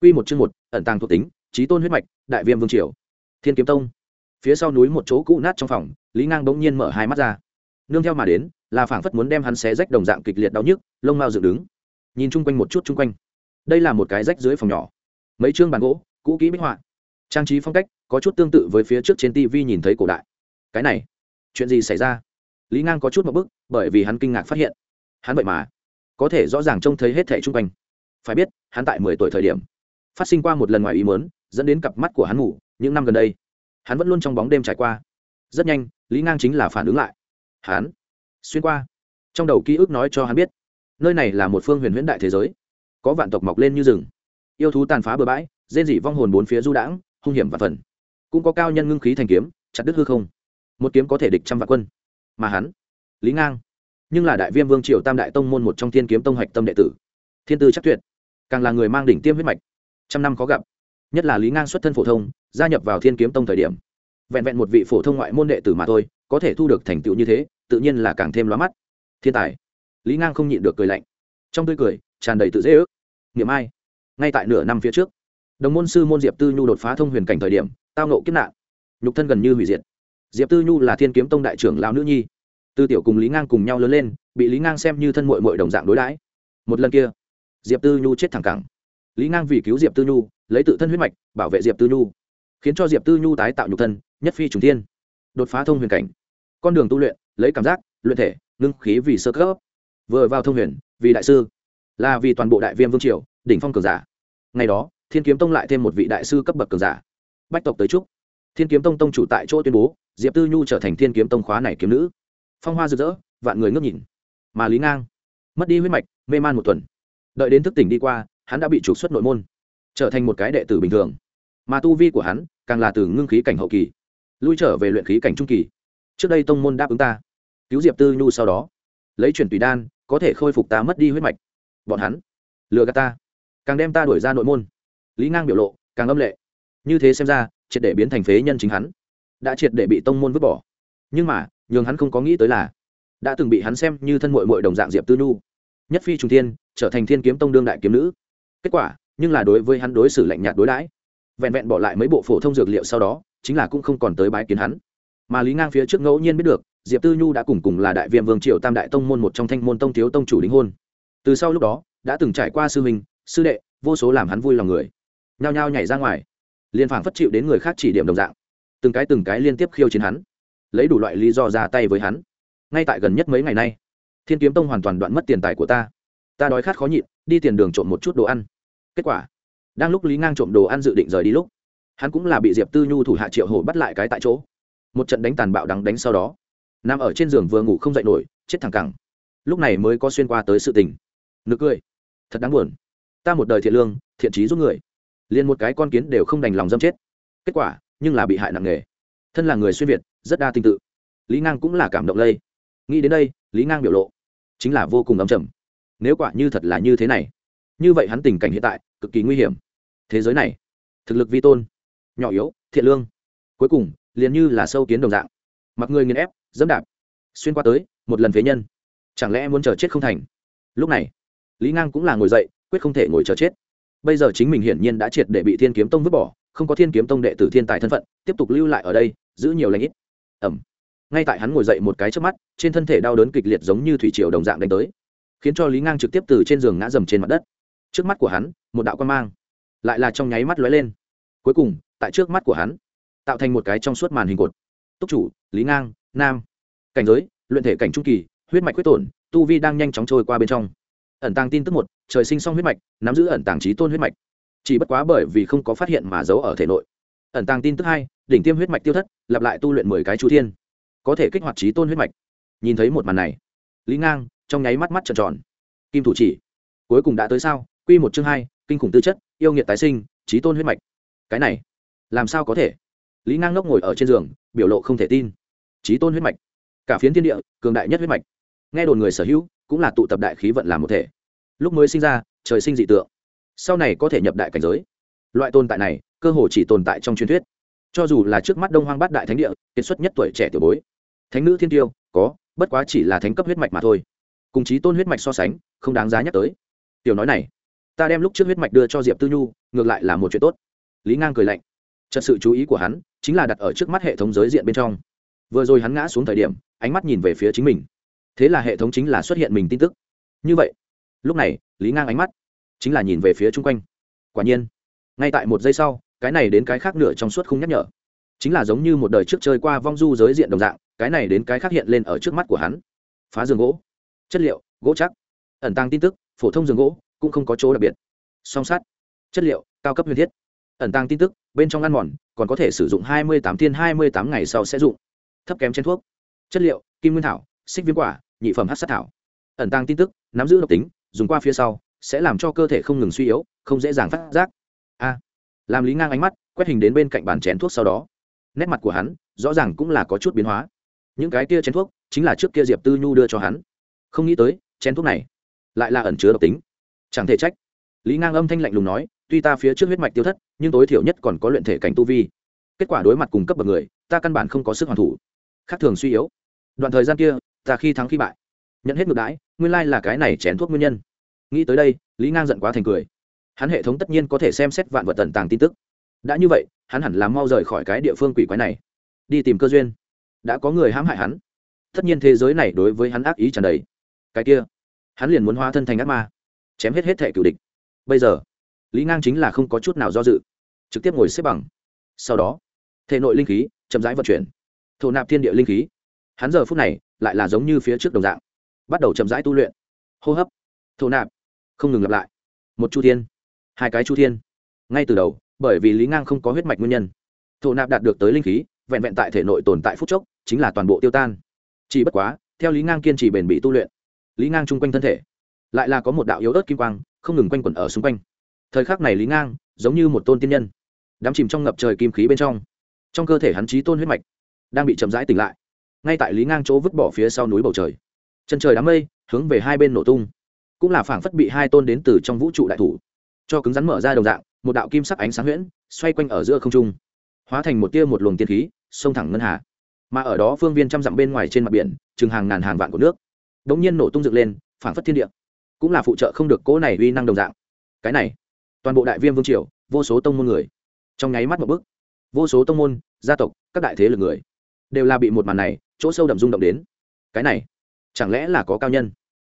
Quy một chương một, ẩn tàng thuộc tính, trí tôn huyết mạch, đại viêm vương triều. Thiên kiếm tông. Phía sau núi một chỗ cũ nát trong phòng, Lý Ngang bỗng nhiên mở hai mắt ra. Nương theo mà đến, là phảng phất muốn đem hắn xé rách đồng dạng kịch liệt đau nhức, lông mao dựng đứng. Nhìn chung quanh một chút chung quanh. Đây là một cái rách dưới phòng nhỏ. Mấy chương bàn gỗ, cũ kỹ minh họa. Trang trí phong cách có chút tương tự với phía trước trên TV nhìn thấy cổ đại. Cái này, chuyện gì xảy ra? Lý Ngang có chút một bức, bởi vì hắn kinh ngạc phát hiện, hắn vậy mà có thể rõ ràng trông thấy hết thảy chung quanh. Phải biết, hắn tại mười tuổi thời điểm, phát sinh qua một lần ngoài ý muốn, dẫn đến cặp mắt của hắn ngủ, những năm gần đây, hắn vẫn luôn trong bóng đêm trải qua. Rất nhanh, lý ngang chính là phản ứng lại. Hắn xuyên qua. Trong đầu ký ức nói cho hắn biết, nơi này là một phương huyền huyễn đại thế giới. Có vạn tộc mọc lên như rừng. Yêu thú tàn phá bừa bãi, rên dị vong hồn bốn phía du đãng, hung hiểm và phần. Cũng có cao nhân ngưng khí thành kiếm, chặt đứt hư không. Một kiếm có thể địch trăm vạn quân. Mà hắn, lý ngang, nhưng là đại viêm vương triều tam đại tông môn một trong thiên kiếm tông hạch tâm đệ tử. Thiên tư chắc tuyệt, càng là người mang đỉnh tiêm huyết mạch trăm năm khó gặp. Nhất là lý ngang xuất thân phổ thông, gia nhập vào thiên kiếm tông thời điểm. Vẹn vẹn một vị phổ thông ngoại môn đệ tử mà thôi, có thể thu được thành tựu như thế, tự nhiên là càng thêm lóa mắt. Thiên tài. Lý ngang không nhịn được cười lạnh. Trong tươi cười, tràn đầy tự dễ ước. Niệm ai? Ngay tại nửa năm phía trước, đồng môn sư môn diệp tư nhu đột phá thông huyền cảnh thời điểm, tao nộ kiếp nạn. Nhục thân gần như hủy diệt. Diệp tư nhu là thiên kiếm tông đại trưởng lao nữ nhi. Tư tiểu cùng lý ngang cùng nhau lớn lên, bị lý ngang xem như thân mội mội đồng dạng đối đãi. Một lần kia, diệp tư nhu chết thẳng cẳng lý ngang vì cứu diệp tư nhu, lấy tự thân huyết mạch, bảo vệ diệp tư nhu, khiến cho diệp tư nhu tái tạo nhục thân, nhất phi trùng thiên, đột phá thông huyền cảnh. Con đường tu luyện, lấy cảm giác, luyện thể, ngưng khí vì sơ cấp. Vừa vào thông huyền, vì đại sư, là vì toàn bộ đại viêm vương triều, đỉnh phong cường giả. Ngày đó, thiên kiếm tông lại thêm một vị đại sư cấp bậc cường giả. Bách tộc tới trúc thiên kiếm tông tông chủ tại chỗ tuyên bố, diệp tư nhu trở thành thiên kiếm tông khóa này kiếm nữ. Phong hoa rực rỡ, vạn người ngước nhìn. Mà lý ngang, mất đi huyết mạch, mê man một tuần. Đợi đến thức tỉnh đi qua hắn đã bị trục xuất nội môn, trở thành một cái đệ tử bình thường. Mà tu vi của hắn càng là từ ngưng khí cảnh hậu kỳ, lui trở về luyện khí cảnh trung kỳ. Trước đây tông môn đáp ứng ta, cứu diệp tư nhu sau đó, lấy chuyển tùy đan, có thể khôi phục ta mất đi huyết mạch. Bọn hắn lừa gạt ta, càng đem ta đuổi ra nội môn. Lý ngang biểu lộ càng âm lệ. Như thế xem ra, triệt để biến thành phế nhân chính hắn, đã triệt để bị tông môn vứt bỏ. Nhưng mà, nhường hắn không có nghĩ tới là, đã từng bị hắn xem như thân mội mội đồng dạng diệp tư nhu. Nhất phi trung thiên trở thành thiên kiếm tông đương đại kiếm nữ kết quả, nhưng là đối với hắn đối xử lạnh nhạt đối đãi, vẹn vẹn bỏ lại mấy bộ phổ thông dược liệu sau đó, chính là cũng không còn tới bái kiến hắn. Mà lý ngang phía trước ngẫu nhiên biết được, diệp tư nhu đã cùng cùng là đại viêm vương triều tam đại tông môn một trong thanh môn tông thiếu tông chủ đính hôn. Từ sau lúc đó, đã từng trải qua sư huynh, sư đệ, vô số làm hắn vui lòng người. Nhao nhao nhảy ra ngoài liên phảng phất chịu đến người khác chỉ điểm đồng dạng. Từng cái từng cái liên tiếp khiêu chiến hắn, lấy đủ loại lý do ra tay với hắn. Ngay tại gần nhất mấy ngày nay, thiên kiếm tông hoàn toàn đoạn mất tiền tài của ta. Ta đói khát khó nhịn đi tiền đường trộm một chút đồ ăn. Kết quả, đang lúc lý ngang trộm đồ ăn dự định rời đi lúc, hắn cũng là bị diệp tư nhu thủ hạ triệu hổ bắt lại cái tại chỗ. Một trận đánh tàn bạo đắng đánh sau đó, nằm ở trên giường vừa ngủ không dậy nổi, chết thẳng cẳng. Lúc này mới có xuyên qua tới sự tình. Nực cười, thật đáng buồn. Ta một đời thiện lương, thiện trí giúp người. Liền một cái con kiến đều không đành lòng dâm chết. Kết quả, nhưng là bị hại nặng nề. Thân là người xuyên việt, rất đa tình tự. Lý ngang cũng là cảm động lây. Nghĩ đến đây, lý ngang biểu lộ chính là vô cùng ấm trầm nếu quả như thật là như thế này, như vậy hắn tình cảnh hiện tại cực kỳ nguy hiểm. Thế giới này, thực lực vi tôn, nhỏ yếu, thiện lương, cuối cùng liền như là sâu kiến đồng dạng. Mặc người nghiền ép, dẫm đạp, xuyên qua tới, một lần phế nhân. Chẳng lẽ muốn chờ chết không thành? Lúc này, lý ngang cũng là ngồi dậy, quyết không thể ngồi chờ chết. Bây giờ chính mình hiển nhiên đã triệt để bị thiên kiếm tông vứt bỏ, không có thiên kiếm tông đệ tử thiên tài thân phận, tiếp tục lưu lại ở đây, giữ nhiều lãnh ít. Ẩm. Ngay tại hắn ngồi dậy một cái trước mắt, trên thân thể đau đớn kịch liệt giống như thủy triều đồng dạng đánh tới khiến cho lý ngang trực tiếp từ trên giường ngã dầm trên mặt đất. Trước mắt của hắn, một đạo quan mang, lại là trong nháy mắt lóe lên. Cuối cùng, tại trước mắt của hắn, tạo thành một cái trong suốt màn hình cột. Túc chủ, lý ngang, nam. Cảnh giới, luyện thể cảnh trung kỳ, huyết mạch quyết tổn, tu vi đang nhanh chóng trôi qua bên trong. Ẩn tàng tin tức một, trời sinh song huyết mạch, nắm giữ ẩn tàng trí tôn huyết mạch. Chỉ bất quá bởi vì không có phát hiện mà giấu ở thể nội. Ẩn tàng tin tức hai, đỉnh tiêm huyết mạch tiêu thất, lặp lại tu luyện mười cái chu thiên. Có thể kích hoạt trí tôn huyết mạch. Nhìn thấy một màn này, lý ngang trong nháy mắt mắt trợn tròn. Kim thủ chỉ, cuối cùng đã tới sao? Quy một chương hai, kinh khủng tư chất, yêu nghiệt tái sinh trí tôn huyết mạch. Cái này, làm sao có thể? Lý ngang ngốc ngồi ở trên giường, biểu lộ không thể tin. Trí tôn huyết mạch. Cả phiến thiên địa, cường đại nhất huyết mạch. Nghe đồn người sở hữu, cũng là tụ tập đại khí vận làm một thể. Lúc mới sinh ra, trời sinh dị tượng. Sau này có thể nhập đại cảnh giới. Loại tồn tại này, cơ hồ chỉ tồn tại trong truyền thuyết. Cho dù là trước mắt đông hoang bát đại thánh địa, kiệt xuất nhất tuổi trẻ tiểu bối. Thánh nữ thiên tiêu, có, bất quá chỉ là thánh cấp huyết mạch mà thôi cùng chí tôn huyết mạch so sánh, không đáng giá nhắc tới. Tiểu nói này, ta đem lúc trước huyết mạch đưa cho diệp tư nhu, ngược lại là một chuyện tốt. Lý ngang cười lạnh. Trật sự chú ý của hắn chính là đặt ở trước mắt hệ thống giới diện bên trong. Vừa rồi hắn ngã xuống thời điểm, ánh mắt nhìn về phía chính mình. Thế là hệ thống chính là xuất hiện mình tin tức. Như vậy, lúc này, lý ngang ánh mắt chính là nhìn về phía chung quanh. Quả nhiên, ngay tại một giây sau, cái này đến cái khác nửa trong suốt không nhắc nhở. Chính là giống như một đời trước chơi qua vong du giới diện đồng dạng, cái này đến cái khác hiện lên ở trước mắt của hắn. Phá giường gỗ chất liệu, gỗ chắc. Ẩn tăng tin tức, phổ thông giường gỗ, cũng không có chỗ đặc biệt. Song sắt, chất liệu, cao cấp huyền thiết. Ẩn tăng tin tức, bên trong ăn mòn, còn có thể sử dụng hai mươi tám thiên hai mươi tám ngày sau sẽ dụng. Thấp kém chén thuốc. Chất liệu, kim nguyên thảo, xích viêm quả, nhị phẩm hát sát thảo. Ẩn tăng tin tức, nắm giữ độc tính, dùng qua phía sau, sẽ làm cho cơ thể không ngừng suy yếu, không dễ dàng phát giác. A. Làm lý ngang ánh mắt, quét hình đến bên cạnh bàn chén thuốc sau đó. Nét mặt của hắn, rõ ràng cũng là có chút biến hóa. Những cái kia chén thuốc, chính là trước kia diệp tư nhu đưa cho hắn không nghĩ tới, chén thuốc này lại là ẩn chứa độc tính. Chẳng thể trách. Lý ngang âm thanh lạnh lùng nói, tuy ta phía trước huyết mạch tiêu thất, nhưng tối thiểu nhất còn có luyện thể cảnh tu vi. Kết quả đối mặt cùng cấp bậc người, ta căn bản không có sức hoàn thủ. Khác thường suy yếu. Đoạn thời gian kia, ta khi thắng khi bại. Nhận hết ngược đãi, nguyên lai là cái này chén thuốc nguyên nhân. Nghĩ tới đây, lý ngang giận quá thành cười. Hắn hệ thống tất nhiên có thể xem xét vạn vật tần tàng tin tức. Đã như vậy, hắn hẳn làm mau rời khỏi cái địa phương quỷ quái này. Đi tìm cơ duyên. Đã có người hãm hại hắn. Tất nhiên thế giới này đối với hắn ác ý tràn đầy cái kia, hắn liền muốn hóa thân thành ác ma, chém hết hết thẻ cựu địch. Bây giờ, lý ngang chính là không có chút nào do dự, trực tiếp ngồi xếp bằng. Sau đó, thể nội linh khí chậm rãi vận chuyển, thổ nạp thiên địa linh khí. Hắn giờ phút này lại là giống như phía trước đồng dạng, bắt đầu chậm rãi tu luyện. Hô hấp, thổ nạp, không ngừng lặp lại. Một chu thiên, hai cái chu thiên. Ngay từ đầu, bởi vì lý ngang không có huyết mạch nguyên nhân, thổ nạp đạt được tới linh khí, vẹn vẹn tại thể nội tồn tại phút chốc, chính là toàn bộ tiêu tan. Chỉ bất quá, theo lý ngang kiên trì bền bỉ tu luyện lý ngang chung quanh thân thể. Lại là có một đạo yếu ớt kim quang, không ngừng quanh quẩn ở xung quanh. Thời khắc này lý ngang giống như một tôn tiên nhân, đắm chìm trong ngập trời kim khí bên trong. Trong cơ thể hắn trí tôn huyết mạch đang bị chậm rãi tỉnh lại. Ngay tại lý ngang chỗ vứt bỏ phía sau núi bầu trời, chân trời đám mây hướng về hai bên nổ tung. Cũng là phảng phất bị hai tôn đến từ trong vũ trụ đại thủ, cho cứng rắn mở ra đồng dạng, một đạo kim sắc ánh sáng huyễn xoay quanh ở giữa không trung, hóa thành một tia một luồng tiên khí, xông thẳng ngân hà. Mà ở đó phương viên trăm dặm bên ngoài trên mặt biển, chừng hàng ngàn hàng vạn của nước đ ỗ n g nhiên nổ tung dựng lên, phảng phất thiên địa. Cũng là phụ trợ không được cỗ này uy năng đồng dạng. Cái này, toàn bộ đại viêm vương triều, vô số tông môn người. Trong nháy mắt một bức vô số tông môn, gia tộc, các đại thế lực người, đều là bị một màn này, chỗ sâu đậm rung động đến. Cái này, chẳng lẽ là có cao nhân,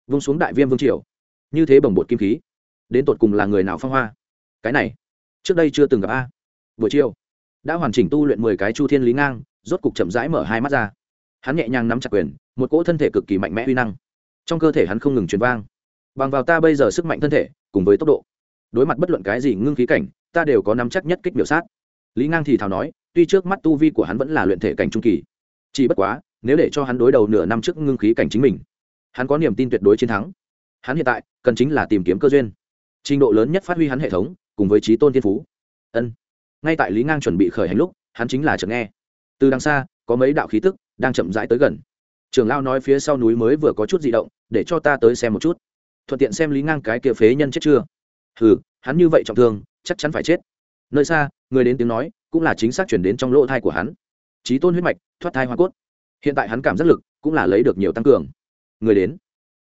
vung xuống đại viêm vương triều? Như thế bồng bột kim khí, đến tột cùng là người nào phong hoa? Cái này, trước đây chưa từng gặp a. Buổi chiều, đã hoàn chỉnh tu luyện mười cái chu thiên lý ngang, rốt cục chậm rãi mở hai mắt ra hắn nhẹ nhàng nắm chặt quyền, một cỗ thân thể cực kỳ mạnh mẽ uy năng. Trong cơ thể hắn không ngừng truyền vang. Bằng vào ta bây giờ sức mạnh thân thể, cùng với tốc độ, đối mặt bất luận cái gì ngưng khí cảnh, ta đều có nắm chắc nhất kích biểu sát. Lý ngang thì thào nói, tuy trước mắt tu vi của hắn vẫn là luyện thể cảnh trung kỳ, chỉ bất quá, nếu để cho hắn đối đầu nửa năm trước ngưng khí cảnh chính mình, hắn có niềm tin tuyệt đối chiến thắng. Hắn hiện tại, cần chính là tìm kiếm cơ duyên. Trình độ lớn nhất phát huy hắn hệ thống, cùng với trí tôn thiên phú. Ân. Ngay tại lý ngang chuẩn bị khởi hành lúc, hắn chính là chợt nghe. Từ đằng xa, có mấy đạo khí tức đang chậm rãi tới gần. Trường lao nói phía sau núi mới vừa có chút di động, để cho ta tới xem một chút. Thuận tiện xem lý ngang cái kia phế nhân chết chưa? Hừ, hắn như vậy trọng thương, chắc chắn phải chết. Nơi xa, người đến tiếng nói, cũng là chính xác chuyển đến trong lỗ thai của hắn. Trí tôn huyết mạch, thoát thai hoa cốt. Hiện tại hắn cảm giác lực, cũng là lấy được nhiều tăng cường. Người đến,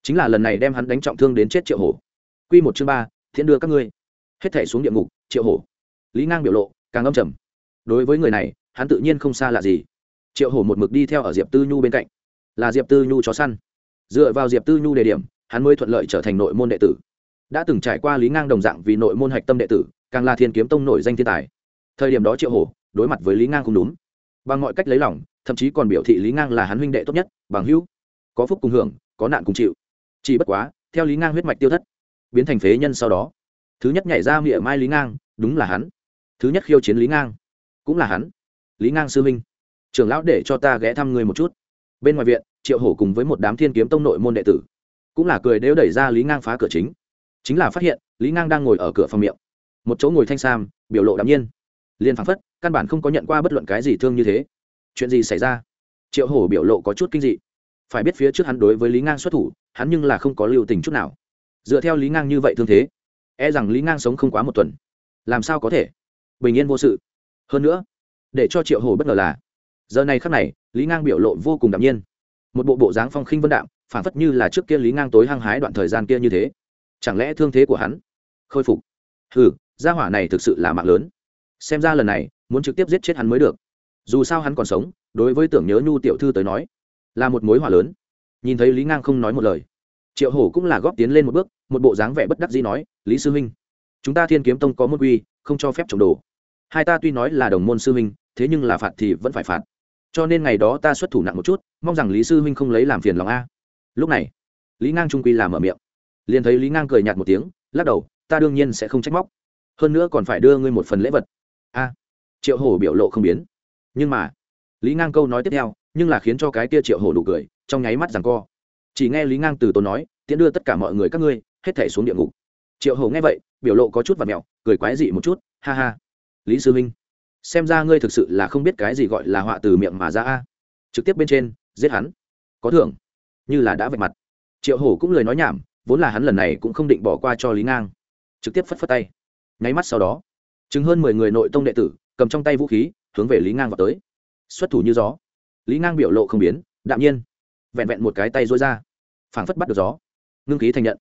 chính là lần này đem hắn đánh trọng thương đến chết triệu hổ. Q một chương ba, thiện đưa các ngươi. Hết thể xuống địa ngục, triệu hổ. Lý ngang biểu lộ, càng âm trầm. Đối với người này, hắn tự nhiên không xa lạ gì triệu hổ một mực đi theo ở diệp tư nhu bên cạnh. Là diệp tư nhu chó săn. Dựa vào diệp tư nhu đề điểm, hắn mới thuận lợi trở thành nội môn đệ tử. Đã từng trải qua lý ngang đồng dạng vì nội môn hạch tâm đệ tử, càng là thiên kiếm tông nổi danh thiên tài. Thời điểm đó triệu hổ đối mặt với lý ngang không đúng. Bằng mọi cách lấy lòng, thậm chí còn biểu thị lý ngang là hắn huynh đệ tốt nhất, bằng hữu. Có phúc cùng hưởng, có nạn cùng chịu. Chỉ bất quá, theo lý ngang huyết mạch tiêu thất, biến thành phế nhân sau đó. Thứ nhất nhảy ra miệng mai lý ngang, đúng là hắn. Thứ nhất khiêu chiến lý ngang, cũng là hắn. Lý ngang sư minh trưởng lão để cho ta ghé thăm người một chút. Bên ngoài viện, triệu hổ cùng với một đám thiên kiếm tông nội môn đệ tử, cũng là cười đếu đẩy ra lý ngang phá cửa chính. Chính là phát hiện, lý ngang đang ngồi ở cửa phòng miệng. Một chỗ ngồi thanh sam, biểu lộ đ ạ m nhiên. Liền phăng phất, căn bản không có nhận qua bất luận cái gì thương như thế. Chuyện gì xảy ra? Triệu hổ biểu lộ có chút kinh dị. Phải biết phía trước hắn đối với lý ngang xuất thủ, hắn nhưng là không có lưu tình chút nào. Dựa theo lý ngang như vậy thương thế e rằng lý ngang sống không quá một tuần. Làm sao có thể? Bình yên vô sự. Hơn nữa, để cho triệu Hổ bất ngờ là giờ này khắc này, lý ngang biểu lộ vô cùng đạm nhiên. Một bộ bộ dáng phong khinh vân đạm, phản phất như là trước kia lý ngang tối hăng hái đoạn thời gian kia như thế. Chẳng lẽ thương thế của hắn? Khôi phục. Hừ, gia hỏa này thực sự là mạng lớn. Xem ra lần này, muốn trực tiếp giết chết hắn mới được. Dù sao hắn còn sống, đối với tưởng nhớ nhu tiểu thư tới nói, là một mối hỏa lớn. Nhìn thấy lý ngang không nói một lời, triệu hổ cũng là góp tiến lên một bước, một bộ dáng vẻ bất đắc dĩ nói, lý sư huynh, chúng ta thiên kiếm tông có môn quy, không cho phép trồng đồ. Hai ta tuy nói là đồng môn sư huynh, thế nhưng là phạt thì vẫn phải phạt cho nên ngày đó ta xuất thủ nặng một chút, mong rằng lý sư huynh không lấy làm phiền lòng a. Lúc này, lý ngang trung quy làm ở miệng. Liền thấy lý ngang cười nhạt một tiếng, lắc đầu, ta đương nhiên sẽ không trách móc. Hơn nữa còn phải đưa ngươi một phần lễ vật. A, triệu hổ biểu lộ không biến. Nhưng mà, lý ngang câu nói tiếp theo, nhưng là khiến cho cái kia triệu hổ đủ cười, trong nháy mắt rằng co. Chỉ nghe lý ngang từ tốn nói, tiễn đưa tất cả mọi người các ngươi, hết thể xuống địa ngục. Triệu hổ nghe vậy, biểu lộ có chút và mẹo, cười quái dị một chút, ha ha, lý sư huynh xem ra ngươi thực sự là không biết cái gì gọi là họa từ miệng mà ra a. Trực tiếp bên trên, giết hắn. Có thưởng. Như là đã vạch mặt. Triệu hổ cũng lời nói nhảm, vốn là hắn lần này cũng không định bỏ qua cho lý ngang. Trực tiếp phất phất tay. Nháy mắt sau đó, chứng hơn mười người nội tông đệ tử, cầm trong tay vũ khí, hướng về lý ngang vào tới. Xuất thủ như gió. Lý ngang biểu lộ không biến, đạm nhiên. Vẹn vẹn một cái tay dối ra, phảng phất bắt được gió. Ngưng khí thành nhận.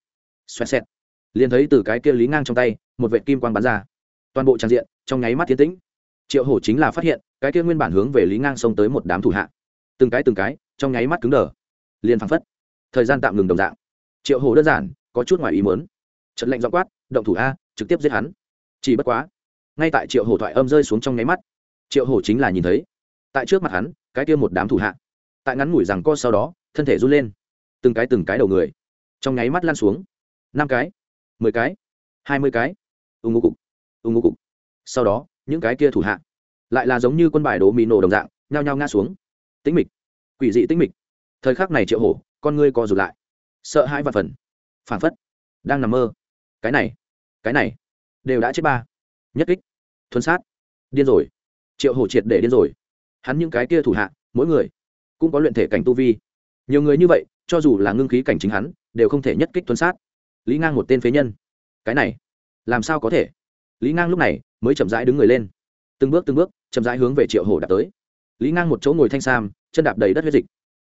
Xoẹt xẹt. Liền thấy từ cái kia lý ngang trong tay, một vệ kim quang bắn ra. Toàn bộ trang diện, trong nháy mắt tiến tĩnh triệu hổ chính là phát hiện, cái kia nguyên bản hướng về lý ngang xông tới một đám thủ hạ. Từng cái từng cái, trong nháy mắt cứng đờ. Liền phăng phất, thời gian tạm ngừng đồng dạng. Triệu hổ đơn giản, có chút ngoài ý muốn. Trận lệnh dọ quát, động thủ a, trực tiếp giết hắn. Chỉ bất quá, ngay tại triệu hổ thoại âm rơi xuống trong nháy mắt, triệu hổ chính là nhìn thấy, tại trước mặt hắn, cái kia một đám thủ hạ. Tại ngắn ngủi rằng co sau đó, thân thể run lên. Từng cái từng cái đầu người, trong nháy mắt lan xuống. Năm cái, mười cái, hai mươi cái. Ưng ngô cục ưng ngô cục. Sau đó những cái kia thủ hạ. Lại là giống như quân bài đố mì nổ đồng dạng, nhao nhao ngã xuống. Tĩnh mịch. Quỷ dị tĩnh mịch. Thời khắc này triệu hổ, con ngươi co rụt lại. Sợ hãi và phần. Phản phất đang nằm mơ. Cái này cái này đều đã chết ba. Nhất kích. Thuấn sát. Điên rồi. Triệu hổ triệt để điên rồi. Hắn những cái kia thủ hạ, mỗi người cũng có luyện thể cảnh tu vi. Nhiều người như vậy, cho dù là ngưng khí cảnh chính hắn, đều không thể nhất kích thuấn sát. Lý ngang một tên phế nhân. Cái này, làm sao có thể? Lý ngang lúc này mới chậm rãi đứng người lên. Từng bước từng bước chậm rãi hướng về triệu hổ đạp tới. Lý ngang một chỗ ngồi thanh sam chân đạp đầy đất huyết dịch.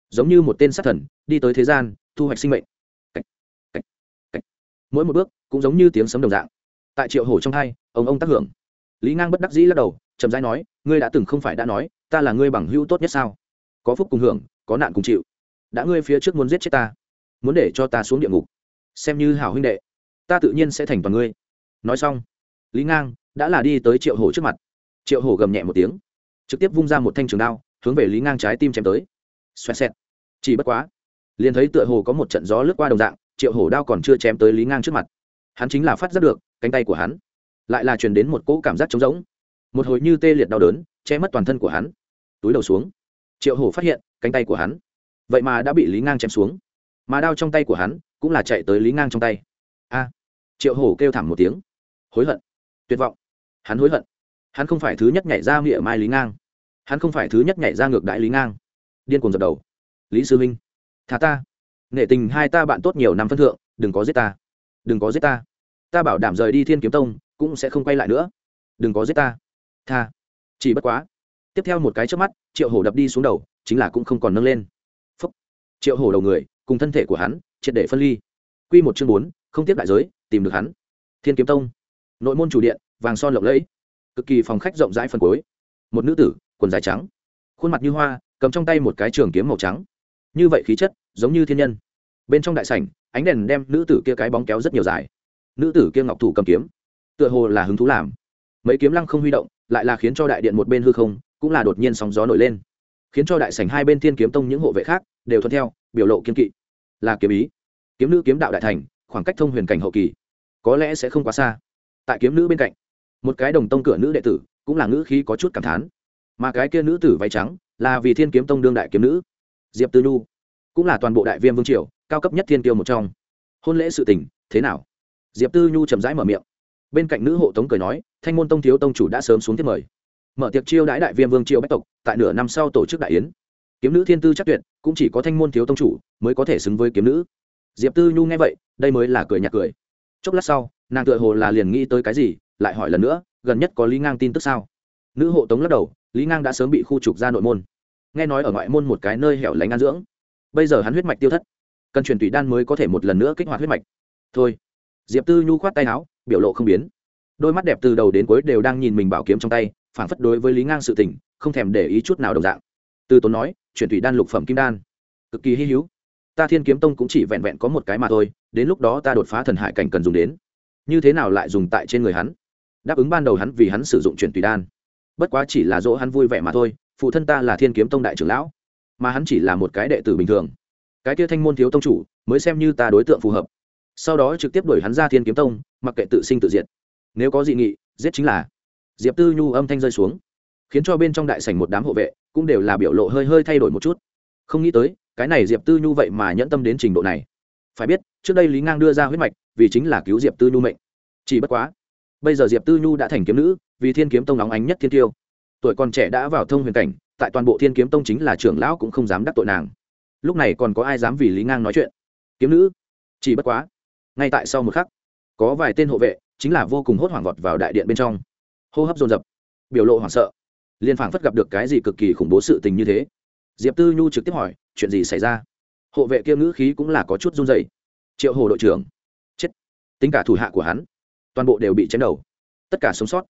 Giống như một tên sát thần đi tới thế gian thu hoạch sinh mệnh. Cách, cách, cách. mỗi một bước cũng giống như tiếng sấm đồng dạng. Tại triệu hổ trong hai ông ông tác hưởng. Lý ngang bất đắc dĩ lắc đầu chậm rãi nói ngươi đã từng không phải đã nói ta là ngươi bằng hữu tốt nhất sao? Có phúc cùng hưởng có nạn cùng chịu. Đã ngươi phía trước muốn giết chết ta muốn để cho ta xuống địa ngục. Xem như hảo huynh đệ ta tự nhiên sẽ thành toàn ngươi. Nói xong lý ngang đã là đi tới triệu hổ trước mặt. Triệu hổ gầm nhẹ một tiếng, trực tiếp vung ra một thanh trường đao, hướng về lý ngang trái tim chém tới. Xoẹt xẹt. Chỉ bất quá, liền thấy tựa hồ có một trận gió lướt qua đồng dạng, triệu hổ đao còn chưa chém tới lý ngang trước mặt. Hắn chính là phát giác được, cánh tay của hắn lại là truyền đến một cỗ cảm giác trống rỗng. Một hồi như tê liệt đau đớn, che mất toàn thân của hắn. Túi đầu xuống, triệu hổ phát hiện cánh tay của hắn vậy mà đã bị lý ngang chém xuống. Mà đao trong tay của hắn cũng là chạy tới lý ngang trong tay. A! Triệu hổ kêu thảm một tiếng, hối hận tuyệt vọng. Hắn hối hận. Hắn không phải thứ nhất nhảy ra nghĩa mai lý ngang. Hắn không phải thứ nhất nhảy ra ngược đại lý ngang. Điên cuồng dập đầu. Lý sư minh thả ta. Nghệ tình hai ta bạn tốt nhiều năm phân thượng, đừng có giết ta. Đừng có giết ta. Ta bảo đảm rời đi thiên kiếm tông, cũng sẽ không quay lại nữa. Đừng có giết ta. Tha. Chỉ bất quá. Tiếp theo một cái trước mắt, triệu hổ đập đi xuống đầu, chính là cũng không còn nâng lên. Phúc. triệu hổ đầu người, cùng thân thể của hắn, triệt để phân ly. Q một chương bốn, không tiếp đại giới, tìm được hắn. Thiên kiếm tông nội môn chủ điện, vàng son lộng lẫy, cực kỳ phòng khách rộng rãi phần cuối. Một nữ tử, quần dài trắng, khuôn mặt như hoa, cầm trong tay một cái trường kiếm màu trắng. Như vậy khí chất, giống như thiên nhân. Bên trong đại sảnh, ánh đèn đem nữ tử kia cái bóng kéo rất nhiều dài. Nữ tử kia ngọc thủ cầm kiếm, tựa hồ là hứng thú làm. Mấy kiếm lăng không huy động, lại là khiến cho đại điện một bên hư không, cũng là đột nhiên sóng gió nổi lên. Khiến cho đại sảnh hai bên thiên kiếm tông những hộ vệ khác, đều thuận theo, biểu lộ kiên kỵ. Là kiếm ý. Kiếm nữ kiếm đạo đại thành, khoảng cách thông huyền cảnh hậu kỳ, có lẽ sẽ không quá xa tại kiếm nữ bên cạnh. Một cái đồng tông cửa nữ đệ tử, cũng là ngữ khí có chút cảm thán. Mà cái kia nữ tử váy trắng, là vì thiên kiếm tông đương đại kiếm nữ. Diệp tư nhu, cũng là toàn bộ đại viêm vương triều, cao cấp nhất thiên tiêu một trong. Hôn lễ sự tình, thế nào? Diệp tư nhu chậm rãi mở miệng. Bên cạnh nữ hộ tống cười nói, thanh môn tông thiếu tông chủ đã sớm xuống tiếp mời. Mở tiệc chiêu đãi đại viêm vương triều bách tộc, tại nửa năm sau tổ chức đại yến. Kiếm nữ thiên tư chắc tuyệt, cũng chỉ có thanh môn thiếu tông chủ mới có thể xứng với kiếm nữ. Diệp tư nhu nghe vậy, đây mới là cười nhạt cười chốc lát sau, nàng tựa hồ là liền nghĩ tới cái gì, lại hỏi lần nữa, gần nhất có lý ngang tin tức sao? Nữ hộ tống lắc đầu, lý ngang đã sớm bị khu trục ra nội môn. Nghe nói ở ngoại môn một cái nơi hẻo lánh an dưỡng. Bây giờ hắn huyết mạch tiêu thất. Cần truyền tủy đan mới có thể một lần nữa kích hoạt huyết mạch. Thôi. Diệp tư nhu khoát tay áo, biểu lộ không biến. Đôi mắt đẹp từ đầu đến cuối đều đang nhìn mình bảo kiếm trong tay phản phất đối với lý ngang sự tình, không thèm để ý chút nào đồng dạng. Từ tốn nói chuyển thủy đan lục phẩm kim đan. Cực kỳ hy hữu. Ta thiên kiếm tông cũng chỉ vẹn vẹn có một cái mà thôi đến lúc đó ta đột phá thần hải cảnh cần dùng đến. Như thế nào lại dùng tại trên người hắn? Đáp ứng ban đầu hắn vì hắn sử dụng chuyển tùy đan. Bất quá chỉ là dỗ hắn vui vẻ mà thôi, phụ thân ta là thiên kiếm tông đại trưởng lão, mà hắn chỉ là một cái đệ tử bình thường. Cái kia thanh môn thiếu tông chủ, mới xem như ta đối tượng phù hợp. Sau đó trực tiếp đuổi hắn ra thiên kiếm tông, mặc kệ tự sinh tự diệt. Nếu có dị nghị, giết chính là. Diệp tư nhu âm thanh rơi xuống, khiến cho bên trong đại sảnh một đám hộ vệ cũng đều là biểu lộ hơi hơi thay đổi một chút. Không nghĩ tới, cái này diệp tư nhu vậy mà nhẫn tâm đến trình độ này phải biết, trước đây lý ngang đưa ra huyết mạch, vì chính là cứu diệp tư nhu mệnh. Chỉ bất quá, bây giờ diệp tư nhu đã thành kiếm nữ, vì thiên kiếm tông nóng ánh nhất thiên tiêu. Tuổi còn trẻ đã vào thông huyền cảnh, tại toàn bộ thiên kiếm tông chính là trưởng lão cũng không dám đắc tội nàng. Lúc này còn có ai dám vì lý ngang nói chuyện? Kiếm nữ? Chỉ bất quá, ngay tại sau một khắc, có vài tên hộ vệ, chính là vô cùng hốt hoảng vọt vào đại điện bên trong. Hô hấp dồn dập, biểu lộ hoảng sợ. Liên phảng phất gặp được cái gì cực kỳ khủng bố sự tình như thế. Diệp tư nhu trực tiếp hỏi, chuyện gì xảy ra? Hộ vệ kia ngữ khí cũng là có chút run dày triệu hồ đội trưởng. Chết. Tính cả thủ hạ của hắn, toàn bộ đều bị chém đầu. Tất cả sống sót.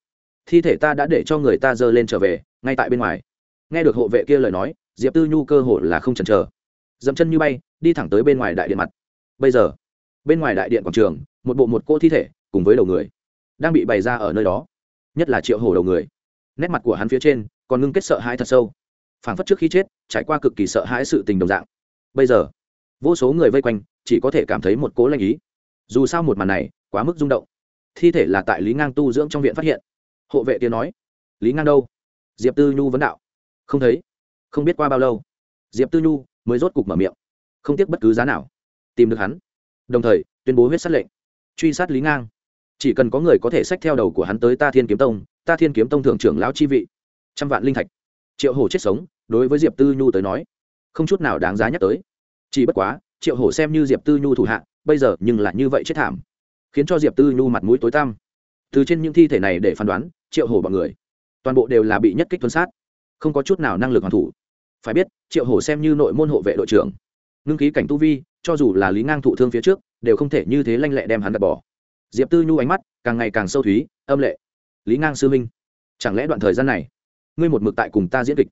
Thi thể ta đã để cho người ta dơ lên trở về, ngay tại bên ngoài. Nghe được hộ vệ kia lời nói, diệp tư nhu cơ hội là không chần chờ. Dẫm chân như bay, đi thẳng tới bên ngoài đại điện mặt. Bây giờ, bên ngoài đại điện quảng trường, một bộ một cô thi thể, cùng với đầu người, đang bị bày ra ở nơi đó. Nhất là triệu hổ đầu người. Nét mặt của hắn phía trên, còn ngưng kết sợ hãi thật sâu. Phảng phất trước khi chết, trải qua cực kỳ sợ hãi sự tình đồng dạng bây giờ, vô số người vây quanh, chỉ có thể cảm thấy một cố lanh ý. Dù sao một màn này, quá mức rung động. Thi thể là tại lý ngang tu dưỡng trong viện phát hiện. Hộ vệ kia nói, lý ngang đâu? Diệp tư nhu vấn đạo. Không thấy, không biết qua bao lâu. Diệp tư nhu mới rốt cục mở miệng. Không tiếc bất cứ giá nào. Tìm được hắn. Đồng thời, tuyên bố huyết sát lệnh. Truy sát lý ngang. Chỉ cần có người có thể xách theo đầu của hắn tới ta thiên kiếm tông, ta thiên kiếm tông thượng trưởng lão chi vị. Trăm vạn linh thạch. Triệu hổ chết sống, đối với diệp tư nhu tới nói, không chút nào đáng giá nhắc tới chỉ bất quá, triệu hổ xem như diệp tư nhu thủ hạ, bây giờ nhưng lại như vậy chết thảm, khiến cho diệp tư nhu mặt mũi tối tăm. Từ trên những thi thể này để phán đoán, triệu hổ bọn người, toàn bộ đều là bị nhất kích tuân sát, không có chút nào năng lực hoàn thủ. Phải biết, triệu hổ xem như nội môn hộ vệ đội trưởng, ngưng khí cảnh tu vi, cho dù là lý ngang thụ thương phía trước, đều không thể như thế lanh lẹ đem hắn đặt bỏ. Diệp tư nhu ánh mắt càng ngày càng sâu thúy, âm lệ. Lý ngang sư minh chẳng lẽ đoạn thời gian này, ngươi một mực tại cùng ta diễn kịch?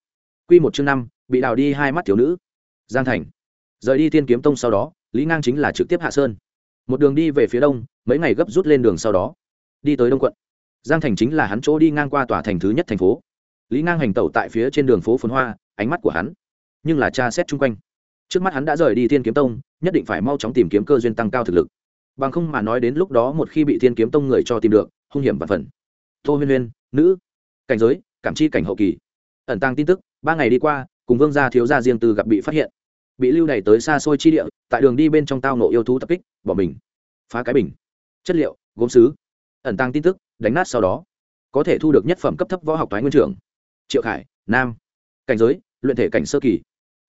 Q một chương năm, bị đào đi hai mắt thiếu nữ. Giang thành rời đi thiên kiếm tông sau đó, lý ngang chính là trực tiếp hạ sơn. Một đường đi về phía đông, mấy ngày gấp rút lên đường sau đó, đi tới đông quận. Giang thành chính là hắn chỗ đi ngang qua tòa thành thứ nhất thành phố. Lý ngang hành tẩu tại phía trên đường phố phồn hoa, ánh mắt của hắn nhưng là tra xét chung quanh. Trước mắt hắn đã rời đi thiên kiếm tông, nhất định phải mau chóng tìm kiếm cơ duyên tăng cao thực lực. Bằng không mà nói đến lúc đó một khi bị thiên kiếm tông người cho tìm được, hung hiểm và phần. Tô huyên huyên, nữ. Cảnh giới, cảm chi cảnh hậu kỳ. Ẩn tăng tin tức, ba ngày đi qua, cùng vương gia thiếu gia riêng từ gặp bị phát hiện bị lưu đày tới xa xôi chi địa, tại đường đi bên trong tao nộ yêu thú tập kích, bỏ mình, phá cái bình. Chất liệu, gốm xứ ẩn tăng tin tức, đánh nát sau đó, có thể thu được nhất phẩm cấp thấp võ học thoái nguyên trưởng. Triệu khải, nam. Cảnh giới, luyện thể cảnh sơ kỳ.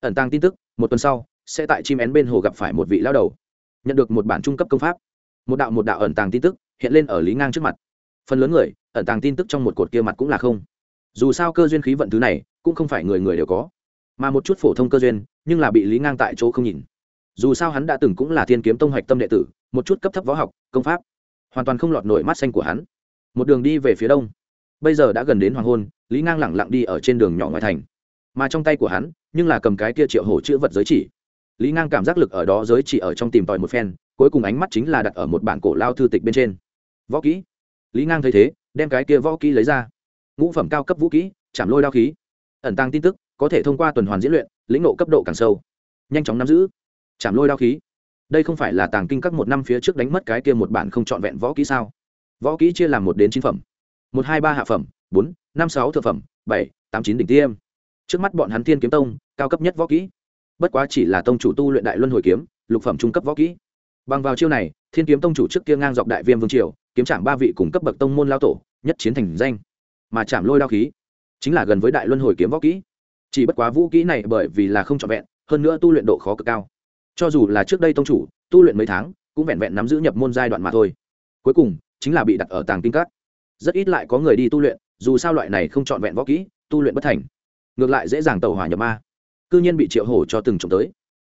Ẩn tăng tin tức, một tuần sau, sẽ tại chim én bên hồ gặp phải một vị lao đầu. Nhận được một bản trung cấp công pháp. Một đạo một đạo ẩn tàng tin tức hiện lên ở lý ngang trước mặt. Phần lớn người, ẩn tàng tin tức trong một cột kia mặt cũng là không. Dù sao cơ duyên khí vận thứ này, cũng không phải người người đều có mà một chút phổ thông cơ duyên, nhưng là bị lý ngang tại chỗ không nhìn. Dù sao hắn đã từng cũng là thiên kiếm tông hoạch tâm đệ tử, một chút cấp thấp võ học, công pháp, hoàn toàn không lọt nổi mắt xanh của hắn. Một đường đi về phía đông. Bây giờ đã gần đến hoàng hôn, lý ngang lẳng lặng đi ở trên đường nhỏ ngoài thành. Mà trong tay của hắn, nhưng là cầm cái kia triệu hổ chữ vật giới chỉ. Lý ngang cảm giác lực ở đó giới chỉ ở trong tìm tòi một phen, cuối cùng ánh mắt chính là đặt ở một bản cổ lao thư tịch bên trên. Võ kỹ. Lý ngang thấy thế, đem cái kia võ kỹ lấy ra. Ngũ phẩm cao cấp vũ kỹ, chạm lôi đao khí. Ẩn tăng tin tức có thể thông qua tuần hoàn diễn luyện, lĩnh nộ cấp độ càng sâu. Nhanh chóng nắm giữ. Chạm lôi đao khí. Đây không phải là tàng kinh các một năm phía trước đánh mất cái kia một bản không trọn vẹn võ kỹ sao? Võ kỹ chia làm một đến chín phẩm. Một, hai, ba hạ phẩm, bốn, năm, sáu thượng phẩm, bảy, tám, chín đỉnh tiêm. Trước mắt bọn hắn thiên kiếm tông, cao cấp nhất võ kỹ. Bất quá chỉ là tông chủ tu luyện đại luân hồi kiếm, lục phẩm trung cấp võ kỹ. Bằng vào chiêu này, thiên kiếm tông chủ trước kia ngang dọc đại viêm vương triều, kiếm trạm ba vị cùng cấp bậc tông môn lao tổ, nhất chiến thành danh. Mà chạm lôi đao khí, chính là gần với đại luân hồi kiếm võ kỹ chỉ bất quá vũ kỹ này bởi vì là không trọn vẹn, hơn nữa tu luyện độ khó cực cao. Cho dù là trước đây tông chủ, tu luyện mấy tháng, cũng vẹn vẹn nắm giữ nhập môn giai đoạn mà thôi. Cuối cùng, chính là bị đặt ở tàng kinh các. Rất ít lại có người đi tu luyện, dù sao loại này không trọn vẹn võ kỹ, tu luyện bất thành. Ngược lại dễ dàng tàu hỏa nhập ma. Cư nhiên bị triệu hổ cho từng trộm tới.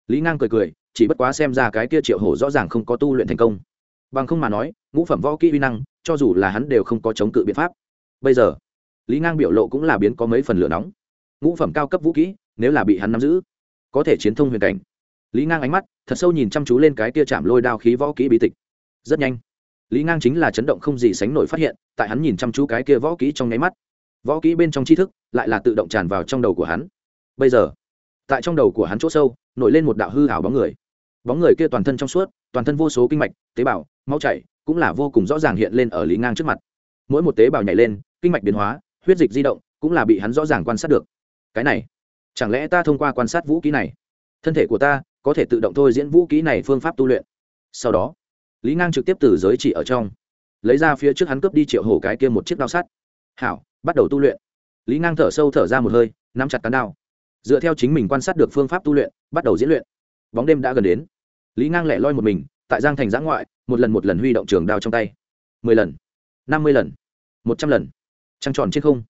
Lý ngang cười cười, chỉ bất quá xem ra cái kia triệu hổ rõ ràng không có tu luyện thành công. Bằng không mà nói, ngũ phẩm võ kỹ uy năng, cho dù là hắn đều không có chống cự biện pháp. Bây giờ, lý ngang biểu lộ cũng là biến có mấy phần lửa nóng ngũ phẩm cao cấp vũ kỹ, nếu là bị hắn nắm giữ, có thể chiến thông huyền cảnh. Lý ngang ánh mắt thật sâu nhìn chăm chú lên cái tia chạm lôi đao khí võ kỹ bí tịch. Rất nhanh, lý ngang chính là chấn động không gì sánh nổi phát hiện, tại hắn nhìn chăm chú cái kia võ kỹ trong nháy mắt, võ kỹ bên trong tri thức lại là tự động tràn vào trong đầu của hắn. Bây giờ, tại trong đầu của hắn chỗ sâu, nổi lên một đạo hư hảo bóng người. Bóng người kia toàn thân trong suốt, toàn thân vô số kinh mạch, tế bào mau chảy cũng là vô cùng rõ ràng hiện lên ở lý ngang trước mặt. Mỗi một tế bào nhảy lên, kinh mạch biến hóa, huyết dịch di động cũng là bị hắn rõ ràng quan sát được cái này, chẳng lẽ ta thông qua quan sát vũ kỹ này? Thân thể của ta có thể tự động thôi diễn vũ kỹ này phương pháp tu luyện. Sau đó, lý ngang trực tiếp từ giới chỉ ở trong, lấy ra phía trước hắn cướp đi triệu hổ cái kia một chiếc đao sắt. Hảo, bắt đầu tu luyện. Lý ngang thở sâu thở ra một hơi, nắm chặt cán đao. Dựa theo chính mình quan sát được phương pháp tu luyện, bắt đầu diễn luyện. Bóng đêm đã gần đến. Lý ngang lẻ loi một mình, tại giang thành giã ngoại, một lần một lần huy động trường đao trong tay. Mười lần, năm mươi lần, một trăm lần. Trăng tròn trên không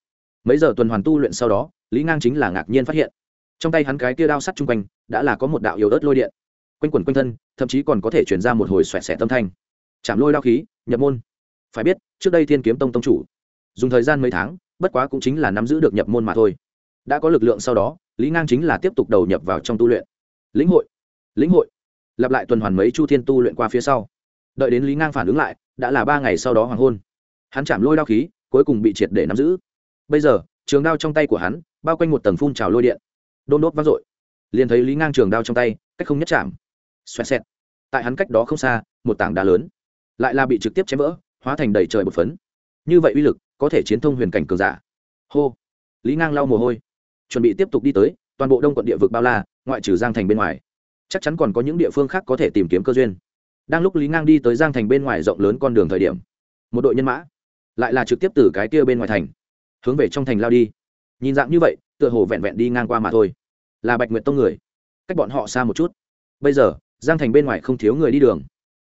mấy giờ tuần hoàn tu luyện sau đó, lý ngang chính là ngạc nhiên phát hiện, trong tay hắn cái kia đao sắt chung quanh, đã là có một đạo yếu ớt lôi điện. Quanh quẩn quanh thân, thậm chí còn có thể chuyển ra một hồi xoẹt xẻ tâm thanh. Chạm lôi đao khí, nhập môn. Phải biết, trước đây thiên kiếm tông tông chủ, dùng thời gian mấy tháng, bất quá cũng chính là nắm giữ được nhập môn mà thôi. Đã có lực lượng sau đó, lý ngang chính là tiếp tục đầu nhập vào trong tu luyện. Lĩnh hội lĩnh hội. Lặp lại tuần hoàn mấy chu thiên tu luyện qua phía sau. Đợi đến lý ngang phản ứng lại, đã là ba ngày sau đó hoàng hôn. Hắn chạm lôi đao khí, cuối cùng bị triệt để nắm giữ bây giờ, trường đao trong tay của hắn, bao quanh một tầng phun trào lôi điện. Đôn đốt vang dội. Liền thấy lý ngang trường đao trong tay, cách không nhất chạm. Xoẹt xẹt. Tại hắn cách đó không xa, một tảng đá lớn. Lại là bị trực tiếp chém vỡ, hóa thành đầy trời bột phấn. Như vậy uy lực, có thể chiến thông huyền cảnh cường giả. Hô. Lý ngang lau mồ hôi. Chuẩn bị tiếp tục đi tới, toàn bộ đông quận địa vực bao la, ngoại trừ giang thành bên ngoài. Chắc chắn còn có những địa phương khác có thể tìm kiếm cơ duyên. Đang lúc lý ngang đi tới giang thành bên ngoài rộng lớn con đường thời điểm, một đội nhân mã, lại là trực tiếp từ cái kia bên ngoài thành hướng về trong thành lao đi. Nhìn dạng như vậy, tựa hồ vẹn vẹn đi ngang qua mà thôi. Là bạch nguyệt tông người. Cách bọn họ xa một chút. Bây giờ, giang thành bên ngoài không thiếu người đi đường.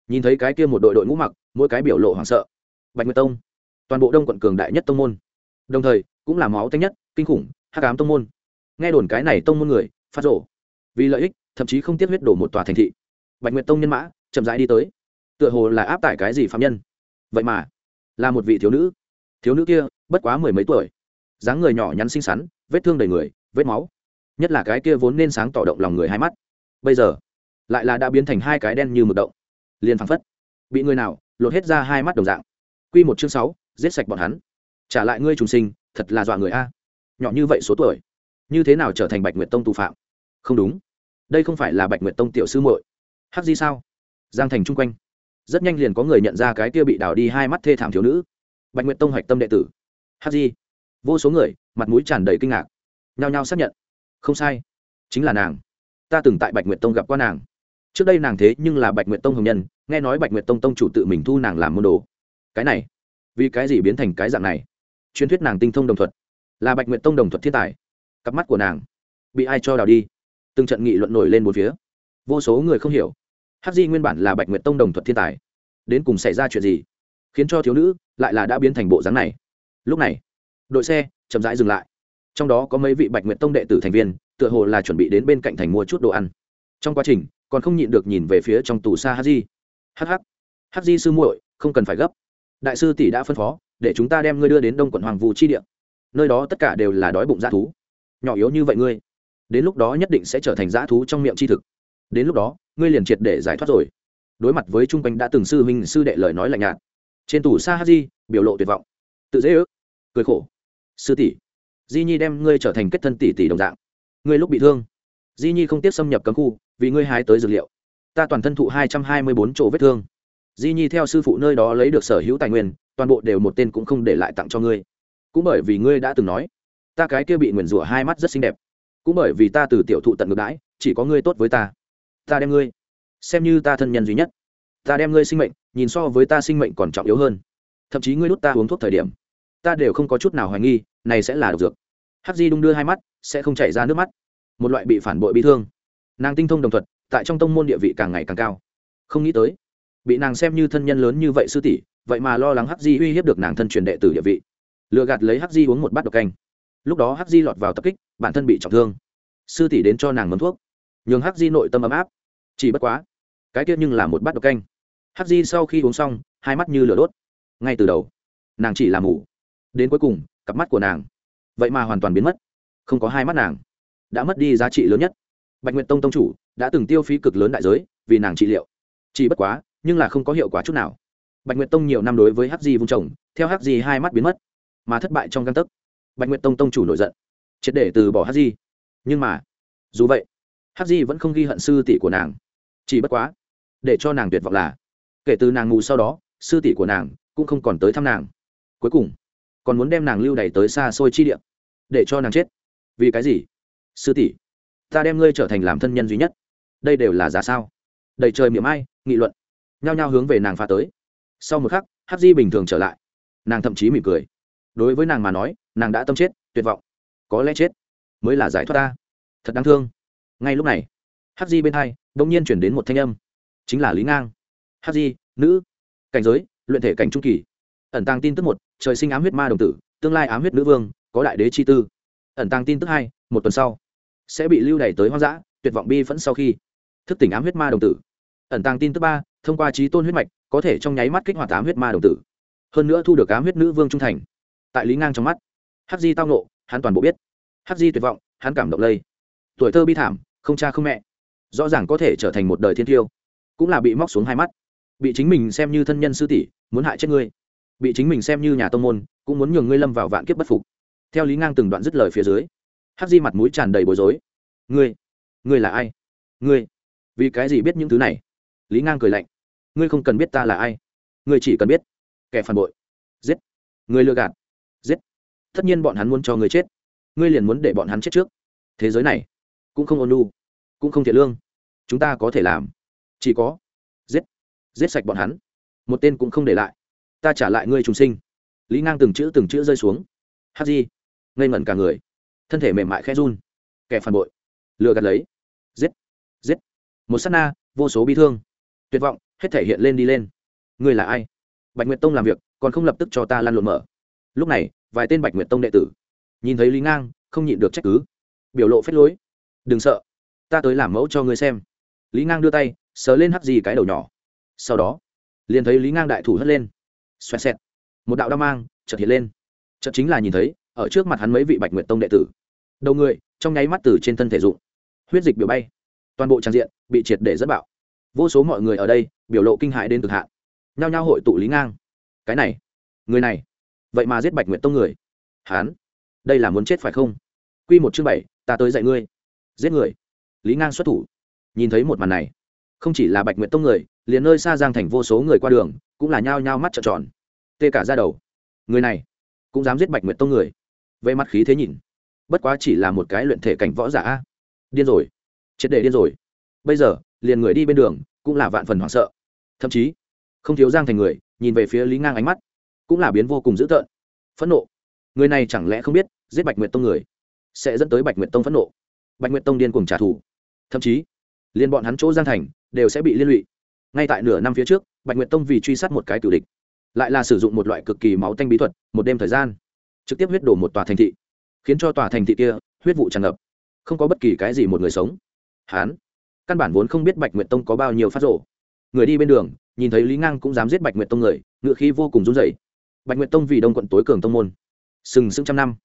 Nhìn thấy cái kia một đội đội ngũ mặc, mỗi cái biểu lộ hoảng sợ. Bạch nguyệt tông. Toàn bộ đông quận cường đại nhất tông môn. Đồng thời, cũng là máu tanh nhất, kinh khủng hát cám tông môn. Nghe đồn cái này tông môn người, phát rổ vì lợi ích, thậm chí không tiếc huyết đổ một tòa thành thị. Bạch nguyệt tông nhân mã, chậm rãi đi tới. Tựa hồ là áp tải cái gì phạm nhân. Vậy mà, là một vị thiếu nữ thiếu nữ kia, bất quá mười mấy tuổi. Dáng người nhỏ nhắn xinh xắn, vết thương đầy người, vết máu. Nhất là cái kia vốn nên sáng tỏ động lòng người hai mắt. Bây giờ, lại là đã biến thành hai cái đen như mực động. Liền phăng phất, bị người nào lột hết ra hai mắt đồng dạng. Q một chương sáu, giết sạch bọn hắn. Trả lại ngươi trùng sinh, thật là dọa người a. Nhỏ như vậy số tuổi, như thế nào trở thành bạch nguyệt tông tù phạm? Không đúng. Đây không phải là bạch nguyệt tông tiểu sư muội. Hắc di sao? Giang thành chung quanh. Rất nhanh liền có người nhận ra cái kia bị đào đi hai mắt thê thảm thiếu nữ bạch nguyệt tông hoạch tâm đệ tử. Hắc di. Vô số người, mặt mũi tràn đầy kinh ngạc. Nhao nhao xác nhận. Không sai. Chính là nàng. Ta từng tại bạch nguyệt tông gặp qua nàng. Trước đây nàng thế nhưng là bạch nguyệt tông hồng nhân, nghe nói bạch nguyệt tông tông chủ tự mình thu nàng làm môn đồ. Cái này, vì cái gì biến thành cái dạng này? Truyền thuyết nàng tinh thông đồng thuật. Là bạch nguyệt tông đồng thuật thiên tài. Cặp mắt của nàng, bị ai cho đào đi? Từng trận nghị luận nổi lên một phía. Vô số người không hiểu. Hát di nguyên bản là bạch nguyệt tông đồng thuật thiên tài. Đến cùng xảy ra chuyện gì? Khiến cho thiếu nữ lại là đã biến thành bộ dáng này. Lúc này, đội xe chậm rãi dừng lại. Trong đó có mấy vị bạch nguyệt tông đệ tử thành viên, tựa hồ là chuẩn bị đến bên cạnh thành mua chút đồ ăn. Trong quá trình, còn không nhịn được nhìn về phía trong tù xa hát di. Hh hát di sư muội, không cần phải gấp. Đại sư tỷ đã phân phó, để chúng ta đem ngươi đưa đến đông quận hoàng vũ chi địa. Nơi đó tất cả đều là đói bụng dã thú. Nhỏ yếu như vậy ngươi, đến lúc đó nhất định sẽ trở thành dã thú trong miệng chi thực. Đến lúc đó, ngươi liền triệt để giải thoát rồi. Đối mặt với trung quanh đã từng sư huynh sư đệ lời nói lạnh nhạt trên tủ sa hát di biểu lộ tuyệt vọng. Tự dễ ước. Cười khổ. Sư tỷ, di nhi đem ngươi trở thành kết thân tỷ tỷ đồng dạng. Ngươi lúc bị thương. Di nhi không tiếp xâm nhập cấm khu, vì ngươi hái tới dược liệu. Ta toàn thân thụ hai trăm hai mươi bốn chỗ vết thương. Di nhi theo sư phụ nơi đó lấy được sở hữu tài nguyên, toàn bộ đều một tên cũng không để lại tặng cho ngươi. Cũng bởi vì ngươi đã từng nói, ta cái kia bị nguyền rủa hai mắt rất xinh đẹp. Cũng bởi vì ta từ tiểu thụ tận ngược đãi, chỉ có ngươi tốt với ta. Ta đem ngươi, xem như ta thân nhân duy nhất ta đem ngươi sinh mệnh, nhìn so với ta sinh mệnh còn trọng yếu hơn. Thậm chí ngươi đút ta uống thuốc thời điểm, ta đều không có chút nào hoài nghi, này sẽ là độc dược. Hắc di đung đưa hai mắt, sẽ không chảy ra nước mắt. Một loại bị phản bội bị thương. Nàng tinh thông đồng thuật, tại trong tông môn địa vị càng ngày càng cao. Không nghĩ tới, bị nàng xem như thân nhân lớn như vậy sư tỷ, vậy mà lo lắng hắc di uy hiếp được nàng thân truyền đệ tử địa vị. Lừa gạt lấy hắc di uống một bát độc canh. Lúc đó hắc di lọt vào tập kích, bản thân bị trọng thương. Sư tỷ đến cho nàng mấm thuốc. Nhường hắc di nội tâm ấm áp. Chỉ bất quá, cái tiết nhưng là một bát độc canh hắc di sau khi uống xong, hai mắt như lửa đốt. Ngay từ đầu, nàng chỉ là mù. Đến cuối cùng, cặp mắt của nàng, vậy mà hoàn toàn biến mất. Không có hai mắt nàng, đã mất đi giá trị lớn nhất. Bạch nguyệt tông tông chủ đã từng tiêu phí cực lớn đại giới vì nàng trị liệu. Chỉ bất quá, nhưng là không có hiệu quả chút nào. Bạch nguyệt tông nhiều năm đối với hắc di vung trồng theo hắc di hai mắt biến mất, mà thất bại trong căn tấc, bạch nguyệt tông tông chủ nổi giận, triệt để từ bỏ hắc di. Nhưng mà, dù vậy, hắc di vẫn không ghi hận sư tỷ của nàng. Chỉ bất quá, để cho nàng tuyệt vọng là kể từ nàng ngủ sau đó, sư tỷ của nàng cũng không còn tới thăm nàng. Cuối cùng, còn muốn đem nàng lưu đày tới xa xôi chi địa, để cho nàng chết. Vì cái gì? Sư tỷ, ta đem ngươi trở thành làm thân nhân duy nhất. Đây đều là giá sao? Đầy trời miệng ai, nghị luận, nhao nhao hướng về nàng pha tới. Sau một khắc hát di bình thường trở lại. Nàng thậm chí mỉm cười. Đối với nàng mà nói, nàng đã tâm chết, tuyệt vọng. Có lẽ chết mới là giải thoát ta. Thật đáng thương. Ngay lúc này hát di bên hai đ ỗ n g nhiên chuyển đến một thanh âm. Chính là lý ngang hát di, nữ. Cảnh giới, luyện thể cảnh trung kỳ. Ẩn tàng tin tức một, trời sinh ám huyết ma đồng tử, tương lai ám huyết nữ vương, có đại đế chi tư. Ẩn tàng tin tức hai, một tuần sau, sẽ bị lưu đày tới hoang dã, tuyệt vọng bi phẫn sau khi thức tỉnh ám huyết ma đồng tử. Ẩn tàng tin tức ba, thông qua trí tôn huyết mạch, có thể trong nháy mắt kích hoạt ám huyết ma đồng tử. Hơn nữa thu được ám huyết nữ vương trung thành. Tại lý ngang trong mắt hắc di tao nộ hắn toàn bộ biết. Hắc di tuyệt vọng, hắn cảm động lây. Tuổi thơ bi thảm, không cha không mẹ, rõ ràng có thể trở thành một đời thiên tiêu. Cũng là bị móc xuống hai mắt bị chính mình xem như thân nhân sư tỷ, muốn hại chết ngươi. Bị chính mình xem như nhà tông môn, cũng muốn nhường ngươi lâm vào vạn kiếp bất phục. Theo lý ngang từng đoạn dứt lời phía dưới, hắc di mặt mũi tràn đầy bối rối. Ngươi ngươi là ai? Ngươi, vì cái gì biết những thứ này? Lý ngang cười lạnh. Ngươi không cần biết ta là ai. Ngươi chỉ cần biết, kẻ phản bội. Giết. Ngươi lừa gạt. Giết. Tất nhiên bọn hắn muốn cho ngươi chết. Ngươi liền muốn để bọn hắn chết trước. Thế giới này cũng không ôn lu cũng không thiện lương. Chúng ta có thể làm. Chỉ có giết sạch bọn hắn. Một tên cũng không để lại. Ta trả lại ngươi trùng sinh. Lý ngang từng chữ từng chữ rơi xuống. Hát di ngây ngẩn cả người. Thân thể mềm mại khẽ run. Kẻ phản bội. Lừa gạt lấy. Giết. Giết. Một s á t na, vô số bi thương. Tuyệt vọng, hết thể hiện lên đi lên. Ngươi là ai? Bạch nguyệt tông làm việc, còn không lập tức cho ta lan lộn mở. Lúc này, vài tên bạch nguyệt tông đệ tử. Nhìn thấy lý ngang, không nhịn được trách cứ. Biểu lộ phép lối. Đừng sợ. Ta tới làm mẫu cho ngươi xem. Lý ngang đưa tay, sờ lên hắt gì cái đầu nhỏ sau đó, liền thấy lý ngang đại thủ hất lên. Xoẹt xẹt. Một đạo đao mang chợt hiện lên. Chợt chính là nhìn thấy, ở trước mặt hắn mấy vị bạch nguyệt tông đệ tử. Đầu người, trong nháy mắt từ trên thân thể dụng. Huyết dịch biểu bay. Toàn bộ trang diện bị triệt để rất bạo. Vô số mọi người ở đây biểu lộ kinh hại đến cực hạn. Nhao nhao hội tụ lý ngang. Cái này, người này, vậy mà giết bạch Nguyệt tông người. Hán, đây là muốn chết phải không? Q một chương bảy, ta tới dạy ngươi. Giết người. Lý ngang xuất thủ. Nhìn thấy một màn này, không chỉ là bạch Nguyệt tông người liền nơi xa giang thành vô số người qua đường, cũng là nhao nhao mắt trợn tròn. Tê cả ra đầu. Người này cũng dám giết bạch nguyệt tông người. Về mắt khí thế nhìn, bất quá chỉ là một cái luyện thể cảnh võ giả điên rồi. Triệt để điên rồi. Bây giờ, liền người đi bên đường cũng là vạn phần hoảng sợ. Thậm chí, không thiếu giang thành người, nhìn về phía lý ngang ánh mắt, cũng là biến vô cùng dữ tợn. Phẫn nộ. Người này chẳng lẽ không biết, giết bạch nguyệt tông người sẽ dẫn tới bạch nguyệt tông phẫn nộ. Bạch nguyệt tông điên cùng trả thù. Thậm chí liên bọn hắn chỗ giang thành đều sẽ bị liên lụy ngay tại nửa năm phía trước, bạch nguyệt tông vì truy sát một cái cựu địch, lại là sử dụng một loại cực kỳ máu tanh bí thuật, một đêm thời gian, trực tiếp huyết đổ một tòa thành thị, khiến cho tòa thành thị kia huyết vụ tràn ngập, không có bất kỳ cái gì một người sống. Hán, căn bản vốn không biết bạch nguyệt tông có bao nhiêu phát rộ người đi bên đường, nhìn thấy lý ngang cũng dám giết bạch nguyệt tông người, ngựa khí vô cùng run rẩy. Bạch nguyệt tông vì đông quận tối cường tông môn, sừng sững trăm năm,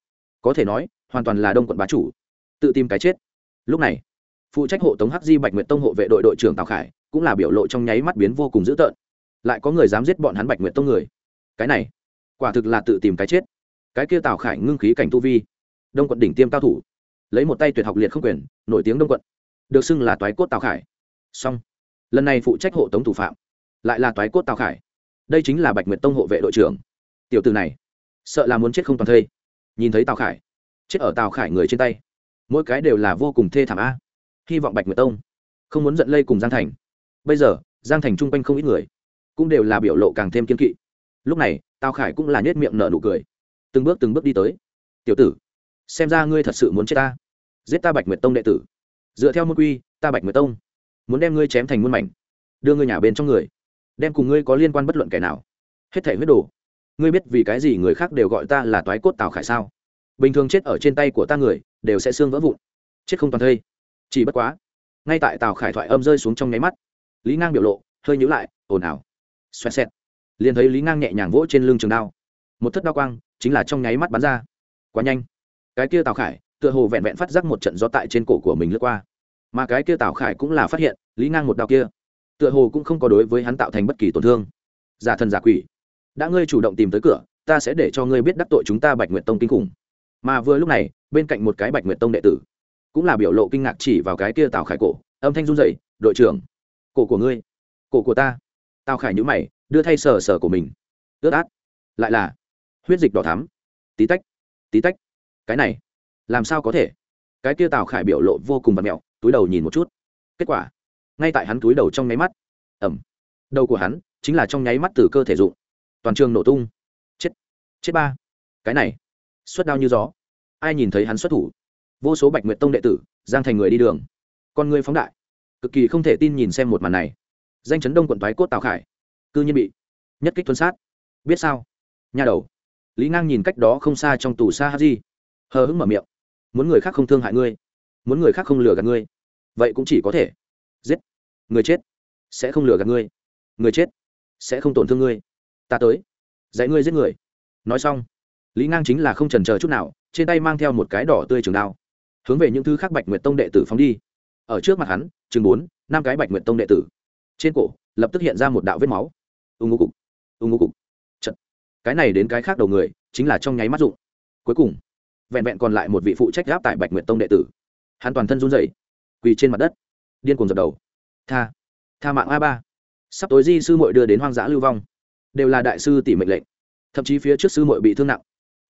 có thể nói, hoàn toàn là đông quận bá chủ, tự tìm cái chết. Lúc này, phụ trách hộ tống hắc di bạch nguyệt tông hộ vệ đội đội trưởng tào khải cũng là biểu lộ trong nháy mắt biến vô cùng dữ tợn. Lại có người dám giết bọn hắn bạch nguyệt tông người. Cái này, quả thực là tự tìm cái chết. Cái kia tào khải ngưng khí cảnh tu vi. Đông quận đỉnh tiêm cao thủ. Lấy một tay tuyệt học liệt không quyền, nổi tiếng đông quận. Được xưng là toái cốt tào khải. Song lần này phụ trách hộ tống thủ phạm, lại là toái cốt tào khải. Đây chính là bạch nguyệt tông hộ vệ đội trưởng. Tiểu từ này, sợ là muốn chết không toàn thây. Nhìn thấy tào khải, chết ở tào khải người trên tay. Mỗi cái đều là vô cùng thê thảm a. Hy vọng bạch nguyệt tông không muốn giận lây cùng giang thành bây giờ, giang thành chung quanh không ít người cũng đều là biểu lộ càng thêm kiên kỵ. Lúc này, tào khải cũng là nhét miệng nở nụ cười. Từng bước từng bước đi tới. Tiểu tử, xem ra ngươi thật sự muốn chết ta. Giết ta bạch nguyệt tông đệ tử. Dựa theo môn quy, ta bạch nguyệt tông muốn đem ngươi chém thành muôn mảnh, đưa ngươi nhà bên trong người, đem cùng ngươi có liên quan bất luận kẻ nào. Hết thể huyết đồ, ngươi biết vì cái gì người khác đều gọi ta là toái cốt tào khải sao? Bình thường chết ở trên tay của ta người, đều sẽ xương vỡ vụn, chết không toàn thây. Chỉ bất quá, ngay tại tào khải thoại âm rơi xuống trong nháy mắt lý ngang biểu lộ hơi nhữ lại, ồn ào. Xoẹt xẹt. Liền thấy lý ngang nhẹ nhàng vỗ trên lưng trường đao. Một thất đao quang chính là trong nháy mắt bắn ra. Quá nhanh. Cái kia tào khải tựa hồ vẹn vẹn phát giác một trận gió tại trên cổ của mình lướt qua. Mà cái kia tào khải cũng là phát hiện, lý ngang một đao kia tựa hồ cũng không có đối với hắn tạo thành bất kỳ tổn thương. Giả thần giả quỷ, đã ngươi chủ động tìm tới cửa, ta sẽ để cho ngươi biết đắc tội chúng ta bạch nguyệt tông kinh khủng. Mà vừa lúc này, bên cạnh một cái bạch nguyệt tông đệ tử cũng là biểu lộ kinh ngạc chỉ vào cái kia tào khải cổ, âm thanh run dậy đội trưởng cổ của ngươi, cổ của ta. Tào khải nhữ mày, đưa thay sờ sờ của mình. Ướt át. Lại là huyết dịch đỏ thắm. Tí tách tí tách. Cái này, làm sao có thể? Cái kia tào khải biểu lộ vô cùng vật mẹo, túi đầu nhìn một chút. Kết quả, ngay tại hắn túi đầu trong nháy mắt. Ẩm. Đầu của hắn chính là trong nháy mắt từ cơ thể dụng toàn trường nổ tung. Chết chết ba. Cái này xuất đao như gió. Ai nhìn thấy hắn xuất thủ? Vô số bạch nguyệt tông đệ tử, giang thành người đi đường. Con người phóng đại cực kỳ không thể tin nhìn xem một màn này. Danh chấn đông quận thoái cốt tào khải. Cư nhiên bị nhất kích tuân sát. Biết sao? Nhà đầu. Lý ngang nhìn cách đó không xa trong tù xa hát di. Hờ hững mở miệng. Muốn người khác không thương hại ngươi. Muốn người khác không lừa gạt ngươi. Vậy cũng chỉ có thể giết. Người chết sẽ không lừa gạt ngươi. Người chết sẽ không tổn thương ngươi. Ta tới, dạy ngươi giết người. Nói xong, lý ngang chính là không trần chờ chút nào, trên tay mang theo một cái đỏ tươi trường đao, hướng về những thứ khác bạch nguyệt tông đệ tử phóng đi. Ở trước mặt hắn chừng bốn, năm cái bạch nguyệt tông đệ tử. Trên cổ, lập tức hiện ra một đạo vết máu. Ưng ngô cục ưng ngô cục. Trận cái này đến cái khác đầu người, chính là trong nháy mắt dụng. Cuối cùng, vẹn vẹn còn lại một vị phụ trách gáp tại bạch nguyệt tông đệ tử. Hắn toàn thân run rẩy, quỳ trên mặt đất, điên cuồng dập đầu. Tha tha mạng a ba. Sắp tối di sư muội đưa đến hoang dã lưu vong. Đều là đại sư tỷ mệnh lệnh. Thậm chí phía trước sư muội bị thương nặng,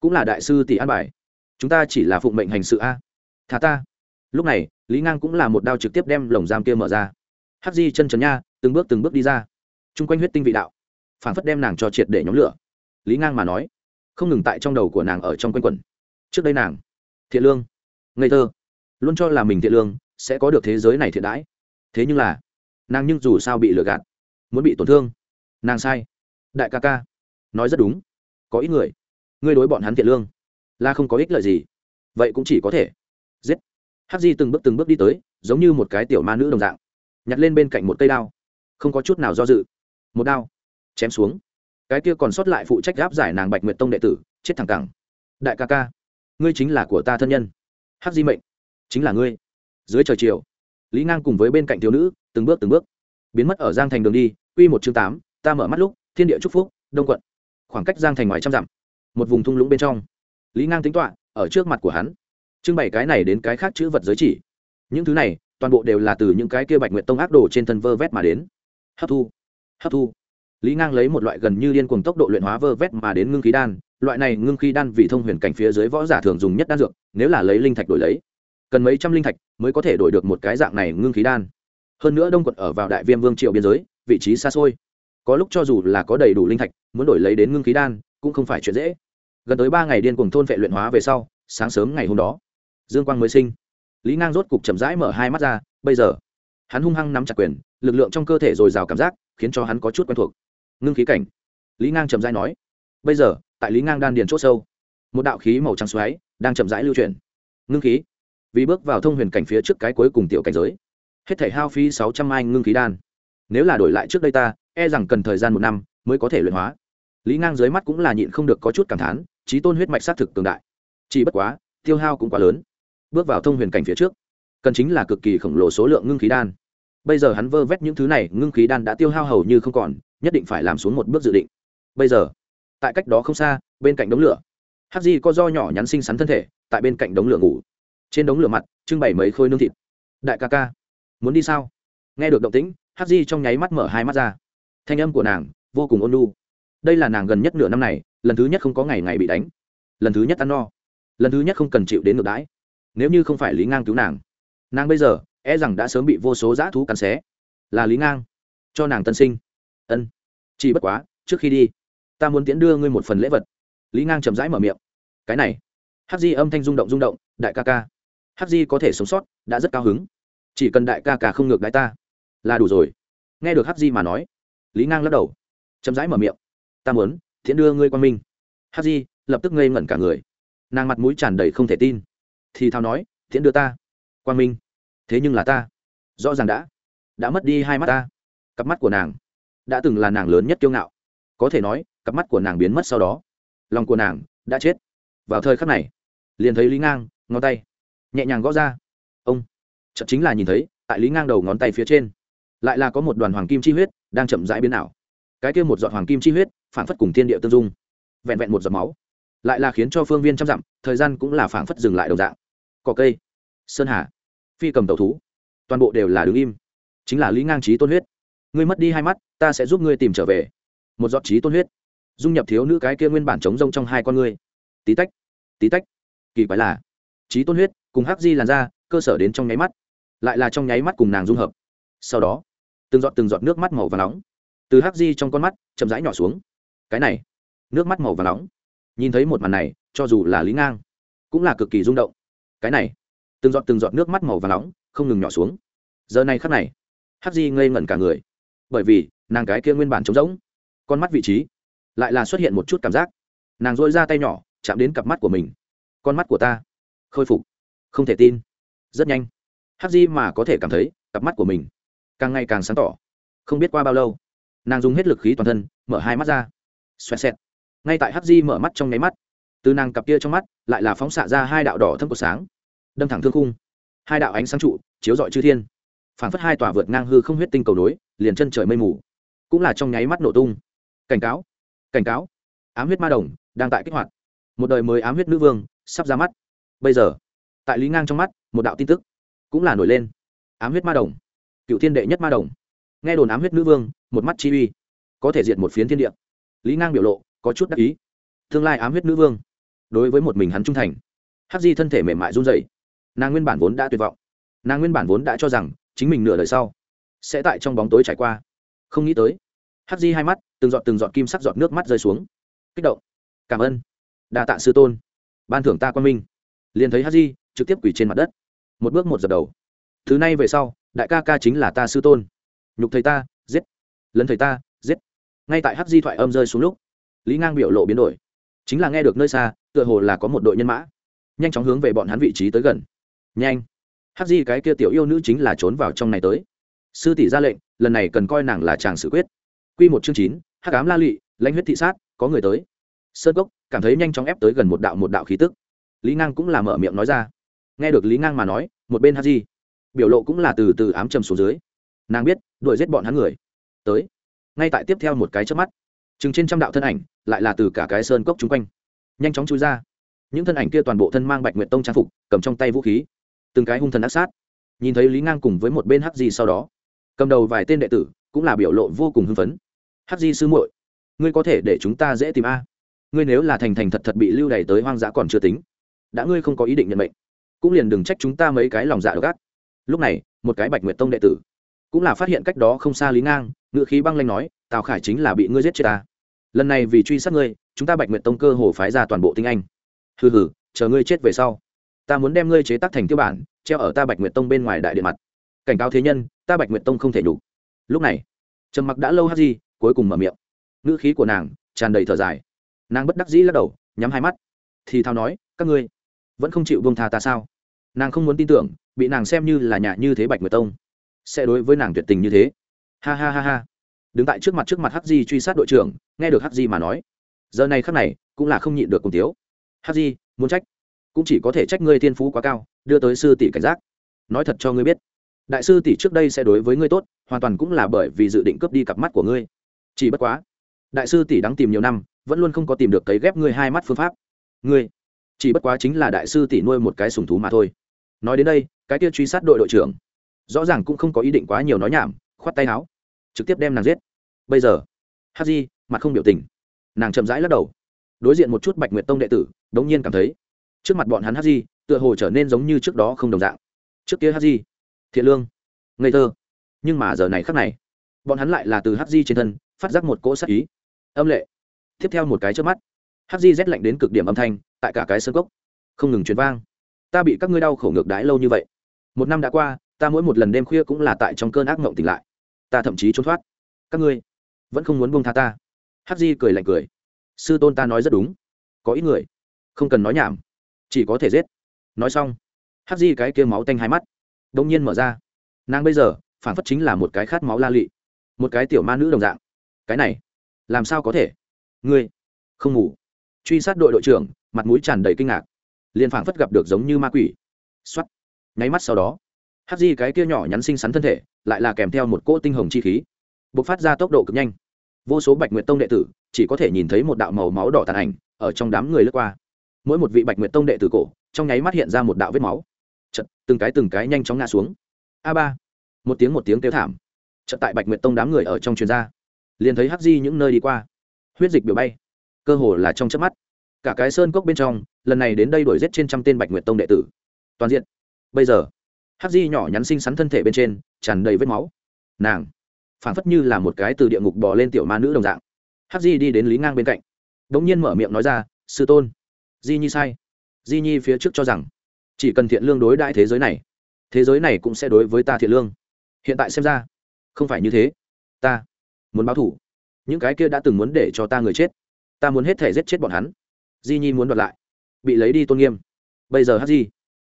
cũng là đại sư tỷ an bài. Chúng ta chỉ là phụng mệnh hành sự a. Thả ta. Lúc này lý ngang cũng là một đao trực tiếp đem lồng giam kia mở ra. Hắc di chân trần nha, từng bước từng bước đi ra. Chung quanh huyết tinh vị đạo. Phản phất đem nàng cho triệt để nhóm lửa. Lý ngang mà nói, không ngừng tại trong đầu của nàng ở trong quanh quẩn. Trước đây nàng, thiện lương, ngây thơ, luôn cho là mình thiện lương sẽ có được thế giới này thiện đãi. Thế nhưng là, nàng nhưng dù sao bị lừa gạt, muốn bị tổn thương. Nàng sai. Đại ca ca, nói rất đúng. Có ít người, ngươi đối bọn hắn thiện lương, là không có ích lợi gì. Vậy cũng chỉ có thể hắc di từng bước từng bước đi tới, giống như một cái tiểu ma nữ đồng dạng. Nhặt lên bên cạnh một cây đao. Không có chút nào do dự. Một đao, chém xuống. Cái kia còn sót lại phụ trách gáp giải nàng bạch nguyệt tông đệ tử, chết thẳng cẳng. Đại ca ca, ngươi chính là của ta thân nhân. Hắc di mệnh, chính là ngươi. Dưới trời chiều, lý ngang cùng với bên cạnh thiếu nữ, từng bước từng bước, biến mất ở giang thành đường đi, quy một chương tám, ta mở mắt lúc, thiên địa trúc phúc, đông quận. Khoảng cách giang thành ngoài trăm dặm, một vùng thung lũng bên trong. Lý ngang tính toạ ở trước mặt của hắn trưng bày cái này đến cái khác chữ vật giới chỉ. Những thứ này, toàn bộ đều là từ những cái kia bạch nguyện tông ác đồ trên thân vơ vét mà đến. Hấp thu hấp thu. Lý ngang lấy một loại gần như điên cuồng tốc độ luyện hóa vơ vét mà đến ngưng khí đan. Loại này ngưng khí đan vị thông huyền cảnh phía dưới võ giả thường dùng nhất đan dược, nếu là lấy linh thạch đổi lấy, cần mấy trăm linh thạch mới có thể đổi được một cái dạng này ngưng khí đan. Hơn nữa đông quận ở vào đại viêm vương triệu biên giới, vị trí xa xôi. Có lúc cho dù là có đầy đủ linh thạch, muốn đổi lấy đến ngưng khí đan cũng không phải chuyện dễ. Gần tới ba ngày điên cuồng thôn vệ luyện hóa về sau, sáng sớm ngày hôm đó dương quang mới sinh. Lý ngang rốt cục chậm rãi mở hai mắt ra, bây giờ, hắn hung hăng nắm chặt quyền, lực lượng trong cơ thể dồi dào cảm giác, khiến cho hắn có chút quen thuộc. Ngưng khí cảnh. Lý ngang chậm rãi nói, bây giờ, tại lý ngang đan điền c h ỗ sâu, một đạo khí màu trắng xoáy đang chậm rãi lưu chuyển. Ngưng khí. Vì bước vào thông huyền cảnh phía trước cái cuối cùng tiểu cảnh giới, hết thể hao phí sáu trăm ai ngưng khí đan. Nếu là đổi lại trước đây ta e rằng cần thời gian một năm mới có thể luyện hóa. Lý ngang dưới mắt cũng là nhịn không được có chút cảm thán trí tôn huyết mạch xác thực cường đại. Chỉ bất quá, tiêu hao cũng quá lớn bước vào thông huyền cảnh phía trước. Cần chính là cực kỳ khổng lồ số lượng ngưng khí đan. Bây giờ hắn vơ vét những thứ này, ngưng khí đan đã tiêu hao hầu như không còn, nhất định phải làm xuống một bước dự định. Bây giờ, tại cách đó không xa, bên cạnh đống lửa. Hắc di có do nhỏ nhắn xinh xắn thân thể, tại bên cạnh đống lửa ngủ. Trên đống lửa mặt, trưng bày mấy khối nương thịt. Đại ca ca, muốn đi sao? Nghe được động tĩnh, hắc di trong nháy mắt mở hai mắt ra. Thanh âm của nàng vô cùng ôn lu đây là nàng gần nhất nửa năm này, lần thứ nhất không có ngày ngày bị đánh. Lần thứ nhất ăn no. Lần thứ nhất không cần chịu đến ngược đãi nếu như không phải lý ngang cứu nàng nàng bây giờ e rằng đã sớm bị vô số dã thú cắn xé là lý ngang cho nàng tân sinh ân chỉ bất quá trước khi đi ta muốn tiễn đưa ngươi một phần lễ vật lý ngang chậm rãi mở miệng cái này hát di âm thanh rung động rung động đại ca ca hát di có thể sống sót đã rất cao hứng chỉ cần đại ca ca không ngược đại ta là đủ rồi nghe được hát di mà nói lý ngang lắc đầu chậm rãi mở miệng ta muốn thiện đưa ngươi qua minh hát di lập tức ngây ngẩn cả người nàng mặt mũi tràn đầy không thể tin thì thao nói thiện đưa ta. Quan minh. Thế nhưng là ta. Rõ ràng đã. Đã mất đi hai mắt ta. Cặp mắt của nàng đã từng là nàng lớn nhất kiêu ngạo. Có thể nói, cặp mắt của nàng biến mất sau đó. Lòng của nàng đã chết. Vào thời khắc này, liền thấy lý ngang, ngón tay nhẹ nhàng gõ ra. Ông chậm chính là nhìn thấy, tại lý ngang đầu ngón tay phía trên, lại là có một đoàn hoàng kim chi huyết đang chậm rãi biến ảo. Cái kia một giọt hoàng kim chi huyết phản phất cùng thiên địa tương dung, vẹn vẹn một giọt máu, lại là khiến cho phương viên trăm dặm, thời gian cũng là phản phất dừng lại đồng dạng cỏ cây. Sơn hà. Phi cầm tàu thú. Toàn bộ đều là đứng im. Chính là lý ngang trí tôn huyết. Ngươi mất đi hai mắt, ta sẽ giúp ngươi tìm trở về. Một giọt trí tôn huyết. Dung nhập thiếu nữ cái kia nguyên bản trống rông trong hai con ngươi. Tí tách tí tách. Kỳ quái là trí tôn huyết cùng hắc di làn ra cơ sở đến trong nháy mắt. Lại là trong nháy mắt cùng nàng dung hợp. Sau đó, từng giọt từng giọt nước mắt màu và nóng. Từ hắc di trong con mắt, chậm rãi nhỏ xuống. Cái này, nước mắt màu và nóng. Nhìn thấy một màn này, cho dù là lý ngang, cũng là cực kỳ rung động cái này từng giọt từng giọt nước mắt màu và nóng không ngừng nhỏ xuống giờ này khắc này hắc di ngây ngẩn cả người bởi vì nàng cái kia nguyên bản trống rỗng con mắt vị trí lại là xuất hiện một chút cảm giác nàng dôi ra tay nhỏ chạm đến cặp mắt của mình con mắt của ta khôi phục không thể tin rất nhanh hắc di mà có thể cảm thấy cặp mắt của mình càng ngày càng sáng tỏ không biết qua bao lâu nàng dùng hết lực khí toàn thân mở hai mắt ra xoẹt xẹt ngay tại hắc di mở mắt trong nháy mắt từ nàng cặp kia trong mắt, lại là phóng xạ ra hai đạo đỏ thâm của sáng. Đâm thẳng thương khung. Hai đạo ánh sáng trụ, chiếu rọi chư thiên. Phảng phất hai tòa vượt ngang hư không huyết tinh cầu nối, liền chân trời mây mù. Cũng là trong nháy mắt nổ tung. Cảnh cáo cảnh cáo. Ám huyết ma đồng đang tại kích hoạt. Một đời mới ám huyết nữ vương sắp ra mắt. Bây giờ, tại lý ngang trong mắt, một đạo tin tức cũng là nổi lên. Ám huyết ma đồng, cựu thiên đệ nhất ma đồng. Nghe đồn ám huyết nữ vương, một mắt chi uy, có thể diệt một phiến thiên địa. Lý ngang biểu lộ có chút đắc ý. Tương lai ám huyết nữ vương đối với một mình hắn trung thành. Hắc di thân thể mềm mại run dày nàng nguyên bản vốn đã tuyệt vọng. Nàng nguyên bản vốn đã cho rằng chính mình nửa đời sau sẽ tại trong bóng tối trải qua. Không nghĩ tới, hắc di hai mắt, từng giọt từng giọt kim sắc giọt nước mắt rơi xuống. Kích động. Cảm ơn. Đa tạ sư tôn. Ban thưởng ta quan minh. Liền thấy hắc di trực tiếp quỳ trên mặt đất. Một bước một giật đầu. Thứ này về sau, đại ca ca chính là ta sư tôn. Nhục thầy ta, giết. Lấn thầy ta, giết. Ngay tại hắc di thoại âm rơi xuống lúc, lý ngang biểu lộ biến đổi chính là nghe được nơi xa, tựa hồ là có một đội nhân mã. Nhanh chóng hướng về bọn hắn vị trí tới gần. Nhanh. Hắc di, cái kia tiểu yêu nữ chính là trốn vào trong này tới. Sư tỷ ra lệnh, lần này cần coi nàng là chàng xử quyết. Q một chương chín, hắc ám la lụy, lãnh huyết thị sát, có người tới. Sơn cốc, cảm thấy nhanh chóng ép tới gần một đạo một đạo khí tức. Lý ngang cũng là mở miệng nói ra. Nghe được lý ngang mà nói, một bên hắc di, biểu lộ cũng là từ từ ám trầm xuống dưới. Nàng biết, đuổi giết bọn hắn người. Tới. Ngay tại tiếp theo một cái trước mắt chừng trên trăm đạo thân ảnh, lại là từ cả cái sơn cốc chung quanh. Nhanh chóng chui ra. Những thân ảnh kia toàn bộ thân mang bạch nguyện tông trang phục, cầm trong tay vũ khí. Từng cái hung thần ác sát. Nhìn thấy lý ngang cùng với một bên hắc di sau đó, cầm đầu vài tên đệ tử cũng là biểu lộ vô cùng hưng phấn. Hắc di sư muội, ngươi có thể để chúng ta dễ tìm a? Ngươi nếu là thành thành thật thật bị lưu đày tới hoang dã còn chưa tính, đã ngươi không có ý định nhận mệnh, cũng liền đừng trách chúng ta mấy cái lòng dạ độc ác. Lúc này, một cái bạch nguyệt tông đệ tử cũng là phát hiện cách đó không xa lý ngang ngự khí băng lanh nói, tào khải chính là bị ngươi giết chết ta lần này vì truy sát ngươi, chúng ta bạch nguyệt tông cơ hồ phái ra toàn bộ tinh anh. Hừ hừ, chờ ngươi chết về sau, ta muốn đem ngươi chế tác thành tiêu bản, treo ở ta bạch nguyệt tông bên ngoài đại điện mặt. Cảnh cáo thế nhân, ta bạch nguyệt tông không thể đủ lúc này, trầm mặc đã lâu hát gì, cuối cùng mở miệng. Ngữ khí của nàng tràn đầy thở dài. Nàng bất đắc dĩ lắc đầu, nhắm hai mắt. Thì thao nói, các ngươi vẫn không chịu bông tha ta sao? Nàng không muốn tin tưởng, bị nàng xem như là nhà như thế bạch nguyệt tông. Sẽ đối với nàng tuyệt tình như thế. Ha ha ha ha đứng tại trước mặt trước mặt hắc di truy sát đội trưởng, nghe được hắc di mà nói. Giờ này khắc này, cũng là không nhịn được cùng tiếu hắc di, muốn trách? Cũng chỉ có thể trách ngươi thiên phú quá cao, đưa tới sư tỷ cảnh giác. Nói thật cho ngươi biết, đại sư tỷ trước đây sẽ đối với ngươi tốt, hoàn toàn cũng là bởi vì dự định cướp đi cặp mắt của ngươi. Chỉ bất quá, đại sư tỷ đang tìm nhiều năm, vẫn luôn không có tìm được cấy ghép ngươi hai mắt phương pháp. Ngươi, chỉ bất quá chính là đại sư tỷ nuôi một cái sùng thú mà thôi. Nói đến đây, cái kia truy sát đội đội trưởng, rõ ràng cũng không có ý định quá nhiều nói nhảm, khoát tay áo, trực tiếp đem nàng giết bây giờ hát di mặt không biểu tình nàng chậm rãi lắc đầu đối diện một chút bạch nguyệt tông đệ tử đống nhiên cảm thấy trước mặt bọn hắn hát di tựa hồ trở nên giống như trước đó không đồng dạng trước kia hát di thiện lương ngây thơ nhưng mà giờ này khắc này bọn hắn lại là từ hát di trên thân phát giác một cỗ sắc ý âm lệ tiếp theo một cái trước mắt hát di rét lạnh đến cực điểm âm thanh tại cả cái sân cốc không ngừng truyền vang ta bị các ngươi đau khổ ngược đái lâu như vậy một năm đã qua ta mỗi một lần đêm khuya cũng là tại trong cơn ác mộng tỉnh lại ta thậm chí trốn thoát các ngươi vẫn không muốn buông tha ta. Hắc di cười lạnh cười. Sư tôn ta nói rất đúng. Có ít người không cần nói nhảm, chỉ có thể giết. Nói xong, hắc di cái kia máu tanh hai mắt đ ỗ n g nhiên mở ra. Nàng bây giờ phản phất chính là một cái khát máu la lị, một cái tiểu ma nữ đồng dạng. Cái này, làm sao có thể? Ngươi không ngủ. Truy sát đội đội trưởng, mặt mũi tràn đầy kinh ngạc. Liền phảng phất gặp được giống như ma quỷ. X o á t nháy mắt sau đó hát di cái kia nhỏ nhắn xinh xắn thân thể lại là kèm theo một cỗ tinh hồng chi khí bộc phát ra tốc độ cực nhanh. Vô số bạch nguyệt tông đệ tử chỉ có thể nhìn thấy một đạo màu máu đỏ tàn ảnh ở trong đám người lướt qua. Mỗi một vị bạch nguyệt tông đệ tử cổ trong nháy mắt hiện ra một đạo vết máu. Chật, từng cái từng cái nhanh chóng ngã xuống. A ba. Một tiếng một tiếng kêu thảm. Chật tại bạch nguyệt tông đám người ở trong truyền ra liền thấy hắc di những nơi đi qua. Huyết dịch biểu bay. Cơ hồ là trong chớp mắt. Cả cái sơn cốc bên trong lần này đến đây đuổi giết trên trăm tên bạch nguyệt tông đệ tử. Toàn diện. Bây giờ hắc di nhỏ nhắn xinh xắn thân thể bên trên tràn đầy vết máu. Nàng phảng phất như là một cái từ địa ngục bò lên tiểu ma nữ đồng dạng. Hắc di đi đến lý ngang bên cạnh đ ỗ n g nhiên mở miệng nói ra, sư tôn, di nhi sai. Di nhi phía trước cho rằng, chỉ cần thiện lương đối đại thế giới này, thế giới này cũng sẽ đối với ta thiện lương. Hiện tại xem ra, không phải như thế. Ta muốn báo thủ những cái kia đã từng muốn để cho ta người chết, ta muốn hết thể giết chết bọn hắn. Di nhi muốn đoạt lại, bị lấy đi tôn nghiêm. Bây giờ Hắc di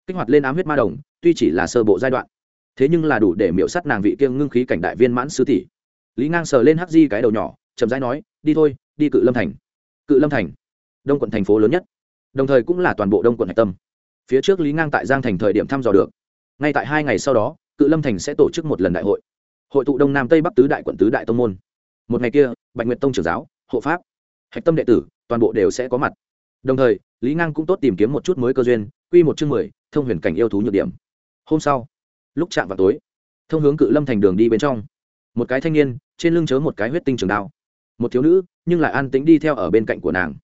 kích hoạt lên ám huyết ma đồng, tuy chỉ là sơ bộ giai đoạn thế nhưng là đủ để miễu sắt nàng vị kiêng ngưng khí cảnh đại viên mãn sứ tỷ. Lý ngang sờ lên hắc di cái đầu nhỏ, chậm rãi nói, đi thôi, đi cự lâm thành. Cự lâm thành, đông quận thành phố lớn nhất. Đồng thời cũng là toàn bộ đông quận hạch tâm. Phía trước lý ngang tại giang thành thời điểm thăm dò được. Ngay tại hai ngày sau đó, cự lâm thành sẽ tổ chức một lần đại hội. Hội tụ đông nam tây bắc tứ đại quận tứ đại tông môn. Một ngày kia, bạch nguyệt tông trưởng giáo, hộ pháp, hạch tâm đệ tử, toàn bộ đều sẽ có mặt. Đồng thời, lý ngang cũng tốt tìm kiếm một chút mới cơ duyên, quy một chương mười, thông huyền cảnh yêu thú nhược điểm. Hôm sau lúc chạm vào tối, thông hướng cự lâm thành đường đi bên trong. Một cái thanh niên, trên lưng chớ một cái huyết tinh trường đao. Một thiếu nữ, nhưng lại an tĩnh đi theo ở bên cạnh của nàng.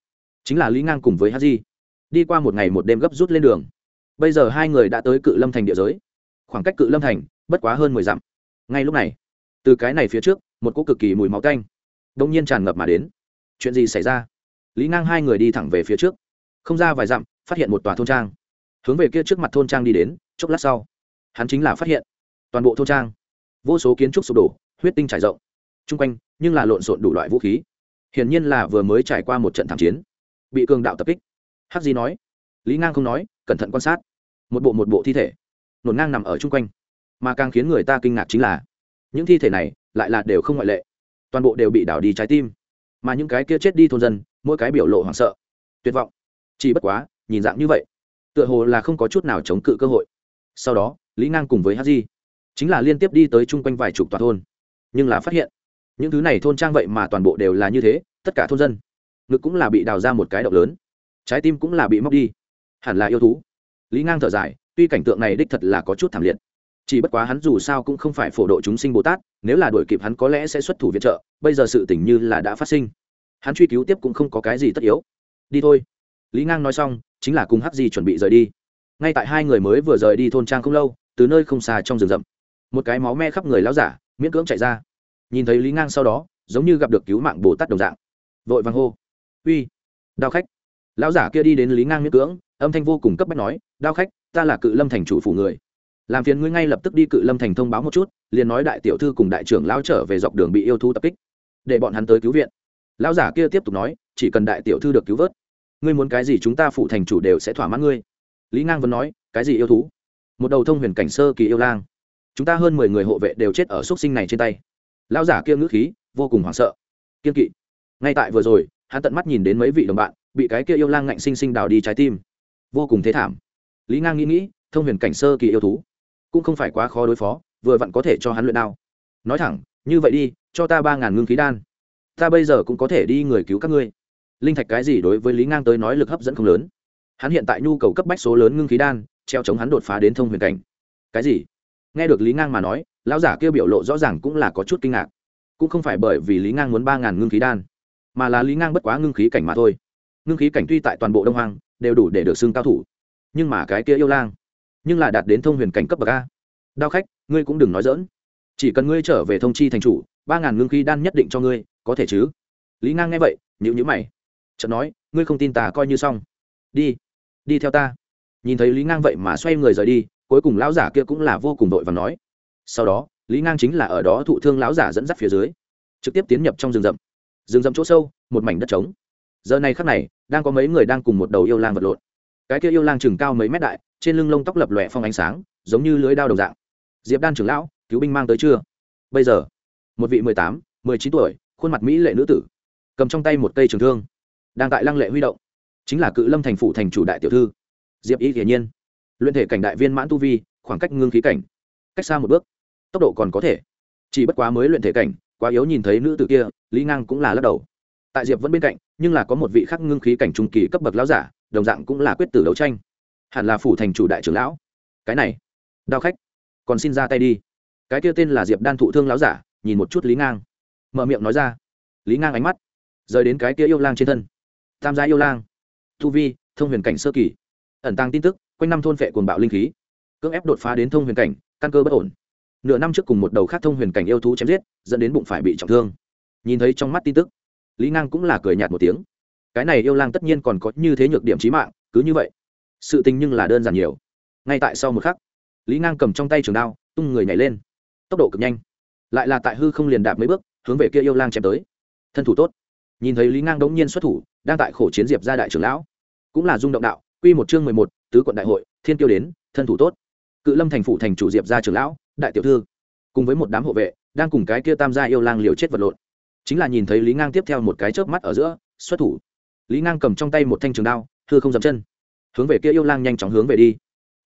Chính là lý ngang cùng với hát di đi qua một ngày một đêm gấp rút lên đường. Bây giờ hai người đã tới cự lâm thành địa giới. Khoảng cách cự lâm thành, bất quá hơn mười dặm. Ngay lúc này, từ cái này phía trước, một cỗ cực kỳ mùi máu tanh đông nhiên tràn ngập mà đến. Chuyện gì xảy ra? Lý ngang hai người đi thẳng về phía trước. Không ra vài dặm, phát hiện một tòa thôn trang. Hướng về kia trước mặt thôn trang đi đến, chốc lát sau hắn chính là phát hiện, toàn bộ thôn trang, vô số kiến trúc sụp đổ, huyết tinh trải rộng. Chung quanh, nhưng là lộn xộn đủ loại vũ khí. Hiển nhiên là vừa mới trải qua một trận thảm chiến, bị cường đạo tập kích. Hắc di nói, lý ngang không nói, cẩn thận quan sát. Một bộ một bộ thi thể, nổn ngang nằm ở chung quanh. Mà càng khiến người ta kinh ngạc chính là, những thi thể này lại là đều không ngoại lệ. Toàn bộ đều bị đảo đi trái tim. Mà những cái kia chết đi thôn dân, mỗi cái biểu lộ hoảng sợ, tuyệt vọng. Chỉ bất quá, nhìn dạng như vậy, tựa hồ là không có chút nào chống cự cơ hội. Sau đó lý ngang cùng với hát di. Chính là liên tiếp đi tới chung quanh vài chục tòa thôn. Nhưng là phát hiện, những thứ này thôn trang vậy mà toàn bộ đều là như thế, tất cả thôn dân. Ngực cũng là bị đào ra một cái động lớn. Trái tim cũng là bị móc đi. Hẳn là yêu thú. Lý ngang thở dài, tuy cảnh tượng này đích thật là có chút thảm liệt. Chỉ bất quá hắn dù sao cũng không phải phổ độ chúng sinh bồ tát, nếu là đuổi kịp hắn có lẽ sẽ xuất thủ viện trợ, bây giờ sự tình như là đã phát sinh. Hắn truy cứu tiếp cũng không có cái gì tất yếu. Đi thôi. Lý ngang nói xong, chính là cùng hắc di chuẩn bị rời đi. Ngay tại hai người mới vừa rời đi thôn trang không lâu từ nơi không xa trong rừng rậm. Một cái máu me khắp người lão giả, miễn cưỡng chạy ra. Nhìn thấy lý ngang sau đó, giống như gặp được cứu mạng bồ tát đồng dạng. Vội vàng hô, uy, đao khách. Lão giả kia đi đến lý ngang miễn cưỡng, âm thanh vô cùng cấp bách nói, đao khách, ta là cự lâm thành chủ phủ người. Làm phiền ngươi ngay lập tức đi cự lâm thành thông báo một chút, liền nói đại tiểu thư cùng đại trưởng lao trở về dọc đường bị yêu thú tập kích, để bọn hắn tới cứu viện. Lão giả kia tiếp tục nói, chỉ cần đại tiểu thư được cứu vớt, ngươi muốn cái gì chúng ta phụ thành chủ đều sẽ thỏa mãn ngươi. Lý ngang vẫn nói, cái gì yêu thú? Một đầu thông huyền cảnh sơ kỳ yêu lang. Chúng ta hơn mười người hộ vệ đều chết ở x sinh này trên tay. Lão giả kia ngữ khí, vô cùng hoảng sợ. Kiên kỵ. Ngay tại vừa rồi, hắn tận mắt nhìn đến mấy vị đồng bạn, bị cái kia yêu lang ngạnh sinh sinh đào đi trái tim. Vô cùng thế thảm. Lý ngang nghĩ nghĩ, thông huyền cảnh sơ kỳ yêu thú cũng không phải quá khó đối phó, vừa vặn có thể cho hắn luyện đao. Nói thẳng, như vậy đi, cho ta ba ngàn ngưng khí đan. Ta bây giờ cũng có thể đi người cứu các ngươi. Linh thạch cái gì đối với lý ngang tới nói lực hấp dẫn không lớn. Hắn hiện tại nhu cầu cấp bách số lớn ngưng khí đan treo chống hắn đột phá đến thông huyền cảnh. Cái gì? Nghe được lý ngang mà nói, lão giả kia biểu lộ rõ ràng cũng là có chút kinh ngạc. Cũng không phải bởi vì lý ngang muốn ba ngàn ngưng khí đan, mà là lý ngang bất quá ngưng khí cảnh mà thôi. Ngưng khí cảnh tuy tại toàn bộ đông hoàng đều đủ để được xưng cao thủ. Nhưng mà cái kia yêu lang, nhưng là đạt đến thông huyền cảnh cấp bậc a. Đao khách, ngươi cũng đừng nói dỡn chỉ cần ngươi trở về thông chi thành chủ, ba ngàn ngưng khí đan nhất định cho ngươi, có thể chứ? Lý ngang nghe vậy nhữ nhữ mày. Chợt nói, ngươi không tin ta coi như xong. Đi đi theo ta nhìn thấy lý ngang vậy mà xoay người rời đi, cuối cùng lão giả kia cũng là vô cùng đội và nói. Sau đó, lý ngang chính là ở đó thụ thương lão giả dẫn dắt phía dưới, trực tiếp tiến nhập trong rừng rậm. Rừng rậm chỗ sâu, một mảnh đất trống. Giờ này khắc này, đang có mấy người đang cùng một đầu yêu lang vật lộn. Cái kia yêu lang chừng cao mấy mét đại, trên lưng lông tóc lập lòe phong ánh sáng, giống như lưới đao đồng dạng. Diệp đan trưởng lão, cứu binh mang tới chưa? Bây giờ, một vị mười tám, mười chín tuổi, khuôn mặt mỹ lệ nữ tử, cầm trong tay một cây trường thương, đang tại lăng lệ huy động. Chính là cự lâm thành phủ thành chủ đại tiểu thư diệp y hiển nhiên. Luyện thể cảnh đại viên mãn tu vi, khoảng cách ngưng khí cảnh, cách xa một bước, tốc độ còn có thể. Chỉ bất quá mới luyện thể cảnh, quá yếu nhìn thấy nữ tử kia, lý ngang cũng là lắc đầu. Tại diệp vẫn bên cạnh, nhưng là có một vị khắc ngưng khí cảnh trung kỳ cấp bậc lão giả, đồng dạng cũng là quyết tử đấu tranh. Hẳn là phủ thành chủ đại trưởng lão. Cái này, đao khách, còn xin ra tay đi. Cái kia tên là diệp đan thụ thương lão giả, nhìn một chút lý ngang. Mở miệng nói ra. Lý ngang ánh mắt, rời đến cái kia yêu lang trên thân. Tam gia yêu lang, tu vi, thông huyền cảnh sơ kỳ ẩn tăng tin tức, quanh năm thôn vệ cuồng bạo linh khí. Cưỡng ép đột phá đến thông huyền cảnh, căn cơ bất ổn. Nửa năm trước cùng một đầu khác thông huyền cảnh yêu thú chém giết, dẫn đến bụng phải bị trọng thương. Nhìn thấy trong mắt tin tức, lý ngang cũng là cười nhạt một tiếng. Cái này yêu lang tất nhiên còn có như thế nhược điểm trí mạng, cứ như vậy. Sự tình nhưng là đơn giản nhiều. Ngay tại sau một khắc, lý ngang cầm trong tay trường đao, tung người nhảy lên. Tốc độ cực nhanh. Lại là tại hư không liền đạp mấy bước, hướng về kia yêu lang chém tới. Thân thủ tốt. Nhìn thấy lý ngang đống nhiên xuất thủ, đang tại khổ chiến diệp gia đại trưởng lão, cũng là dung động đạo quy một chương mười một, tứ quận đại hội, thiên tiêu đến, thân thủ tốt. Cự lâm thành phủ thành chủ diệp gia trưởng lão, đại tiểu thư, cùng với một đám hộ vệ, đang cùng cái kia tam gia yêu lang liều chết vật lộn. Chính là nhìn thấy lý ngang tiếp theo một cái chớp mắt ở giữa, xuất thủ. Lý ngang cầm trong tay một thanh trường đao thưa không dậm chân. Hướng về kia yêu lang nhanh chóng hướng về đi.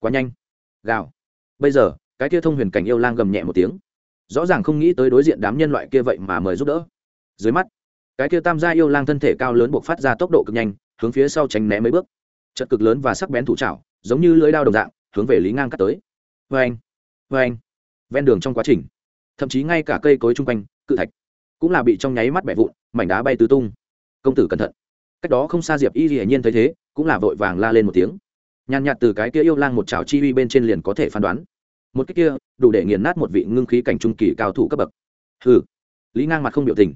Quá nhanh. Gào. Bây giờ, cái kia thông huyền cảnh yêu lang gầm nhẹ một tiếng. Rõ ràng không nghĩ tới đối diện đám nhân loại kia vậy mà mời giúp đỡ. Dưới mắt, cái kia tam gia yêu lang thân thể cao lớn buộc phát ra tốc độ cực nhanh, hướng phía sau tránh né mấy bước trận cực lớn và sắc bén thủ trảo giống như lưỡi đao đồng dạng, hướng về lý ngang cắt tới. Vê anh vê anh ven đường trong quá trình, thậm chí ngay cả cây cối chung quanh, cự thạch cũng là bị trong nháy mắt bẻ vụn, mảnh đá bay tứ tung. Công tử cẩn thận. Cách đó không xa diệp y hiển nhiên thấy thế, cũng là vội vàng la lên một tiếng. Nhàn nhạt từ cái kia yêu lang một chảo chi uy bên trên liền có thể phán đoán. Một cái kia, đủ để nghiền nát một vị ngưng khí cảnh trung kỳ cao thủ cấp bậc. Hừ. Lý ngang mặt không biểu tình.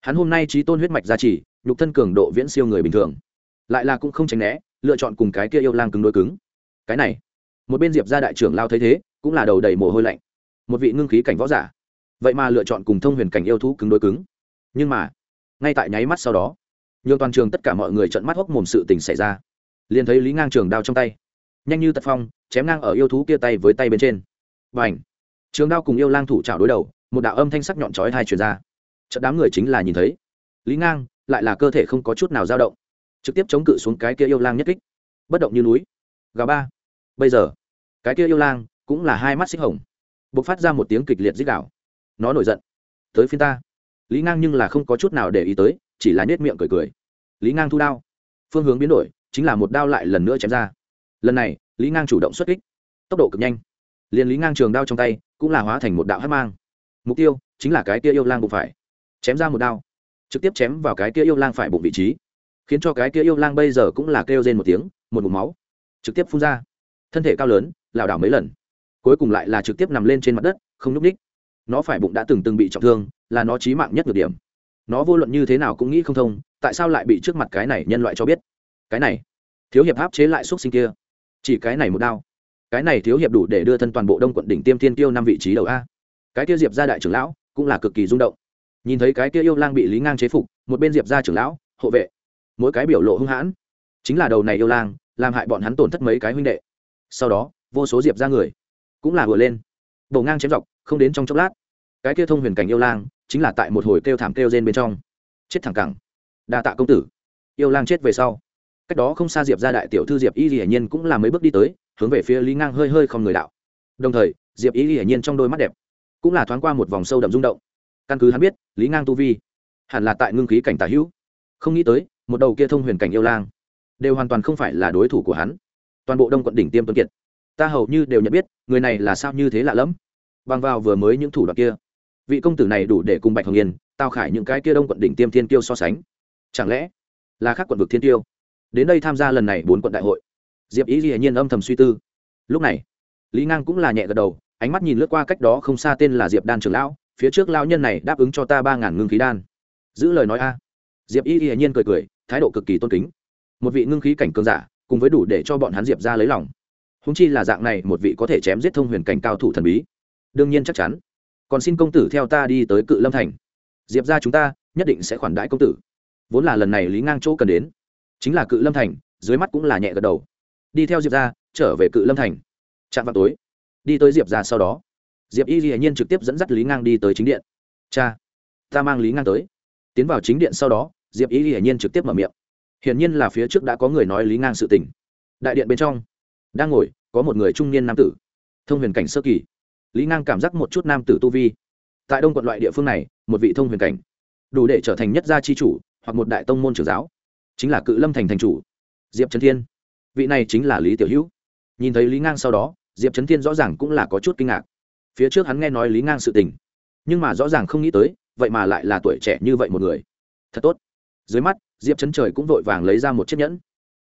Hắn hôm nay trí tôn huyết mạch gia trì, nhục thân cường độ viễn siêu người bình thường. Lại là cũng không tránh né lựa chọn cùng cái kia yêu lang cứng đôi cứng. Cái này, một bên diệp gia đại trưởng lao thấy thế, cũng là đầu đầy mồ hôi lạnh. Một vị ngưng khí cảnh võ giả. Vậy mà lựa chọn cùng thông huyền cảnh yêu thú cứng đôi cứng. Nhưng mà, ngay tại nháy mắt sau đó, nhiều toàn trường tất cả mọi người trận mắt hốc mồm sự tình xảy ra. Liền thấy lý ngang trường đao trong tay, nhanh như tật phong, chém ngang ở yêu thú kia tay với tay bên trên. Và ảnh trường đao cùng yêu lang thủ trào đối đầu, một đạo âm thanh sắc nhọn chói hai truyền ra. Trận đám người chính là nhìn thấy. Lý ngang lại là cơ thể không có chút nào dao động trực tiếp chống cự xuống cái kia yêu lang nhất kích. Bất động như núi. Gà ba. Bây giờ, cái kia yêu lang cũng là hai mắt xích hồng. B ộ c phát ra một tiếng kịch liệt dích đạo nó nổi giận. Tới phiên ta. Lý ngang nhưng là không có chút nào để ý tới, chỉ là nết miệng cười cười. Lý ngang thu đao. Phương hướng biến đổi, chính là một đao lại lần nữa chém ra. Lần này, lý ngang chủ động xuất kích. Tốc độ cực nhanh. Liền lý ngang trường đao trong tay cũng là hóa thành một đạo hát mang. Mục tiêu chính là cái kia yêu lang bụng phải. Chém ra một đao. Trực tiếp chém vào cái kia yêu lang phải bụng vị trí khiến cho cái kia yêu lang bây giờ cũng là kêu rên một tiếng, một ngụm máu, trực tiếp phun ra. Thân thể cao lớn, lảo đảo mấy lần. Cuối cùng lại là trực tiếp nằm lên trên mặt đất, không nhúc ních nó phải bụng đã từng từng bị trọng thương, là nó trí mạng nhất được điểm. Nó vô luận như thế nào cũng nghĩ không thông, tại sao lại bị trước mặt cái này nhân loại cho biết? Cái này, thiếu hiệp áp chế lại x sinh kia. Chỉ cái này một đao. Cái này thiếu hiệp đủ để đưa thân toàn bộ đông quận đỉnh tiêm thiên tiêu năm vị trí đầu a. Cái kia diệp ra đại trưởng lão cũng là cực kỳ rung động. Nhìn thấy cái kia yêu lang bị lý ngang chế phục, một bên diệp ra trưởng lão, hộ vệ mỗi cái biểu lộ hung hãn. Chính là đầu này yêu lang, làm hại bọn hắn tổn thất mấy cái huynh đệ. Sau đó, vô số diệp ra người cũng là vừa lên. Bầu ngang chém dọc, không đến trong chốc lát, cái kia thông huyền cảnh yêu lang chính là tại một hồi kêu thảm kêu rên bên trong, chết thẳng cẳng. Đa tạ công tử. Yêu lang chết về sau, cách đó không xa diệp ra đại tiểu thư diệp y hiển nhiên cũng là mấy bước đi tới, hướng về phía lý ngang hơi hơi không người đạo. Đồng thời, diệp y hiển nhiên trong đôi mắt đẹp cũng là thoáng qua một vòng sâu đậm rung động. Căn cứ hắn biết, lý ngang tu vi hẳn là tại ngưng khí cảnh tả hữu. Không nghĩ tới một đầu kia thông huyền cảnh yêu lang, đều hoàn toàn không phải là đối thủ của hắn. Toàn bộ đông quận đỉnh tiêm tuấn kiệt, ta hầu như đều nhận biết, người này là sao như thế lạ lẫm. Bằng vào vừa mới những thủ đoạn kia, vị công tử này đủ để cùng bạch hồng yên tao khải những cái kia đông quận đỉnh tiêm thiên tiêu so sánh. Chẳng lẽ là khác quận vực thiên tiêu đến đây tham gia lần này bốn quận đại hội. Diệp ý dĩ nhiên âm thầm suy tư. Lúc này, lý ngang cũng là nhẹ gật đầu, ánh mắt nhìn lướt qua cách đó không xa tên là diệp đan trưởng lão, phía trước lão nhân này đáp ứng cho ta ba ngàn ngưng khí đan. Giữ lời nói a. Diệp y hiển nhiên cười cười thái độ cực kỳ tôn kính. Một vị ngưng khí cảnh cường giả, cùng với đủ để cho bọn hắn diệp ra lấy lòng. Húng chi là dạng này, một vị có thể chém giết thông huyền cảnh cao thủ thần bí. Đương nhiên chắc chắn. Còn xin công tử theo ta đi tới cự lâm thành. Diệp ra chúng ta, nhất định sẽ khoản đãi công tử. Vốn là lần này lý ngang chỗ cần đến. Chính là cự lâm thành, dưới mắt cũng là nhẹ gật đầu. Đi theo diệp ra, trở về cự lâm thành. Chạm vào tối. Đi tới diệp ra sau đó. Diệp y hiển nhiên trực tiếp dẫn dắt lý ngang đi tới chính điện. Cha, ta mang lý ngang tới. Tiến vào chính điện sau đó diệp ý hiển nhiên trực tiếp mở miệng. Hiển nhiên là phía trước đã có người nói lý ngang sự tình. Đại điện bên trong, đang ngồi, có một người trung niên nam tử. Thông huyền cảnh sơ kỳ. Lý ngang cảm giác một chút nam tử tu vi. Tại đông quận loại địa phương này, một vị thông huyền cảnh. Đủ để trở thành nhất gia chi chủ, hoặc một đại tông môn trưởng giáo. Chính là cự lâm thành thành chủ, diệp trấn thiên. Vị này chính là lý tiểu hữu. Nhìn thấy lý ngang sau đó, diệp trấn thiên rõ ràng cũng là có chút kinh ngạc. Phía trước hắn nghe nói lý ngang sự tình, nhưng mà rõ ràng không nghĩ tới, vậy mà lại là tuổi trẻ như vậy một người. Thật tốt dưới mắt, diệp trấn trời cũng vội vàng lấy ra một chiếc nhẫn,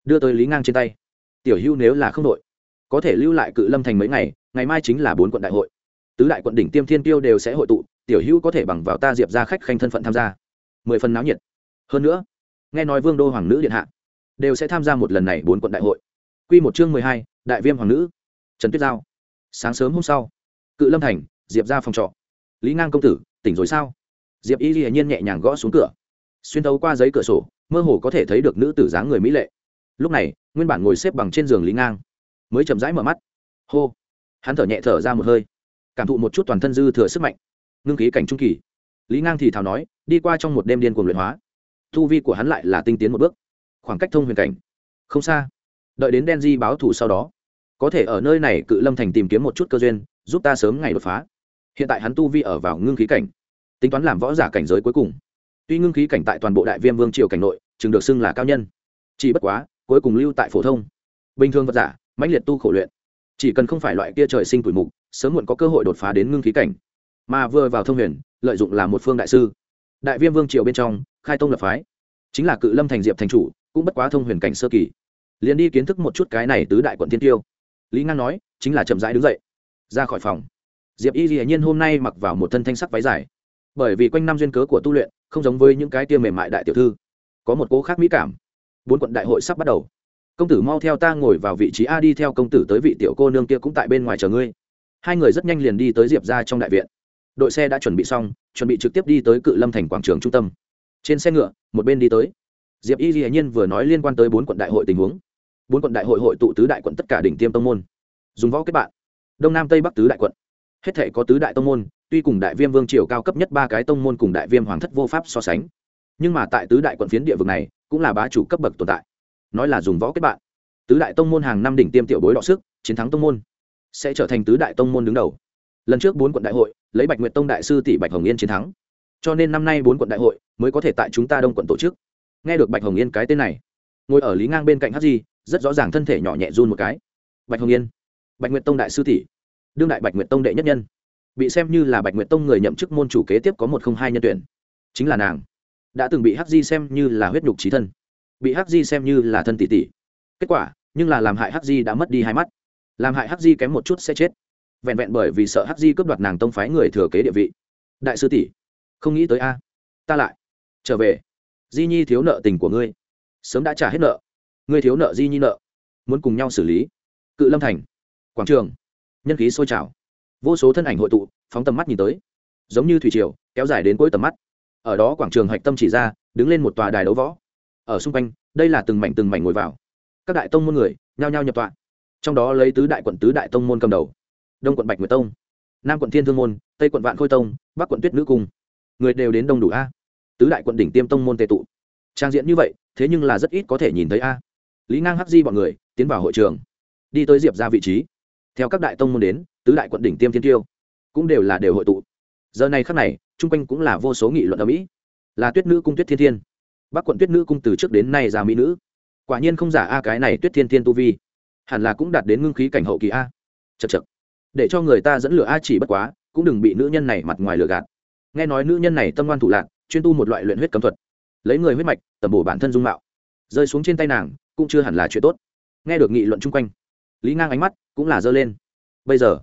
đưa tới lý ngang trên tay. Tiểu hưu nếu là không đội, có thể lưu lại cự lâm thành mấy ngày ngày mai chính là bốn quận đại hội. Tứ đại quận đỉnh tiêm thiên tiêu đều sẽ hội tụ, tiểu hưu có thể bằng vào ta diệp ra khách khanh thân phận tham gia. Mười phần náo nhiệt. Hơn nữa, nghe nói vương đô hoàng nữ điện hạ đều sẽ tham gia một lần này bốn quận đại hội. Q một chương mười hai, đại viêm hoàng nữ. Trần tuyết giao. Sáng sớm hôm sau, cự lâm thành, diệp ra phòng trọ. Lý ngang công tử, tỉnh rồi sao? Diệp y hiển nhiên nhẹ nhàng gõ xuống cửa xuyên tấu qua giấy cửa sổ, mơ hồ có thể thấy được nữ tử dáng người mỹ lệ. Lúc này, nguyên bản ngồi xếp bằng trên giường lý ngang mới chậm rãi mở mắt. Hô! Hắn thở nhẹ thở ra một hơi. Cảm thụ một chút toàn thân dư thừa sức mạnh. Ngưng khí cảnh trung kỳ. Lý ngang thì thào nói, đi qua trong một đêm điên cuồng luyện hóa. Thu vi của hắn lại là tinh tiến một bước. Khoảng cách thông huyền cảnh. Không xa. Đợi đến đen di báo thù sau đó, có thể ở nơi này cự lâm thành tìm kiếm một chút cơ duyên, giúp ta sớm ngày đột phá. Hiện tại hắn tu vi ở vào ngưng khí cảnh, tính toán làm võ giả cảnh giới cuối cùng tuy ngưng khí cảnh tại toàn bộ đại viêm vương triều cảnh nội, chừng được xưng là cao nhân. Chỉ bất quá, cuối cùng lưu tại phổ thông. Bình thường vật giả, mãnh liệt tu khổ luyện. Chỉ cần không phải loại kia trời sinh tuổi mục, sớm muộn có cơ hội đột phá đến ngưng khí cảnh. Mà vừa vào thông huyền, lợi dụng là một phương đại sư. Đại viêm vương triều bên trong, khai tông lập phái. Chính là cự lâm thành diệp thành chủ, cũng bất quá thông huyền cảnh sơ kỳ. Liền đi kiến thức một chút cái này tứ đại quận tiên tiêu. Lý ngang nói, chính là chậm rãi đứng dậy. Ra khỏi phòng. Diệp y dĩ nhiên hôm nay mặc vào một thân thanh sắc váy dài. Bởi vì quanh năm duyên cớ của tu luyện không giống với những cái tiêm mềm mại đại tiểu thư. Có một cố khác mỹ cảm. Bốn quận đại hội sắp bắt đầu. Công tử mau theo ta ngồi vào vị trí a đi theo công tử tới vị tiểu cô nương kia cũng tại bên ngoài chờ ngươi. Hai người rất nhanh liền đi tới diệp ra trong đại viện. Đội xe đã chuẩn bị xong, chuẩn bị trực tiếp đi tới cự lâm thành quảng trường trung tâm. Trên xe ngựa, một bên đi tới. Diệp y hiển nhiên vừa nói liên quan tới bốn quận đại hội tình huống. Bốn quận đại hội hội tụ tứ đại quận tất cả đỉnh tiêm tông môn. Dùng võ kết bạn. Đông nam tây bắc tứ đại quận hết thể có tứ đại tông môn, tuy cùng đại viêm vương triều cao cấp nhất ba cái tông môn cùng đại viêm hoàng thất vô pháp so sánh, nhưng mà tại tứ đại quận phiến địa vực này, cũng là bá chủ cấp bậc tồn tại. Nói là dùng võ kết bạn. Tứ đại tông môn hàng năm đỉnh tiêm tiểu bối đọ sức, chiến thắng tông môn, sẽ trở thành tứ đại tông môn đứng đầu. Lần trước bốn quận đại hội, lấy bạch nguyệt tông đại sư tỷ bạch hồng yên chiến thắng. Cho nên năm nay bốn quận đại hội mới có thể tại chúng ta đông quận tổ chức. Nghe được bạch hồng yên cái tên này, ngồi ở lý ngang bên cạnh hát di rất rõ ràng thân thể nhỏ nhẹ run một cái. Bạch hồng yên, bạch nguyệt tông đại sư tỷ đương đại bạch nguyệt tông đệ nhất nhân. Bị xem như là bạch nguyệt tông người nhậm chức môn chủ kế tiếp có một không hai nhân tuyển. Chính là nàng. Đã từng bị hắc di xem như là huyết nhục trí thân. Bị hắc di xem như là thân tỷ tỷ. Kết quả, nhưng là làm hại hắc di đã mất đi hai mắt. Làm hại hắc di kém một chút sẽ chết. Vẹn vẹn bởi vì sợ hắc di cướp đoạt nàng tông phái người thừa kế địa vị. Đại sư tỷ, không nghĩ tới a. Ta lại trở về. Di nhi thiếu nợ tình của ngươi. Sớm đã trả hết nợ. Ngươi thiếu nợ di nhi nợ. Muốn cùng nhau xử lý. Cự lâm thành, quảng trường nhân khí sôi trào. Vô số thân ảnh hội tụ, phóng tầm mắt nhìn tới. Giống như thủy triều, kéo dài đến cuối tầm mắt. Ở đó quảng trường hạch tâm chỉ ra, đứng lên một tòa đài đấu võ. Ở xung quanh, đây là từng mảnh từng mảnh ngồi vào. Các đại tông môn người, nhao nhao nhập tọa. Trong đó lấy tứ đại quận tứ đại tông môn cầm đầu. Đông quận bạch nguyệt tông, nam quận thiên thương môn, tây quận vạn khôi tông, bắc quận tuyết nữ cung. Người đều đến đông đủ a. Tứ đại quận đỉnh tiêm tông môn tề tụ. Trang diện như vậy, thế nhưng là rất ít có thể nhìn thấy a. Lý ngang hắc di bọn người, tiến vào hội trường. Đi tới diệp ra vị trí theo các đại tông môn đến, tứ đại quận đỉnh tiêm thiên tiêu cũng đều là đều hội tụ. Giờ này khắc này, chung quanh cũng là vô số nghị luận ở mỹ. Là tuyết nữ cung tuyết thiên thiên. Bắc quận tuyết nữ cung từ trước đến nay ra mỹ nữ. Quả nhiên không giả a cái này tuyết thiên thiên tu vi. Hẳn là cũng đạt đến ngưng khí cảnh hậu kỳ a. Chật chật để cho người ta dẫn lửa a chỉ bất quá, cũng đừng bị nữ nhân này mặt ngoài lừa gạt. Nghe nói nữ nhân này tâm ngoan thủ lạc chuyên tu một loại luyện huyết cấm thuật. Lấy người huyết mạch, tẩm bổ bản thân dung mạo. Rơi xuống trên tay nàng, cũng chưa hẳn là chuyện tốt. Nghe được nghị luận chung quanh lý ngang ánh mắt cũng là dơ lên. Bây giờ,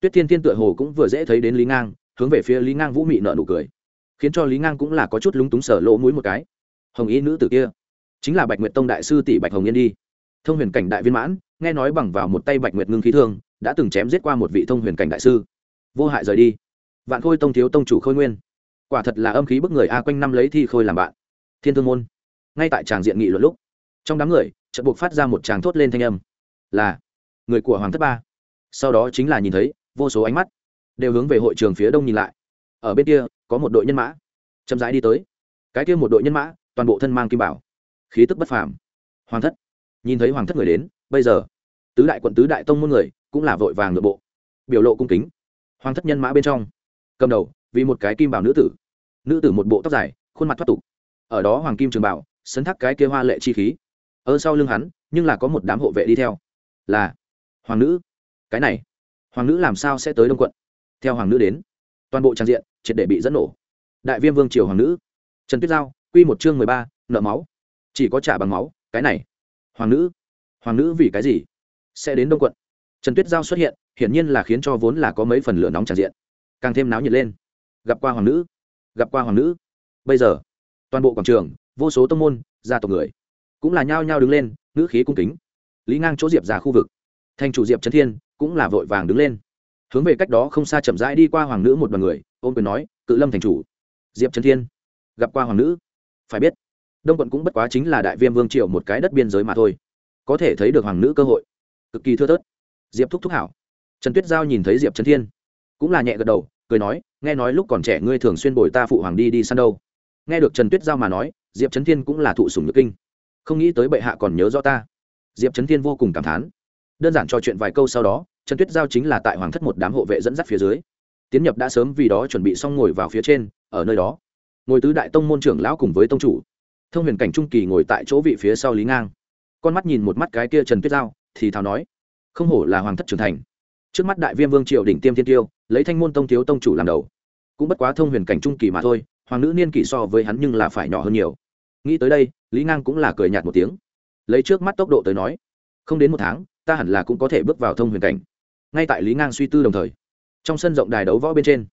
tuyết thiên thiên tựa hồ cũng vừa dễ thấy đến lý ngang, hướng về phía lý ngang vũ mị nợ nụ cười. Khiến cho lý ngang cũng là có chút lúng túng sở lỗ mũi một cái. Hồng ý nữ tử kia, chính là bạch nguyệt tông đại sư tỷ bạch hồng yên đi. Thông huyền cảnh đại viên mãn, nghe nói bằng vào một tay bạch nguyệt ngưng khí thương, đã từng chém giết qua một vị thông huyền cảnh đại sư. Vô hại rời đi. Vạn khôi tông thiếu tông chủ khôi nguyên. Quả thật là âm khí bức người a quanh năm lấy thi khôi làm bạn. Thiên thương môn. Ngay tại tràng diện nghị luận lúc, trong đám người, chợt buộc phát ra một tràng thốt lên thanh âm. Là người của hoàng thất ba. Sau đó chính là nhìn thấy, vô số ánh mắt đều hướng về hội trường phía đông nhìn lại. Ở bên kia, có một đội nhân mã chậm rãi đi tới. Cái kia một đội nhân mã, toàn bộ thân mang kim bảo. Khí tức bất phàm. Hoàng thất. Nhìn thấy hoàng thất người đến, bây giờ, tứ đại quận tứ đại tông môn người cũng là vội vàng nội bộ, biểu lộ cung kính. Hoàng thất nhân mã bên trong, cầm đầu, vì một cái kim bảo nữ tử. Nữ tử một bộ tóc dài, khuôn mặt thoát tục. Ở đó hoàng kim trường bảo, sấn thác cái kia hoa lệ chi khí. Ở sau lưng hắn, nhưng là có một đám hộ vệ đi theo. Là hoàng nữ. Cái này, hoàng nữ làm sao sẽ tới đông quận? Theo hoàng nữ đến, toàn bộ trang diện triệt để bị dẫn nổ. Đại viêm vương triều hoàng nữ. Trần tuyết giao, quy một chương mười ba, nợ máu. Chỉ có trả bằng máu, cái này. Hoàng nữ. Hoàng nữ vì cái gì sẽ đến đông quận? Trần tuyết giao xuất hiện, hiển nhiên là khiến cho vốn là có mấy phần lửa nóng tràn diện. Càng thêm náo nhiệt lên. Gặp qua hoàng nữ. Gặp qua hoàng nữ. Bây giờ, toàn bộ quảng trường, vô số tông môn, gia tộc người, cũng là nhao nhao đứng lên, ngữ khí cung kính, lý ngang chỗ diệp ra khu vực thành chủ diệp trấn thiên cũng là vội vàng đứng lên. Hướng về cách đó không xa chậm rãi đi qua hoàng nữ một đoàn người ôm quyền nói, cự lâm thành chủ. Diệp trấn thiên, gặp qua hoàng nữ. Phải biết, đông quận cũng bất quá chính là đại viêm vương triều một cái đất biên giới mà thôi. Có thể thấy được hoàng nữ cơ hội. Cực kỳ thưa thớt. Diệp thúc thúc hảo. Trần tuyết giao nhìn thấy diệp trấn thiên, cũng là nhẹ gật đầu, cười nói, nghe nói lúc còn trẻ ngươi thường xuyên bồi ta phụ hoàng đi đi săn đâu. Nghe được trần tuyết giao mà nói, diệp trấn thiên cũng là thụ sùng nhược kinh. Không nghĩ tới bệ hạ còn nhớ rõ ta. Diệp trấn thiên vô cùng cảm thán đơn giản trò chuyện vài câu sau đó, trần tuyết giao chính là tại hoàng thất một đám hộ vệ dẫn dắt phía dưới. Tiến nhập đã sớm vì đó chuẩn bị xong ngồi vào phía trên, ở nơi đó. Ngồi tứ đại tông môn trưởng lão cùng với tông chủ. Thông huyền cảnh trung kỳ ngồi tại chỗ vị phía sau lý ngang. Con mắt nhìn một mắt cái kia trần tuyết giao, thì thào nói, không hổ là hoàng thất trưởng thành. Trước mắt đại viêm vương triều đỉnh tiêm thiên tiêu, lấy thanh môn tông thiếu tông chủ làm đầu. Cũng bất quá thông huyền cảnh trung kỳ mà thôi, hoàng nữ niên kỷ so với hắn nhưng là phải nhỏ hơn nhiều. Nghĩ tới đây, lý ngang cũng là cười nhạt một tiếng. Lấy trước mắt tốc độ tới nói, không đến một tháng ta hẳn là cũng có thể bước vào thông huyền cảnh. Ngay tại lý ngang suy tư đồng thời, trong sân rộng đài đấu võ bên trên,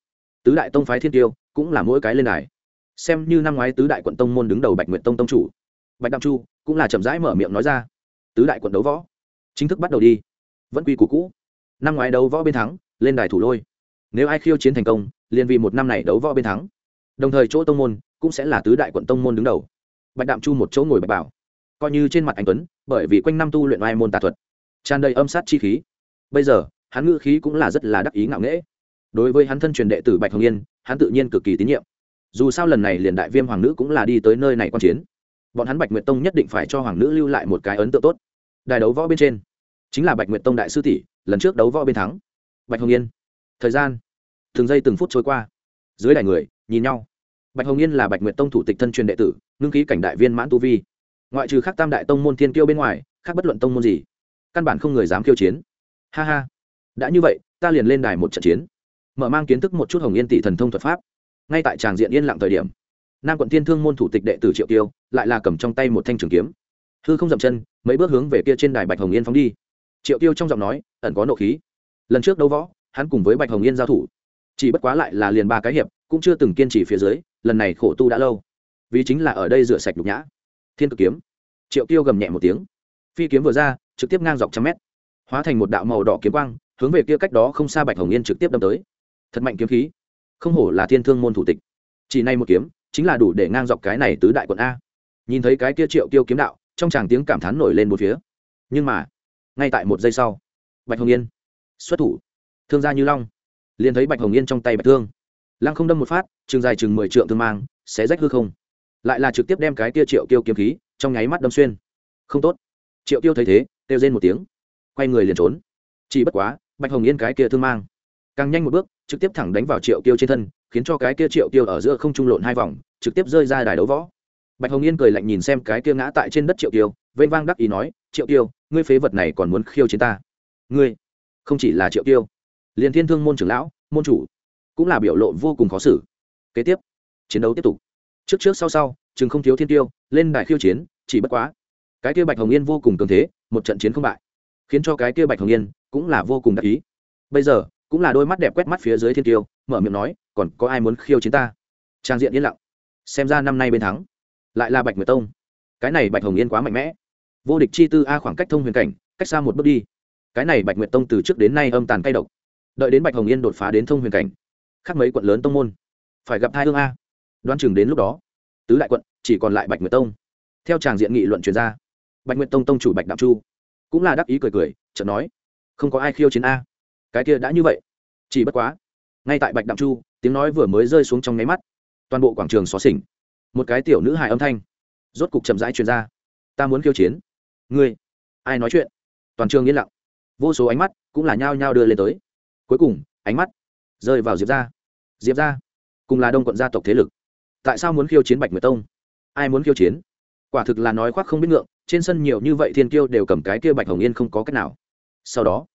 tứ đại tông phái thiên tiêu cũng là mỗi cái lên đài. Xem như năm ngoái tứ đại quận tông môn đứng đầu bạch nguyện tông tông chủ, bạch đạm chu cũng là chậm rãi mở miệng nói ra, tứ đại quận đấu võ, chính thức bắt đầu đi. Vẫn quy củ cũ. Năm ngoái đấu võ bên thắng, lên đài thủ lôi. Nếu ai khiêu chiến thành công, liền vì một năm này đấu võ bên thắng. Đồng thời chỗ tông môn cũng sẽ là tứ đại quận tông môn đứng đầu. Bạch đạm chu một chỗ ngồi bạch bảo, coi như trên mặt anh tuấn, bởi vì quanh năm tu luyện oai môn tà thuật tràn đầy âm sát chi khí. Bây giờ, hắn ngữ khí cũng là rất là đắc ý ngạo nghễ. Đối với hắn thân truyền đệ tử bạch hồng yên, hắn tự nhiên cực kỳ tín nhiệm. Dù sao lần này liền đại viêm hoàng nữ cũng là đi tới nơi này quan chiến. Bọn hắn bạch nguyệt tông nhất định phải cho hoàng nữ lưu lại một cái ấn tượng tốt. Đài đấu võ bên trên, chính là bạch nguyệt tông đại sư tỷ, lần trước đấu võ bên thắng. Bạch hồng yên, thời gian, từng giây từng phút trôi qua. Dưới đài người, nhìn nhau. Bạch hồng yên là bạch nguyệt tông thủ tịch thân truyền đệ tử, ngưng ký cảnh đại viên mãn tu vi. Ngoại trừ khác tam đại tông môn thiên kiêu bên ngoài, khác bất luận tông môn gì căn bản không người dám khiêu chiến. Ha ha. Đã như vậy, ta liền lên đài một trận chiến. Mở mang kiến thức một chút hồng yên tỷ thần thông thuật pháp. Ngay tại tràng diện yên lặng thời điểm, nam quận thiên thương môn thủ tịch đệ tử triệu kiêu lại là cầm trong tay một thanh trường kiếm. Hư không dậm chân, mấy bước hướng về kia trên đài bạch hồng yên phóng đi. Triệu kiêu trong giọng nói, ẩn có nộ khí. Lần trước đấu võ, hắn cùng với bạch hồng yên giao thủ. Chỉ bất quá lại là liền ba cái hiệp, cũng chưa từng kiên trì phía dưới, lần này khổ tu đã lâu. Vì chính là ở đây rửa sạch nhục nhã. Thiên cực kiếm. Triệu kiêu gầm nhẹ một tiếng. Phi kiếm vừa ra trực tiếp ngang dọc trăm mét, hóa thành một đạo màu đỏ kiếm quang, hướng về kia cách đó không xa bạch hồng yên trực tiếp đâm tới. Thật mạnh kiếm khí, không hổ là thiên thương môn thủ tịch. Chỉ nay một kiếm, chính là đủ để ngang dọc cái này tứ đại quận a. Nhìn thấy cái kia triệu tiêu kiếm đạo, trong tràng tiếng cảm thán nổi lên một phía. Nhưng mà, ngay tại một giây sau, bạch hồng yên xuất thủ. Thương gia như long liền thấy bạch hồng yên trong tay bạch thương. Lăng không đâm một phát chừng dài chừng mười trượng thương mang, sẽ rách hư không. Lại là trực tiếp đem cái kia triệu tiêu kiếm khí trong nháy mắt đâm xuyên. Không tốt. Triệu tiêu thấy thế kêu rên một tiếng, quay người liền trốn. Chỉ bất quá, bạch hồng yên cái kia thương mang, càng nhanh một bước, trực tiếp thẳng đánh vào triệu tiêu trên thân, khiến cho cái kia triệu tiêu ở giữa không trung lộn hai vòng, trực tiếp rơi ra đài đấu võ. Bạch hồng yên cười lạnh nhìn xem cái kia ngã tại trên đất triệu tiêu vênh vang đắc ý nói, triệu tiêu ngươi phế vật này còn muốn khiêu chiến ta? Ngươi, không chỉ là triệu tiêu liền thiên thương môn trưởng lão, môn chủ, cũng là biểu lộ vô cùng khó xử. Kế tiếp, chiến đấu tiếp tục. Trước trước sau sau, chừng không thiếu thiên tiêu, lên đài khiêu chiến, chỉ bất quá cái kia bạch hồng yên vô cùng cường thế, một trận chiến không bại, khiến cho cái kia bạch hồng yên cũng là vô cùng đắc ý. Bây giờ, cũng là đôi mắt đẹp quét mắt phía dưới thiên tiêu, mở miệng nói, còn có ai muốn khiêu chiến ta? Trang diện yên lặng. Xem ra năm nay bên thắng, lại là bạch nguyệt tông. Cái này bạch hồng yên quá mạnh mẽ. Vô địch chi tư a khoảng cách thông huyền cảnh, cách xa một bước đi. Cái này bạch nguyệt tông từ trước đến nay âm tàn cay độc. Đợi đến bạch hồng yên đột phá đến thông huyền cảnh, khác mấy quận lớn tông môn, phải gặp hai hương a. Đoán chừng đến lúc đó, tứ đại quận chỉ còn lại bạch nguyệt tông. Theo tràng diện nghị luận chuyên gia bạch nguyện tông tông chủ bạch Đạo chu cũng là đắc ý cười cười, chợt nói, không có ai khiêu chiến a. Cái kia đã như vậy. Chỉ bất quá, ngay tại bạch đạm chu, tiếng nói vừa mới rơi xuống trong nháy mắt, toàn bộ quảng trường xó xỉnh. Một cái tiểu nữ hài âm thanh rốt cục chậm rãi truyền ra. Ta muốn khiêu chiến. Ngươi, ai nói chuyện? Toàn trường yên lặng. Vô số ánh mắt cũng là nhao nhao đưa lên tới. Cuối cùng, ánh mắt rơi vào diệp ra diệp ra cùng là đông quận gia tộc thế lực. Tại sao muốn khiêu chiến bạch nguyệt tông? Ai muốn khiêu chiến? Quả thực là nói khoác không biết ngượng, trên sân nhiều như vậy thiên kiêu đều cầm cái kia bạch hồng yên không có cách nào. Sau đó,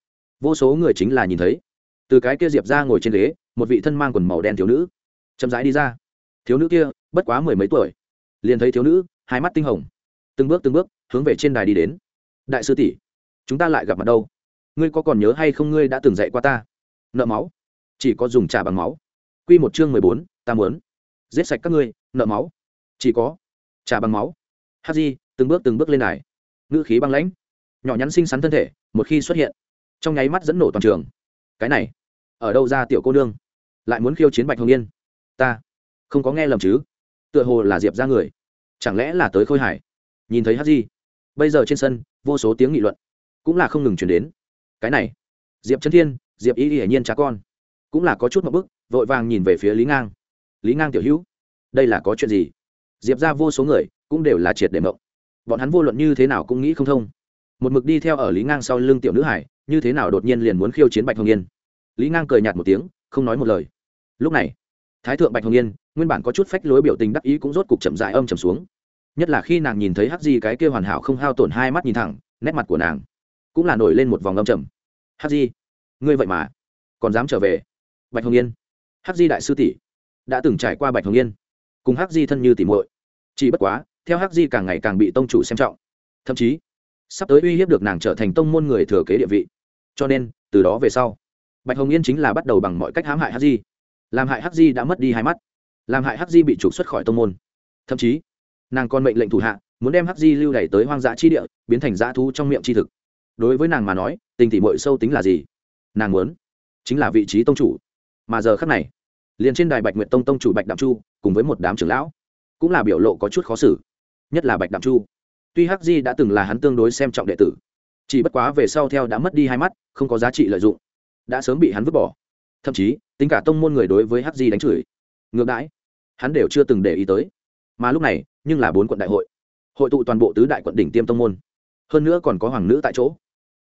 vô số người chính là nhìn thấy. Từ cái kia diệp ra ngồi trên ghế, một vị thân mang quần màu đen thiếu nữ chậm rãi đi ra. Thiếu nữ kia, bất quá mười mấy tuổi, liền thấy thiếu nữ, hai mắt tinh hồng, từng bước từng bước hướng về trên đài đi đến. Đại sư tỷ, chúng ta lại gặp mặt đâu? Ngươi có còn nhớ hay không ngươi đã từng dạy qua ta? Nợ máu, chỉ có dùng trà bằng máu. Q một chương mười bốn, ta muốn giết sạch các ngươi, nợ máu, chỉ có trà bằng máu hát di, từng bước từng bước lên đài. Ngữ khí băng lãnh, nhỏ nhắn xinh xắn thân thể, một khi xuất hiện, trong nháy mắt dẫn nổ toàn trường. Cái này, ở đâu ra tiểu cô nương? Lại muốn khiêu chiến bạch hồng yên? Ta không có nghe lầm chứ? Tựa hồ là diệp ra người. Chẳng lẽ là tới khôi hải? Nhìn thấy hát di, bây giờ trên sân, vô số tiếng nghị luận cũng là không ngừng chuyển đến. Cái này, diệp trấn thiên, diệp y hiển nhiên cha con. Cũng là có chút một bức, vội vàng nhìn về phía lý ngang. Lý ngang tiểu hữu, đây là có chuyện gì? Diệp ra vô số người cũng đều là triệt để mộng. Bọn hắn vô luận như thế nào cũng nghĩ không thông. Một mực đi theo ở lý ngang sau lưng tiểu nữ hải, như thế nào đột nhiên liền muốn khiêu chiến bạch hồng yên. Lý ngang cười nhạt một tiếng, không nói một lời. Lúc này, thái thượng bạch hồng yên, nguyên bản có chút phách lối biểu tình đắc ý cũng rốt cục chậm dại âm trầm xuống. Nhất là khi nàng nhìn thấy hắc di cái kia hoàn hảo không hao tổn hai mắt nhìn thẳng, nét mặt của nàng cũng là nổi lên một vòng âm trầm. Hắc di, ngươi vậy mà còn dám trở về? Bạch hồng yên. Hắc di đại sư tỷ đã từng trải qua bạch hồng yên, cùng hắc di thân như tỉ muội. Chỉ bất quá theo hắc di càng ngày càng bị tông chủ xem trọng. Thậm chí, sắp tới uy hiếp được nàng trở thành tông môn người thừa kế địa vị. Cho nên, từ đó về sau, bạch hồng yên chính là bắt đầu bằng mọi cách hãm hại hắc di. Làm hại hắc di đã mất đi hai mắt. Làm hại hắc di bị trục xuất khỏi tông môn. Thậm chí, nàng còn mệnh lệnh thủ hạ, muốn đem hắc di lưu đày tới hoang dã chi địa, biến thành dã thu trong miệng chi thực. Đối với nàng mà nói, tình tỷ mội sâu tính là gì? Nàng muốn chính là vị trí tông chủ. Mà giờ khắc này, liền trên đài bạch nguyện tông tông chủ bạch đạm chu, cùng với một đám trưởng lão, cũng là biểu lộ có chút khó xử nhất là bạch đạm chu. Tuy hắc di đã từng là hắn tương đối xem trọng đệ tử, chỉ bất quá về sau theo đã mất đi hai mắt, không có giá trị lợi dụng, đã sớm bị hắn vứt bỏ. Thậm chí, tính cả tông môn người đối với hắc di đánh chửi, ngược đãi, hắn đều chưa từng để ý tới. Mà lúc này, nhưng là bốn quận đại hội hội tụ toàn bộ tứ đại quận đỉnh tiêm tông môn. Hơn nữa còn có hoàng nữ tại chỗ.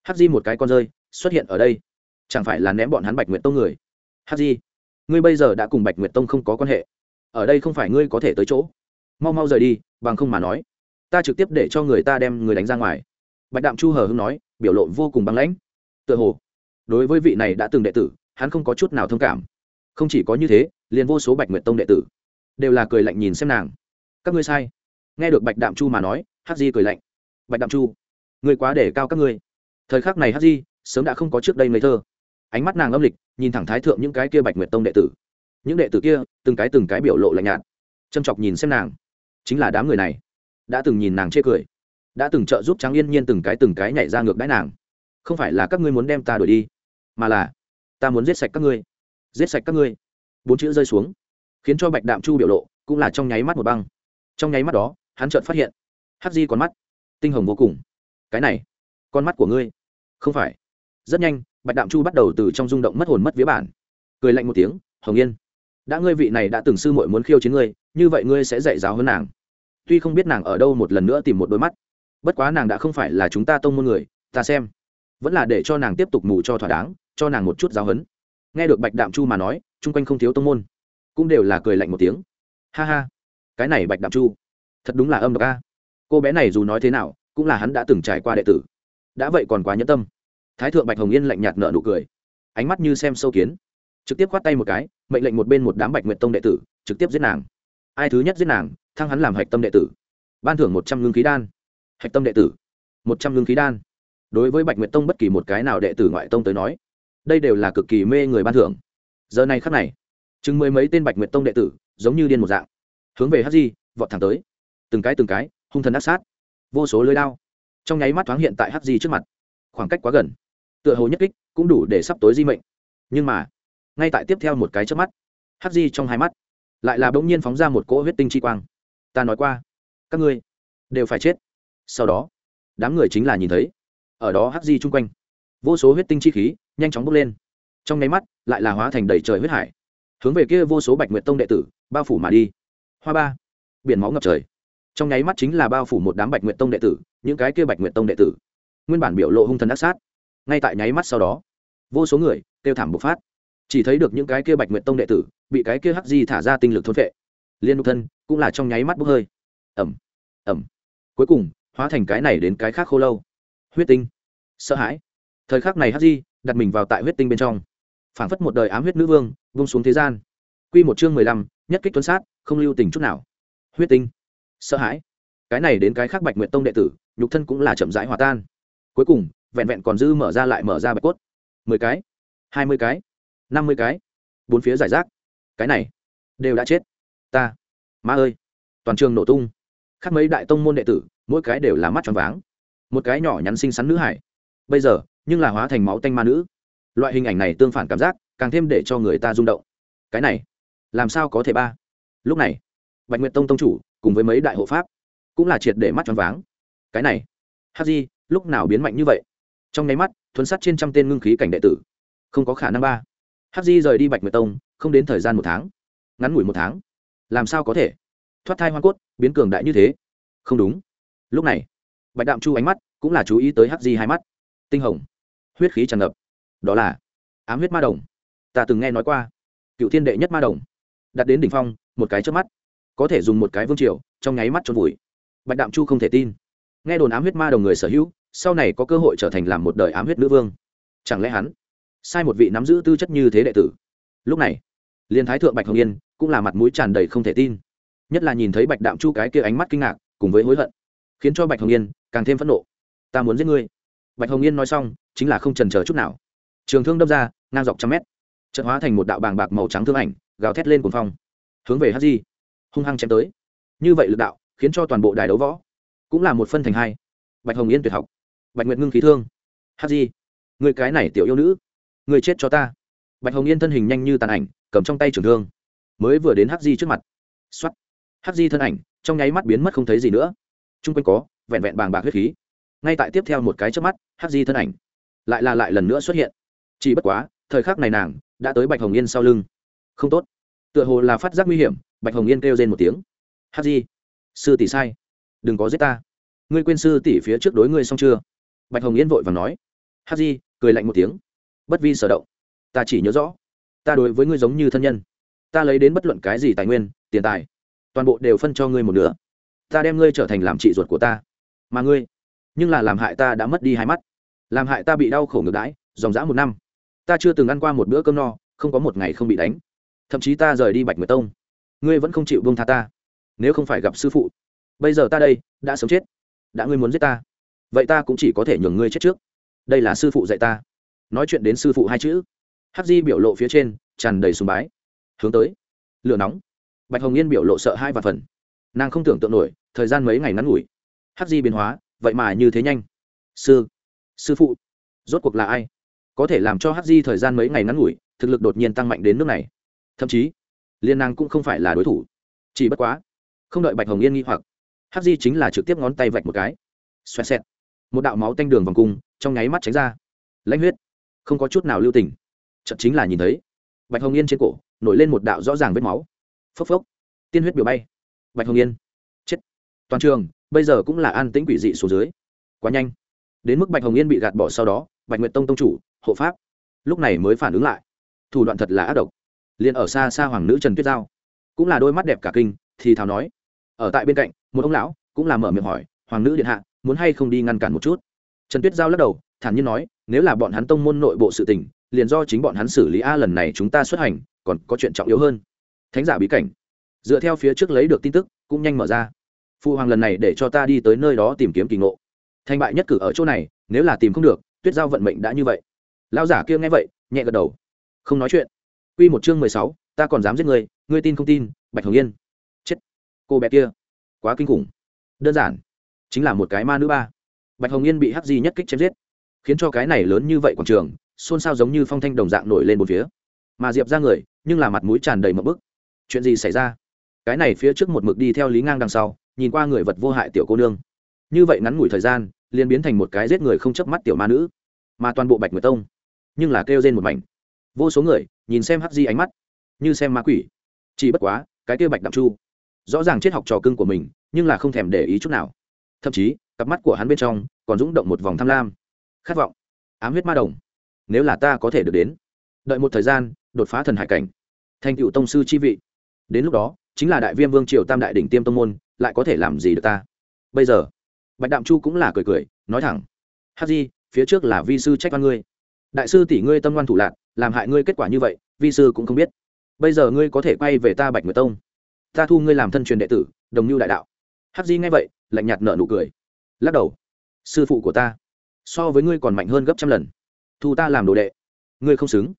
Hắc di một cái con rơi, xuất hiện ở đây, chẳng phải là ném bọn hắn bạch nguyện tông người. Hắc di, ngươi bây giờ đã cùng bạch nguyệt tông không có quan hệ. Ở đây không phải ngươi có thể tới chỗ mau mau rời đi, bằng không mà nói, ta trực tiếp để cho người ta đem người đánh ra ngoài. Bạch đạm chu hờ hưng nói, biểu lộ vô cùng băng lãnh. Tựa hồ, đối với vị này đã từng đệ tử, hắn không có chút nào thông cảm. Không chỉ có như thế, liền vô số bạch nguyệt tông đệ tử đều là cười lạnh nhìn xem nàng. Các ngươi sai. Nghe được bạch đạm chu mà nói hát di cười lạnh. Bạch đạm chu người quá để cao các ngươi. Thời khắc này hát di sớm đã không có trước đây ngây thơ. Ánh mắt nàng âm lịch, nhìn thẳng thái thượng những cái kia bạch nguyệt tông đệ tử. Những đệ tử kia, từng cái từng cái biểu lộ lạnh nhạt. Châm chọc nhìn xem nàng chính là đám người này. Đã từng nhìn nàng chê cười, đã từng trợ giúp trắng yên nhiên từng cái từng cái nhảy ra ngược đáy nàng. Không phải là các ngươi muốn đem ta đuổi đi, mà là ta muốn giết sạch các ngươi, giết sạch các ngươi. Bốn chữ rơi xuống, khiến cho bạch đạm chu biểu lộ cũng là trong nháy mắt một băng. Trong nháy mắt đó, hắn chợt phát hiện, hắc di con mắt, tinh hồng vô cùng. Cái này, con mắt của ngươi, không phải. Rất nhanh, bạch đạm chu bắt đầu từ trong rung động mất hồn mất vía bản. Cười lạnh một tiếng, hồng yên, đã ngươi vị này đã từng sư muội muốn khiêu chiến ngươi như vậy ngươi sẽ dạy giáo hơn nàng. Tuy không biết nàng ở đâu một lần nữa tìm một đôi mắt, bất quá nàng đã không phải là chúng ta tông môn người, ta xem. Vẫn là để cho nàng tiếp tục mù cho thỏa đáng, cho nàng một chút giáo hấn. Nghe được bạch đạm chu mà nói, chung quanh không thiếu tông môn, cũng đều là cười lạnh một tiếng. Ha ha, cái này bạch đạm chu, thật đúng là âm độc a. Cô bé này dù nói thế nào, cũng là hắn đã từng trải qua đệ tử. Đã vậy còn quá nhẫn tâm. Thái thượng bạch hồng yên lạnh nhạt nợ nụ cười, ánh mắt như xem sâu kiến. Trực tiếp khoát tay một cái, mệnh lệnh một bên một đám bạch nguyện tông đệ tử, trực tiếp giết nàng ai thứ nhất giết nàng, thăng hắn làm hạch tâm đệ tử. Ban thưởng một trăm ngưng khí đan. Hạch tâm đệ tử. Một trăm ngưng khí đan. Đối với bạch Nguyệt tông bất kỳ một cái nào đệ tử ngoại tông tới nói, đây đều là cực kỳ mê người ban thưởng. Giờ này khắc này, chừng mười mấy tên bạch Nguyệt tông đệ tử, giống như điên một dạng. Hướng về hát di vọt thẳng tới. Từng cái từng cái, hung thần ác sát. Vô số lưới đao. Trong nháy mắt thoáng hiện tại hát di trước mặt. Khoảng cách quá gần. Tựa hồ nhất kích cũng đủ để sắp tối di mệnh. Nhưng mà, ngay tại tiếp theo một cái trước mắt hắc di trong hai mắt lại là bỗng nhiên phóng ra một cỗ huyết tinh chi quang. Ta nói qua, các ngươi đều phải chết. Sau đó, đám người chính là nhìn thấy, ở đó hắc di chung quanh, vô số huyết tinh chi khí nhanh chóng bốc lên. Trong nháy mắt, lại là hóa thành đầy trời huyết hải, hướng về kia vô số bạch nguyệt tông đệ tử bao phủ mà đi. Hoa ba, biển máu ngập trời. Trong nháy mắt chính là bao phủ một đám bạch nguyệt tông đệ tử, những cái kia bạch nguyệt tông đệ tử. Nguyên bản biểu lộ hung thần ác sát, ngay tại nháy mắt sau đó, vô số người kêu thảm bộc phát. Chỉ thấy được những cái kia bạch nguyệt tông đệ tử bị cái kia hắc di thả ra tinh lực thôn vệ liên đục thân cũng là trong nháy mắt bốc hơi. Ẩm ẩm cuối cùng, hóa thành cái này đến cái khác khô lâu. Huyết tinh. Sợ hãi. Thời khắc này hắc di đặt mình vào tại huyết tinh bên trong. Phảng phất một đời ám huyết nữ vương vung xuống thế gian. Quy một chương mười lăm, nhất kích tuấn sát, không lưu tình chút nào. Huyết tinh. Sợ hãi. Cái này đến cái khác bạch nguyện tông đệ tử, nhục thân cũng là chậm rãi hòa tan. Cuối cùng, vẹn vẹn còn dư mở ra lại mở ra bạch cốt. Mười cái, hai mươi cái, năm mươi cái. Bốn phía giải rác cái này đều đã chết. Ta, ma ơi, toàn trường nổ tung. Khác mấy đại tông môn đệ tử, mỗi cái đều là mắt tròn váng. Một cái nhỏ nhắn xinh xắn nữ hải. Bây giờ, nhưng là hóa thành máu tanh ma nữ. Loại hình ảnh này tương phản cảm giác, càng thêm để cho người ta rung động. Cái này, làm sao có thể ba? Lúc này, bạch nguyệt tông tông chủ cùng với mấy đại hộ pháp cũng là triệt để mắt tròn váng. Cái này, hát di, lúc nào biến mạnh như vậy? Trong nháy mắt thuấn sắt trên trăm tên ngưng khí cảnh đệ tử. Không có khả năng ba. Hát di rời đi bạch nguyệt tông không đến thời gian một tháng. Ngắn ngủi một tháng. Làm sao có thể? Thoát thai hoa cốt, biến cường đại như thế. Không đúng. Lúc này, bạch đạm chu ánh mắt cũng là chú ý tới hắc di hai mắt. Tinh hồng. Huyết khí tràn ngập. Đó là ám huyết ma đồng. Ta từng nghe nói qua. Cựu thiên đệ nhất ma đồng. Đặt đến đỉnh phong, một cái trước mắt. Có thể dùng một cái vương triều, trong nháy mắt trôn vùi. Bạch đạm chu không thể tin. Nghe đồn ám huyết ma đồng người sở hữu, sau này có cơ hội trở thành làm một đời ám huyết nữ vương. Chẳng lẽ hắn sai một vị nắm giữ tư chất như thế đệ tử? Lúc này, liên thái thượng bạch hồng yên cũng là mặt mũi tràn đầy không thể tin. Nhất là nhìn thấy bạch đạm chu cái kia ánh mắt kinh ngạc, cùng với hối hận, khiến cho bạch hồng yên càng thêm phẫn nộ. Ta muốn giết ngươi. Bạch hồng yên nói xong, chính là không trần chờ chút nào. Trường thương đâm ra, ngang dọc trăm mét trận hóa thành một đạo bàng bạc màu trắng thương ảnh, gào thét lên cuồng phong. Hướng về hát di, hung hăng chém tới. Như vậy lực đạo, khiến cho toàn bộ đài đấu võ cũng là một phân thành hai. Bạch hồng yên tuyệt học, bạch nguyệt ngưng khí thương. Hát di người cái này tiểu yêu nữ người chết cho ta bạch hồng yên thân hình nhanh như tàn ảnh, cầm trong tay trường thương. Mới vừa đến Hắc di trước mặt. X o á t hắc di thân ảnh, trong nháy mắt biến mất không thấy gì nữa. T r u n g quanh có, vẹn vẹn bàng bạc huyết khí. Ngay tại tiếp theo một cái trước mắt, Hắc di thân ảnh lại là lại lần nữa xuất hiện. Chỉ bất quá, thời khắc này nàng đã tới bạch hồng yên sau lưng. Không tốt. Tựa hồ là phát giác nguy hiểm, bạch hồng yên kêu lên một tiếng. Hắc di, sư tỷ sai. Đừng có giết ta. Ngươi quên sư tỷ phía trước đối ngươi xong chưa? Bạch hồng yên vội và nói. Hắc di cười lạnh một tiếng. Bất vi sở động ta chỉ nhớ rõ. Ta đối với ngươi giống như thân nhân. Ta lấy đến bất luận cái gì tài nguyên, tiền tài, toàn bộ đều phân cho ngươi một nửa. Ta đem ngươi trở thành làm chị ruột của ta. Mà ngươi, nhưng là làm hại ta đã mất đi hai mắt. Làm hại ta bị đau khổ ngược đãi, dòng dã một năm. Ta chưa từng ăn qua một bữa cơm no, không có một ngày không bị đánh. Thậm chí ta rời đi bạch nguyệt tông. Ngươi vẫn không chịu buông tha ta. Nếu không phải gặp sư phụ, bây giờ ta đây đã sống chết. Đã ngươi muốn giết ta, vậy ta cũng chỉ có thể nhường ngươi chết trước. Đây là sư phụ dạy ta. Nói chuyện đến sư phụ hai chữ hắc di biểu lộ phía trên tràn đầy sùng bái. Hướng tới. Lửa nóng. Bạch hồng yên biểu lộ sợ hai và phần. Nàng không tưởng tượng nổi, thời gian mấy ngày ngắn ngủi. Hắc di biến hóa, vậy mà như thế nhanh. Sư. Sư phụ. Rốt cuộc là ai? Có thể làm cho hắc di thời gian mấy ngày ngắn ngủi, thực lực đột nhiên tăng mạnh đến nước này. Thậm chí, liên nàng cũng không phải là đối thủ. Chỉ bất quá, không đợi bạch hồng yên nghi hoặc, hắc di chính là trực tiếp ngón tay vạch một cái. Xoẹt xẹt. Một đạo máu tanh đường vòng cung, trong nháy mắt tránh ra. Lãnh huyết. Không có chút nào lưu tình chậm chính là nhìn thấy bạch hồng yên trên cổ nổi lên một đạo rõ ràng vết máu phốc phốc tiên huyết biểu bay bạch hồng yên chết toàn trường bây giờ cũng là an tĩnh quỷ dị xuống dưới quá nhanh đến mức bạch hồng yên bị gạt bỏ sau đó bạch nguyệt tông tông chủ hộ pháp lúc này mới phản ứng lại thủ đoạn thật là ác độc liền ở xa xa hoàng nữ trần tuyết giao cũng là đôi mắt đẹp cả kinh thì thào nói ở tại bên cạnh một ông lão cũng là mở miệng hỏi hoàng nữ điện hạ muốn hay không đi ngăn cản một chút trần tuyết giao lắc đầu thản nhiên nói nếu là bọn hắn tông môn nội bộ sự tình liền do chính bọn hắn xử lý a lần này chúng ta xuất hành, còn có chuyện trọng yếu hơn. Thánh giả bí cảnh. Dựa theo phía trước lấy được tin tức, cũng nhanh mở ra. Phụ hoàng lần này để cho ta đi tới nơi đó tìm kiếm kỳ ngộ. Thành bại nhất cử ở chỗ này, nếu là tìm không được, tuyết giao vận mệnh đã như vậy. Lao giả kia nghe vậy, nhẹ gật đầu. Không nói chuyện. Q một chương mười sáu, ta còn dám giết người, ngươi tin không tin, bạch hồng yên. Chết. Cô bé kia. Quá kinh khủng. Đơn giản. Chính là một cái ma nữ ba. Bạch hồng yên bị hắc di nhất kích chém giết. Khiến cho cái này lớn như vậy quảng trường xôn xao giống như phong thanh đồng dạng nổi lên một phía. Mà diệp ra người, nhưng là mặt mũi tràn đầy mập bức. Chuyện gì xảy ra? Cái này phía trước một mực đi theo lý ngang đằng sau, nhìn qua người vật vô hại tiểu cô nương. Như vậy ngắn ngủi thời gian, liền biến thành một cái giết người không chớp mắt tiểu ma nữ. Mà toàn bộ bạch nguyệt tông, nhưng là kêu rên một mảnh. Vô số người, nhìn xem hắc di ánh mắt, như xem ma quỷ. Chỉ bất quá, cái kêu bạch đạm chu, rõ ràng chết học trò cưng của mình, nhưng là không thèm để ý chút nào. Thậm chí, cặp mắt của hắn bên trong còn rung động một vòng tham lam. Khát vọng. Ám huyết ma đồng nếu là ta có thể được đến. Đợi một thời gian, đột phá thần hải cảnh. Thành cựu tông sư chi vị. Đến lúc đó, chính là đại viêm vương triều tam đại đỉnh tiêm tông môn, lại có thể làm gì được ta? Bây giờ, bạch đạm chu cũng là cười cười, nói thẳng. Hát di, phía trước là vi sư trách văn ngươi. Đại sư tỷ ngươi tâm ngoan thủ lạc làm hại ngươi kết quả như vậy, vi sư cũng không biết. Bây giờ ngươi có thể quay về ta bạch nguyệt tông. Ta thu ngươi làm thân truyền đệ tử, đồng như đại đạo. Hát di nghe vậy, lạnh nhạt nợ nụ cười. Lắc đầu. Sư phụ của ta, so với ngươi còn mạnh hơn gấp trăm lần thu ta làm đồ đệ. Ngươi không xứng.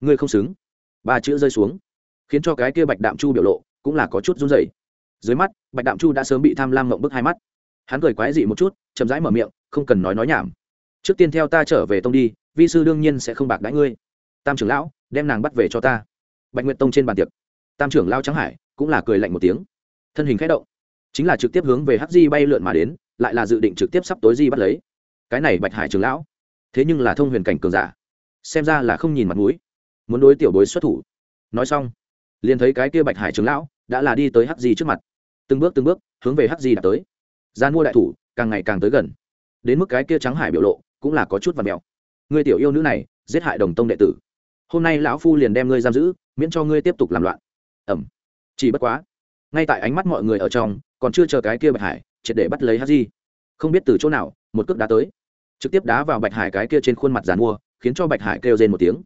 Ngươi không xứng. Ba chữ rơi xuống, khiến cho cái kia bạch đạm chu biểu lộ cũng là có chút run rẩy. Dưới mắt, bạch đạm chu đã sớm bị tham lam mộng bức hai mắt. Hắn cười quái dị một chút, chậm rãi mở miệng, không cần nói nói nhảm. Trước tiên theo ta trở về tông đi, vi sư đương nhiên sẽ không bạc đãi ngươi. Tam trưởng lão, đem nàng bắt về cho ta. Bạch nguyệt tông trên bàn tiệc. Tam trưởng lao trắng hải cũng là cười lạnh một tiếng. Thân hình k h ẽ động, chính là trực tiếp hướng về hắc di bay lượn mà đến, lại là dự định trực tiếp sắp tối di bắt lấy. Cái này bạch hải trưởng lão thế nhưng là thông huyền cảnh cường giả, xem ra là không nhìn mặt mũi, muốn đối tiểu bối xuất thủ. Nói xong, liền thấy cái kia bạch hải trưởng lão đã là đi tới hắc di trước mặt, từng bước từng bước hướng về hắc di đã tới. Gian mua đại thủ càng ngày càng tới gần, đến mức cái kia trắng hải biểu lộ cũng là có chút vật mèo. Người tiểu yêu nữ này, giết hại đồng tông đệ tử. Hôm nay lão phu liền đem ngươi giam giữ, miễn cho ngươi tiếp tục làm loạn. Ẩm. Chỉ bất quá, ngay tại ánh mắt mọi người ở trong, còn chưa chờ cái kia bạch hải triệt để bắt lấy hắc di. Không biết từ chỗ nào, một cước đá tới trực tiếp đá vào bạch hải cái kia trên khuôn mặt giàn mua, khiến cho bạch hải kêu rên một tiếng.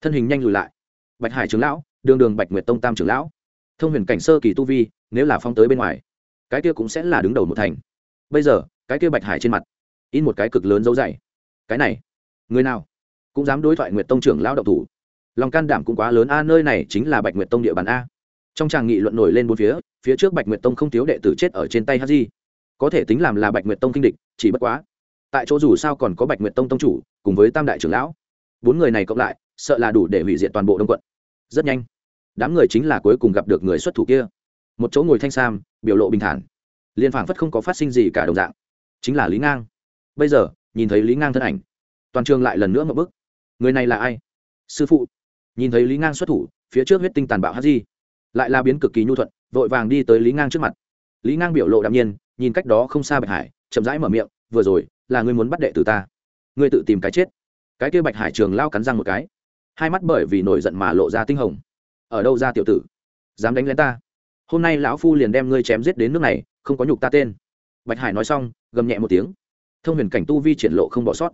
Thân hình nhanh lùi lại. Bạch hải trưởng lão, đường đường bạch nguyệt tông tam trưởng lão. Thông huyền cảnh sơ kỳ tu vi, nếu là phong tới bên ngoài, cái kia cũng sẽ là đứng đầu một thành. Bây giờ, cái kia bạch hải trên mặt, in một cái cực lớn dấu dày. Cái này, người nào cũng dám đối thoại nguyệt tông trưởng lão độc thủ. Lòng can đảm cũng quá lớn a, nơi này chính là bạch nguyệt tông địa bàn a. Trong tràng nghị luận nổi lên bốn phía phía trước bạch nguyệt tông không thiếu đệ tử chết ở trên tay hát di có thể tính làm là bạch nguyệt tông kinh địch, chỉ bất quá tại chỗ dù sao còn có bạch nguyệt tông tông chủ, cùng với tam đại trưởng lão. Bốn người này cộng lại, sợ là đủ để hủy diệt toàn bộ đông quận. Rất nhanh, đám người chính là cuối cùng gặp được người xuất thủ kia. Một chỗ ngồi thanh sam, biểu lộ bình thản. Liên phảng phất không có phát sinh gì cả đồng dạng. Chính là lý ngang. Bây giờ, nhìn thấy lý ngang thân ảnh, toàn trường lại lần nữa một bức người này là ai? Sư phụ. Nhìn thấy lý ngang xuất thủ, phía trước huyết tinh tàn bạo hát di. Lại là biến cực kỳ nhu thuận, vội vàng đi tới lý ngang trước mặt. Lý ngang biểu lộ đạm nhiên, nhìn cách đó không xa bạch hải, chậm rãi mở miệng, vừa rồi là ngươi muốn bắt đệ từ ta. Ngươi tự tìm cái chết. Cái kia bạch hải trường lao cắn răng một cái. Hai mắt bởi vì nổi giận mà lộ ra tinh hồng. Ở đâu ra tiểu tử? Dám đánh lên ta? Hôm nay lão phu liền đem ngươi chém giết đến nước này, không có nhục ta tên. Bạch hải nói xong, gầm nhẹ một tiếng. Thông huyền cảnh tu vi triển lộ không bỏ sót.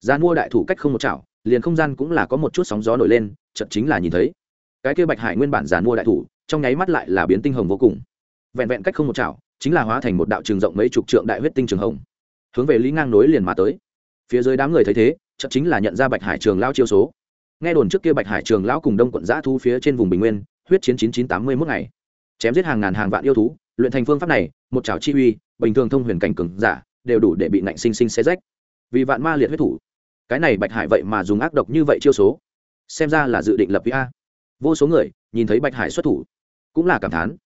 Gian mua đại thủ cách không một chảo, liền không gian cũng là có một chút sóng gió nổi lên chật chính là nhìn thấy. Cái kia bạch hải nguyên bản giàn mua đại thủ, trong nháy mắt lại là biến tinh hồng vô cùng. Vẹn vẹn cách không một chảo, chính là hóa thành một đạo trường rộng mấy chục trượng đại huyết tinh trường hồng hướng về lý ngang nối liền mà tới phía dưới đám người thấy thế chậm chính là nhận ra bạch hải trường lao chiêu số nghe đồn trước kia bạch hải trường lão cùng đông quận giã thu phía trên vùng bình nguyên huyết chiến chín chín tám mươi mốt ngày chém giết hàng ngàn hàng vạn yêu thú luyện thành phương pháp này một chảo chi uy bình thường thông huyền cảnh cường giả đều đủ để bị nạnh sinh sinh xé rách vì vạn ma liệt huyết thủ cái này bạch hải vậy mà dùng ác độc như vậy chiêu số xem ra là dự định lập vi a vô số người nhìn thấy bạch hải xuất thủ cũng là cảm thán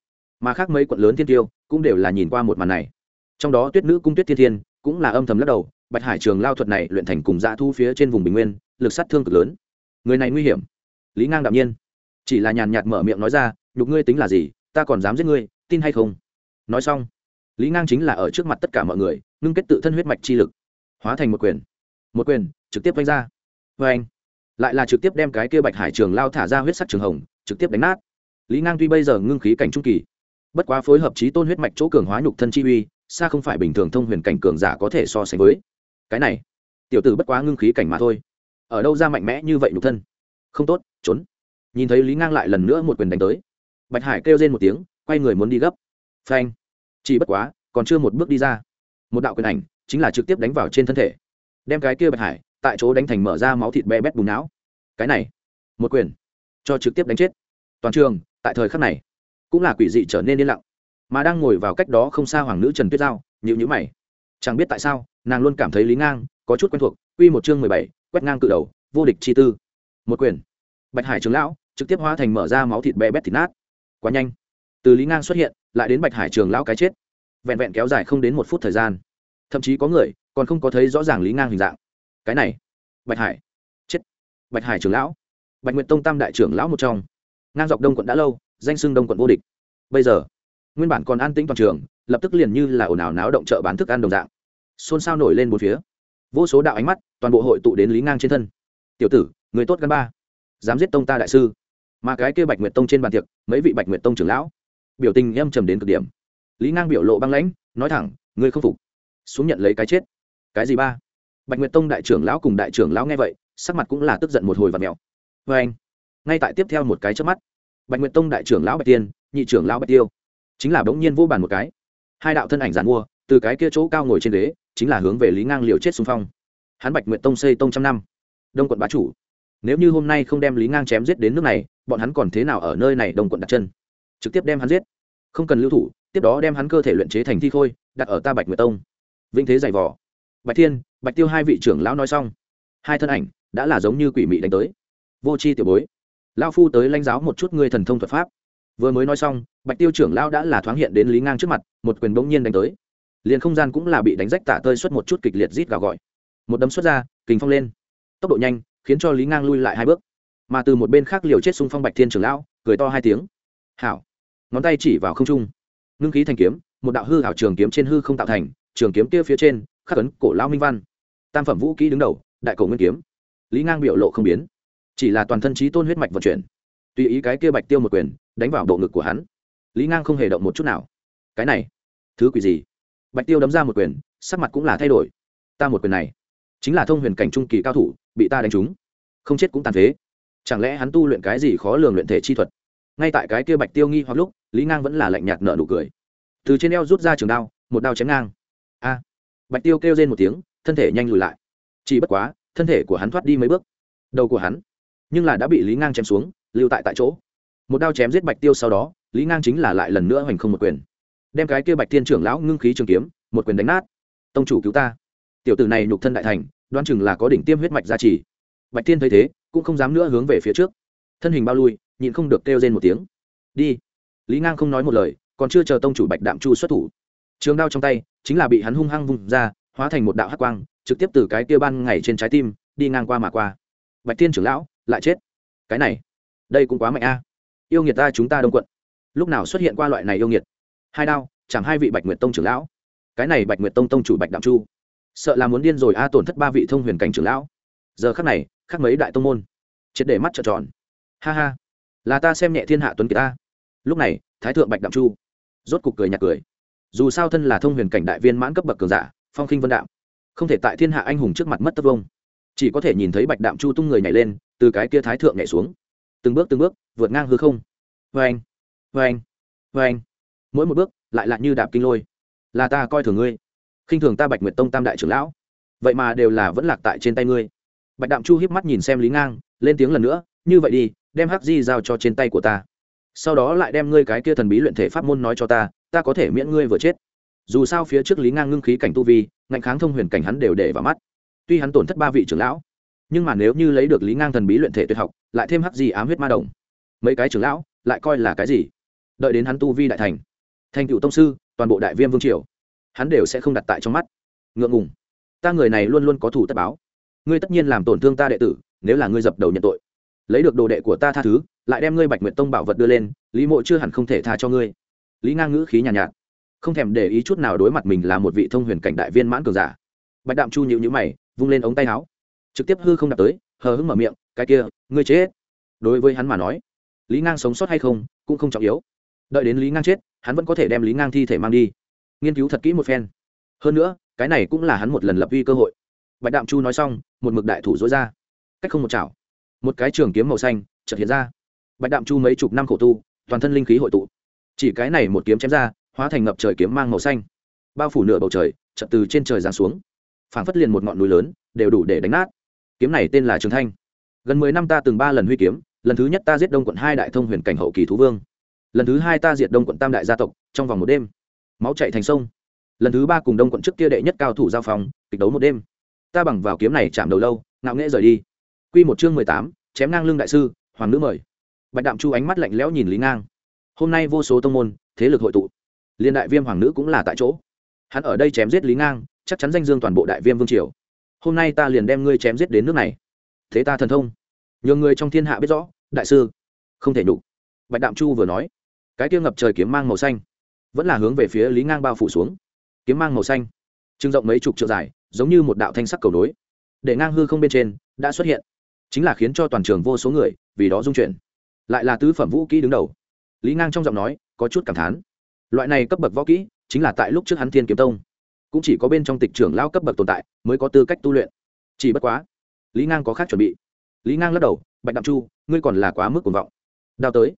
mà khác mấy quận lớn thiên tiêu cũng đều là nhìn qua một màn này trong đó tuyết nữ cung tuyết thiên thiên cũng là âm thầm lắc đầu, bạch hải trường lao thuật này luyện thành cùng dạ thu phía trên vùng bình nguyên, lực sát thương cực lớn. Người này nguy hiểm. Lý ngang đạm nhiên. Chỉ là nhàn nhạt mở miệng nói ra, nhục ngươi tính là gì, ta còn dám giết ngươi, tin hay không? Nói xong, lý ngang chính là ở trước mặt tất cả mọi người, ngưng kết tự thân huyết mạch chi lực, hóa thành một quyền. Một quyền trực tiếp vanh ra. Vê anh. Lại là trực tiếp đem cái kia bạch hải trường lao thả ra huyết sắc trường hồng, trực tiếp đánh nát. Lý ngang tuy bây giờ ngưng khí cảnh trung kỳ, bất quá phối hợp trí tôn huyết mạch chỗ cường hóa nhục thân chi uy xa không phải bình thường thông huyền cảnh cường giả có thể so sánh với. Cái này, tiểu tử bất quá ngưng khí cảnh mà thôi. Ở đâu ra mạnh mẽ như vậy nhục thân? Không tốt, trốn. Nhìn thấy lý ngang lại lần nữa một quyền đánh tới. Bạch hải kêu lên một tiếng, quay người muốn đi gấp. Phanh. Chỉ bất quá, còn chưa một bước đi ra. Một đạo quyền ảnh chính là trực tiếp đánh vào trên thân thể. Đem cái kia bạch hải tại chỗ đánh thành mở ra máu thịt bé bét bùn não. Cái này, một quyền cho trực tiếp đánh chết. Toàn trường, tại thời khắc này, cũng là quỷ dị trở nên yên lặng mà đang ngồi vào cách đó không xa hoàng nữ trần tuyết giao nhịu nhữ mày. Chẳng biết tại sao, nàng luôn cảm thấy lý ngang có chút quen thuộc uy một chương mười bảy, quét ngang cự đầu, vô địch chi tư. Một quyền. Bạch hải trường lão trực tiếp hóa thành mở ra máu thịt bé bét thịt nát. Quá nhanh. Từ lý ngang xuất hiện, lại đến bạch hải trường lão cái chết. Vẹn vẹn kéo dài không đến một phút thời gian. Thậm chí có người còn không có thấy rõ ràng lý ngang hình dạng. Cái này. Bạch hải. Chết. Bạch hải trưởng lão. Bạch nguyện tông tam đại trưởng lão một trong. Ngang dọc đông quận đã lâu, danh xưng đông quận vô địch. Bây giờ nguyên bản còn an tĩnh toàn trường, lập tức liền như là ồn ào náo động chợ bán thức ăn đồng dạng. Xôn xao nổi lên một phía. Vô số đạo ánh mắt, toàn bộ hội tụ đến lý ngang trên thân. Tiểu tử, người tốt gắn ba. Dám giết tông ta đại sư. Mà cái kia bạch nguyệt tông trên bàn tiệc, mấy vị bạch nguyệt tông trưởng lão, biểu tình em trầm đến cực điểm. Lý ngang biểu lộ băng lãnh, nói thẳng, ngươi không phục. Xuống nhận lấy cái chết. Cái gì ba? Bạch nguyệt tông đại trưởng lão cùng đại trưởng lão nghe vậy, sắc mặt cũng là tức giận một hồi và mèo vê vâng. anh ngay tại tiếp theo một cái chớp mắt, bạch nguyệt tông đại trưởng lão bạch tiên, nhị trưởng lão bạch tiêu chính là bỗng nhiên vô bàn một cái. Hai đạo thân ảnh giàn mua, từ cái kia chỗ cao ngồi trên ghế, chính là hướng về lý ngang liều chết xung phong. Hắn bạch nguyện tông xây tông trăm năm. Đông quận bá chủ. Nếu như hôm nay không đem lý ngang chém giết đến nước này, bọn hắn còn thế nào ở nơi này đông quận đặt chân? Trực tiếp đem hắn giết. Không cần lưu thủ, tiếp đó đem hắn cơ thể luyện chế thành thi khôi, đặt ở ta bạch nguyệt tông. Vinh thế giày vỏ bạch thiên, bạch tiêu hai vị trưởng lão nói xong. Hai thân ảnh đã là giống như quỷ mị đánh tới. Vô c h i tiểu bối lao phu tới lãnh giáo một chút ngươi thần thông thuật pháp vừa mới nói xong, bạch tiêu trưởng lão đã là thoáng hiện đến lý ngang trước mặt, một quyền bỗng nhiên đánh tới. Liền không gian cũng là bị đánh rách tả tơi xuất một chút kịch liệt rít gào gọi. Một đấm xuất ra, kình phong lên. Tốc độ nhanh, khiến cho lý ngang lui lại hai bước. Mà từ một bên khác liều chết xung phong bạch thiên trưởng lão, cười to hai tiếng. Hảo. Ngón tay chỉ vào không trung. Ngưng khí thành kiếm, một đạo hư hảo trường kiếm trên hư không tạo thành, trường kiếm kia phía trên, khắc ấn cổ lao minh văn. Tam phẩm vũ kỹ đứng đầu, đại cổ nguyên kiếm. Lý ngang biểu lộ không biến, chỉ là toàn thân trí tôn huyết mạch vận chuyển. Tùy ý cái kia bạch tiêu một quyền đánh vào bộ ngực của hắn. Lý ngang không hề động một chút nào. Cái này, thứ quỷ gì? Bạch tiêu đấm ra một quyền, sắc mặt cũng là thay đổi. Ta một quyền này, chính là thông huyền cảnh trung kỳ cao thủ, bị ta đánh trúng. Không chết cũng tàn phế. Chẳng lẽ hắn tu luyện cái gì khó lường luyện thể chi thuật? Ngay tại cái kia bạch tiêu nghi hoặc lúc, lý ngang vẫn là lạnh nhạt nợ nụ cười. Từ trên eo rút ra trường đao, một đao chém ngang. A! Bạch tiêu kêu lên một tiếng, thân thể nhanh lùi lại. Chỉ bất quá, thân thể của hắn thoát đi mấy bước. Đầu của hắn, nhưng là đã bị lý ngang chém xuống, lưu tại tại chỗ một đao chém giết bạch tiêu sau đó, lý ngang chính là lại lần nữa hoành không một quyền. Đem cái kia bạch tiên trưởng lão ngưng khí trường kiếm, một quyền đánh nát. Tông chủ cứu ta. Tiểu tử này nhục thân đại thành đoan chừng là có đỉnh tiêm huyết mạch gia trì. Bạch tiên thấy thế, cũng không dám nữa hướng về phía trước. Thân hình bao lui, nhịn không được kêu lên một tiếng. Đi. Lý ngang không nói một lời, còn chưa chờ tông chủ bạch đạm chu xuất thủ. Trường đao trong tay, chính là bị hắn hung hăng vùng ra, hóa thành một đạo hắc quang, trực tiếp từ cái kia ban ngày trên trái tim, đi ngang qua mà qua. Bạch tiên trưởng lão, lại chết. Cái này, đây cũng quá mạnh a yêu nghiệt ta chúng ta đông quận. Lúc nào xuất hiện qua loại này yêu nghiệt? Hai đao, chẳng hai vị bạch nguyệt tông trưởng lão. Cái này bạch nguyệt tông tông chủ bạch đạm chu. Sợ là muốn điên rồi a, tổn thất ba vị thông huyền cảnh trưởng lão. Giờ khắc này, khắc mấy đại tông môn. Triệt để mắt trợn tròn. Ha ha, là ta xem nhẹ thiên hạ tuấn kiệt ta. Lúc này, thái thượng bạch đạm chu rốt cục cười nhạt cười. Dù sao thân là thông huyền cảnh đại viên mãn cấp bậc cường giả, phong khinh vân đạm, không thể tại thiên hạ anh hùng trước mặt mất tất vông chỉ có thể nhìn thấy bạch đạm chu tung người nhảy lên, từ cái kia thái thượng nhảy xuống từng bước từng bước, vượt ngang hư không. Vê anh vê anh vê anh mỗi một bước, lại lạ như đạp kinh lôi. Là ta coi thường ngươi. Khinh thường ta bạch nguyệt tông tam đại trưởng lão. Vậy mà đều là vẫn lạc tại trên tay ngươi. Bạch đạm chu hiếp mắt nhìn xem lý ngang, lên tiếng lần nữa, như vậy đi, đem hắc di giao cho trên tay của ta. Sau đó lại đem ngươi cái kia thần bí luyện thể pháp môn nói cho ta ta có thể miễn ngươi vừa chết. Dù sao phía trước lý ngang ngưng khí cảnh tu vi, ngạnh kháng thông huyền cảnh hắn đều để vào mắt. Tuy hắn tổn thất ba vị trưởng lão nhưng mà nếu như lấy được lý ngang thần bí luyện thể tuyệt học lại thêm hắc gì ám huyết ma đồng mấy cái trưởng lão lại coi là cái gì? Đợi đến hắn tu vi đại thành thành cựu tông sư toàn bộ đại viêm vương triều hắn đều sẽ không đặt tại trong mắt. Ngượng ngùng. Ta người này luôn luôn có thủ tất báo. Ngươi tất nhiên làm tổn thương ta đệ tử nếu là ngươi dập đầu nhận tội. Lấy được đồ đệ của ta tha thứ lại đem ngươi bạch nguyệt tông bảo vật đưa lên lý mộ chưa hẳn không thể tha cho ngươi. Lý ngang ngữ khí nhàn nhạt, nhạt không thèm để ý chút nào đối mặt mình là một vị thông huyền cảnh đại viên mãn cường giả. Bạch đạm chu nhịu nhữ mày vung lên ống tay áo trực tiếp hư không đạt tới, hờ hững mở miệng, cái kia, ngươi chết. Đối với hắn mà nói, lý ngang sống sót hay không, cũng không trọng yếu. Đợi đến lý ngang chết, hắn vẫn có thể đem lý ngang thi thể mang đi. Nghiên cứu thật kỹ một phen. Hơn nữa, cái này cũng là hắn một lần lập uy cơ hội. Bạch đạm chu nói xong, một mực đại thủ dối ra. Cách không một chảo. Một cái trường kiếm màu xanh chợt hiện ra. Bạch đạm chu mấy chục năm khổ tu, toàn thân linh khí hội tụ. Chỉ cái này một kiếm chém ra, hóa thành ngập trời kiếm mang màu xanh. Bao phủ nửa bầu trời, chợt từ trên trời giáng xuống. Phảng phất liền một ngọn núi lớn, đều đủ để đánh nát kiếm này tên là trường thanh. Gần mười năm ta từng ba lần huy kiếm, lần thứ nhất ta giết đông quận hai đại thông huyền cảnh hậu kỳ thú vương. Lần thứ hai ta diệt đông quận tam đại gia tộc, trong vòng một đêm. Máu chạy thành sông. Lần thứ ba cùng đông quận trước kia đệ nhất cao thủ giao phòng kịch đấu một đêm. Ta bằng vào kiếm này chạm đầu lâu, ngạo nghễ rời đi. Q một chương mười tám, chém ngang lưng đại sư, hoàng nữ mời. Bạch đạm chu ánh mắt lạnh lẽo nhìn lý ngang. Hôm nay vô số tông môn, thế lực hội tụ. Liên đại viêm hoàng nữ cũng là tại chỗ. Hắn ở đây chém giết lý ngang, chắc chắn danh dương toàn bộ đại viêm vương triều hôm nay ta liền đem ngươi chém giết đến nước này. Thế ta thần thông. Nhường người trong thiên hạ biết rõ, đại sư. Không thể nhục. Bạch đạm chu vừa nói. Cái kia ngập trời kiếm mang màu xanh. Vẫn là hướng về phía lý ngang bao phủ xuống. Kiếm mang màu xanh. Trưng rộng mấy chục trượng dài, giống như một đạo thanh sắc cầu nối. Để ngang hư không bên trên, đã xuất hiện. Chính là khiến cho toàn trường vô số người, vì đó dung chuyển. Lại là tứ phẩm vũ kỹ đứng đầu. Lý ngang trong giọng nói, có chút cảm thán. Loại này cấp bậc võ kỹ, chính là tại lúc trước hắn thiên kiếm tông cũng chỉ có bên trong tịch trưởng lao cấp bậc tồn tại mới có tư cách tu luyện. Chỉ bất quá, lý ngang có khác chuẩn bị. Lý ngang lắc đầu, bạch đạm chu, ngươi còn là quá mức cuồng vọng. Đao tới.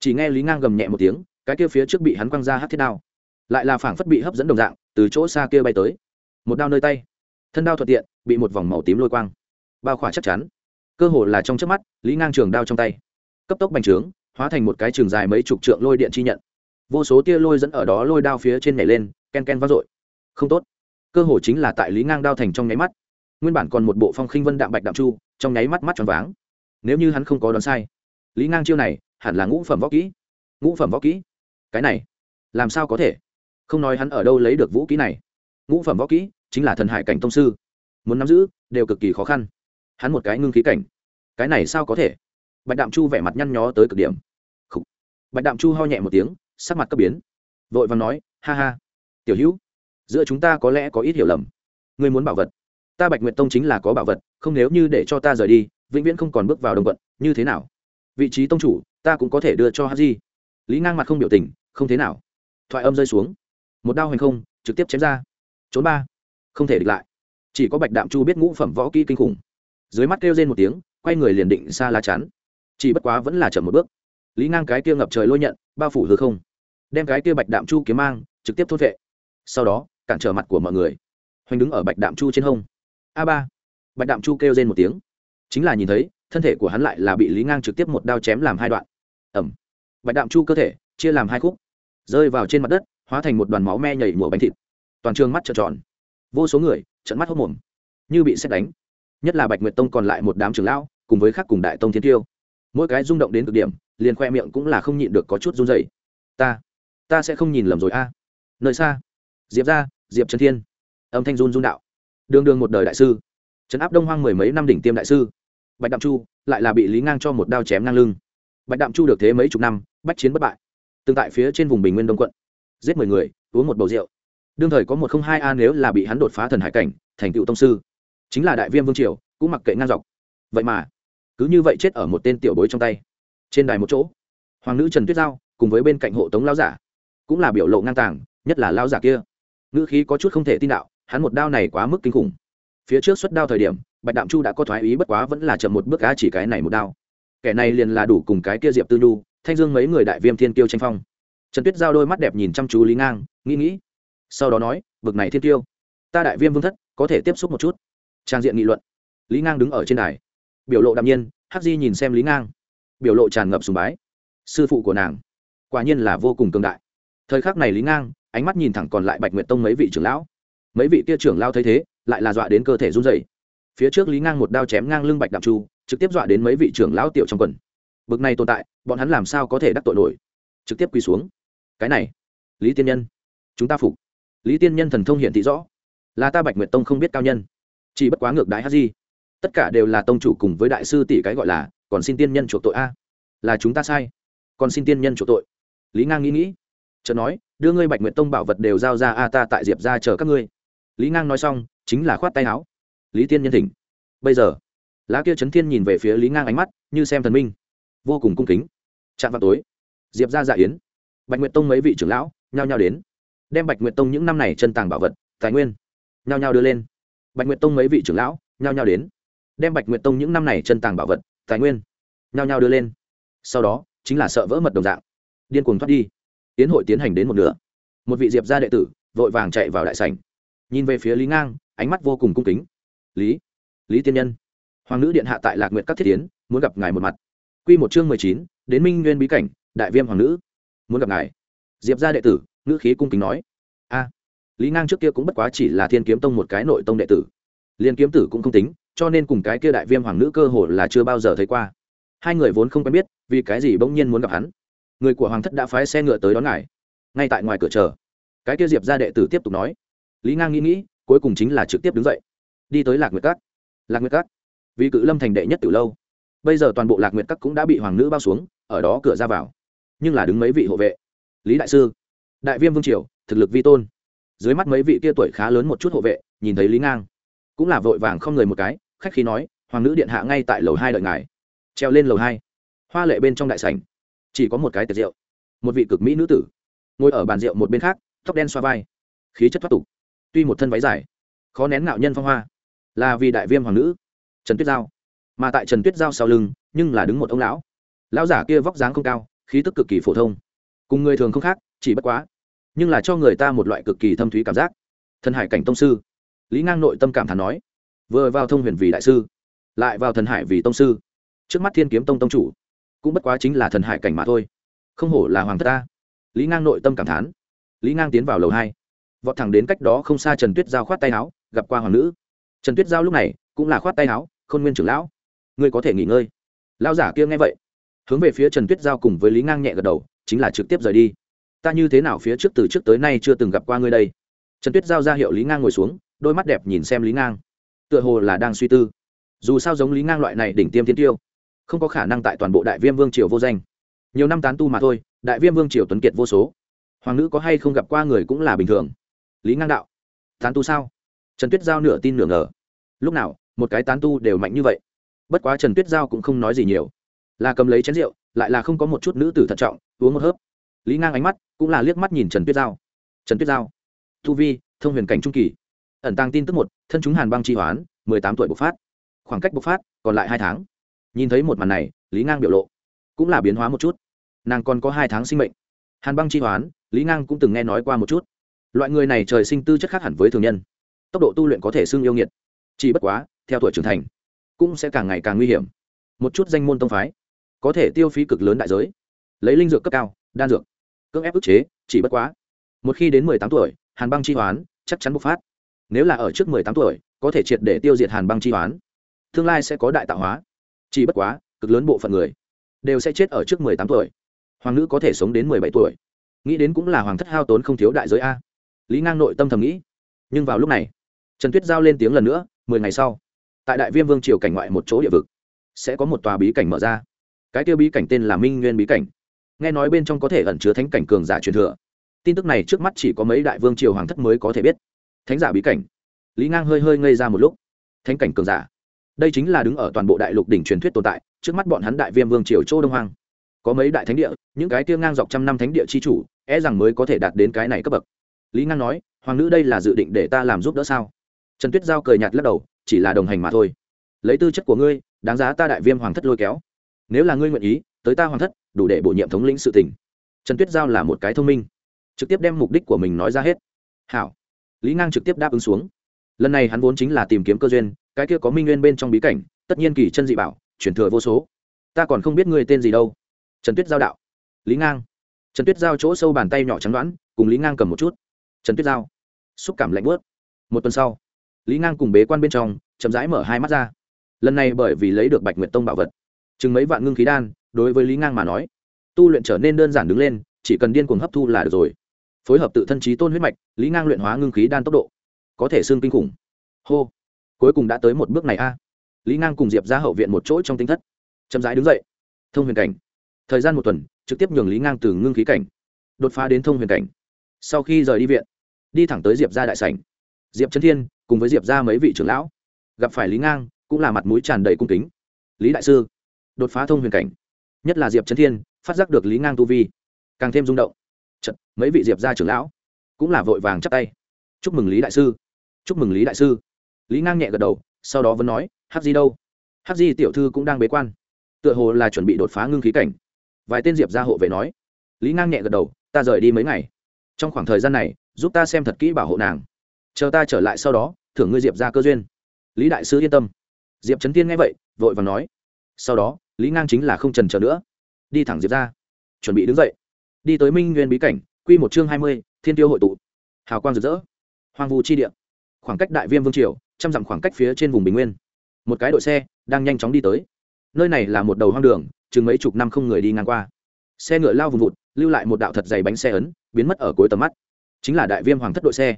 Chỉ nghe lý ngang gầm nhẹ một tiếng, cái kia phía trước bị hắn quăng ra hát thiết đao, lại là phảng phất bị hấp dẫn đồng dạng, từ chỗ xa kia bay tới. Một đao nơi tay, thân đao thuận tiện, bị một vòng màu tím lôi quang bao khỏa chắc chắn. Cơ hồ là trong trước mắt, lý ngang trường đao trong tay, cấp tốc bành trướng, hóa thành một cái trường dài mấy chục trượng lôi điện chi nhận. Vô số tia lôi dẫn ở đó lôi đao phía trên nhảy lên, ken ken vang dội không tốt. Cơ hồ chính là tại lý ngang đao thành trong nháy mắt. Nguyên bản còn một bộ phong khinh vân đạm bạch đạm chu, trong nháy mắt mắt tròn váng. Nếu như hắn không có đoán sai, lý ngang chiêu này hẳn là ngũ phẩm võ kỹ. Ngũ phẩm võ kỹ? Cái này, làm sao có thể? Không nói hắn ở đâu lấy được vũ kỹ này. Ngũ phẩm võ kỹ chính là thần hải cảnh tông sư. Muốn nắm giữ, đều cực kỳ khó khăn. Hắn một cái ngưng khí cảnh. Cái này sao có thể? Bạch đạm chu vẻ mặt nhăn nhó tới cực điểm. Bạch đạm chu ho nhẹ một tiếng, sắc mặt cấp biến. Vội và nói, ha ha, tiểu hữu giữa chúng ta có lẽ có ít hiểu lầm. Ngươi muốn bảo vật. Ta bạch nguyệt tông chính là có bảo vật, không nếu như để cho ta rời đi, vĩnh viễn không còn bước vào đồng quận, như thế nào? Vị trí tông chủ, ta cũng có thể đưa cho hát di lý ngang mặt không biểu tình, không thế nào. Thoại âm rơi xuống. Một đao hành không, trực tiếp chém ra. Trốn ba. Không thể địch lại. Chỉ có bạch đạm chu biết ngũ phẩm võ kỹ kinh khủng. Dưới mắt kêu lên một tiếng, quay người liền định xa lá chắn. Chỉ bất quá vẫn là chậm một bước. Lý ngang cái kia ngập trời lôi nhận, bao phủ hư không. Đem cái kia bạch đạm chu kiếm mang, trực tiếp thốt vệ. Sau đó cản trở mặt của mọi người. Hoành đứng ở bạch đạm chu trên hông. A ba. Bạch đạm chu kêu lên một tiếng. Chính là nhìn thấy, thân thể của hắn lại là bị lý ngang trực tiếp một đao chém làm hai đoạn. Ẩm. Bạch đạm chu cơ thể, chia làm hai khúc. Rơi vào trên mặt đất, hóa thành một đoàn máu me nhảy mùa bánh thịt. Toàn trường mắt trợn tròn. Vô số người trận mắt hốc mồm. Như bị xét đánh. Nhất là bạch nguyệt tông còn lại một đám trường lão, cùng với khác cùng đại tông thiên tiêu. Mỗi cái rung động đến cực điểm, liền khoe miệng cũng là không nhịn được có chút run dày ta ta sẽ không nhìn lầm rồi a. Nơi xa. Diệp ra diệp trần thiên. Âm thanh run run đạo. Đương đương một đời đại sư. Trấn áp đông hoang mười mấy năm đỉnh tiêm đại sư. Bạch đạm chu lại là bị lý ngang cho một đao chém ngang lưng. Bạch đạm chu được thế mấy chục năm, bách chiến bất bại. Tương tại phía trên vùng bình nguyên đông quận, giết mười người, uống một bầu rượu. Đương thời có một không hai a nếu là bị hắn đột phá thần hải cảnh, thành cựu tông sư. Chính là đại viêm vương triều, cũng mặc kệ ngang dọc. Vậy mà, cứ như vậy chết ở một tên tiểu bối trong tay. Trên đài một chỗ, hoàng nữ trần tuyết giao cùng với bên cạnh hộ tống lao giả, cũng là biểu lộ ngang tàng, nhất là lao giả kia ngữ khí có chút không thể tin đạo, hắn một đao này quá mức kinh khủng. Phía trước xuất đao thời điểm, bạch đạm chu đã có thoái ý bất quá vẫn là chậm một bước cá chỉ cái này một đao. Kẻ này liền là đủ cùng cái kia diệp tư nhu, thanh dương mấy người đại viêm thiên kiêu tranh phong. Trần tuyết giao đôi mắt đẹp nhìn chăm chú lý ngang, nghĩ nghĩ. Sau đó nói vực này thiên kiêu, ta đại viêm vương thất, có thể tiếp xúc một chút. Trang diện nghị luận. Lý ngang đứng ở trên đài. Biểu lộ đạm nhiên, hắc di nhìn xem lý ngang. Biểu lộ tràn ngập sùng bái. Sư phụ của nàng, quả nhiên là vô cùng cường đại. Thời khắc này lý ngang ánh mắt nhìn thẳng còn lại bạch nguyệt tông mấy vị trưởng lão. Mấy vị kia trưởng lao thấy thế, lại là dọa đến cơ thể run dày phía trước lý ngang một đao chém ngang lưng bạch đạm chu, trực tiếp dọa đến mấy vị trưởng lão tiểu trong quần. Bực này tồn tại, bọn hắn làm sao có thể đắc tội nổi? Trực tiếp quỳ xuống. Cái này, lý tiên nhân, chúng ta phục. Lý tiên nhân thần thông hiện thị rõ. Là ta bạch nguyệt tông không biết cao nhân. Chỉ bất quá ngược đái hát gì tất cả đều là tông chủ cùng với đại sư tỷ cái gọi là, còn xin tiên nhân chuộc tội a. Là chúng ta sai. Còn xin tiên nhân chuộc tội. Lý ngang nghĩ nghĩ chợt nói, đưa ngươi bạch nguyệt tông bảo vật đều giao ra, a, ta tại diệp ra chờ các ngươi. Lý ngang nói xong, chính là khoát tay áo. Lý tiên nhân thỉnh. Bây giờ, lá kia trấn thiên nhìn về phía lý ngang ánh mắt, như xem thần minh. Vô cùng cung kính. Chạm vào tối, diệp ra dạ yến. Bạch nguyệt tông mấy vị trưởng lão, nhao nhao đến. Đem bạch nguyệt tông những năm này chân tàng bảo vật, tài nguyên, nhao nhao đưa lên. Bạch nguyệt tông mấy vị trưởng lão, nhao nhao đến. Đem bạch nguyệt tông những năm này chân tàng bảo vật, tài nguyên, nhao nhao đưa lên. Sau đó, chính là sợ vỡ mật đồng dạng. Điên cuồng thoát đi tiến hội tiến hành đến một nửa. Một vị diệp gia đệ tử vội vàng chạy vào đại sảnh. Nhìn về phía lý ngang, ánh mắt vô cùng cung kính. Lý lý tiên nhân, hoàng nữ điện hạ tại lạc nguyện các thiết tiến muốn gặp ngài một mặt. Quy một chương mười chín, đến minh nguyên bí cảnh, đại viêm hoàng nữ. Muốn gặp ngài. Diệp gia đệ tử, ngữ khí cung kính nói. A, lý ngang trước kia cũng bất quá chỉ là thiên kiếm tông một cái nội tông đệ tử. Liên kiếm tử cũng không tính, cho nên cùng cái kia đại viêm hoàng nữ cơ hồ là chưa bao giờ thấy qua. Hai người vốn không quen biết, vì cái gì bỗng nhiên muốn gặp hắn? Người của hoàng thất đã phái xe ngựa tới đón ngài. Ngay tại ngoài cửa chờ. Cái kia diệp ra đệ tử tiếp tục nói. Lý ngang nghĩ nghĩ, cuối cùng chính là trực tiếp đứng dậy. Đi tới lạc nguyệt cát lạc nguyệt cát vì cự lâm thành đệ nhất từ lâu. Bây giờ toàn bộ lạc nguyệt cát cũng đã bị hoàng nữ bao xuống, ở đó cửa ra vào. Nhưng là đứng mấy vị hộ vệ. Lý đại sư, đại viêm vương triều, thực lực vi tôn. Dưới mắt mấy vị kia tuổi khá lớn một chút hộ vệ, nhìn thấy lý ngang, cũng là vội vàng không người một cái, khách khí nói, hoàng nữ điện hạ ngay tại lầu hai đợi ngài. Treo lên lầu hai. Hoa lệ bên trong đại sảnh chỉ có một cái tiệc rượu một vị cực mỹ nữ tử, ngồi ở bàn rượu một bên khác, tóc đen xoa vai, khí chất thoát tục, tuy một thân váy dài, khó nén ngạo nhân phong hoa, là vì đại viêm hoàng nữ, trần tuyết giao. Mà tại trần tuyết giao sau lưng, nhưng là đứng một ông lão. Lão giả kia vóc dáng không cao, khí tức cực kỳ phổ thông, cùng người thường không khác, chỉ bất quá, nhưng là cho người ta một loại cực kỳ thâm thúy cảm giác. Thần hải cảnh tông sư. Lý ngang nội tâm cảm thán nói, vừa vào thông huyền vì đại sư, lại vào thần hải vì tông sư. Trước mắt thiên kiếm tông tông chủ cũng bất quá chính là thần hải cảnh mà thôi. Không hổ là hoàng thất ta. Lý ngang nội tâm cảm thán. Lý ngang tiến vào lầu hai. Vọt thẳng đến cách đó không xa trần tuyết giao khoát tay áo, gặp qua hoàng nữ. Trần tuyết giao lúc này cũng là khoát tay áo, khôn nguyên trưởng lão. Ngươi có thể nghỉ ngơi. Lao giả kia nghe vậy, hướng về phía trần tuyết giao cùng với lý ngang nhẹ gật đầu, chính là trực tiếp rời đi. Ta như thế nào phía trước từ trước tới nay chưa từng gặp qua ngươi đây? Trần tuyết giao ra hiệu lý ngang ngồi xuống, đôi mắt đẹp nhìn xem lý ngang. Tựa hồ là đang suy tư. Dù sao giống lý ngang loại này đỉnh tiêm thiên tiêu không có khả năng tại toàn bộ đại viêm vương triều vô danh. Nhiều năm tán tu mà thôi, đại viêm vương triều tuấn kiệt vô số. Hoàng nữ có hay không gặp qua người cũng là bình thường. Lý ngang đạo, tán tu sao? Trần tuyết giao nửa tin nửa ngờ. Lúc nào, một cái tán tu đều mạnh như vậy? Bất quá trần tuyết giao cũng không nói gì nhiều. Là cầm lấy chén rượu, lại là không có một chút nữ tử thận trọng, uống một hớp. Lý ngang ánh mắt cũng là liếc mắt nhìn trần tuyết giao. Trần tuyết giao thu vi, thông huyền cảnh trung kỳ. Ẩn tăng tin tức một, thân chúng hàn băng tri hoán, mười tám tuổi bộc phát. Khoảng cách bộc phát còn lại hai tháng nhìn thấy một màn này, lý ngang biểu lộ cũng là biến hóa một chút. Nàng còn có hai tháng sinh mệnh. Hàn băng tri hoán, lý ngang cũng từng nghe nói qua một chút. Loại người này trời sinh tư chất khác hẳn với thường nhân. Tốc độ tu luyện có thể xưng yêu nghiệt. Chỉ bất quá, theo tuổi trưởng thành, cũng sẽ càng ngày càng nguy hiểm. Một chút danh môn tông phái, có thể tiêu phí cực lớn đại giới. Lấy linh dược cấp cao, đan dược, cưỡng ép ức chế, chỉ bất quá. Một khi đến mười tám tuổi, hàn băng chi hoán chắc chắn bộc phát. Nếu là ở trước mười tám tuổi, có thể triệt để tiêu diệt hàn băng chi hoán, tương lai sẽ có đại tạo hóa chỉ bất quá, cực lớn bộ phận người đều sẽ chết ở trước mười tám tuổi. Hoàng nữ có thể sống đến mười bảy tuổi. Nghĩ đến cũng là hoàng thất hao tốn không thiếu đại giới a. Lý ngang nội tâm thầm nghĩ. Nhưng vào lúc này, trần tuyết giao lên tiếng lần nữa, mười ngày sau, tại đại viêm vương triều cảnh ngoại một chỗ địa vực, sẽ có một tòa bí cảnh mở ra. Cái tiêu bí cảnh tên là minh nguyên bí cảnh. Nghe nói bên trong có thể ẩn chứa thánh cảnh cường giả truyền thừa. Tin tức này trước mắt chỉ có mấy đại vương triều hoàng thất mới có thể biết. Thánh giả bí cảnh. Lý ngang hơi hơi ngây ra một lúc. Thánh cảnh cường giả đây chính là đứng ở toàn bộ đại lục đỉnh truyền thuyết tồn tại, trước mắt bọn hắn đại viêm vương triều châu đông hoàng có mấy đại thánh địa, những cái tiêu ngang dọc trăm năm thánh địa chi chủ e rằng mới có thể đạt đến cái này cấp bậc. Lý ngang nói, hoàng nữ đây là dự định để ta làm giúp đỡ sao? Trần tuyết giao cười nhạt lắc đầu, chỉ là đồng hành mà thôi. Lấy tư chất của ngươi, đáng giá ta đại viêm hoàng thất lôi kéo. Nếu là ngươi nguyện ý, tới ta hoàng thất, đủ để bổ nhiệm thống lĩnh sự tình. Trần tuyết giao là một cái thông minh, trực tiếp đem mục đích của mình nói ra hết. Hảo. Lý ngang trực tiếp đáp ứng xuống. Lần này hắn vốn chính là tìm kiếm cơ duyên cái kia có minh nguyên bên trong bí cảnh, tất nhiên kỳ chân dị bảo chuyển thừa vô số. Ta còn không biết ngươi tên gì đâu. Trần tuyết giao đạo. Lý ngang. Trần tuyết giao chỗ sâu bàn tay nhỏ trắng đoán, cùng lý ngang cầm một chút. Trần tuyết giao. Xúc cảm lạnh bớt một tuần sau, lý ngang cùng bế quan bên trong, chậm rãi mở hai mắt ra. Lần này bởi vì lấy được bạch nguyệt tông bảo vật, chừng mấy vạn ngưng khí đan, đối với lý ngang mà nói, tu luyện trở nên đơn giản đứng lên, chỉ cần điên cuồng hấp thu là được rồi. Phối hợp tự thân trí tôn huyết mạch, lý ngang luyện hóa ngưng khí đan tốc độ, có thể xương kinh khủng. Hô cuối cùng đã tới một bước này a. Lý ngang cùng diệp ra hậu viện một chỗ trong tinh thất. Chậm rãi đứng dậy. Thông huyền cảnh. Thời gian một tuần trực tiếp nhường lý ngang từ ngưng khí cảnh đột phá đến thông huyền cảnh. Sau khi rời đi viện đi thẳng tới diệp ra đại sảnh. Diệp trấn thiên cùng với diệp ra mấy vị trưởng lão gặp phải lý ngang cũng là mặt mũi tràn đầy cung kính. Lý đại sư đột phá thông huyền cảnh. Nhất là diệp trấn thiên phát giác được lý ngang tu vi càng thêm rung động. Chật, mấy vị diệp gia trưởng lão cũng là vội vàng chắp tay. Chúc mừng lý đại sư. Chúc mừng lý đại sư lý ngang nhẹ gật đầu, sau đó vẫn nói hát di đâu? Hát di tiểu thư cũng đang bế quan. Tựa hồ là chuẩn bị đột phá ngưng khí cảnh. Vài tên diệp gia hộ vệ nói. Lý ngang nhẹ gật đầu, ta rời đi mấy ngày. Trong khoảng thời gian này, giúp ta xem thật kỹ bảo hộ nàng. Chờ ta trở lại sau đó, thưởng ngươi diệp ra cơ duyên. Lý đại sư yên tâm. Diệp trấn tiên nghe vậy, vội và nói. Sau đó, lý ngang chính là không trần chờ nữa. Đi thẳng diệp ra chuẩn bị đứng dậy. Đi tới minh nguyên bí cảnh q một chương hai mươi, thiên tiêu hội tụ. Hào quang rực rỡ. Hoang vu chi địa. Khoảng cách đại viêm vương triều trăm dặm khoảng cách phía trên vùng bình nguyên. Một cái đội xe đang nhanh chóng đi tới. Nơi này là một đầu hoang đường, chừng mấy chục năm không người đi ngang qua. Xe ngựa lao vùng vụt, lưu lại một đạo thật dày bánh xe ấn, biến mất ở cuối tầm mắt. Chính là đại viêm hoàng thất đội xe.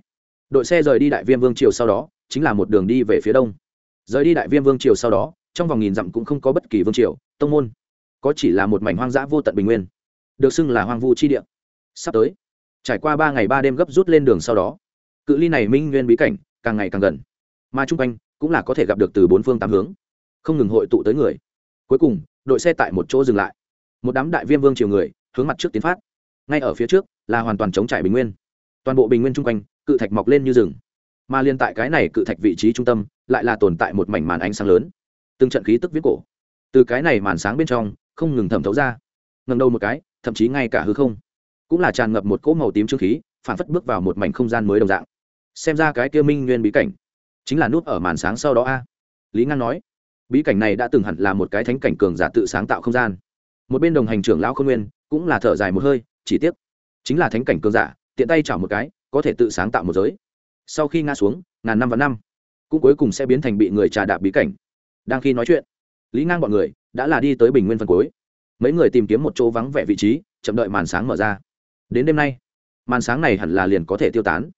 Đội xe rời đi đại viêm vương triều sau đó, chính là một đường đi về phía đông. Rời đi đại viêm vương triều sau đó, trong vòng nghìn dặm cũng không có bất kỳ vương triều, tông môn. Có chỉ là một mảnh hoang dã vô tận bình nguyên. Được xưng là hoang vu chi địa. Sắp tới, trải qua ba ngày ba đêm gấp rút lên đường sau đó, cự ly này minh nguyên bí cảnh càng ngày càng gần mà chung quanh cũng là có thể gặp được từ bốn phương tám hướng, không ngừng hội tụ tới người. Cuối cùng, đội xe tại một chỗ dừng lại. Một đám đại viêm vương triều người, hướng mặt trước tiến phát. Ngay ở phía trước là hoàn toàn chống trải bình nguyên. Toàn bộ bình nguyên chung quanh, cự thạch mọc lên như rừng. Mà liên tại cái này cự thạch vị trí trung tâm, lại là tồn tại một mảnh màn ánh sáng lớn. Từng trận khí tức viết cổ. Từ cái này màn sáng bên trong, không ngừng thẩm thấu ra. Ngầm đầu một cái, thậm chí ngay cả hư không cũng là tràn ngập một cỗ màu tím trương khí, phản phất bước vào một mảnh không gian mới đồng dạng. Xem ra cái kia minh nguyên bí cảnh chính là nút ở màn sáng sau đó a. Lý ngang nói, bí cảnh này đã từng hẳn là một cái thánh cảnh cường giả tự sáng tạo không gian. Một bên đồng hành trưởng lão khôn nguyên cũng là thở dài một hơi, chỉ tiếc, chính là thánh cảnh cường giả, tiện tay chảo một cái, có thể tự sáng tạo một giới. Sau khi ngã xuống, ngàn năm và năm, cũng cuối cùng sẽ biến thành bị người trà đạp bí cảnh. Đang khi nói chuyện, lý ngang bọn người đã là đi tới bình nguyên phần cuối. Mấy người tìm kiếm một chỗ vắng vẻ vị trí, chậm đợi màn sáng mở ra. Đến đêm nay, màn sáng này hẳn là liền có thể tiêu tán.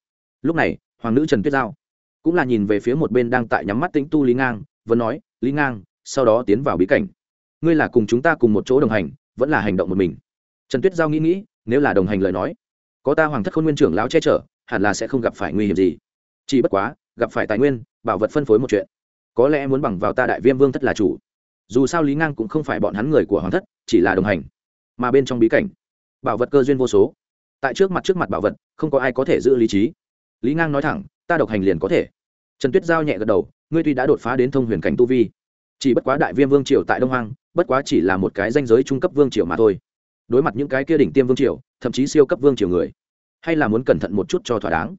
Lúc này, hoàng nữ trần tuyết giao cũng là nhìn về phía một bên đang tại nhắm mắt tĩnh tu lý ngang, vẫn nói, lý ngang, sau đó tiến vào bí cảnh. Ngươi là cùng chúng ta cùng một chỗ đồng hành, vẫn là hành động một mình. Trần tuyết giao nghĩ nghĩ, nếu là đồng hành lời nói, có ta hoàng thất khôn nguyên trưởng lão che chở, hẳn là sẽ không gặp phải nguy hiểm gì. Chỉ bất quá, gặp phải tài nguyên, bảo vật phân phối một chuyện. Có lẽ muốn bằng vào ta đại viêm vương thất là chủ. Dù sao lý ngang cũng không phải bọn hắn người của hoàng thất, chỉ là đồng hành. Mà bên trong bí cảnh, bảo vật cơ duyên vô số. Tại trước mặt trước mặt bảo vật, không có ai có thể giữ lý trí. Lý ngang nói thẳng ta độc hành liền có thể. Trần tuyết giao nhẹ gật đầu, ngươi tuy đã đột phá đến thông huyền cảnh tu vi, chỉ bất quá đại viêm vương triều tại đông hoang, bất quá chỉ là một cái danh giới trung cấp vương triều mà thôi. Đối mặt những cái kia đỉnh tiêm vương triều, thậm chí siêu cấp vương triều người, hay là muốn cẩn thận một chút cho thỏa đáng.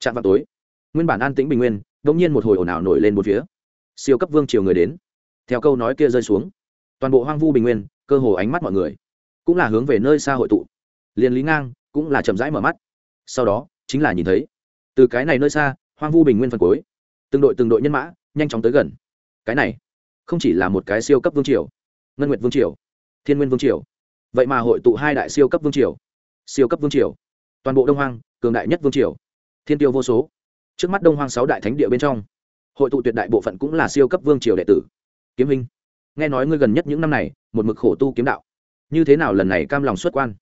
Chạm vào tối, nguyên bản an tĩnh bình nguyên đ ỗ n g nhiên một hồi ồn ào nổi lên một phía. Siêu cấp vương triều người đến. Theo câu nói kia rơi xuống, toàn bộ hoang vu bình nguyên, cơ hồ ánh mắt mọi người cũng là hướng về nơi xa hội tụ. Liền lý ngang cũng là chậm rãi mở mắt. Sau đó, chính là nhìn thấy từ cái này nơi xa, hoang vu bình nguyên phần cuối. Từng đội từng đội nhân mã, nhanh chóng tới gần. Cái này, không chỉ là một cái siêu cấp vương triều, ngân nguyệt vương triều, thiên nguyên vương triều. Vậy mà hội tụ hai đại siêu cấp vương triều. Siêu cấp vương triều, toàn bộ đông hoang, cường đại nhất vương triều. Thiên tiêu vô số. Trước mắt đông hoang sáu đại thánh địa bên trong, hội tụ tuyệt đại bộ phận cũng là siêu cấp vương triều đệ tử. Kiếm hình nghe nói ngươi gần nhất những năm này, một mực khổ tu kiếm đạo. Như thế nào lần này cam lòng xuất quan?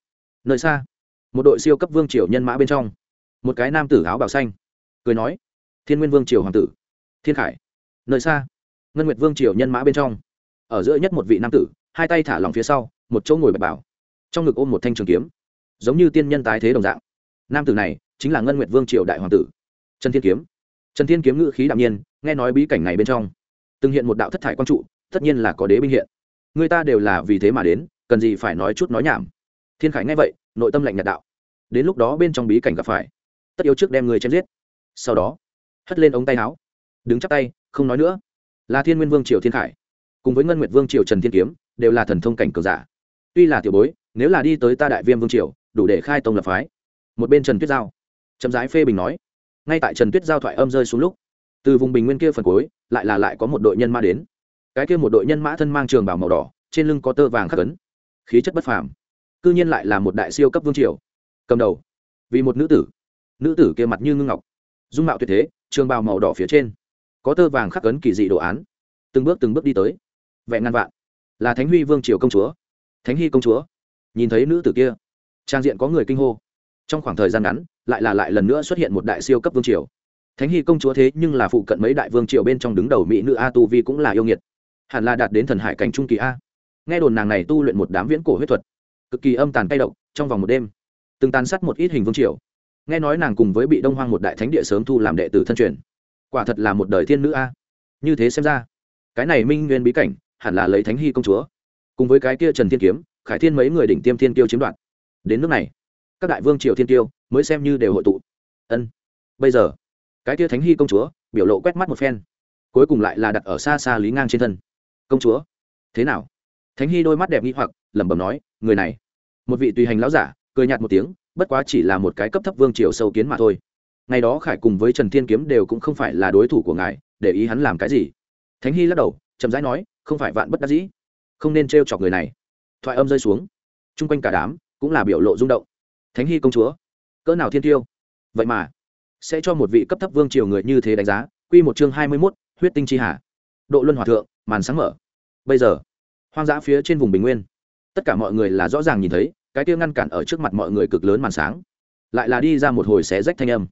Nơi xa, một đội siêu cấp vương triều nhân mã bên trong một cái nam tử áo bào xanh, cười nói, thiên nguyên vương triều hoàng tử, thiên khải, nơi xa, ngân nguyệt vương triều nhân mã bên trong, ở giữa nhất một vị nam tử, hai tay thả lòng phía sau, một chỗ ngồi bạch bảo, trong ngực ôm một thanh trường kiếm, giống như tiên nhân tái thế đồng dạng. Nam tử này chính là ngân nguyệt vương triều đại hoàng tử, trần thiên kiếm. Trần thiên kiếm ngữ khí đạm nhiên, nghe nói bí cảnh này bên trong, từng hiện một đạo thất thải quang trụ, tất nhiên là có đế binh hiện. Người ta đều là vì thế mà đến, cần gì phải nói chút nói nhảm. Thiên khải nghe vậy, nội tâm lạnh nhạt đạo, đến lúc đó bên trong bí cảnh gặp phải tất yếu trước đem người chém giết. Sau đó, hất lên ống tay áo. Đứng chắp tay, không nói nữa. Là thiên nguyên vương triều thiên khải. Cùng với ngân nguyệt vương triều trần thiên kiếm, đều là thần thông cảnh cường giả. Tuy là tiểu bối, nếu là đi tới ta đại viêm vương triều, đủ để khai tông lập phái. Một bên trần tuyết giao. Chậm rãi phê bình nói. Ngay tại trần tuyết giao thoại âm rơi xuống lúc, từ vùng bình nguyên kia phần cuối, lại là lại có một đội nhân mã đến. Cái kia một đội nhân mã thân mang trường bảo màu đỏ, trên lưng có tơ vàng khắc ấn. Khí chất bất phàm. Cư nhiên lại là một đại siêu cấp vương triều. Cầm đầu. Vì một nữ tử nữ tử kia mặt như ngưng ngọc, dung mạo tuyệt thế, trường bào màu đỏ phía trên, có tơ vàng khắc ấn kỳ dị đồ án, từng bước từng bước đi tới. Vẹn ngàn vạn, là thánh huy vương triều công chúa, thánh hy công chúa. Nhìn thấy nữ tử kia, trang diện có người kinh hô. Trong khoảng thời gian ngắn, lại là lại lần nữa xuất hiện một đại siêu cấp vương triều. Thánh hy công chúa thế nhưng là phụ cận mấy đại vương triều bên trong đứng đầu mỹ nữ a tu vi cũng là yêu nghiệt. Hẳn là đạt đến thần hải cảnh trung kỳ a. Nghe đồn nàng này tu luyện một đám viễn cổ huyết thuật, cực kỳ âm tàn tay động trong vòng một đêm, từng tàn sát một ít hình vương triều nghe nói nàng cùng với bị đông hoang một đại thánh địa sớm thu làm đệ tử thân truyền. Quả thật là một đời thiên nữ a. Như thế xem ra, cái này minh nguyên bí cảnh hẳn là lấy thánh hy công chúa. Cùng với cái kia trần thiên kiếm, khải thiên mấy người đỉnh tiêm thiên tiêu chiếm đoạt. Đến nước này, các đại vương triều thiên tiêu mới xem như đều hội tụ. Ân, bây giờ, cái kia thánh hy công chúa biểu lộ quét mắt một phen, cuối cùng lại là đặt ở xa xa lý ngang trên thân. Công chúa, thế nào? Thánh hy đôi mắt đẹp nghi hoặc, lẩm bẩm nói, người này, một vị tùy hành lão giả, cười nhạt một tiếng bất quá chỉ là một cái cấp thấp vương triều sâu kiến mà thôi. Ngày đó khải cùng với trần thiên kiếm đều cũng không phải là đối thủ của ngài để ý hắn làm cái gì. Thánh hy lắc đầu chậm rãi nói không phải vạn bất đắc dĩ. Không nên t chọc người này. Thoại âm rơi xuống. Chung quanh cả đám cũng là biểu lộ rung động. Thánh hy công chúa cỡ nào thiên tiêu? Vậy mà sẽ cho một vị cấp thấp vương triều người như thế đánh giá quy một chương hai mươi 21, huyết tinh chi hà. Độ luân hòa thượng màn sáng mở. Bây giờ hoang dã phía trên vùng bình nguyên tất cả mọi người là rõ ràng nhìn thấy cái kia ngăn cản ở trước mặt mọi người cực lớn màn sáng, lại là đi ra một hồi xé rách thanh âm,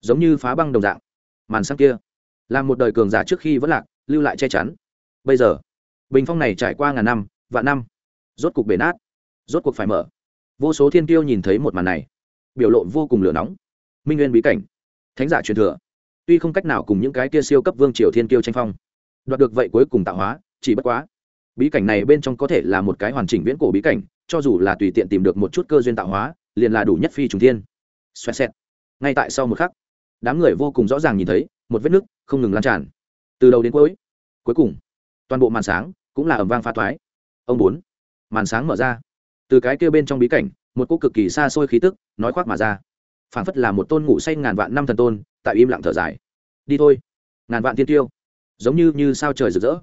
giống như phá băng đồng dạng. Màn sáng kia làm một đời cường giả trước khi vẫn lạc, lưu lại che chắn. Bây giờ, bình phong này trải qua ngàn năm, vạn năm, rốt cục bể nát, rốt cuộc phải mở. Vô số thiên tiêu nhìn thấy một màn này, biểu lộ vô cùng lửa nóng. Minh nguyên bí cảnh, thánh giả truyền thừa. Tuy không cách nào cùng những cái kia siêu cấp vương triều thiên tiêu tranh phong, đoạt được vậy cuối cùng tạo hóa, chỉ bất quá bí cảnh này bên trong có thể là một cái hoàn chỉnh viễn cổ bí cảnh, cho dù là tùy tiện tìm được một chút cơ duyên tạo hóa, liền là đủ nhất phi trùng thiên. Xoẹ xẹt. Ngay tại sau một khắc, đám người vô cùng rõ ràng nhìn thấy, một vết nứt không ngừng lan tràn. Từ đầu đến cuối cuối cùng, toàn bộ màn sáng cũng là ẩm vang pha thoái ông bốn, màn sáng mở ra. Từ cái kia bên trong bí cảnh, một cô cực kỳ xa xôi khí tức nói khoác mà ra. Phảng phất là một tôn ngủ say ngàn vạn năm thần tôn, tại im lặng thở dài. Đi thôi, ngàn vạn tiên tiêu. Giống như như sao trời rực rỡ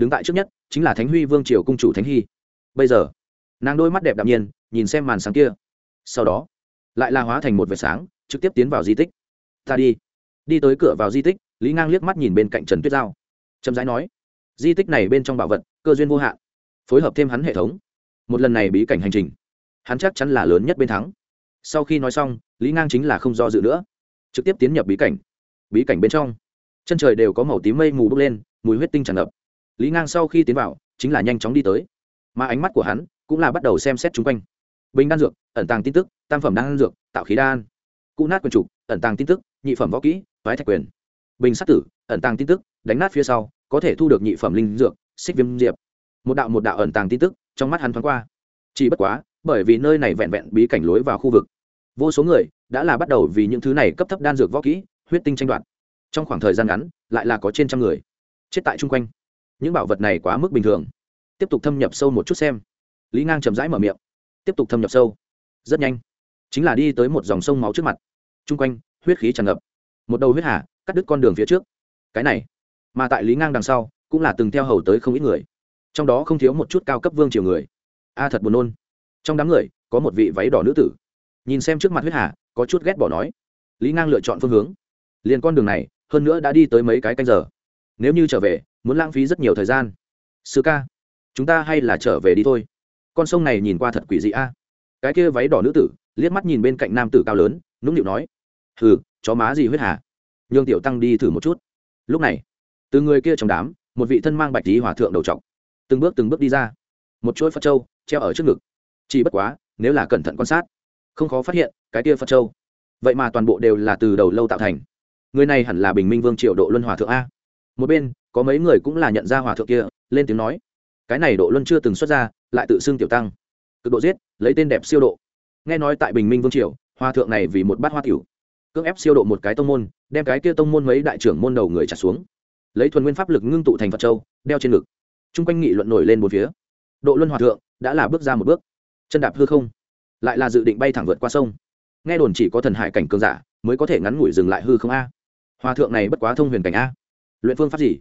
đứng tại trước nhất, chính là thánh huy vương triều cung chủ thánh hy. Bây giờ, nàng đôi mắt đẹp đạm nhiên, nhìn xem màn sáng kia. Sau đó, lại la hóa thành một vệt sáng, trực tiếp tiến vào di tích. Ta đi. Đi tới cửa vào di tích, lý ngang liếc mắt nhìn bên cạnh trần tuyết giao. Chậm rãi nói, di tích này bên trong bảo vật, cơ duyên vô hạn, phối hợp thêm hắn hệ thống. Một lần này bí cảnh hành trình, hắn chắc chắn là lớn nhất bên thắng. Sau khi nói xong, lý ngang chính là không do dự nữa, trực tiếp tiến nhập bí cảnh. Bí cảnh bên trong, chân trời đều có màu tím mây mù bốc lên, mùi huyết tinh tràn ngập lý ngang sau khi tiến vào, chính là nhanh chóng đi tới. Mà ánh mắt của hắn cũng là bắt đầu xem xét chung quanh. Bình đan dược, ẩn tàng tin tức, tam phẩm đan dược, tạo khí đan. Cụ nát quần trục ẩn tàng tin tức, nhị phẩm võ kỹ thoái thạch quyền. Bình sát tử, ẩn tàng tin tức, đánh nát phía sau, có thể thu được nhị phẩm linh dược, xích viêm diệp. Một đạo một đạo ẩn tàng tin tức trong mắt hắn thoáng qua. Chỉ bất quá, bởi vì nơi này vẹn vẹn bí cảnh lối vào khu vực, vô số người đã là bắt đầu vì những thứ này cấp thấp đan dược võ kỹ, huyết tinh tranh đoạt. Trong khoảng thời gian ngắn, lại là có trên trăm người chết tại chung quanh những bảo vật này quá mức bình thường. Tiếp tục thâm nhập sâu một chút xem. Lý ngang chậm rãi mở miệng. Tiếp tục thâm nhập sâu. Rất nhanh. Chính là đi tới một dòng sông máu trước mặt. Chung quanh, huyết khí tràn ngập. Một đầu huyết hà, cắt đứt con đường phía trước. Cái này, mà tại lý ngang đằng sau, cũng là từng theo hầu tới không ít người. Trong đó không thiếu một chút cao cấp vương triều người. A thật buồn nôn. Trong đám người, có một vị váy đỏ nữ tử. Nhìn xem trước mặt huyết hà, có chút ghét bỏ nói. Lý ngang lựa chọn phương hướng. Liền con đường này, hơn nữa đã đi tới mấy cái canh giờ. Nếu như trở về muốn lãng phí rất nhiều thời gian. Sư ca, chúng ta hay là trở về đi thôi. Con sông này nhìn qua thật quỷ dị a. Cái kia váy đỏ nữ tử, liếc mắt nhìn bên cạnh nam tử cao lớn, nũng nịu nói, hừ, chó má gì huyết hà? Nhường tiểu tăng đi thử một chút. Lúc này, từ người kia trong đám, một vị thân mang bạch tí hòa thượng đầu trọc, từng bước từng bước đi ra. Một chuỗi phật trâu treo ở trước ngực. Chỉ bất quá, nếu là cẩn thận quan sát, không khó phát hiện cái kia phật trâu vậy mà toàn bộ đều là từ đầu lâu tạo thành. Người này hẳn là bình minh vương triệu độ luân hòa thượng a. Một bên có mấy người cũng là nhận ra hòa thượng kia, lên tiếng nói, cái này độ luân chưa từng xuất ra, lại tự xưng tiểu tăng. Cực độ giết, lấy tên đẹp siêu độ. Nghe nói tại bình minh vương triều, hòa thượng này vì một bát hoa tiểu cưỡng ép siêu độ một cái tông môn, đem cái kia tông môn mấy đại trưởng môn đầu người trả xuống. Lấy thuần nguyên pháp lực ngưng tụ thành phật châu, đeo trên ngực. Chung quanh nghị luận nổi lên một phía. Độ luân hòa thượng đã là bước ra một bước. Chân đạp hư không, lại là dự định bay thẳng vượt qua sông. Nghe đồn chỉ có thần hải cảnh cường giả mới có thể ngắn ngủi dừng lại hư không a. Hòa thượng này bất quá thông huyền cảnh a. Luyện phương pháp gì?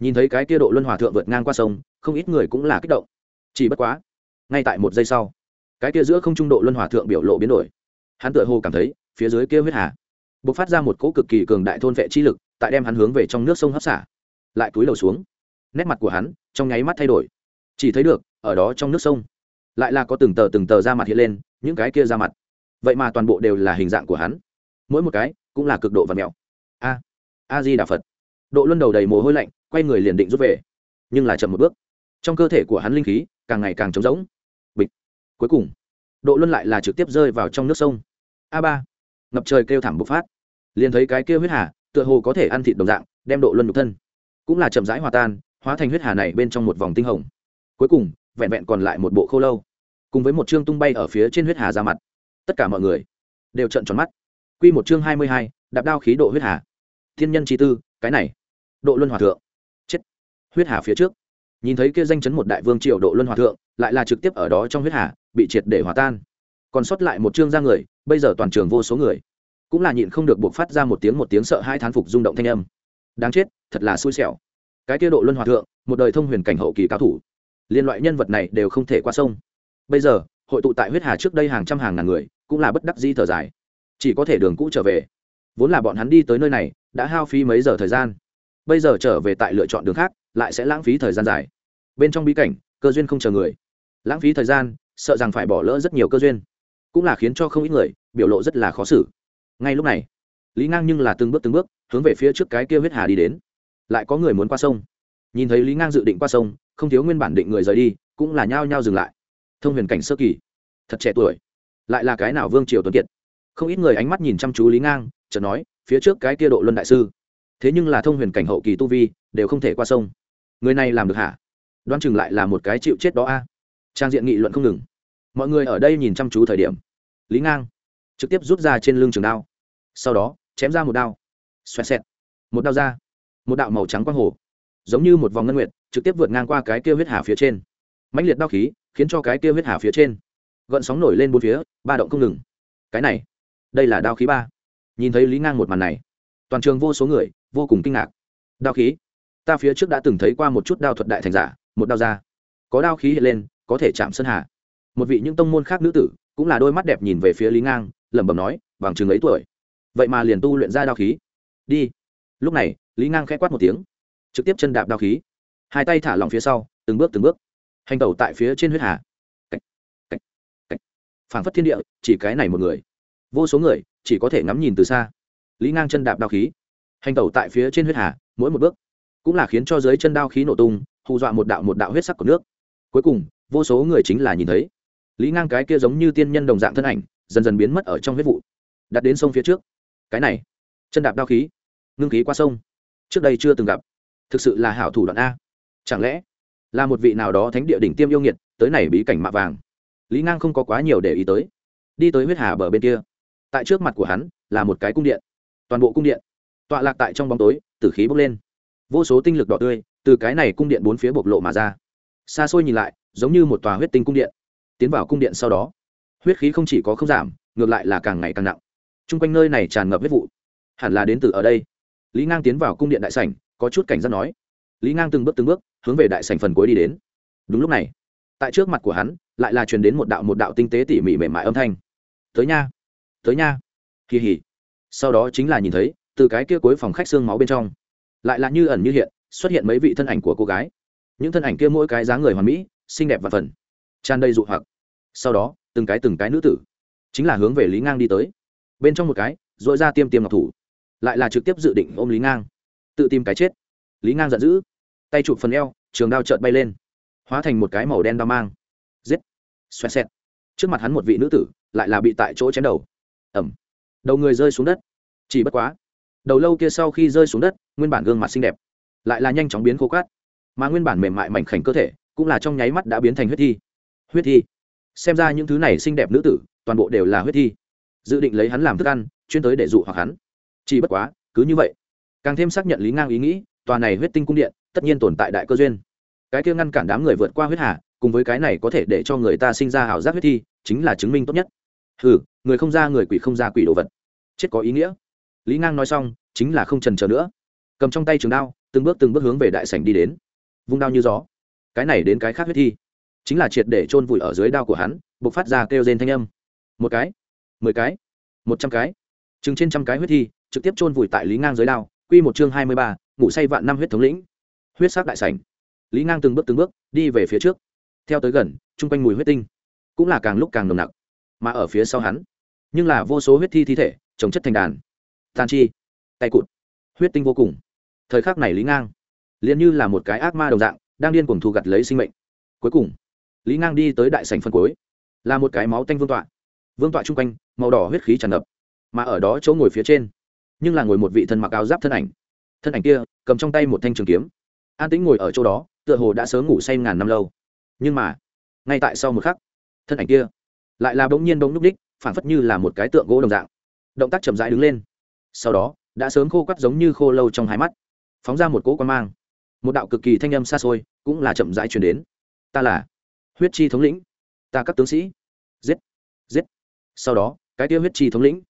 Nhìn thấy cái kia độ luân hòa thượng vượt ngang qua sông, không ít người cũng là kích động. Chỉ bất quá, ngay tại một giây sau, cái kia giữa không trung độ luân hòa thượng biểu lộ biến đổi. Hắn tựa hồ cảm thấy, phía dưới kia huyết hà b ộ c phát ra một cỗ cực kỳ cường đại thôn vệ chi lực, tại đem hắn hướng về trong nước sông hấp xả, lại túi đầu xuống. Nét mặt của hắn trong nháy mắt thay đổi. Chỉ thấy được, ở đó trong nước sông, lại là có từng tờ từng tờ ra mặt hiện lên, những cái kia ra mặt. Vậy mà toàn bộ đều là hình dạng của hắn. Mỗi một cái cũng là cực độ và mẹo. A a di đà phật độ luân đầu đầy mồ hôi lạnh, quay người liền định rút về. Nhưng là chậm một bước. Trong cơ thể của hắn linh khí càng ngày càng trống rỗng. Bịch. Cuối cùng, độ luân lại là trực tiếp rơi vào trong nước sông. A ba. Ngập trời kêu thảm bộc phát. Liền thấy cái kêu huyết hà, tựa hồ có thể ăn thịt đồng dạng, đem độ luân nhục thân. Cũng là chậm rãi hòa tan, hóa thành huyết hà này bên trong một vòng tinh hồng. Cuối cùng, vẹn vẹn còn lại một bộ khô lâu. Cùng với một chương tung bay ở phía trên huyết hà ra mặt. Tất cả mọi người đều trận tròn mắt. Q một chương hai mươi hai, đạp đao khí độ huyết hà. Thiên nhân chi tư, cái này độ luân hòa thượng. Chết. Huyết hà phía trước. Nhìn thấy kia danh chấn một đại vương triều độ luân hòa thượng, lại là trực tiếp ở đó trong huyết hà, bị triệt để hòa tan. Còn sót lại một chương ra người, bây giờ toàn trường vô số người. Cũng là nhịn không được buộc phát ra một tiếng một tiếng sợ hai thán phục rung động thanh âm. Đáng chết, thật là xui xẻo. Cái kia độ luân hòa thượng, một đời thông huyền cảnh hậu kỳ cao thủ. Liên loại nhân vật này đều không thể qua sông. Bây giờ, hội tụ tại huyết hà trước đây hàng trăm hàng ngàn người, cũng là bất đắc di thở dài. Chỉ có thể đường cũ trở về. Vốn là bọn hắn đi tới nơi này, đã hao phí mấy giờ thời gian bây giờ trở về tại lựa chọn đường khác, lại sẽ lãng phí thời gian dài. Bên trong bí cảnh, cơ duyên không chờ người. Lãng phí thời gian, sợ rằng phải bỏ lỡ rất nhiều cơ duyên. Cũng là khiến cho không ít người biểu lộ rất là khó xử. Ngay lúc này, lý ngang nhưng là từng bước từng bước hướng về phía trước cái kia huyết hà đi đến. Lại có người muốn qua sông. Nhìn thấy lý ngang dự định qua sông, không thiếu nguyên bản định người rời đi, cũng là nhao nhao dừng lại. Thông huyền cảnh sơ kỳ, thật trẻ tuổi. Lại là cái nào vương triều tuấn kiệt? Không ít người ánh mắt nhìn chăm chú lý ngang, chợt nói, phía trước cái kia độ luân đại sư thế nhưng là thông huyền cảnh hậu kỳ tu vi, đều không thể qua sông. Người này làm được hả? Đoán chừng lại là một cái chịu chết đó a. Trang diện nghị luận không ngừng. Mọi người ở đây nhìn chăm chú thời điểm. Lý ngang trực tiếp rút ra trên lưng trường đao. Sau đó, chém ra một đao. Xoẹt xẹt. Một đao ra. Một đạo màu trắng quang hồ. Giống như một vòng ngân nguyệt, trực tiếp vượt ngang qua cái kia huyết hà phía trên. Mãnh liệt đao khí, khiến cho cái kia huyết hà phía trên. Gợn sóng nổi lên bốn phía, ba động không ngừng. Cái này, đây là đao khí ba. Nhìn thấy lý ngang một màn này, toàn trường vô số người vô cùng kinh ngạc. Đao khí. Ta phía trước đã từng thấy qua một chút đao thuật đại thành giả một đao ra có đao khí hiện lên có thể chạm sơn hà. Một vị những tông môn khác nữ tử cũng là đôi mắt đẹp nhìn về phía lý ngang lẩm bẩm nói bằng chừng ấy tuổi. Vậy mà liền tu luyện ra đao khí. Đi. Lúc này lý ngang khẽ quát một tiếng trực tiếp chân đạp đao khí. Hai tay thả lỏng phía sau từng bước từng bước. Hành tẩu tại phía trên huyết hà. Cách, cách, cách. phảng phất thiên địa chỉ cái này một người. Vô số người chỉ có thể ngắm nhìn từ xa. Lý ngang chân đạp đao khí hành tẩu tại phía trên huyết hà, mỗi một bước cũng là khiến cho dưới chân đao khí nổ tung, hù dọa một đạo một đạo huyết sắc của nước. Cuối cùng, vô số người chính là nhìn thấy. Lý ngang cái kia giống như tiên nhân đồng dạng thân ảnh, dần dần biến mất ở trong huyết vụ. Đặt đến sông phía trước. Cái này, chân đạp đao khí, ngưng khí qua sông. Trước đây chưa từng gặp. Thực sự là hảo thủ đoạn a. Chẳng lẽ là một vị nào đó thánh địa đỉnh tiêm yêu nghiệt, tới này bí cảnh mạ vàng? Lý ngang không có quá nhiều để ý tới. Đi tới huyết hà bờ bên kia. Tại trước mặt của hắn là một cái cung điện. Toàn bộ cung điện tọa lạc tại trong bóng tối, tử khí bốc lên. Vô số tinh lực đỏ tươi từ cái này cung điện bốn phía bộc lộ mà ra. Xa xôi nhìn lại, giống như một tòa huyết tinh cung điện. Tiến vào cung điện sau đó, huyết khí không chỉ có không giảm, ngược lại là càng ngày càng nặng. T r u n g quanh nơi này tràn ngập huyết vụ. Hẳn là đến từ ở đây. Lý ngang tiến vào cung điện đại sảnh, có chút cảnh giác nói. Lý ngang từng bước từng bước, hướng về đại sảnh phần cuối đi đến. Đúng lúc này, tại trước mặt của hắn, lại là truyền đến một đạo một đạo tinh tế tỉ mỉ mềm mại âm thanh. Tới nha tới nha. Kỳ hỉ. Sau đó chính là nhìn thấy từ cái kia cuối phòng khách xương máu bên trong. Lại là như ẩn như hiện, xuất hiện mấy vị thân ảnh của cô gái. Những thân ảnh kia mỗi cái dáng người hoàn mỹ, xinh đẹp và phần. Tràn đầy dụ hoặc. Sau đó, từng cái từng cái nữ tử, chính là hướng về lý ngang đi tới. Bên trong một cái dội ra tiêm tiêm ngọc thủ. Lại là trực tiếp dự định ôm lý ngang. Tự tìm cái chết. Lý ngang giận dữ. Tay chụp phần eo, trường đao trợn bay lên. Hóa thành một cái màu đen đao mang. Giết. Xoẹt xẹt. Trước mặt hắn một vị nữ tử, lại là bị tại chỗ chém đầu. Ẩm đầu người rơi xuống đất. Chỉ bất quá đầu lâu kia sau khi rơi xuống đất, nguyên bản gương mặt xinh đẹp, lại là nhanh chóng biến khô cát mà nguyên bản mềm mại mảnh khảnh cơ thể, cũng là trong nháy mắt đã biến thành huyết thi. Huyết thi? Xem ra những thứ này xinh đẹp nữ tử, toàn bộ đều là huyết thi. Dự định lấy hắn làm thức ăn, chuyên tới để dụ hoặc hắn. Chỉ bất quá, cứ như vậy, càng thêm xác nhận lý ngang ý nghĩ, tòa này huyết tinh cung điện, tất nhiên tồn tại đại cơ duyên. Cái kia ngăn cản đám người vượt qua huyết hà, cùng với cái này có thể để cho người ta sinh ra ảo giác huyết thi, chính là chứng minh tốt nhất. Ừ người không ra người quỷ không ra quỷ đồ vật. Chết có ý nghĩa lý ngang nói xong, chính là không trần chờ nữa. Cầm trong tay trường đao, từng bước từng bước hướng về đại sảnh đi đến. Vung đao như gió. Cái này đến cái khác huyết thi. Chính là triệt để chôn vùi ở dưới đao của hắn buộc phát ra kêu rên thanh âm. Một cái, mười cái, một trăm cái. Chừng trên trăm cái huyết thi, trực tiếp chôn vùi tại lý ngang dưới đao, quy một chương hai mươi ba, ngủ say vạn năm huyết thống lĩnh. Huyết sắc đại sảnh. Lý ngang từng bước từng bước đi về phía trước. Theo tới gần, chung quanh mùi huyết tinh cũng là càng lúc càng nồng nặc, mà ở phía sau hắn, nhưng là vô số huyết thi thi thể trồng chất thành đàn tàn chi, tay cụt, huyết tinh vô cùng. Thời khắc này lý ngang liền như là một cái ác ma đồng dạng, đang điên cuồng thu gặt lấy sinh mệnh. Cuối cùng, lý ngang đi tới đại sành phân cuối, là một cái máu tanh vương tọa. Vương tọa chung quanh, màu đỏ huyết khí tràn ngập, mà ở đó chỗ ngồi phía trên, nhưng là ngồi một vị thân mặc áo giáp thân ảnh. Thân ảnh kia cầm trong tay một thanh trường kiếm. An tĩnh ngồi ở chỗ đó, tựa hồ đã sớm ngủ say ngàn năm lâu. Nhưng mà, ngay tại sau một khắc, thân ảnh kia lại là bỗng nhiên bỗng núp đích phản phất như là một cái tượng gỗ đồng dạng. Động tác chậm rãi đứng lên sau đó, đã sớm khô quắt giống như khô lâu trong hai mắt. Phóng ra một cỗ quan mang. Một đạo cực kỳ thanh âm xa xôi, cũng là chậm rãi truyền đến. Ta là huyết chi thống lĩnh. Ta các tướng sĩ. Giết giết. Sau đó, cái tiêu huyết chi thống lĩnh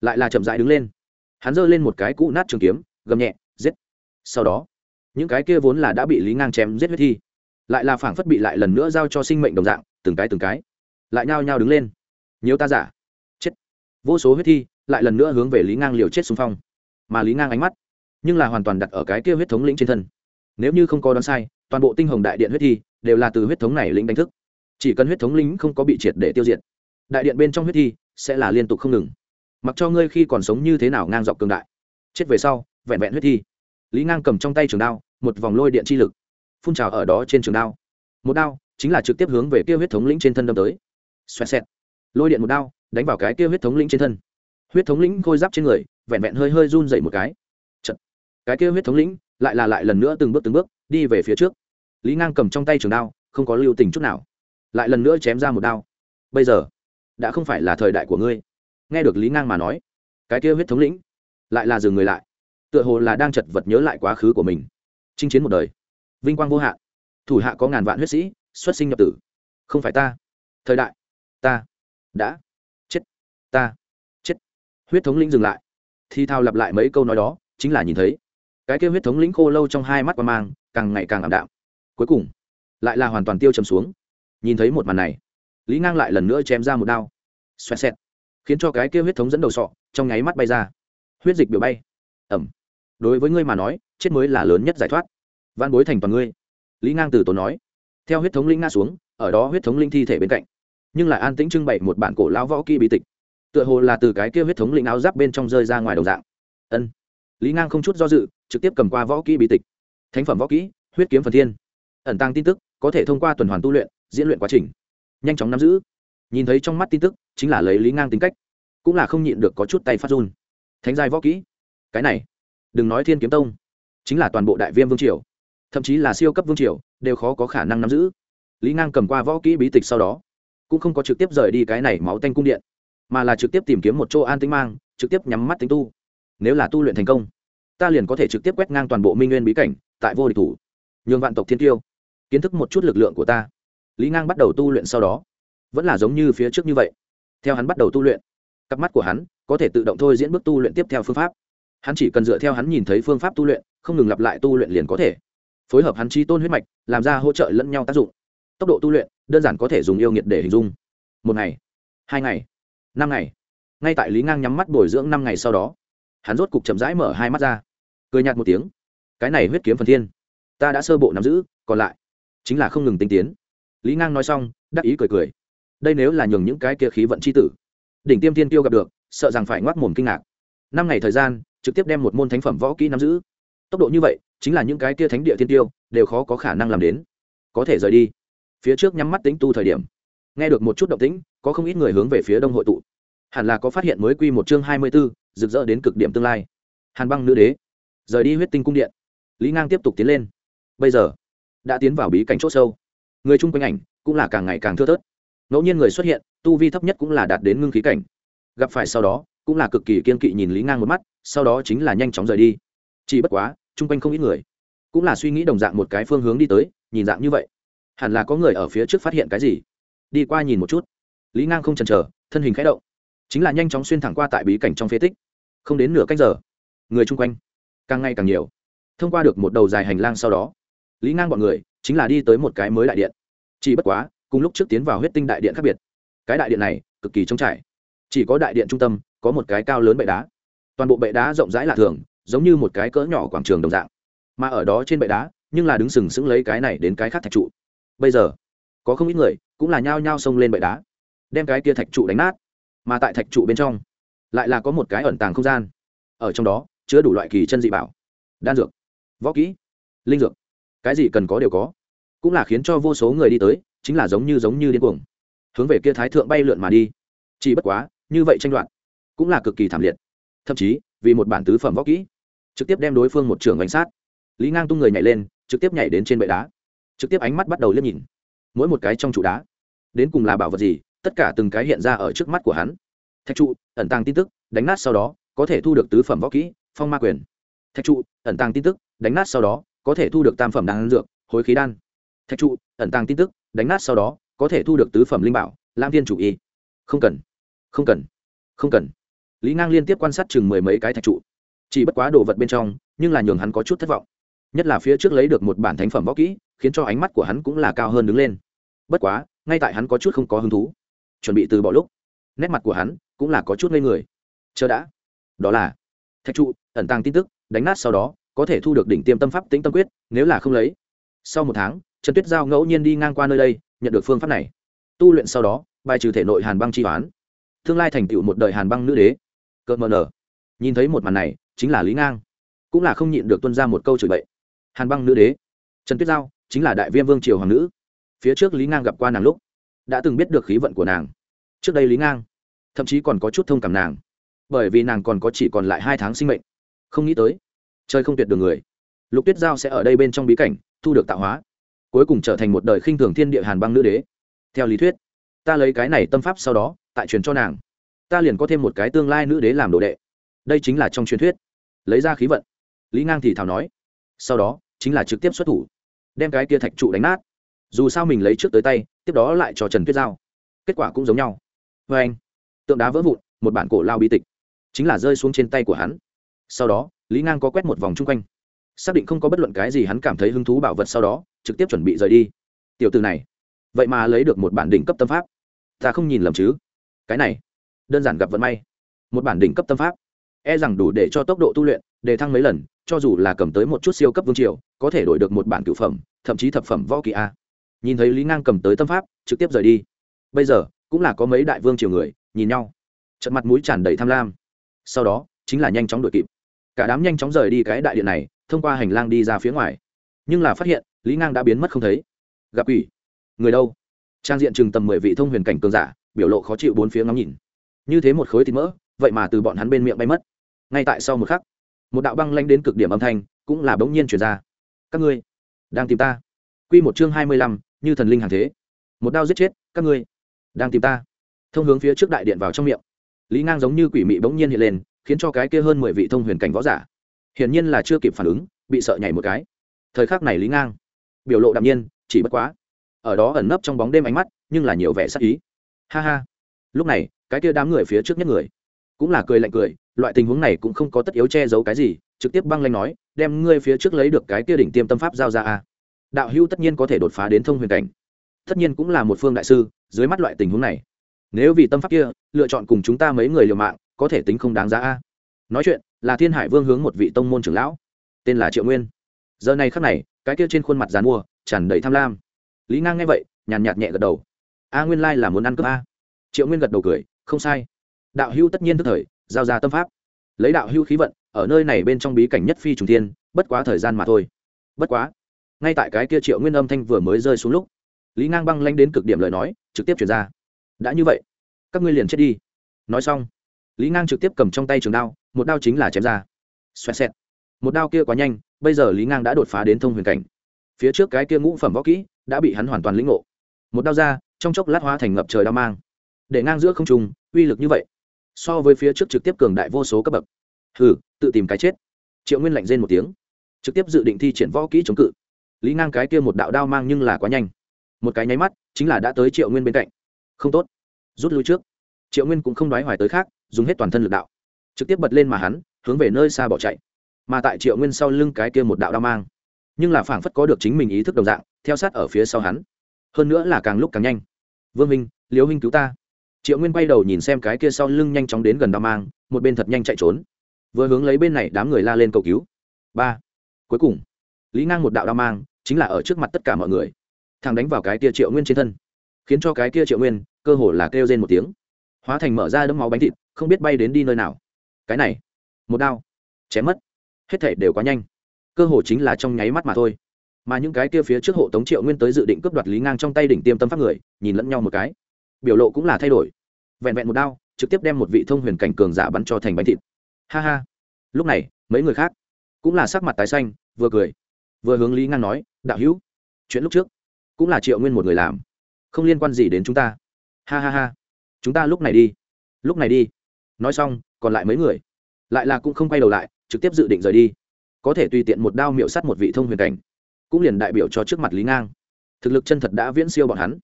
lại là chậm rãi đứng lên. Hắn giơ lên một cái cũ nát trường kiếm, gầm nhẹ, giết. Sau đó, những cái kia vốn là đã bị lý ngang chém giết huyết thi, lại là phảng phất bị lại lần nữa giao cho sinh mệnh đồng dạng, từng cái từng cái, lại nhao nhao đứng lên. Nhiều ta giả. Chết. Vô số huyết thi lại lần nữa hướng về lý ngang liều chết xung phong. Mà lý ngang ánh mắt, nhưng là hoàn toàn đặt ở cái kia huyết thống lĩnh trên thân. Nếu như không có đoán sai, toàn bộ tinh hồng đại điện huyết thi đều là từ huyết thống này lĩnh đánh thức. Chỉ cần huyết thống lĩnh không có bị triệt để tiêu diệt, đại điện bên trong huyết thi sẽ là liên tục không ngừng. Mặc cho ngươi khi còn sống như thế nào ngang dọc cường đại, chết về sau, vẹn vẹn huyết thi. Lý ngang cầm trong tay trường đao, một vòng lôi điện chi lực, phun trào ở đó trên trường đao. Một đao chính là trực tiếp hướng về kia huyết thống lĩnh trên thân đâm tới. Xoẹt xẹt. Lôi điện một đao đánh vào cái kia huyết thống lĩnh trên thân huyết thống lĩnh khôi giáp trên người, vẹn vẹn hơi hơi run dậy một cái. Chật. cái kia huyết thống lĩnh lại là lại lần nữa từng bước từng bước đi về phía trước. Lý ngang cầm trong tay trường đao, không có lưu tình chút nào. Lại lần nữa chém ra một đao. Bây giờ, đã không phải là thời đại của ngươi. Nghe được lý ngang mà nói, cái kia huyết thống lĩnh lại là dừng người lại. Tựa hồ là đang chật vật nhớ lại quá khứ của mình. Chinh chiến một đời. Vinh quang vô hạn. Thủ hạ có ngàn vạn huyết sĩ, xuất sinh nhập tử. Không phải ta. Thời đại. Ta. Đã. Chết. Ta huyết thống lĩnh dừng lại. Thì thao lặp lại mấy câu nói đó, chính là nhìn thấy, cái kêu huyết thống lĩnh khô lâu trong hai mắt qua mang, càng ngày càng ảm đạm. Cuối cùng, lại là hoàn toàn tiêu chầm xuống. Nhìn thấy một màn này, lý ngang lại lần nữa chém ra một đao. Xoẹt xẹt, khiến cho cái kêu huyết thống dẫn đầu sọ, trong nháy mắt bay ra. Huyết dịch biểu bay. Ẩm. Đối với ngươi mà nói, chết mới là lớn nhất giải thoát. Văn bối thành toàn ngươi. Lý ngang từ tốn nói. Theo huyết thống linh nga xuống, ở đó huyết thống linh thi thể bên cạnh. Nhưng lại an tĩnh trưng bày một bản cổ lão võ kỹ bí tịch tựa hồ là từ cái kia huyết thống lĩnh áo giáp bên trong rơi ra ngoài đầu dạng. Ân. Lý ngang không chút do dự, trực tiếp cầm qua võ kỹ bí tịch. Thánh phẩm võ kỹ, huyết kiếm phần thiên. Ẩn tăng tin tức, có thể thông qua tuần hoàn tu luyện, diễn luyện quá trình. Nhanh chóng nắm giữ. Nhìn thấy trong mắt tin tức, chính là lấy lý ngang tính cách. Cũng là không nhịn được có chút tay phát run. Thánh giai võ kỹ. Cái này, đừng nói thiên kiếm tông, chính là toàn bộ đại viêm vương triều, thậm chí là siêu cấp vương triều, đều khó có khả năng nắm giữ. Lý ngang cầm qua võ kỹ bí tịch sau đó, cũng không có trực tiếp rời đi cái này máu tanh cung điện mà là trực tiếp tìm kiếm một chỗ an tính mang, trực tiếp nhắm mắt tính tu. Nếu là tu luyện thành công, ta liền có thể trực tiếp quét ngang toàn bộ minh nguyên bí cảnh, tại vô địch thủ, nhường vạn tộc thiên tiêu, kiến thức một chút lực lượng của ta. Lý ngang bắt đầu tu luyện sau đó, vẫn là giống như phía trước như vậy. Theo hắn bắt đầu tu luyện, cặp mắt của hắn có thể tự động thôi diễn bước tu luyện tiếp theo phương pháp. Hắn chỉ cần dựa theo hắn nhìn thấy phương pháp tu luyện, không ngừng lặp lại tu luyện liền có thể phối hợp hắn chi tôn huyết mạch, làm ra hỗ trợ lẫn nhau tác dụng. Tốc độ tu luyện đơn giản có thể dùng yêu nghiệt để hình dung. Một ngày, hai ngày năm ngày. Ngay tại lý ngang nhắm mắt bồi dưỡng năm ngày sau đó, hắn rốt cục chậm rãi mở hai mắt ra. Cười nhạt một tiếng, cái này huyết kiếm phần thiên, ta đã sơ bộ nắm giữ, còn lại chính là không ngừng tinh tiến. Lý ngang nói xong, đắc ý cười cười, đây nếu là nhường những cái kia khí vận c h i tử, đỉnh tiêm tiên tiêu gặp được, sợ rằng phải ngoác mồm kinh ngạc. Năm ngày thời gian, trực tiếp đem một môn thánh phẩm võ kỹ nắm giữ. Tốc độ như vậy, chính là những cái kia thánh địa tiên tiêu, đều khó có khả năng làm đến. Có thể rời đi. Phía trước nhắm mắt tính tu thời điểm, nghe được một chút động tĩnh, có không ít người hướng về phía đông hội tụ hẳn là có phát hiện mới quy một chương hai mươi b ố rực rỡ đến cực điểm tương lai. Hàn băng nữ đế. Rời đi huyết tinh cung điện. Lý ngang tiếp tục tiến lên. Bây giờ, đã tiến vào bí cảnh chỗ sâu. Người chung quanh ảnh cũng là càng ngày càng thưa thớt. Ngẫu nhiên người xuất hiện, tu vi thấp nhất cũng là đạt đến ngưng khí cảnh. Gặp phải sau đó, cũng là cực kỳ kiên kỵ nhìn lý ngang một mắt, sau đó chính là nhanh chóng rời đi. Chỉ bất quá, chung quanh không ít người cũng là suy nghĩ đồng dạng một cái phương hướng đi tới, nhìn dạng như vậy. Hẳn là có người ở phía trước phát hiện cái gì? Đi qua nhìn một chút. Lý ngang không chần chờ, thân hình khẽ động chính là nhanh chóng xuyên thẳng qua tại bí cảnh trong phế tích, không đến nửa cách giờ, người chung quanh càng ngày càng nhiều. Thông qua được một đầu dài hành lang sau đó, lý ngang bọn người chính là đi tới một cái mới đại điện. Chỉ bất quá, cùng lúc trước tiến vào huyết tinh đại điện khác biệt. Cái đại điện này cực kỳ trống trải. Chỉ có đại điện trung tâm, có một cái cao lớn bệ đá. Toàn bộ bệ đá rộng rãi lạ thường, giống như một cái cỡ nhỏ quảng trường đồng dạng. Mà ở đó trên bệ đá, nhưng là đứng sừng sững lấy cái này đến cái khác thạch trụ. Bây giờ, có không ít người cũng là nhao nhao xông lên bệ đá, đem cái kia thạch trụ đánh nát mà tại thạch trụ bên trong lại là có một cái ẩn tàng không gian. Ở trong đó, chứa đủ loại kỳ chân dị bảo. Đan dược, võ kỹ, linh dược, cái gì cần có đều có. Cũng là khiến cho vô số người đi tới, chính là giống như giống như điên cuồng, hướng về kia thái thượng bay lượn mà đi. Chỉ bất quá, như vậy tranh đoạt, cũng là cực kỳ thảm liệt. Thậm chí, vì một bản tứ phẩm võ kỹ, trực tiếp đem đối phương một trường bánh sát. Lý ngang tung người nhảy lên, trực tiếp nhảy đến trên bệ đá. Trực tiếp ánh mắt bắt đầu liếc nhìn, mỗi một cái trong trụ đá, đến cùng là bảo vật gì tất cả từng cái hiện ra ở trước mắt của hắn. Thạch trụ, ẩn tàng tin tức, đánh nát sau đó, có thể thu được tứ phẩm võ kỹ, phong ma quyền. Thạch trụ, ẩn tàng tin tức, đánh nát sau đó, có thể thu được tam phẩm đan dược, hối khí đan. Thạch trụ, ẩn tàng tin tức, đánh nát sau đó, có thể thu được tứ phẩm linh bảo, lam viên chủ y. Không cần không cần không cần. Lý ngang liên tiếp quan sát chừng mười mấy cái thạch trụ. Chỉ bất quá đồ vật bên trong, nhưng là nhường hắn có chút thất vọng. Nhất là phía trước lấy được một bản thánh phẩm võ kỹ, khiến cho ánh mắt của hắn cũng là cao hơn đứng lên. Bất quá, ngay tại hắn có chút không có hứng thú chuẩn bị từ bỏ lúc, nét mặt của hắn cũng là có chút ngây người. Chờ đã. Đó là thạch trụ, ẩn tàng tin tức, đánh nát sau đó, có thể thu được đỉnh tiêm tâm pháp tĩnh tâm quyết, nếu là không lấy. Sau một tháng, trần tuyết giao ngẫu nhiên đi ngang qua nơi đây, nhận được phương pháp này. Tu luyện sau đó, bài trừ thể nội hàn băng chi toán tương lai thành tựu một đời hàn băng nữ đế. Cợt mờ nở. Nhìn thấy một màn này, chính là lý ngang. Cũng là không nhịn được tuân ra một câu chửi bậy. Hàn băng nữ đế. Trần tuyết giao chính là đại viêm vương triều hoàng nữ. Phía trước lý ngang gặp qua nàng lúc đã từng biết được khí vận của nàng. Trước đây lý ngang, thậm chí còn có chút thông cảm nàng, bởi vì nàng còn có chỉ còn lại hai tháng sinh mệnh. Không nghĩ tới chơi không tuyệt đường người. Lục tuyết giao sẽ ở đây bên trong bí cảnh, thu được tạo hóa, cuối cùng trở thành một đời khinh thường thiên địa hàn băng nữ đế. Theo lý thuyết, ta lấy cái này tâm pháp sau đó, tại truyền cho nàng. Ta liền có thêm một cái tương lai nữ đế làm đồ đệ. Đây chính là trong truyền thuyết. Lấy ra khí vận. Lý ngang thì thảo nói. Sau đó, chính là trực tiếp xuất thủ, đem cái kia thạch trụ đánh nát dù sao mình lấy trước tới tay, tiếp đó lại cho trần tuyết giao. Kết quả cũng giống nhau. Vê anh, tượng đá vỡ vụn, một bản cổ lao bi tịch. Chính là rơi xuống trên tay của hắn. Sau đó, lý ngang có quét một vòng chung quanh. Xác định không có bất luận cái gì hắn cảm thấy hứng thú bảo vật sau đó, trực tiếp chuẩn bị rời đi. Tiểu từ này, vậy mà lấy được một bản đỉnh cấp tâm pháp. Ta không nhìn lầm chứ? Cái này, đơn giản gặp vận may. Một bản đỉnh cấp tâm pháp. E rằng đủ để cho tốc độ tu luyện, đề thăng mấy lần, cho dù là cầm tới một chút siêu cấp vương triều, có thể đổi được một bản cửu phẩm, thậm chí thập phẩm võ kỳ a nhìn thấy lý ngang cầm tới tâm pháp, trực tiếp rời đi. Bây giờ, cũng là có mấy đại vương triều người, nhìn nhau. Trận mặt mũi tràn đầy tham lam. Sau đó, chính là nhanh chóng đuổi kịp. Cả đám nhanh chóng rời đi cái đại điện này, thông qua hành lang đi ra phía ngoài. Nhưng là phát hiện, lý ngang đã biến mất không thấy. Gặp quỷ. Người đâu? Trang diện chừng tầm mười vị thông huyền cảnh cường giả, biểu lộ khó chịu bốn phía ngắm nhìn. Như thế một khối thịt mỡ, vậy mà từ bọn hắn bên miệng bay mất. Ngay tại sau một khắc, một đạo băng lanh đến cực điểm âm thanh cũng là bỗng nhiên chuyển ra. Các ngươi đang tìm ta. Q một chương hai mươi lăm như thần linh hàng thế. Một đao giết chết, các ngươi đang tìm ta. Thông hướng phía trước đại điện vào trong miệng. Lý ngang giống như quỷ mị bỗng nhiên hiện lên, khiến cho cái kia hơn mười vị thông huyền cảnh võ giả, hiển nhiên là chưa kịp phản ứng, bị sợ nhảy một cái. Thời khắc này lý ngang, biểu lộ đạm nhiên, chỉ bất quá. Ở đó ẩn nấp trong bóng đêm ánh mắt, nhưng là nhiều vẻ sắc ý. Ha ha. Lúc này, cái kia đám người phía trước nhất người, cũng là cười lạnh cười, loại tình huống này cũng không có tất yếu che giấu cái gì, trực tiếp băng lanh nói, đem ngươi phía trước lấy được cái kia đỉnh tiêm tâm pháp giao ra a đạo hữu tất nhiên có thể đột phá đến thông huyền cảnh. Tất nhiên cũng là một phương đại sư, dưới mắt loại tình huống này. Nếu vì tâm pháp kia, lựa chọn cùng chúng ta mấy người liều mạng, có thể tính không đáng giá a. Nói chuyện, là thiên hải vương hướng một vị tông môn trưởng lão. Tên là triệu nguyên. Giờ này khắc này, cái kia trên khuôn mặt dàn mua, tràn đầy tham lam. Lý ngang nghe vậy, nhàn nhạt nhẹ gật đầu. A nguyên lai là muốn ăn cướp a. Triệu nguyên gật đầu cười, không sai. Đạo hưu tất nhiên tức thời, giao ra tâm pháp. Lấy đạo hưu khí vận, ở nơi này bên trong bí cảnh nhất phi trùng thiên, bất quá thời gian mà thôi. Bất quá ngay tại cái kia triệu nguyên âm thanh vừa mới rơi xuống lúc, lý ngang băng lanh đến cực điểm lời nói, trực tiếp chuyển ra. Đã như vậy, các ngươi liền chết đi. Nói xong, lý ngang trực tiếp cầm trong tay trường đao, một đao chính là chém ra. Xoẹt xẹt. Một đao kia quá nhanh, bây giờ lý ngang đã đột phá đến thông huyền cảnh. Phía trước cái kia ngũ phẩm võ kỹ đã bị hắn hoàn toàn lĩnh ngộ. Một đao ra, trong chốc lát hóa thành ngập trời đao mang. Để ngang giữa không trung, uy lực như vậy, so với phía trước trực tiếp cường đại vô số cấp bậc. Hừ, tự tìm cái chết. Triệu nguyên lạnh rên một tiếng, trực tiếp dự định thi triển võ kỹ chống cự lý ngang cái kia một đạo đao mang nhưng là quá nhanh. Một cái nháy mắt, chính là đã tới triệu nguyên bên cạnh. Không tốt. Rút lui trước. Triệu nguyên cũng không đoái hoài tới khác, dùng hết toàn thân lực đạo. Trực tiếp bật lên mà hắn, hướng về nơi xa bỏ chạy. Mà tại triệu nguyên sau lưng cái kia một đạo đao mang, nhưng là phảng phất có được chính mình ý thức đồng dạng, theo sát ở phía sau hắn. Hơn nữa là càng lúc càng nhanh. Vương minh liễu minh cứu ta. Triệu nguyên quay đầu nhìn xem cái kia sau lưng nhanh chóng đến gần đao mang, một bên thật nhanh chạy trốn. Vừa hướng lấy bên này đám người la lên cầu cứu. Ba. Cuối cùng lý ngang một đạo đao mang, chính là ở trước mặt tất cả mọi người. Thằng đánh vào cái Tia triệu nguyên trên thân, khiến cho cái Tia triệu nguyên cơ hồ là kêu rên một tiếng. Hóa thành mở ra đấm máu bánh thịt, không biết bay đến đi nơi nào. Cái này, một đao, chém mất. Hết thể đều quá nhanh. Cơ hồ chính là trong nháy mắt mà thôi. Mà những cái kia phía trước hộ tống triệu nguyên tới dự định cướp đoạt lý ngang trong tay đỉnh tiêm tâm pháp người, nhìn lẫn nhau một cái. Biểu lộ cũng là thay đổi. Vẹn vẹn một đao, trực tiếp đem một vị thông huyền cảnh cường giả bắn cho thành bánh thịt. Ha ha. Lúc này, mấy người khác cũng là sắc mặt tái xanh, vừa cười vừa hướng lý ngang nói, đạo hữu, chuyện lúc trước cũng là triệu nguyên một người làm, không liên quan gì đến chúng ta. Ha ha ha, chúng ta lúc này đi, lúc này đi. Nói xong, còn lại mấy người, lại là cũng không quay đầu lại, trực tiếp dự định rời đi. Có thể tùy tiện một đao miệu sắt một vị thông huyền cảnh, cũng liền đại biểu cho trước mặt lý ngang. Thực lực chân thật đã viễn siêu bọn hắn.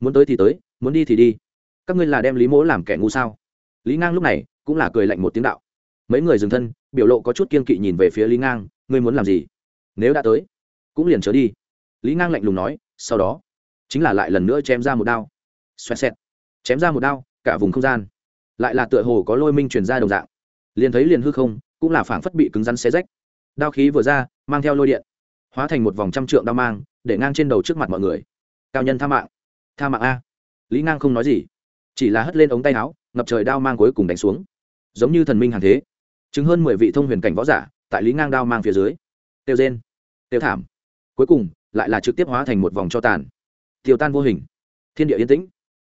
Muốn tới thì tới, muốn đi thì đi. Các ngươi là đem lý mỗ làm kẻ ngu sao? Lý ngang lúc này cũng là cười lạnh một tiếng đạo. Mấy người dừng thân, biểu lộ có chút kiên kỵ nhìn về phía lý ngang, ngươi muốn làm gì? Nếu đã tới, cũng liền trở đi. Lý ngang lạnh lùng nói, sau đó, chính là lại lần nữa chém ra một đao. Xoẹt xẹt. Chém ra một đao, cả vùng không gian. Lại là tựa hồ có lôi minh truyền ra đồng dạng. Liền thấy liền hư không, cũng là phảng phất bị cứng rắn xé rách. Đao khí vừa ra, mang theo lôi điện, hóa thành một vòng trăm trượng đao mang, để ngang trên đầu trước mặt mọi người. Cao nhân tha mạng. Tha mạng a. Lý ngang không nói gì, chỉ là hất lên ống tay áo, ngập trời đao mang cuối cùng đánh xuống. Giống như thần minh hàng thế. Chứng hơn mười vị thông huyền cảnh võ giả tại lý ngang đao mang phía dưới. Tiêu rên tiêu thảm. Cuối cùng, lại là trực tiếp hóa thành một vòng cho tàn. Tiêu tan vô hình. Thiên địa yên tĩnh.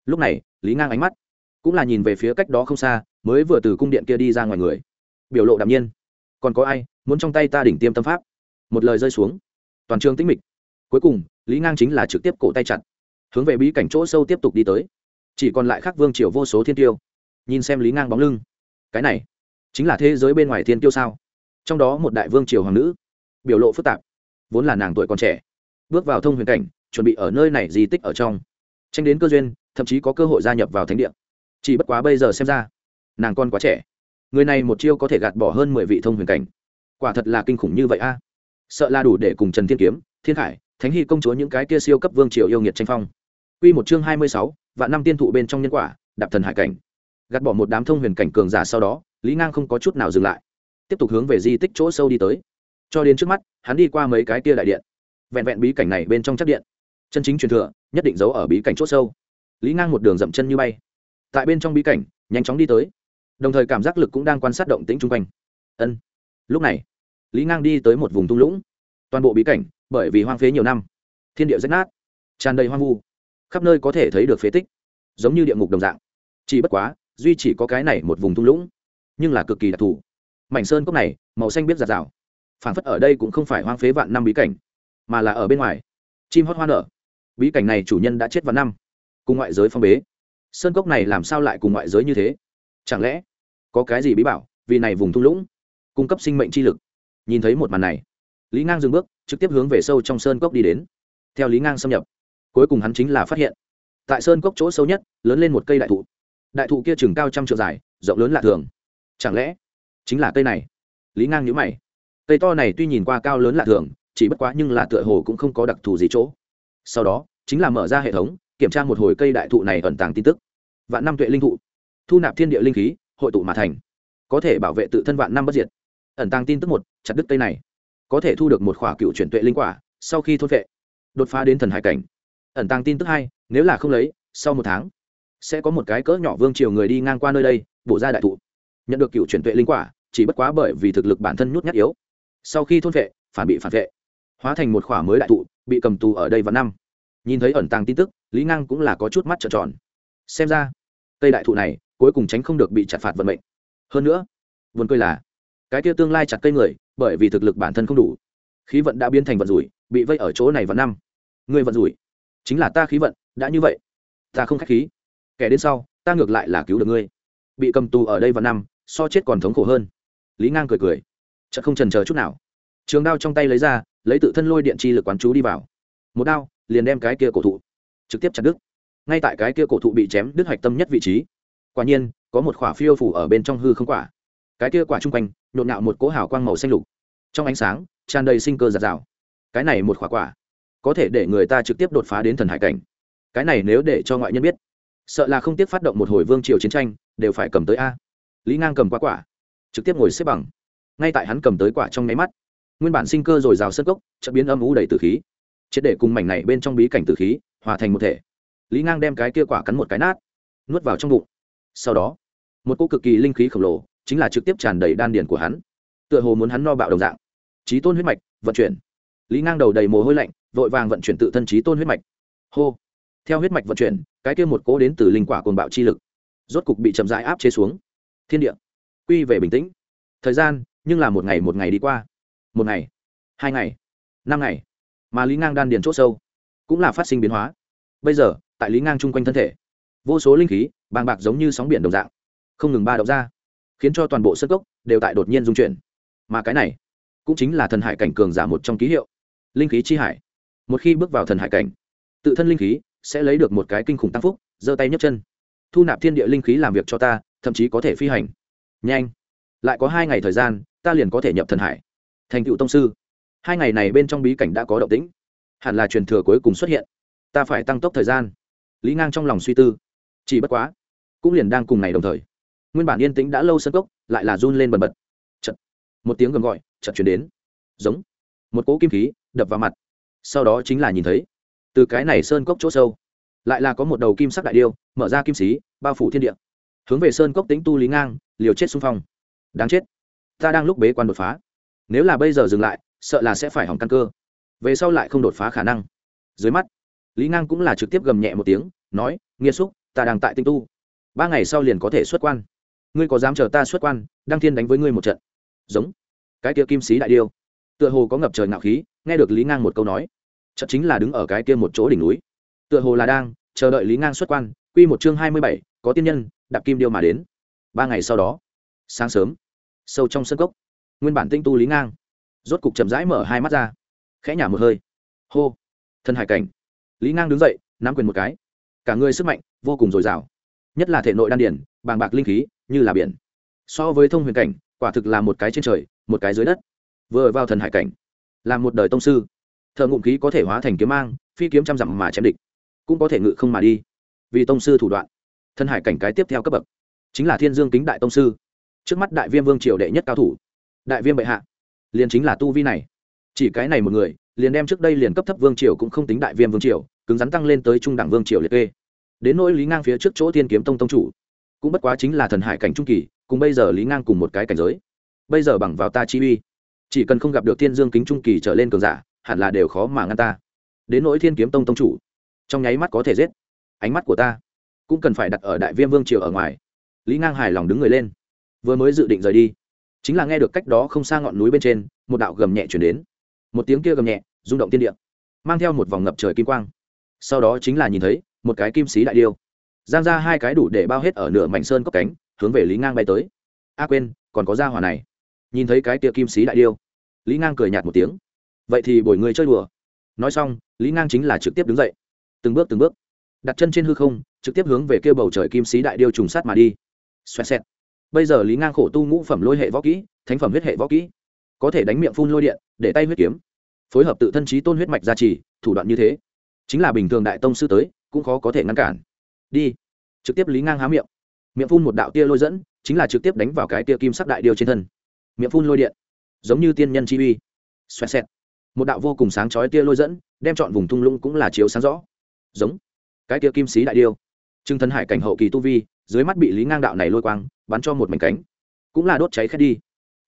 Lúc này, lý ngang ánh mắt cũng là nhìn về phía cách đó không xa, mới vừa từ cung điện kia đi ra ngoài người. Biểu lộ đạm nhiên. Còn có ai muốn trong tay ta đỉnh tiêm tâm pháp? Một lời rơi xuống. Toàn trường tĩnh mịch. Cuối cùng, lý ngang chính là trực tiếp cổ tay chặt, hướng về bí cảnh chỗ sâu tiếp tục đi tới. Chỉ còn lại khắc vương triều vô số thiên tiêu. Nhìn xem lý ngang bóng lưng. Cái này chính là thế giới bên ngoài thiên tiêu sao? Trong đó một đại vương triều hoàng nữ. Biểu lộ phức tạp vốn là nàng tuổi còn trẻ bước vào thông huyền cảnh chuẩn bị ở nơi này di tích ở trong. Tranh đến cơ duyên thậm chí có cơ hội gia nhập vào thánh địa. Chỉ bất quá bây giờ xem ra nàng con quá trẻ. Người này một chiêu có thể gạt bỏ hơn mười vị thông huyền cảnh. Quả thật là kinh khủng như vậy a. Sợ là đủ để cùng trần thiên kiếm thiên khải thánh hy công chúa những cái kia siêu cấp vương triều yêu nghiệt tranh phong. Quy một chương hai mươi sáu, vạn năm tiên thụ bên trong nhân quả, đạp thần hải cảnh. Gạt bỏ một đám thông huyền cảnh cường giả sau đó, Lý Ngang không có chút nào dừng lại, tiếp tục hướng về di tích chỗ sâu đi tới. Cho đến trước mắt, hắn đi qua mấy cái kia đại điện. Vẹn vẹn bí cảnh này bên trong chắc điện, chân chính truyền thừa, nhất định giấu ở bí cảnh chỗ sâu. Lý Ngang một đường dậm chân như bay, tại bên trong bí cảnh, nhanh chóng đi tới. Đồng thời cảm giác lực cũng đang quan sát động tĩnh chung quanh. Ân. Lúc này, Lý Ngang đi tới một vùng thung lũng. Toàn bộ bí cảnh, bởi vì hoang phế nhiều năm, thiên địa rách nát, tràn đầy hoang vu khắp nơi có thể thấy được phế tích giống như địa ngục đồng dạng chỉ bất quá duy chỉ có cái này một vùng thung lũng nhưng là cực kỳ đặc thù mảnh sơn cốc này màu xanh biết giạt rào phản phất ở đây cũng không phải hoang phế vạn năm bí cảnh, mà là ở bên ngoài. Chim hót hoa nở. Bí cảnh này chủ nhân đã chết vạn năm. Cùng ngoại giới phong bế. Sơn cốc này làm sao lại cùng ngoại giới như thế? Chẳng lẽ có cái gì bí bảo, vì này vùng thung lũng, cung cấp sinh mệnh chi lực? Nhìn thấy một màn này, lý ngang dừng bước, trực tiếp hướng về sâu trong sơn cốc đi đến. Theo lý ngang xâm nhập, cuối cùng hắn chính là phát hiện, tại sơn cốc chỗ sâu nhất, lớn lên một cây đại thụ. Đại thụ kia chừng cao trăm trượng dài, rộng lớn lạ thường. Chẳng lẽ chính là cây này? Lý ngang nhữ mày cây to này tuy nhìn qua cao lớn lạ thường, chỉ bất quá nhưng là tựa hồ cũng không có đặc thù gì chỗ. Sau đó, chính là mở ra hệ thống, kiểm tra một hồi cây đại thụ này ẩn tàng tin tức. Vạn năm tuệ linh thụ. Thu nạp thiên địa linh khí, hội tụ mà thành. Có thể bảo vệ tự thân vạn năm bất diệt. Ẩn tàng tin tức một, chặt đứt cây này. Có thể thu được một khỏa cựu chuyển tuệ linh quả, sau khi thốt vệ đột phá đến thần hải cảnh. Ẩn tàng tin tức hai, nếu là không lấy, sau một tháng, sẽ có một cái cỡ nhỏ vương triều người đi ngang qua nơi đây, bổ ra đại thụ. Nhận được cựu chuyển tuệ linh quả, chỉ bất quá bởi vì thực lực bản thân nhút nhát yếu sau khi thôn vệ, phản bị phản vệ. Hóa thành một khỏa mới đại thụ, bị cầm tù ở đây vào năm. Nhìn thấy ẩn tàng tin tức, lý ngang cũng là có chút mắt trợn tròn. Xem ra, cây đại thụ này cuối cùng tránh không được bị chặt phạt vận mệnh. Hơn nữa vườn cười là, cái kia tương lai chặt cây người, bởi vì thực lực bản thân không đủ. Khí vận đã biến thành vận rủi, bị vây ở chỗ này vào năm. Người vận rủi, chính là ta khí vận, đã như vậy. Ta không k h á c h khí. Kẻ đến sau, ta ngược lại là cứu được ngươi. Bị cầm tù ở đây vào năm, so chết còn thống khổ hơn. Lý ngang cười cười chợt không trần chờ chút nào. Trường đao trong tay lấy ra, lấy tự thân lôi điện chi lực quán chú đi vào. Một đao, liền đem cái kia cổ thụ trực tiếp chặt đứt. Ngay tại cái kia cổ thụ bị chém đứt hạch tâm nhất vị trí, quả nhiên, có một quả phiêu phủ ở bên trong hư không quả. Cái kia quả trung quanh, nhộn nhạo một cỗ hào quang màu xanh lục. Trong ánh sáng, tràn đầy sinh cơ giạt rào. Cái này một quả quả, có thể để người ta trực tiếp đột phá đến thần hải cảnh. Cái này nếu để cho ngoại nhân biết, sợ là không tiếc phát động một hồi vương triều chiến tranh, đều phải cầm tới a. Lý ngang cầm quả quả, trực tiếp ngồi xếp bằng ngay tại hắn cầm tới quả trong nháy mắt. Nguyên bản sinh cơ r ồ i r à o cốc, chợt biến âm ủ đầy từ khí. Triệt để cùng mảnh này bên trong bí cảnh từ khí, hòa thành một thể. Lý ngang đem cái kia quả cắn một cái nát, nuốt vào trong bụng. Sau đó, một cô cực kỳ linh khí khổng lồ chính là trực tiếp tràn đầy đan điền của hắn. Tựa hồ muốn hắn no bạo đồng dạng. Trí tôn huyết mạch, vận chuyển. Lý ngang đầu đầy mồ hôi lạnh, vội vàng vận chuyển tự thân trí tôn huyết mạch. Hô. Theo huyết mạch vận chuyển, cái kia một cố đến từ linh quả cồn bạo chi lực, rốt cục bị chậm rãi áp chế xuống. Thiên địa quy về bình tĩnh. Thời gian nhưng là một ngày một ngày đi qua. Một ngày, hai ngày, năm ngày, mà lý ngang đan điền c h ỗ sâu cũng là phát sinh biến hóa. Bây giờ, tại lý ngang chung quanh thân thể, vô số linh khí, bàng bạc giống như sóng biển đồng dạng, không ngừng ba động ra, khiến cho toàn bộ sơ gốc đều tại đột nhiên dung chuyển. Mà cái này cũng chính là thần hải cảnh cường giả một trong ký hiệu, linh khí chi hải. Một khi bước vào thần hải cảnh, tự thân linh khí sẽ lấy được một cái kinh khủng tăng phúc, giơ tay nhấc chân, thu nạp thiên địa linh khí làm việc cho ta, thậm chí có thể phi hành. Nhanh! Lại có hai ngày thời gian ta liền có thể nhập thần hải. Thành cựu tông sư. Hai ngày này bên trong bí cảnh đã có động tĩnh. Hẳn là truyền thừa cuối cùng xuất hiện. Ta phải tăng tốc thời gian. Lý ngang trong lòng suy tư. Chỉ bất quá, cũng liền đang cùng ngày đồng thời. Nguyên bản yên tĩnh đã lâu sân cốc, lại là run lên bần bật. Chật một tiếng gầm gọi chật chuyển đến. Giống, một cỗ kim khí đập vào mặt. Sau đó chính là nhìn thấy, từ cái này sơn cốc chỗ sâu, lại là có một đầu kim sắc đại điêu, mở ra kim xí bao phủ thiên địa. Hướng về sơn cốc tính tu lý ngang, liều chết xung phong. Đáng chết ta đang lúc bế quan đột phá. Nếu là bây giờ dừng lại, sợ là sẽ phải hỏng căn cơ. Về sau lại không đột phá khả năng. Dưới mắt, lý ngang cũng là trực tiếp gầm nhẹ một tiếng, nói nghiêm xúc, ta đang tại tinh tu. Ba ngày sau liền có thể xuất quan. Ngươi có dám chờ ta xuất quan, đăng thiên đánh với ngươi một trận. Giống. Cái kia kim sĩ đại điêu. Tựa hồ có ngập trời ngạo khí, nghe được lý ngang một câu nói. Trận chính là đứng ở cái kia một chỗ đỉnh núi. Tựa hồ là đang chờ đợi lý ngang xuất quan, quy một chương hai mươi bảy, có tiên nhân, đạp kim điêu mà đến. Ba ngày sau đó, sáng sớm sâu trong sân cốc. Nguyên bản tinh tu lý ngang, rốt cục chậm rãi mở hai mắt ra, khẽ nhả một hơi. Hô, thân hải cảnh. Lý ngang đứng dậy, nắm quyền một cái. Cả người sức mạnh vô cùng dồi dào, nhất là thể nội đan điển bàng bạc linh khí, như là biển. So với thông huyền cảnh, quả thực là một cái trên trời, một cái dưới đất. Vừa vào thần hải cảnh, là một đời tông sư. Thợ ngụm khí có thể hóa thành kiếm mang, phi kiếm trăm dặm mà chém địch, cũng có thể ngự không mà đi. Vì tông sư thủ đoạn thân hải cảnh cái tiếp theo cấp bậc, chính là thiên dương kính đại tông sư trước mắt đại viêm vương triều đệ nhất cao thủ, đại viêm bệ hạ, liền chính là tu vi này. Chỉ cái này một người, liền đem trước đây liền cấp thấp vương triều cũng không tính đại viêm vương triều, cứng rắn tăng lên tới trung đẳng vương triều liệt kê. Đến nỗi lý ngang phía trước chỗ thiên kiếm tông tông chủ, cũng bất quá chính là thần hải cảnh trung kỳ, cùng bây giờ lý ngang cùng một cái cảnh giới. Bây giờ bằng vào ta chi uy, chỉ cần không gặp được thiên dương kính trung kỳ trở lên cường giả, hẳn là đều khó mà ngăn ta. Đến nỗi thiên kiếm tông tông chủ, trong nháy mắt có thể giết. Ánh mắt của ta cũng cần phải đặt ở đại viêm vương triều ở ngoài. Lý ngang hài lòng đứng người lên vừa mới dự định rời đi. Chính là nghe được cách đó không xa ngọn núi bên trên, một đạo gầm nhẹ chuyển đến. Một tiếng kia gầm nhẹ, rung động tiên địa, mang theo một vòng ngập trời kim quang. Sau đó chính là nhìn thấy, một cái kim xí đại điêu. Giang ra hai cái đủ để bao hết ở nửa mảnh sơn cốc cánh, hướng về lý ngang bay tới. A quên, còn có gia hỏa này. Nhìn thấy cái tia kim xí đại điêu, lý ngang cười nhạt một tiếng. Vậy thì bồi người chơi đùa. Nói xong, lý ngang chính là trực tiếp đứng dậy. Từng bước từng bước. Đặt chân trên hư không, trực tiếp hướng về kêu bầu trời kim sĩ đại điêu trùng sát mà đi. Xoẹt xẹt bây giờ lý ngang khổ tu ngũ phẩm lôi hệ võ kỹ, thánh phẩm huyết hệ võ kỹ. Có thể đánh miệng phun lôi điện, để tay huyết kiếm. Phối hợp tự thân trí tôn huyết mạch gia trì, thủ đoạn như thế. Chính là bình thường đại tông sư tới, cũng khó có thể ngăn cản. Đi. Trực tiếp lý ngang há miệng. Miệng phun một đạo tia lôi dẫn, chính là trực tiếp đánh vào cái tia kim sắc đại điều trên thân. Miệng phun lôi điện. Giống như tiên nhân chi uy. Xoẹt xẹt. Một đạo vô cùng sáng chói tia lôi dẫn, đem chọn vùng thung lũng cũng là chiếu sáng rõ. Giống. Cái tia kim sĩ đại điêu. Trương thân hải cảnh hậu kỳ tu vi dưới mắt bị lý ngang đạo này lôi quang, bắn cho một mảnh cánh. Cũng là đốt cháy khét đi.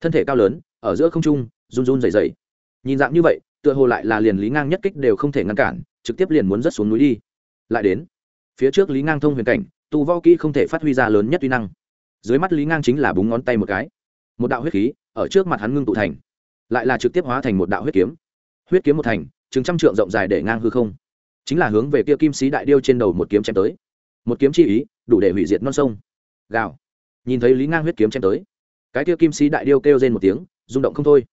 Thân thể cao lớn, ở giữa không trung, run run dày dày nhìn dạng như vậy, tựa hồ lại là liền lý ngang nhất kích đều không thể ngăn cản, trực tiếp liền muốn rớt xuống núi đi. Lại đến, phía trước lý ngang thông huyền cảnh, tu võ kỹ không thể phát huy ra lớn nhất uy năng. Dưới mắt lý ngang chính là búng ngón tay một cái. Một đạo huyết khí, ở trước mặt hắn ngưng tụ thành. Lại là trực tiếp hóa thành một đạo huyết kiếm. Huyết kiếm một thành, chừng trăm trượng rộng dài để ngang hư không. Chính là hướng về kia kim sĩ đại điêu trên đầu một kiếm chém tới. Một kiếm chi ý đủ để hủy diệt non sông. Gào. Nhìn thấy lý ngang huyết kiếm chém tới, cái kia kim sĩ đại điêu kêu lên một tiếng, rung động không thôi.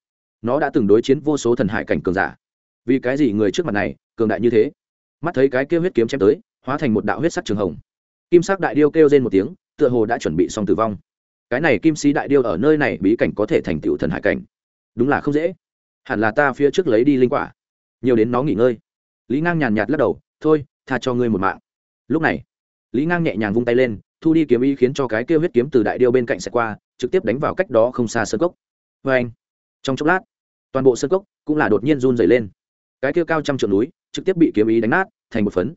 Nó đã từng đối chiến vô số thần hải cảnh cường giả. Vì cái gì người trước mặt này, cường đại như thế? Mắt thấy cái kia huyết kiếm chém tới, hóa thành một đạo huyết sắc trường hồng. Kim sắc đại điêu kêu lên một tiếng, tựa hồ đã chuẩn bị xong tử vong. Cái này kim sĩ đại điêu ở nơi này bí cảnh có thể thành tựu thần hải cảnh. Đúng là không dễ. Hẳn là ta phía trước lấy đi linh quả. Nhiều đến nó nghỉ ngơi. Lý ngang nhàn nhạt lắc đầu, thôi, tha cho ngươi một mạng. Lúc này lý ngang nhẹ nhàng vung tay lên, thu đi kiếm ý khiến cho cái kêu huyết kiếm từ đại điêu bên cạnh xẻ qua, trực tiếp đánh vào cách đó không xa sơ cốc. Vê anh, trong chốc lát, toàn bộ sơ cốc cũng là đột nhiên run dày lên. Cái kêu cao trăm trượng núi trực tiếp bị kiếm ý đánh nát, thành một phấn.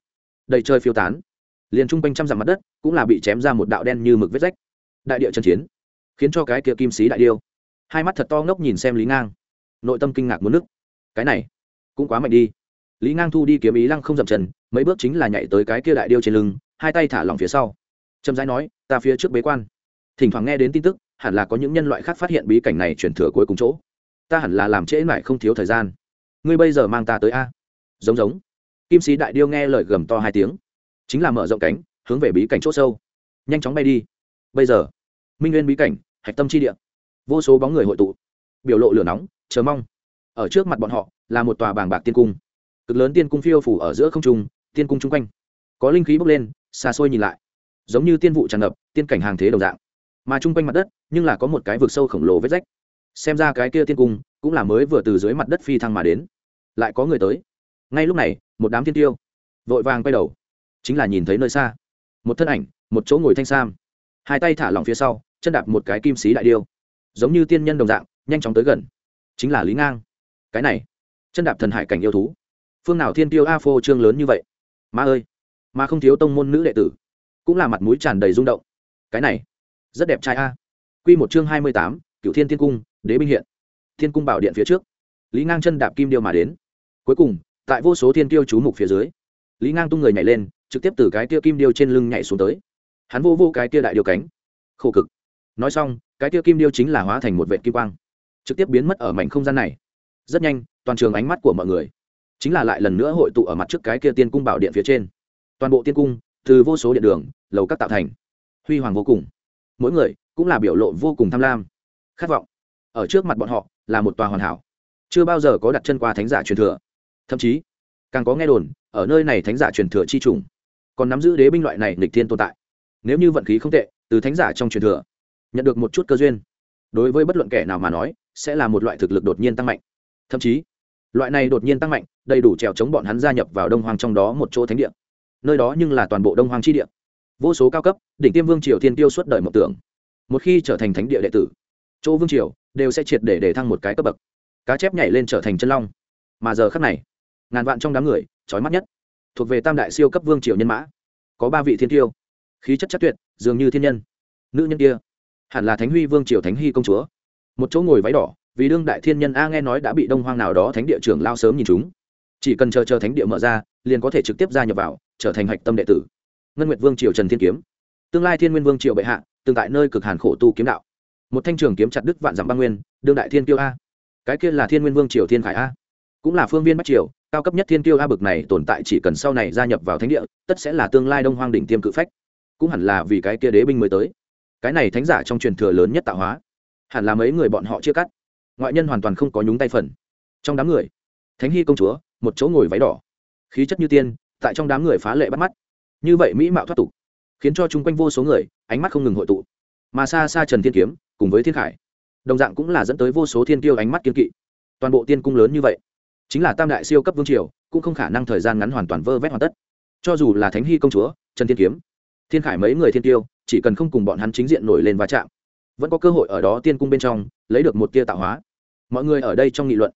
Đầy trời phiêu tán, liền Chung quanh trăm dặm mặt đất cũng là bị chém ra một đạo đen như mực vết rách. Đại địa trần chiến, khiến cho cái kia kim sĩ đại điêu, hai mắt thật to ngốc nhìn xem lý ngang. Nội tâm kinh ngạc muốn nức. Cái này cũng quá mạnh đi. Lý ngang thu đi kiếm ý lăng không dậm trần mấy bước chính là nhảy tới cái kia đại điêu trên lưng hai tay thả lỏng phía sau. Trầm rãi nói, ta phía trước bế quan. Thỉnh thoảng nghe đến tin tức, hẳn là có những nhân loại khác phát hiện bí cảnh này chuyển thừa cuối cùng chỗ. Ta hẳn là làm trễ lại không thiếu thời gian. Ngươi bây giờ mang ta tới a. Giống giống. Kim sĩ đại điêu nghe lời gầm to hai tiếng. Chính là mở rộng cánh, hướng về bí cảnh c h ỗ sâu. Nhanh chóng bay đi. Bây giờ, minh nguyên bí cảnh, hạch tâm chi địa. Vô số bóng người hội tụ. Biểu lộ lửa nóng, chờ mong. Ở trước mặt bọn họ, là một tòa bàng bạc tiên cung. Cực lớn tiên cung phiêu phủ ở giữa không trung, tiên cung chung quanh. Có linh khí bốc lên xa xôi nhìn lại. Giống như tiên vụ tràn ngập, tiên cảnh hàng thế đồng dạng. Mà chung quanh mặt đất, nhưng là có một cái vực sâu khổng lồ vết rách. Xem ra cái kia tiên cung cũng là mới vừa từ dưới mặt đất phi thăng mà đến. Lại có người tới. Ngay lúc này, một đám tiên tiêu vội vàng quay đầu. Chính là nhìn thấy nơi xa. Một thân ảnh, một chỗ ngồi thanh sam. Hai tay thả lỏng phía sau, chân đạp một cái kim xí đại điêu. Giống như tiên nhân đồng dạng, nhanh chóng tới gần. Chính là lý ngang. Cái này, chân đạp thần hải cảnh yêu thú. Phương nào thiên tiêu a phô trương lớn như vậy? Ma ơi! Mà không thiếu tông môn nữ đệ tử, cũng là mặt mũi tràn đầy rung động. Cái này, rất đẹp trai a. Q một chương hai mươi tám cựu thiên tiên cung, đế binh hiện. Thiên cung bảo điện phía trước. Lý ngang chân đạp kim điêu mà đến. Cuối cùng, tại vô số thiên tiêu chú mục phía dưới, lý ngang tung người nhảy lên, trực tiếp từ cái tia kim điêu trên lưng nhảy xuống tới. Hắn vô vô cái tia đại điêu cánh. Khổ cực. Nói xong, cái tia kim điêu chính là hóa thành một vệ kim quang, trực tiếp biến mất ở mảnh không gian này. Rất nhanh, toàn trường ánh mắt của mọi người, chính là lại lần nữa hội tụ ở mặt trước cái kia tiên cung bảo điện phía trên toàn bộ tiên cung, từ vô số điện đường, lầu các tạo thành. Huy hoàng vô cùng. Mỗi người cũng là biểu lộ vô cùng tham lam, khát vọng. Ở trước mặt bọn họ là một tòa hoàn hảo. Chưa bao giờ có đặt chân qua thánh giả truyền thừa. Thậm chí, càng có nghe đồn, ở nơi này thánh giả truyền thừa chi trùng, còn nắm giữ đế binh loại này lịch thiên tồn tại. Nếu như vận khí không tệ, từ thánh giả trong truyền thừa, nhận được một chút cơ duyên. Đối với bất luận kẻ nào mà nói, sẽ là một loại thực lực đột nhiên tăng mạnh. Thậm chí, loại này đột nhiên tăng mạnh, đầy đủ trèo chống bọn hắn gia nhập vào đông hoàng trong đó một chỗ thánh địa nơi đó nhưng là toàn bộ đông hoàng chi địa. Vô số cao cấp, đỉnh tiêm vương triều thiên tiêu suốt đời mộng tưởng. Một khi trở thành thánh địa đệ tử, chỗ vương triều đều sẽ triệt để để thăng một cái cấp bậc. Cá chép nhảy lên trở thành chân long. Mà giờ khắc này, ngàn vạn trong đám người trói mắt nhất, thuộc về tam đại siêu cấp vương triều nhân mã. Có ba vị thiên tiêu. Khí chất chất tuyệt, dường như thiên nhân. Nữ nhân kia, hẳn là thánh huy vương triều thánh hy công chúa. Một chỗ ngồi váy đỏ, vì đương đại thiên nhân a nghe nói đã bị đông hoang nào đó thánh địa trưởng lao sớm nhìn chúng. Chỉ cần chờ chờ thánh địa mở ra, liền có thể trực tiếp gia nhập vào trở thành hạch tâm đệ tử. Ngân nguyệt vương triều trần thiên kiếm. Tương lai thiên nguyên vương triều bệ hạ tương tại nơi cực hàn khổ tu kiếm đạo. Một thanh trường kiếm chặt đức vạn dặm ba nguyên, đương đại thiên tiêu a. Cái kia là thiên nguyên vương triều thiên khải a. Cũng là phương viên bắc triều, cao cấp nhất thiên tiêu a bực này tồn tại chỉ cần sau này gia nhập vào thánh địa, tất sẽ là tương lai đông hoang đỉnh tiêm cự phách. Cũng hẳn là vì cái kia đế binh mới tới. Cái này thánh giả trong truyền thừa lớn nhất tạo hóa. Hẳn là mấy người bọn họ chia cắt. Ngoại nhân hoàn toàn không có nhúng tay phần. Trong đám người, thánh hy công chúa, một chỗ ngồi váy đỏ. Khí chất như tiên tại trong đám người phá lệ bắt mắt. Như vậy mỹ mạo thoát tục, khiến cho chung quanh vô số người, ánh mắt không ngừng hội tụ. Mà xa xa trần thiên kiếm, cùng với thiên khải, đồng dạng cũng là dẫn tới vô số thiên tiêu ánh mắt kiên kỵ. Toàn bộ tiên cung lớn như vậy, chính là tam đại siêu cấp vương triều, cũng không khả năng thời gian ngắn hoàn toàn vơ vét hoàn tất. Cho dù là thánh hy công chúa, trần thiên kiếm, thiên khải mấy người thiên tiêu chỉ cần không cùng bọn hắn chính diện nổi lên va chạm, vẫn có cơ hội ở đó tiên cung bên trong, lấy được một tia tạo hóa. Mọi người ở đây trong nghị luận,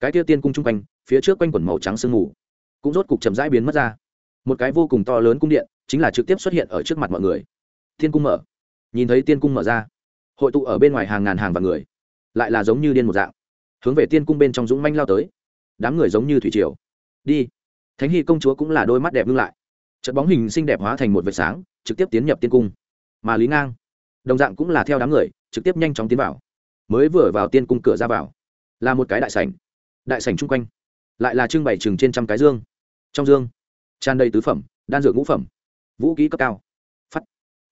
cái tia tiên cung chung quanh, phía trước quanh quần màu trắng sương mù cũng rốt cục chậm rãi biến mất ra. Một cái vô cùng to lớn cung điện chính là trực tiếp xuất hiện ở trước mặt mọi người. Thiên cung mở. Nhìn thấy tiên cung mở ra, hội tụ ở bên ngoài hàng ngàn hàng vạn người, lại là giống như điên một dạng. Hướng về tiên cung bên trong dũng manh lao tới. Đám người giống như thủy triều. Đi. Thánh hy công chúa cũng là đôi mắt đẹp ngưng lại. Trận bóng hình xinh đẹp hóa thành một vệt sáng, trực tiếp tiến nhập tiên cung. Mà lý ngang, đồng dạng cũng là theo đám người, trực tiếp nhanh chóng tiến vào. Mới vừa vào tiên cung cửa ra vào, là một cái đại sảnh. Đại sảnh chung quanh lại là trưng bày chừng trên trăm cái dương. Trong dương, tràn đầy tứ phẩm, đan dược ngũ phẩm, vũ kỹ cấp cao. Phát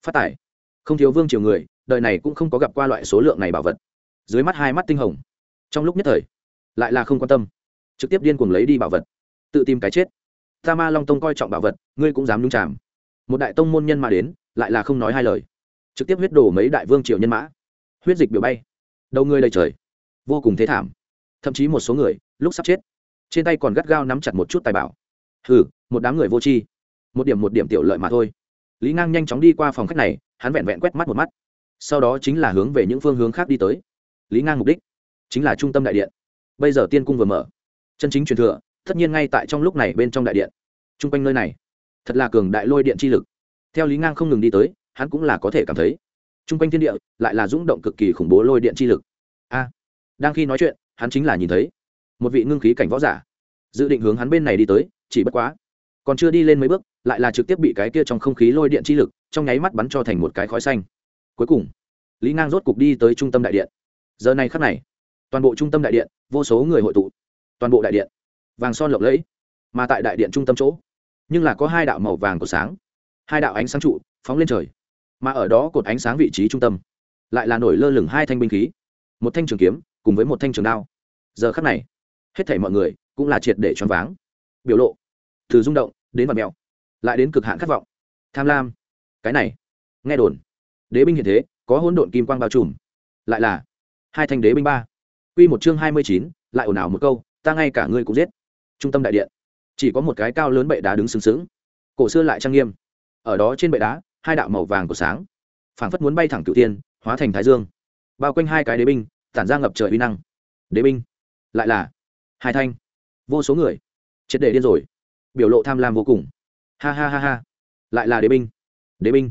phát tải không thiếu vương triều người, đời này cũng không có gặp qua loại số lượng này bảo vật. Dưới mắt hai mắt tinh hồng. Trong lúc nhất thời, lại là không quan tâm. Trực tiếp điên cuồng lấy đi bảo vật. Tự tìm cái chết. Ta ma long tông coi trọng bảo vật, ngươi cũng dám nhung chàm. Một đại tông môn nhân mà đến, lại là không nói hai lời. Trực tiếp huyết đổ mấy đại vương triều nhân mã. Huyết dịch biểu bay. Đầu người đầy trời. Vô cùng thế thảm. Thậm chí một số người, lúc sắp chết trên tay còn gắt gao nắm chặt một chút tài bảo. Hừ, một đám người vô tri. Một điểm một điểm tiểu lợi mà thôi. Lý ngang nhanh chóng đi qua phòng khách này, hắn vẹn vẹn quét mắt một mắt. Sau đó chính là hướng về những phương hướng khác đi tới. Lý ngang mục đích chính là trung tâm đại điện. Bây giờ tiên cung vừa mở. Chân chính truyền thừa, tất nhiên ngay tại trong lúc này bên trong đại điện. T r u n g quanh nơi này, thật là cường đại lôi điện chi lực. Theo lý ngang không ngừng đi tới, hắn cũng là có thể cảm thấy. T r u n g quanh thiên địa lại là rung động cực kỳ khủng bố lôi điện chi lực. A, đang khi nói chuyện, hắn chính là nhìn thấy một vị ngưng khí cảnh võ giả. Dự định hướng hắn bên này đi tới, chỉ bất quá, còn chưa đi lên mấy bước, lại là trực tiếp bị cái kia trong không khí lôi điện chi lực, trong nháy mắt bắn cho thành một cái khói xanh. Cuối cùng, lý ngang rốt cục đi tới trung tâm đại điện. Giờ này khắc này, toàn bộ trung tâm đại điện, vô số người hội tụ. Toàn bộ đại điện, vàng son lộng lẫy, mà tại đại điện trung tâm chỗ, nhưng là có hai đạo màu vàng của sáng, hai đạo ánh sáng trụ, phóng lên trời. Mà ở đó cột ánh sáng vị trí trung tâm, lại là nổi lơ lửng hai thanh binh khí, một thanh trường kiếm, cùng với một thanh trường đao. Giờ khắc này hết thảy mọi người cũng là triệt để choáng váng. Biểu lộ, từ rung động đến vật mèo, lại đến cực hạn khát vọng. Tham lam, cái này, nghe đồn, đế binh hiện thế, có hỗn độn kim quang bao trùm. Lại là, hai thanh đế binh ba. Quy một chương hai mươi chín, lại ồn ào một câu, ta ngay cả ngươi cũng giết. Trung tâm đại điện, chỉ có một cái cao lớn bệ đá đứng sừng sững. Cổ xưa lại trang nghiêm. Ở đó trên bệ đá, hai đạo màu vàng của sáng, phảng phất muốn bay thẳng cửu tiên hóa thành thái dương. Bao quanh hai cái đế binh, tản ra ngập trời uy năng. Đế binh, lại là hai thanh. Vô số người. Triệt để điên rồi. Biểu lộ tham lam vô cùng. Ha ha ha ha. Lại là đế binh. Đế binh.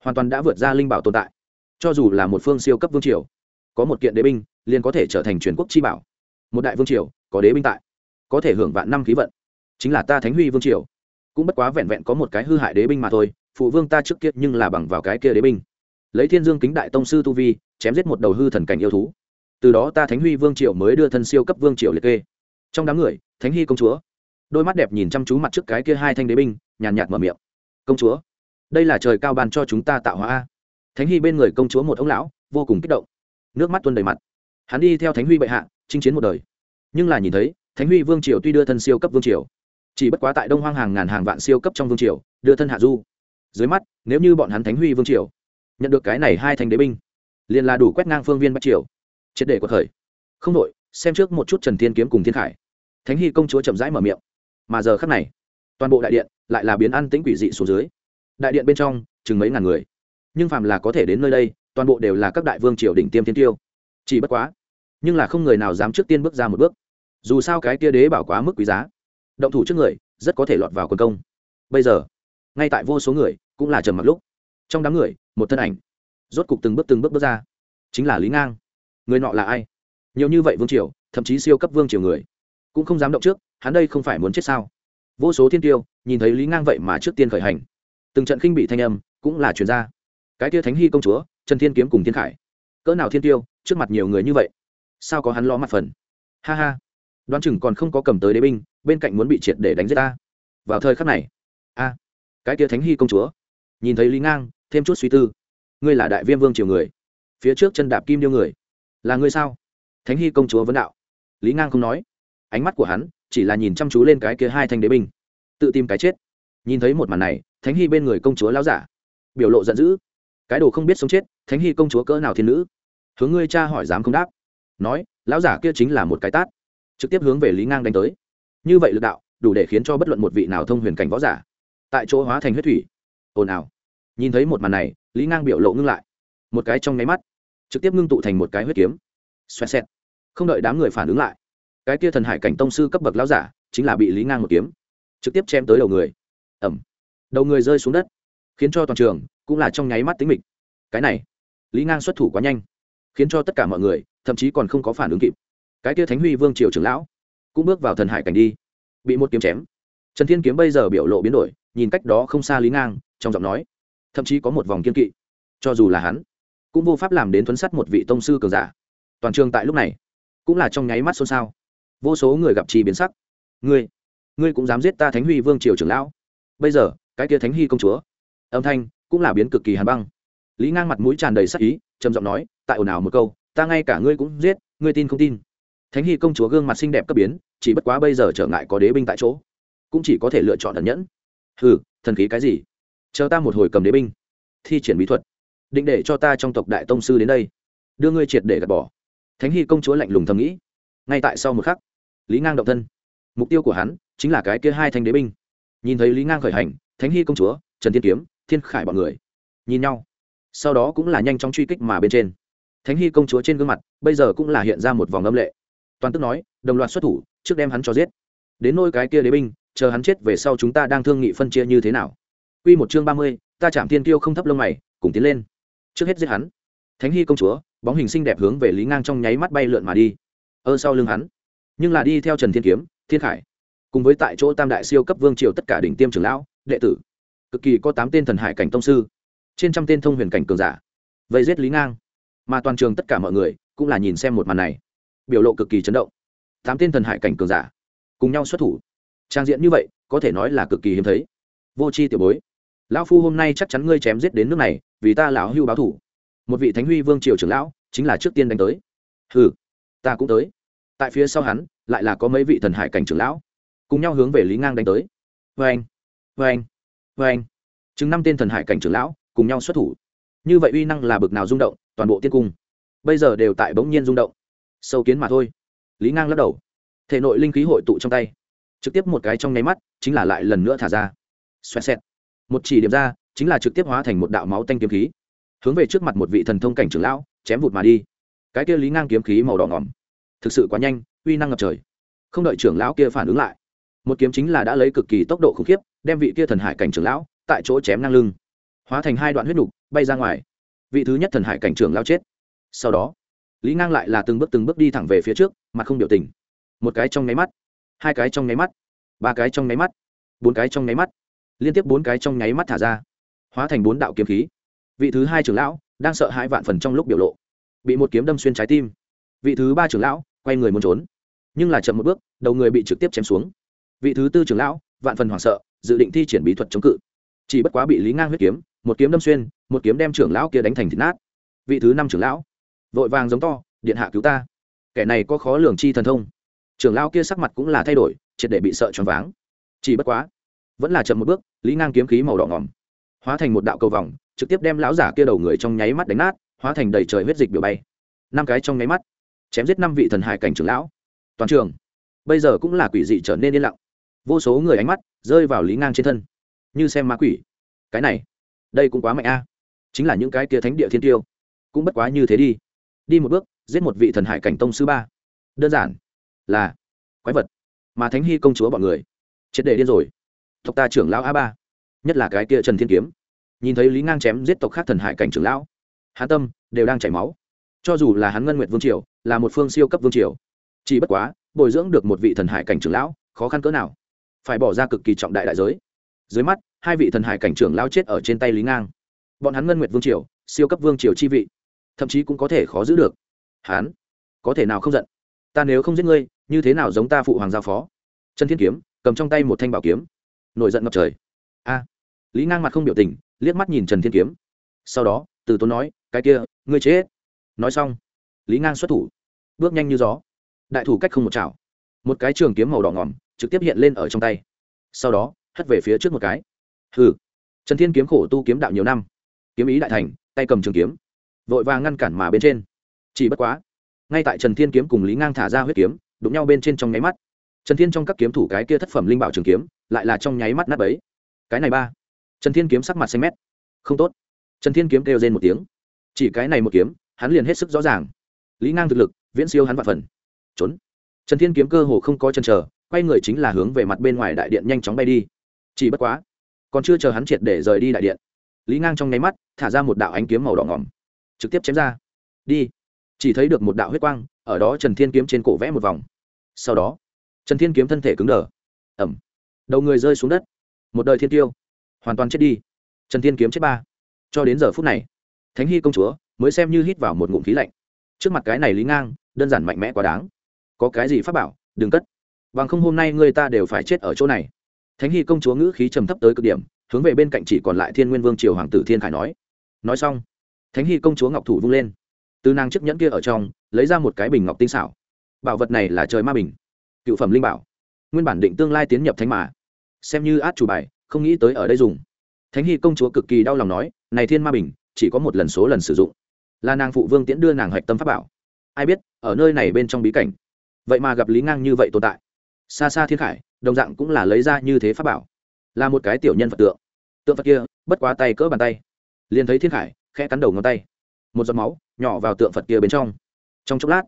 Hoàn toàn đã vượt ra linh bảo tồn tại. Cho dù là một phương siêu cấp vương triều, có một kiện đế binh, liền có thể trở thành truyền quốc chi bảo. Một đại vương triều, có đế binh tại, có thể hưởng vạn năm khí vận. Chính là ta thánh huy vương triều. Cũng bất quá vẹn vẹn có một cái hư hại đế binh mà thôi, phụ vương ta trước kia nhưng là bằng vào cái kia đế binh. Lấy thiên dương kính đại tông sư tu vi, chém giết một đầu hư thần cảnh yêu thú. Từ đó ta thánh huy vương triều mới đưa thân siêu cấp vương triều liệt kê trong đám người, thánh hy công chúa. Đôi mắt đẹp nhìn chăm chú mặt trước cái kia hai thanh đế binh, nhàn nhạt mở miệng. Công chúa, đây là trời cao ban cho chúng ta tạo hóa thánh hy bên người công chúa một ông lão, vô cùng kích động. Nước mắt tuôn đầy mặt. Hắn đi theo thánh huy bệ hạ, chinh chiến một đời. Nhưng là nhìn thấy, thánh huy vương triều tuy đưa thân siêu cấp vương triều, chỉ bất quá tại đông hoang hàng ngàn hàng vạn siêu cấp trong vương triều, đưa thân hạ du. Dưới mắt, nếu như bọn hắn thánh huy vương triều, nhận được cái này hai thanh đế binh, liền là đủ quét ngang phương viên bắc triều. Triệt để của thời không đội xem trước một chút trần thiên kiếm cùng thiên khải thánh hy công chúa chậm rãi mở miệng. Mà giờ khắc này, toàn bộ đại điện lại là biến ăn tĩnh quỷ dị xuống dưới. Đại điện bên trong, chừng mấy ngàn người. Nhưng phàm là có thể đến nơi đây, toàn bộ đều là các đại vương triều đỉnh tiêm thiên tiêu. Chỉ bất quá, nhưng là không người nào dám trước tiên bước ra một bước. Dù sao cái kia đế bảo quá mức quý giá. Động thủ trước người, rất có thể lọt vào quân công. Bây giờ, ngay tại vô số người cũng là trầm mặc lúc. Trong đám người, một thân ảnh rốt cục từng bước từng bước bước ra. Chính là lý ngang. Người nọ là ai? Nhiều như vậy vương triều, thậm chí siêu cấp vương triều người cũng không dám động trước, hắn đây không phải muốn chết sao? Vô số thiên tiêu, nhìn thấy lý ngang vậy mà trước tiên khởi hành. Từng trận khinh bị thanh âm cũng là chuyển ra. Cái tia thánh hy công chúa, trần thiên kiếm cùng thiên khải. Cỡ nào thiên tiêu, trước mặt nhiều người như vậy, sao có hắn lo mặt phần? Ha ha. Đoán chừng còn không có cầm tới đế binh, bên cạnh muốn bị triệt để đánh giết ta. Vào thời khắc này. A. Cái tia thánh hy công chúa. Nhìn thấy lý ngang, thêm chút suy tư. Ngươi là đại viêm vương triều người. Phía trước chân đạp kim điêu người. Là ngươi sao? Thánh hy công chúa vấn đạo. Lý ngang không nói ánh mắt của hắn chỉ là nhìn chăm chú lên cái kia hai thanh đế binh. Tự tìm cái chết. Nhìn thấy một màn này, thánh hy bên người công chúa lão giả biểu lộ giận dữ. Cái đồ không biết sống chết, thánh hy công chúa cỡ nào thiên nữ? Hướng ngươi cha hỏi dám không đáp. Nói, lão giả kia chính là một cái tát. Trực tiếp hướng về lý ngang đánh tới. Như vậy lực đạo, đủ để khiến cho bất luận một vị nào thông huyền cảnh võ giả tại chỗ hóa thành huyết thủy. Ồn ào. Nhìn thấy một màn này, lý ngang biểu lộ ngưng lại. Một cái trong nháy mắt, trực tiếp ngưng tụ thành một cái huyết kiếm. Xoẹt xẹt. Không đợi đám người phản ứng lại cái kia thần hải cảnh tông sư cấp bậc lão giả chính là bị lý ngang một kiếm trực tiếp chém tới đầu người ẩm đầu người rơi xuống đất khiến cho toàn trường cũng là trong nháy mắt tính mịch cái này lý ngang xuất thủ quá nhanh khiến cho tất cả mọi người thậm chí còn không có phản ứng kịp cái kia thánh huy vương triều trưởng lão cũng bước vào thần hải cảnh đi bị một kiếm chém trần thiên kiếm bây giờ biểu lộ biến đổi nhìn cách đó không xa lý ngang trong giọng nói thậm chí có một vòng kiên kỵ cho dù là hắn cũng vô pháp làm đến thuấn sắt một vị tông sư cường giả toàn trường tại lúc này cũng là trong nháy mắt xôn xao vô số người gặp chi biến sắc. Ngươi ngươi cũng dám giết ta thánh huy vương triều trưởng lão. Bây giờ, cái kia thánh hy công chúa. Âm thanh cũng là biến cực kỳ hàn băng. Lý ngang mặt mũi tràn đầy sắc ý, trầm giọng nói, tại ồn ào một câu, ta ngay cả ngươi cũng giết, ngươi tin không tin. Thánh hy công chúa gương mặt xinh đẹp cấp biến, chỉ bất quá bây giờ trở ngại có đế binh tại chỗ, cũng chỉ có thể lựa chọn ẩn nhẫn. Hừ, thần khí cái gì? Chờ ta một hồi cầm đế binh, thi triển bí thuật, định để cho ta trong tộc đại tông sư đến đây, đưa ngươi triệt để gạt bỏ. Thánh hy công chúa lạnh lùng thầm nghĩ. Ngay tại sau một khắc lý ngang động thân. Mục tiêu của hắn chính là cái kia hai thanh đế binh. Nhìn thấy lý ngang khởi hành thánh hy công chúa trần thiên kiếm thiên khải bọn người nhìn nhau. Sau đó cũng là nhanh chóng truy kích mà bên trên. Thánh hy công chúa trên gương mặt bây giờ cũng là hiện ra một vòng âm lệ. Toàn tức nói đồng loạt xuất thủ trước đem hắn cho giết. Đến nôi cái kia đế binh chờ hắn chết về sau chúng ta đang thương nghị phân chia như thế nào? Quy một chương ba mươi, ta chạm thiên tiêu không thấp lông mày, cùng tiến lên. Trước hết giết hắn. Thánh Hy công chúa, bóng hình xinh đẹp hướng về Lý Ngang trong nháy mắt bay lượn mà đi. Ơ sau lưng hắn, nhưng là đi theo Trần Thiên Kiếm, Thiên Khải, cùng với tại chỗ Tam đại siêu cấp vương triều tất cả đỉnh tiêm trưởng lão, đệ tử, cực kỳ có tám tên thần hải cảnh tông sư, trên trăm tên thông huyền cảnh cường giả. Vây giết Lý Ngang, mà toàn trường tất cả mọi người cũng là nhìn xem một màn này, biểu lộ cực kỳ chấn động. Tám tên thần hải cảnh cường giả, cùng nhau xuất thủ. Trang diện như vậy, có thể nói là cực kỳ hiếm thấy. Vô chi tiểu bối, lão phu hôm nay chắc chắn ngươi chém giết đến nước này vì ta lão hưu báo thủ một vị thánh huy vương triều trưởng lão chính là trước tiên đánh tới ừ ta cũng tới tại phía sau hắn lại là có mấy vị thần hải cảnh trưởng lão, cùng nhau hướng về lý ngang đánh tới. Vê anh vê anh vê anh. Chừng năm tên thần hải cảnh trưởng lão cùng nhau xuất thủ. Như vậy uy năng là bực nào rung động, toàn bộ tiên cung bây giờ đều tại bỗng nhiên rung động. Sâu kiến mà thôi. Lý ngang lắc đầu. Thể nội linh khí hội tụ trong tay. Trực tiếp một cái trong nháy mắt, chính là lại lần nữa thả ra. Xoẹt xẹt. Một chỉ điểm ra, chính là trực tiếp hóa thành một đạo máu tanh kiếm khí. Hướng về trước mặt một vị thần thông cảnh trưởng lão, chém vụt mà đi. Cái kia lý ngang kiếm khí màu đỏ ngỏm thực sự quá nhanh, uy năng ngập trời. Không đợi trưởng lão kia phản ứng lại, một kiếm chính là đã lấy cực kỳ tốc độ khủng khiếp, đem vị kia thần hải cảnh trưởng lão tại chỗ chém ngang lưng. Hóa thành hai đoạn huyết đục bay ra ngoài. Vị thứ nhất thần hải cảnh trưởng lao chết. Sau đó, lý ngang lại là từng bước từng bước đi thẳng về phía trước, mặt không biểu tình. Một cái trong nháy mắt, hai cái trong nháy mắt, ba cái trong nháy mắt, bốn cái trong nháy mắt, liên tiếp bốn cái trong nháy mắt thả ra, hóa thành bốn đạo kiếm khí. Vị thứ hai trưởng lão đang sợ hãi vạn phần trong lúc biểu lộ, bị một kiếm đâm xuyên trái tim. Vị thứ ba trưởng lão quay người muốn trốn. Nhưng là chậm một bước, đầu người bị trực tiếp chém xuống. Vị thứ tư trưởng lão, vạn phần hoảng sợ, dự định thi triển bí thuật chống cự. Chỉ bất quá bị lý ngang huyết kiếm, một kiếm đâm xuyên, một kiếm đem trưởng lão kia đánh thành thịt nát. Vị thứ năm trưởng lão, vội vàng giống to, điện hạ cứu ta. Kẻ này có khó lường chi thần thông. Trưởng lão kia sắc mặt cũng là thay đổi, triệt để bị sợ choáng váng. Chỉ bất quá, vẫn là chậm một bước, lý ngang kiếm khí màu đỏ ngỏm, hóa thành một đạo cầu vòng, trực tiếp đem lão giả kia đầu người trong nháy mắt đánh nát, hóa thành đầy trời huyết dịch biểu bay. Năm cái trong nháy mắt chém giết năm vị thần hải cảnh trưởng lão. Toàn trường, bây giờ cũng là quỷ dị trở nên yên lặng. Vô số người ánh mắt rơi vào lý ngang trên thân. Như xem ma quỷ. Cái này, đây cũng quá mạnh a. Chính là những cái kia thánh địa thiên tiêu, cũng bất quá như thế đi. Đi một bước, giết một vị thần hải cảnh tông sư ba. Đơn giản là quái vật, mà thánh hy công chúa bọn người, triệt đề điên rồi. Tộc ta trưởng lão a ba, nhất là cái kia trần thiên kiếm. Nhìn thấy lý ngang chém giết tộc khác thần hải cảnh trưởng lão hạ tâm đều đang chảy máu. Cho dù là hắn ngân nguyệt vương triều là một phương siêu cấp vương triều. Chỉ bất quá, bồi dưỡng được một vị thần hải cảnh trưởng lão, khó khăn cỡ nào. Phải bỏ ra cực kỳ trọng đại đại giới. Dưới mắt, hai vị thần hải cảnh trưởng lão chết ở trên tay lý ngang. Bọn hắn ngân nguyệt vương triều, siêu cấp vương triều chi vị, thậm chí cũng có thể khó giữ được. Hắn, có thể nào không giận? Ta nếu không giết ngươi, như thế nào giống ta phụ hoàng giao phó? Trần thiên kiếm, cầm trong tay một thanh bảo kiếm. Nổi giận ngập trời. A. Lý ngang mặt không biểu tình, liếc mắt nhìn trần thiên kiếm. Sau đó, từ tốn nói, cái kia, ngươi chết. Nói xong, lý ngang xuất thủ bước nhanh như gió. Đại thủ cách không một chảo. Một cái trường kiếm màu đỏ ngòm trực tiếp hiện lên ở trong tay. Sau đó, hất về phía trước một cái. Hừ. Trần thiên kiếm khổ tu kiếm đạo nhiều năm. Kiếm ý đại thành, tay cầm trường kiếm. Vội vàng ngăn cản mà bên trên. Chỉ bất quá, ngay tại trần thiên kiếm cùng lý ngang thả ra huyết kiếm, đụng nhau bên trên trong nháy mắt. Trần thiên trong các kiếm thủ cái kia thất phẩm linh bảo trường kiếm, lại là trong nháy mắt nát ấy cái này ba. Trần thiên kiếm sắc mặt xanh mét. Không tốt. Trần thiên kiếm kêu lên một tiếng. Chỉ cái này một kiếm, hắn liền hết sức rõ ràng. Lý ngang thực lực viễn siêu hắn vạn phần. Trốn. Trần thiên kiếm cơ hồ không có chân chờ, quay người chính là hướng về mặt bên ngoài đại điện nhanh chóng bay đi. Chỉ bất quá, còn chưa chờ hắn triệt để rời đi đại điện, lý ngang trong nháy mắt thả ra một đạo ánh kiếm màu đỏ ngỏm, trực tiếp chém ra. Đi. Chỉ thấy được một đạo huyết quang, ở đó trần thiên kiếm trên cổ vẽ một vòng. Sau đó, trần thiên kiếm thân thể cứng đờ. Ẩm. Đầu người rơi xuống đất. Một đời thiên tiêu. Hoàn toàn chết đi. Trần thiên kiếm chết ba. Cho đến giờ phút này, thánh hy công chúa mới xem như hít vào một ngụm khí lạnh. Trước mặt cái này lý ngang đơn giản mạnh mẽ quá đáng. Có cái gì pháp bảo, đừng cất. Bằng không hôm nay người ta đều phải chết ở chỗ này. Thánh hy công chúa ngữ khí trầm thấp tới cực điểm, hướng về bên cạnh chỉ còn lại thiên nguyên vương triều hoàng tử thiên khải nói. Nói xong, thánh hy công chúa ngọc thủ vung lên. Từ nàng chiếc nhẫn kia ở trong, lấy ra một cái bình ngọc tinh xảo. Bảo vật này là trời ma bình, cựu phẩm linh bảo. Nguyên bản định tương lai tiến nhập thánh mà. Xem như át chủ bài, không nghĩ tới ở đây dùng. Thánh hy công chúa cực kỳ đau lòng nói, này thiên ma bình, chỉ có một lần số lần sử dụng. Là nàng phụ vương tiễn đưa nàng hạch tâm pháp bảo ai biết, ở nơi này bên trong bí cảnh. Vậy mà gặp lý ngang như vậy tồn tại. Xa xa thiên khải, đồng dạng cũng là lấy ra như thế pháp bảo. Là một cái tiểu nhân phật tượng. Tượng phật kia, bất quá tay cỡ bàn tay. Liền thấy thiên khải, khẽ cắn đầu ngón tay. Một giọt máu, nhỏ vào tượng phật kia bên trong. Trong chốc lát,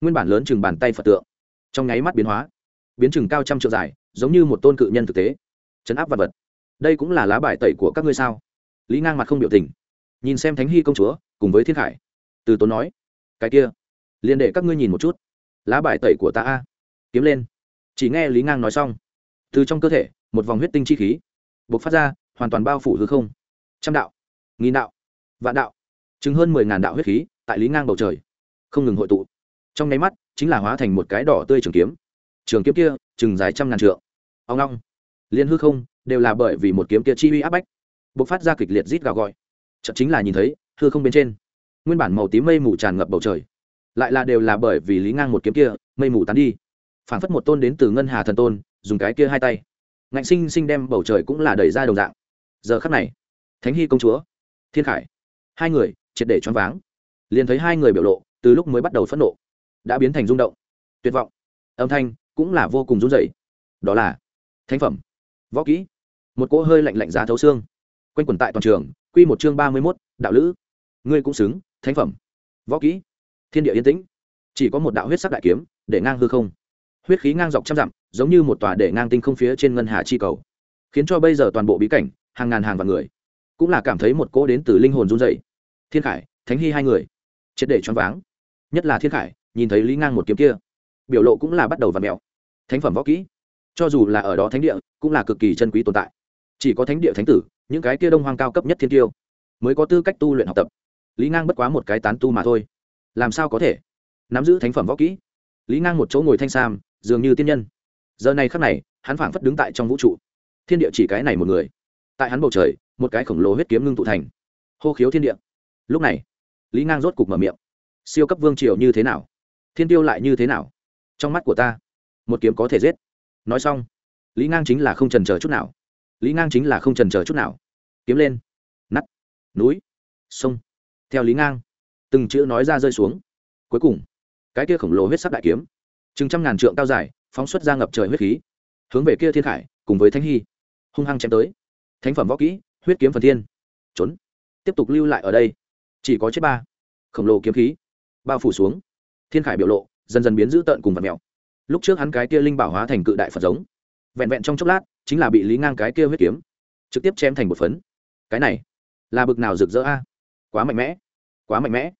nguyên bản lớn chừng bàn tay phật tượng, trong nháy mắt biến hóa. Biến chừng cao trăm triệu dài, giống như một tôn cự nhân thực tế. Chấn áp vật vật. Đây cũng là lá bài tẩy của các ngươi sao? Lý ngang mặt không biểu tình. Nhìn xem thánh hy công chúa, cùng với thiên khải. Từ tốn nói, cái kia liền để các ngươi nhìn một chút. Lá bài tẩy của ta a. Kiếm lên. Chỉ nghe lý ngang nói xong, từ trong cơ thể, một vòng huyết tinh chi khí buộc phát ra, hoàn toàn bao phủ hư không. Trăm đạo, nghìn đạo, vạn đạo, chứng hơn mười ngàn đạo huyết khí tại lý ngang bầu trời, không ngừng hội tụ. Trong nháy mắt, chính là hóa thành một cái đỏ tươi trường kiếm. Trường kiếm kia, chừng dài trăm ngàn trượng. Ông long, liên hư không, đều là bởi vì một kiếm kia chi uy áp bách b ộ c phát ra kịch liệt rít gào gọi. Chậm chính là nhìn thấy, hư không bên trên, nguyên bản màu tím mây mù tràn ngập bầu trời lại là đều là bởi vì lý ngang một kiếm kia, mây mù tán đi. Phảng phất một tôn đến từ ngân hà thần tôn, dùng cái kia hai tay. Ngạnh sinh sinh đem bầu trời cũng là đẩy ra đồng dạng. Giờ khắc này, thánh hy công chúa, thiên khải, hai người, triệt để choáng váng. Liền thấy hai người biểu lộ, từ lúc mới bắt đầu phẫn nộ, đã biến thành rung động, tuyệt vọng. Âm thanh cũng là vô cùng run rẩy. Đó là thánh phẩm, võ kỹ. Một cỗ hơi lạnh lạnh giá thấu xương. Quanh quẩn tại toàn trường, quy một chương ba mươi mốt, đạo lữ. Ngươi cũng xứng, thánh phẩm, võ kỹ thiên địa yên tĩnh. Chỉ có một đạo huyết sắc đại kiếm, để ngang hư không. Huyết khí ngang dọc trăm dặm, giống như một tòa để ngang tinh không phía trên ngân hà chi cầu. Khiến cho bây giờ toàn bộ bí cảnh, hàng ngàn hàng vạn người, cũng là cảm thấy một cỗ đến từ linh hồn run dậy thiên khải, thánh hy hai người, triệt để choáng váng. Nhất là thiên khải, nhìn thấy lý ngang một kiếm kia, biểu lộ cũng là bắt đầu v ặ mẹo thánh phẩm võ kỹ, cho dù là ở đó thánh địa, cũng là cực kỳ chân quý tồn tại. Chỉ có thánh địa thánh tử, những cái kia đông hoang cao cấp nhất thiên tiêu, mới có tư cách tu luyện học tập. Lý ngang bất quá một cái tán tu mà thôi làm sao có thể? Nắm giữ thánh phẩm võ kỹ. Lý ngang một chỗ ngồi thanh sam, dường như tiên nhân. Giờ này khắc này, hắn phảng phất đứng tại trong vũ trụ. Thiên địa chỉ cái này một người. Tại hắn bầu trời, một cái khổng lồ huyết kiếm ngưng tụ thành. Hô khiếu thiên địa. Lúc này, lý ngang rốt cục mở miệng. Siêu cấp vương triều như thế nào? Thiên tiêu lại như thế nào? Trong mắt của ta, một kiếm có thể giết. Nói xong, lý ngang chính là không trần chờ chút nào. Lý ngang chính là không trần chờ chút nào. Kiếm lên. Nắt núi. Sông. Theo lý ngang từng chữ nói ra rơi xuống. Cuối cùng, cái kia khổng lồ huyết sắc đại kiếm, chừng trăm ngàn trượng cao dài, phóng xuất ra ngập trời huyết khí, hướng về kia thiên khải, cùng với thanh hy, hung hăng chém tới. Thánh phẩm võ kỹ, huyết kiếm phần thiên. Trốn. Tiếp tục lưu lại ở đây. Chỉ có chết ba. Khổng lồ kiếm khí, bao phủ xuống. Thiên khải biểu lộ, dần dần biến dữ tợn cùng vật mèo. Lúc trước hắn cái kia linh bảo hóa thành cự đại phật giống. Vẹn vẹn trong chốc lát, chính là bị lý ngang cái kia huyết kiếm, trực tiếp chém thành một phấn. Cái này, là bực nào rực rỡ a? Quá mạnh mẽ. Quá mạnh mẽ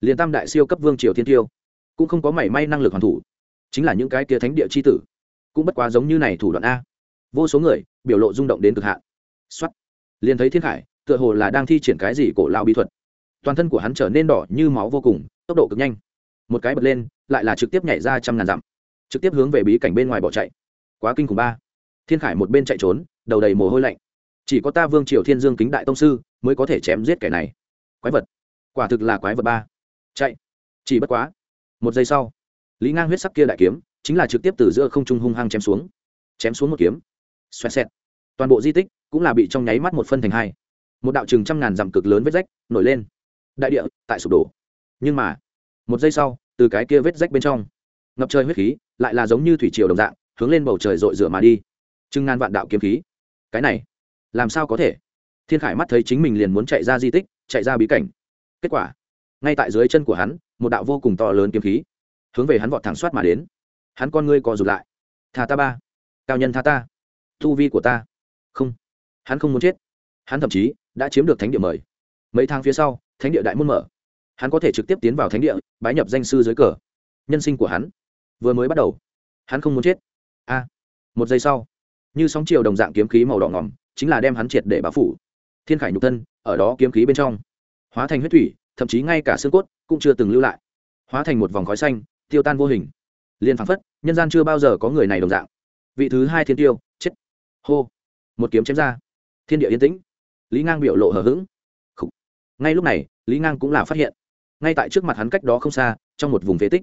liền tam đại siêu cấp vương triều thiên tiêu cũng không có mảy may năng lực hoàn thủ, chính là những cái kia thánh địa c h i tử, cũng bất quá giống như này thủ đoạn a. Vô số người biểu lộ rung động đến cực hạn. X o á t liền thấy thiên khải, tựa hồ là đang thi triển cái gì cổ lao bí thuật. Toàn thân của hắn trở nên đỏ như máu vô cùng, tốc độ cực nhanh. Một cái bật lên, lại là trực tiếp nhảy ra trăm ngàn dặm, trực tiếp hướng về bí cảnh bên ngoài bỏ chạy. Quá kinh khủng ba. Thiên khải một bên chạy trốn, đầu đầy mồ hôi lạnh. Chỉ có ta vương triều thiên dương kính đại tông sư mới có thể chém giết kẻ này. Quái vật. Quả thực là quái vật ba chạy. Chỉ bất quá. Một giây sau, lý ngang huyết sắc kia đại kiếm chính là trực tiếp từ giữa không trung hung hăng chém xuống. Chém xuống một kiếm. Xoẹt xẹt. Toàn bộ di tích cũng là bị trong nháy mắt một phân thành hai. Một đạo chừng trăm ngàn dặm cực lớn vết rách nổi lên. Đại địa tại sụp đổ. Nhưng mà, một giây sau, từ cái kia vết rách bên trong, ngập trời huyết khí lại là giống như thủy triều đồng dạng, hướng lên bầu trời rội rửa mà đi. Chừng ngàn vạn đạo kiếm khí. Cái này, làm sao có thể? Thiên khải mắt thấy chính mình liền muốn chạy ra di tích, chạy ra bí cảnh. Kết quả ngay tại dưới chân của hắn, một đạo vô cùng to lớn kiếm khí, hướng về hắn vọt thẳng soát mà đến. Hắn con ngươi co rụt lại. Tha ta ba. Cao nhân tha ta. Thu vi của ta. Không. Hắn không muốn chết. Hắn thậm chí đã chiếm được thánh địa mời. Mấy tháng phía sau, thánh địa đại môn mở. Hắn có thể trực tiếp tiến vào thánh địa, bái nhập danh sư dưới cờ. Nhân sinh của hắn vừa mới bắt đầu. Hắn không muốn chết. A. Một giây sau, như sóng chiều đồng dạng kiếm khí màu đỏ ngỏm chính là đem hắn triệt để báo phủ. Thiên khải nhục thân, ở đó kiếm khí bên trong, hóa thành huyết thủy thậm chí ngay cả xương cốt cũng chưa từng lưu lại. Hóa thành một vòng khói xanh, tiêu tan vô hình. Liền phảng phất, nhân gian chưa bao giờ có người này đồng dạng. Vị thứ hai thiên tiêu, chết. Hô. Một kiếm chém ra. Thiên địa yên tĩnh. Lý ngang biểu lộ hờ hững. Ngay lúc này, lý ngang cũng là phát hiện. Ngay tại trước mặt hắn cách đó không xa, trong một vùng phế tích,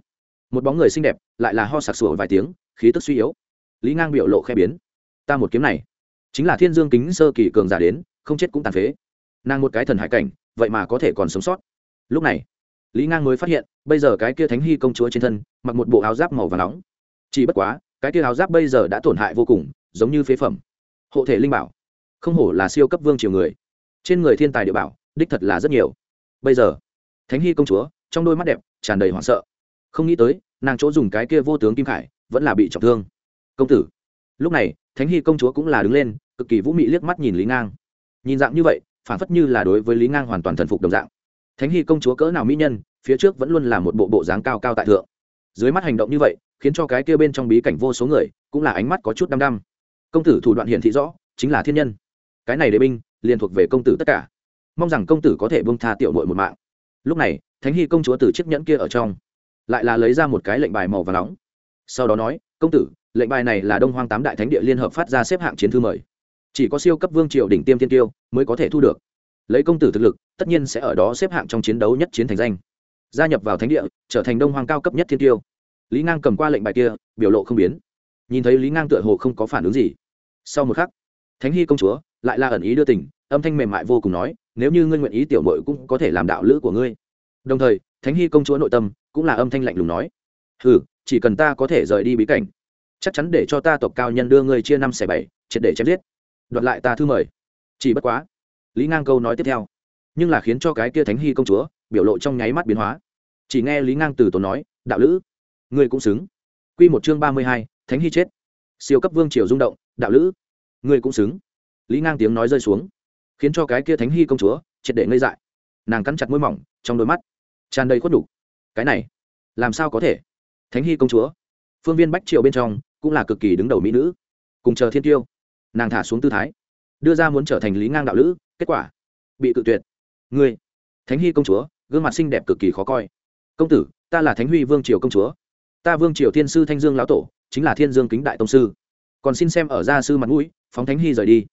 một bóng người xinh đẹp lại là ho sặc sủa vài tiếng, khí tức suy yếu. Lý ngang biểu lộ khe biến. Ta một kiếm này, chính là thiên dương kính sơ kỳ cường giả đến, không chết cũng tàn phế. Nàng một cái thần hải cảnh, vậy mà có thể còn sống sót lúc này, lý ngang mới phát hiện, bây giờ cái kia thánh hy công chúa trên thân, mặc một bộ áo giáp màu và nóng. Chỉ bất quá, cái kia áo giáp bây giờ đã tổn hại vô cùng, giống như phế phẩm. Hộ thể linh bảo, không hổ là siêu cấp vương triều người. Trên người thiên tài địa bảo, đích thật là rất nhiều. Bây giờ, thánh hy công chúa, trong đôi mắt đẹp, tràn đầy hoảng sợ. Không nghĩ tới, nàng chỗ dùng cái kia vô tướng kim khải, vẫn là bị trọng thương. Công tử, lúc này, thánh hy công chúa cũng là đứng lên, cực kỳ vũ mị liếc mắt nhìn lý ngang. Nhìn dạng như vậy, phản phất như là đối với lý ngang hoàn toàn thần phục đồng dạng thánh hy công chúa cỡ nào mỹ nhân, phía trước vẫn luôn là một bộ bộ dáng cao cao tại thượng. Dưới mắt hành động như vậy, khiến cho cái kia bên trong bí cảnh vô số người cũng là ánh mắt có chút đăm đăm. Công tử thủ đoạn hiển thị rõ, chính là thiên nhân. Cái này đế binh, liền thuộc về công tử tất cả. Mong rằng công tử có thể bông tha tiểu nội một mạng. Lúc này, thánh hy công chúa từ chiếc nhẫn kia ở trong, lại là lấy ra một cái lệnh bài màu và nóng. Sau đó nói, công tử, lệnh bài này là đông hoang tám đại thánh địa liên hợp phát ra xếp hạng chiến thư mời. Chỉ có siêu cấp vương triều đỉnh tiêm tiên tiêu mới có thể thu được lấy công tử thực lực, tất nhiên sẽ ở đó xếp hạng trong chiến đấu nhất chiến thành danh. Gia nhập vào thánh địa, trở thành đông hoang cao cấp nhất thiên tiêu. Lý ngang cầm qua lệnh bài kia, biểu lộ không biến. Nhìn thấy lý ngang tựa hồ không có phản ứng gì. Sau một khắc, thánh hy công chúa lại là ẩn ý đưa tình, âm thanh mềm mại vô cùng nói, nếu như ngươi nguyện ý tiểu mội cũng có thể làm đạo lữ của ngươi. Đồng thời, thánh hy công chúa nội tâm cũng là âm thanh lạnh lùng nói ừ chỉ cần ta có thể rời đi bí cảnh, chắc chắn để cho ta tộc cao nhân đưa ngươi chia năm xẻ bảy, triệt để chém giết. Đoạt lại ta thư mời. Chỉ bất quá lý ngang câu nói tiếp theo nhưng là khiến cho cái kia thánh hy công chúa biểu lộ trong nháy mắt biến hóa chỉ nghe lý ngang từ tốn nói đạo lữ ngươi cũng xứng q một chương ba mươi hai thánh hy chết siêu cấp vương triều rung động đạo lữ ngươi cũng xứng lý ngang tiếng nói rơi xuống khiến cho cái kia thánh hy công chúa triệt để ngây dại nàng cắn chặt môi mỏng trong đôi mắt tràn đầy khuất đục cái này làm sao có thể thánh hy công chúa phương viên bách triệu bên trong cũng là cực kỳ đứng đầu mỹ nữ cùng chờ thiên tiêu nàng thả xuống tư thái đưa ra muốn trở thành lý ngang đạo lữ kết quả bị cự tuyệt ngươi thánh hy công chúa gương mặt xinh đẹp cực kỳ khó coi công tử ta là thánh huy vương triều công chúa ta vương triều thiên sư thanh dương lão tổ chính là thiên dương kính đại tông sư còn xin xem ở gia sư mặt mũi phóng thánh hy rời đi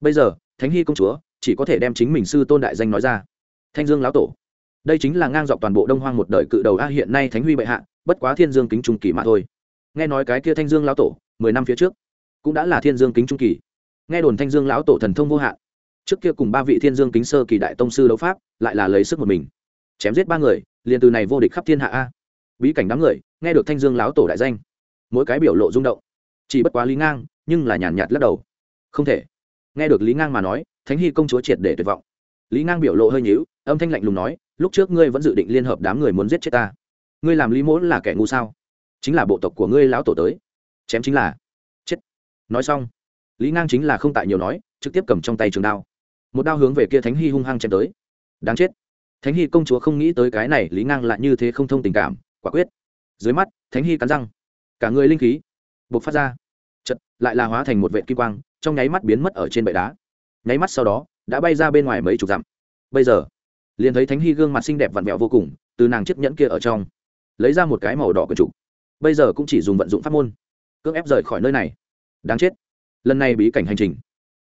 bây giờ thánh hy công chúa chỉ có thể đem chính mình sư tôn đại danh nói ra thanh dương lão tổ đây chính là ngang dọc toàn bộ đông hoang một đời cự đầu a hiện nay thánh huy bệ hạ bất quá thiên dương kính trung kỳ mà thôi nghe nói cái kia thanh dương lão tổ mười năm phía trước cũng đã là thiên dương kính trung kỳ nghe đồn thanh dương lão tổ thần thông vô hạn trước kia cùng ba vị thiên dương kính sơ kỳ đại tông sư đấu pháp, lại là lấy sức một mình. Chém giết ba người, liền từ này vô địch khắp thiên hạ a. Bí cảnh đám người, nghe được thanh dương lão tổ đại danh, mỗi cái biểu lộ rung động. Chỉ bất quá lý ngang, nhưng là nhàn nhạt lắc đầu. Không thể. Nghe được lý ngang mà nói, thánh hy công chúa triệt để tuyệt vọng. Lý ngang biểu lộ hơi nhíu, âm thanh lạnh lùng nói, lúc trước ngươi vẫn dự định liên hợp đám người muốn giết chết ta. Ngươi làm lý mỗ là kẻ ngu sao? Chính là bộ tộc của ngươi lão tổ tới. Chém chính là chết. Nói xong, lý ngang chính là không tại nhiều nói, trực tiếp cầm trong tay trường đao một đao hướng về kia thánh hy hung hăng chém tới. Đáng chết. Thánh hy công chúa không nghĩ tới cái này, lý ngang lại như thế không thông tình cảm, quả quyết. Dưới mắt, thánh hy cắn răng. Cả người linh khí buộc phát ra. Chật lại là hóa thành một vệ kim quang, trong nháy mắt biến mất ở trên bệ đá. Nháy mắt sau đó, đã bay ra bên ngoài mấy chục dặm. Bây giờ, liền thấy thánh hy gương mặt xinh đẹp vặn vẹo vô cùng, từ nàng chiếc nhẫn kia ở trong, lấy ra một cái màu đỏ của chủ. bây giờ cũng chỉ dùng vận dụng pháp môn, cưỡng ép rời khỏi nơi này. Đáng chết. Lần này bí cảnh hành trình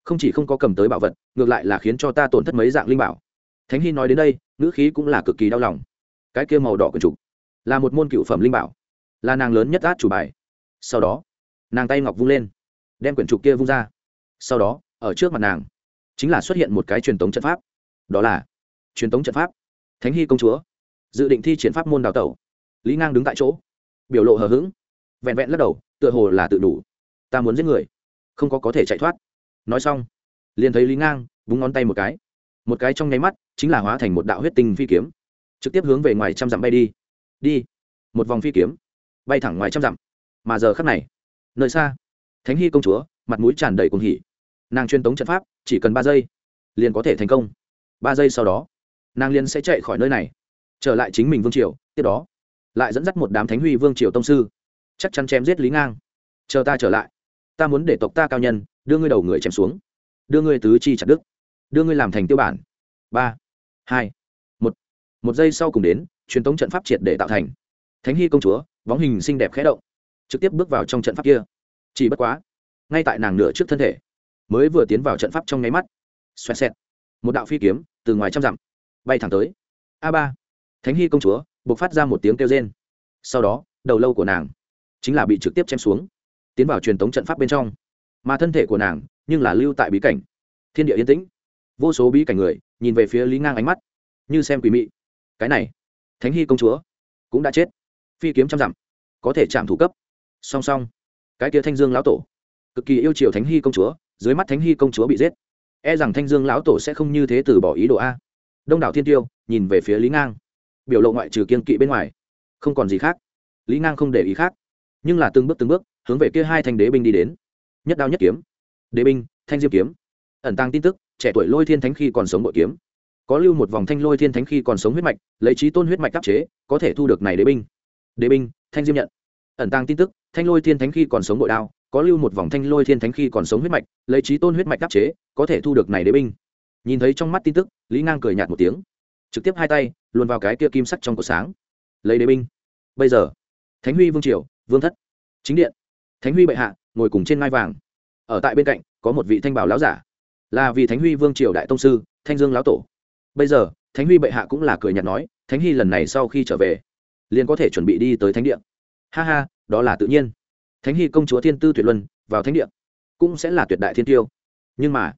không chỉ không có cầm tới bảo vật, ngược lại là khiến cho ta tổn thất mấy dạng linh bảo. Thánh hy nói đến đây, ngữ khí cũng là cực kỳ đau lòng. Cái kia màu đỏ quần trục là một môn cựu phẩm linh bảo, là nàng lớn nhất át chủ bài. Sau đó, nàng tay ngọc vung lên, đem quyển trục kia vung ra. Sau đó, ở trước mặt nàng, chính là xuất hiện một cái truyền thống trận pháp. Đó là truyền thống trận pháp. Thánh hy công chúa, dự định thi triển pháp môn đào tẩu. Lý ngang đứng tại chỗ, biểu lộ hờ hững, vẹn vẹn lắc đầu, tựa hồ là tự đủ. Ta muốn giết người, không có có thể chạy thoát nói xong, liền thấy lý ngang búng ngón tay một cái. Một cái trong nháy mắt chính là hóa thành một đạo huyết tinh phi kiếm, trực tiếp hướng về ngoài trăm dặm bay đi. Đi, một vòng phi kiếm, bay thẳng ngoài trăm dặm. Mà giờ khắc này, nơi xa, thánh hy công chúa mặt mũi tràn đầy cuồng hỉ. Nàng chuyên tống trận pháp, chỉ cần ba giây, liền có thể thành công. Ba giây sau đó, nàng liền sẽ chạy khỏi nơi này, trở lại chính mình vương triều, tiếp đó, lại dẫn dắt một đám thánh huy vương triều tông sư. Chắc chắn chém giết lý ngang. Chờ ta trở lại, ta muốn để tộc ta cao nhân đưa ngươi đầu người chém xuống, đưa ngươi tứ chi chặt đức đưa ngươi làm thành tiêu bản. Ba, hai, một. Một giây sau cùng đến, truyền thống trận pháp triệt để tạo thành. Thánh hy công chúa, bóng hình xinh đẹp khẽ động, trực tiếp bước vào trong trận pháp kia. Chỉ bất quá, ngay tại nàng nửa trước thân thể, mới vừa tiến vào trận pháp trong nháy mắt. Xoẹt xẹt. Một đạo phi kiếm, từ ngoài trăm dặm, bay thẳng tới. A ba. Thánh hy công chúa buộc phát ra một tiếng kêu rên. Sau đó, đầu lâu của nàng, chính là bị trực tiếp chém xuống, tiến vào truyền thống trận pháp bên trong mà thân thể của nàng nhưng là lưu tại bí cảnh. Thiên địa yên tĩnh. Vô số bí cảnh người nhìn về phía lý ngang ánh mắt, như xem quỷ mị. Cái này, thánh hy công chúa cũng đã chết. Phi kiếm trăm dặm, có thể chạm thủ cấp. Song song, cái kia thanh dương lão tổ, cực kỳ yêu chiều thánh hy công chúa, dưới mắt thánh hy công chúa bị giết. E rằng thanh dương lão tổ sẽ không như thế từ bỏ ý đồ a. Đông đảo thiên tiêu nhìn về phía lý ngang, biểu lộ ngoại trừ kiên kỵ bên ngoài, không còn gì khác. Lý ngang không để ý khác, nhưng là từng bước từng bước hướng về kia hai thanh đế binh đi đến nhất đao nhất kiếm. Đế binh, thanh diêm kiếm. Ẩn tăng tin tức, trẻ tuổi lôi thiên thánh khi còn sống bội kiếm. Có lưu một vòng thanh lôi thiên thánh khi còn sống huyết mạch, lấy trí tôn huyết mạch đáp chế, có thể thu được này đế binh. Đế binh, thanh diêm nhận. Ẩn tăng tin tức, thanh lôi thiên thánh khi còn sống bội đao, có lưu một vòng thanh lôi thiên thánh khi còn sống huyết mạch, lấy trí tôn huyết mạch đáp chế, có thể thu được này đế binh. Nhìn thấy trong mắt tin tức, lý ngang cười nhạt một tiếng. Trực tiếp hai tay, luồn vào cái kia kim sắc trong cổ sáng. Lấy đế binh. Bây giờ, thánh huy vương triều, vương thất. Chính điện thánh huy bệ hạ, ngồi cùng trên ngai vàng. Ở tại bên cạnh, có một vị thanh bảo lão giả. Là vì thánh huy vương triều đại tông sư, thanh dương lão tổ. Bây giờ, thánh huy bệ hạ cũng là cười nhạt nói, thánh hy lần này sau khi trở về, liền có thể chuẩn bị đi tới thánh điện ha ha, đó là tự nhiên. Thánh hy công chúa thiên tư tuyệt luân, vào thánh điện cũng sẽ là tuyệt đại thiên tiêu. Nhưng mà,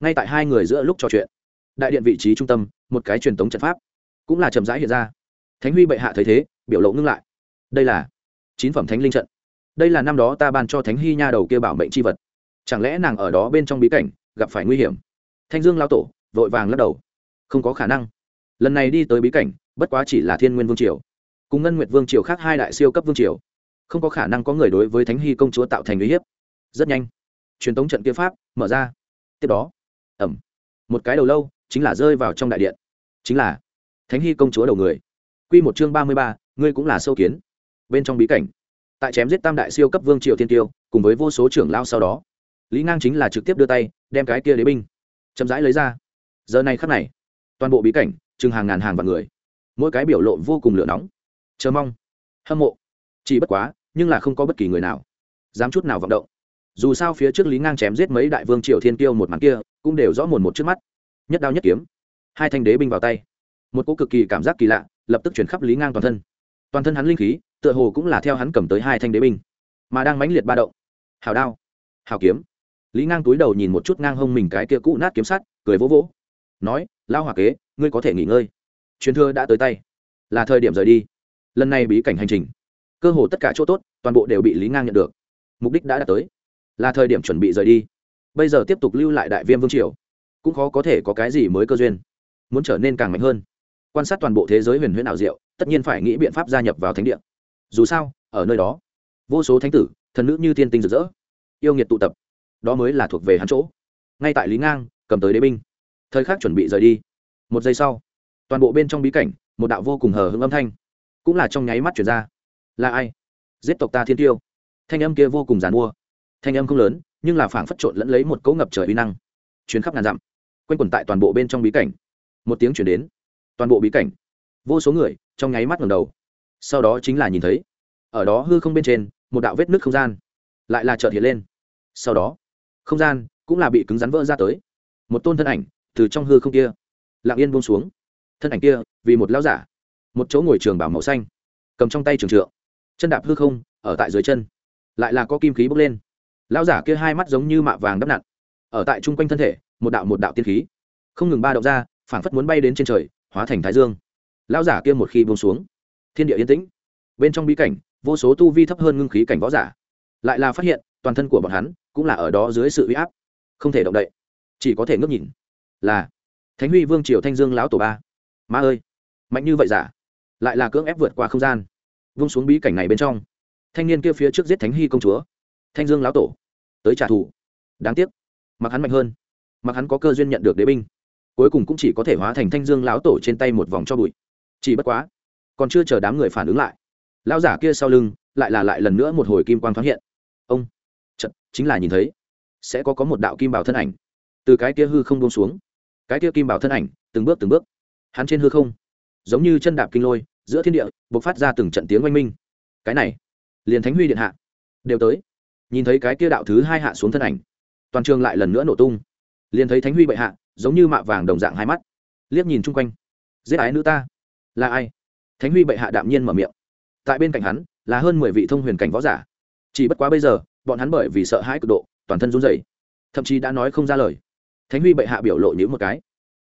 ngay tại hai người giữa lúc trò chuyện, đại điện vị trí trung tâm, một cái truyền thống trận pháp, cũng là chậm rãi hiện ra. Thánh huy bệ hạ thấy thế, biểu lộ ngưng lại. Đây là chín phẩm thánh linh trận đây là năm đó ta ban cho thánh hy nha đầu kia bảo mệnh c h i vật. Chẳng lẽ nàng ở đó bên trong bí cảnh, gặp phải nguy hiểm? Thanh dương lao tổ, vội vàng lắc đầu. Không có khả năng. Lần này đi tới bí cảnh, bất quá chỉ là thiên nguyên vương triều. Cùng ngân nguyệt vương triều khác hai đại siêu cấp vương triều. Không có khả năng có người đối với thánh hy công chúa tạo thành uy hiếp. Rất nhanh, truyền thống trận kia pháp, mở ra. Tiếp đó ẩm một cái đầu lâu, chính là rơi vào trong đại điện. Chính là thánh hy công chúa đầu người. Q một chương ba mươi ba, ngươi cũng là sâu kiến. Bên trong bí cảnh tại chém giết tam đại siêu cấp vương triều thiên tiêu, cùng với vô số trưởng lao sau đó. Lý ngang chính là trực tiếp đưa tay, đem cái kia đế binh, chậm rãi lấy ra. Giờ này khắc này, toàn bộ bí cảnh, chừng hàng ngàn hàng vạn người. Mỗi cái biểu lộ vô cùng lửa nóng. Chờ mong, hâm mộ. Chỉ bất quá, nhưng là không có bất kỳ người nào, dám chút nào vọng động. Dù sao phía trước lý ngang chém giết mấy đại vương triều thiên tiêu một màn kia, cũng đều rõ mồn một trước mắt. Nhất đao nhất kiếm, hai thanh đế binh vào tay. Một cỗ cực kỳ cảm giác kỳ lạ, lập tức chuyển khắp lý ngang toàn thân toàn thân hắn linh khí, tựa hồ cũng là theo hắn cầm tới hai thanh đế binh, mà đang mãnh liệt ba động. Hào đao hào kiếm. Lý ngang túi đầu nhìn một chút ngang hông mình cái kia cũ nát kiếm sắt, cười vỗ vỗ. Nói lao hòa kế, ngươi có thể nghỉ ngơi. Truyền thừa đã tới tay. Là thời điểm rời đi. Lần này bí cảnh hành trình, cơ hồ tất cả chỗ tốt, toàn bộ đều bị lý ngang nhận được. Mục đích đã đạt tới. Là thời điểm chuẩn bị rời đi. Bây giờ tiếp tục lưu lại đại viêm vương triều. Cũng khó có thể có cái gì mới cơ duyên. Muốn trở nên càng mạnh hơn. Quan sát toàn bộ thế giới huyền huyễn ảo diệu tất nhiên phải nghĩ biện pháp gia nhập vào thánh địa. Dù sao, ở nơi đó, vô số thánh tử, thần nữ như thiên tinh rực rỡ, yêu nghiệt tụ tập, đó mới là thuộc về hắn chỗ. Ngay tại lý ngang, cầm tới đế binh. Thời khắc chuẩn bị rời đi. Một giây sau, toàn bộ bên trong bí cảnh, một đạo vô cùng hờ hững âm thanh, cũng là trong nháy mắt chuyển ra. Là ai? Giết tộc ta thiên tiêu. Thanh âm kia vô cùng giàn mua. Thanh âm không lớn, nhưng là phảng phất trộn lẫn lấy một cỗ ngập trời uy năng chuyến khắp ngàn dặm. Quanh quẩn tại toàn bộ bên trong bí cảnh. Một tiếng chuyển đến. Toàn bộ bí cảnh vô số người, trong nháy mắt ngầm đầu. Sau đó chính là nhìn thấy, ở đó hư không bên trên, một đạo vết nước không gian lại là trợt hiện lên. Sau đó, không gian cũng là bị cứng rắn vỡ ra tới. Một tôn thân ảnh từ trong hư không kia lặng yên buông xuống. Thân ảnh kia, vì một lão giả, một chỗ ngồi trường bảo màu xanh, cầm trong tay trường trượng. Chân đạp hư không, ở tại dưới chân, lại là có kim khí bốc lên. Lão giả kia hai mắt giống như mạ vàng đắp nặn. Ở tại chung quanh thân thể, một đạo một đạo tiên khí, không ngừng ba động ra, phảng phất muốn bay đến trên trời, hóa thành thái dương lão giả kia một khi buông xuống, thiên địa yên tĩnh. Bên trong bí cảnh, vô số tu vi thấp hơn ngưng khí cảnh võ giả. Lại là phát hiện, toàn thân của bọn hắn cũng là ở đó dưới sự uy áp, không thể động đậy. Chỉ có thể ngước nhìn là thánh huy vương triều thanh dương lão tổ ba. Ma ơi, mạnh như vậy giả, lại là cưỡng ép vượt qua không gian. Vung xuống bí cảnh này bên trong, thanh niên kia phía trước giết thánh hy công chúa, thanh dương lão tổ, tới trả thù. Đáng tiếc, mặc hắn mạnh hơn, mặc hắn có cơ duyên nhận được đế binh, cuối cùng cũng chỉ có thể hóa thành thanh dương lão tổ trên tay một vòng cho bụi chỉ bất quá, còn chưa chờ đám người phản ứng lại, lão giả kia sau lưng lại là lại lần nữa một hồi kim quang thoáng hiện. Ông chật chính là nhìn thấy, sẽ có có một đạo kim bảo thân ảnh từ cái kia hư không buông xuống. Cái kia kim bảo thân ảnh, từng bước từng bước, hắn trên hư không, giống như chân đạp kinh lôi, giữa thiên địa, bộc phát ra từng trận tiếng oanh minh. Cái này, liền thánh huy điện hạ, đều tới. Nhìn thấy cái kia đạo thứ hai hạ xuống thân ảnh, toàn trường lại lần nữa nổ tung. Liền thấy thánh huy bệ hạ, giống như mạ vàng đồng dạng hai mắt, liếc nhìn chung quanh. Giết ái nữ ta là ai? Thánh huy bệ hạ đạm nhiên mở miệng. Tại bên cạnh hắn, là hơn mười vị thông huyền cảnh võ giả. Chỉ bất quá bây giờ, bọn hắn bởi vì sợ hãi cực độ, toàn thân run rẩy, thậm chí đã nói không ra lời. Thánh huy bệ hạ biểu lộ nhữ một cái,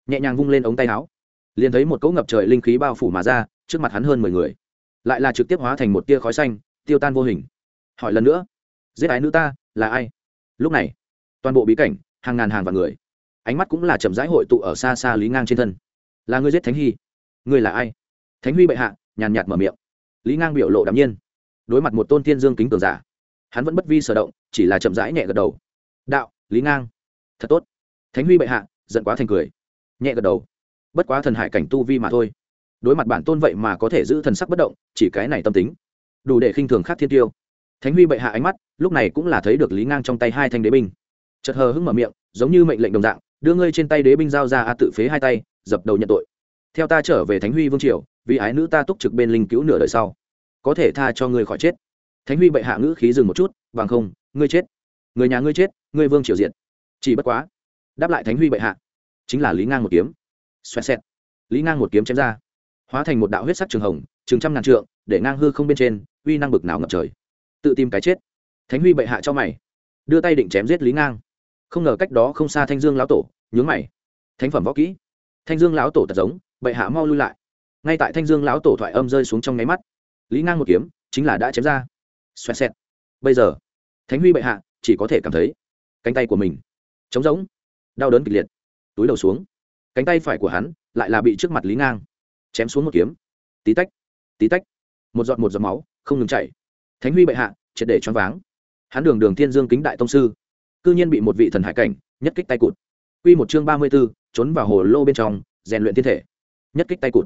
nhẹ nhàng vung lên ống tay áo, liền thấy một cỗ ngập trời linh khí bao phủ mà ra, trước mặt hắn hơn mười người. Lại là trực tiếp hóa thành một tia khói xanh, tiêu tan vô hình. Hỏi lần nữa, giết ái nữ ta, là ai? Lúc này, toàn bộ bí cảnh, hàng ngàn hàng vạn người. Ánh mắt cũng là chậm rãi hội tụ ở xa xa lý ngang trên thân. Là ngươi giết thánh hy? Ngươi là ai? Thánh huy bệ hạ, nhàn nhạt mở miệng. Lý ngang biểu lộ đ nhiên. Đối mặt một tôn thiên dương kính cường giả, hắn vẫn bất vi sở động, chỉ là chậm rãi nhẹ gật đầu. Đạo, lý ngang. Thật tốt. Thánh huy bệ hạ, giận quá thành cười. Nhẹ gật đầu. Bất quá thần hải cảnh tu vi mà thôi. Đối mặt bản tôn vậy mà có thể giữ thần sắc bất động, chỉ cái này tâm tính. Đủ để khinh thường khác thiên tiêu. Thánh huy bệ hạ ánh mắt, lúc này cũng là thấy được lý ngang trong tay hai thanh đế binh. Chật hờ hững mở miệng, giống như mệnh lệnh đồng dạng, đưa ngươi trên tay đế binh giao ra a tự phế hai tay, dập đầu nhận tội. Theo ta trở về thánh huy vương triều vì ái nữ ta túc trực bên linh cứu nửa đời sau, có thể tha cho ngươi khỏi chết. Thánh huy bệ hạ ngữ khí dừng một chút, bằng không, ngươi chết. Người nhà ngươi chết, ngươi vương triều diện chỉ bất quá, đáp lại thánh huy bệ hạ, chính là lý ngang một kiếm. Xoẹt xẹt. Lý ngang một kiếm chém ra, hóa thành một đạo huyết sắc trường hồng chừng trăm ngàn trượng, để ngang hư không bên trên, uy năng bực nào ngập trời. Tự tìm cái chết. Thánh huy bệ hạ cho mày, đưa tay định chém giết lý ngang. Không ngờ cách đó không xa thanh dương lão tổ, nhướng mày. Thánh phẩm võ kỹ. Thanh dương lão tổ tật giống, bệ hạ mau lui lại ngay tại thanh dương lão tổ thoại âm rơi xuống trong nháy mắt lý ngang một kiếm chính là đã chém ra xoẹt xẹt bây giờ thánh huy bệ hạ chỉ có thể cảm thấy cánh tay của mình trống rỗng đau đớn kịch liệt túi đầu xuống cánh tay phải của hắn lại là bị trước mặt lý ngang chém xuống một kiếm tí tách tí tách một giọt một giọt máu không ngừng chảy thánh huy bệ hạ triệt để choáng váng hắn đường đường thiên dương kính đại tông sư cư nhiên bị một vị thần hải cảnh nhất kích tay cụt quy một chương ba mươi 34, trốn vào hồ lô bên trong rèn luyện thiên thể nhất kích tay cụt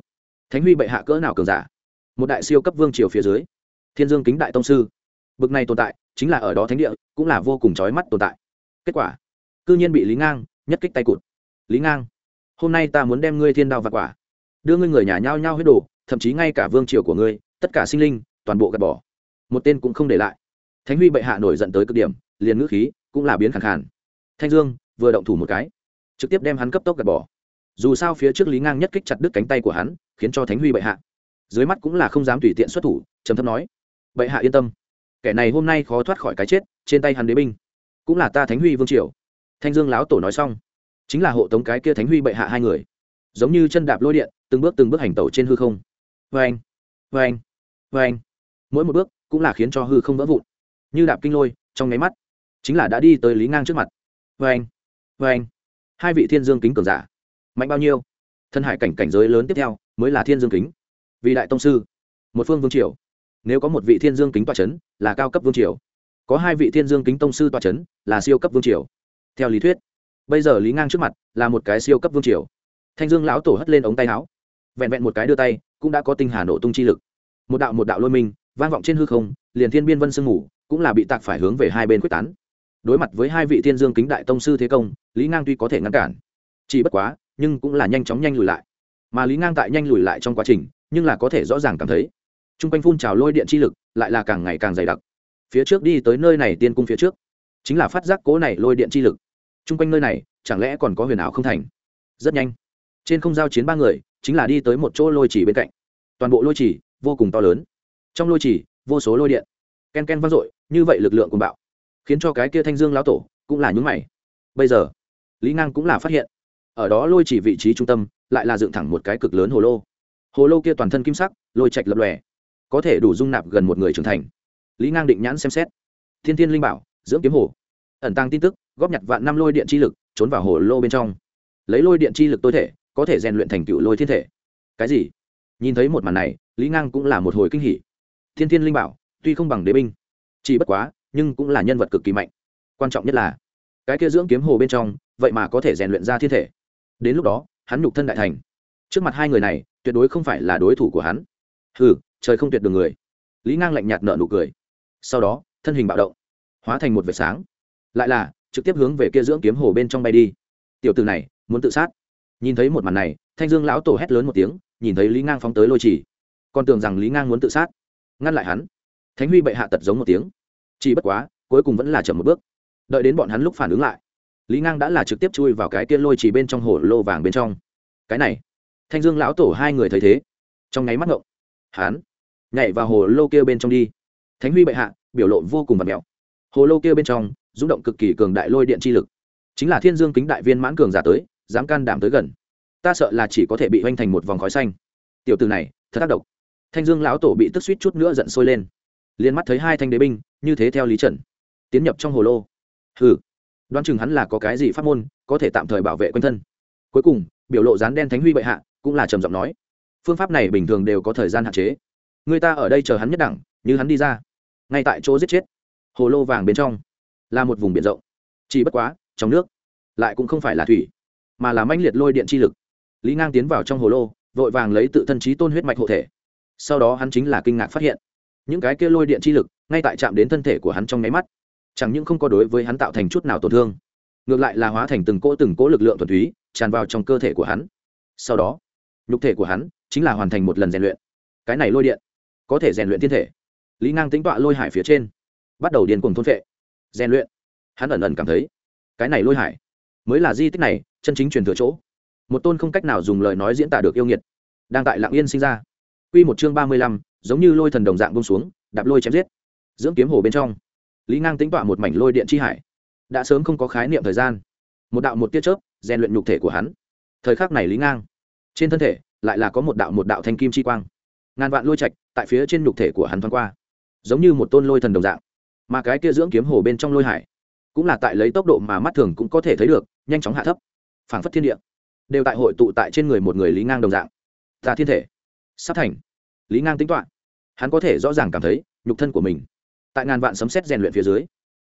thánh huy bệ hạ cỡ nào cường giả? Một đại siêu cấp vương triều phía dưới, thiên dương kính đại tông sư. Bực này tồn tại, chính là ở đó thánh địa, cũng là vô cùng trói mắt tồn tại. Kết quả, cư nhiên bị lý ngang nhất kích tay cụt. Lý ngang, hôm nay ta muốn đem ngươi thiên đao và quả, đưa ngươi người nhà nhao nhao huyết đồ, thậm chí ngay cả vương triều của ngươi, tất cả sinh linh, toàn bộ gạt bỏ. Một tên cũng không để lại. Thánh huy bệ hạ nổi giận tới cực điểm, liền ngữ khí cũng là biến khẳng khàn. Thanh dương, vừa động thủ một cái, trực tiếp đem hắn cấp tốc gạt bỏ dù sao phía trước lý ngang nhất kích chặt đứt cánh tay của hắn, khiến cho thánh huy bệ hạ. Dưới mắt cũng là không dám tùy tiện xuất thủ, trầm thấp nói. Bệ hạ yên tâm. Kẻ này hôm nay khó thoát khỏi cái chết, trên tay hắn đế binh. Cũng là ta thánh huy vương triều. Thanh dương lão tổ nói xong. Chính là hộ tống cái kia thánh huy bệ hạ hai người. Giống như chân đạp lôi điện, từng bước từng bước hành tẩu trên hư không. Vê anh vê anh vê anh mỗi một bước cũng là khiến cho hư không vỡ vụn. Như đạp kinh lôi, trong nháy mắt, chính là đã đi tới lý ngang trước mặt. Vê anh vê anh hai vị thiên dương kính cường giả mạnh bao nhiêu? Thân hải cảnh cảnh giới lớn tiếp theo mới là thiên dương kính. Vì đại tông sư, một phương vương triều. Nếu có một vị thiên dương kính tọa c h ấ n là cao cấp vương triều. Có hai vị thiên dương kính tông sư tọa c h ấ n là siêu cấp vương triều. Theo lý thuyết, bây giờ lý ngang trước mặt là một cái siêu cấp vương triều. Thanh dương lão tổ hất lên ống tay áo, vẹn vẹn một cái đưa tay, cũng đã có tinh hà nổ tung chi lực. Một đạo một đạo lôi minh, vang vọng trên hư không, liền thiên biên vân sương ngủ cũng là bị tạc phải hướng về hai bên quyết tán. Đối mặt với hai vị thiên dương kính đại tông sư thế công, lý ngang tuy có thể ngăn cản, chỉ bất quá nhưng cũng là nhanh chóng nhanh lùi lại. Mà lý ngang tại nhanh lùi lại trong quá trình, nhưng là có thể rõ ràng cảm thấy t r u n g quanh phun trào lôi điện chi lực lại là càng ngày càng dày đặc. Phía trước đi tới nơi này tiên cung phía trước, chính là phát giác cố này lôi điện chi lực. T r u n g quanh nơi này, chẳng lẽ còn có huyền ảo không thành? Rất nhanh. Trên không giao chiến ba người, chính là đi tới một chỗ lôi chỉ bên cạnh. Toàn bộ lôi chỉ vô cùng to lớn. Trong lôi chỉ, vô số lôi điện. Ken ken vang dội, như vậy lực lượng cùng bạo, khiến cho cái kia thanh dương lão tổ cũng là nhúng mày. Bây giờ, lý ngang cũng là phát hiện ở đó lôi chỉ vị trí trung tâm, lại là dựng thẳng một cái cực lớn hồ lô. Hồ lô kia toàn thân kim sắc, lôi chạch lập lòe, có thể đủ dung nạp gần một người trưởng thành. Lý ngang định nhãn xem xét. Thiên thiên linh bảo, dưỡng kiếm hồ. Ẩn tăng tin tức, góp nhặt vạn năm lôi điện chi lực, trốn vào hồ lô bên trong. Lấy lôi điện chi lực tối thể, có thể rèn luyện thành tựu lôi thiên thể. Cái gì? Nhìn thấy một màn này, lý ngang cũng là một hồi kinh hỉ. Thiên thiên linh bảo, tuy không bằng đế binh, chỉ bất quá, nhưng cũng là nhân vật cực kỳ mạnh. Quan trọng nhất là, cái kia dưỡng kiếm hồ bên trong, vậy mà có thể rèn luyện ra thiên thể đến lúc đó, hắn nhục thân đại thành. Trước mặt hai người này, tuyệt đối không phải là đối thủ của hắn. Hừ, trời không tuyệt đường người. Lý ngang lạnh nhạt nợ nụ cười. Sau đó, thân hình bạo động, hóa thành một vệt sáng. Lại là, trực tiếp hướng về kia dưỡng kiếm hồ bên trong bay đi. Tiểu từ này, muốn tự sát. Nhìn thấy một màn này, thanh dương lão tổ hét lớn một tiếng, nhìn thấy lý ngang phóng tới lôi trì còn tưởng rằng lý ngang muốn tự sát. Ngăn lại hắn. Thánh huy bệ hạ tật giống một tiếng. Chỉ bất quá, cuối cùng vẫn là chậm một bước. Đợi đến bọn hắn lúc phản ứng lại lý ngang đã là trực tiếp chui vào cái kia lôi chỉ bên trong hồ lô vàng bên trong. Cái này, thanh dương lão tổ hai người thấy thế, trong nháy mắt ngộng. Hán nhảy vào hồ lô kia bên trong đi. Thánh huy bệ hạ, biểu lộ vô cùng vật mèo hồ lô kia bên trong, rung động cực kỳ cường đại lôi điện chi lực. Chính là thiên dương kính đại viên mãn cường giả tới, dám can đảm tới gần. Ta sợ là chỉ có thể bị hoanh thành một vòng khói xanh. Tiểu từ này, thật tác động thanh dương lão tổ bị tức suýt chút nữa giận sôi lên. Liền mắt thấy hai thanh đế binh, như thế theo lý trần, tiến nhập trong hồ lô. Hừ đoán chừng hắn là có cái gì phát môn, có thể tạm thời bảo vệ quanh thân. Cuối cùng, biểu lộ dán đen thánh huy bệ hạ cũng là trầm giọng nói, phương pháp này bình thường đều có thời gian hạn chế. Người ta ở đây chờ hắn nhất đẳng, như hắn đi ra, ngay tại chỗ giết chết. Hồ lô vàng bên trong là một vùng biển rộng, chỉ bất quá, trong nước lại cũng không phải là thủy, mà là mãnh liệt lôi điện chi lực. Lý ngang tiến vào trong hồ lô, vội vàng lấy tự thân trí tôn huyết mạch hộ thể. Sau đó hắn chính là kinh ngạc phát hiện, những cái kia lôi điện chi lực ngay tại chạm đến thân thể của hắn trong nháy mắt chẳng những không có đối với hắn tạo thành chút nào tổn thương, ngược lại là hóa thành từng cỗ từng cỗ lực lượng thuần túy tràn vào trong cơ thể của hắn. Sau đó, nhục thể của hắn chính là hoàn thành một lần rèn luyện. Cái này lôi điện có thể rèn luyện thiên thể. Lý ngang tính tọa lôi hải phía trên, bắt đầu điền cùng thôn vệ rèn luyện. Hắn ẩn ẩn cảm thấy, cái này lôi hải mới là di tích này chân chính truyền thừa chỗ. Một tôn không cách nào dùng lời nói diễn tả được yêu nghiệt, đang tại lạng yên sinh ra. Quy một chương ba mươi lăm, giống như lôi thần đồng dạng bông xuống, đạp lôi chém giết. Dưỡng kiếm hồ bên trong lý ngang tính tọa một mảnh lôi điện chi hải. Đã sớm không có khái niệm thời gian. Một đạo một tia chớp, rèn luyện nhục thể của hắn. Thời khắc này lý ngang, trên thân thể lại là có một đạo một đạo thanh kim chi quang. Ngàn vạn lôi trạch tại phía trên nhục thể của hắn thoáng qua, giống như một tôn lôi thần đồng dạng. Mà cái kia dưỡng kiếm hồ bên trong lôi hải, cũng là tại lấy tốc độ mà mắt thường cũng có thể thấy được, nhanh chóng hạ thấp, phảng phất thiên địa, đều tại hội tụ tại trên người một người lý ngang đồng dạng. Ta thiên thể, sắp thành. Lý ngang tính toạ hắn có thể rõ ràng cảm thấy nhục thân của mình tại ngàn vạn sấm xét rèn luyện phía dưới,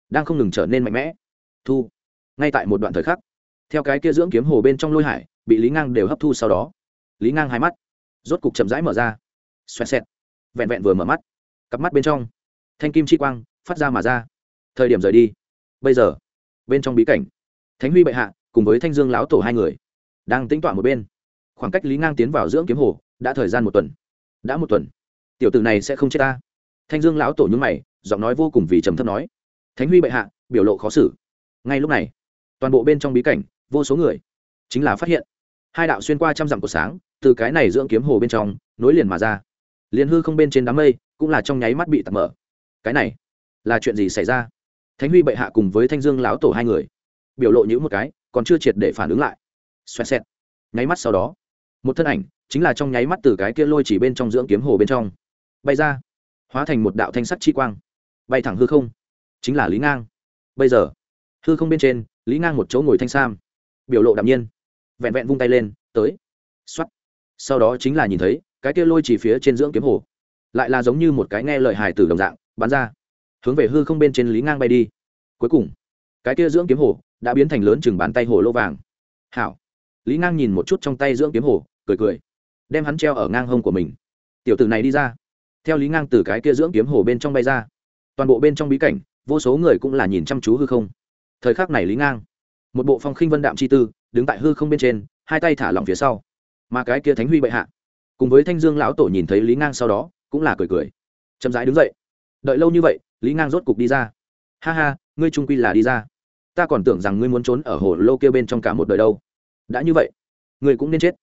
đang không ngừng trở nên mạnh mẽ. Thu, ngay tại một đoạn thời khắc, theo cái kia dưỡng kiếm hồ bên trong lôi hải, bị lý ngang đều hấp thu sau đó. Lý ngang hai mắt, rốt cục chậm rãi mở ra. Xoẹt xẹt, vẹn vẹn vừa mở mắt, cặp mắt bên trong, thanh kim chi quang phát ra mà ra. Thời điểm rời đi, bây giờ, bên trong bí cảnh, thánh huy bệ hạ cùng với thanh dương lão tổ hai người, đang tính toạ một bên. Khoảng cách lý ngang tiến vào dưỡng kiếm hồ đã thời gian một tuần. Đã một tuần. Tiểu tử này sẽ không chết ta thanh dương lão tổ nhúng mày, giọng nói vô cùng vì trầm thấp nói, thánh huy bệ hạ, biểu lộ khó xử. Ngay lúc này, toàn bộ bên trong bí cảnh, vô số người chính là phát hiện, hai đạo xuyên qua trăm dặm của sáng, từ cái này dưỡng kiếm hồ bên trong, nối liền mà ra. Liền hư không bên trên đám mây, cũng là trong nháy mắt bị tạt mở. Cái này là chuyện gì xảy ra? Thánh huy bệ hạ cùng với thanh dương lão tổ hai người, biểu lộ những một cái, còn chưa triệt để phản ứng lại. Xoẹt xẹt. Nháy mắt sau đó, một thân ảnh chính là trong nháy mắt từ cái kia lôi chỉ bên trong dưỡng kiếm hồ bên trong, bay ra hóa thành một đạo thanh sắt chi quang. Bay thẳng hư không. Chính là lý ngang. Bây giờ, hư không bên trên, lý ngang một chỗ ngồi thanh sam. Biểu lộ đạm nhiên. Vẹn vẹn vung tay lên, tới. X o á t sau đó chính là nhìn thấy, cái kia lôi chỉ phía trên dưỡng kiếm hồ. Lại là giống như một cái nghe lời hài tử đồng dạng, bắn ra. Hướng về hư không bên trên lý ngang bay đi. Cuối cùng, cái kia dưỡng kiếm hồ đã biến thành lớn chừng bàn tay hồ lô vàng. Hảo. Lý ngang nhìn một chút trong tay dưỡng kiếm hồ, cười cười. Đem hắn treo ở ngang hông của mình. Tiểu tử này đi ra theo lý ngang từ cái kia dưỡng kiếm hồ bên trong bay ra. Toàn bộ bên trong bí cảnh, vô số người cũng là nhìn chăm chú hư không. Thời khắc này lý ngang, một bộ phong khinh vân đạm chi tư, đứng tại hư không bên trên, hai tay thả lỏng phía sau. Mà cái kia thánh huy bệ hạ, cùng với thanh dương lão tổ nhìn thấy lý ngang sau đó, cũng là cười cười. Chậm rãi đứng dậy. Đợi lâu như vậy, lý ngang rốt cục đi ra. Ha ha, ngươi trung quy là đi ra. Ta còn tưởng rằng ngươi muốn trốn ở hồ lô kia bên trong cả một đời đâu. Đã như vậy, ngươi cũng nên chết.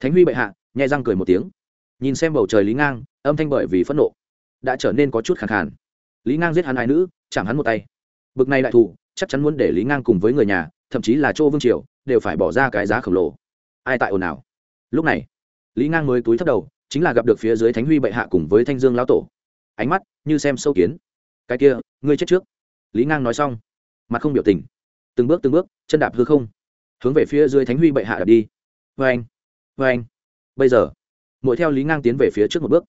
Thánh huy bệ hạ nhai răng cười một tiếng. Nhìn xem bầu trời lý ngang âm thanh bởi vì phẫn nộ đã trở nên có chút khẳng khàn. Lý ngang giết hắn hai nữ chẳng hắn một tay. Bực này đại thủ, chắc chắn muốn để lý ngang cùng với người nhà, thậm chí là châu vương triều, đều phải bỏ ra cái giá khổng lồ. Ai tại ồn ào? Lúc này, lý ngang mới túi thấp đầu, chính là gặp được phía dưới thánh huy bệ hạ cùng với thanh dương lão tổ. Ánh mắt như xem sâu kiến. Cái kia, ngươi chết trước. Lý ngang nói xong, mặt không biểu tình. Từng bước từng bước, chân đạp hư không, hướng về phía dưới thánh huy bệ hạ đạp đi. Vê anh vê anh bây giờ mỗi theo lý ngang tiến về phía trước một bước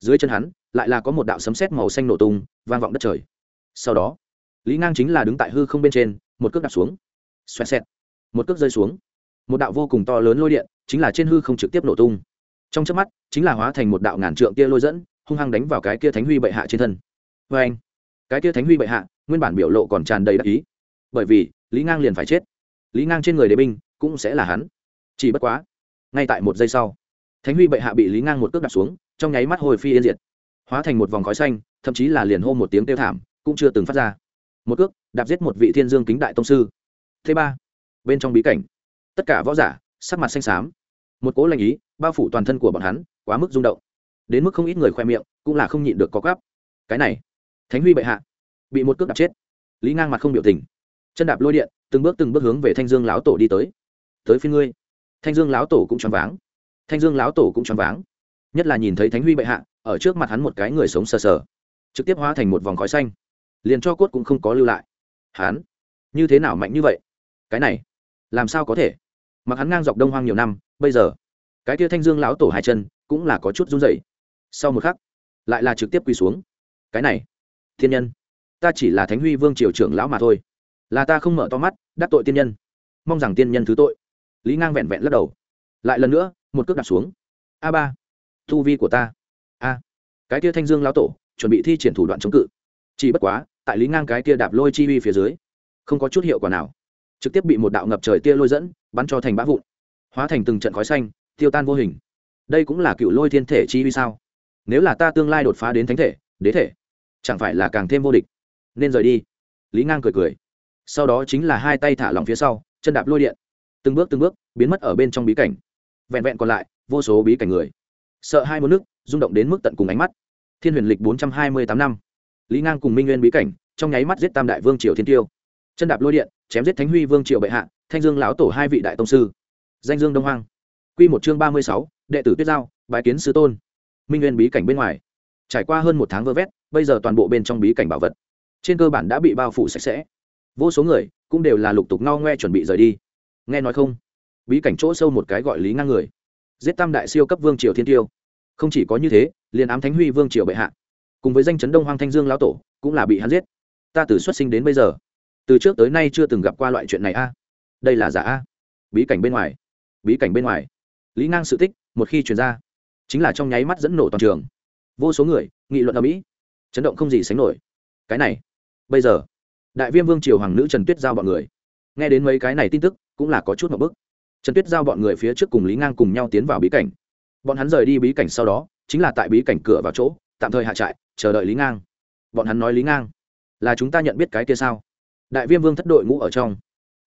dưới chân hắn, lại là có một đạo sấm sét màu xanh nổ tung, vang vọng đất trời. Sau đó, lý ngang chính là đứng tại hư không bên trên, một cước đạp xuống. Xoẹ xẹt, một cước rơi xuống. Một đạo vô cùng to lớn lôi điện, chính là trên hư không trực tiếp nổ tung. Trong chớp mắt, chính là hóa thành một đạo ngàn trượng tia lôi dẫn, hung hăng đánh vào cái kia thánh huy bệ hạ trên thân. Vê anh, cái kia thánh huy bệ hạ, nguyên bản biểu lộ còn tràn đầy đắc ý. Bởi vì, lý ngang liền phải chết. Lý ngang trên người đế binh, cũng sẽ là hắn. Chỉ bất quá, ngay tại một giây sau thánh huy bệ hạ bị lý ngang một cước đặt xuống, trong nháy mắt hồi phi yên diệt. Hóa thành một vòng khói xanh, thậm chí là liền hô một tiếng kêu thảm, cũng chưa từng phát ra. Một cước, đạp giết một vị thiên dương kính đại tông sư. Thứ ba, bên trong bí cảnh. Tất cả võ giả, sắc mặt xanh xám. Một cố lành ý, bao phủ toàn thân của bọn hắn, quá mức rung động. Đến mức không ít người khoe miệng, cũng là không nhịn được có gắp cái này, thánh huy bệ hạ, bị một cước đạp chết. Lý ngang mặt không biểu tình. Chân đạp lôi điện, từng bước từng bước hướng về thanh dương lão tổ đi tới. Tới phía ngươi. Thanh dương lão tổ cũng choáng váng thanh dương lão tổ cũng choáng váng. Nhất là nhìn thấy thánh huy bệ hạ, ở trước mặt hắn một cái người sống sờ sờ, trực tiếp hóa thành một vòng khói xanh. Liền cho cốt cũng không có lưu lại. Hắn, như thế nào mạnh như vậy? Cái này, làm sao có thể? Mặc hắn ngang dọc đông hoang nhiều năm, bây giờ, cái kia thanh dương lão tổ hai chân cũng là có chút run rẩy. Sau một khắc, lại là trực tiếp quỳ xuống. Cái này, thiên nhân, ta chỉ là thánh huy vương triều trưởng lão mà thôi. Là ta không mở to mắt, đắc tội tiên nhân. Mong rằng tiên nhân thứ tội. Lý ngang vẹn vẹn lắc đầu. Lại lần nữa một cước đặt xuống. A ba thu vi của ta. A, cái kia thanh dương lão tổ, chuẩn bị thi triển thủ đoạn chống cự. Chỉ bất quá, tại lý ngang cái kia đạp lôi chi vi phía dưới, không có chút hiệu quả nào. Trực tiếp bị một đạo ngập trời tia lôi dẫn, bắn cho thành bã vụn. Hóa thành từng trận khói xanh, tiêu tan vô hình. Đây cũng là cựu lôi thiên thể chi vi sao? Nếu là ta tương lai đột phá đến thánh thể, đế thể, chẳng phải là càng thêm vô địch? Nên rời đi. Lý ngang cười cười. Sau đó chính là hai tay thả lỏng phía sau, chân đạp lôi điện. Từng bước từng bước, biến mất ở bên trong bí cảnh vẹn vẹn còn lại, vô số bí cảnh người. Sợ hai môn nước, rung động đến mức tận cùng ánh mắt. Thiên huyền lịch bốn trăm hai mươi tám năm. Lý ngang cùng minh nguyên bí cảnh, trong nháy mắt giết tam đại vương triều thiên tiêu. Chân đạp lôi điện, chém giết thánh huy vương triều bệ hạ, thanh dương lão tổ hai vị đại tông sư. Danh dương đông hoang. Q một chương ba mươi sáu, đệ tử tuyết giao, bái kiến sứ tôn. Minh nguyên bí cảnh bên ngoài. Trải qua hơn một tháng vơ vét, bây giờ toàn bộ bên trong bí cảnh bảo vật, trên cơ bản đã bị bao phủ sạch sẽ. Vô số người cũng đều là lục tục ngao ngoe chuẩn bị rời đi. Nghe nói không? Bí cảnh chỗ sâu một cái gọi lý ngang người. Giết tam đại siêu cấp vương triều thiên tiêu. Không chỉ có như thế, liền ám thánh huy vương triều bệ hạ, cùng với danh chấn đông hoang thanh dương lão tổ, cũng là bị hắn giết. Ta từ xuất sinh đến bây giờ, từ trước tới nay chưa từng gặp qua loại chuyện này a. Đây là giả a. Bí cảnh bên ngoài, bí cảnh bên ngoài. Lý ngang sự tích, một khi chuyển ra, chính là trong nháy mắt dẫn nổ toàn trường. Vô số người, nghị luận ở mỹ chấn động không gì sánh nổi. Cái này, bây giờ, đại viêm vương triều hoàng nữ trần tuyết giao bọn người. Nghe đến mấy cái này tin tức, cũng là có chút một bức trần tuyết giao bọn người phía trước cùng lý ngang cùng nhau tiến vào bí cảnh. Bọn hắn rời đi bí cảnh sau đó, chính là tại bí cảnh cửa vào chỗ, tạm thời hạ trại, chờ đợi lý ngang. Bọn hắn nói lý ngang, là chúng ta nhận biết cái kia sao? Đại viêm vương thất đội ngũ ở trong.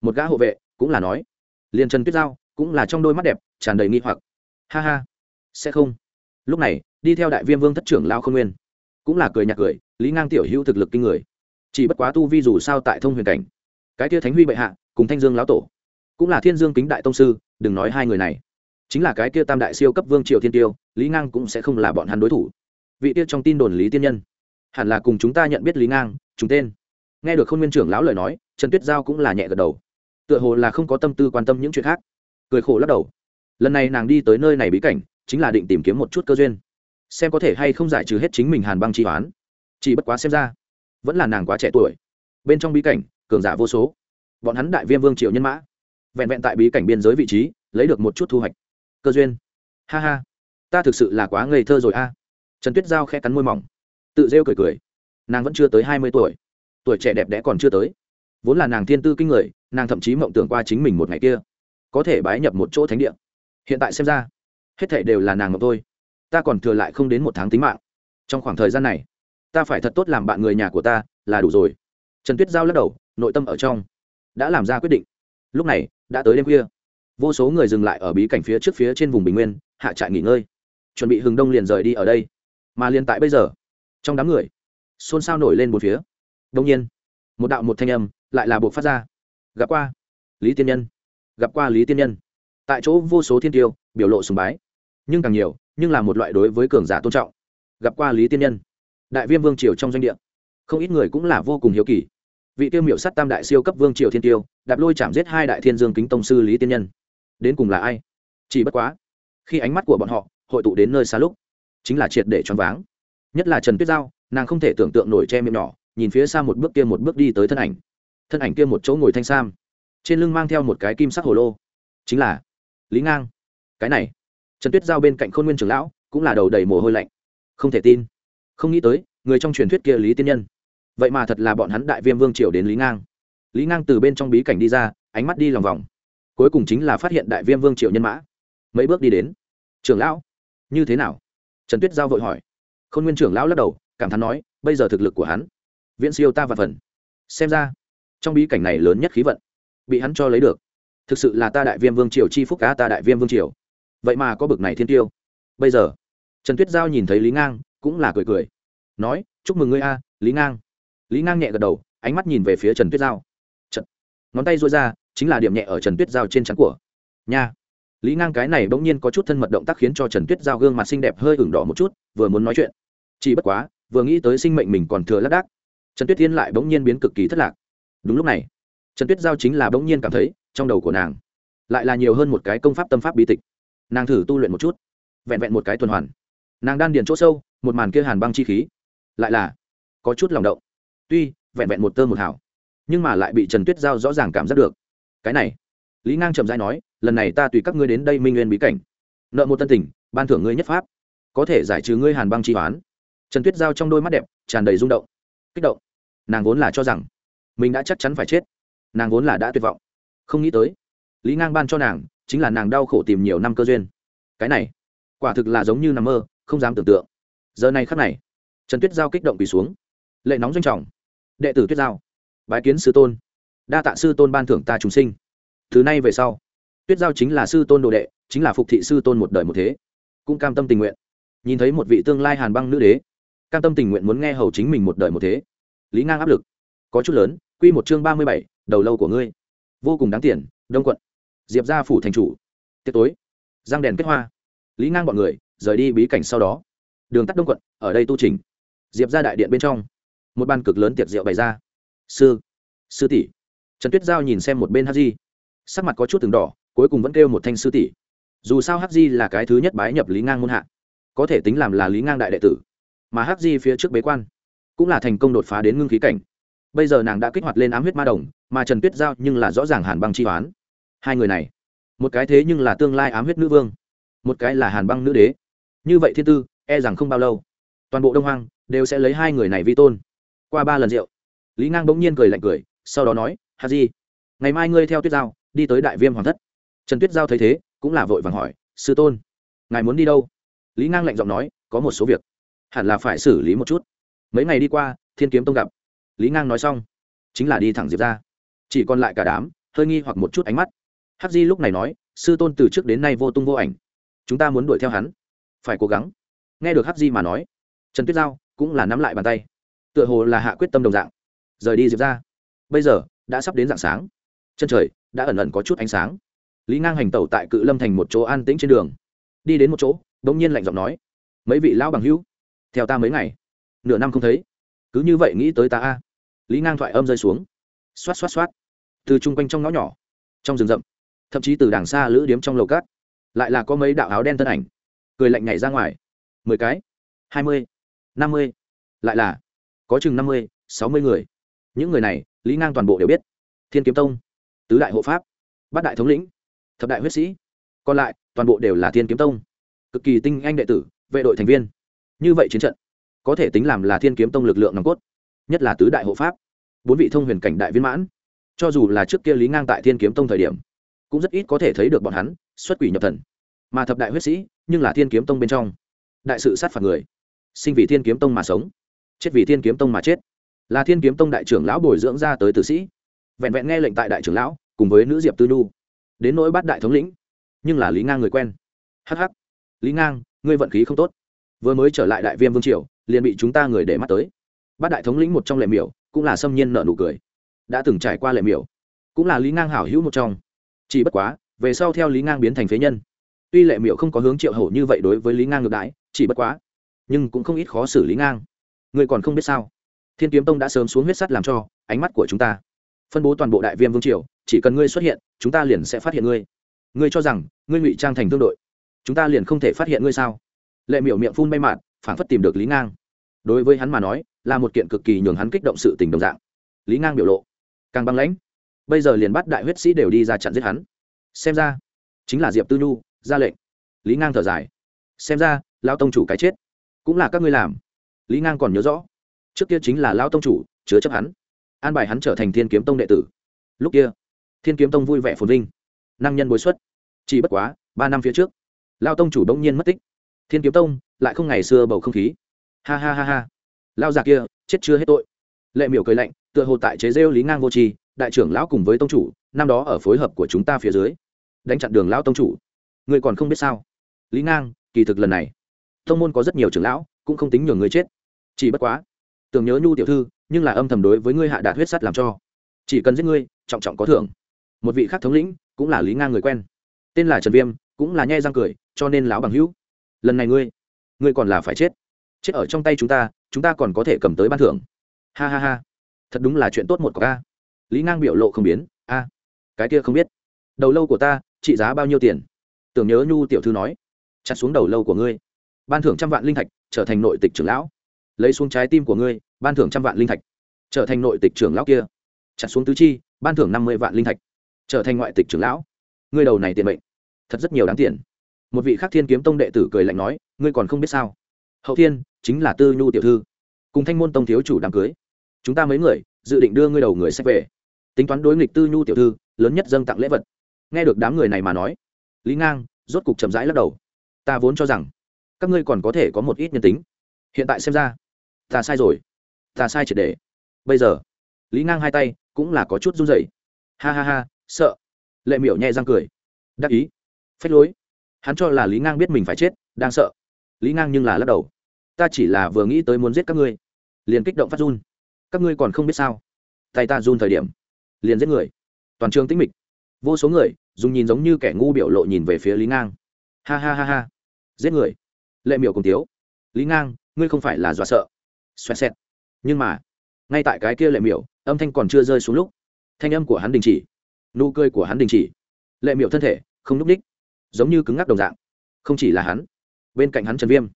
Một gã hộ vệ cũng là nói liền trần tuyết giao cũng là trong đôi mắt đẹp, tràn đầy nghi hoặc. Ha ha, sẽ không. Lúc này, đi theo đại viêm vương thất trưởng lao không nguyên cũng là cười nhạt cười, lý ngang tiểu hữu thực lực kinh người, chỉ bất quá tu vi dù sao tại thông huyền cảnh, cái kia thánh huy bệ hạ cùng thanh dương lão tổ cũng là thiên dương kính đại tông sư, đừng nói hai người này. Chính là cái kia tam đại siêu cấp vương triều thiên tiêu, lý ngang cũng sẽ không là bọn hắn đối thủ. Vị tiêu trong tin đồn lý tiên nhân. Hẳn là cùng chúng ta nhận biết lý ngang chúng tên. Nghe được k h ô n nguyên trưởng lão lời nói, trần tuyết giao cũng là nhẹ gật đầu. Tựa hồ là không có tâm tư quan tâm những chuyện khác. Cười khổ lắc đầu. Lần này nàng đi tới nơi này bí cảnh, chính là định tìm kiếm một chút cơ duyên. Xem có thể hay không giải trừ hết chính mình hàn băng tri toán chỉ bất quá xem ra, vẫn là nàng quá trẻ tuổi. Bên trong bí cảnh, cường giả vô số. Bọn hắn đại viên vương triệu nhân mã vẹn vẹn tại bí cảnh biên giới vị trí, lấy được một chút thu hoạch. Cơ duyên. Ha ha. Ta thực sự là quá ngây thơ rồi a. Trần tuyết giao khẽ cắn môi mỏng, tự rêu cười cười. Nàng vẫn chưa tới hai mươi tuổi. Tuổi trẻ đẹp đẽ còn chưa tới. Vốn là nàng thiên tư kinh người, nàng thậm chí mộng tưởng qua chính mình một ngày kia. Có thể bái nhập một chỗ thánh địa. Hiện tại xem ra, hết thảy đều là nàng mộng thôi. Ta còn thừa lại không đến một tháng tính mạng. Trong khoảng thời gian này, ta phải thật tốt làm bạn người nhà của ta là đủ rồi. Trần tuyết giao lắc đầu, nội tâm ở trong đã làm ra quyết định lúc này, đã tới đêm khuya. Vô số người dừng lại ở bí cảnh phía trước phía trên vùng bình nguyên, hạ trại nghỉ ngơi. Chuẩn bị hừng đông liền rời đi ở đây. Mà liền tại bây giờ, trong đám người, xôn xao nổi lên một phía. Đông nhiên, một đạo một thanh âm lại là buộc phát ra. Gặp qua, lý tiên nhân. Gặp qua lý tiên nhân. Tại chỗ vô số thiên tiêu biểu lộ sùng bái. Nhưng càng nhiều, nhưng là một loại đối với cường giả tôn trọng. Gặp qua lý tiên nhân. Đại viêm vương triều trong doanh địa. Không ít người cũng là vô cùng hiếu kỳ vị tiêu miểu sát tam đại siêu cấp vương triều thiên tiêu, đạp lôi chạm giết hai đại thiên dương kính tông sư lý tiên nhân. Đến cùng là ai? Chỉ bất quá, khi ánh mắt của bọn họ hội tụ đến nơi xa lúc, chính là triệt để choáng váng. Nhất là trần tuyết giao, nàng không thể tưởng tượng nổi che miệng nhỏ, nhìn phía xa một bước kia một bước đi tới thân ảnh. Thân ảnh kia một chỗ ngồi thanh sam, trên lưng mang theo một cái kim sắc hồ lô. Chính là lý ngang. Cái này, trần tuyết giao bên cạnh khôn nguyên trưởng lão cũng là đầu đầy mồ hôi lạnh. Không thể tin. Không nghĩ tới, người trong truyền thuyết kia lý tiên nhân vậy mà thật là bọn hắn đại viêm vương triều đến lý ngang lý ngang từ bên trong bí cảnh đi ra ánh mắt đi lòng vòng cuối cùng chính là phát hiện đại viêm vương triều nhân mã mấy bước đi đến trưởng lão như thế nào trần tuyết giao vội hỏi k h ô n nguyên trưởng lão lắc đầu cảm thán nói bây giờ thực lực của hắn viễn siêu ta và phần xem ra trong bí cảnh này lớn nhất khí vận bị hắn cho lấy được thực sự là ta đại viêm vương triều chi phúc cá ta đại viêm vương triều vậy mà có bực này thiên tiêu bây giờ trần tuyết giao nhìn thấy lý ngang cũng là cười cười nói chúc mừng ngươi a lý ngang lý ngang nhẹ gật đầu, ánh mắt nhìn về phía trần tuyết giao. Trần. ngón tay dối ra, chính là điểm nhẹ ở trần tuyết giao trên trắng của. Nha. Lý ngang cái này bỗng nhiên có chút thân mật động tác khiến cho trần tuyết giao gương mặt xinh đẹp hơi ửng đỏ một chút, vừa muốn nói chuyện. Chỉ bất quá, vừa nghĩ tới sinh mệnh mình còn thừa lác đác, trần tuyết thiên lại bỗng nhiên biến cực kỳ thất lạc. Đúng lúc này, trần tuyết giao chính là bỗng nhiên cảm thấy trong đầu của nàng lại là nhiều hơn một cái công pháp tâm pháp bi tịch. Nàng thử tu luyện một chút, vẹn vẹn một cái tuần hoàn. Nàng đan điền chỗ sâu, một màn kia hàn băng chi khí, lại là có chút lòng động tuy, vẹn vẹn một tơ một hảo nhưng mà lại bị trần tuyết giao rõ ràng cảm giác được. Cái này, lý ngang chậm dãi nói, lần này ta tùy các ngươi đến đây minh nguyên bí cảnh. Nợ một tân tình, ban thưởng ngươi nhất pháp. Có thể giải trừ ngươi hàn băng chi toán trần tuyết giao trong đôi mắt đẹp, tràn đầy rung động, kích động. Nàng vốn là cho rằng, mình đã chắc chắn phải chết. Nàng vốn là đã tuyệt vọng. Không nghĩ tới, lý ngang ban cho nàng, chính là nàng đau khổ tìm nhiều năm cơ duyên. Cái này, quả thực là giống như nằm mơ, không dám tưởng tượng. Giờ này khắc này, trần tuyết giao kích động quỳ xuống. Lệ nóng doanh trọng đệ tử tuyết giao, bái kiến sư tôn, đa tạ sư tôn ban thưởng ta chúng sinh. Thứ nay về sau, tuyết giao chính là sư tôn đồ đệ, chính là phục thị sư tôn một đời một thế. Cũng cam tâm tình nguyện. Nhìn thấy một vị tương lai hàn băng nữ đế, cam tâm tình nguyện muốn nghe hầu chính mình một đời một thế. Lý ngang áp lực, có chút lớn, quy một chương ba mươi bảy, đầu lâu của ngươi. Vô cùng đáng tiền, đông quận. Diệp gia phủ thành chủ. Tiết tối giang đèn kết hoa. Lý ngang bọn người, rời đi bí cảnh sau đó. Đường tắt đông quận, ở đây tu trình diệp ra đại điện bên trong một ban cực lớn tiệc rượu bày ra. Sư sư tỷ. Trần tuyết giao nhìn xem một bên hát di. Sắc mặt có chút từng đỏ, cuối cùng vẫn kêu một thanh sư tỷ. Dù sao hắc di là cái thứ nhất bái nhập lý ngang môn hạ. Có thể tính làm là lý ngang đại đệ tử. Mà hắc di phía trước bế quan, cũng là thành công đột phá đến ngưng khí cảnh. Bây giờ nàng đã kích hoạt lên ám huyết ma đồng, mà trần tuyết giao nhưng là rõ ràng hàn băng chi toán hai người này, một cái thế nhưng là tương lai ám huyết nữ vương, một cái là hàn băng nữ đế. Như vậy thiên tư e rằng không bao lâu, toàn bộ đông hoang đều sẽ lấy hai người này vi tôn qua ba lần rượu. Lý ngang bỗng nhiên cười lạnh cười, sau đó nói hà di, ngày mai ngươi theo tuyết giao, đi tới đại viêm hoàng thất. Trần tuyết giao thấy thế, cũng là vội vàng hỏi, sư tôn, ngài muốn đi đâu? Lý ngang lạnh giọng nói, có một số việc, hẳn là phải xử lý một chút. Mấy ngày đi qua, thiên kiếm tông gặp. Lý ngang nói xong, chính là đi thẳng diệp ra. Chỉ còn lại cả đám, hơi nghi hoặc một chút ánh mắt. Hắc di lúc này nói, sư tôn từ trước đến nay vô tung vô ảnh, chúng ta muốn đuổi theo hắn, phải cố gắng. Nghe được hắc di mà nói, trần tuyết giao cũng là nắm lại bàn tay tựa hồ là hạ quyết tâm đồng dạng. Rời đi diệp ra bây giờ, đã sắp đến dạng sáng. Chân trời đã ẩn ẩn có chút ánh sáng. Lý ngang hành tẩu tại cự lâm thành một chỗ an tĩnh trên đường. Đi đến một chỗ đ ỗ n g nhiên lạnh giọng nói, mấy vị lão bằng hữu, theo ta mấy ngày, nửa năm không thấy. Cứ như vậy nghĩ tới ta a. Lý ngang thoại âm rơi xuống. Xoát xoát xoát. Từ chung quanh trong ngõ nhỏ, trong rừng rậm, thậm chí từ đàng xa lữ điếm trong lầu cát, lại là có mấy đạo áo đen thân ảnh. Cười lạnh nhảy ra ngoài. Mười cái, hai mươi, năm mươi, lại là có chừng năm mươi, sáu mươi người. Những người này, lý ngang toàn bộ đều biết. Thiên kiếm tông, tứ đại hộ pháp, bát đại thống lĩnh, thập đại huyết sĩ. Còn lại, toàn bộ đều là thiên kiếm tông. Cực kỳ tinh anh đệ tử, vệ đội thành viên. Như vậy chiến trận, có thể tính làm là thiên kiếm tông lực lượng nòng cốt, nhất là tứ đại hộ pháp. Bốn vị thông huyền cảnh đại viên mãn. Cho dù là trước kia lý ngang tại thiên kiếm tông thời điểm, cũng rất ít có thể thấy được bọn hắn xuất quỷ nhập thần. Mà thập đại huyết sĩ, nhưng là thiên kiếm tông bên trong. Đại sự sát phạt người, sinh vì thiên kiếm tông mà sống chết vì thiên kiếm tông mà chết. Là thiên kiếm tông đại trưởng lão bồi dưỡng ra tới tử sĩ. Vẹn vẹn nghe lệnh tại đại trưởng lão, cùng với nữ diệp tư nhu. Đến nỗi bắt đại thống lĩnh, nhưng là lý ngang người quen. Hh lý ngang, ngươi vận khí không tốt. Vừa mới trở lại đại viêm vương triều, liền bị chúng ta người để mắt tới. Bắt đại thống lĩnh một trong lệ miểu, cũng là xâm nhiên nợ nụ cười. Đã từng trải qua lệ miểu, cũng là lý ngang hảo hữu một trong. Chỉ bất quá, về sau theo lý ngang biến thành phế nhân, tuy lệ miểu không có hướng triệu hổ như vậy đối với lý ngang ngược đãi, chỉ bất quá, nhưng cũng không ít khó xử lý ngang người còn không biết sao? Thiên kiếm tông đã sớm xuống huyết sắt làm cho ánh mắt của chúng ta. Phân bố toàn bộ đại viêm vương triều chỉ cần ngươi xuất hiện chúng ta liền sẽ phát hiện ngươi. Ngươi cho rằng ngươi ngụy trang thành tương đội chúng ta liền không thể phát hiện ngươi sao? Lệ miểu miệng phun bay mạn, phản phất tìm được lý ngang. Đối với hắn mà nói là một kiện cực kỳ nhường hắn kích động sự tình đồng dạng. Lý ngang biểu lộ càng băng lãnh. Bây giờ liền bắt đại huyết sĩ đều đi ra chặn giết hắn. Xem ra chính là diệp tư nhu ra lệnh. Lý ngang thở dài. Xem ra lao tông chủ cái chết cũng là các ngươi làm lý ngang còn nhớ rõ. Trước kia chính là lao tông chủ, chứa chấp hắn. An bài hắn trở thành thiên kiếm tông đệ tử. Lúc kia, thiên kiếm tông vui vẻ phồn vinh. Năng nhân bối xuất. Chỉ bất quá, ba năm phía trước lao tông chủ bỗng nhiên mất tích. Thiên kiếm tông lại không ngày xưa bầu không khí. Ha ha ha ha. Lao già kia, chết chưa hết tội. Lệ miểu cười lạnh, tựa hồ tại chế rêu lý ngang vô tri, đại trưởng lão cùng với tông chủ, năm đó ở phối hợp của chúng ta phía dưới, đánh chặn đường lão tông chủ. Người còn không biết sao? Lý ngang, kỳ thực lần này, tông môn có rất nhiều trưởng lão, cũng không tính nhường người chết chỉ bất quá. Tưởng nhớ nhu tiểu thư, nhưng là âm thầm đối với ngươi hạ đạt huyết sắt làm cho. Chỉ cần giết ngươi, trọng trọng có thưởng. Một vị khác thống lĩnh, cũng là lý ngang người quen. Tên là trần viêm, cũng là nhai răng cười, cho nên lão bằng hữu. Lần này ngươi ngươi còn là phải chết. Chết ở trong tay chúng ta chúng ta còn có thể cầm tới ban thưởng. Ha ha ha. Thật đúng là chuyện tốt một có ca lý ngang biểu lộ không biến. A. Cái kia không biết. Đầu lâu của ta, trị giá bao nhiêu tiền? Tưởng nhớ nhu tiểu thư nói. Chặt xuống đầu lâu của ngươi. Ban thưởng trăm vạn linh thạch, trở thành nội tịch trưởng lão lấy xuống trái tim của ngươi, ban thưởng trăm vạn linh thạch. Trở thành nội tịch trưởng lão kia. Chặt xuống tứ chi, ban thưởng năm mươi vạn linh thạch. Trở thành ngoại tịch trưởng lão. Ngươi đầu này tiền mệnh. Thật rất nhiều đáng tiền. Một vị khác thiên kiếm tông đệ tử cười lạnh nói, ngươi còn không biết sao. Hậu thiên, chính là tư nhu tiểu thư. Cùng thanh môn tông thiếu chủ đám cưới. Chúng ta mấy người, dự định đưa ngươi đầu người sách về. Tính toán đối nghịch tư nhu tiểu thư, lớn nhất dâng tặng lễ vật. Nghe được đám người này mà nói, lý ngang rốt cục chậm rãi lắc đầu. Ta vốn cho rằng, các ngươi còn có thể có một ít nhân tính. Hiện tại xem ra ta sai rồi. Ta sai triệt để. Bây giờ, lý ngang hai tay cũng là có chút run rẩy. Ha ha ha, sợ. Lệ miểu nhẹ răng cười. Đắc ý. Phách lối. Hắn cho là lý ngang biết mình phải chết, đang sợ. Lý ngang nhưng là lắc đầu. Ta chỉ là vừa nghĩ tới muốn giết các ngươi. Liền kích động phát run. Các ngươi còn không biết sao. Tay ta run thời điểm. Liền giết người. Toàn trường tĩnh mịch. Vô số người, dùng nhìn giống như kẻ ngu biểu lộ nhìn về phía lý ngang. Ha ha ha ha. Giết người. Lệ miểu cùng tiếu. Lý ngang, ngươi không phải là dọa sợ xoẹt xẹt. Nhưng mà, ngay tại cái kia lệ miểu, âm thanh còn chưa rơi xuống lúc, thanh âm của hắn đình chỉ. Nụ cười của hắn đình chỉ. Lệ miểu thân thể, không n ú c ních giống như cứng ngắc đồng dạng. Không chỉ là hắn, bên cạnh hắn trần viêm,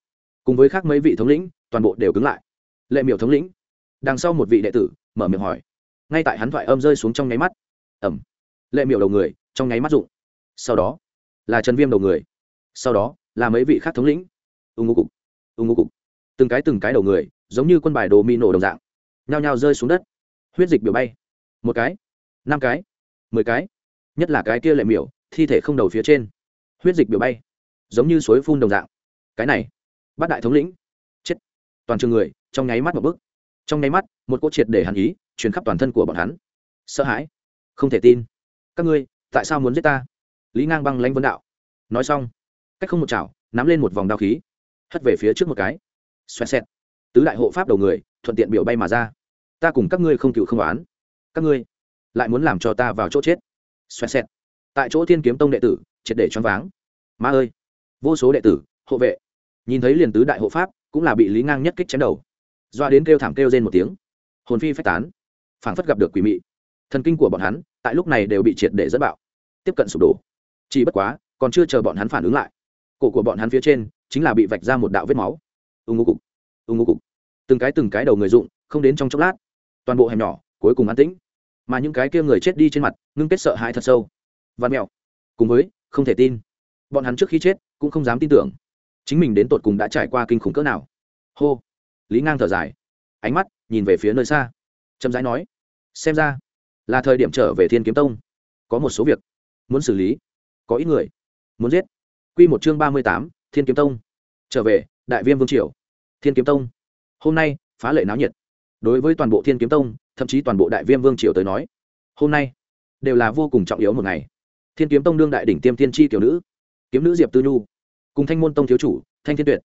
cùng với khác mấy vị thống lĩnh, toàn bộ đều cứng lại. Lệ miểu thống lĩnh, đằng sau một vị đệ tử, mở miệng hỏi. Ngay tại hắn thoại âm rơi xuống trong nháy mắt. Ẩm. Lệ miểu đầu người, trong nháy mắt rụng. Sau đó, là trần viêm đầu người. Sau đó, là mấy vị khác thống lĩnh. Ưng ngô cục ưng ngô cục. Từng cái từng cái đầu người giống như quân bài đồ mi nổ đồng dạng. Nhao nhao rơi xuống đất. Huyết dịch biểu bay. Một cái, năm cái, mười cái. Nhất là cái kia lệ miểu, thi thể không đầu phía trên. Huyết dịch biểu bay. Giống như suối phun đồng dạng. Cái này bắt đại thống lĩnh. Chết. Toàn trường người, trong nháy mắt một bức trong nháy mắt, một cỗ triệt để hàn ý, truyền khắp toàn thân của bọn hắn. Sợ hãi. Không thể tin. Các ngươi, tại sao muốn giết ta? Lý ngang băng lãnh vấn đạo. Nói xong, cách không một chảo, nắm lên một vòng đao khí. Hất về phía trước một cái. Xoẹt xẹt tứ đại hộ pháp đầu người, thuận tiện biểu bay mà ra. Ta cùng các ngươi không cựu không oán. Các ngươi lại muốn làm cho ta vào chỗ chết. Xoẹt xẹt. Tại chỗ thiên kiếm tông đệ tử, triệt để choáng váng. Ma ơi! Vô số đệ tử, hộ vệ. Nhìn thấy liền tứ đại hộ pháp, cũng là bị lý ngang nhất kích chém đầu. Doa đến kêu thảm kêu rên một tiếng. Hồn phi phách tán. Phảng phất gặp được quỷ mị. Thần kinh của bọn hắn, tại lúc này đều bị triệt để dẫn bạo. Tiếp cận sụp đổ. Chỉ bất quá, còn chưa chờ bọn hắn phản ứng lại. Cổ của bọn hắn phía trên, chính là bị vạch ra một đạo vết máu. Ưng ngô cục. Ưng ngô cục từng cái từng cái đầu người dụng, không đến trong chốc lát, toàn bộ hẻm nhỏ cuối cùng an tĩnh. Mà những cái kia người chết đi trên mặt, ngưng kết sợ hãi thật sâu. Văn mẹo, cùng với, không thể tin. Bọn hắn trước khi chết, cũng không dám tin tưởng. Chính mình đến tột cùng đã trải qua kinh khủng cỡ nào. Hô. Lý ngang thở dài. Ánh mắt nhìn về phía nơi xa. Chậm rãi nói. Xem ra, là thời điểm trở về thiên kiếm tông. Có một số việc muốn xử lý. Có ít người muốn giết. Q một chương ba mươi tám, thiên kiếm tông. Trở về, đại viêm vương triều. Thiên kiếm tông hôm nay, phá lệ náo nhiệt. Đối với toàn bộ thiên kiếm tông, thậm chí toàn bộ đại viêm vương triều tới nói, hôm nay đều là vô cùng trọng yếu một ngày. Thiên kiếm tông đương đại đỉnh tiêm tiên tri kiểu nữ, kiếm nữ diệp tư nhu, cùng thanh môn tông thiếu chủ, thanh thiên tuyệt,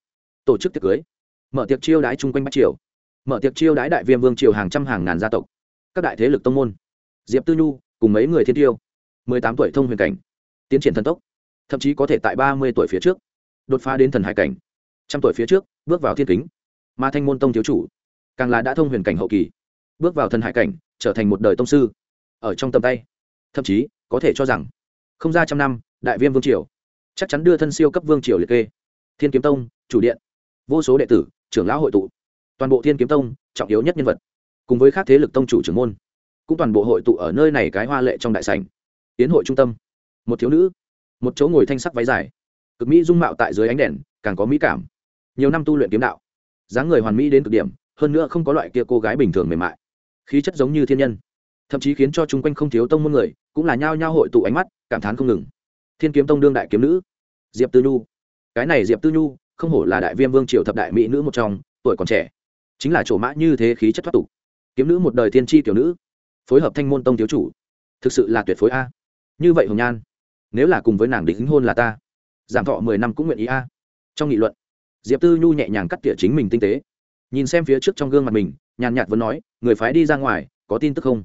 tổ chức tiệc cưới, mở tiệc chiêu đái chung quanh bắc triều, mở tiệc chiêu đái đại viêm vương triều hàng trăm hàng ngàn gia tộc, các đại thế lực tông môn, diệp tư nhu cùng mấy người thiên tiêu, mười tám tuổi thông huyền cảnh, tiến triển thần tốc, thậm chí có thể tại ba mươi tuổi phía trước, đột phá đến thần hải cảnh, trăm tuổi phía trước, bước vào thiên kính mà thanh môn tông thiếu chủ, càng là đã thông huyền cảnh hậu kỳ, bước vào thần hải cảnh, trở thành một đời tông sư, ở trong tầm tay. Thậm chí, có thể cho rằng, không ra trăm năm, đại viêm vương triều, chắc chắn đưa thân siêu cấp vương triều liệt kê. Thiên kiếm tông, chủ điện, vô số đệ tử, trưởng lão hội tụ. Toàn bộ thiên kiếm tông, trọng yếu nhất nhân vật, cùng với các thế lực tông chủ trưởng môn, cũng toàn bộ hội tụ ở nơi này cái hoa lệ trong đại sảnh, tiến hội trung tâm. Một thiếu nữ, một chỗ ngồi thanh sắc váy dài, cực mỹ dung mạo tại dưới ánh đèn, càng có mỹ cảm. Nhiều năm tu luyện kiếm đạo dáng người hoàn mỹ đến cực điểm, hơn nữa không có loại kia cô gái bình thường mềm mại. Khí chất giống như thiên nhân. Thậm chí khiến cho chung quanh không thiếu tông môn người, cũng là nhao nhao hội tụ ánh mắt, cảm thán không ngừng. Thiên kiếm tông đương đại kiếm nữ, diệp tư nhu. Cái này diệp tư nhu, không hổ là đại viêm vương triều thập đại mỹ nữ một trong, tuổi còn trẻ. Chính là chỗ mã như thế khí chất thoát tục. Kiếm nữ một đời thiên tri tiểu nữ, phối hợp thanh môn tông thiếu chủ. Thực sự là tuyệt phối a. Như vậy hồng nhan, nếu là cùng với nàng đính hôn là ta giảm thọ mười năm cũng nguyện ý a. Trong nghị luận diệp tư nhu nhẹ nhàng cắt tỉa chính mình tinh tế. Nhìn xem phía trước trong gương mặt mình, nhàn nhạt vẫn nói, người phái đi ra ngoài, có tin tức không?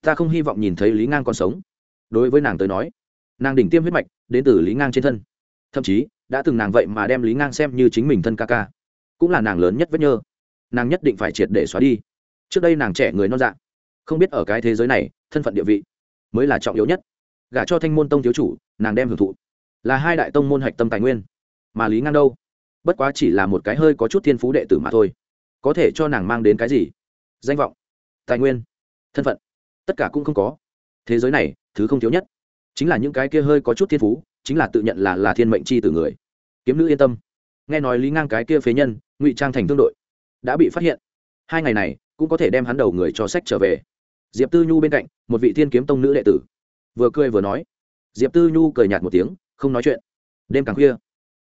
Ta không hy vọng nhìn thấy lý ngang còn sống. Đối với nàng tới nói, nàng đỉnh tiêm huyết mạch đến từ lý ngang trên thân. Thậm chí, đã từng nàng vậy mà đem lý ngang xem như chính mình thân ca ca. Cũng là nàng lớn nhất vết nhơ. Nàng nhất định phải triệt để xóa đi. Trước đây nàng trẻ người non dạng không biết ở cái thế giới này, thân phận địa vị mới là trọng yếu nhất. Gả cho thanh môn tông thiếu chủ, nàng đem hưởng thụ. Là hai đại tông môn hạch tâm tài nguyên. Mà lý ngang đâu? Bất quá chỉ là một cái hơi có chút thiên phú đệ tử mà thôi. Có thể cho nàng mang đến cái gì? Danh vọng, tài nguyên, thân phận, tất cả cũng không có. Thế giới này, thứ không thiếu nhất, chính là những cái kia hơi có chút thiên phú, chính là tự nhận là là thiên mệnh chi từ người. Kiếm nữ yên tâm. Nghe nói lý ngang cái kia phế nhân, ngụy trang thành thương đội, đã bị phát hiện. Hai ngày này, cũng có thể đem hắn đầu người cho sách trở về. Diệp tư nhu bên cạnh, một vị thiên kiếm tông nữ đệ tử. Vừa cười vừa nói. Diệp tư nhu cười nhạt một tiếng, không nói chuyện. Đêm càng khuya,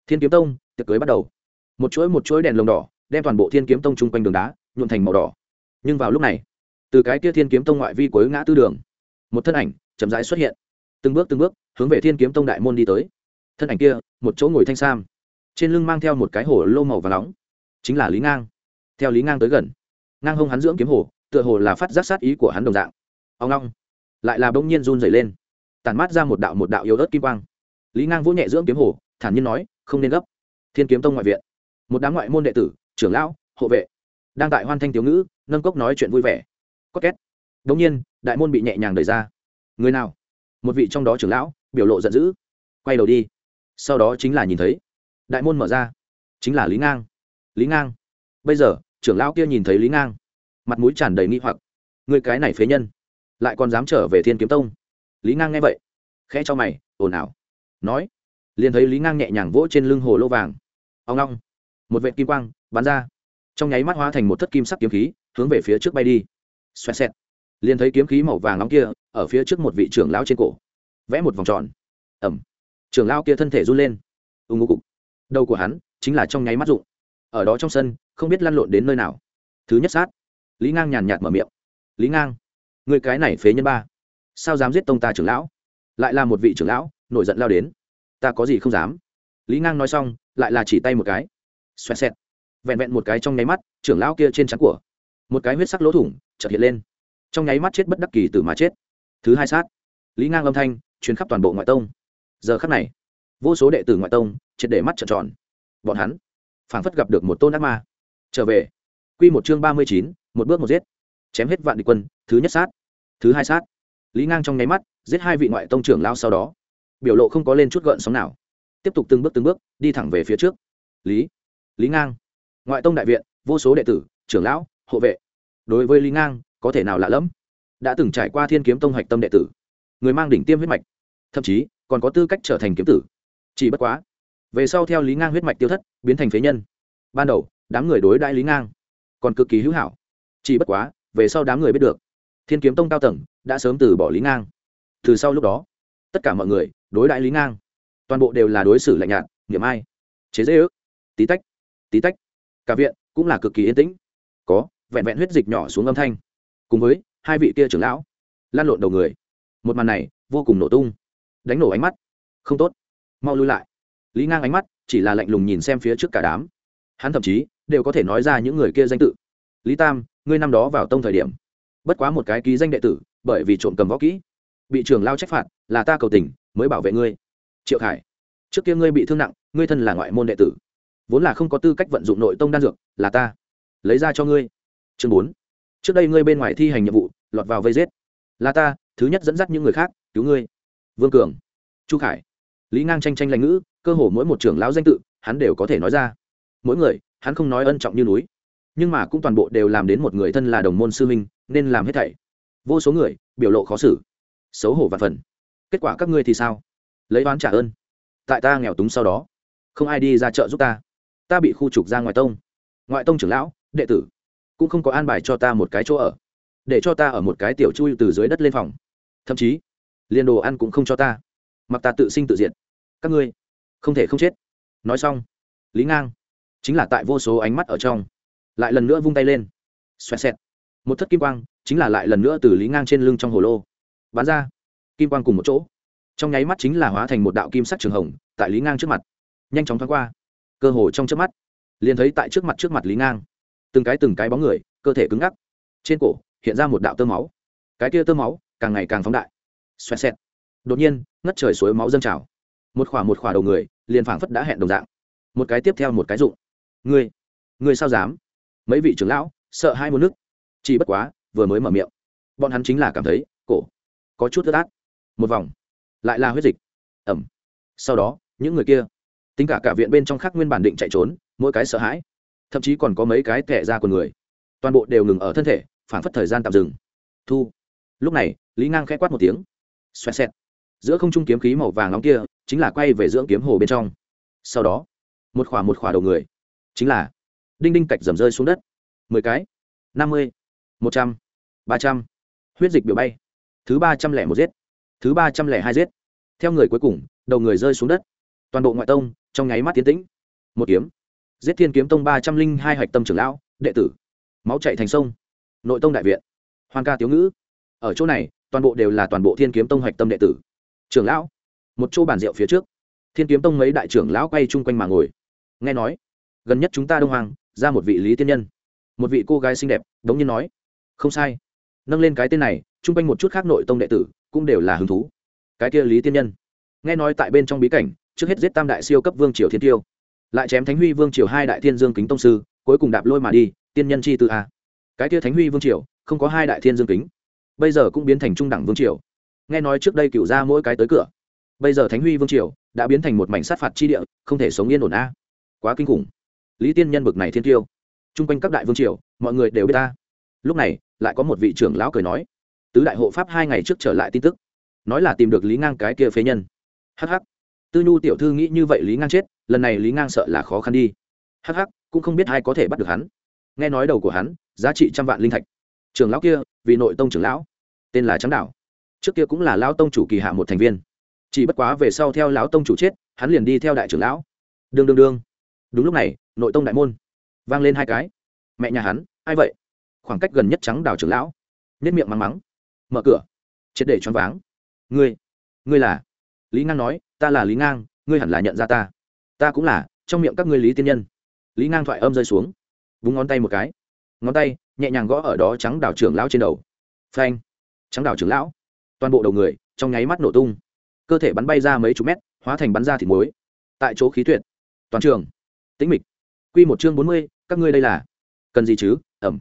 thiên kiếm tông tiệc cưới bắt đầu. Một chuỗi một chuỗi đèn lồng đỏ, đem toàn bộ thiên kiếm tông chung quanh đường đá nhuộn thành màu đỏ. Nhưng vào lúc này, từ cái kia thiên kiếm tông ngoại vi cuối ngã tư đường, một thân ảnh chậm rãi xuất hiện. Từng bước từng bước, hướng về thiên kiếm tông đại môn đi tới. Thân ảnh kia, một chỗ ngồi thanh sam. Trên lưng mang theo một cái hồ lô màu và nóng. Chính là lý ngang. Theo lý ngang tới gần, ngang hông hắn dưỡng kiếm hồ, tựa hồ là phát giác sát ý của hắn đồng dạng. Ông long lại là bỗng nhiên run dày lên. Tản mát ra một đạo một đạo yếu ớt kim quang. Lý ngang vỗ nhẹ dưỡng kiếm hồ, thản nhiên nói, không nên gấp thiên kiếm tông ngoại viện. Một đám ngoại môn đệ tử, trưởng lão, hộ vệ, đang tại hoan thanh thiếu ngữ, nâng cốc nói chuyện vui vẻ. Có két. Đống nhiên, đại môn bị nhẹ nhàng đẩy ra. Người nào? Một vị trong đó trưởng lão, biểu lộ giận dữ. Quay đầu đi. Sau đó chính là nhìn thấy. Đại môn mở ra. Chính là lý ngang. Lý ngang. Bây giờ, trưởng lão kia nhìn thấy lý ngang. Mặt mũi tràn đầy nghi hoặc. Người cái này phế nhân. Lại còn dám trở về thiên kiếm tông. Lý ngang nghe vậy, khẽ cho mày, ồn ào. Nói liền thấy lý ngang nhẹ nhàng vỗ trên lưng hồ lô vàng. Ông long một vệ kim quang bắn ra. Trong nháy mắt hóa thành một thất kim sắc kiếm khí, hướng về phía trước bay đi. Xoẹt xẹt. Liền thấy kiếm khí màu vàng nóng kia ở phía trước một vị trưởng lão trên cổ. Vẽ một vòng tròn. Ẩm. Trưởng lão kia thân thể run lên. Ưng ngô cục. Đầu của hắn chính là trong nháy mắt rụng. Ở đó trong sân, không biết lăn lộn đến nơi nào. Thứ nhất sát. Lý ngang nhàn nhạt mở miệng. Lý ngang, người cái này phế nhân ba. Sao dám giết tông ta trưởng lão? Lại là một vị trưởng lão, nổi giận lao đến ta có gì không dám. Lý ngang nói xong, lại là chỉ tay một cái. Xoẹt xẹt. Vẹn vẹn một cái trong nháy mắt, trưởng lão kia trên trắng của. Một cái huyết sắc lỗ thủng chợt hiện lên. Trong nháy mắt chết bất đắc kỳ tử mà chết. Thứ hai sát. Lý ngang âm thanh chuyến khắp toàn bộ ngoại tông. Giờ khắc này, vô số đệ tử ngoại tông triệt để mắt trợn tròn. Bọn hắn phảng phất gặp được một tôn ác ma. Trở về. Quy một chương ba mươi chín, một bước một giết. Chém hết vạn địch quân, thứ nhất sát, thứ hai sát. Lý ngang trong nháy mắt giết hai vị ngoại tông trưởng lao sau đó biểu lộ không có lên chút gợn sóng nào. Tiếp tục từng bước từng bước, đi thẳng về phía trước. Lý lý ngang, ngoại tông đại viện, vô số đệ tử, trưởng lão, hộ vệ. Đối với lý ngang, có thể nào lạ lẫm? Đã từng trải qua thiên kiếm tông Hạch tâm đệ tử, người mang đỉnh tiêm huyết mạch, thậm chí còn có tư cách trở thành kiếm tử. Chỉ bất quá, về sau theo lý ngang huyết mạch tiêu thất, biến thành phế nhân. Ban đầu, đám người đối đãi lý ngang còn cực kỳ hữu hảo. Chỉ bất quá, về sau đám người biết được, thiên kiếm tông cao tầng đã sớm từ bỏ lý ngang. Từ sau lúc đó, tất cả mọi người đối đại lý ngang. Toàn bộ đều là đối xử lạnh nhạt nghiệm ai. Chế dễ ước. Tí tách tí tách. Cả viện cũng là cực kỳ yên tĩnh. Có, vẹn vẹn huyết dịch nhỏ xuống âm thanh. Cùng với hai vị kia trưởng lão, lan lộn đầu người. Một màn này vô cùng nổ tung. Đánh nổ ánh mắt. Không tốt. Mau lui lại. Lý ngang ánh mắt chỉ là lạnh lùng nhìn xem phía trước cả đám. Hắn thậm chí đều có thể nói ra những người kia danh tự. Lý tam, ngươi năm đó vào tông thời điểm, bất quá một cái ký danh đệ tử, bởi vì trộm cầm võ kỹ, bị trường lao trách phạt, là ta cầu tình mới bảo vệ ngươi. Triệu khải, trước kia ngươi bị thương nặng, ngươi thân là ngoại môn đệ tử, vốn là không có tư cách vận dụng nội tông đan dược, là ta, lấy ra cho ngươi. Chương bốn, trước đây ngươi bên ngoài thi hành nhiệm vụ, lọt vào vây giết. Là ta, thứ nhất dẫn dắt những người khác, cứu ngươi. Vương cường, chu khải, lý ngang tranh tranh lãnh ngữ, cơ hồ mỗi một trưởng lão danh tự, hắn đều có thể nói ra. Mỗi người, hắn không nói ân trọng như núi, nhưng mà cũng toàn bộ đều làm đến một người thân là đồng môn sư huynh, nên làm hết thảy. Vô số người, biểu lộ khó xử, xấu hổ và phần kết quả các ngươi thì sao? Lấy oán trả ơn. Tại ta nghèo túng sau đó, không ai đi ra chợ giúp ta. Ta bị khu trục ra ngoài tông. Ngoại tông trưởng lão, đệ tử, cũng không có an bài cho ta một cái chỗ ở. Để cho ta ở một cái tiểu chui từ dưới đất lên phòng. Thậm chí, liền đồ ăn cũng không cho ta. Mặc ta tự sinh tự diệt. Các ngươi, không thể không chết. Nói xong, lý ngang, chính là tại vô số ánh mắt ở trong, lại lần nữa vung tay lên. Xoẹt xẹt. Một thất kim quang, chính là lại lần nữa từ lý ngang trên lưng trong hồ lô bán ra kim quang cùng một chỗ. Trong nháy mắt chính là hóa thành một đạo kim sắc trường hồng, tại lý ngang trước mặt. Nhanh chóng thoáng qua. Cơ hồ trong trước mắt, liền thấy tại trước mặt trước mặt lý ngang, từng cái từng cái bóng người, cơ thể cứng ngắc. Trên cổ, hiện ra một đạo tơ máu. Cái kia tơ máu, càng ngày càng phóng đại. Xoẹt xẹt. Đột nhiên, ngất trời suối máu dâng trào. Một khỏa một khỏa đầu người, liền phảng phất đã hẹn đồng dạng. Một cái tiếp theo một cái dụng ngươi ngươi sao dám? Mấy vị trưởng lão, sợ hai một nước. Chỉ bất quá, vừa mới mở miệng. Bọn hắn chính là cảm thấy, cổ, có chút ướt át một vòng, lại là huyết dịch. Ẩm. Sau đó, những người kia, tính cả cả viện bên trong khác nguyên bản định chạy trốn, mỗi cái sợ hãi. Thậm chí còn có mấy cái tệ ra của người. Toàn bộ đều ngừng ở thân thể phản phất thời gian tạm dừng. Thu. Lúc này, lý ngang khẽ quát một tiếng. Xoẹt xẹt. Giữa không trung kiếm khí màu vàng nóng kia, chính là quay về dưỡng kiếm hồ bên trong. Sau đó, một khỏa một khỏa đầu người. Chính là, đinh đinh cạch dầm rơi xuống đất. Mười cái. Năm mươi. Một trăm. Ba trăm. Huyết dịch biểu bay. Thứ ba trăm lẻ một giết thứ ba trăm lẻ hai giết. Theo người cuối cùng, đầu người rơi xuống đất. Toàn bộ ngoại tông, trong nháy mắt tiến tĩnh. Một kiếm. Giết thiên kiếm tông ba trăm linh hai hạch tâm trưởng lão, đệ tử. Máu chạy thành sông. Nội tông đại viện. Hoàng ca tiếu ngữ. Ở chỗ này, toàn bộ đều là toàn bộ thiên kiếm tông hạch tâm đệ tử. Trưởng lão. Một chỗ bàn rượu phía trước. Thiên kiếm tông mấy đại trưởng lão quay chung quanh mà ngồi. Nghe nói, gần nhất chúng ta đông hoàng, ra một vị lý tiên nhân. Một vị cô gái xinh đẹp, đống nhiên nói. Không sai. Nâng lên cái tên này, chung quanh một chút khác nội tông đệ tử cũng đều là hứng thú. Cái kia lý tiên nhân, nghe nói tại bên trong bí cảnh, trước hết giết tam đại siêu cấp vương triều thiên tiêu, lại chém thánh huy vương triều hai đại thiên dương kính tông sư, cuối cùng đạp lôi mà đi, tiên nhân chi tư a. Cái kia thánh huy vương triều, không có hai đại thiên dương kính, bây giờ cũng biến thành trung đẳng vương triều. Nghe nói trước đây cựu ra mỗi cái tới cửa, bây giờ thánh huy vương triều đã biến thành một mảnh sát phạt chi địa, không thể sống yên ổn a. Quá kinh khủng. Lý tiên nhân bực này thiên tiêu. Chung quanh các đại vương triều, mọi người đều biết ta. Lúc này, lại có một vị trưởng lão cười nói tứ đại hộ pháp hai ngày trước trở lại tin tức, nói là tìm được lý ngang cái kia phế nhân. Hh tư nhu tiểu thư nghĩ như vậy lý ngang chết, lần này lý ngang sợ là khó khăn đi. Hắc hắc, cũng không biết ai có thể bắt được hắn. Nghe nói đầu của hắn, giá trị trăm vạn linh thạch. Trường lão kia, vì nội tông trưởng lão, tên là trắng đảo. Trước kia cũng là lão tông chủ kỳ hạ một thành viên. Chỉ bất quá về sau theo lão tông chủ chết, hắn liền đi theo đại trưởng lão. Đương đương đương. Đúng lúc này, nội tông đại môn vang lên hai cái. Mẹ nhà hắn, ai vậy? Khoảng cách gần nhất trắng đào trưởng lão. Nếp miệng mắng mắng mở cửa. Triệt để choáng váng. Ngươi ngươi là? Lý ngang nói, ta là lý ngang, ngươi hẳn là nhận ra ta. Ta cũng là, trong miệng các ngươi lý tiên nhân. Lý ngang thoại âm rơi xuống. Búng ngón tay một cái. Ngón tay, nhẹ nhàng gõ ở đó trắng Đảo trưởng lão trên đầu. Phanh. Trắng Đảo trưởng lão. Toàn bộ đầu người, trong nháy mắt nổ tung. Cơ thể bắn bay ra mấy chục mét, hóa thành bắn ra thịt muối. Tại chỗ khí tuyệt. Toàn trường. Tĩnh mịch. Q một chương bốn mươi, các ngươi đây là? Cần gì chứ? Ẩm.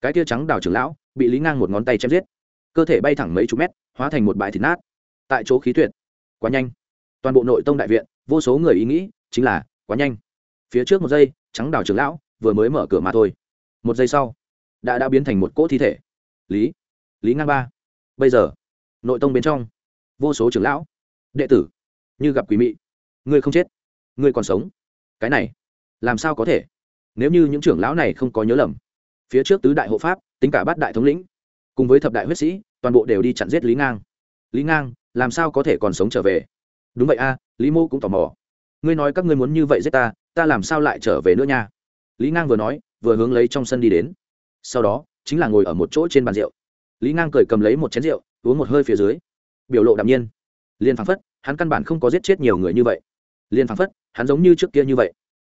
Cái tia trắng Đảo trưởng lão, bị lý ngang một ngón tay chém giết cơ thể bay thẳng mấy chục mét, hóa thành một bãi thịt nát. Tại chỗ khí tuyệt. Quá nhanh. Toàn bộ nội tông đại viện, vô số người ý nghĩ chính là, quá nhanh. Phía trước một giây, trắng đào trưởng lão vừa mới mở cửa mà thôi. Một giây sau, đã đã biến thành một cỗ thi thể. Lý lý ngang ba. Bây giờ, nội tông bên trong, vô số trưởng lão, đệ tử, như gặp quỷ mị. Ngươi không chết, ngươi còn sống. Cái này, làm sao có thể? Nếu như những trưởng lão này không có nhớ lầm, phía trước tứ đại hộ pháp, tính cả bát đại thống lĩnh cùng với thập đại huyết sĩ, toàn bộ đều đi chặn giết lý ngang. Lý ngang, làm sao có thể còn sống trở về? Đúng vậy a, lý mô cũng tò mò. Ngươi nói các ngươi muốn như vậy giết ta ta làm sao lại trở về nữa nha? Lý ngang vừa nói, vừa hướng lấy trong sân đi đến. Sau đó, chính là ngồi ở một chỗ trên bàn rượu. Lý ngang cười cầm lấy một chén rượu, uống một hơi phía dưới. Biểu lộ đạm nhiên. Liền phăng phất, hắn căn bản không có giết chết nhiều người như vậy. Liền phăng phất, hắn giống như trước kia như vậy.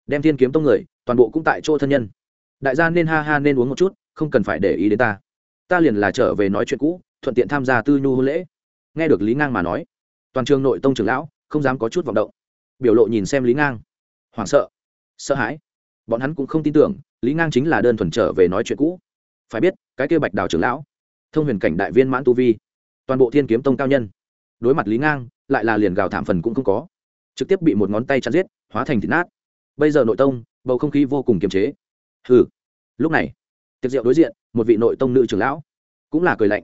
Đem thiên kiếm tông người, toàn bộ cũng tại chỗ thân nhân. Đại gia nên ha ha nên uống một chút, không cần phải để ý đến ta ta liền là trở về nói chuyện cũ, thuận tiện tham gia tư nhu hôn lễ. Nghe được lý ngang mà nói, toàn trường nội tông trưởng lão không dám có chút vọng động. Biểu lộ nhìn xem lý ngang, hoảng sợ sợ hãi. Bọn hắn cũng không tin tưởng, lý ngang chính là đơn thuần trở về nói chuyện cũ. Phải biết, cái kia bạch đào trưởng lão, thông huyền cảnh đại viên mãn tu vi, toàn bộ thiên kiếm tông cao nhân. Đối mặt lý ngang, lại là liền gào thảm phần cũng không có. Trực tiếp bị một ngón tay chặt giết, hóa thành thịt nát. Bây giờ nội tông, bầu không khí vô cùng kiềm chế. Hừ. Lúc này tiệc rượu đối diện, một vị nội tông nữ trưởng lão. Cũng là cười lạnh.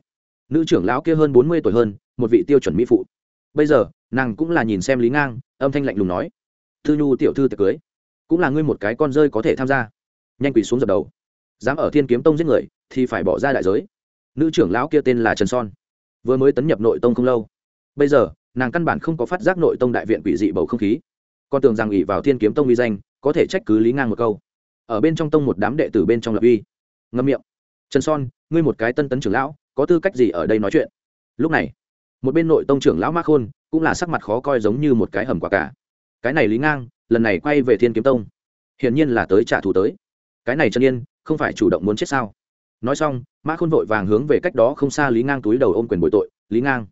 Nữ trưởng lão kia hơn bốn mươi tuổi hơn, một vị tiêu chuẩn mỹ phụ. Bây giờ, nàng cũng là nhìn xem lý ngang, âm thanh lạnh lùng nói. Thư nhu tiểu thư tiệc cưới, cũng là ngươi một cái con rơi có thể tham gia. Nhanh quỳ xuống dập đầu. Dám ở thiên kiếm tông giết người, thì phải bỏ ra đại giới. Nữ trưởng lão kia tên là trần son. Vừa mới tấn nhập nội tông không lâu. Bây giờ, nàng căn bản không có phát giác nội tông đại viện quỷ dị bầu không khí. Con tưởng rằng ỉ vào thiên kiếm tông uy danh, có thể trách cứ lý ngang một câu. Ở bên trong tông một đám đệ tử bên trong lập uy ngâm miệng. Trần son, ngươi một cái tân tấn trưởng lão, có tư cách gì ở đây nói chuyện? Lúc này, một bên nội tông trưởng lão mắc khôn cũng là sắc mặt khó coi giống như một cái hầm quả cả. Cái này lý ngang, lần này quay về thiên kiếm tông. Hiển nhiên là tới trả thù tới. Cái này trần yên, không phải chủ động muốn chết sao? Nói xong mã khôn vội vàng hướng về cách đó không xa lý ngang túi đầu ôm quyền bội tội, lý ngang.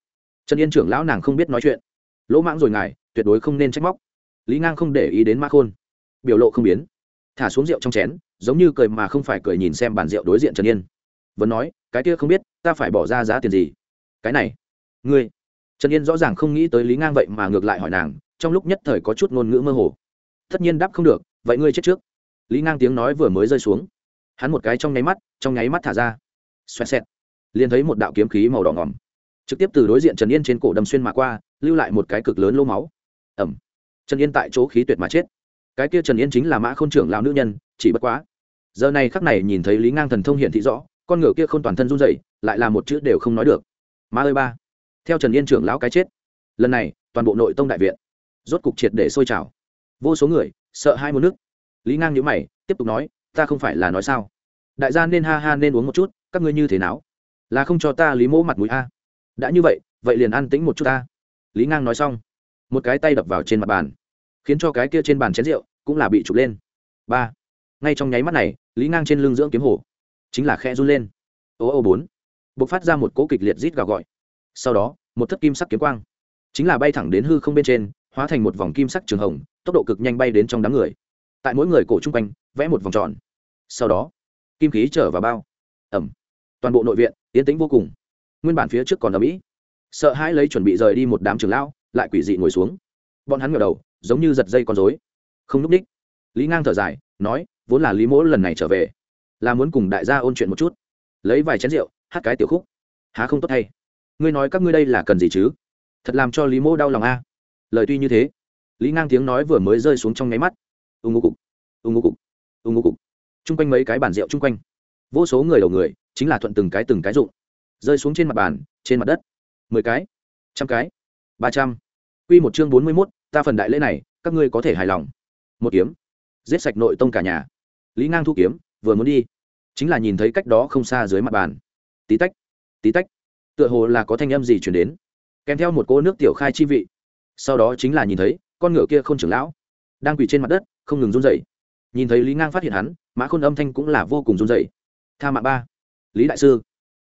Trần yên trưởng lão nàng không biết nói chuyện. Lỗ mãng rồi ngài, tuyệt đối không nên trách móc. Lý ngang không để ý đến mã khôn. Biểu lộ không biến. Thả xuống rượu trong chén giống như cười mà không phải cười nhìn xem bàn rượu đối diện trần yên. Vẫn nói, cái kia không biết, ta phải bỏ ra giá tiền gì? Cái này, ngươi. Trần yên rõ ràng không nghĩ tới lý ngang vậy mà ngược lại hỏi nàng, trong lúc nhất thời có chút ngôn ngữ mơ hồ. Tất nhiên đáp không được, vậy ngươi chết trước. Lý ngang tiếng nói vừa mới rơi xuống. Hắn một cái trong nháy mắt, trong nháy mắt thả ra. Xoẹt xẹt. Liền thấy một đạo kiếm khí màu đỏ ngòm, trực tiếp từ đối diện trần yên trên cổ đâm xuyên mà qua, lưu lại một cái cực lớn lô máu. Ẩm. Trần yên tại chỗ khí tuyệt mà chết. Cái kia trần yên chính là mã k h ô n trưởng lão nữ nhân, chỉ bất quá giờ này khắc này nhìn thấy lý ngang thần thông hiện thị rõ, con ngựa kia không toàn thân run dậy lại là một chữ đều không nói được. Ma ơi ba! Theo trần yên trưởng lão cái chết. Lần này, toàn bộ nội tông đại viện, rốt cục triệt để sôi trào. Vô số người, sợ hai một nước. Lý ngang nhữ mày, tiếp tục nói, ta không phải là nói sao? Đại gia nên ha ha nên uống một chút, các ngươi như thế nào? Là không cho ta lý mỗ mặt mũi a? Đã như vậy vậy liền ăn tĩnh một chút ta. Lý ngang nói xong, một cái tay đập vào trên mặt bàn, khiến cho cái kia trên bàn chén rượu cũng là bị trục lên. Ba! Ngay trong nháy mắt này, lý ngang trên lưng dưỡng kiếm hồ, chính là khe run lên. Ô ô bốn b ộ c phát ra một cỗ kịch liệt rít gào gọi. Sau đó, một thất kim sắc kiếm quang, chính là bay thẳng đến hư không bên trên, hóa thành một vòng kim sắc trường hồng, tốc độ cực nhanh bay đến trong đám người. Tại mỗi người cổ chung quanh, vẽ một vòng tròn. Sau đó, kim khí trở vào bao. Ẩm. Toàn bộ nội viện yến tĩnh vô cùng. Nguyên bản phía trước còn ở mỹ sợ hãi lấy chuẩn bị rời đi một đám trường lão, lại quỷ dị ngồi xuống. Bọn hắn ngờ đầu, giống như giật dây con dối không núp đích. Lý ngang thở dài, nói vốn là lý mỗ lần này trở về, là muốn cùng đại gia ôn chuyện một chút. Lấy vài chén rượu, hát cái tiểu khúc. Há không tốt hay? Ngươi nói các ngươi đây là cần gì chứ? Thật làm cho lý mỗ đau lòng a. Lời tuy như thế, lý ngang tiếng nói vừa mới rơi xuống trong nháy mắt. Ưng ngô cục ưng ngô cục ưng ngô cục. Chung quanh mấy cái bàn rượu chung quanh, vô số người đầu người, chính là thuận từng cái từng cái rụng. Rơi xuống trên mặt bàn, trên mặt đất, mười cái, trăm cái, ba trăm. Q một chương bốn mươi mốt, ta phần đại lễ này, các ngươi có thể hài lòng. Một kiếm, giết sạch nội tông cả nhà lý ngang thu kiếm, vừa muốn đi. Chính là nhìn thấy cách đó không xa dưới mặt bàn. Tí tách tí tách. Tựa hồ là có thanh âm gì chuyển đến. Kèm theo một cô nước tiểu khai chi vị. Sau đó chính là nhìn thấy, con ngựa kia không trưởng lão. Đang quỳ trên mặt đất, không ngừng run dậy nhìn thấy lý ngang phát hiện hắn, mã khôn âm thanh cũng là vô cùng run dậy tha mạng ba. Lý đại sư.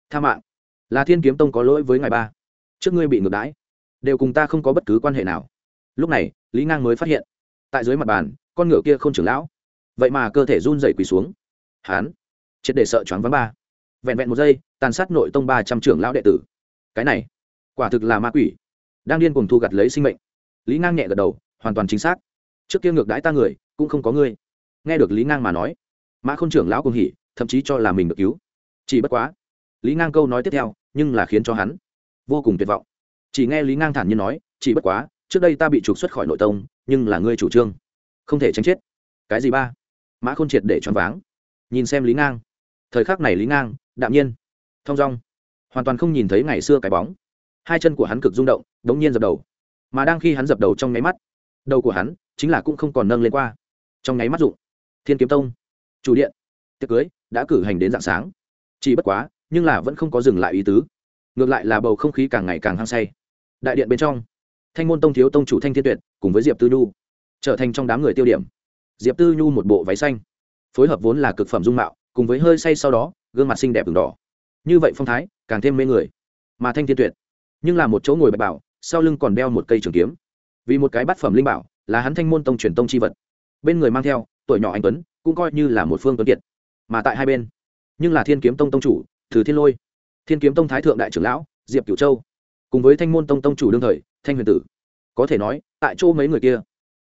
Tha mạng. Là thiên kiếm tông có lỗi với ngài ba. Trước ngươi bị ngược đãi, đều cùng ta không có bất cứ quan hệ nào. Lúc này, lý ngang mới phát hiện, tại dưới mặt bàn, con ngựa kia không trưởng lão vậy mà cơ thể run dậy quỳ xuống. Hán, triệt để sợ choáng váng ba. Vẹn vẹn một giây, tàn sát nội tông ba trăm trưởng lão đệ tử. Cái này, quả thực là ma quỷ. Đang điên cùng thu gặt lấy sinh mệnh. Lý ngang nhẹ gật đầu, hoàn toàn chính xác. Trước kia ngược đãi ta người, cũng không có ngươi. Nghe được lý ngang mà nói, mã k h ô n trưởng lão cùng hỉ, thậm chí cho là mình được cứu. Chỉ bất quá, lý ngang câu nói tiếp theo, nhưng là khiến cho hắn vô cùng tuyệt vọng. Chỉ nghe lý ngang thản nhiên nói, chỉ bất quá, trước đây ta bị trục xuất khỏi nội tông, nhưng là ngươi chủ trương, không thể tránh chết. Cái gì ba? Mã k h ô n triệt để choáng váng. Nhìn xem lý ngang. Thời khắc này lý ngang, đạm nhiên. Thong dong. Hoàn toàn không nhìn thấy ngày xưa cái bóng. Hai chân của hắn cực rung động, đống nhiên dập đầu. Mà đang khi hắn dập đầu trong nháy mắt, đầu của hắn chính là cũng không còn nâng lên qua. Trong nháy mắt dụng. Thiên kiếm tông. Chủ điện. Tiệc cưới đã cử hành đến dạng sáng. Chỉ bất quá, nhưng là vẫn không có dừng lại ý tứ. Ngược lại là bầu không khí càng ngày càng hăng say. Đại điện bên trong, thanh môn tông thiếu tông chủ thanh thiên tuyệt cùng với diệp tư nhu trở thành trong đám người tiêu điểm diệp tư nhu một bộ váy xanh, phối hợp vốn là cực phẩm dung mạo, cùng với hơi say sau đó, gương mặt xinh đẹp v đỏ. Như vậy phong thái, càng thêm mê người. Mà thanh thiên tuyệt, nhưng là một chỗ ngồi bạch bảo, sau lưng còn đeo một cây trường kiếm. Vì một cái bát phẩm linh bảo, là hắn thanh môn tông truyền tông c h i vật. Bên người mang theo, tuổi nhỏ anh tuấn, cũng coi như là một phương tuấn kiệt. Mà tại hai bên, nhưng là thiên kiếm tông tông chủ thứ thiên lôi. Thiên kiếm tông thái thượng đại trưởng lão, diệp cửu châu. Cùng với thanh môn tông tông chủ đương thời, thanh huyền tử. Có thể nói, tại chỗ mấy người kia,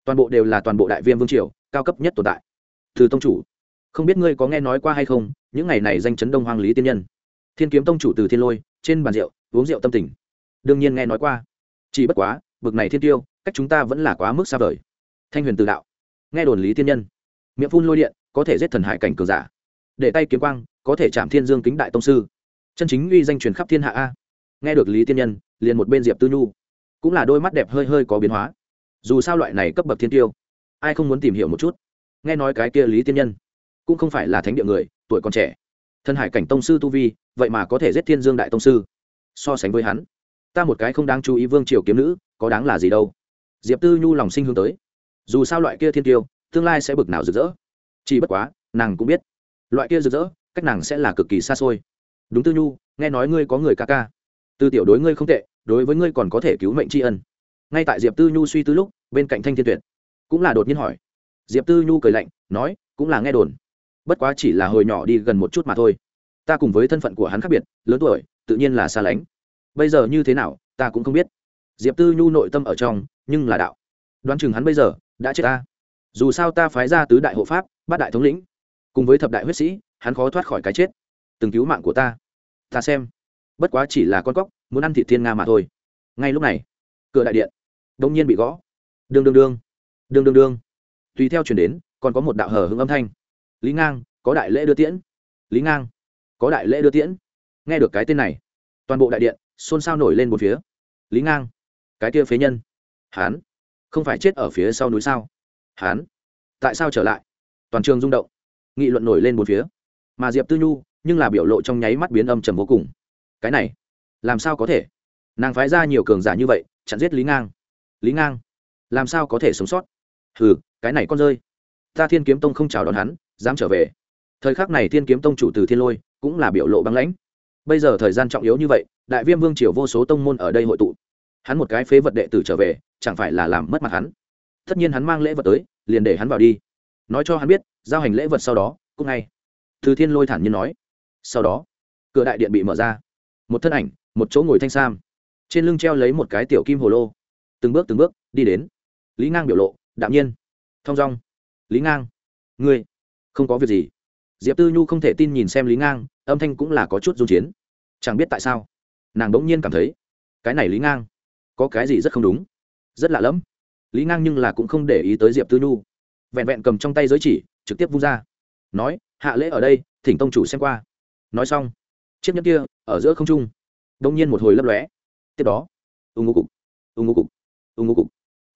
toàn bộ đều là toàn bộ đại viêm vương triều cao cấp nhất tồn tại. Từ tông chủ, không biết ngươi có nghe nói qua hay không, những ngày này danh chấn đông hoàng lý tiên nhân. Thiên kiếm tông chủ từ thiên lôi, trên bàn rượu, uống rượu tâm tình. Đương nhiên nghe nói qua. Chỉ bất quá, bực này thiên tiêu, cách chúng ta vẫn là quá mức xa vời. Thanh huyền từ đạo, nghe đồn lý tiên nhân. Miệng phun lôi điện, có thể giết thần hải cảnh cường giả. Để tay kiếm quang, có thể chạm thiên dương kính đại tông sư. Chân chính uy danh truyền khắp thiên hạ a. Nghe được lý tiên nhân, liền một bên diệp tư nhu. Cũng là đôi mắt đẹp hơi hơi có biến hóa. Dù sao loại này cấp bậc thiên tiêu ai không muốn tìm hiểu một chút? Nghe nói cái kia lý tiên nhân cũng không phải là thánh địa người, tuổi còn trẻ. Thân hải cảnh tông sư tu vi, vậy mà có thể giết thiên dương đại tông sư? So sánh với hắn, ta một cái không đáng chú ý vương triều kiếm nữ, có đáng là gì đâu? Diệp tư nhu lòng sinh hướng tới. Dù sao loại kia thiên tiêu, tương lai sẽ bực nào rực rỡ. Chỉ bất quá, nàng cũng biết, loại kia rực rỡ, cách nàng sẽ là cực kỳ xa xôi. Đúng tư nhu, nghe nói ngươi có người ca ca. Tư tiểu đối ngươi không tệ, đối với ngươi còn có thể cứu mệnh tri ân. Ngay tại diệp tư nhu suy tư lúc, bên cạnh thanh thiên tuyệt cũng là đột nhiên hỏi. Diệp tư nhu cười lạnh, nói, cũng là nghe đồn. Bất quá chỉ là hồi nhỏ đi gần một chút mà thôi. Ta cùng với thân phận của hắn khác biệt, lớn tuổi, tự nhiên là xa lánh. Bây giờ như thế nào, ta cũng không biết. Diệp tư nhu nội tâm ở trong, nhưng là đạo. Đoán chừng hắn bây giờ, đã chết ta. Dù sao ta phái ra tứ đại hộ pháp, bát đại thống lĩnh. Cùng với thập đại huyết sĩ, hắn khó thoát khỏi cái chết. Từng cứu mạng của ta. Ta xem. Bất quá chỉ là con cóc, muốn ăn thịt thiên nga mà thôi. Ngay lúc này, cửa đại điện đông nhiên bị gõ. Đương đương đương đương đương đương. Tùy theo chuyển đến, còn có một đạo hở hứng âm thanh. Lý ngang, có đại lễ đưa tiễn. Lý ngang, có đại lễ đưa tiễn. Nghe được cái tên này, toàn bộ đại điện xôn xao nổi lên một phía. Lý ngang, cái kia phế nhân. Hán, không phải chết ở phía sau núi sao? Hán, tại sao trở lại? Toàn trường rung động, nghị luận nổi lên một phía. Mà diệp tư nhu, nhưng là biểu lộ trong nháy mắt biến âm trầm vô cùng. Cái này, làm sao có thể? Nàng phái ra nhiều cường giả như vậy, chặn giết lý ngang. Lý ngang, làm sao có thể sống sót? Hừ, cái này con rơi. Ta thiên kiếm tông không chào đón hắn, dám trở về. Thời khắc này thiên kiếm tông chủ từ thiên lôi cũng là biểu lộ băng lãnh. Bây giờ thời gian trọng yếu như vậy, đại viêm vương triều vô số tông môn ở đây hội tụ. Hắn một cái phế vật đệ tử trở về, chẳng phải là làm mất mặt hắn. Tất nhiên hắn mang lễ vật tới, liền để hắn vào đi. Nói cho hắn biết, giao hành lễ vật sau đó, cũng ngay. Từ thiên lôi thản nhiên nói. Sau đó, cửa đại điện bị mở ra. Một thân ảnh, một chỗ ngồi thanh sam. Trên lưng treo lấy một cái tiểu kim hồ lô. Từng bước từng bước, đi đến. Lý ngang biểu lộ đạm nhiên. Thong dong. Lý ngang. Ngươi. Không có việc gì. Diệp tư nhu không thể tin nhìn xem lý ngang, âm thanh cũng là có chút dung chiến chẳng biết tại sao, nàng đ ỗ n g nhiên cảm thấy, cái này lý ngang, có cái gì rất không đúng, rất lạ lẫm. Lý ngang nhưng là cũng không để ý tới diệp tư nhu. Vẹn vẹn cầm trong tay giới chỉ, trực tiếp vung ra. Nói, hạ lễ ở đây, thỉnh tông chủ xem qua. Nói xong, chiếc nhẫn kia, ở giữa không trung đông nhiên một hồi lấp lóe. Tiếp đó ưng ngô cục ưng ngô cục ưng ngô cục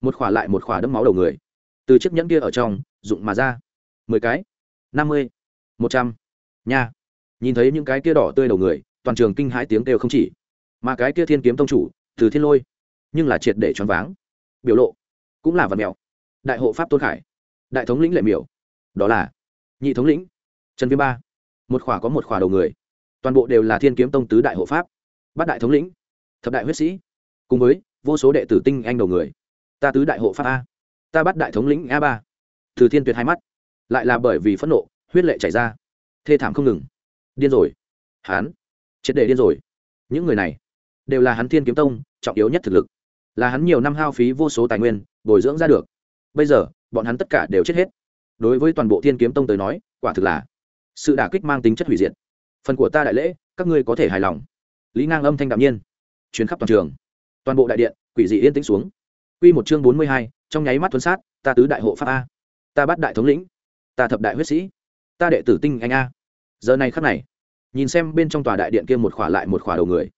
một khỏa lại một khỏa đấm máu đầu người. Từ chiếc nhẫn kia ở trong, dụng mà ra. Mười cái. Năm mươi. Một trăm. Nha. Nhìn thấy những cái kia đỏ tươi đầu người, toàn trường kinh hãi tiếng kêu không chỉ. Mà cái kia thiên kiếm tông chủ, từ thiên lôi, nhưng là triệt để choáng váng. Biểu lộ, cũng là vật mèo đại hộ pháp tôn khải, đại thống lĩnh lệ miểu. Đó là nhị thống lĩnh, trần viêm ba. Một khỏa có một khỏa đầu người. Toàn bộ đều là thiên kiếm tông tứ đại hộ pháp. Bát đại thống lĩnh, thập đại huyết sĩ. Cùng với vô số đệ tử tinh anh đầu người ta tứ đại hộ pháp a. Ta bắt đại thống lĩnh a ba. Từ thiên tuyệt hai mắt. Lại là bởi vì phẫn nộ, huyết lệ chảy ra. Thê thảm không ngừng. Điên rồi. Hán. Triệt đề điên rồi. Những người này đều là hắn thiên kiếm tông trọng yếu nhất thực lực. Là hắn nhiều năm hao phí vô số tài nguyên, bồi dưỡng ra được. Bây giờ, bọn hắn tất cả đều chết hết. Đối với toàn bộ thiên kiếm tông tới nói, quả thực là sự đả kích mang tính chất hủy diệt. Phần của ta đại lễ, các ngươi có thể hài lòng. Lý ngang âm thanh đạm nhiên. Chuyến khắp toàn trường. Toàn bộ đại điện, quỷ dị yên tĩnh xuống. Quy một chương bốn mươi hai, trong nháy mắt tuấn sát, ta tứ đại hộ pháp a. Ta bắt đại thống lĩnh, ta thập đại huyết sĩ, ta đệ tử tinh anh a. Giờ này khắc này, nhìn xem bên trong tòa đại điện kia một khỏa lại một khỏa đầu người.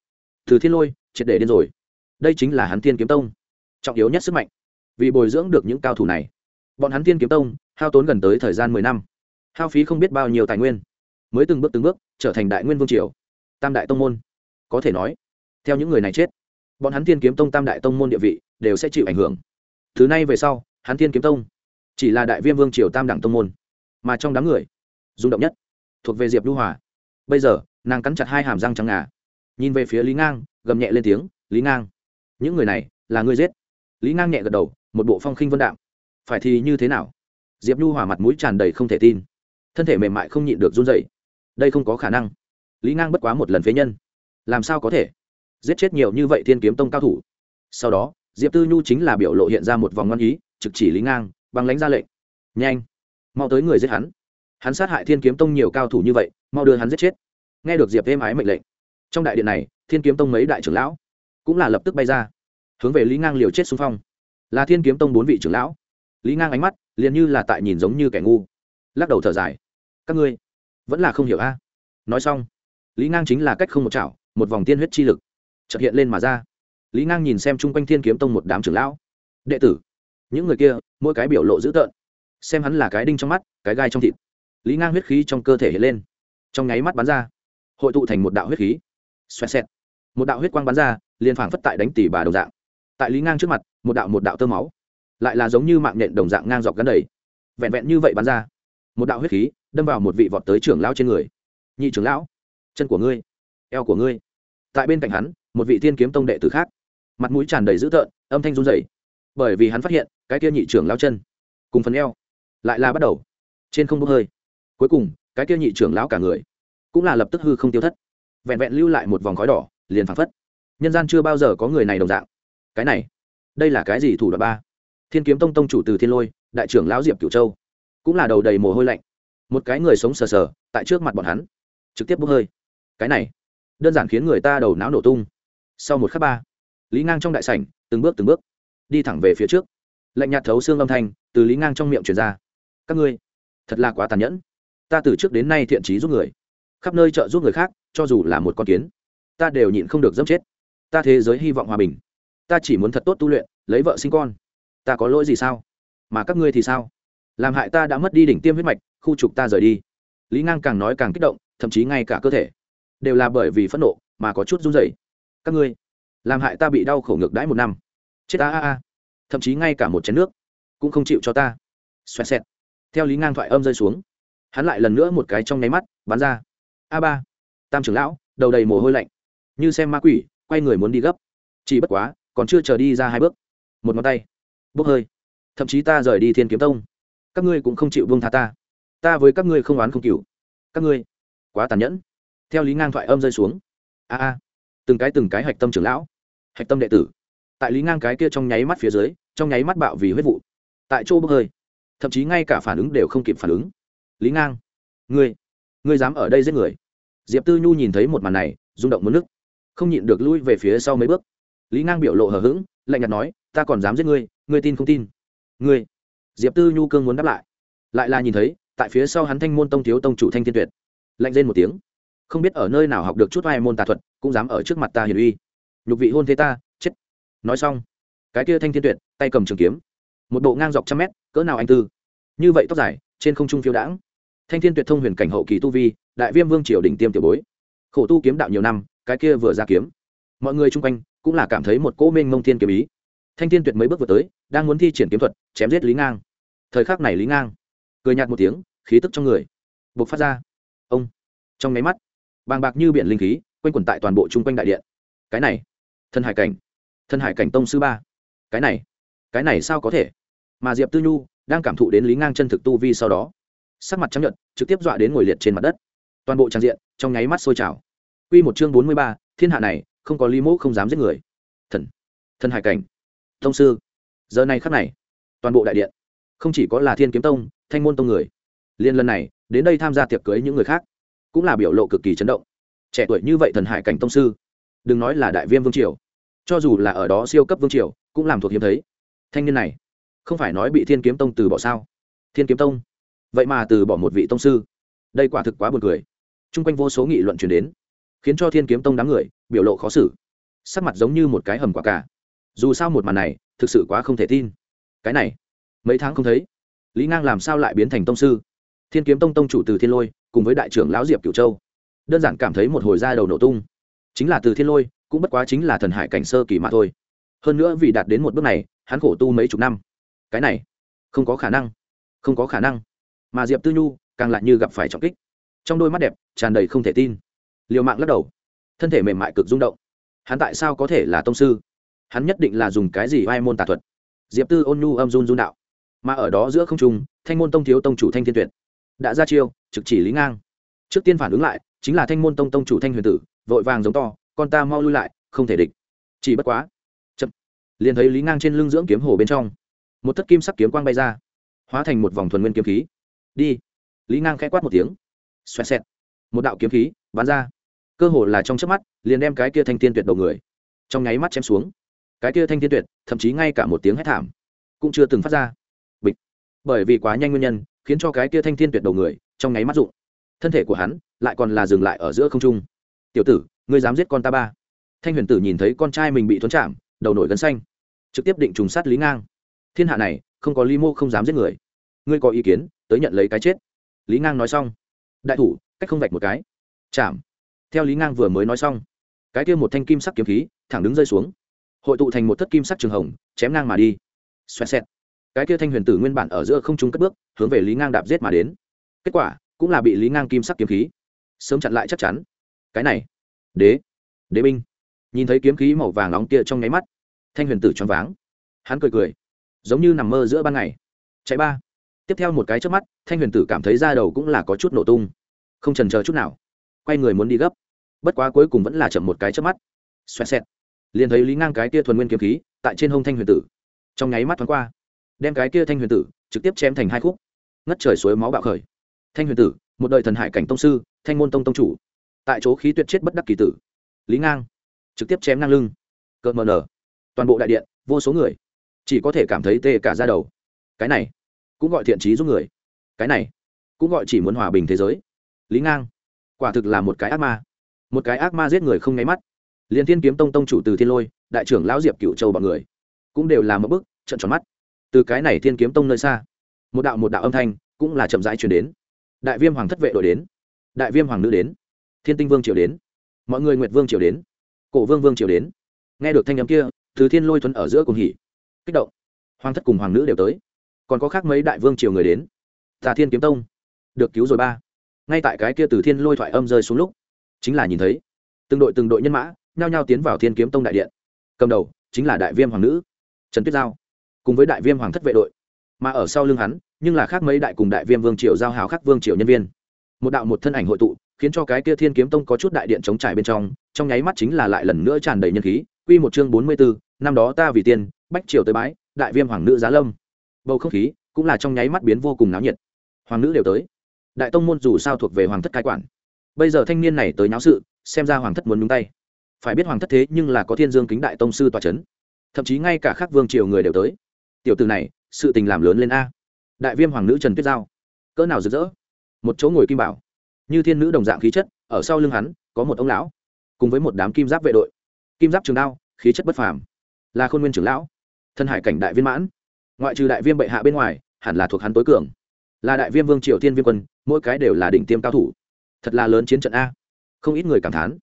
Từ thiên lôi, triệt để điên rồi. Đây chính là hắn thiên kiếm tông. Trọng yếu nhất sức mạnh. Vì bồi dưỡng được những cao thủ này, bọn hắn thiên kiếm tông hao tốn gần tới thời gian mười năm. Hao phí không biết bao nhiêu tài nguyên, mới từng bước từng bước trở thành đại nguyên vương triều, tam đại tông môn. Có thể nói, theo những người này chết, bọn hắn thiên kiếm tông tam đại tông môn địa vị đều sẽ chịu ảnh hưởng. Thứ này về sau, hắn thiên kiếm tông chỉ là đại viêm vương triều tam đẳng tông môn, mà trong đám người, rung động nhất thuộc về diệp lưu hòa. Bây giờ, nàng cắn chặt hai hàm răng trắng ngà, nhìn về phía lý ngang, gầm nhẹ lên tiếng, lý ngang, những người này là ngươi giết. Lý ngang nhẹ gật đầu, một bộ phong khinh vân đạm, phải thì như thế nào? Diệp du hòa mặt mũi tràn đầy không thể tin, thân thể mềm mại không nhịn được run dậy đây không có khả năng. Lý ngang bất quá một lần phế nhân, làm sao có thể giết chết nhiều như vậy thiên kiếm tông cao thủ? Sau đó diệp tư nhu chính là biểu lộ hiện ra một vòng ngoan ý, trực chỉ lý ngang bằng lãnh ra lệnh. Nhanh! Mau tới người giết hắn. Hắn sát hại thiên kiếm tông nhiều cao thủ như vậy, mau đưa hắn giết chết. Nghe được diệp thêm ái mệnh lệnh, trong đại điện này, thiên kiếm tông mấy đại trưởng lão cũng là lập tức bay ra, hướng về lý ngang liều chết xung phong. Là thiên kiếm tông bốn vị trưởng lão. Lý ngang ánh mắt liền như là tại nhìn giống như kẻ ngu, lắc đầu thở dài. Các ngươi vẫn là không hiểu a. Nói xong, lý ngang chính là cách không một chảo, một vòng tiên huyết chi lực chợt hiện lên mà ra lý ngang nhìn xem chung quanh thiên kiếm tông một đám trưởng lão. Đệ tử, những người kia, mỗi cái biểu lộ dữ tợn. Xem hắn là cái đinh trong mắt, cái gai trong thịt. Lý ngang huyết khí trong cơ thể hiện lên. Trong nháy mắt bắn ra. Hội tụ thành một đạo huyết khí. Xoẹt xẹt. Một đạo huyết quang bắn ra, liền phảng phất tại đánh tỉ bà đồng dạng. Tại lý ngang trước mặt, một đạo một đạo tơ máu. Lại là giống như mạng nhện đồng dạng ngang dọc gắn đầy. Vẹn vẹn như vậy bắn ra. Một đạo huyết khí đâm vào một vị vọt tới trưởng lão trên người. Nhị trưởng lão, chân của ngươi, eo của ngươi. Tại bên cạnh hắn, một vị thiên kiếm tông đệ tử khác mặt mũi tràn đầy dữ tợn, âm thanh run rẩy. Bởi vì hắn phát hiện, cái kia nhị trưởng lão chân, cùng phần eo, lại là bắt đầu, trên không bốc hơi. Cuối cùng, cái kia nhị trưởng lão cả người, cũng là lập tức hư không tiêu thất. Vẹn vẹn lưu lại một vòng khói đỏ, liền phảng phất. Nhân gian chưa bao giờ có người này đồng dạng. Cái này, đây là cái gì thủ đoạn ba? Thiên kiếm tông tông chủ từ thiên lôi, đại trưởng lão diệp cửu châu, cũng là đầu đầy mồ hôi lạnh. Một cái người sống sờ sờ, tại trước mặt bọn hắn, trực tiếp bốc hơi. Cái này, đơn giản khiến người ta đầu não nổ tung. Sau một khắc ba lý ngang trong đại sảnh, từng bước từng bước, đi thẳng về phía trước. Lạnh nhạt thấu xương âm thanh từ lý ngang trong miệng truyền ra. Các ngươi, thật là quá tàn nhẫn. Ta từ trước đến nay thiện trí giúp người, khắp nơi trợ giúp người khác, cho dù là một con kiến, ta đều nhịn không được dẫm chết. Ta thế giới hy vọng hòa bình. Ta chỉ muốn thật tốt tu luyện, lấy vợ sinh con. Ta có lỗi gì sao? Mà các ngươi thì sao? Làm hại ta đã mất đi đỉnh tiêm huyết mạch, khu trục ta rời đi. Lý ngang càng nói càng kích động, thậm chí ngay cả cơ thể, đều là bởi vì phẫn nộ mà có chút run rẩy. Các ngươi làm hại ta bị đau khổ ngược đãi một năm. Chết a a a. Thậm chí ngay cả một chén nước cũng không chịu cho ta. Xoẹt xẹt. Theo lý ngang thoại âm rơi xuống, hắn lại lần nữa một cái trong nháy mắt bắn ra. A ba. Tam trưởng lão, đầu đầy mồ hôi lạnh. Như xem ma quỷ, quay người muốn đi gấp. Chỉ bất quá, còn chưa chờ đi ra hai bước. Một ngón tay. Bốc hơi. Thậm chí ta rời đi thiên kiếm tông. Các ngươi cũng không chịu vương tha ta. Ta với các ngươi không oán không cừu. Các ngươi, quá tàn nhẫn. Theo lý ngang thoại âm rơi xuống. A a. Từng cái từng cái hạch tâm trưởng lão hạch tâm đệ tử. Tại lý ngang cái kia trong nháy mắt phía dưới, trong nháy mắt bạo vì huyết vụ. Tại chỗ bốc hơi, thậm chí ngay cả phản ứng đều không kịp phản ứng. Lý ngang, ngươi ngươi dám ở đây giết người? Diệp tư nhu nhìn thấy một màn này, rung động muốn nước không nhịn được lui về phía sau mấy bước. Lý ngang biểu lộ hờ hững, lạnh nhạt nói, ta còn dám giết ngươi ngươi tin không tin? Ngươi? Diệp tư nhu cương muốn đáp lại. Lại là nhìn thấy, tại phía sau hắn thanh môn tông thiếu tông chủ thanh thiên tuyệt. Lạnh lên một tiếng. Không biết ở nơi nào học được chút vài môn tà thuật, cũng dám ở trước mặt ta hiền uy nhục vị hôn thế ta, chết. Nói xong, cái kia thanh thiên tuyệt, tay cầm trường kiếm, một bộ ngang dọc trăm mét, cỡ nào anh tư. Như vậy tóc dài, trên không trung phiêu đãng. Thanh thiên tuyệt thông huyền cảnh hậu kỳ tu vi, đại viêm vương triều đỉnh tiêm tiểu bối. Khổ tu kiếm đạo nhiều năm, cái kia vừa ra kiếm. Mọi người chung quanh cũng là cảm thấy một cỗ mênh mông thiên kiếm ý. Thanh thiên tuyệt mấy bước vừa tới, đang muốn thi triển kiếm thuật, chém giết lý ngang. Thời khắc này lý ngang cười nhạt một tiếng, khí tức trong người buộc phát ra. Ông, trong máy mắt, bàng bạc như biển linh khí, quanh quẩn tại toàn bộ chung quanh đại điện. Cái này thân hải cảnh. Thân hải cảnh tông sư ba. Cái này cái này sao có thể? Mà diệp tư nhu đang cảm thụ đến lý ngang chân thực tu vi sau đó. Sắc mặt chấp nhận trực tiếp dọa đến ngồi liệt trên mặt đất. Toàn bộ trang diện, trong nháy mắt sôi trào. Quy một chương bốn mươi ba, thiên hạ này, không có lý mẫu không dám giết người. Thần, thân hải cảnh. Thông sư, giờ này khắc này, toàn bộ đại điện, không chỉ có là thiên kiếm tông, thanh môn tông người, liên lần này, đến đây tham gia tiệc cưới những người khác, cũng là biểu lộ cực kỳ chấn động. Trẻ tuổi như vậy thần hải cảnh tông sư đừng nói là đại viêm vương triều, cho dù là ở đó siêu cấp vương triều, cũng làm thuộc hiếm thấy. Thanh niên này, không phải nói bị thiên kiếm tông từ bỏ sao? Thiên kiếm tông? Vậy mà từ bỏ một vị tông sư. Đây quả thực quá buồn cười. T r u n g quanh vô số nghị luận chuyển đến, khiến cho thiên kiếm tông đám người biểu lộ khó xử. Sắc mặt giống như một cái hầm quả cả. Dù sao một màn này, thực sự quá không thể tin. Cái này, mấy tháng không thấy, lý ngang làm sao lại biến thành tông sư? Thiên kiếm tông tông chủ từ thiên lôi cùng với đại trưởng lão diệp cửu châu, đơn giản cảm thấy một hồi da đầu nổ tung chính là từ thiên lôi, cũng bất quá chính là thần hải cảnh sơ kỳ mà thôi. Hơn nữa vì đạt đến một bước này, hắn khổ tu mấy chục năm. Cái này, không có khả năng, không có khả năng. Mà diệp tư nhu, càng lại như gặp phải trọng kích. Trong đôi mắt đẹp, tràn đầy không thể tin. Liều mạng lắc đầu, thân thể mềm mại cực rung động. Hắn tại sao có thể là tông sư? Hắn nhất định là dùng cái gì vai môn tà thuật? Diệp tư ôn nhu âm run run đạo. Mà ở đó giữa không trung, thanh môn tông thiếu tông chủ thanh thiên tuyệt, đã ra chiêu, trực chỉ lý ngang. Trước tiên phản ứng lại chính là thanh môn tông tông chủ thanh huyền tử, vội vàng giống to, con ta mau lui lại, không thể địch. Chỉ bất quá, chậm, liền thấy lý ngang trên lưng dưỡng kiếm hồ bên trong, một thất kim sắc kiếm quang bay ra, hóa thành một vòng thuần nguyên kiếm khí. Đi. Lý ngang khẽ quát một tiếng, xoẹt xẹt, một đạo kiếm khí bắn ra. Cơ hồ là trong chớp mắt, liền đem cái kia thanh tiên tuyệt đầu người, trong nháy mắt chém xuống. Cái kia thanh tiên tuyệt, thậm chí ngay cả một tiếng hét thảm, cũng chưa từng phát ra. Bịch. Bởi vì quá nhanh nguyên nhân, khiến cho cái kia thanh tiên tuyệt đầu người, trong nháy mắt rụng thân thể của hắn lại còn là dừng lại ở giữa không trung. Tiểu tử, ngươi dám giết con ta ba. Thanh huyền tử nhìn thấy con trai mình bị thuấn chạm, đầu nổi gân xanh, trực tiếp định trùng sát lý ngang. Thiên hạ này, không có ly mô không dám giết người. Ngươi có ý kiến, tới nhận lấy cái chết. Lý ngang nói xong, đại thủ, cách không vạch một cái. Chạm. Theo lý ngang vừa mới nói xong, cái kia một thanh kim sắc kiếm khí thẳng đứng rơi xuống. Hội tụ thành một thất kim sắc trường hồng, chém ngang mà đi. Xoẹt xẹt. Cái kia thanh huyền tử nguyên bản ở giữa không trung cất bước, hướng về lý ngang đạp giết mà đến. Kết quả cũng là bị lý ngang kim sắc kiếm khí sớm chặn lại chắc chắn cái này đế đế binh nhìn thấy kiếm khí màu vàng nóng tia trong nháy mắt thanh huyền tử choáng váng hắn cười cười giống như nằm mơ giữa ban ngày chạy ba tiếp theo một cái trước mắt thanh huyền tử cảm thấy da đầu cũng là có chút nổ tung không trần chờ chút nào quay người muốn đi gấp bất quá cuối cùng vẫn là chậm một cái trước mắt xoẹt xẹt liền thấy lý ngang cái kia thuần nguyên kiếm khí tại trên hông thanh huyền tử trong nháy mắt thoáng qua đem cái kia thanh huyền tử trực tiếp chém thành hai khúc ngất trời suối máu bạo khởi thanh huyền tử, một đời thần hải cảnh tông sư, thanh môn tông tông chủ. Tại chỗ khí tuyệt chết bất đắc kỳ tử. Lý ngang, trực tiếp chém ngang lưng. Cợt mờ nở. Toàn bộ đại điện, vô số người. Chỉ có thể cảm thấy tê cả ra đầu. Cái này, cũng gọi thiện trí giúp người. Cái này, cũng gọi chỉ muốn hòa bình thế giới. Lý ngang, quả thực là một cái ác ma. Một cái ác ma giết người không nháy mắt. Liền thiên kiếm tông tông chủ từ thiên lôi, đại trưởng lão diệp cựu châu bọn người, cũng đều là một bức trận tròn mắt. Từ cái này thiên kiếm tông nơi xa, một đạo một đạo âm thanh cũng là chậm rãi chuyển đến đại viêm hoàng thất vệ đội đến. Đại viêm hoàng nữ đến. Thiên tinh vương triều đến. Mọi người nguyệt vương triều đến. Cổ vương vương triều đến. Nghe được thanh n m kia thứ thiên lôi thuấn ở giữa cùng hỉ. Kích động. Hoàng thất cùng hoàng nữ đều tới. Còn có khác mấy đại vương triều người đến. Tà thiên kiếm tông. Được cứu rồi ba. Ngay tại cái kia từ thiên lôi thoại âm rơi xuống lúc, chính là nhìn thấy từng đội từng đội nhân mã nhao nhao tiến vào thiên kiếm tông đại điện. Cầm đầu chính là đại viêm hoàng nữ, trần tuyết giao, cùng với đại viêm hoàng thất vệ đội. Mà ở sau lưng hắn nhưng là khác mấy đại cùng đại viêm vương triều giao hào khác vương triều nhân viên. Một đạo một thân ảnh hội tụ, khiến cho cái kia thiên kiếm tông có chút đại điện chống trải bên trong trong nháy mắt chính là lại lần nữa tràn đầy nhân khí. Quy một chương bốn mươi bốn năm đó ta vì tiên, bách triều tới bái, đại viêm hoàng nữ giá lâm. Bầu không khí cũng là trong nháy mắt biến vô cùng náo nhiệt. Hoàng nữ đều tới. Đại tông môn dù sao thuộc về hoàng thất cai quản. Bây giờ thanh niên này tới náo sự, xem ra hoàng thất muốn nhúng tay. Phải biết hoàng thất thế nhưng là có thiên dương kính đại tông sư tòa c h ấ n thậm chí ngay cả các vương triều người đều tới. Tiểu từ này, sự tình làm lớn lên a đại viêm hoàng nữ trần tuyết giao. Cỡ nào rực rỡ. Một chỗ ngồi kim bảo. Như thiên nữ đồng dạng khí chất, ở sau lưng hắn, có một ông lão, cùng với một đám kim giáp vệ đội. Kim giáp trường đao, khí chất bất phàm. Là khôn nguyên trưởng lão, thân hải cảnh đại viên mãn. Ngoại trừ đại viêm bệ hạ bên ngoài, hẳn là thuộc hắn tối cường. Là đại viêm vương triều thiên viên quân, mỗi cái đều là đỉnh tiêm cao thủ. Thật là lớn chiến trận a. Không ít người cảm thán.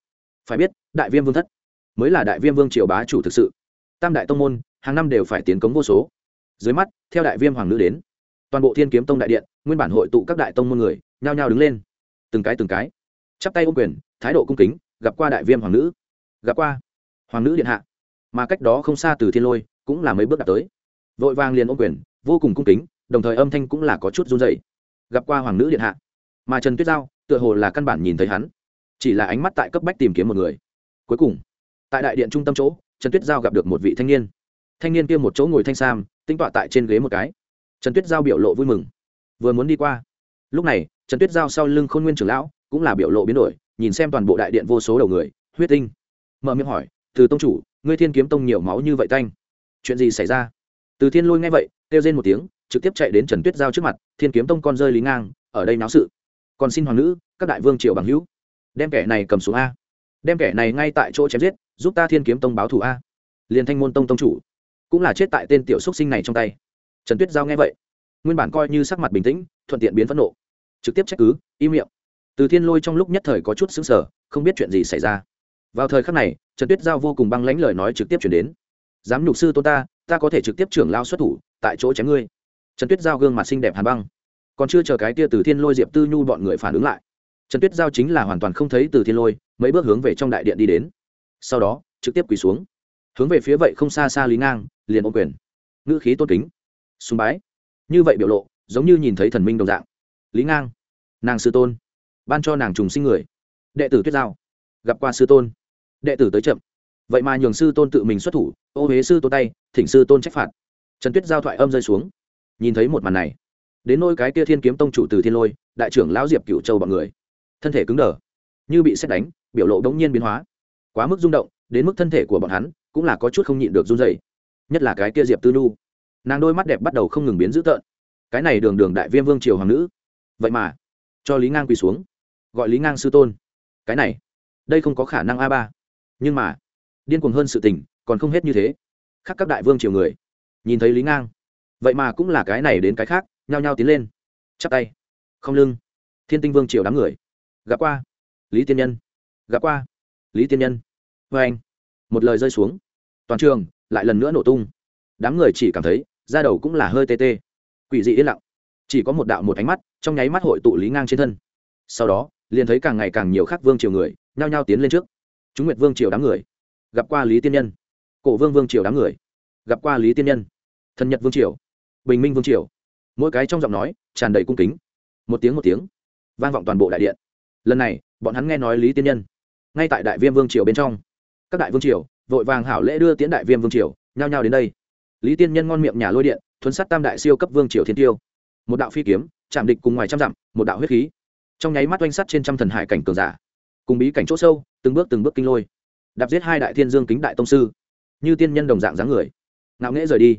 Phải biết, đại viêm vương thất, mới là đại viêm vương triều bá chủ thực sự. Tam đại tông môn, hàng năm đều phải tiến cống vô số. Dưới mắt, theo đại viêm hoàng nữ đến toàn bộ thiên kiếm tông đại điện nguyên bản hội tụ các đại tông môn người nhao nhao đứng lên từng cái từng cái chắp tay ôm quyền thái độ cung kính gặp qua đại viêm hoàng nữ gặp qua hoàng nữ điện hạ mà cách đó không xa từ thiên lôi cũng là mấy bước đạt tới vội vàng liền ôm quyền vô cùng cung kính đồng thời âm thanh cũng là có chút run dày gặp qua hoàng nữ điện hạ mà trần tuyết giao tựa hồ là căn bản nhìn thấy hắn chỉ là ánh mắt tại cấp bách tìm kiếm một người cuối cùng tại đại điện trung tâm chỗ trần tuyết giao gặp được một vị thanh niên thanh niên kia một chỗ ngồi thanh sam tinh tọa tại trên ghế một cái trần tuyết giao biểu lộ vui mừng. Vừa muốn đi qua, lúc này, trần tuyết giao sau lưng khôn nguyên trưởng lão cũng là biểu lộ biến đổi, nhìn xem toàn bộ đại điện vô số đầu người, huyết tinh. Mở miệng hỏi, từ tông chủ, ngươi thiên kiếm tông nhiều máu như vậy tanh? Chuyện gì xảy ra? Từ thiên lôi nghe vậy, kêu rên một tiếng, trực tiếp chạy đến trần tuyết giao trước mặt, thiên kiếm tông con rơi lý ngang, ở đây náo sự. Còn xin hoàng nữ, các đại vương triều bằng hữu, đem kẻ này cầm xuống a. Đem kẻ này ngay tại chỗ chém giết, giúp ta thiên kiếm tông báo thù a. Liền thanh môn tông tông chủ cũng là chết tại tên tiểu xúc sinh này trong tay trần tuyết giao nghe vậy, nguyên bản coi như sắc mặt bình tĩnh, thuận tiện biến phẫn nộ. Trực tiếp trách cứ, im miệng. Từ thiên lôi trong lúc nhất thời có chút xứng sở không biết chuyện gì xảy ra. Vào thời khắc này, trần tuyết giao vô cùng băng lãnh lời nói trực tiếp chuyển đến. Dám nhục sư tôn ta ta có thể trực tiếp trưởng lao xuất thủ, tại chỗ chém ngươi. Trần tuyết giao gương mặt xinh đẹp hàn băng. Còn chưa chờ cái tia từ thiên lôi diệp tư nhu bọn người phản ứng lại, trần tuyết giao chính là hoàn toàn không thấy từ thiên lôi, mấy bước hướng về trong đại điện đi đến. Sau đó, trực tiếp quỳ xuống. Hướng về phía vậy không xa xa lý ngang, liền ô quyền. Ngữ khí tôn kính sùng bái. Như vậy biểu lộ, giống như nhìn thấy thần minh đồng dạng. Lý ngang, nàng sư tôn, ban cho nàng trùng sinh người. Đệ tử tuyết giao, gặp qua sư tôn. Đệ tử tới chậm. Vậy mà nhường sư tôn tự mình xuất thủ, ô huế sư tôn tay, thỉnh sư tôn trách phạt. Trần tuyết giao thoại âm rơi xuống. Nhìn thấy một màn này, đến nôi cái kia thiên kiếm tông chủ từ thiên lôi, đại trưởng lão diệp cựu châu b ọ n người, thân thể cứng đờ, như bị xét đánh, biểu lộ đống nhiên biến hóa. Quá mức rung động, đến mức thân thể của bọn hắn cũng là có chút không nhịn được run dày nhất là cái kia diệp tư nhu nàng đôi mắt đẹp bắt đầu không ngừng biến dữ tợn. Cái này đường đường đại viêm vương triều hoàng nữ. Vậy mà, cho lý ngang quỳ xuống, gọi lý ngang sư tôn. Cái này, đây không có khả năng a ba. Nhưng mà, điên cuồng hơn sự tình, còn không hết như thế. Khác các đại vương triều người, nhìn thấy lý ngang. Vậy mà cũng là cái này đến cái khác, nhao nhao tiến lên, chắp tay. Không lưng, thiên tinh vương triều đám người. Gặp qua, lý tiên nhân. Gặp qua, lý tiên nhân. Vê anh, một lời rơi xuống. Toàn trường lại lần nữa nổ tung. Đám người chỉ cảm thấy da đầu cũng là hơi tê tê. Quỷ dị yên lặng. Chỉ có một đạo một ánh mắt, trong nháy mắt hội tụ lý ngang trên thân. Sau đó, liền thấy càng ngày càng nhiều khác vương triều người, nhao nhao tiến lên trước. Chúng nguyệt vương triều đám người. Gặp qua lý tiên nhân. Cổ vương vương triều đám người. Gặp qua lý tiên nhân. Thần nhật vương triều. Bình minh vương triều. Mỗi cái trong giọng nói, tràn đầy cung kính. Một tiếng một tiếng, vang vọng toàn bộ đại điện. Lần này, bọn hắn nghe nói lý tiên nhân. Ngay tại đại viêm vương triều bên trong. Các đại vương triều, vội vàng hảo lễ đưa tiến đại viêm vương triều, nhao nhao đến đây lý tiên nhân ngon miệng nhà lôi điện, thuấn sát tam đại siêu cấp vương triều thiên tiêu. Một đạo phi kiếm, chạm địch cùng ngoài trăm dặm, một đạo huyết khí. Trong nháy mắt oanh sắt trên trăm thần hải cảnh cường giả. Cùng bí cảnh chỗ sâu, từng bước từng bước kinh lôi. Đạp giết hai đại thiên dương kính đại tông sư. Như tiên nhân đồng dạng dáng người. Ngạo nghễ rời đi.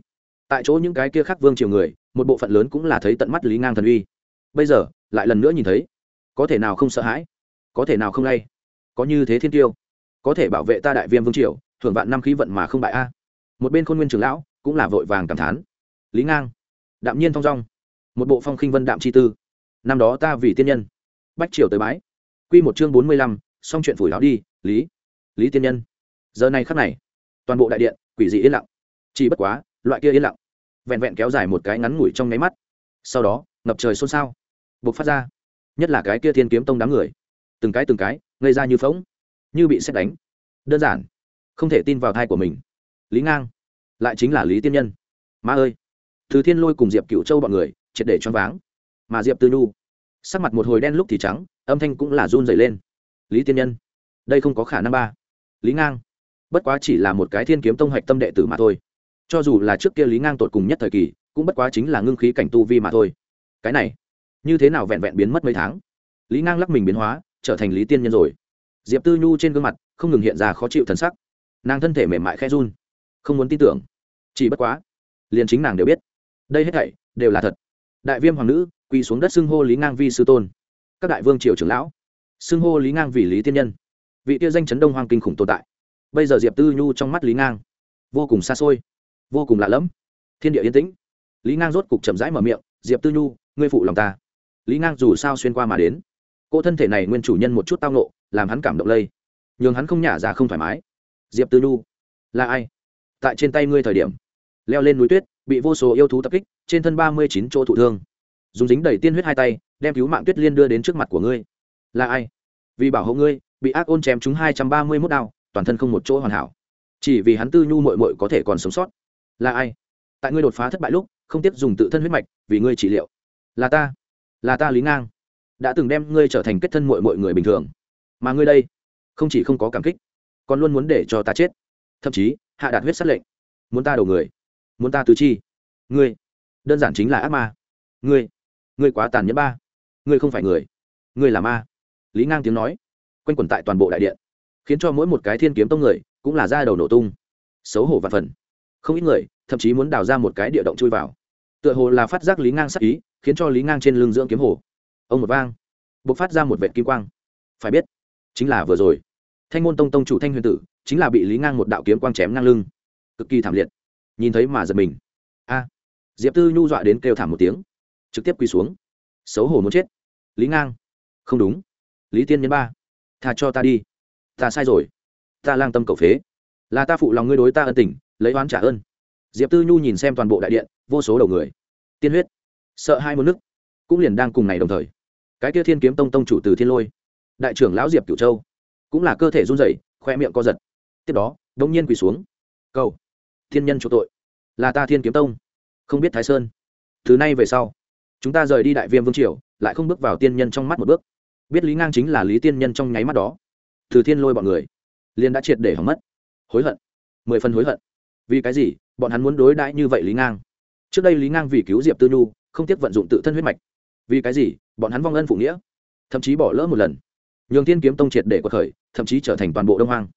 Tại chỗ những cái kia khác vương triều người, một bộ phận lớn cũng là thấy tận mắt lý ngang thần uy. Bây giờ, lại lần nữa nhìn thấy. Có thể nào không sợ hãi? Có thể nào không lay? Có như thế thiên tiêu? Có thể bảo vệ ta đại viêm vương triều, thưởng vạn năm khí vận mà không bại a. Một bên khôn nguyên trường lão cũng là vội vàng cảm thán. Lý ngang, đạm nhiên thong dong. Một bộ phong khinh vân đạm chi tư. Năm đó ta vì tiên nhân. Bách triều tới bái. Quy một chương bốn mươi lăm, xong chuyện phủi láo đi, lý. Lý tiên nhân. Giờ này khắc này, toàn bộ đại điện, quỷ dị yên lặng. Chỉ bất quá, loại kia yên lặng, vẹn vẹn kéo dài một cái ngắn ngủi trong nháy mắt. Sau đó, ngập trời xôn xao buộc phát ra. Nhất là cái kia thiên kiếm tông đám người. Từng cái từng cái, ngây ra như phóng như bị xét đánh. Đơn giản, không thể tin vào thai của mình. Lý ngang lại chính là lý tiên nhân. Ma ơi! Thứ thiên lôi cùng diệp cựu châu bọn người, triệt để choáng váng. Mà diệp tư nhu, sắc mặt một hồi đen lúc thì trắng, âm thanh cũng là run dày lên. Lý tiên nhân, đây không có khả năng ba. Lý ngang, bất quá chỉ là một cái thiên kiếm tông hạch tâm đệ tử mà thôi. Cho dù là trước kia lý ngang tột cùng nhất thời kỳ, cũng bất quá chính là ngưng khí cảnh tu vi mà thôi. Cái này, như thế nào vẹn vẹn biến mất mấy tháng? Lý ngang lắc mình biến hóa, trở thành lý tiên nhân rồi. Diệp tư nhu trên gương mặt không ngừng hiện ra khó chịu thần sắc. Nàng thân thể mềm mại khe run không muốn tin tưởng. Chỉ bất quá, liền chính nàng đều biết. Đây hết thảy đều là thật. Đại viêm hoàng nữ quỳ xuống đất xưng hô lý ngang vi sư tôn. Các đại vương triều trưởng lão xưng hô lý ngang vì lý tiên nhân. Vị Tiêu danh chấn đông hoàng kinh khủng tồn tại. Bây giờ diệp tư nhu trong mắt lý ngang vô cùng xa xôi, vô cùng lạ lẫm. Thiên địa yên tĩnh. Lý ngang rốt cục chậm rãi mở miệng, diệp tư nhu, ngươi phụ lòng ta. Lý ngang dù sao xuyên qua mà đến. Cô thân thể này nguyên chủ nhân một chút tao nộ làm hắn cảm động lây. Nhường hắn không nhả ra không thoải mái. Diệp tư nhu, là ai? Tại trên tay ngươi thời điểm. Leo lên núi tuyết, bị vô số yêu thú tập kích, trên thân ba mươi chín chỗ thụ thương. Dùng dính đầy tiên huyết hai tay, đem cứu mạng tuyết liên đưa đến trước mặt của ngươi. Là ai? Vì bảo hộ ngươi, bị ác ôn chém chúng hai trăm ba mươi mốt đao, toàn thân không một chỗ hoàn hảo. Chỉ vì hắn tư nhu mội mội có thể còn sống sót. Là ai? Tại ngươi đột phá thất bại lúc, không tiếp dùng tự thân huyết mạch, vì ngươi trị liệu. Là ta. Là ta lý ngang. Đã từng đem ngươi trở thành kết thân mội mội người bình thường. Mà ngươi đây, không chỉ không có cảm kích, còn luôn muốn để cho ta chết. Thậm chí hạ đạt huyết sát lệnh. Muốn ta đầu người? Muốn ta tứ chi? Ngươi, đơn giản chính là ác ma. Ngươi ngươi quá tàn nhẫn ba. Ngươi không phải người. Ngươi là ma. Lý ngang tiếng nói, quanh quẩn tại toàn bộ đại điện, khiến cho mỗi một cái thiên kiếm tông người cũng là ra đầu nổ tung. Xấu hổ và phần. Không ít người, thậm chí muốn đào ra một cái địa động chui vào. Tựa hồ là phát giác lý ngang sắc ý, khiến cho lý ngang trên lưng dưỡng kiếm hồ ông một vang b ộ c phát ra một vệ kim quang. Phải biết, chính là vừa rồi. Thanh môn tông tông chủ thanh huyền tử chính là bị lý ngang một đạo kiếm quang chém ngang lưng. Cực kỳ thảm liệt. Nhìn thấy mà giật mình. A. Diệp tư nhu dọa đến kêu thảm một tiếng. Trực tiếp quỳ xuống. Xấu hổ muốn chết. Lý ngang. Không đúng. Lý tiên nhân ba. Tha cho ta đi. Ta sai rồi. Ta lang tâm cầu phế. Là ta phụ lòng ngươi đối ta ân tình, lấy oán trả ơn. Diệp tư nhu nhìn xem toàn bộ đại điện, vô số đầu người. Tiên huyết. Sợ hai môn nước cũng liền đang cùng ngày đồng thời. Cái kia thiên kiếm tông tông chủ từ thiên lôi. Đại trưởng lão diệp cửu châu. Cũng là cơ thể run rẩy, khoe miệng co giật tiếp đó đông nhiên quỳ xuống. Cầu, thiên nhân chỗ tội, là ta thiên kiếm tông, không biết thái sơn. Thứ nay về sau, chúng ta rời đi đại viêm vương triều, lại không bước vào tiên nhân trong mắt một bước. Biết lý ngang chính là lý tiên nhân trong nháy mắt đó. Từ thiên lôi bọn người, liền đã triệt để hỏng mất. Hối hận, mười phần hối hận. Vì cái gì? Bọn hắn muốn đối đãi như vậy lý ngang. Trước đây lý ngang vì cứu diệp tư nhu, không tiếp vận dụng tự thân huyết mạch. Vì cái gì? Bọn hắn vong ân phụ nghĩa, thậm chí bỏ lỡ một lần. Nhường thiên kiếm tông triệt để cuộc khởi, thậm chí trở thành toàn bộ đông hoang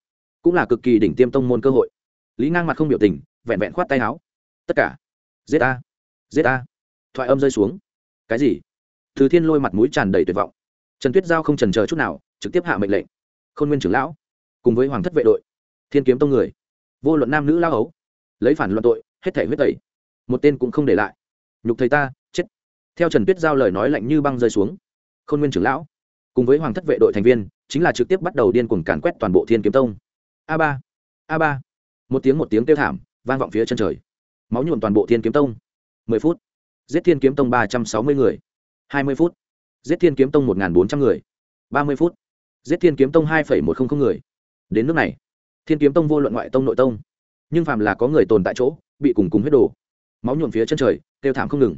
cũng là cực kỳ đỉnh tiêm tông môn cơ hội. Lý ngang mặt không biểu tình, vẹn vẹn khoát tay áo. Tất cả. Giết a giết a thoại âm rơi xuống. Cái gì? Từ thiên lôi mặt mũi tràn đầy tuyệt vọng. Trần tuyết giao không trần chờ chút nào, trực tiếp hạ mệnh lệnh. Khôn nguyên trưởng lão, cùng với hoàng thất vệ đội, thiên kiếm tông người, vô luận nam nữ lao ấu lấy phản luận tội, hết thể huyết tẩy. Một tên cũng không để lại. Nhục thầy ta, chết. Theo trần tuyết giao lời nói lạnh như băng rơi xuống, khôn nguyên trưởng lão, cùng với hoàng thất vệ đội thành viên, chính là trực tiếp bắt đầu điên cuồng càn quét toàn bộ thiên kiếm tông a ba a ba. Một tiếng một tiếng kêu thảm, vang vọng phía chân trời. Máu nhuộm toàn bộ thiên kiếm tông. Mười phút. Giết thiên kiếm tông ba trăm sáu mươi người. Hai mươi phút. Giết thiên kiếm tông một bốn trăm người. Ba mươi phút. Giết thiên kiếm tông hai một trăm linh người. Đến nước này, thiên kiếm tông vô luận ngoại tông nội tông, nhưng phàm là có người tồn tại chỗ, bị cùng cùng huyết đồ máu nhuộm phía chân trời, kêu thảm không ngừng.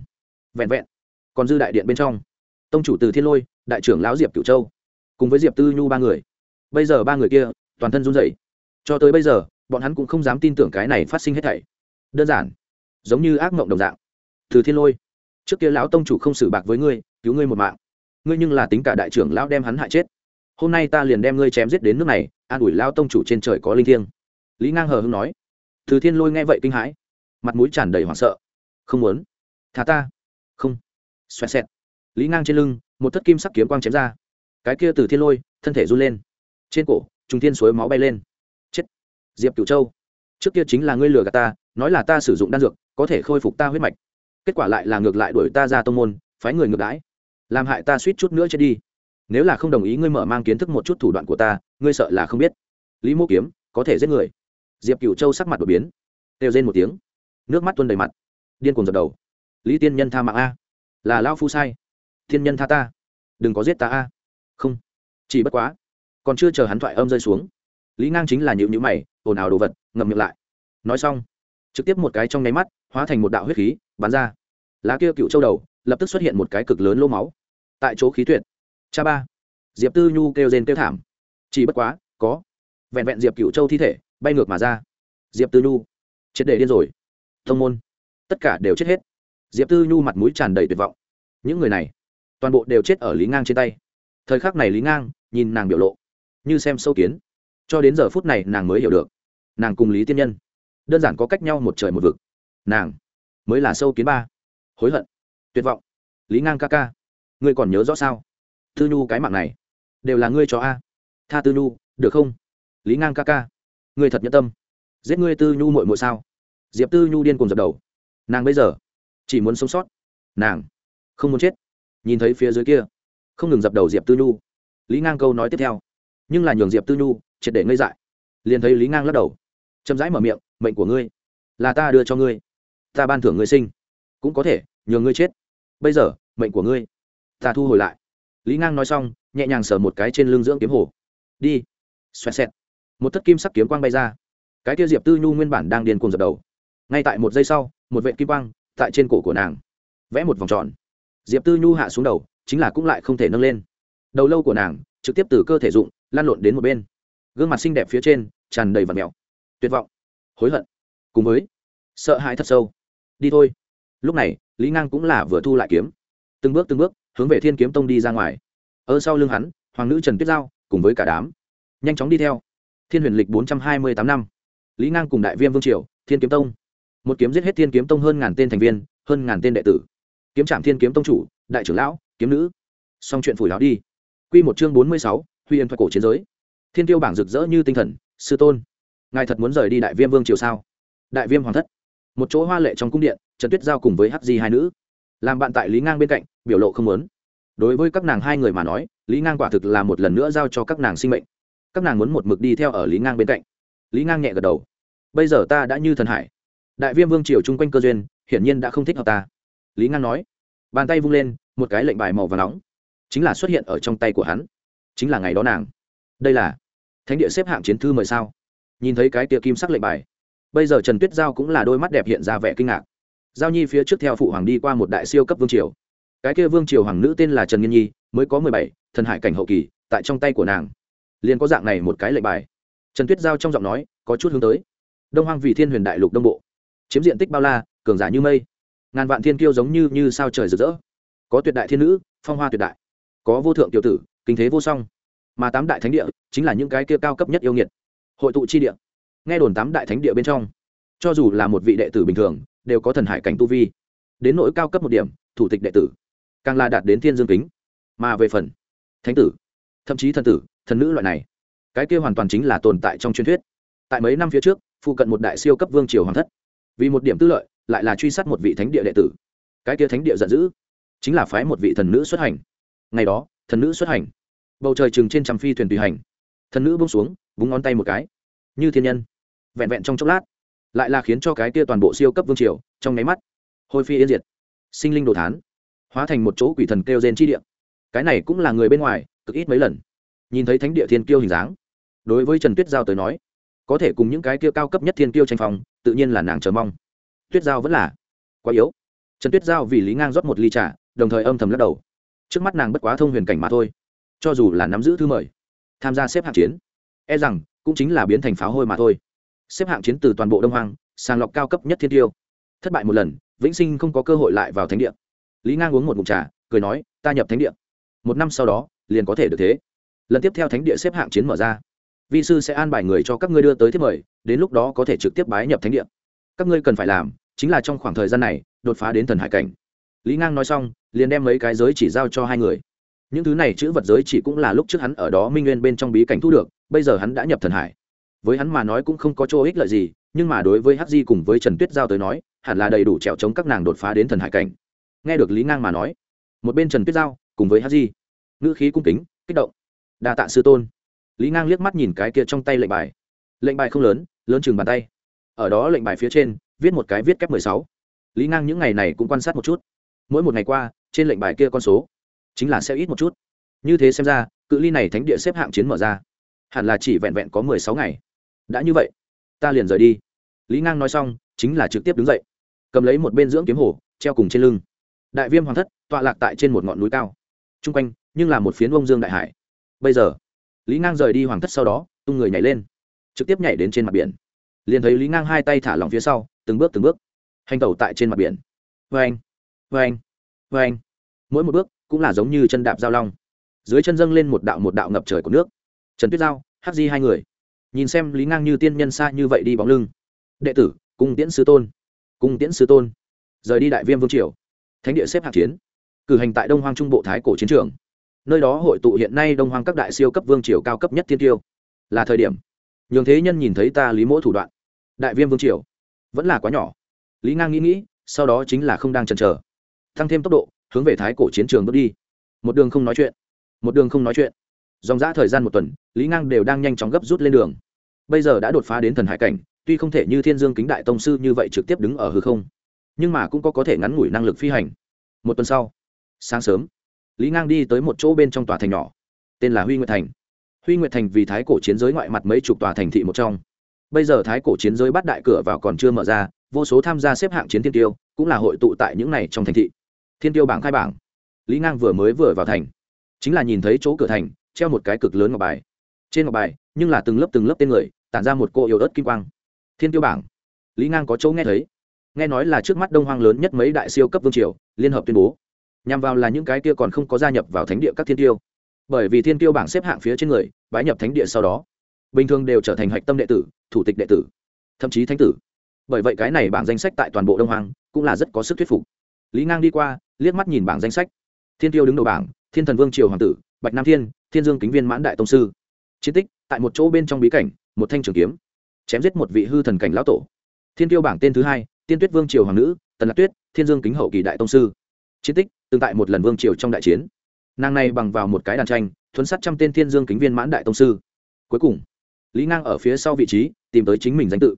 Vẹn vẹn. Còn dư đại điện bên trong. Tông chủ từ thiên lôi, đại trưởng lão diệp cửu châu, cùng với diệp tư nhu ba người. Bây giờ ba người kia, toàn thân run rẩy cho tới bây giờ, bọn hắn cũng không dám tin tưởng cái này phát sinh hết thảy. Đơn giản, giống như ác mộng đồng dạng. Từ thiên lôi, trước kia lão tông chủ không xử bạc với ngươi, cứu ngươi một mạng. Ngươi nhưng là tính cả đại trưởng lão đem hắn hại chết. Hôm nay ta liền đem ngươi chém giết đến nước này, an ủi lao tông chủ trên trời có linh thiêng. Lý ngang hờ hưng nói. Từ thiên lôi nghe vậy kinh hãi, mặt mũi tràn đầy hoảng sợ. Không muốn. Thả ta. Không. Xoẹt xẹt. Lý ngang trên lưng, một thất kim sắc kiếm quang chém ra. Cái kia từ thiên lôi, thân thể run lên. Trên cổ trung thiên suối máu bay lên diệp cửu châu. Trước kia chính là ngươi lừa gạt ta, nói là ta sử dụng đan dược, có thể khôi phục ta huyết mạch. Kết quả lại là ngược lại đuổi ta ra tông môn, phái người ngược đãi. Làm hại ta suýt chút nữa chết đi. Nếu là không đồng ý ngươi mở mang kiến thức một chút thủ đoạn của ta, ngươi sợ là không biết. Lý mô kiếm, có thể giết người. Diệp cửu châu sắc mặt đột biến. Đều rên một tiếng. Nước mắt tuôn đầy mặt. Điên cuồng dập đầu. Lý tiên nhân tha mạng a. Là lao phu sai. Thiên nhân tha ta. Đừng có giết ta a. Không. Chỉ bất quá. Còn chưa chờ hắn thoại âm rơi xuống lý ngang chính là nhịu nhữ mày, ồn ào đồ vật, ngậm miệng lại. Nói xong, trực tiếp một cái trong nháy mắt, hóa thành một đạo huyết khí, bắn ra. Lá kia cựu châu đầu, lập tức xuất hiện một cái cực lớn lỗ máu. Tại chỗ khí tuyệt. Cha ba. Diệp tư nhu kêu rên kêu thảm. Chỉ bất quá, có. Vẹn vẹn diệp cựu châu thi thể, bay ngược mà ra. Diệp tư nhu. Triệt để điên rồi. Thông môn. Tất cả đều chết hết. Diệp tư nhu mặt mũi tràn đầy tuyệt vọng. Những người này, toàn bộ đều chết ở lý ngang trên tay. Thời khắc này lý ngang, nhìn nàng biểu lộ, như xem sâu kiến cho đến giờ phút này nàng mới hiểu được. Nàng cùng lý tiên nhân, đơn giản có cách nhau một trời một vực. Nàng mới là sâu kiến ba. Hối hận, tuyệt vọng. Lý ngang ca ca, ngươi còn nhớ rõ sao? Tư nhu cái mạng này, đều là ngươi cho a. Tha tư nhu, được không? Lý ngang ca ca, ngươi thật nhẫn tâm. Giết ngươi tư nhu mội mội sao? Diệp tư nhu điên cùng dập đầu. Nàng bây giờ chỉ muốn sống sót. Nàng không muốn chết. Nhìn thấy phía dưới kia, không ngừng dập đầu diệp tư nhu. Lý ngang câu nói tiếp theo. Nhưng là nhường diệp tư nhu triệt để ngây dại. Liền thấy lý ngang lắc đầu. Chậm rãi mở miệng, mệnh của ngươi là ta đưa cho ngươi. Ta ban thưởng ngươi sinh. Cũng có thể nhường ngươi chết. Bây giờ, mệnh của ngươi, ta thu hồi lại. Lý ngang nói xong, nhẹ nhàng sờ một cái trên lưng dưỡng kiếm hồ. Đi. Xoẹt xẹt. Một thất kim sắc kiếm quang bay ra. Cái kia diệp tư nhu nguyên bản đang điên cuồng dập đầu. Ngay tại một giây sau, một vệ kim quang tại trên cổ của nàng, vẽ một vòng tròn. Diệp tư nhu hạ xuống đầu, chính là cũng lại không thể nâng lên. Đầu lâu của nàng, trực tiếp từ cơ thể dụng lan lộn đến một bên gương mặt xinh đẹp phía trên, tràn đầy vật mèo. Tuyệt vọng, hối hận, cùng với sợ hãi thật sâu. Đi thôi. Lúc này, lý ngang cũng là vừa thu lại kiếm. Từng bước từng bước, hướng về thiên kiếm tông đi ra ngoài. Ở sau lưng hắn, hoàng nữ trần tuyết giao, cùng với cả đám. Nhanh chóng đi theo. Thiên huyền lịch bốn trăm hai mươi tám năm. Lý ngang cùng đại viêm vương triều, thiên kiếm tông. Một kiếm giết hết thiên kiếm tông hơn ngàn tên thành viên, hơn ngàn tên đệ tử. Kiếm trạm thiên kiếm tông chủ, đại trưởng lão, kiếm nữ. Xong chuyện phủi lão đi. Q một chương bốn mươi sáu, huy yên thoại cổ chiến giới thiên tiêu bảng rực rỡ như tinh thần, sư tôn, ngài thật muốn rời đi đại viêm vương triều sao? Đại viêm hoàng thất. Một chỗ hoa lệ trong cung điện, trần tuyết giao cùng với hắc di hai nữ. Làm bạn tại lý ngang bên cạnh, biểu lộ không muốn. Đối với các nàng hai người mà nói, lý ngang quả thực là một lần nữa giao cho các nàng sinh mệnh. Các nàng muốn một mực đi theo ở lý ngang bên cạnh. Lý ngang nhẹ gật đầu. Bây giờ ta đã như thần hải. Đại viêm vương triều chung quanh cơ duyên, hiển nhiên đã không thích hợp ta. Lý ngang nói. Bàn tay vung lên, một cái lệnh bài màu và nóng. Chính là xuất hiện ở trong tay của hắn. Chính là ngày đó nàng đây là thánh địa xếp hạng chiến thư mời sao? Nhìn thấy cái tia kim sắc lệnh bài, bây giờ trần tuyết giao cũng là đôi mắt đẹp hiện ra vẻ kinh ngạc. Giao nhi phía trước theo phụ hoàng đi qua một đại siêu cấp vương triều. Cái kia vương triều hoàng nữ tên là trần nghiên nhi, mới có mười bảy, thần hải cảnh hậu kỳ, tại trong tay của nàng, liền có dạng này một cái lệnh bài. Trần tuyết giao trong giọng nói, có chút hướng tới. Đông hoang vì thiên huyền đại lục đông bộ. Chiếm diện tích bao la, cường giả như mây. Ngàn vạn thiên kiêu giống như như sao trời rực rỡ. Có tuyệt đại thiên nữ, phong hoa tuyệt đại. Có vô thượng tiểu tử, kinh thế vô song mà tám đại thánh địa chính là những cái kia cao cấp nhất yêu nghiệt. Hội tụ chi địa. Nghe đồn tám đại thánh địa bên trong, cho dù là một vị đệ tử bình thường, đều có thần hải cảnh tu vi. Đến nỗi cao cấp một điểm, thủ tịch đệ tử, càng là đạt đến thiên dương kính. Mà về phần thánh tử, thậm chí thần tử, thần nữ loại này, cái kia hoàn toàn chính là tồn tại trong truyền thuyết. Tại mấy năm phía trước, phụ cận một đại siêu cấp vương triều hoàng thất, vì một điểm tư lợi, lại là truy sát một vị thánh địa đệ tử. Cái kia thánh địa giận dữ, chính là phái một vị thần nữ xuất hành. Ngày đó, thần nữ xuất hành bầu trời chừng trên trăm phi thuyền tùy hành. Thần nữ bông xuống, búng ngón tay một cái. Như thiên nhân. Vẹn vẹn trong chốc lát, lại là khiến cho cái kia toàn bộ siêu cấp vương triều, trong nháy mắt, hôi phi yên diệt. Sinh linh đồ thán, hóa thành một chỗ quỷ thần kêu gen chi địa. Cái này cũng là người bên ngoài, cực ít mấy lần. Nhìn thấy thánh địa thiên kiêu hình dáng, đối với trần tuyết giao tới nói, có thể cùng những cái kia cao cấp nhất thiên kiêu tranh phòng tự nhiên là nàng chờ mong. Tuyết giao vẫn là quá yếu. Trần tuyết giao vì lý ngang rót một ly trà, đồng thời âm thầm lắc đầu. Trước mắt nàng bất quá thông huyền cảnh mà thôi cho dù là nắm giữ thư mời, tham gia xếp hạng chiến e rằng cũng chính là biến thành pháo hôi mà thôi. Xếp hạng chiến từ toàn bộ đông hoàng sàng lọc cao cấp nhất thiên tiêu. Thất bại một lần, vĩnh sinh không có cơ hội lại vào thánh địa. Lý ngang uống một mụn trà, cười nói, ta nhập thánh địa. Một năm sau đó, liền có thể được thế. Lần tiếp theo thánh địa xếp hạng chiến mở ra, vi sư sẽ an bài người cho các ngươi đưa tới thiết mời, đến lúc đó có thể trực tiếp bái nhập thánh địa. Các ngươi cần phải làm chính là trong khoảng thời gian này, đột phá đến thần hải cảnh. Lý ngang nói xong, liền đem mấy cái giới chỉ giao cho hai người những thứ này chữ vật giới chỉ cũng là lúc trước hắn ở đó minh nguyên bên trong bí cảnh thu được, bây giờ hắn đã nhập thần hải. Với hắn mà nói cũng không có chỗ ích lợi gì, nhưng mà đối với hắc di cùng với trần tuyết giao tới nói, hẳn là đầy đủ trèo chống các nàng đột phá đến thần hải cảnh. Nghe được lý ngang mà nói, một bên trần tuyết giao cùng với hắc di, ngữ khí cung kính, kích động. Đa tạ sư tôn. Lý ngang liếc mắt nhìn cái kia trong tay lệnh bài. Lệnh bài không lớn lớn chừng bàn tay. Ở đó lệnh bài phía trên, viết một cái viết kép mười sáu. Lý ngang những ngày này cũng quan sát một chút. Mỗi một ngày qua, trên lệnh bài kia con số chính là sẽ ít một chút. Như thế xem ra, cự ly này thánh địa xếp hạng chiến mở ra. Hẳn là chỉ vẹn vẹn có mười sáu ngày. Đã như vậy, ta liền rời đi. Lý ngang nói xong, chính là trực tiếp đứng dậy. Cầm lấy một bên dưỡng kiếm hồ, treo cùng trên lưng. Đại viêm hoàng thất, tọa lạc tại trên một ngọn núi cao. T r u n g quanh, nhưng là một phiến bông dương đại hải. Bây giờ, lý ngang rời đi hoàng thất sau đó, tung người nhảy lên. Trực tiếp nhảy đến trên mặt biển. Liền thấy lý ngang hai tay thả lỏng phía sau, từng bước từng bước. Hành tẩu tại trên mặt biển. Vê anh vê anh vê anh mỗi một bước cũng là giống như chân đạp giao long. Dưới chân dâng lên một đạo một đạo ngập trời của nước. Trần tuyết giao, hắc di hai người. Nhìn xem lý ngang như tiên nhân xa như vậy đi bóng lưng. Đệ tử, cung tiễn sư tôn. Cung tiễn sư tôn. Rời đi đại viêm vương triều. Thánh địa xếp hạng chiến. Cử hành tại đông hoang trung bộ thái cổ chiến trường. Nơi đó hội tụ hiện nay đông hoang các đại siêu cấp vương triều cao cấp nhất thiên tiêu. Là thời điểm. Nhường thế nhân nhìn thấy ta lý mỗ thủ đoạn. Đại viêm vương triều. Vẫn là quá nhỏ. Lý ngang nghĩ nghĩ, sau đó chính là không đang chần chờ. Tăng thêm tốc độ hướng về thái cổ chiến trường bước đi. Một đường không nói chuyện, một đường không nói chuyện. Dòng dã thời gian một tuần, lý ngang đều đang nhanh chóng gấp rút lên đường. Bây giờ đã đột phá đến thần hải cảnh, tuy không thể như thiên dương kính đại tông sư như vậy trực tiếp đứng ở hư không, nhưng mà cũng có có thể ngắn ngủi năng lực phi hành. Một tuần sau, sáng sớm, lý ngang đi tới một chỗ bên trong tòa thành nhỏ, tên là huy nguyệt thành. Huy nguyệt thành vì thái cổ chiến giới ngoại mặt mấy chục tòa thành thị một trong. Bây giờ thái cổ chiến giới bắt đại cửa vào còn chưa mở ra, vô số tham gia xếp hạng chiến thiên tiêu cũng là hội tụ tại những này trong thành thị thiên tiêu bảng khai bảng. Lý ngang vừa mới vừa vào thành. Chính là nhìn thấy chỗ cửa thành, treo một cái cực lớn ngọc bài. Trên ngọc bài, nhưng là từng lớp từng lớp tên người, tản ra một cô yếu ớt kim quang. Thiên tiêu bảng. Lý ngang có chỗ nghe thấy. Nghe nói là trước mắt đông hoang lớn nhất mấy đại siêu cấp vương triều, liên hợp tuyên bố. Nhằm vào là những cái kia còn không có gia nhập vào thánh địa các thiên tiêu. Bởi vì thiên tiêu bảng xếp hạng phía trên người, bái nhập thánh địa sau đó, bình thường đều trở thành hạch tâm đệ tử, thủ tịch đệ tử, thậm chí thánh tử. Bởi vậy cái này bảng danh sách tại toàn bộ đông Hoang cũng là rất có sức thuyết phục lý ngang đi qua, liếc mắt nhìn bảng danh sách. Thiên tiêu đứng đầu bảng, thiên thần vương triều hoàng tử, bạch nam thiên thiên dương kính viên mãn đại tông sư. Chiến tích, tại một chỗ bên trong bí cảnh, một thanh trường kiếm, chém giết một vị hư thần cảnh lão tổ. Thiên tiêu bảng tên thứ hai, tiên tuyết vương triều hoàng nữ, tần lạc tuyết, thiên dương kính hậu kỳ đại tông sư. Chiến tích, tương tại một lần vương triều trong đại chiến. Nàng này bằng vào một cái đàn tranh, thuấn sắt trăm tên thiên dương kính viên mãn đại tông sư. Cuối cùng, lý ngang ở phía sau vị trí, tìm tới chính mình danh tự.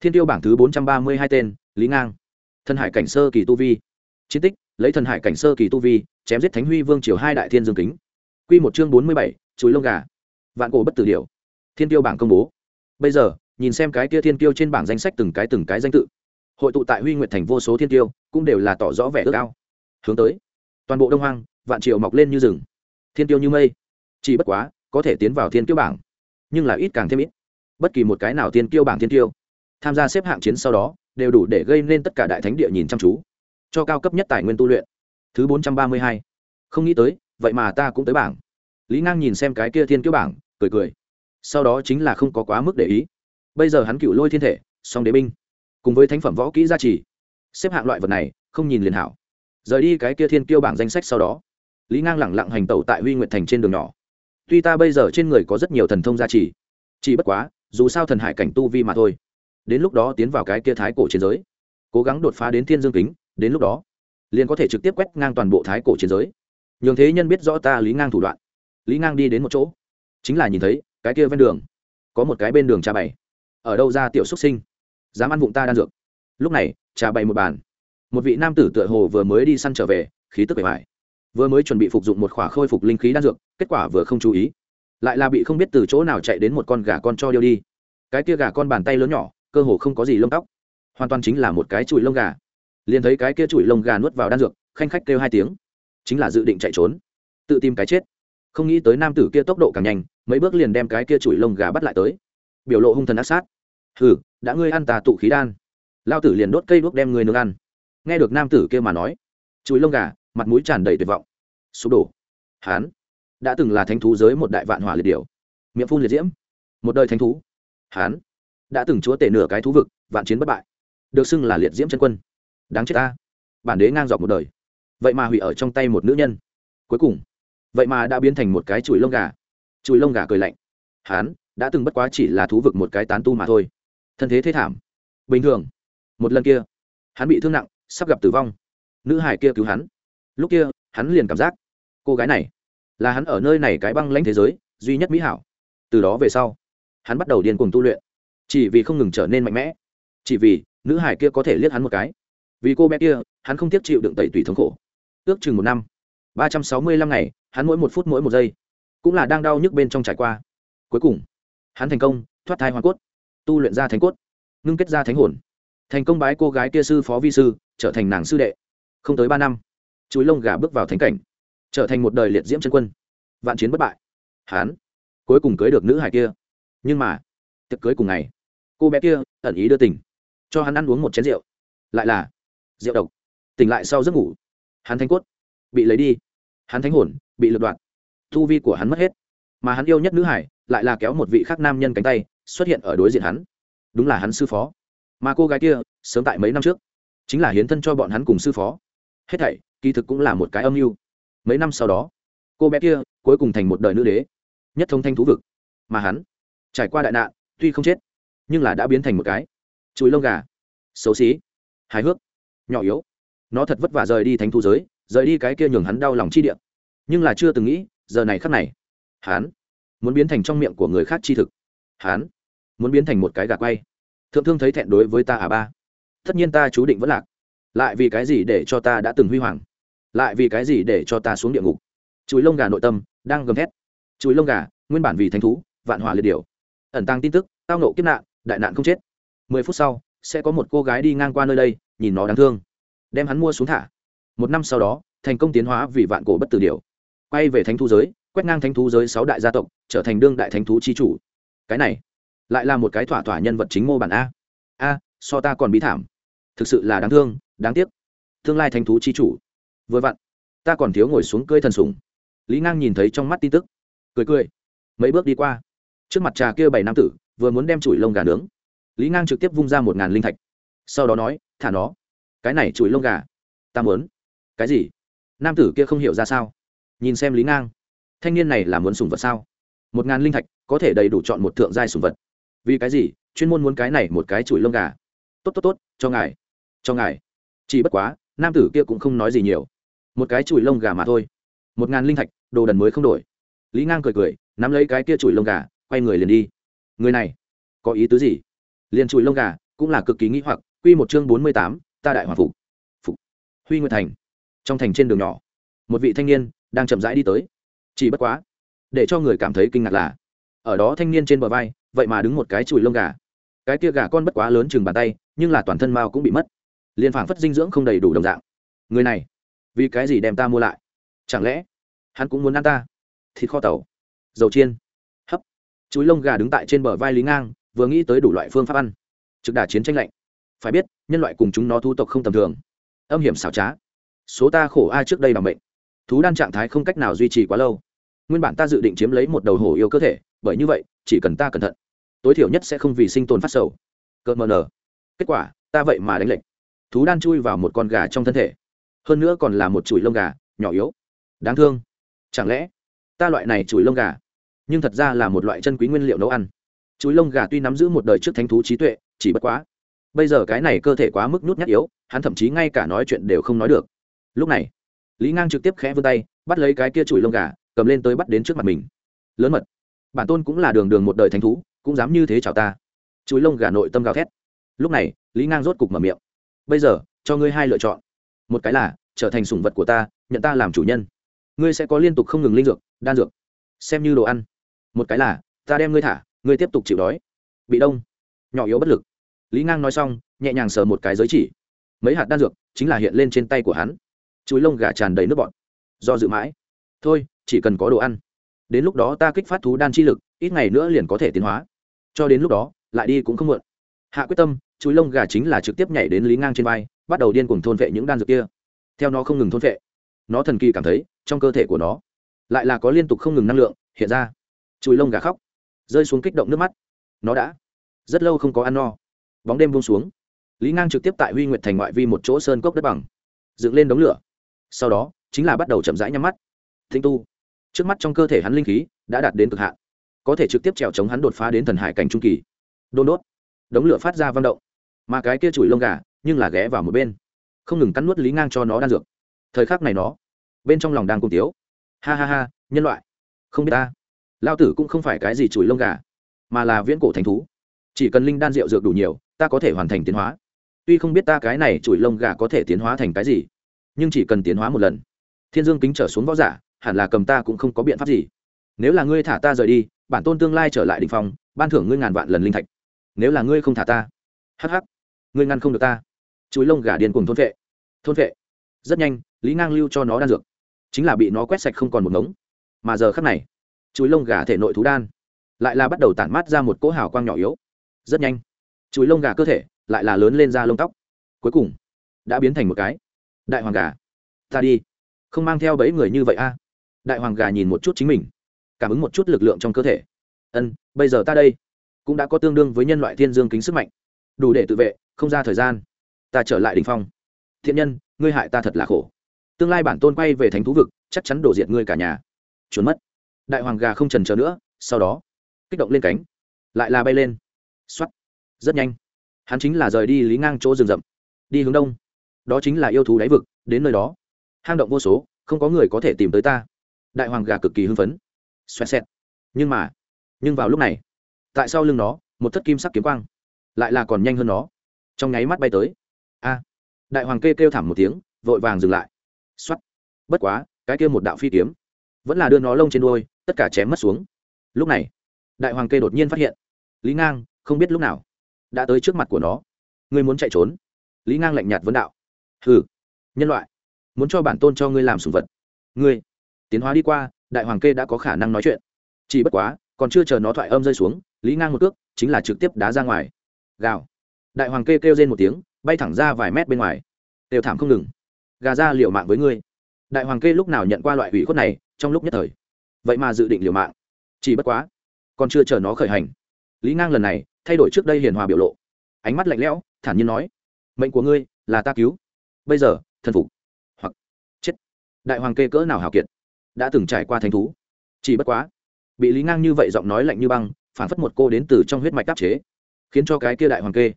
Thiên tiêu bảng thứ bốn trăm ba mươi hai tên, lý ngang. Thân hải cảnh sơ kỳ tu vi chiến tích, lấy thần hải cảnh sơ kỳ tu vi, chém giết thánh huy vương triều hai đại thiên dương kính. Q một chương bốn mươi bảy chuối lông gà. Vạn cổ bất tử điều thiên tiêu bảng công bố. Bây giờ, nhìn xem cái kia thiên tiêu trên bảng danh sách từng cái từng cái danh tự. Hội tụ tại huy nguyệt thành vô số thiên tiêu, cũng đều là tỏ rõ vẻ ước ao. Hướng tới. Toàn bộ đông hoang, vạn triều mọc lên như rừng. Thiên tiêu như mây. Chỉ bất quá, có thể tiến vào thiên tiêu bảng, nhưng là ít càng thêm ít. Bất kỳ một cái nào thiên tiêu bảng thiên tiêu, tham gia xếp hạng chiến sau đó, đều đủ để gây nên tất cả đại thánh địa nhìn chăm chú cho cao cấp nhất tài nguyên tu luyện. Thứ bốn trăm ba mươi hai. Không nghĩ tới, vậy mà ta cũng tới bảng. Lý ngang nhìn xem cái kia thiên kiêu bảng, cười cười. Sau đó chính là không có quá mức để ý. Bây giờ hắn cựu lôi thiên thể, song đế binh, cùng với thánh phẩm võ kỹ gia trì, xếp hạng loại vật này, không nhìn liền hảo. Rời đi cái kia thiên kiêu bảng danh sách sau đó, lý ngang lẳng lặng hành tẩu tại huy nguyệt thành trên đường nhỏ. Tuy ta bây giờ trên người có rất nhiều thần thông gia trì, chỉ bất quá, dù sao thần hải cảnh tu vi mà thôi. Đến lúc đó tiến vào cái kia thái cổ chiến giới, cố gắng đột phá đến thiên dương kính đến lúc đó, liền có thể trực tiếp quét ngang toàn bộ thái cổ chiến giới. Nhường thế nhân biết rõ ta lý ngang thủ đoạn. Lý ngang đi đến một chỗ, chính là nhìn thấy cái kia ven đường, có một cái bên đường trà bày. Ở đâu ra tiểu xuất sinh? Dám ăn vụng ta đan dược. Lúc này, trà bày một bàn. Một vị nam tử tựa hồ vừa mới đi săn trở về, khí tức bề ngoài vừa mới chuẩn bị phục dụng một khỏa khôi phục linh khí đan dược, kết quả vừa không chú ý. Lại là bị không biết từ chỗ nào chạy đến một con gà con cho điêu đi. Cái kia gà con bàn tay lớn nhỏ, cơ hồ không có gì lông tóc. Hoàn toàn chính là một cái chùi lông gà liền thấy cái kia chùi lông gà nuốt vào đan dược, khanh khách kêu hai tiếng. Chính là dự định chạy trốn. Tự tìm cái chết. Không nghĩ tới nam tử kia tốc độ càng nhanh, mấy bước liền đem cái kia chùi lông gà bắt lại tới. Biểu lộ hung thần ác sát. Hừ, đã ngươi ăn tà tụ khí đan. Lao tử liền đốt cây đuốc đem ngươi nướng ăn. Nghe được nam tử kia mà nói, chùi lông gà, mặt mũi tràn đầy tuyệt vọng. Sụp đổ. Hán, đã từng là thánh thú giới một đại vạn hỏa liệt điều miệng phun liệt diễm. Một đời thánh thú. Hán, đã từng chúa tể nửa cái thú vực, vạn chiến bất bại. Được xưng là liệt diễm chân quân đáng chết ta. Bản đế ngang dọc một đời. Vậy mà hủy ở trong tay một nữ nhân. Cuối cùng, vậy mà đã biến thành một cái chùi lông gà. Chùi lông gà cười lạnh. Hán, đã từng bất quá chỉ là thú vực một cái tán tu mà thôi. Thân thế thế thảm. Bình thường. Một lần kia, hắn bị thương nặng, sắp gặp tử vong. Nữ hải kia cứu hắn. Lúc kia, hắn liền cảm giác, cô gái này là hắn ở nơi này cái băng lãnh thế giới, duy nhất mỹ hảo. Từ đó về sau, hắn bắt đầu điên cuồng tu luyện. Chỉ vì không ngừng trở nên mạnh mẽ. Chỉ vì nữ hải kia có thể liếc hắn một cái vì cô bé kia, hắn không tiếc chịu đựng tẩy tùy thống khổ. Ước chừng một năm, ba trăm sáu mươi lăm ngày, hắn mỗi một phút mỗi một giây, cũng là đang đau nhức bên trong trải qua. Cuối cùng, hắn thành công, thoát thai hoa cốt, tu luyện ra thánh cốt, ngưng kết ra thánh hồn. Thành công bái cô gái kia sư phó vi sư, trở thành nàng sư đệ. Không tới ba năm, chuối lông gà bước vào thánh cảnh, trở thành một đời liệt diễm chân quân. Vạn chiến bất bại. Hắn cuối cùng cưới được nữ hải kia. Nhưng mà, tiệc cưới cùng ngày, cô bé kia ẩn ý đưa tình, cho hắn ăn uống một chén rượu. Lại là rượu độc. Tỉnh lại sau giấc ngủ, hắn thanh cốt bị lấy đi. Hắn thánh hồn bị lật đoạn thu vi của hắn mất hết. Mà hắn yêu nhất nữ hải lại là kéo một vị khác nam nhân cánh tay xuất hiện ở đối diện hắn. Đúng là hắn sư phó. Mà cô gái kia, sớm tại mấy năm trước, chính là hiến thân cho bọn hắn cùng sư phó. Hết thảy, kỳ thực cũng là một cái âm mưu. Mấy năm sau đó, cô bé kia cuối cùng thành một đời nữ đế, nhất thông thanh thú vực. Mà hắn, trải qua đại nạn, tuy không chết, nhưng là đã biến thành một cái. Chùi lông gà, xấu xí, hài hước nhỏ yếu. Nó thật vất vả rời đi thánh thu giới, rời đi cái kia nhường hắn đau lòng chi điện nhưng là chưa từng nghĩ, giờ này khắc này, hắn muốn biến thành trong miệng của người khác chi thực. Hắn muốn biến thành một cái gà quay. Thượng thương thấy thẹn đối với ta à ba. Tất nhiên ta chú định vẫn lạc. Lại vì cái gì để cho ta đã từng huy hoàng? Lại vì cái gì để cho ta xuống địa ngục? Chùi lông gà nội tâm, đang gầm thét. Chùi lông gà, nguyên bản vì thánh thú, vạn hỏa liệt điều ẩn tăng tin tức, tao nộ kiếp nạn, đại nạn không chết. Mười phút sau sẽ có một cô gái đi ngang qua nơi đây, nhìn nó đáng thương. Đem hắn mua xuống thả. Một năm sau đó, thành công tiến hóa vì vạn cổ bất tử điều quay về thánh thú giới, quét ngang thánh thú giới sáu đại gia tộc, trở thành đương đại thánh thú chi chủ. Cái này, lại là một cái thỏa thỏa nhân vật chính mô bản a. A, so ta còn bí thảm. Thực sự là đáng thương, đáng tiếc. Tương lai thánh thú chi chủ. Vừa vặn, ta còn thiếu ngồi xuống cơi thần sùng lý ngang nhìn thấy trong mắt tin tức. Cười cười. Mấy bước đi qua. Trước mặt trà kia bảy nam tử, vừa muốn đem chùi lông gà nướng lý ngang trực tiếp vung ra một ngàn linh thạch. Sau đó nói, thả nó. Cái này chùi lông gà. Ta muốn. Cái gì? Nam tử kia không hiểu ra sao? Nhìn xem lý ngang. Thanh niên này là muốn sùng vật sao? Một ngàn linh thạch, có thể đầy đủ chọn một thượng giai sùng vật. Vì cái gì? Chuyên môn muốn cái này một cái chùi lông gà. Tốt tốt tốt, cho ngài. Cho ngài. Chỉ bất quá, nam tử kia cũng không nói gì nhiều. Một cái chùi lông gà mà thôi. Một ngàn linh thạch, đồ đần mới không đổi. Lý ngang cười cười, nắm lấy cái kia chùi lông gà, quay người liền đi. Người này, có ý tứ gì? Liền chùi lông gà, cũng là cực kỳ nghĩ hoặc, quy một chương bốn mươi tám, ta đại hoàng phục. Phục. Huy nguyệt thành. Trong thành trên đường nhỏ, một vị thanh niên đang chậm rãi đi tới. Chỉ bất quá, để cho người cảm thấy kinh ngạc là, ở đó thanh niên trên bờ vai, vậy mà đứng một cái chùi lông gà. Cái kia gà con bất quá lớn chừng bàn tay, nhưng là toàn thân mao cũng bị mất. Liền phảng phất dinh dưỡng không đầy đủ đồng dạng. Người này, vì cái gì đem ta mua lại? Chẳng lẽ, hắn cũng muốn ăn ta? Thịt kho tàu. Dầu chiên. Hấp. Chuối lông gà đứng tại trên bờ vai lý ngang vừa nghĩ tới đủ loại phương pháp ăn. Trực đà chiến tranh lạnh. Phải biết, nhân loại cùng chúng nó thu tộc không tầm thường. Âm hiểm xảo trá. Số ta khổ ai trước đây bằng bệnh thú đan trạng thái không cách nào duy trì quá lâu. Nguyên bản ta dự định chiếm lấy một đầu hổ yêu cơ thể, bởi như vậy, chỉ cần ta cẩn thận, tối thiểu nhất sẽ không vì sinh tồn phát sầu. Cợt mờ nở kết quả, ta vậy mà đánh lệnh thú đan chui vào một con gà trong thân thể. Hơn nữa còn là một chùi lông gà, nhỏ yếu. Đáng thương. Chẳng lẽ, ta loại này chùi lông gà, nhưng thật ra là một loại chân quý nguyên liệu nấu ăn chuối lông gà tuy nắm giữ một đời trước thánh thú trí tuệ, chỉ bất quá. Bây giờ cái này cơ thể quá mức nút nhát yếu, hắn thậm chí ngay cả nói chuyện đều không nói được. Lúc này, lý ngang trực tiếp khẽ vươn tay, bắt lấy cái kia chuỗi lông gà, cầm lên tới bắt đến trước mặt mình. Lớn mật. Bản tôn cũng là đường đường một đời thánh thú, cũng dám như thế chào ta. Chuối lông gà nội tâm gào thét. Lúc này, lý ngang rốt cục mở miệng. Bây giờ, cho ngươi hai lựa chọn. Một cái là, trở thành sủng vật của ta, nhận ta làm chủ nhân. Ngươi sẽ có liên tục không ngừng linh dược, đan dược. Xem như đồ ăn. Một cái là, ta đem ngươi thả ngươi tiếp tục chịu đói. Bị đông. Nhỏ yếu bất lực. Lý ngang nói xong, nhẹ nhàng sờ một cái giới chỉ. Mấy hạt đan dược chính là hiện lên trên tay của hắn. Chuối lông gà tràn đầy nước bọt. Do dự mãi. Thôi, chỉ cần có đồ ăn. Đến lúc đó ta kích phát thú đan chi lực, ít ngày nữa liền có thể tiến hóa. Cho đến lúc đó, lại đi cũng không muộn. Hạ quyết tâm, chuối lông gà chính là trực tiếp nhảy đến lý ngang trên vai, bắt đầu điên cuồng thôn vệ những đan dược kia. Theo nó không ngừng thôn vệ nó thần kỳ cảm thấy, trong cơ thể của nó lại là có liên tục không ngừng năng lượng hiện ra. Chuối lông gà khóc rơi xuống kích động nước mắt. Nó đã. Rất lâu không có ăn no. Bóng đêm buông xuống. Lý ngang trực tiếp tại huy nguyệt thành ngoại vi một chỗ sơn cốc đất bằng. Dựng lên đống lửa. Sau đó, chính là bắt đầu chậm rãi nhắm mắt. Thinh tu. Trước mắt trong cơ thể hắn linh khí đã đạt đến cực hạn. Có thể trực tiếp trèo chống hắn đột phá đến thần hải cảnh trung kỳ. Đôn đốt. Đống lửa phát ra vang động. Mà cái kia chùi lông gà, nhưng là ghé vào một bên. Không ngừng cắn nuốt lý ngang cho nó đan dược. Thời khắc này nó, bên trong lòng đang cùng tiếu. Ha ha ha, nhân loại. Không biết ta lao tử cũng không phải cái gì chùi lông gà, mà là viễn cổ thánh thú. Chỉ cần linh đan rượu dược đủ nhiều, ta có thể hoàn thành tiến hóa. Tuy không biết ta cái này chùi lông gà có thể tiến hóa thành cái gì, nhưng chỉ cần tiến hóa một lần, thiên dương kính trở xuống võ giả, hẳn là cầm ta cũng không có biện pháp gì. Nếu là ngươi thả ta rời đi, bản tôn tương lai trở lại đình phòng ban thưởng ngươi ngàn vạn lần linh thạch. Nếu là ngươi không thả ta, hắc hắc, ngươi ngăn không được ta. Chuối lông gà điên cùng thôn vệ thôn vệ rất nhanh, lý ngang lưu cho nó đan dược, chính là bị nó quét sạch không còn một ngống. Mà giờ khắc này chuối lông gà thể nội thú đan. Lại là bắt đầu tản mát ra một cỗ hào quang nhỏ yếu. Rất nhanh, chuối lông gà cơ thể lại là lớn lên ra lông tóc. Cuối cùng, đã biến thành một cái. Đại hoàng gà. Ta đi. Không mang theo bẫy người như vậy a. Đại hoàng gà nhìn một chút chính mình. Cảm ứng một chút lực lượng trong cơ thể. Ân, bây giờ ta đây. Cũng đã có tương đương với nhân loại thiên dương kính sức mạnh. Đủ để tự vệ, không ra thời gian. Ta trở lại đình phong. Thiện nhân, ngươi hại ta thật là khổ. Tương lai bản tôn quay về thánh thú vực, chắc chắn đổ diệt ngươi cả nhà. Trốn mất đại hoàng gà không trần chờ nữa, sau đó, kích động lên cánh, lại là bay lên. X o á t rất nhanh. Hắn chính là rời đi lý ngang chỗ rừng rậm. Đi hướng đông. Đó chính là yêu thú đáy vực, đến nơi đó. Hang động vô số, không có người có thể tìm tới ta. Đại hoàng gà cực kỳ hưng phấn. Xoẹt xẹt. Nhưng mà, nhưng vào lúc này, tại sau lưng nó, một thất kim sắc kiếm quang, lại là còn nhanh hơn nó. Trong nháy mắt bay tới. A. Đại hoàng kê kêu thảm một tiếng, vội vàng dừng lại. X o á t bất quá, cái kia một đạo phi kiếm, vẫn là đưa nó lông trên đôi tất cả chém mất xuống. Lúc này, đại hoàng kê đột nhiên phát hiện, lý ngang không biết lúc nào đã tới trước mặt của nó. Ngươi muốn chạy trốn? Lý ngang lạnh nhạt vấn đạo. Hừ, nhân loại, muốn cho bản tôn cho ngươi làm sùng vật. Ngươi, tiến hóa đi qua, đại hoàng kê đã có khả năng nói chuyện. Chỉ bất quá, còn chưa chờ nó thoại âm rơi xuống, lý ngang một cước chính là trực tiếp đá ra ngoài. Gào. Đại hoàng kê kêu lên một tiếng, bay thẳng ra vài mét bên ngoài. Đều thảm không ngừng. Gà ra liều mạng với ngươi. Đại hoàng kê lúc nào nhận qua loại hủy khuất này, trong lúc nhất thời vậy mà dự định liều mạng. Chỉ bất quá, còn chưa chờ nó khởi hành. Lý ngang lần này thay đổi trước đây hiền hòa biểu lộ. Ánh mắt lạnh lẽo, thản nhiên nói, mệnh của ngươi là ta cứu. Bây giờ, thần phục hoặc chết. Đại hoàng kê cỡ nào hào kiệt, đã từng trải qua thành thú. Chỉ bất quá, bị lý ngang như vậy giọng nói lạnh như băng phản phất một cô đến từ trong huyết mạch đáp chế, khiến cho cái kia đại hoàng kê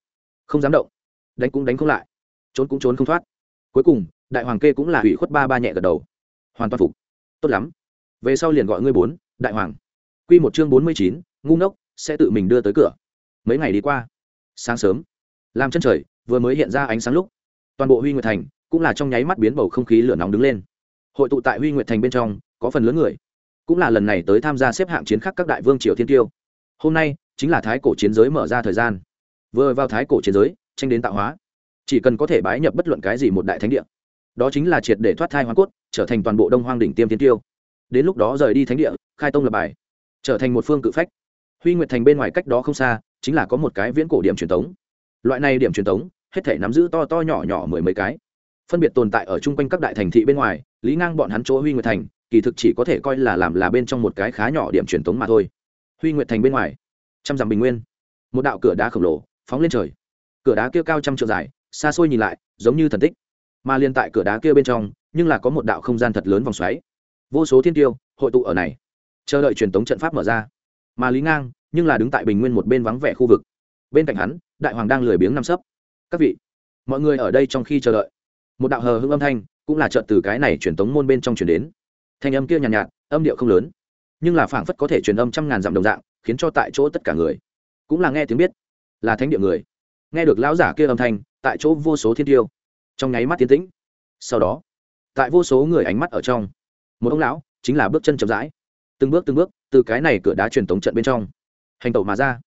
không dám động. Đánh cũng đánh không lại, trốn cũng trốn không thoát. Cuối cùng, đại hoàng kê cũng là hủy khuất ba ba nhẹ gật đầu. Hoàn toàn phục. Tốt lắm về sau liền gọi ngươi bốn, đại hoàng. Q một chương bốn mươi chín, ngu ngốc, sẽ tự mình đưa tới cửa. Mấy ngày đi qua, sáng sớm, làm chân trời, vừa mới hiện ra ánh sáng lúc. Toàn bộ huy nguyệt thành cũng là trong nháy mắt biến bầu không khí lửa nóng đứng lên. Hội tụ tại huy nguyệt thành bên trong, có phần lớn người cũng là lần này tới tham gia xếp hạng chiến khắc các đại vương triều thiên tiêu. Hôm nay chính là thái cổ chiến giới mở ra thời gian. Vừa vào thái cổ chiến giới, tranh đến tạo hóa, chỉ cần có thể bái nhập bất luận cái gì một đại thánh địa, đó chính là triệt để thoát thai hoa cốt, trở thành toàn bộ đông hoang đỉnh tiêm thiên tiêu đến lúc đó rời đi thánh địa, khai tông lập bài, trở thành một phương cự phách. Huy nguyệt thành bên ngoài cách đó không xa, chính là có một cái viễn cổ điểm truyền thống. Loại này điểm truyền thống, hết thể nắm giữ to to nhỏ nhỏ mười mấy cái. Phân biệt tồn tại ở chung quanh các đại thành thị bên ngoài, lý ngang bọn hắn chỗ huy nguyệt thành, kỳ thực chỉ có thể coi là làm là bên trong một cái khá nhỏ điểm truyền thống mà thôi. Huy nguyệt thành bên ngoài, trăm dặm bình nguyên, một đạo cửa đá khổng lồ phóng lên trời. Cửa đá kia cao trăm trượng dài, xa xôi nhìn lại, giống như thần tích. Mà liên tại cửa đá kia bên trong, nhưng là có một đạo không gian thật lớn vòng xoáy vô số thiên tiêu hội tụ ở này. Chờ đợi truyền tống trận pháp mở ra. Mà lý ngang nhưng là đứng tại bình nguyên một bên vắng vẻ khu vực. Bên cạnh hắn đại hoàng đang lười biếng nằm sấp. Các vị mọi người ở đây trong khi chờ đợi. Một đạo hờ hưng âm thanh cũng là trợn từ cái này truyền tống môn bên trong truyền đến. Thanh âm kia nhàn nhạt, nhạt âm điệu không lớn. Nhưng là phảng phất có thể truyền âm trăm ngàn dặm đồng dạng khiến cho tại chỗ tất cả người cũng là nghe tiếng biết là thánh địa người. Nghe được lão giả kia âm thanh tại chỗ vô số thiên tiêu trong nháy mắt tiến tĩnh. Sau đó tại vô số người ánh mắt ở trong một ông lão chính là bước chân chậm rãi. Từng bước từng bước, từ cái này cửa đá truyền tống trận bên trong, hành tẩu mà ra.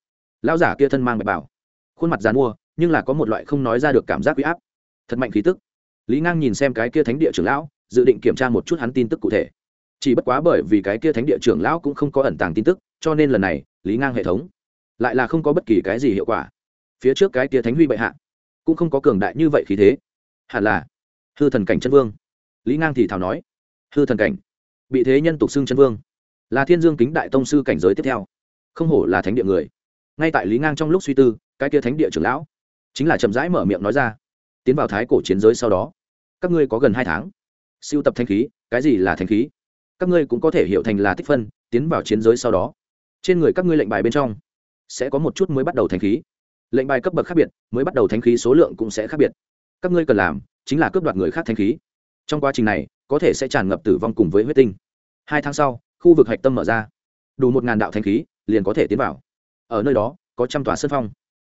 Lão giả kia thân mang bạch bảo, khuôn mặt dàn mua nhưng là có một loại không nói ra được cảm giác huy áp, thật mạnh khí tức. Lý ngang nhìn xem cái kia thánh địa trưởng lão, dự định kiểm tra một chút hắn tin tức cụ thể. Chỉ bất quá bởi vì cái kia thánh địa trưởng lão cũng không có ẩn tàng tin tức, cho nên lần này, lý ngang hệ thống lại là không có bất kỳ cái gì hiệu quả. Phía trước cái kia thánh huy bệ hạ cũng không có cường đại như vậy khí thế. Hẳn là hư thần cảnh chân vương. Lý ngang thì thảo nói hư thần cảnh. Bị thế nhân tục xưng chân vương. Là thiên dương kính đại tông sư cảnh giới tiếp theo. Không hổ là thánh địa người. Ngay tại lý ngang trong lúc suy tư, cái kia thánh địa trưởng lão chính là chậm rãi mở miệng nói ra. Tiến vào thái cổ chiến giới sau đó, các ngươi có gần hai tháng. Siêu tập thanh khí, cái gì là thanh khí? Các ngươi cũng có thể hiểu thành là tích phân, tiến vào chiến giới sau đó, trên người các ngươi lệnh bài bên trong sẽ có một chút mới bắt đầu thanh khí. Lệnh bài cấp bậc khác biệt, mới bắt đầu thanh khí số lượng cũng sẽ khác biệt. Các ngươi cần làm chính là cướp đoạt người khác thanh khí. Trong quá trình này có thể sẽ tràn ngập tử vong cùng với huyết tinh. Hai tháng sau, khu vực hạch tâm mở ra. Đủ một ngàn đạo thanh khí, liền có thể tiến vào. Ở nơi đó, có trăm tòa sân phong.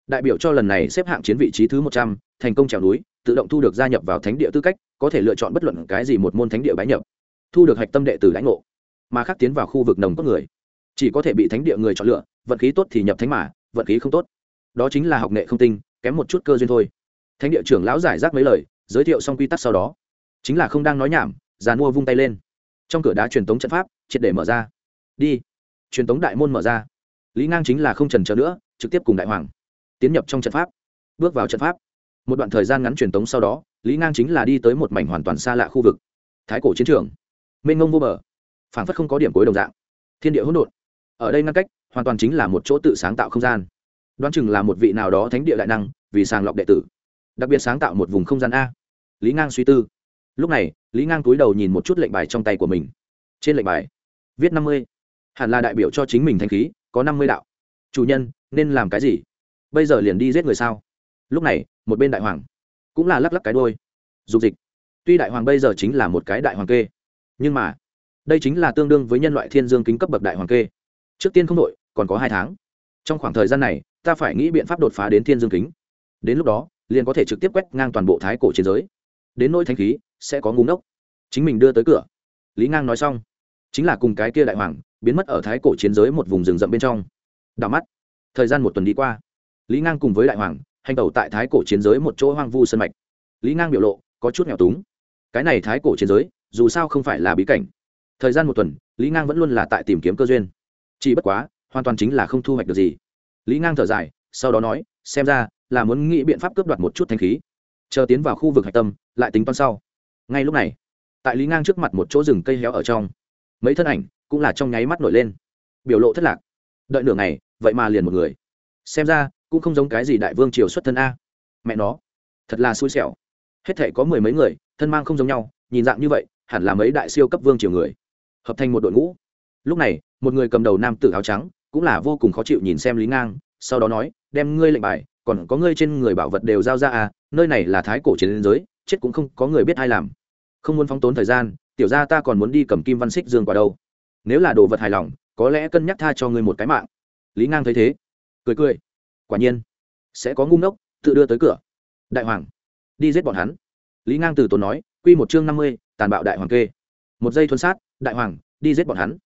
Đại biểu cho lần này xếp hạng chiến vị trí thứ một trăm, thành công trèo núi, tự động thu được gia nhập vào thánh địa tư cách, có thể lựa chọn bất luận cái gì một môn thánh địa bái nhập. Thu được hạch tâm đệ tử lãnh ngộ. Mà khác tiến vào khu vực nồng cốt người. Chỉ có thể bị thánh địa người chọn lựa, vận khí tốt thì nhập thánh mà, vận khí không tốt. Đó chính là học nghệ không tinh, kém một chút cơ duyên thôi. Thánh địa trưởng lão giải rác mấy lời, giới thiệu xong quy tắc sau đó. Chính là không đang nói nhảm giàn mua vung tay lên. Trong cửa đá truyền tống trận pháp, triệt để mở ra. Đi. Truyền tống đại môn mở ra. Lý ngang chính là không trần trờ nữa, trực tiếp cùng đại hoàng tiến nhập trong trận pháp. Bước vào trận pháp. Một đoạn thời gian ngắn truyền tống sau đó, lý ngang chính là đi tới một mảnh hoàn toàn xa lạ khu vực. Thái cổ chiến trường. Mênh ngông vô bờ. Phảng phất không có điểm cuối đồng dạng. Thiên địa hỗn độn. Ở đây ngăn cách, hoàn toàn chính là một chỗ tự sáng tạo không gian. Đoán chừng là một vị nào đó thánh địa đại năng, vì sàng lọc đệ tử. Đặc biệt sáng tạo một vùng không gian a. Lý ngang suy tư. Lúc này lý ngang túi đầu nhìn một chút lệnh bài trong tay của mình. Trên lệnh bài, viết năm mươi. Hẳn là đại biểu cho chính mình thanh khí, có năm mươi đạo. Chủ nhân, nên làm cái gì? Bây giờ liền đi giết người sao? Lúc này, một bên đại hoàng cũng là lắc lắc cái đôi dục dịch. Tuy đại hoàng bây giờ chính là một cái đại hoàng kê, nhưng mà đây chính là tương đương với nhân loại thiên dương kính cấp bậc đại hoàng kê. Trước tiên không đội, còn có hai tháng. Trong khoảng thời gian này, ta phải nghĩ biện pháp đột phá đến thiên dương kính. Đến lúc đó, liền có thể trực tiếp quét ngang toàn bộ thái cổ chiến giới. Đến nỗi thanh khí sẽ có ngu ngốc. Chính mình đưa tới cửa. Lý ngang nói xong, chính là cùng cái kia đại hoàng biến mất ở thái cổ chiến giới một vùng rừng rậm bên trong. Đảo mắt, thời gian một tuần đi qua. Lý ngang cùng với đại hoàng hành tẩu tại thái cổ chiến giới một chỗ hoang vu sân mạch. Lý ngang biểu lộ có chút nghèo túng. Cái này thái cổ chiến giới, dù sao không phải là bí cảnh. Thời gian một tuần, lý ngang vẫn luôn là tại tìm kiếm cơ duyên. Chỉ bất quá, hoàn toàn chính là không thu hoạch được gì. Lý ngang thở dài, sau đó nói, xem ra là muốn nghĩ biện pháp cướp đoạt một chút thanh khí. Chờ tiến vào khu vực hạch tâm, lại tính toán sau ngay lúc này, tại lý ngang trước mặt một chỗ rừng cây héo ở trong, mấy thân ảnh cũng là trong nháy mắt nổi lên. Biểu lộ thất lạc. Đợi nửa ngày, vậy mà liền một người. Xem ra, cũng không giống cái gì đại vương triều xuất thân a. Mẹ nó, thật là xui xẻo. Hết thể có mười mấy người, thân mang không giống nhau, nhìn dạng như vậy, hẳn là mấy đại siêu cấp vương triều người, hợp thành một đội ngũ. Lúc này, một người cầm đầu nam tử áo trắng, cũng là vô cùng khó chịu nhìn xem lý ngang, sau đó nói, đem ngươi lệnh bài, còn có ngươi trên người bảo vật đều giao ra à nơi này là thái cổ chiến giới chết cũng không có người biết ai làm. Không muốn phóng tốn thời gian, tiểu ra ta còn muốn đi cầm kim văn xích dương quả đâu. Nếu là đồ vật hài lòng, có lẽ cân nhắc tha cho ngươi một cái mạng. Lý ngang thấy thế, cười cười. Quả nhiên, sẽ có ngu ngốc, tự đưa tới cửa. Đại hoàng, đi giết bọn hắn. Lý ngang từ tốn nói q một chương năm mươi, tàn bạo đại hoàng kê. Một giây thuần sát, đại hoàng, đi giết bọn hắn.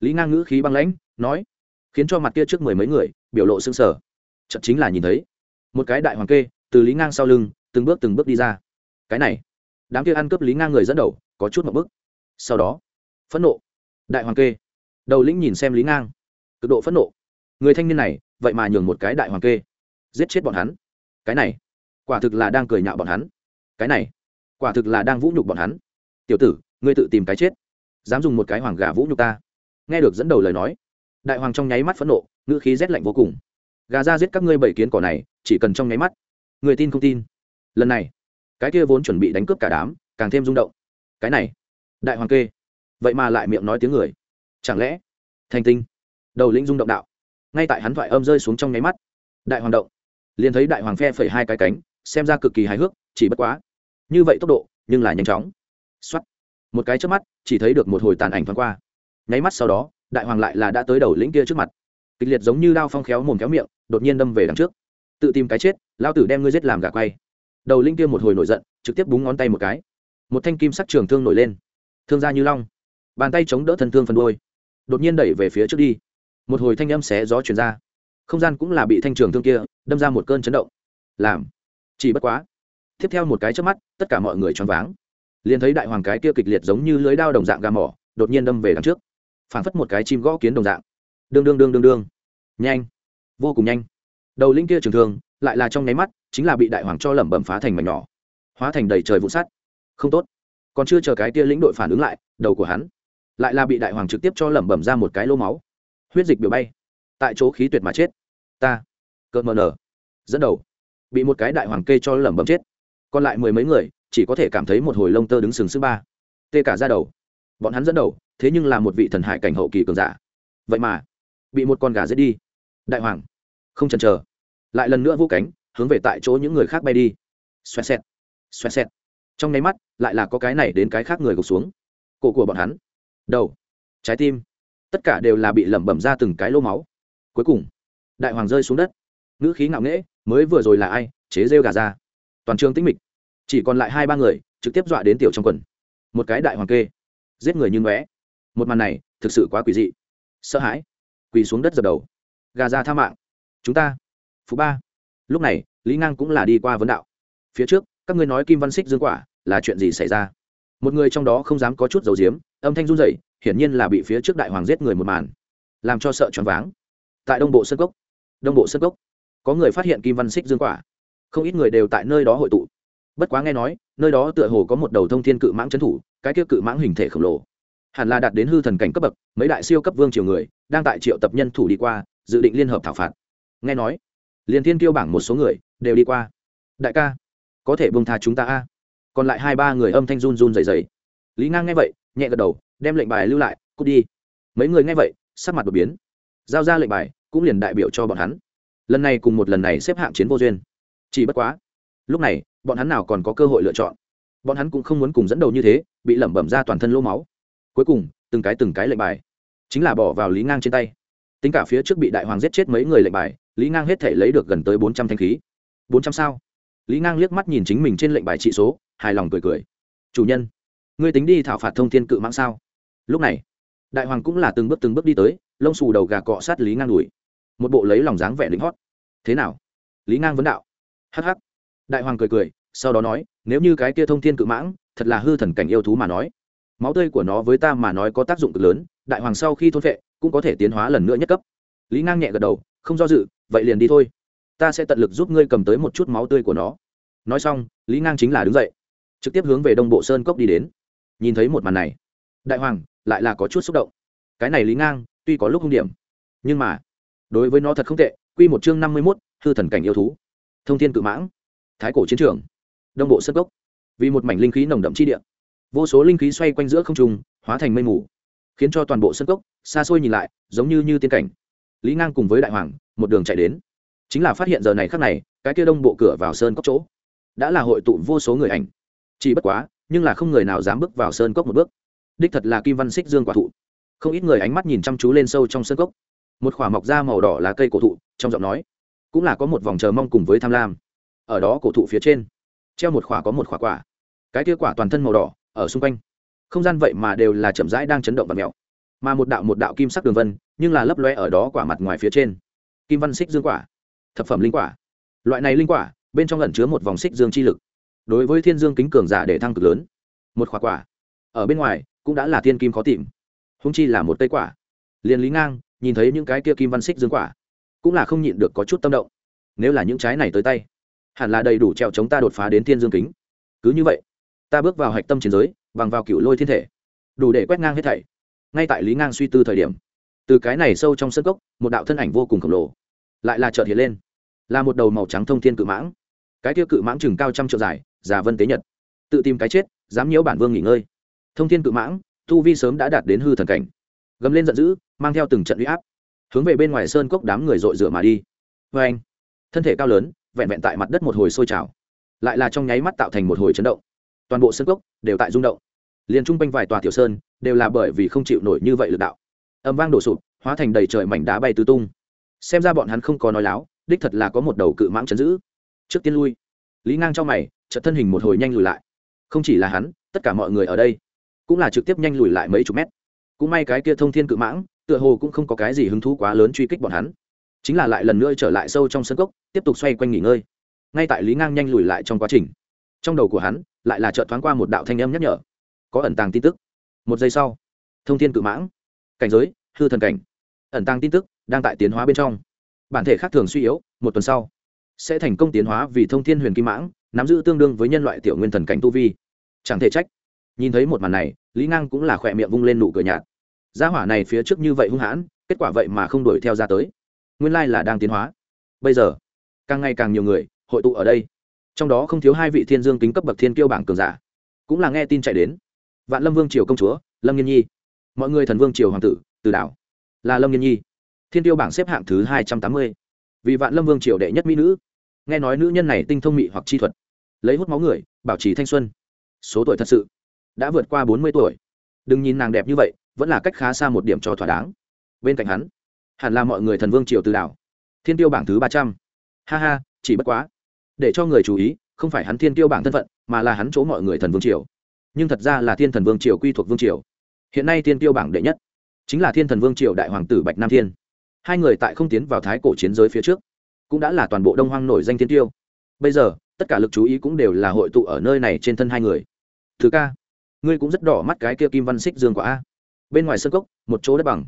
Lý ngang ngữ khí băng lãnh, nói, khiến cho mặt kia trước mười mấy người, biểu lộ s ư n g sở chậm chính là nhìn thấy, một cái đại hoàng kê, từ lý ngang sau lưng, từng bước từng bước đi ra cái này đám kia ăn cướp lý ngang người dẫn đầu có chút một bức sau đó phẫn nộ đại hoàng kê đầu lĩnh nhìn xem lý ngang cực độ phẫn nộ người thanh niên này vậy mà nhường một cái đại hoàng kê giết chết bọn hắn cái này quả thực là đang cười nhạo bọn hắn cái này quả thực là đang vũ nhục bọn hắn tiểu tử ngươi tự tìm cái chết dám dùng một cái hoàng gà vũ nhục ta nghe được dẫn đầu lời nói đại hoàng trong nháy mắt phẫn nộ ngữ khí rét lạnh vô cùng gà ra giết các ngươi bảy kiến cỏ này chỉ cần trong nháy mắt người tin không tin lần này cái kia vốn chuẩn bị đánh cướp cả đám, càng thêm rung động. Cái này, đại hoàng kê. Vậy mà lại miệng nói tiếng người. Chẳng lẽ, thành tinh, đầu lĩnh rung động đạo. Ngay tại hắn thoại âm rơi xuống trong nháy mắt, đại hoàng động. Liền thấy đại hoàng phe phẩy hai cái cánh, xem ra cực kỳ hài hước, chỉ bất quá. Như vậy tốc độ, nhưng là nhanh chóng. Xuất một cái trước mắt, chỉ thấy được một hồi tàn ảnh thoáng qua. Nháy mắt sau đó, đại hoàng lại là đã tới đầu lĩnh kia trước mặt. Kịch liệt giống như đao phong khéo mồm khéo miệng, đột nhiên đâm về đằng trước. Tự tìm cái chết lao tử đem ngươi giết làm gà quay đầu linh kia một hồi nổi giận, trực tiếp búng ngón tay một cái. Một thanh kim sắc trường thương nổi lên. Thương ra như long. Bàn tay chống đỡ thân thương phần đôi đột nhiên đẩy về phía trước đi. Một hồi thanh âm xé gió chuyển ra. Không gian cũng là bị thanh trường thương kia đâm ra một cơn chấn động. Làm. Chỉ bất quá. Tiếp theo một cái trước mắt, tất cả mọi người choáng váng. Liền thấy đại hoàng cái kia kịch liệt giống như lưới đao đồng dạng gà mỏ, đột nhiên đâm về đằng trước. Phảng phất một cái chim gõ kiến đồng dạng. Đương đương đương đương đương. Nhanh. Vô cùng nhanh. Đầu linh kia trường thương, lại là trong nháy mắt chính là bị đại hoàng cho lẩm bẩm phá thành mảnh nhỏ, hóa thành đầy trời vụ sắt. Không tốt. Còn chưa chờ cái tia lĩnh đội phản ứng lại, đầu của hắn lại là bị đại hoàng trực tiếp cho lẩm bẩm ra một cái lô máu. Huyết dịch biểu bay. Tại chỗ khí tuyệt mà chết. Ta, cợt mờ nở, dẫn đầu. Bị một cái đại hoàng kê cho lẩm bẩm chết. Còn lại mười mấy người, chỉ có thể cảm thấy một hồi lông tơ đứng sừng sững ba. Tê cả ra đầu. Bọn hắn dẫn đầu, thế nhưng là một vị thần hải cảnh hậu kỳ cường giả. Vậy mà, bị một con gà giết đi. Đại hoàng, không chần chờ. Lại lần nữa vũ cánh hướng về tại chỗ những người khác bay đi. Xoẹt xẹt xoẹt xẹt. Trong nháy mắt, lại là có cái này đến cái khác người gục xuống. Cổ của bọn hắn. Đầu. Trái tim. Tất cả đều là bị lẩm bẩm ra từng cái lô máu. Cuối cùng, đại hoàng rơi xuống đất. Ngữ khí ngạo nghễ, mới vừa rồi là ai, chế rêu gà ra. Toàn trường tĩnh mịch. Chỉ còn lại hai ba người, trực tiếp dọa đến tiểu trong quần. Một cái đại hoàng kê. Giết người như ngóe. Một màn này, thực sự quá quỷ dị. Sợ hãi. Quỳ xuống đất dập đầu. Gà ra tha mạng. Chúng ta. Phú ba lúc này, lý ngang cũng là đi qua vấn đạo. Phía trước, các ngươi nói kim văn xích dương quả là chuyện gì xảy ra? Một người trong đó không dám có chút dầu diếm âm thanh run rẩy, hiển nhiên là bị phía trước đại hoàng giết người một màn. Làm cho sợ choáng váng. Tại đông bộ sân cốc, đông bộ sân cốc, có người phát hiện kim văn xích dương quả. Không ít người đều tại nơi đó hội tụ. Bất quá nghe nói, nơi đó tựa hồ có một đầu thông thiên cự mãng trấn thủ, cái kia cự mãng hình thể khổng lồ. Hẳn là đạt đến hư thần cảnh cấp bậc, mấy đại siêu cấp vương triều người, đang tại triệu tập nhân thủ đi qua, dự định liên hợp thảo phạt. Nghe nói liền thiên tiêu bảng một số người đều đi qua. Đại ca, có thể bông tha chúng ta a? Còn lại hai ba người âm thanh run run dày dày lý ngang nghe vậy, nhẹ gật đầu, đem lệnh bài lưu lại, cút đi. Mấy người nghe vậy, sắc mặt đột biến. Giao ra lệnh bài, cũng liền đại biểu cho bọn hắn. Lần này cùng một lần này xếp hạng chiến vô duyên. Chỉ bất quá, lúc này, bọn hắn nào còn có cơ hội lựa chọn? Bọn hắn cũng không muốn cùng dẫn đầu như thế, bị lẩm bẩm ra toàn thân lỗ máu. Cuối cùng, từng cái từng cái lệnh bài, chính là bỏ vào lý ngang trên tay. Tính cả phía trước bị đại hoàng giết chết mấy người lệnh bài lý ngang hết thể lấy được gần tới bốn trăm thanh khí. Bốn trăm sao? Lý ngang liếc mắt nhìn chính mình trên lệnh bài trị số, hài lòng cười cười. Chủ nhân, ngươi tính đi thảo phạt thông thiên cự mãng sao? Lúc này, đại hoàng cũng là từng bước từng bước đi tới, lông xù đầu gà cọ sát lý ngang đùi một bộ lấy lòng dáng vẻ lính hót. Thế nào? Lý ngang vấn đạo. Hh đại hoàng cười cười, sau đó nói, nếu như cái kia thông thiên cự mãng, thật là hư thần cảnh yêu thú mà nói. Máu tươi của nó với ta mà nói có tác dụng cực lớn, đại hoàng sau khi thôn vệ cũng có thể tiến hóa lần nữa nhất cấp. Lý ngang nhẹ gật đầu, không do dự vậy liền đi thôi. Ta sẽ tận lực giúp ngươi cầm tới một chút máu tươi của nó. Nói xong, lý ngang chính là đứng dậy, trực tiếp hướng về đông bộ sơn cốc đi đến. Nhìn thấy một màn này, đại hoàng lại là có chút xúc động. Cái này lý ngang tuy có lúc hung điểm nhưng mà đối với nó thật không tệ, quy một chương năm mươi mốt, hư thần cảnh yêu thú, thông thiên cự mãng, thái cổ chiến trường, đông bộ sơn cốc. Vì một mảnh linh khí nồng đậm chi địa, vô số linh khí xoay quanh giữa không trung, hóa thành mây mù, khiến cho toàn bộ sân cốc xa xôi nhìn lại, giống như như tiên cảnh. Lý ngang cùng với đại hoàng một đường chạy đến. Chính là phát hiện giờ này khác này, cái kia đông bộ cửa vào sơn cốc chỗ, đã là hội tụ vô số người ảnh. Chỉ bất quá, nhưng là không người nào dám bước vào sơn cốc một bước. Đích thật là kim văn xích dương quả thụ. Không ít người ánh mắt nhìn chăm chú lên sâu trong sơn cốc. Một khỏa mọc da màu đỏ lá cây cổ thụ, trong giọng nói, cũng là có một vòng chờ mong cùng với tham lam. Ở đó cổ thụ phía trên, treo một khỏa có một khỏa quả. Cái kia quả toàn thân màu đỏ, ở xung quanh. Không gian vậy mà đều là chậm rãi đang chấn động và mèo. Mà một đạo một đạo kim sắc đường vân, nhưng là lấp loe ở đó quả mặt ngoài phía trên kim văn xích dương quả, thập phẩm linh quả. Loại này linh quả, bên trong lẩn chứa một vòng xích dương chi lực. Đối với thiên dương kính cường giả để thăng cực lớn, một khỏa quả. Ở bên ngoài, cũng đã là thiên kim khó tìm. Húng chi là một cây quả. Liền lý ngang, nhìn thấy những cái kia kim văn xích dương quả, cũng là không nhịn được có chút tâm động. Nếu là những trái này tới tay, hẳn là đầy đủ trèo chống ta đột phá đến thiên dương kính. Cứ như vậy, ta bước vào hạch tâm chiến giới, bằng vào cựu lôi thiên thể. Đủ để quét ngang hết thảy. Ngay tại lý ngang suy tư thời điểm từ cái này sâu trong sân cốc, một đạo thân ảnh vô cùng khổng lồ lại là trợt hiện lên. Là một đầu màu trắng thông thiên cự mãng. Cái kia cự mãng chừng cao trăm triệu dài, già vân tế nhật. Tự tìm cái chết, dám nhiễu bản vương nghỉ ngơi. Thông thiên cự mãng, tu vi sớm đã đạt đến hư thần cảnh. Gầm lên giận dữ, mang theo từng trận uy áp, hướng về bên ngoài sơn cốc đám người dội rửa mà đi. Vê anh, thân thể cao lớn, vẹn vẹn tại mặt đất một hồi sôi trào, lại là trong nháy mắt tạo thành một hồi chấn động. Toàn bộ sơn cốc đều tại rung động. Liền trung quanh vài tòa tiểu sơn đều là bởi vì không chịu nổi như vậy lực đạo âm vang đổ sụp, hóa thành đầy trời mảnh đá bay tứ tung. Xem ra bọn hắn không có nói láo, đích thật là có một đầu cự mãng chấn giữ. Trước tiên lui. Lý ngang cho mày, chợt thân hình một hồi nhanh lùi lại. Không chỉ là hắn, tất cả mọi người ở đây cũng là trực tiếp nhanh lùi lại mấy chục mét. Cũng may cái kia thông thiên cự mãng, tựa hồ cũng không có cái gì hứng thú quá lớn truy kích bọn hắn. Chính là lại lần nữa trở lại sâu trong sân cốc, tiếp tục xoay quanh nghỉ ngơi. Ngay tại lý ngang nhanh lùi lại trong quá trình, trong đầu của hắn lại là chợt thoáng qua một đạo thanh âm nhắc nhở. Có ẩn tàng tin tức. Một giây sau, thông thiên cự mãng, cảnh giới hư thần cảnh. Ẩn tăng tin tức đang tại tiến hóa bên trong. Bản thể khác thường suy yếu, một tuần sau, sẽ thành công tiến hóa vì thông thiên huyền kim mãng, nắm giữ tương đương với nhân loại tiểu nguyên thần cảnh tu vi. Chẳng thể trách. Nhìn thấy một màn này, lý ngang cũng là khỏe miệng vung lên nụ cười nhạt. Gia hỏa này phía trước như vậy hung hãn, kết quả vậy mà không đuổi theo ra tới. Nguyên lai là đang tiến hóa. Bây giờ, càng ngày càng nhiều người hội tụ ở đây. Trong đó không thiếu hai vị thiên dương kính cấp bậc thiên kiêu bảng cường giả. Cũng là nghe tin chạy đến. Vạn lâm vương triều công chúa, lâm nghiên nhi. Mọi người thần vương triều hoàng tử từ đảo. Là lâm nghiên nhi. Thiên tiêu bảng xếp hạng thứ hai trăm tám mươi. Vì vạn lâm vương triều đệ nhất mỹ nữ. Nghe nói nữ nhân này tinh thông mị hoặc chi thuật. Lấy hút máu người, bảo trì thanh xuân. Số tuổi thật sự. Đã vượt qua bốn mươi tuổi. Đừng nhìn nàng đẹp như vậy, vẫn là cách khá xa một điểm cho thỏa đáng. Bên cạnh hắn, hẳn là mọi người thần vương triều từ đảo. Thiên tiêu bảng thứ ba trăm. Ha ha, chỉ bất quá. Để cho người chú ý, không phải hắn thiên tiêu bảng thân phận, mà là hắn chỗ mọi người thần vương triều. Nhưng thật ra là thiên thần vương triều quy thuộc vương triều. Hiện nay thiên tiêu bảng đệ nhất chính là thiên thần vương triều đại hoàng tử bạch nam thiên. Hai người tại không tiến vào thái cổ chiến giới phía trước, cũng đã là toàn bộ đông hoang nổi danh thiên tiêu. Bây giờ, tất cả lực chú ý cũng đều là hội tụ ở nơi này trên thân hai người. Thứ ca, ngươi cũng rất đỏ mắt cái kia kim văn xích dương quả a. Bên ngoài sân cốc, một chỗ đất bằng.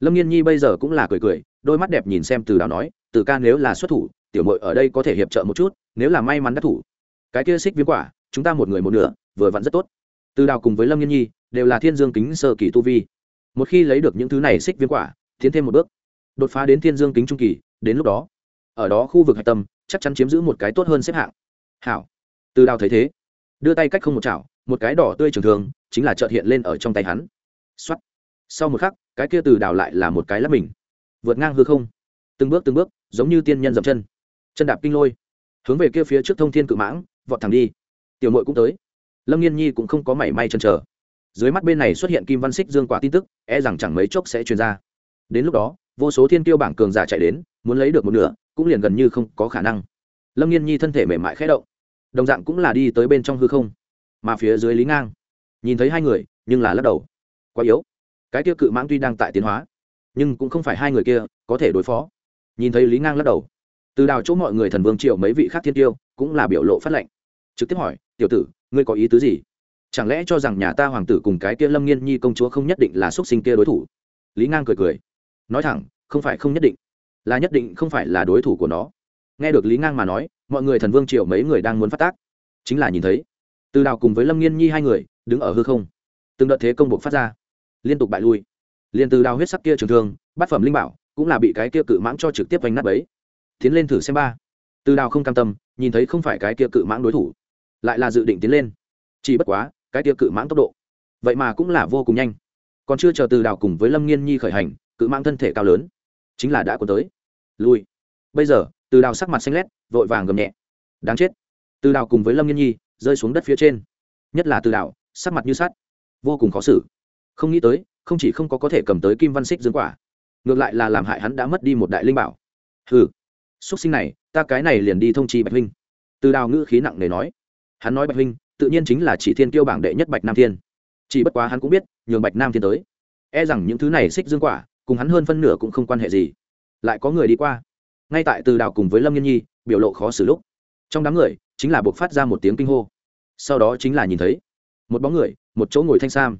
Lâm nghiên nhi bây giờ cũng là cười cười, đôi mắt đẹp nhìn xem từ đào nói, từ ca nếu là xuất thủ, tiểu mội ở đây có thể hiệp trợ một chút, nếu là may mắn đắc thủ. Cái kia xích viêm quả, chúng ta một người một nửa, vừa vặn rất tốt. Từ đào cùng với lâm nghiên nhi, đều là thiên dương kính sơ kỳ tu vi một khi lấy được những thứ này xích viêm quả, tiến thêm một bước, đột phá đến thiên dương kính trung kỳ, đến lúc đó, ở đó khu vực hạch tâm, chắc chắn chiếm giữ một cái tốt hơn xếp hạng. Hảo. Từ đào thấy thế, đưa tay cách không một chảo, một cái đỏ tươi trường thường, chính là trợt hiện lên ở trong tay hắn. X sau một khắc, cái kia từ đào lại là một cái lắp mình. Vượt ngang hư không. Từng bước từng bước, giống như tiên nhân dậm chân. Chân đạp kinh lôi. Hướng về kia phía trước thông thiên cự mãng, vọt thẳng đi. Tiểu mội cũng tới. Lâm nghiên nhi cũng không có mảy may chân trở dưới mắt bên này xuất hiện kim văn xích dương quả tin tức e rằng chẳng mấy chốc sẽ truyền ra. Đến lúc đó, vô số thiên tiêu bảng cường giả chạy đến, muốn lấy được một nửa, cũng liền gần như không có khả năng. Lâm nghiên nhi thân thể mềm mại khẽ động. Đồng dạng cũng là đi tới bên trong hư không, mà phía dưới lý ngang. Nhìn thấy hai người, nhưng là lắc đầu. Quá yếu. Cái kia cự mãng tuy đang tại tiến hóa, nhưng cũng không phải hai người kia có thể đối phó. Nhìn thấy lý ngang lắc đầu. Từ đào chỗ mọi người thần vương triệu mấy vị khác thiên tiêu cũng là biểu lộ phát lệnh. Trực tiếp hỏi, tiểu tử, ngươi có ý tứ gì? Chẳng lẽ cho rằng nhà ta hoàng tử cùng cái kia lâm nghiên nhi công chúa không nhất định là x u ấ t sinh kia đối thủ? Lý ngang cười cười. Nói thẳng, không phải không nhất định. Là nhất định không phải là đối thủ của nó. Nghe được lý ngang mà nói, mọi người thần vương triệu mấy người đang muốn phát tác. Chính là nhìn thấy, từ đào cùng với lâm nghiên nhi hai người đứng ở hư không. Từng đợt thế công buộc phát ra, liên tục bại lui. Liền từ đào huyết sắc kia trường thương, bát phẩm linh bảo, cũng là bị cái kia cự mãng cho trực tiếp vành nát ấy tiến lên thử xem ba. Từ đào không cam tâm, nhìn thấy không phải cái kia cự mãng đối thủ, lại là dự định tiến lên. Chỉ bất quá cái tia cự mãng tốc độ. Vậy mà cũng là vô cùng nhanh. Còn chưa chờ từ đào cùng với lâm nghiên nhi khởi hành, cự mãng thân thể cao lớn, chính là đã có tới. Lui. Bây giờ, từ đào sắc mặt xanh lét, vội vàng gầm nhẹ. Đáng chết. Từ đào cùng với lâm nghiên nhi rơi xuống đất phía trên. Nhất là từ đào sắc mặt như sắt. Vô cùng khó xử. Không nghĩ tới, không chỉ không có có thể cầm tới kim văn xích dương quả, ngược lại là làm hại hắn đã mất đi một đại linh bảo. Hừ. Xuất sinh này, ta cái này liền đi thông chi bạch huynh. Từ đào ngữ khí nặng nề nói. Hắn nói bạch huynh tự nhiên chính là chỉ thiên kiêu bảng đệ nhất bạch nam thiên. Chỉ bất quá hắn cũng biết, nhường bạch nam thiên tới. E rằng những thứ này xích dương quả, cùng hắn hơn phân nửa cũng không quan hệ gì. Lại có người đi qua. Ngay tại từ đào cùng với lâm nghiên nhi, biểu lộ khó xử lúc. Trong đám người, chính là buộc phát ra một tiếng kinh hô. Sau đó chính là nhìn thấy, một bóng người, một chỗ ngồi thanh sam.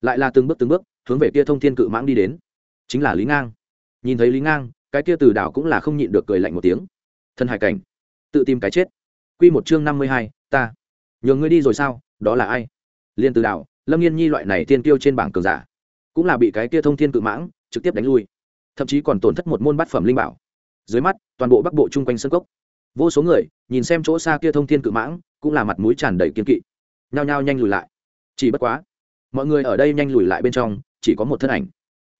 Lại là từng bước từng bước, hướng về kia thông thiên cự mãng đi đến. Chính là lý ngang. Nhìn thấy lý ngang, cái kia từ đảo cũng là không nhịn được cười lạnh một tiếng. Thân hải cảnh. Tự tìm cái chết. Quy một chương năm mươi hai, ta nhường ngươi đi rồi sao? Đó là ai? Liên từ đảo lâm nghiên nhi loại này tiên tiêu trên bảng cường giả, cũng là bị cái kia thông thiên cự mãng trực tiếp đánh lui, thậm chí còn tổn thất một môn bát phẩm linh bảo. Dưới mắt, toàn bộ bắc bộ chung quanh sân cốc, vô số người nhìn xem chỗ xa kia thông thiên cự mãng, cũng là mặt mũi tràn đầy kiên kỵ. Nhao nhao nhanh lùi lại. Chỉ bất quá, mọi người ở đây nhanh lùi lại bên trong, chỉ có một thân ảnh.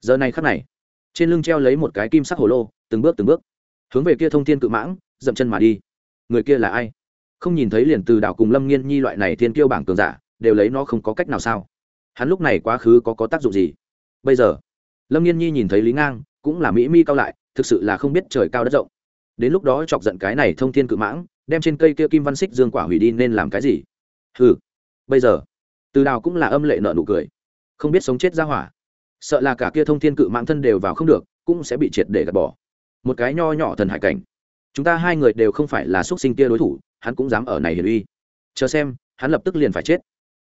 Giờ này khắc này, trên lưng treo lấy một cái kim sắc hồ lô, từng bước từng bước hướng về kia thông thiên cự mãng, dậm chân mà đi. Người kia là ai? Không nhìn thấy liền từ đảo cùng lâm nghiên nhi loại này thiên kiêu bảng cường giả, đều lấy nó không có cách nào sao? Hắn lúc này quá khứ có có tác dụng gì? Bây giờ, lâm nghiên nhi nhìn thấy lý ngang, cũng là mỹ mi cao lại, thực sự là không biết trời cao đất rộng. Đến lúc đó chọc giận cái này thông thiên cự mãng, đem trên cây kia kim văn xích dương quả hủy đi nên làm cái gì? Ừ bây giờ, từ đào cũng là âm lệ nợ nụ cười. Không biết sống chết ra hỏa. Sợ là cả kia thông thiên cự mãng thân đều vào không được, cũng sẽ bị triệt để gạt bỏ. Một cái nho nhỏ thần hải cảnh chúng ta hai người đều không phải là x u ấ t sinh kia đối thủ, hắn cũng dám ở này hiển uy. Chờ xem, hắn lập tức liền phải chết.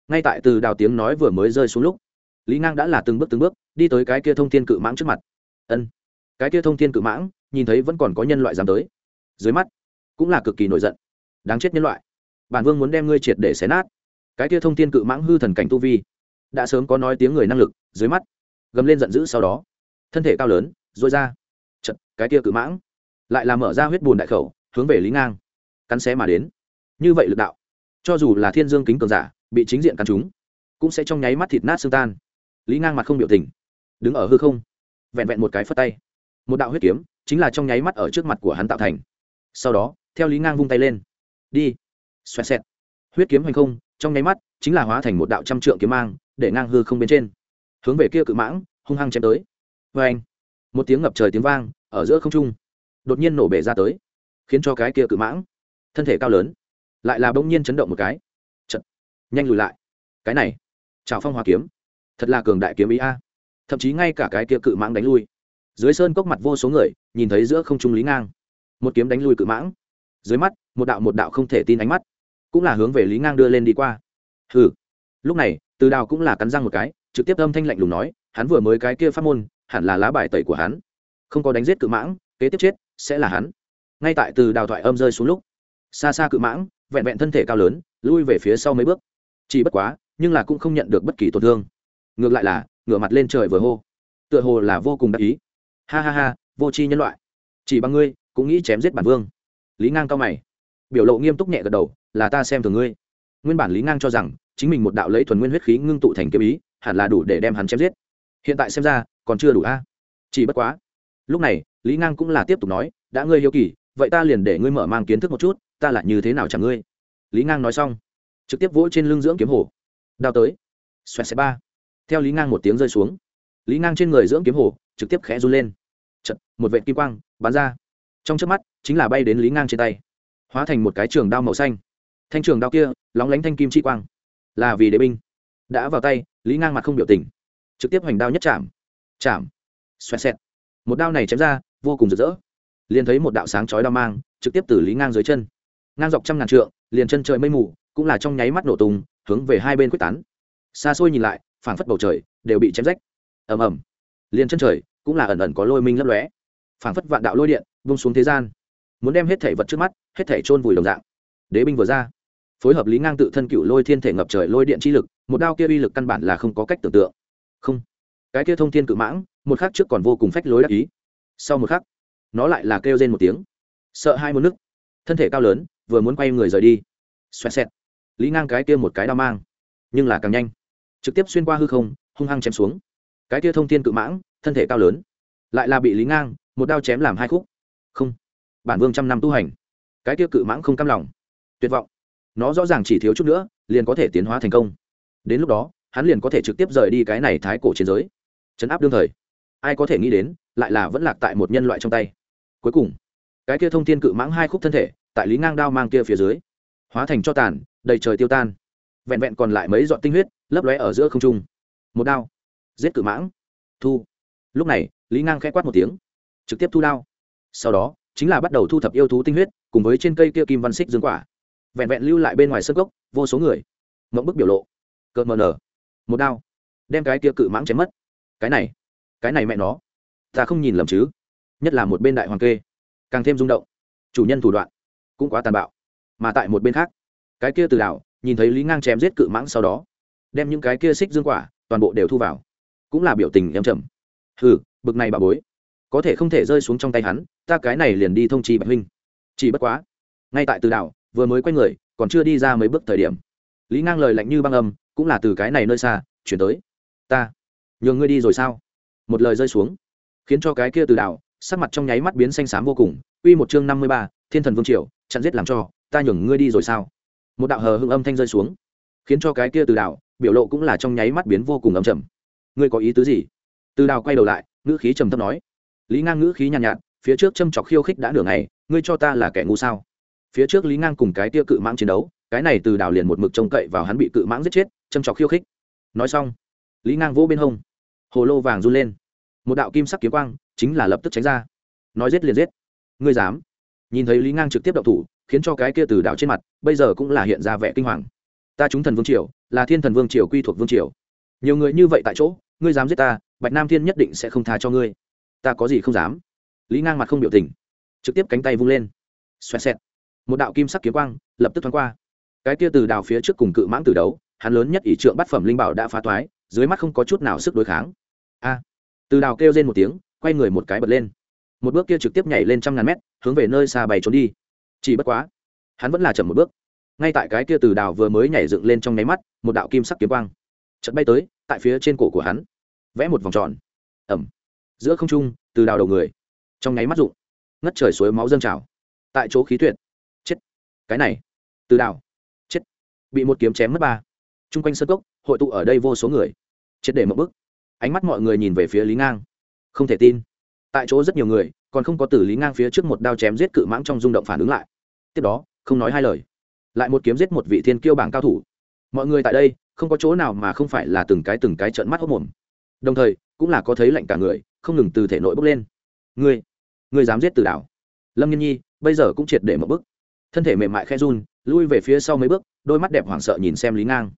Ngay tại từ đào tiếng nói vừa mới rơi xuống lúc, lý ngang đã là từng bước từng bước đi tới cái kia thông thiên cự mãng trước mặt. Ân, cái kia thông thiên cự mãng, nhìn thấy vẫn còn có nhân loại dám tới. Dưới mắt, cũng là cực kỳ nổi giận. Đáng chết nhân loại. Bản vương muốn đem ngươi triệt để xé nát. Cái kia thông thiên cự mãng hư thần cảnh tu vi, đã sớm có nói tiếng người năng lực, dưới mắt, gầm lên giận dữ sau đó. Thân thể cao lớn dội ra. Chật, cái kia cự mãng lại là mở ra huyết bùn đại khẩu, hướng về lý ngang, cắn xé mà đến. Như vậy lực đạo, cho dù là thiên dương kính cường giả, bị chính diện cắn chúng, cũng sẽ trong nháy mắt thịt nát xương tan. Lý ngang mặt không biểu tình, đứng ở hư không, vẹn vẹn một cái phất tay. Một đạo huyết kiếm, chính là trong nháy mắt ở trước mặt của hắn tạo thành. Sau đó, theo lý ngang vung tay lên. Đi. Xoẹt xẹt. Huyết kiếm hành không, trong nháy mắt, chính là hóa thành một đạo trăm trượng kiếm mang, để ngang hư không bên trên. Hướng về kia cự mãng, hung hăng chém tới. Vê anh một tiếng ngập trời tiếng vang, ở giữa không trung đột nhiên nổ bể ra tới, khiến cho cái kia cự mãng thân thể cao lớn, lại là bỗng nhiên chấn động một cái. Chật. nhanh lùi lại. Cái này chào phong hoa kiếm, thật là cường đại kiếm ý a. Thậm chí ngay cả cái kia cự mãng đánh lui. Dưới sơn cốc mặt vô số người, nhìn thấy giữa không trung lý ngang. Một kiếm đánh lui cự mãng. Dưới mắt, một đạo một đạo không thể tin ánh mắt, cũng là hướng về lý ngang đưa lên đi qua. Hừ. Lúc này, từ đào cũng là cắn răng một cái, trực tiếp âm thanh lạnh lùng nói, hắn vừa mới cái kia phát môn, hẳn là lá bài tẩy của hắn. Không có đánh giết cự mãng, kế tiếp chết sẽ là hắn. Ngay tại từ đào thoại âm rơi xuống lúc, xa xa cự mãng, vẹn vẹn thân thể cao lớn, lui về phía sau mấy bước. Chỉ bất quá, nhưng là cũng không nhận được bất kỳ tổn thương. Ngược lại là, ngửa mặt lên trời vừa hô. Tựa hồ là vô cùng đắc ý. Ha ha ha, vô tri nhân loại. Chỉ bằng ngươi, cũng nghĩ chém giết bản vương. Lý ngang cao mày. Biểu lộ nghiêm túc nhẹ gật đầu, là ta xem thường ngươi. Nguyên bản lý ngang cho rằng, chính mình một đạo lấy thuần nguyên huyết khí ngưng tụ thành kiếm ý, hẳn là đủ để đem hắn chém giết. Hiện tại xem ra, còn chưa đủ a. Chỉ bất quá. Lúc này lý ngang cũng là tiếp tục nói đã ngươi hiếu kỳ vậy ta liền để ngươi mở mang kiến thức một chút ta là như thế nào chẳng ngươi? Lý ngang nói xong trực tiếp vỗ trên lưng dưỡng kiếm hồ. Đao tới. Xoẹt xẹt ba. Theo lý ngang một tiếng rơi xuống lý ngang trên người dưỡng kiếm hồ trực tiếp khẽ run lên. Chật, một vệ kim quang bắn ra. Trong trước mắt chính là bay đến lý ngang trên tay hóa thành một cái trường đao màu xanh. Thanh trường đao kia lóng lánh thanh kim chi quang là vì đế binh. Đã vào tay lý ngang mặt không biểu tình trực tiếp hoành đao nhất chạm chạm xoẹt xẹt. Một đao này chém ra vô cùng rực rỡ. Liền thấy một đạo sáng chói đao mang, trực tiếp từ lý ngang dưới chân. Ngang dọc trăm ngàn trượng, liền chân trời mây mù, cũng là trong nháy mắt nổ tung, hướng về hai bên quyết tán. Xa xôi nhìn lại, phảng phất bầu trời, đều bị chém rách. Ầm ầm. Liền chân trời, cũng là ẩn ẩn có lôi minh lấp lóe. Phảng phất vạn đạo lôi điện vung xuống thế gian. Muốn đem hết thể vật trước mắt, hết thể chôn vùi đồng dạng. Đế binh vừa ra. Phối hợp lý ngang tự thân cựu lôi thiên thể ngập trời lôi điện chi lực, một đao kia uy lực căn bản là không có cách tưởng tượng. Không. Cái kia thông thiên cự mãng, một khắc trước còn vô cùng phách lối đắc ý sau một khắc, nó lại là kêu rên một tiếng. Sợ hai một nước thân thể cao lớn, vừa muốn quay người rời đi. Xoẹt xẹt. Lý ngang cái kia một cái đao mang, nhưng là càng nhanh. Trực tiếp xuyên qua hư không, hung hăng chém xuống. Cái kia thông thiên cự mãng, thân thể cao lớn, lại là bị lý ngang một đao chém làm hai khúc. Không. Bản vương trăm năm tu hành. Cái kia cự mãng không cam lòng. Tuyệt vọng. Nó rõ ràng chỉ thiếu chút nữa, liền có thể tiến hóa thành công. Đến lúc đó, hắn liền có thể trực tiếp rời đi cái này thái cổ chiến giới. Chấn áp đương thời ai có thể nghĩ đến, lại là vẫn lạc tại một nhân loại trong tay. Cuối cùng, cái kia thông thiên cự mãng hai khúc thân thể, tại lý ngang đao mang kia phía dưới, hóa thành cho tàn, đầy trời tiêu tan. Vẹn vẹn còn lại mấy giọt tinh huyết, lấp lóe ở giữa không trung. Một đao, giết cự mãng. Thu. Lúc này, lý ngang k h ẽ quát một tiếng, trực tiếp thu đao. Sau đó, chính là bắt đầu thu thập yêu thú tinh huyết, cùng với trên cây kia kim văn xích dương quả. Vẹn vẹn lưu lại bên ngoài sân gốc, vô số người, mộng bức biểu lộ. Cợt mờ nở. Một đao, đem cái kia cự mãng chém mất. Cái này cái này mẹ nó, ta không nhìn lầm chứ? Nhất là một bên đại hoàng kê, càng thêm rung động. Chủ nhân thủ đoạn cũng quá tàn bạo, mà tại một bên khác, cái kia từ đảo, nhìn thấy lý ngang chém giết cự mãng sau đó, đem những cái kia xích dương quả toàn bộ đều thu vào, cũng là biểu tình em trầm. Hừ, bực này bà bối, có thể không thể rơi xuống trong tay hắn, ta cái này liền đi thông trì bạch huynh. Chỉ bất quá, ngay tại từ đảo, vừa mới quay người, còn chưa đi ra mấy bước thời điểm, lý ngang lời lạnh như băng âm, cũng là từ cái này nơi xa, chuyển tới. Ta, nhường ngươi đi rồi sao? Một lời rơi xuống khiến cho cái kia từ đảo sắc mặt trong nháy mắt biến xanh xám vô cùng. Uy một chương năm mươi ba thiên thần vương triều chặn giết làm cho ta nhường ngươi đi rồi sao? Một đạo hờ hưng âm thanh rơi xuống khiến cho cái kia từ đảo biểu lộ cũng là trong nháy mắt biến vô cùng âm trầm. Ngươi có ý tứ gì? Từ đào quay đầu lại ngữ khí trầm thấp nói. Lý ngang ngữ khí nhàn nhạt, nhạt phía trước châm chọc khiêu khích đã nửa ngày ngươi cho ta là kẻ ngu sao? Phía trước lý ngang cùng cái tia cự mãng chiến đấu cái này từ đào liền một mực trông cậy vào hắn bị cự mãng giết chết châm chọc khiêu khích. Nói xong lý ngang vỗ bên hông hồ lô vàng run lên một đạo kim sắc kiếm quang chính là lập tức tránh ra. Nói giết liền giết. Ngươi dám? Nhìn thấy lý ngang trực tiếp động thủ, khiến cho cái kia từ đảo trên mặt, bây giờ cũng là hiện ra vẻ kinh hoàng. Ta chúng thần vương triều, là thiên thần vương triều quy thuộc vương triều. Nhiều người như vậy tại chỗ, ngươi dám giết ta, bạch nam thiên nhất định sẽ không tha cho ngươi. Ta có gì không dám? Lý ngang mặt không biểu tình, trực tiếp cánh tay vung lên. Xoẹt xẹt. Một đạo kim sắc kiếm quang lập tức thoáng qua. Cái kia từ đào phía trước cùng cự mãng từ đấu, hắn lớn nhất ỷ trượng bát phẩm linh bảo đã phá toái, dưới mắt không có chút nào sức đối kháng. A! Từ đào kêu lên một tiếng, quay người một cái bật lên. Một bước kia trực tiếp nhảy lên trăm ngàn mét, hướng về nơi xa bày trốn đi. Chỉ bất quá, hắn vẫn là chậm một bước. Ngay tại cái kia từ đào vừa mới nhảy dựng lên trong nháy mắt, một đạo kim sắc kiếm quang chật bay tới, tại phía trên cổ của hắn, vẽ một vòng tròn. Ẩm. Giữa không trung, từ đào đầu người, trong nháy mắt rụng, ngất trời suối máu dâng trào. Tại chỗ khí tuyệt. Chết. Cái này, từ đào. Chết. Bị một kiếm chém mất ba. T r u n g quanh sơ cốc, hội tụ ở đây vô số người. Chết để một bức ánh mắt mọi người nhìn về phía lý ngang. Không thể tin. Tại chỗ rất nhiều người, còn không có từ lý ngang phía trước một đao chém giết cự mãng trong rung động phản ứng lại. Tiếp đó, không nói hai lời. Lại một kiếm giết một vị thiên kiêu bảng cao thủ. Mọi người tại đây, không có chỗ nào mà không phải là từng cái từng cái trợn mắt hốc mồm. Đồng thời, cũng là có thấy lạnh cả người, không ngừng từ thể nội bốc lên. Ngươi ngươi dám giết từ đảo. Lâm Nhiên nhi, bây giờ cũng triệt để một bước. Thân thể mềm mại khe run, lui về phía sau mấy bước, đôi mắt đẹp hoảng sợ nhìn xem lý ngang.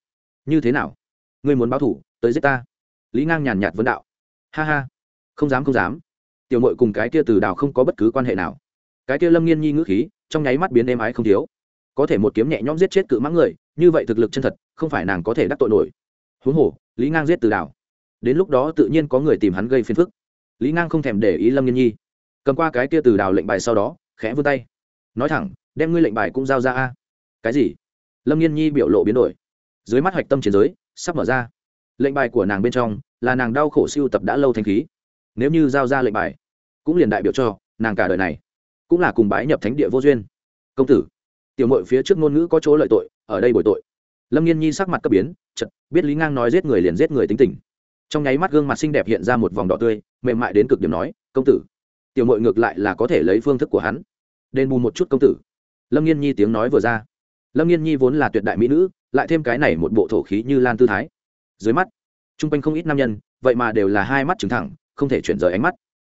Như thế nào? Ngươi muốn báo thủ, tới giết ta lý ngang nhàn nhạt vấn đạo. Ha ha, không dám không dám. Tiểu mội cùng cái kia từ đào không có bất cứ quan hệ nào. Cái kia lâm nghiên nhi ngữ khí, trong nháy mắt biến êm ái không thiếu. Có thể một kiếm nhẹ nhõm giết chết cự mãng người, như vậy thực lực chân thật, không phải nàng có thể đắc tội nổi. Huống hồ, lý ngang giết từ đào đến lúc đó tự nhiên có người tìm hắn gây phiền phức. Lý ngang không thèm để ý lâm nghiên nhi. Cầm qua cái kia từ đào lệnh bài sau đó, khẽ vươn tay. Nói thẳng, đem ngươi lệnh bài cũng giao ra a. Cái gì? Lâm nghiên nhi biểu lộ biến đổi. Dưới mắt hoạch tâm chiến giới, sắp mở ra lệnh bài của nàng bên trong là nàng đau khổ siêu tập đã lâu thanh khí. Nếu như giao ra lệnh bài, cũng liền đại biểu cho nàng cả đời này cũng là cùng bái nhập thánh địa vô duyên. Công tử, tiểu mội phía trước ngôn ngữ có chỗ lợi tội, ở đây bồi tội. Lâm nghiên nhi sắc mặt cấp biến chật biết lý ngang nói giết người liền giết người tính tình. Trong nháy mắt gương mặt xinh đẹp hiện ra một vòng đỏ tươi, mềm mại đến cực điểm nói, công tử, tiểu mội ngược lại là có thể lấy phương thức của hắn. Đền bù một chút công tử. Lâm nghiên nhi tiếng nói vừa ra. Lâm nghiên nhi vốn là tuyệt đại mỹ nữ, lại thêm cái này một bộ thổ khí như lan tư thái dưới mắt. Chung quanh không ít nam nhân, vậy mà đều là hai mắt trứng thẳng, không thể chuyển rời ánh mắt.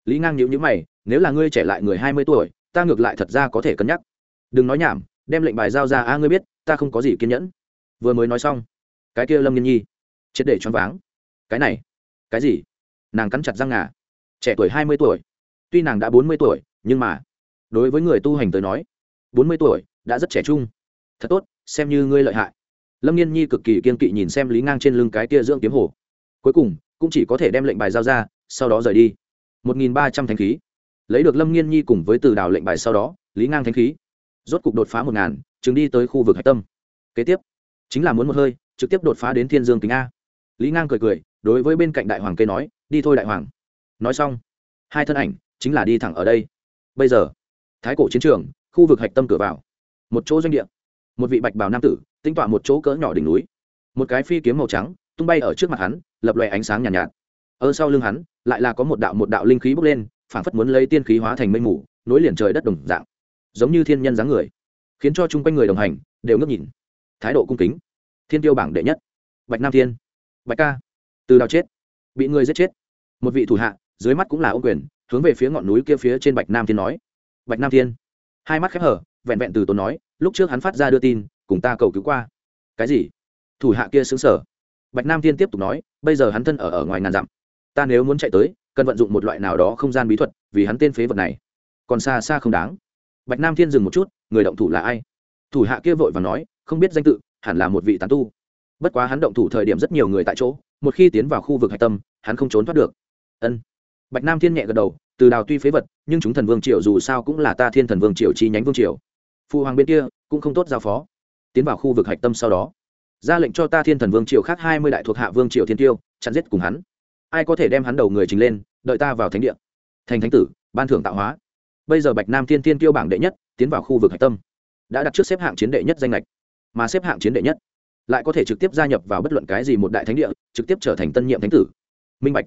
Lý ngang nhữ nhữ mày, nếu là ngươi trẻ lại người hai mươi tuổi, ta ngược lại thật ra có thể cân nhắc. Đừng nói nhảm, đem lệnh bài giao ra, a, ngươi biết, ta không có gì kiên nhẫn. Vừa mới nói xong, cái kia lâm nghiên nhi, triệt để choáng váng. Cái này, cái gì? Nàng cắn chặt răng ngà. Trẻ tuổi hai mươi tuổi. Tuy nàng đã bốn mươi tuổi, nhưng mà, đối với người tu hành tới nói, bốn mươi tuổi, đã rất trẻ trung. Thật tốt, xem như ngươi lợi hại lâm nghiên nhi cực kỳ kiên kỵ nhìn xem lý ngang trên lưng cái kia dưỡng kiếm hồ cuối cùng, cũng chỉ có thể đem lệnh bài giao ra, sau đó rời đi. Một nghìn ba trăm thanh khí. Lấy được lâm nghiên nhi cùng với từ đào lệnh bài sau đó, lý ngang thanh khí. Rốt cục đột phá một ngàn chứng đi tới khu vực hạch tâm. Kế tiếp, chính là muốn một hơi, trực tiếp đột phá đến thiên dương kính a. Lý ngang cười cười, đối với bên cạnh đại hoàng cây nói, đi thôi đại hoàng. Nói xong, hai thân ảnh chính là đi thẳng ở đây. Bây giờ, thái cổ chiến trường, khu vực hạch tâm cửa vào. Một chỗ doanh địa, một vị bạch bào nam tử tinh tọa một chỗ cỡ nhỏ đỉnh núi. Một cái phi kiếm màu trắng tung bay ở trước mặt hắn lập loè ánh sáng nhàn nhạt, nhạt. Ở sau lưng hắn lại là có một đạo một đạo linh khí bốc lên phảng phất muốn lấy tiên khí hóa thành mây mù nối liền trời đất đồng dạng. Giống như thiên nhân dáng người khiến cho chung quanh người đồng hành đều ngước nhìn. Thái độ cung kính. Thiên tiêu bảng đệ nhất. Bạch nam thiên. Bạch ca. Từ đào chết. Bị người giết chết. Một vị thủ hạ dưới mắt cũng là ô quyền hướng về phía ngọn núi kia phía trên bạch nam thiên nói. Bạch nam thiên. Hai mắt khép hở vẹn vẹn từ tốn nói lúc trước hắn phát ra đưa tin cùng ta cầu cứu qua. Cái gì? Thủ hạ kia xứng sở bạch nam thiên tiếp tục nói, bây giờ hắn thân ở ở ngoài ngàn dặm. Ta nếu muốn chạy tới, cần vận dụng một loại nào đó không gian bí thuật, vì hắn tên phế vật này. Còn xa xa không đáng. Bạch nam thiên dừng một chút, người động thủ là ai? Thủ hạ kia vội và nói, không biết danh tự, hẳn là một vị tán tu. Bất quá hắn động thủ thời điểm rất nhiều người tại chỗ, một khi tiến vào khu vực hạch tâm, hắn không trốn thoát được. Ân. Bạch nam thiên nhẹ gật đầu, từ đào tuy phế vật, nhưng chúng thần vương triều dù sao cũng là ta thiên thần vương triều chi nhánh vương triều. Phụ hoàng bên kia cũng không tốt giao phó tiến vào khu vực hạch tâm sau đó. Ra lệnh cho ta thiên thần vương triều khác hai mươi đại thuộc hạ vương triều thiên tiêu chặn giết cùng hắn. Ai có thể đem hắn đầu người trình lên đợi ta vào thánh địa. Thành thánh tử ban thưởng tạo hóa. Bây giờ bạch nam thiên thiên tiêu bảng đệ nhất tiến vào khu vực hạch tâm. Đã đặt trước xếp hạng chiến đệ nhất danh lệch mà xếp hạng chiến đệ nhất lại có thể trực tiếp gia nhập vào bất luận cái gì một đại thánh địa trực tiếp trở thành tân nhiệm thánh tử. Minh bạch.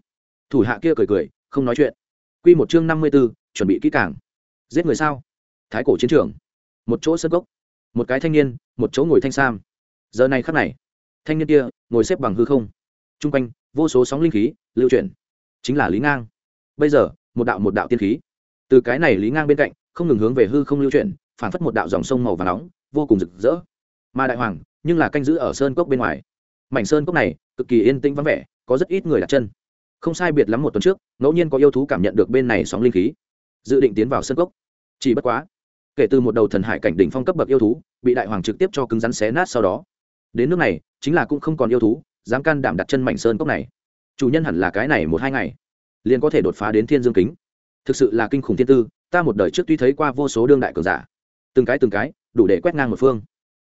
Thủ hạ kia cười cười không nói chuyện. Quy một chương năm mươi 54, chuẩn bị kỹ càng. Giết người sao? Thái cổ chiến trường. Một chỗ sân gốc. Một cái thanh niên, một chỗ ngồi thanh sam. Giờ này khắc này, thanh niên kia ngồi xếp bằng hư không. Trung quanh, vô số sóng linh khí lưu chuyển. Chính là Lý Ngang. Bây giờ, một đạo một đạo tiên khí. Từ cái này Lý Ngang bên cạnh, không ngừng hướng về hư không lưu chuyển, phản phất một đạo dòng sông màu vàng nóng, vô cùng rực rỡ. Mà đại hoàng, nhưng là canh giữ ở sơn cốc bên ngoài. Mảnh sơn cốc này, cực kỳ yên tĩnh vắng vẻ, có rất ít người đặt chân không sai biệt lắm một tuần trước ngẫu nhiên có yêu thú cảm nhận được bên này sóng linh khí dự định tiến vào sơn cốc chỉ bất quá kể từ một đầu thần hải cảnh đỉnh phong cấp bậc yêu thú, bị đại hoàng trực tiếp cho cứng rắn xé nát sau đó. Đến nước này, chính là cũng không còn yêu thú, dám can đảm đặt chân mảnh sơn cốc này. Chủ nhân hẳn là cái này một hai ngày, liền có thể đột phá đến thiên dương kính. Thực sự là kinh khủng thiên tư, ta một đời trước tuy thấy qua vô số đương đại cường giả, từng cái từng cái, đủ để quét ngang một phương.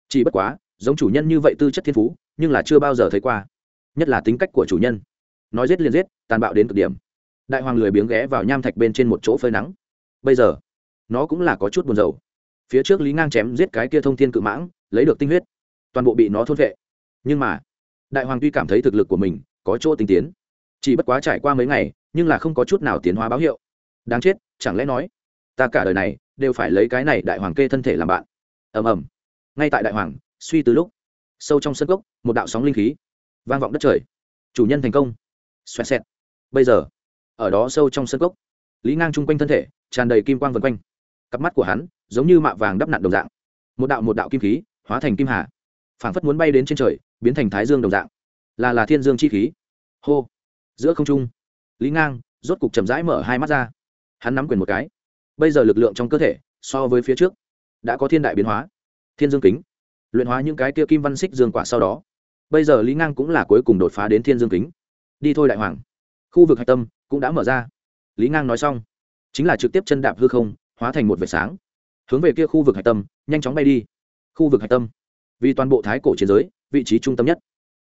Chỉ bất quá, giống chủ nhân như vậy tư chất thiên phú, nhưng là chưa bao giờ thấy qua. Nhất là tính cách của chủ nhân. Nói giết liền giết, tàn bạo đến cực điểm. Đại hoàng lười biếng ghé vào nham thạch bên trên một chỗ phơi nắng. Bây giờ nó cũng là có chút buồn rầu. Phía trước lý ngang chém giết cái kia thông thiên cự mãng, lấy được tinh huyết. Toàn bộ bị nó thôn vệ. Nhưng mà, đại hoàng tuy cảm thấy thực lực của mình có chỗ tinh tiến, chỉ bất quá trải qua mấy ngày, nhưng là không có chút nào tiến hóa báo hiệu. Đáng chết, chẳng lẽ nói, ta cả đời này đều phải lấy cái này đại hoàng kê thân thể làm bạn? Ầm ầm. Ngay tại đại hoàng, suy từ lúc, sâu trong sân gốc một đạo sóng linh khí vang vọng đất trời. Chủ nhân thành công. Xoẹt xẹt. Bây giờ, ở đó sâu trong sân gốc lý ngang chung quanh thân thể, tràn đầy kim quang vân quanh cặp mắt của hắn giống như mạ vàng đắp nặn đồng dạng. Một đạo một đạo kim khí hóa thành kim hà, phảng phất muốn bay đến trên trời, biến thành thái dương đồng dạng. Là là thiên dương chi khí. Hô. Giữa không trung, lý ngang rốt cục chậm rãi mở hai mắt ra. Hắn nắm quyền một cái. Bây giờ lực lượng trong cơ thể, so với phía trước, đã có thiên đại biến hóa. Thiên dương kính, luyện hóa những cái kia kim văn xích dương quả sau đó. Bây giờ lý ngang cũng là cuối cùng đột phá đến thiên dương kính. Đi thôi đại hoàng. Khu vực hạch tâm cũng đã mở ra. Lý ngang nói xong, chính là trực tiếp chân đạp hư không hóa thành một vệt sáng. Hướng về kia khu vực hạch tâm, nhanh chóng bay đi. Khu vực hạch tâm. Vì toàn bộ thái cổ chiến giới, vị trí trung tâm nhất.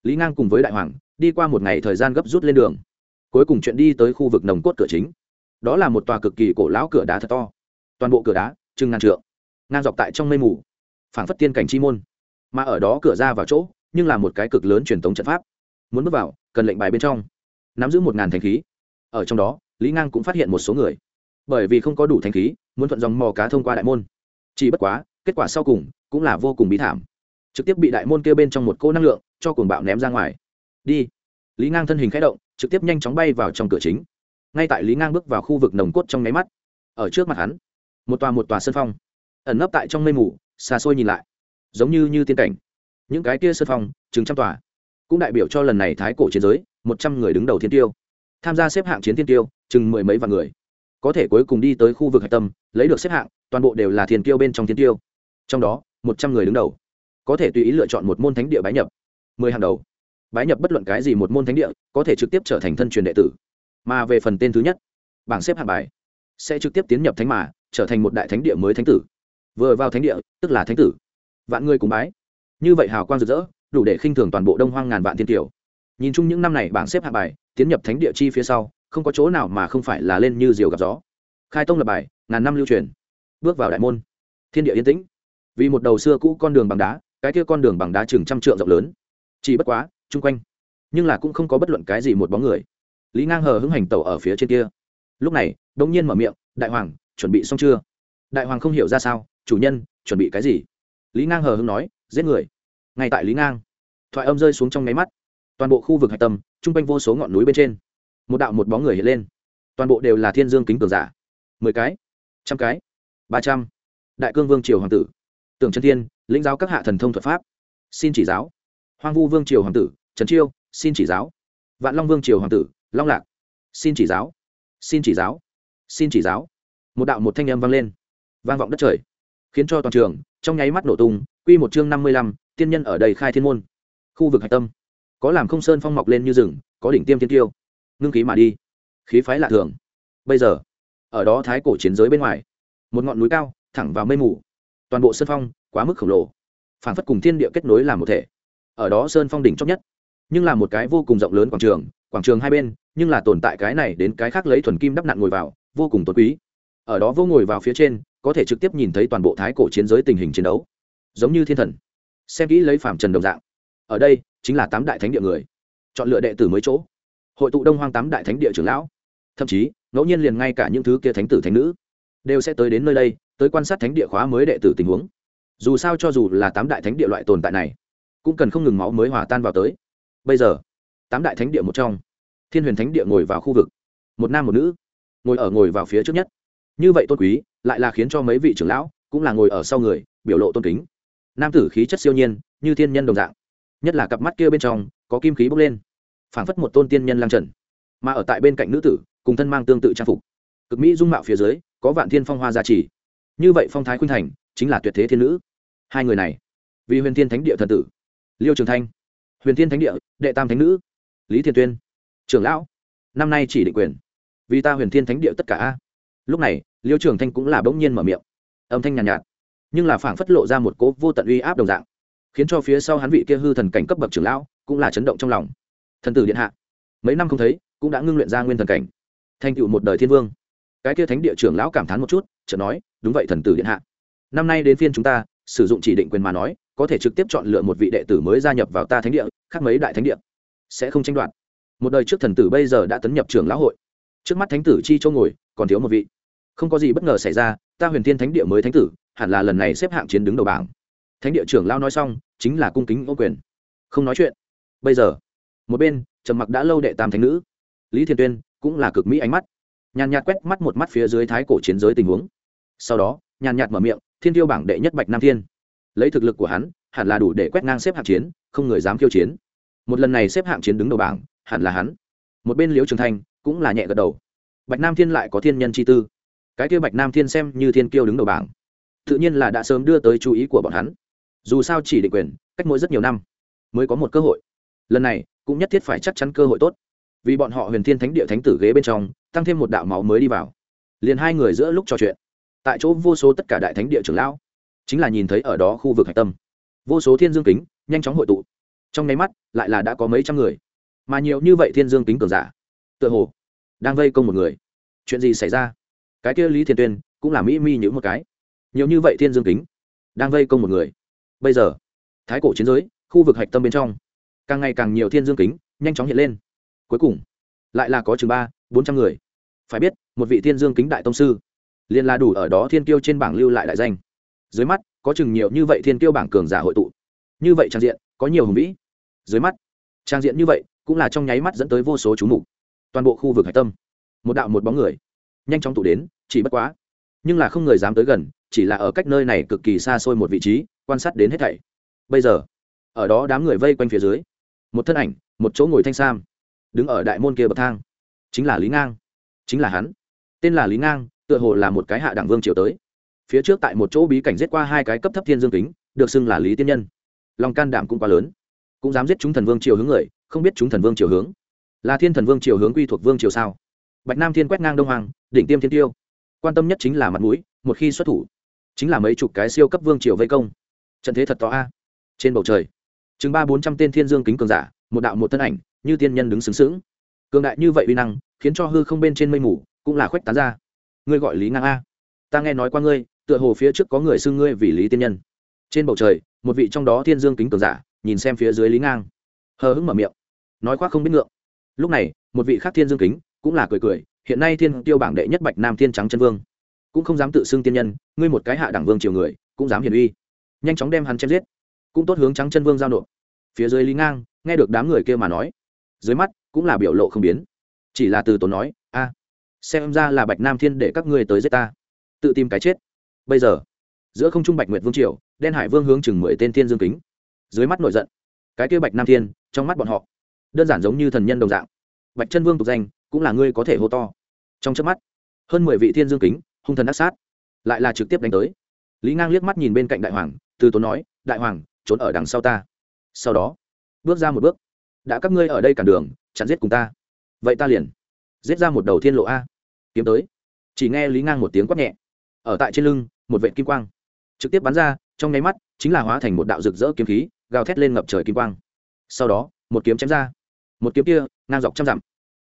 Lý ngang cùng với đại hoàng, đi qua một ngày thời gian gấp rút lên đường. Cuối cùng chuyện đi tới khu vực nồng cốt cửa chính. Đó là một tòa cực kỳ cổ lão cửa đá thật to. Toàn bộ cửa đá, chừng ngàn trượng. Ngang dọc tại trong mây mù. Phảng phất tiên cảnh chi môn. Mà ở đó cửa ra vào chỗ, nhưng là một cái cực lớn truyền thống trận pháp. Muốn bước vào, cần lệnh bài bên trong. Nắm giữ một ngàn thanh khí. Ở trong đó, lý ngang cũng phát hiện một số người. Bởi vì không có đủ thanh khí muốn thuận dòng mò cá thông qua đại môn. Chỉ bất quá, kết quả sau cùng cũng là vô cùng bí thảm. Trực tiếp bị đại môn kêu bên trong một cô năng lượng cho cuồng bạo ném ra ngoài. Đi. Lý ngang thân hình k h ẽ động, trực tiếp nhanh chóng bay vào trong cửa chính. Ngay tại lý ngang bước vào khu vực nồng cốt trong nháy mắt, ở trước mặt hắn, một tòa một tòa sân phong, ẩn nấp tại trong mây mù, xa xôi nhìn lại, giống như như tiên cảnh. Những cái kia sân phong, chừng trăm tòa, cũng đại biểu cho lần này thái cổ chiến giới, một trăm người đứng đầu thiên tiêu. Tham gia xếp hạng chiến thiên tiêu, chừng mười mấy vạn người có thể cuối cùng đi tới khu vực hạch tâm, lấy được xếp hạng, toàn bộ đều là thiên tiêu bên trong thiên tiêu. Trong đó, một trăm người đứng đầu. Có thể tùy ý lựa chọn một môn thánh địa bái nhập. Mười hàng đầu. Bái nhập bất luận cái gì một môn thánh địa, có thể trực tiếp trở thành thân truyền đệ tử. Mà về phần tên thứ nhất, bảng xếp hạng bài, sẽ trực tiếp tiến nhập thánh mà, trở thành một đại thánh địa mới thánh tử. Vừa vào thánh địa, tức là thánh tử. Vạn người cùng bái. Như vậy hào quang rực rỡ, đủ để khinh thường toàn bộ đông hoang ngàn vạn thiên tiểu nhìn chung những năm này bảng xếp hạng bài, tiến nhập thánh địa chi phía sau không có chỗ nào mà không phải là lên như diều gặp gió. Khai tông lập bài, ngàn năm lưu truyền. Bước vào đại môn. Thiên địa yên tĩnh. Vì một đầu xưa cũ con đường bằng đá, cái kia con đường bằng đá chừng trăm trượng rộng lớn. Chỉ bất quá, chung quanh, nhưng là cũng không có bất luận cái gì một bóng người. Lý ngang hờ hững hành tẩu ở phía trên kia. Lúc này đ ỗ n g nhiên mở miệng, đại hoàng, chuẩn bị xong chưa? Đại hoàng không hiểu ra sao, chủ nhân, chuẩn bị cái gì? Lý ngang hờ hững nói, giết người. Ngay tại lý ngang, thoại âm rơi xuống trong nháy mắt. Toàn bộ khu vực hạch tâm, chung quanh vô số ngọn núi bên trên một đạo một bóng người hiện lên. Toàn bộ đều là thiên dương kính cường giả. Mười cái, trăm cái, ba trăm. Đại cương vương triều hoàng tử. Tưởng chân thiên, lĩnh giáo các hạ thần thông thuật pháp. Xin chỉ giáo. Hoang vu vương triều hoàng tử, trần chiêu, xin chỉ giáo. Vạn long vương triều hoàng tử, long lạc, xin chỉ giáo. Xin chỉ giáo. Xin chỉ giáo. Một đạo một thanh âm vang lên. Vang vọng đất trời. Khiến cho toàn trường, trong nháy mắt nổ tung, quy một chương năm mươi lăm, tiên nhân ở đây khai thiên môn. Khu vực hạch tâm. Có làm không sơn phong mọc lên như rừng, có đỉnh tiêm thiên tiêu ngưng khí mà đi. Khí phái lạ thường. Bây giờ, ở đó thái cổ chiến giới bên ngoài, một ngọn núi cao thẳng vào mây mù. Toàn bộ sơn phong quá mức khổng lồ. Phản phất cùng thiên địa kết nối làm một thể. Ở đó sơn phong đỉnh chót nhất, nhưng là một cái vô cùng rộng lớn quảng trường quảng trường hai bên, nhưng là tồn tại cái này đến cái khác lấy thuần kim đắp nặn ngồi vào, vô cùng tốt quý. Ở đó vô ngồi vào phía trên, có thể trực tiếp nhìn thấy toàn bộ thái cổ chiến giới tình hình chiến đấu. Giống như thiên thần. Xem kỹ lấy phạm trần đồng dạng. Ở đây, chính là tám đại thánh địa người. Chọn lựa đệ tử mới chỗ hội tụ đông hoang tám đại thánh địa trưởng lão. Thậm chí, ngẫu nhiên liền ngay cả những thứ kia thánh tử thánh nữ đều sẽ tới đến nơi đây, tới quan sát thánh địa khóa mới đệ tử tình huống. Dù sao cho dù là tám đại thánh địa loại tồn tại này, cũng cần không ngừng máu mới hòa tan vào tới. Bây giờ, tám đại thánh địa một trong, thiên huyền thánh địa ngồi vào khu vực, một nam một nữ, ngồi ở ngồi vào phía trước nhất. Như vậy tôn quý, lại là khiến cho mấy vị trưởng lão cũng là ngồi ở sau người, biểu lộ tôn kính. Nam tử khí chất siêu nhiên, như thiên nhân đồng dạng, nhất là cặp mắt kia bên trong, có kim khí bốc lên phảng phất một tôn tiên nhân lang trần mà ở tại bên cạnh nữ tử cùng thân mang tương tự trang phục. Cực mỹ dung mạo phía dưới có vạn thiên phong hoa gia trì. Như vậy phong thái khuynh thành chính là tuyệt thế thiên nữ. Hai người này vì huyền thiên thánh địa thần tử. Liêu trường thanh huyền thiên thánh địa đệ tam thánh nữ. Lý thiên tuyên trưởng lão. Năm nay chỉ định quyền. Vì ta huyền thiên thánh địa tất cả a. Lúc này liêu trường thanh cũng là bỗng nhiên mở miệng. Âm thanh nhàn nhạt, nhạt nhưng là phảng phất lộ ra một cố vô tận uy áp đồng dạng khiến cho phía sau hắn vị kia hư thần cảnh cấp bậc trưởng lão cũng là chấn động trong lòng thần tử điện hạ. Mấy năm không thấy, cũng đã ngưng luyện ra nguyên thần cảnh. Thành tựu một đời thiên vương. Cái kia thánh địa trưởng lão cảm thán một chút, chợt nói, đúng vậy thần tử điện hạ. Năm nay đến phiên chúng ta, sử dụng chỉ định quyền mà nói, có thể trực tiếp chọn lựa một vị đệ tử mới gia nhập vào ta thánh địa, khác mấy đại thánh địa. Sẽ không tranh đoạt. Một đời trước thần tử bây giờ đã tấn nhập trường lão hội. Trước mắt thánh tử chi châu ngồi, còn thiếu một vị. Không có gì bất ngờ xảy ra, ta huyền thiên thánh địa mới thánh tử, hẳn là lần này xếp hạng chiến đứng đầu bảng. Thánh địa trưởng lao nói xong, chính là cung kính ô quyền. Không nói chuyện. Bây giờ một bên, trầm mặc đã lâu đệ tam thánh nữ. Lý thiên tuyên cũng là cực mỹ ánh mắt. Nhàn nhạt quét mắt một mắt phía dưới thái cổ chiến giới tình huống. Sau đó, nhàn nhạt mở miệng, thiên tiêu bảng đệ nhất bạch nam thiên. Lấy thực lực của hắn, hẳn là đủ để quét ngang xếp hạng chiến, không người dám khiêu chiến. Một lần này xếp hạng chiến đứng đầu bảng, hẳn là hắn. Một bên liễu trường thanh cũng là nhẹ gật đầu. Bạch nam thiên lại có thiên nhân chi tư. Cái kia bạch nam thiên xem như thiên kiêu đứng đầu bảng, tự nhiên là đã sớm đưa tới chú ý của bọn hắn. Dù sao chỉ định quyền, cách mỗi rất nhiều năm, mới có một cơ hội. Lần này cũng nhất thiết phải chắc chắn cơ hội tốt. Vì bọn họ huyền thiên thánh địa thánh tử ghế bên trong, tăng thêm một đạo máu mới đi vào. Liền hai người giữa lúc trò chuyện, tại chỗ vô số tất cả đại thánh địa trưởng lão, chính là nhìn thấy ở đó khu vực hạch tâm. Vô số thiên dương kính, nhanh chóng hội tụ. Trong nháy mắt, lại là đã có mấy trăm người. Mà nhiều như vậy thiên dương kính cường giả, tựa hồ, đang vây công một người. Chuyện gì xảy ra? Cái kia lý thiên tuyên, cũng là mỹ mi nhữ một cái. Nhiều như vậy thiên dương kính, đang vây công một người. Bây giờ, thái cổ chiến giới, khu vực hạch tâm bên trong càng ngày càng nhiều thiên dương kính nhanh chóng hiện lên. Cuối cùng, lại là có chừng ba, bốn trăm người. Phải biết, một vị thiên dương kính đại tông sư, liền là đủ ở đó thiên kiêu trên bảng lưu lại đại danh. Dưới mắt, có chừng nhiều như vậy thiên kiêu bảng cường giả hội tụ. Như vậy trang diện, có nhiều hùng vĩ. Dưới mắt, trang diện như vậy, cũng là trong nháy mắt dẫn tới vô số chú mục. Toàn bộ khu vực hải tâm, một đạo một bóng người, nhanh chóng tụ đến, chỉ bất quá, nhưng là không người dám tới gần, chỉ là ở cách nơi này cực kỳ xa xôi một vị trí, quan sát đến hết thảy. Bây giờ, ở đó đám người vây quanh phía dưới một thân ảnh, một chỗ ngồi thanh sam, đứng ở đại môn kia bậc thang. Chính là lý ngang. Chính là hắn. Tên là lý ngang, tựa hồ là một cái hạ đẳng vương triều tới. Phía trước tại một chỗ bí cảnh giết qua hai cái cấp thấp thiên dương kính, được xưng là lý tiên nhân. Lòng can đảm cũng quá lớn. Cũng dám giết chúng thần vương triều hướng người, không biết chúng thần vương triều hướng. Là thiên thần vương triều hướng quy thuộc vương triều sao? Bạch nam thiên quét ngang đông hoàng, đỉnh tiêm thiên tiêu. Quan tâm nhất chính là mặt mũi, một khi xuất thủ, chính là mấy chục cái siêu cấp vương triều vây công. Trận thế thật to a. Trên bầu trời chừng ba bốn trăm tên thiên dương kính cường giả, một đạo một thân ảnh, như tiên nhân đứng xứng xứng cường đại như vậy uy năng, khiến cho hư không bên trên mây mù cũng là khuếch tán ra. Ngươi gọi lý ngang a. Ta nghe nói qua ngươi, tựa hồ phía trước có người xưng ngươi vì lý tiên nhân. Trên bầu trời, một vị trong đó thiên dương kính cường giả, nhìn xem phía dưới lý ngang. Hờ hững mở miệng. Nói khoác không biết ngượng. Lúc này, một vị khác thiên dương kính cũng là cười cười, hiện nay thiên tiêu bảng đệ nhất bạch nam thiên trắng chân vương. Cũng không dám tự xưng tiên nhân, ngươi một cái hạ đẳng vương triều người, cũng dám hiền uy. Nhanh chóng đem hắn chém giết cũng tốt hướng trắng chân vương giao nộp. Phía dưới lý ngang nghe được đám người kia mà nói, dưới mắt cũng là biểu lộ không biến. Chỉ là từ tốn nói, a, xem ra là bạch nam thiên để các ngươi tới giết ta. Tự tìm cái chết. Bây giờ, giữa không trung bạch nguyệt vương triều, đen hải vương hướng chừng mười tên thiên dương kính. Dưới mắt nổi giận, cái kia bạch nam thiên, trong mắt bọn họ, đơn giản giống như thần nhân đồng dạng. Bạch chân vương tục danh, cũng là ngươi có thể hô to. Trong trước mắt, hơn mười vị thiên dương kính, hung thần ác sát, lại là trực tiếp đánh tới. Lý ngang liếc mắt nhìn bên cạnh đại hoàng, từ tốn nói, đại hoàng trốn ở đằng sau ta. Sau đó, bước ra một bước. Đã các ngươi ở đây cản đường, chặn giết cùng ta. Vậy ta liền giết ra một đầu thiên lộ a. Kiếm tới. Chỉ nghe lý ngang một tiếng quát nhẹ. Ở tại trên lưng, một vệ kim quang. Trực tiếp bắn ra, trong nháy mắt, chính là hóa thành một đạo rực rỡ kiếm khí, gào thét lên ngập trời kim quang. Sau đó, một kiếm chém ra. Một kiếm kia, ngang dọc trăm dặm.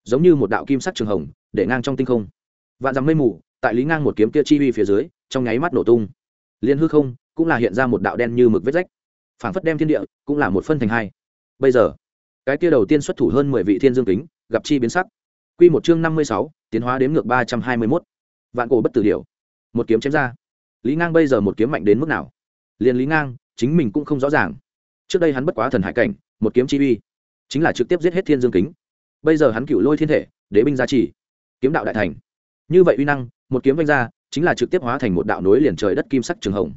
Giống như một đạo kim sắc trường hồng, để ngang trong tinh không. Vạn dặm mây mù, tại lý ngang một kiếm kia chi uy phía dưới, trong nháy mắt nổ tung. Liên hư không, cũng là hiện ra một đạo đen như mực vết rách phảng phất đem thiên địa cũng là một phân thành hai. Bây giờ, cái kia đầu tiên xuất thủ hơn mười vị thiên dương kính, gặp chi biến sắc. Quy một chương năm mươi sáu, tiến hóa đến ngược ba trăm hai mươi mốt. Vạn cổ bất tử điều một kiếm chém ra. Lý ngang bây giờ một kiếm mạnh đến mức nào? Liền lý ngang, chính mình cũng không rõ ràng. Trước đây hắn bất quá thần hải cảnh, một kiếm chi uy, chính là trực tiếp giết hết thiên dương kính. Bây giờ hắn cựu lôi thiên thể, đế binh gia trì, kiếm đạo đại thành. Như vậy uy năng, một kiếm vanh ra, chính là trực tiếp hóa thành một đạo nối liền trời đất kim sắc trường hồng.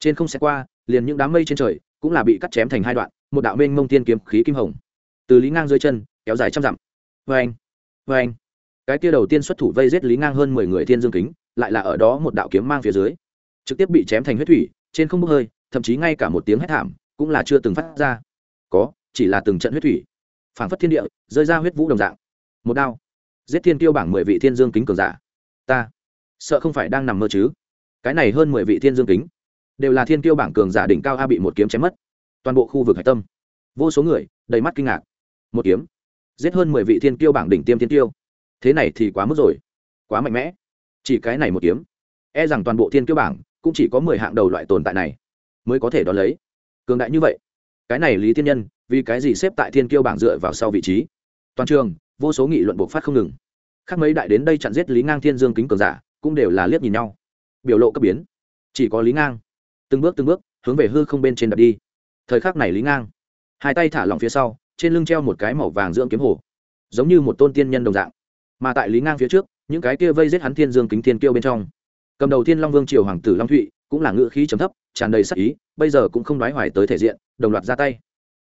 Trên không xe qua, liền những đám mây trên trời cũng là bị cắt chém thành hai đoạn, một đạo mênh mông tiên kiếm khí kim hồng, từ lý ngang dưới chân, kéo dài trăm dặm. Vê anh vê anh cái kia đầu tiên xuất thủ vây giết lý ngang hơn mười người thiên dương kính, lại là ở đó một đạo kiếm mang phía dưới. Trực tiếp bị chém thành huyết thủy, trên không bốc hơi, thậm chí ngay cả một tiếng hét thảm cũng là chưa từng phát ra. Có, chỉ là từng trận huyết thủy, phảng phất thiên địa, rơi ra huyết vũ đồng dạng. Một đao, giết thiên tiêu bảng mười vị thiên dương kính cường giả. Ta, sợ không phải đang nằm mơ chứ? Cái này hơn mười vị thiên dương kính đều là thiên tiêu bảng cường giả đỉnh cao a bị một kiếm chém mất. Toàn bộ khu vực hải tâm. Vô số người, đầy mắt kinh ngạc. Một kiếm. Giết hơn mười vị thiên tiêu bảng đỉnh tiêm thiên tiêu thế này thì quá mức rồi. Quá mạnh mẽ. Chỉ cái này một kiếm. E rằng toàn bộ thiên tiêu bảng cũng chỉ có mười hạng đầu loại tồn tại này mới có thể đón lấy. Cường đại như vậy. Cái này lý thiên nhân, vì cái gì xếp tại thiên kiêu bảng dựa vào sau vị trí? Toàn trường, vô số nghị luận buộc phát không ngừng. Khác mấy đại đến đây chặn giết lý ngang thiên dương kính cường giả, cũng đều là liếc nhìn nhau. Biểu lộ cấp biến. Chỉ có lý ngang từng bước từng bước hướng về hư không bên trên đập đi thời khắc này lý ngang hai tay thả lỏng phía sau trên lưng treo một cái màu vàng dưỡng kiếm hồ giống như một tôn tiên nhân đồng dạng mà tại lý ngang phía trước những cái kia vây giết hắn thiên dương kính thiên kiêu bên trong cầm đầu thiên long vương triều hoàng tử long thụy cũng là ngự khí chấm thấp tràn đầy sắc ý bây giờ cũng không nói hoài tới thể diện đồng loạt ra tay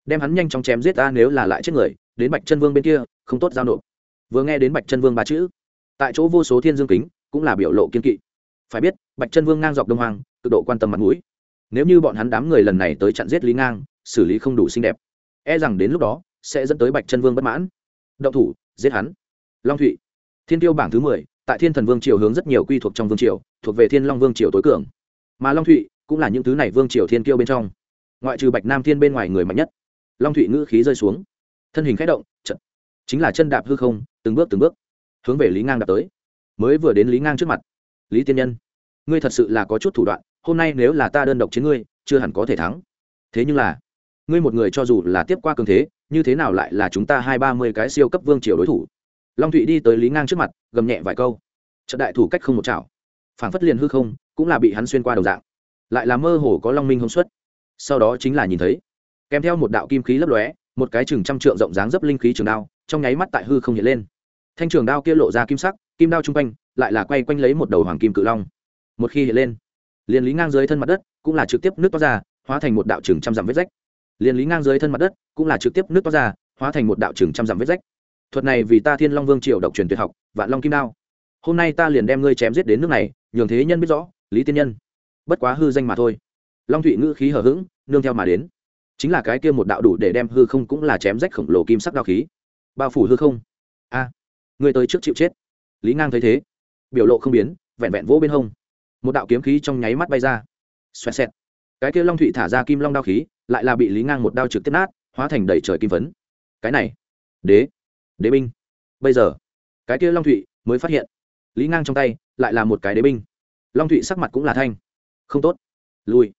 đem hắn nhanh chóng chém giết ta nếu là lại chết người đến bạch chân vương bên kia không tốt giao nộp vừa nghe đến bạch chân vương ba chữ tại chỗ vô số thiên dương kính cũng là biểu lộ kiên kỵ phải biết bạch chân vương ngang dọc đông hoàng cực độ quan tâm mặt mũi nếu như bọn hắn đám người lần này tới chặn giết lý ngang xử lý không đủ xinh đẹp e rằng đến lúc đó sẽ dẫn tới bạch chân vương bất mãn. Động thủ giết hắn. Long thụy thiên tiêu bảng thứ mười tại thiên thần vương triều hướng rất nhiều quy thuộc trong vương triều thuộc về thiên long vương triều tối cường. Mà long thụy cũng là những thứ này vương triều thiên Tiêu bên trong. Ngoại trừ bạch nam thiên bên ngoài người mạnh nhất long thụy ngữ khí rơi xuống. Thân hình k h ẽ động trận, chính là chân đạp hư không từng bước từng bước hướng về lý ngang đạp tới. Mới vừa đến lý ngang trước mặt lý tiên nhân ngươi thật sự là có chút thủ đoạn hôm nay nếu là ta đơn độc chiến ngươi, chưa hẳn có thể thắng. Thế nhưng là, ngươi một người cho dù là tiếp qua cường thế, như thế nào lại là chúng ta hai ba mươi cái siêu cấp vương triều đối thủ? Long thụy đi tới lý ngang trước mặt, gầm nhẹ vài câu. Trận đại thủ cách không một chảo. Phảng phất liền hư không, cũng là bị hắn xuyên qua đầu dạng. Lại là mơ hồ có long minh hông xuất. Sau đó chính là nhìn thấy, kèm theo một đạo kim khí lấp lóe, một cái chừng trăm trượng rộng dáng dấp linh khí trường đao, trong nháy mắt tại hư không hiện lên. Thanh trường đao kia lộ ra kim sắc, kim đao chung quanh, lại là quay quanh lấy một đầu hoàng kim cự long. Một khi hiện lên liền lý ngang dưới thân mặt đất cũng là trực tiếp nước toát ra hóa thành một đạo chừng trăm dặm vết rách. Liền lý ngang dưới thân mặt đất cũng là trực tiếp nước toát ra hóa thành một đạo chừng trăm dặm vết rách. Thuật này vì ta thiên long vương triều độc truyền tuyệt học vạn long kim đao. Hôm nay ta liền đem ngươi chém giết đến nước này nhường thế nhân biết rõ lý tiên nhân. Bất quá hư danh mà thôi. Long thụy ngữ khí hở h ữ g nương theo mà đến. Chính là cái kia một đạo đủ để đem hư không cũng là chém rách khổng lồ kim sắc đao khí. Bao phủ hư không. A à, tới trước chịu chết. Lý ngang thấy thế biểu lộ không biến vẹn vẹn vỗ bên hông một đạo kiếm khí trong nháy mắt bay ra. Xoẹt xẹt. Cái kia long thụy thả ra kim long đao khí, lại là bị lý ngang một đao trực tiếp nát, hóa thành đầy trời kim phấn. Cái này. Đế. Đế binh. Bây giờ, cái kia long thụy mới phát hiện. Lý ngang trong tay lại là một cái đế binh. Long thụy sắc mặt cũng là thanh. Không tốt. Lùi.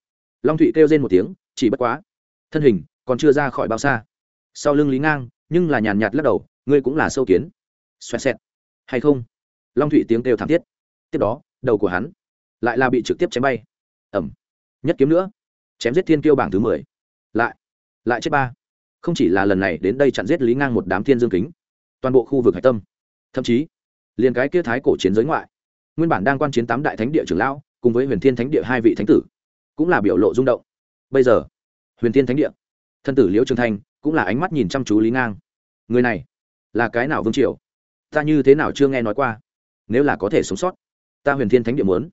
Long thụy kêu lên một tiếng, chỉ bất quá. Thân hình còn chưa ra khỏi bao xa. Sau lưng lý ngang, nhưng là nhàn nhạt lắc đầu, ngươi cũng là sâu kiến. Xoẹt xẹt. Hay không? Long thụy tiếng kêu thảm thiết. Tiếp đó, đầu của hắn lại là bị trực tiếp chém bay. Ẩm nhất kiếm nữa. Chém giết thiên kiêu bảng thứ mười. Lại. Lại chết ba. Không chỉ là lần này, đến đây chặn giết lý ngang một đám thiên dương kính. Toàn bộ khu vực hạch tâm. Thậm chí, liền cái kia thái cổ chiến giới ngoại. Nguyên bản đang quan chiến tám đại thánh địa trưởng lão, cùng với huyền thiên thánh địa hai vị thánh tử, cũng là biểu lộ rung động. Bây giờ, huyền thiên thánh địa, thân tử liễu trường thanh cũng là ánh mắt nhìn chăm chú lý ngang. Người này, là cái nào vương triều? Ta như thế nào chưa nghe nói qua? Nếu là có thể sống sót, ta huyền thiên thánh địa muốn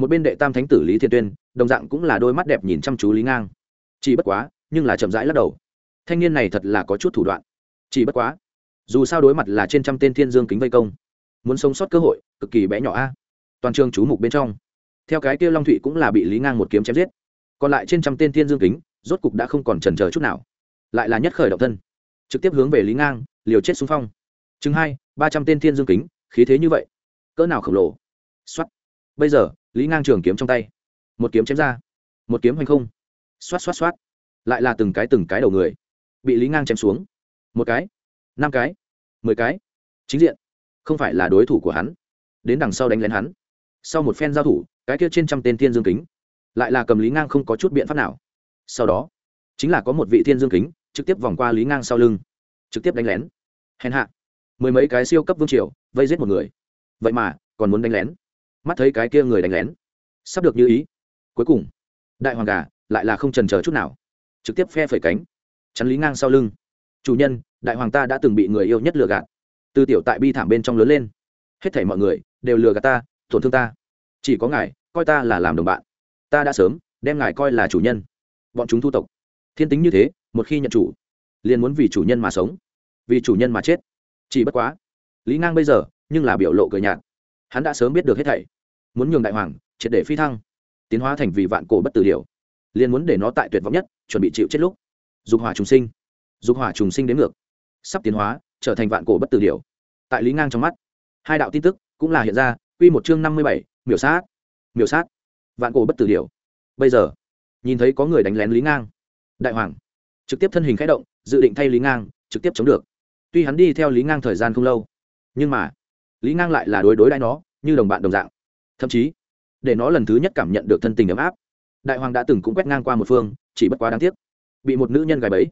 một bên đệ tam thánh tử lý thiên tuyên, đồng dạng cũng là đôi mắt đẹp nhìn chăm chú lý ngang. Chỉ bất quá, nhưng là chậm rãi lắc đầu. Thanh niên này thật là có chút thủ đoạn. Chỉ bất quá, dù sao đối mặt là trên trăm tên thiên dương kính vây công, muốn sống sót cơ hội, cực kỳ bé nhỏ a. Toàn trường chú mục bên trong, theo cái kia long thụy cũng là bị lý ngang một kiếm chém giết. Còn lại trên trăm tên thiên dương kính, rốt cục đã không còn trần chờ chút nào. Lại là nhất khởi động thân, trực tiếp hướng về lý ngang, liều chết xung phong. Chừng hai, ba trăm tên thiên dương kính, khí thế như vậy, cỡ nào khổng lồ. X bây giờ lý ngang trường kiếm trong tay. Một kiếm chém ra. Một kiếm hoành không. Xoát xoát xoát. Lại là từng cái từng cái đầu người. Bị lý ngang chém xuống. Một cái. Năm cái. Mười cái. Chính diện. Không phải là đối thủ của hắn. Đến đằng sau đánh lén hắn. Sau một phen giao thủ, cái kia trên trăm tên thiên dương kính. Lại là cầm lý ngang không có chút biện pháp nào. Sau đó, chính là có một vị thiên dương kính trực tiếp vòng qua lý ngang sau lưng. Trực tiếp đánh lén. Hèn hạ. Mười mấy cái siêu cấp vương triều vây giết một người. Vậy mà còn muốn đánh lén mắt thấy cái kia người đánh lén. Sắp được như ý. Cuối cùng, đại hoàng gà lại là không trần chờ chút nào. Trực tiếp phe phẩy cánh. Chắn lý ngang sau lưng. Chủ nhân, đại hoàng ta đã từng bị người yêu nhất lừa gạt. Từ tiểu tại bi thảm bên trong lớn lên. Hết thảy mọi người đều lừa gạt ta, tổn thương ta. Chỉ có ngài coi ta là làm đồng bạn. Ta đã sớm đem ngài coi là chủ nhân. Bọn chúng thu tộc. Thiên tính như thế, một khi nhận chủ, liền muốn vì chủ nhân mà sống. Vì chủ nhân mà chết. Chỉ bất quá, lý ngang bây giờ nhưng là biểu lộ cười nhạt. Hắn đã sớm biết được hết thảy muốn nhường đại hoàng triệt để phi thăng, tiến hóa thành vì vạn cổ bất tử điều liền muốn để nó tại tuyệt vọng nhất, chuẩn bị chịu chết lúc. Dục hỏa trùng sinh, dục hỏa trùng sinh đến ngược, sắp tiến hóa, trở thành vạn cổ bất tử điều tại lý ngang trong mắt, hai đạo tin tức cũng là hiện ra, quy một chương năm mươi bảy, miểu sát miểu sát, vạn cổ bất tử điều bây giờ, nhìn thấy có người đánh lén lý ngang, đại hoàng trực tiếp thân hình khẽ động, dự định thay lý ngang trực tiếp chống được. Tuy hắn đi theo lý ngang thời gian không lâu, nhưng mà lý ngang lại là đối đối đãi nó, như đồng bạn đồng dạng thậm chí để nó lần thứ nhất cảm nhận được thân tình ấm áp. Đại hoàng đã từng cũng quét ngang qua một phương, chỉ bất quá đáng tiếc, bị một nữ nhân gài bẫy.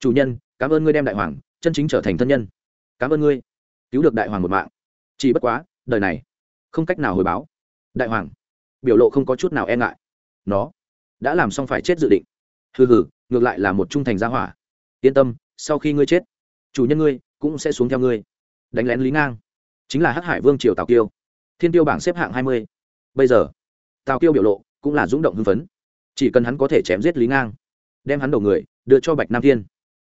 Chủ nhân, cảm ơn ngươi đem đại hoàng, chân chính trở thành thân nhân. Cảm ơn ngươi, cứu được đại hoàng một mạng. Chỉ bất quá, đời này, không cách nào hồi báo. Đại hoàng, biểu lộ không có chút nào e ngại. Nó đã làm xong phải chết dự định. Hừ hừ, ngược lại là một trung thành gia hỏa. Yên tâm, sau khi ngươi chết, chủ nhân ngươi cũng sẽ xuống theo ngươi. Đánh lén lý ngang, chính là hắc hải vương triều tào kiêu thiên tiêu bảng xếp hạng hai mươi. Bây giờ, tào kiêu biểu lộ cũng là rúng động hưng phấn. Chỉ cần hắn có thể chém giết lý ngang, đem hắn đầu người đưa cho bạch nam thiên,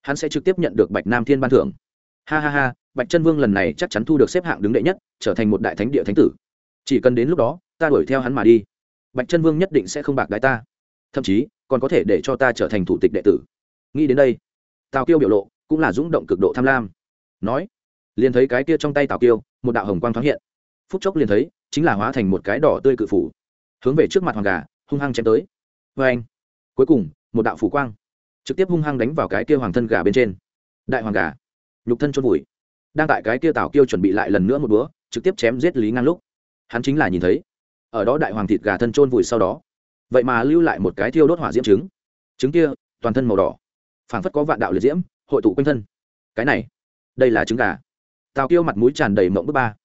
hắn sẽ trực tiếp nhận được bạch nam thiên ban thưởng. Ha ha ha, bạch chân vương lần này chắc chắn thu được xếp hạng đứng đệ nhất, trở thành một đại thánh địa thánh tử. Chỉ cần đến lúc đó, ta đuổi theo hắn mà đi. Bạch chân vương nhất định sẽ không bạc đái ta. Thậm chí, còn có thể để cho ta trở thành thủ tịch đệ tử. Nghĩ đến đây, tào kiêu biểu lộ cũng là rung động cực độ tham lam. Nói, liền thấy cái kia trong tay tào kiêu, một đạo hồng quang thoáng hiện phút chốc liền thấy, chính là hóa thành một cái đỏ tươi cự phủ. Hướng về trước mặt hoàng gà, hung hăng chém tới. Vê anh, cuối cùng, một đạo phủ quang, trực tiếp hung hăng đánh vào cái kia hoàng thân gà bên trên. Đại hoàng gà, nhục thân chôn vùi. Đang tại cái kia tào kiêu chuẩn bị lại lần nữa một búa trực tiếp chém giết lý ngang lúc, hắn chính là nhìn thấy, ở đó đại hoàng thịt gà thân chôn vùi sau đó. Vậy mà lưu lại một cái thiêu đốt hỏa diễm trứng. Trứng kia, toàn thân màu đỏ, phảng phất có vạn đạo liệt diễm, hội tụ quanh thân. Cái này, đây là trứng gà. Tào kiêu mặt mũi tràn đầy mộng bước ba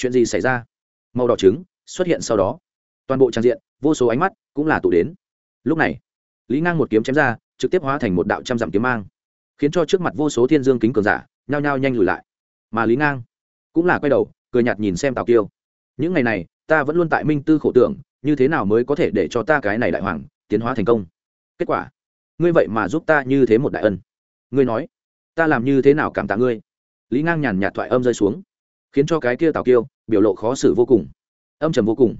chuyện gì xảy ra? Màu đỏ trứng xuất hiện sau đó. Toàn bộ trang diện, vô số ánh mắt cũng là tụ đến. Lúc này, lý ngang một kiếm chém ra, trực tiếp hóa thành một đạo trăm dặm kiếm mang, khiến cho trước mặt vô số thiên dương kính cường giả nhao nhao nhanh lùi lại. Mà lý ngang cũng là quay đầu, cười nhạt nhìn xem tào kiêu. Những ngày này, ta vẫn luôn tại minh tư khổ tưởng, như thế nào mới có thể để cho ta cái này đại hoàng tiến hóa thành công? Kết quả, ngươi vậy mà giúp ta như thế một đại ân. Ngươi nói, ta làm như thế nào cảm tạ ngươi? Lý ngang nhàn nhạt thoại âm rơi xuống khiến cho cái kia tào kiêu biểu lộ khó xử vô cùng, âm trầm vô cùng.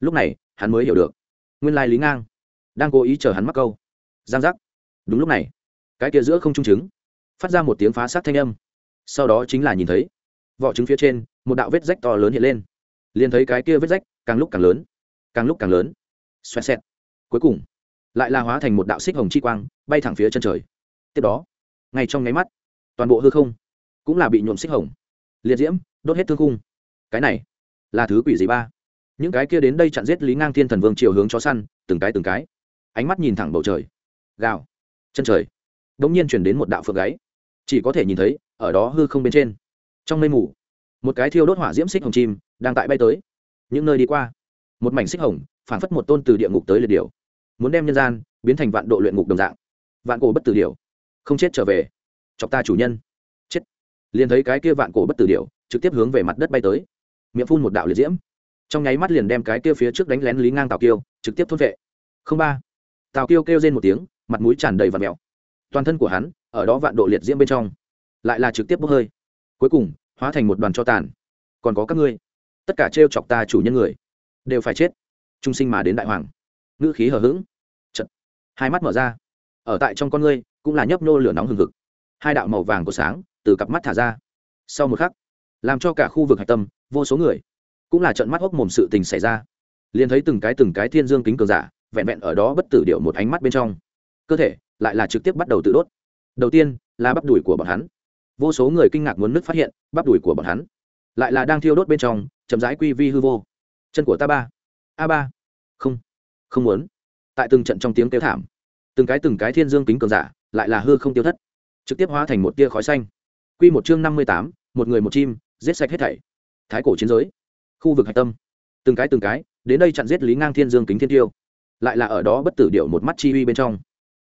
Lúc này, hắn mới hiểu được, nguyên lai lý ngang đang cố ý chờ hắn mắc câu. Giang giác. Đúng lúc này, cái kia giữa không trung chứng phát ra một tiếng phá sát thanh âm. Sau đó chính là nhìn thấy, vỏ trứng phía trên, một đạo vết rách to lớn hiện lên. Liền thấy cái kia vết rách càng lúc càng lớn, càng lúc càng lớn. Xoẹt xẹt. Cuối cùng, lại là hóa thành một đạo xích hồng chi quang, bay thẳng phía chân trời. Tiếp đó, ngay trong nháy mắt, toàn bộ hư không cũng là bị nhuộm xích hồng. Liệt diễm đốt hết thương khung. Cái này là thứ quỷ gì ba? Những cái kia đến đây chặn giết lý ngang thiên thần vương chiều hướng chó săn, từng cái từng cái. Ánh mắt nhìn thẳng bầu trời. Gào. Chân trời. Đ ỗ n g nhiên chuyển đến một đạo phượng gáy. Chỉ có thể nhìn thấy, ở đó hư không bên trên. Trong mây mù, một cái thiêu đốt hỏa diễm xích hồng chim đang tại bay tới. Những nơi đi qua, một mảnh xích hồng phản phất một tôn từ địa ngục tới liệt điều muốn đem nhân gian biến thành vạn độ luyện ngục đồng dạng. Vạn cổ bất tử điều không chết trở về. Chọc ta chủ nhân. Chết. Liền thấy cái kia vạn cổ bất tử điều trực tiếp hướng về mặt đất bay tới. Miệng phun một đạo liệt diễm. Trong nháy mắt liền đem cái kia phía trước đánh lén lý ngang tào kiêu, trực tiếp thốt vệ. Không ba. Tào kiêu kêu lên một tiếng, mặt mũi tràn đầy và mèo. Toàn thân của hắn, ở đó vạn độ liệt diễm bên trong, lại là trực tiếp bốc hơi. Cuối cùng, hóa thành một đoàn cho tàn. Còn có các ngươi. Tất cả trêu chọc ta chủ nhân người, đều phải chết. Trung sinh mà đến đại hoàng. Ngữ khí hờ hững. Chật. hai mắt mở ra. Ở tại trong con ngươi, cũng là nhấp nô lửa nóng hừng hực. Hai đạo màu vàng của sáng, từ cặp mắt thả ra. Sau một khắc làm cho cả khu vực hạch tâm, vô số người, cũng là trận mắt hốc mồm sự tình xảy ra. Liền thấy từng cái từng cái thiên dương kính cường giả, vẹn vẹn ở đó bất tử điệu một ánh mắt bên trong. Cơ thể lại là trực tiếp bắt đầu tự đốt. Đầu tiên là bắp đùi của bọn hắn. Vô số người kinh ngạc muốn nứt phát hiện, bắp đùi của bọn hắn lại là đang thiêu đốt bên trong, chậm rãi quy vi hư vô. Chân của ta ba, a ba. Không không muốn. Tại từng trận trong tiếng kêu thảm, từng cái từng cái thiên dương kính cường giả lại là hư không tiêu thất, trực tiếp hóa thành một tia khói xanh. Q một chương năm mươi tám, một người một chim giết sạch hết thảy. Thái cổ chiến giới, khu vực hạch tâm. Từng cái từng cái, đến đây chặn giết lý ngang thiên dương kính thiên tiêu. Lại là ở đó bất tử điệu một mắt chi uy bên trong.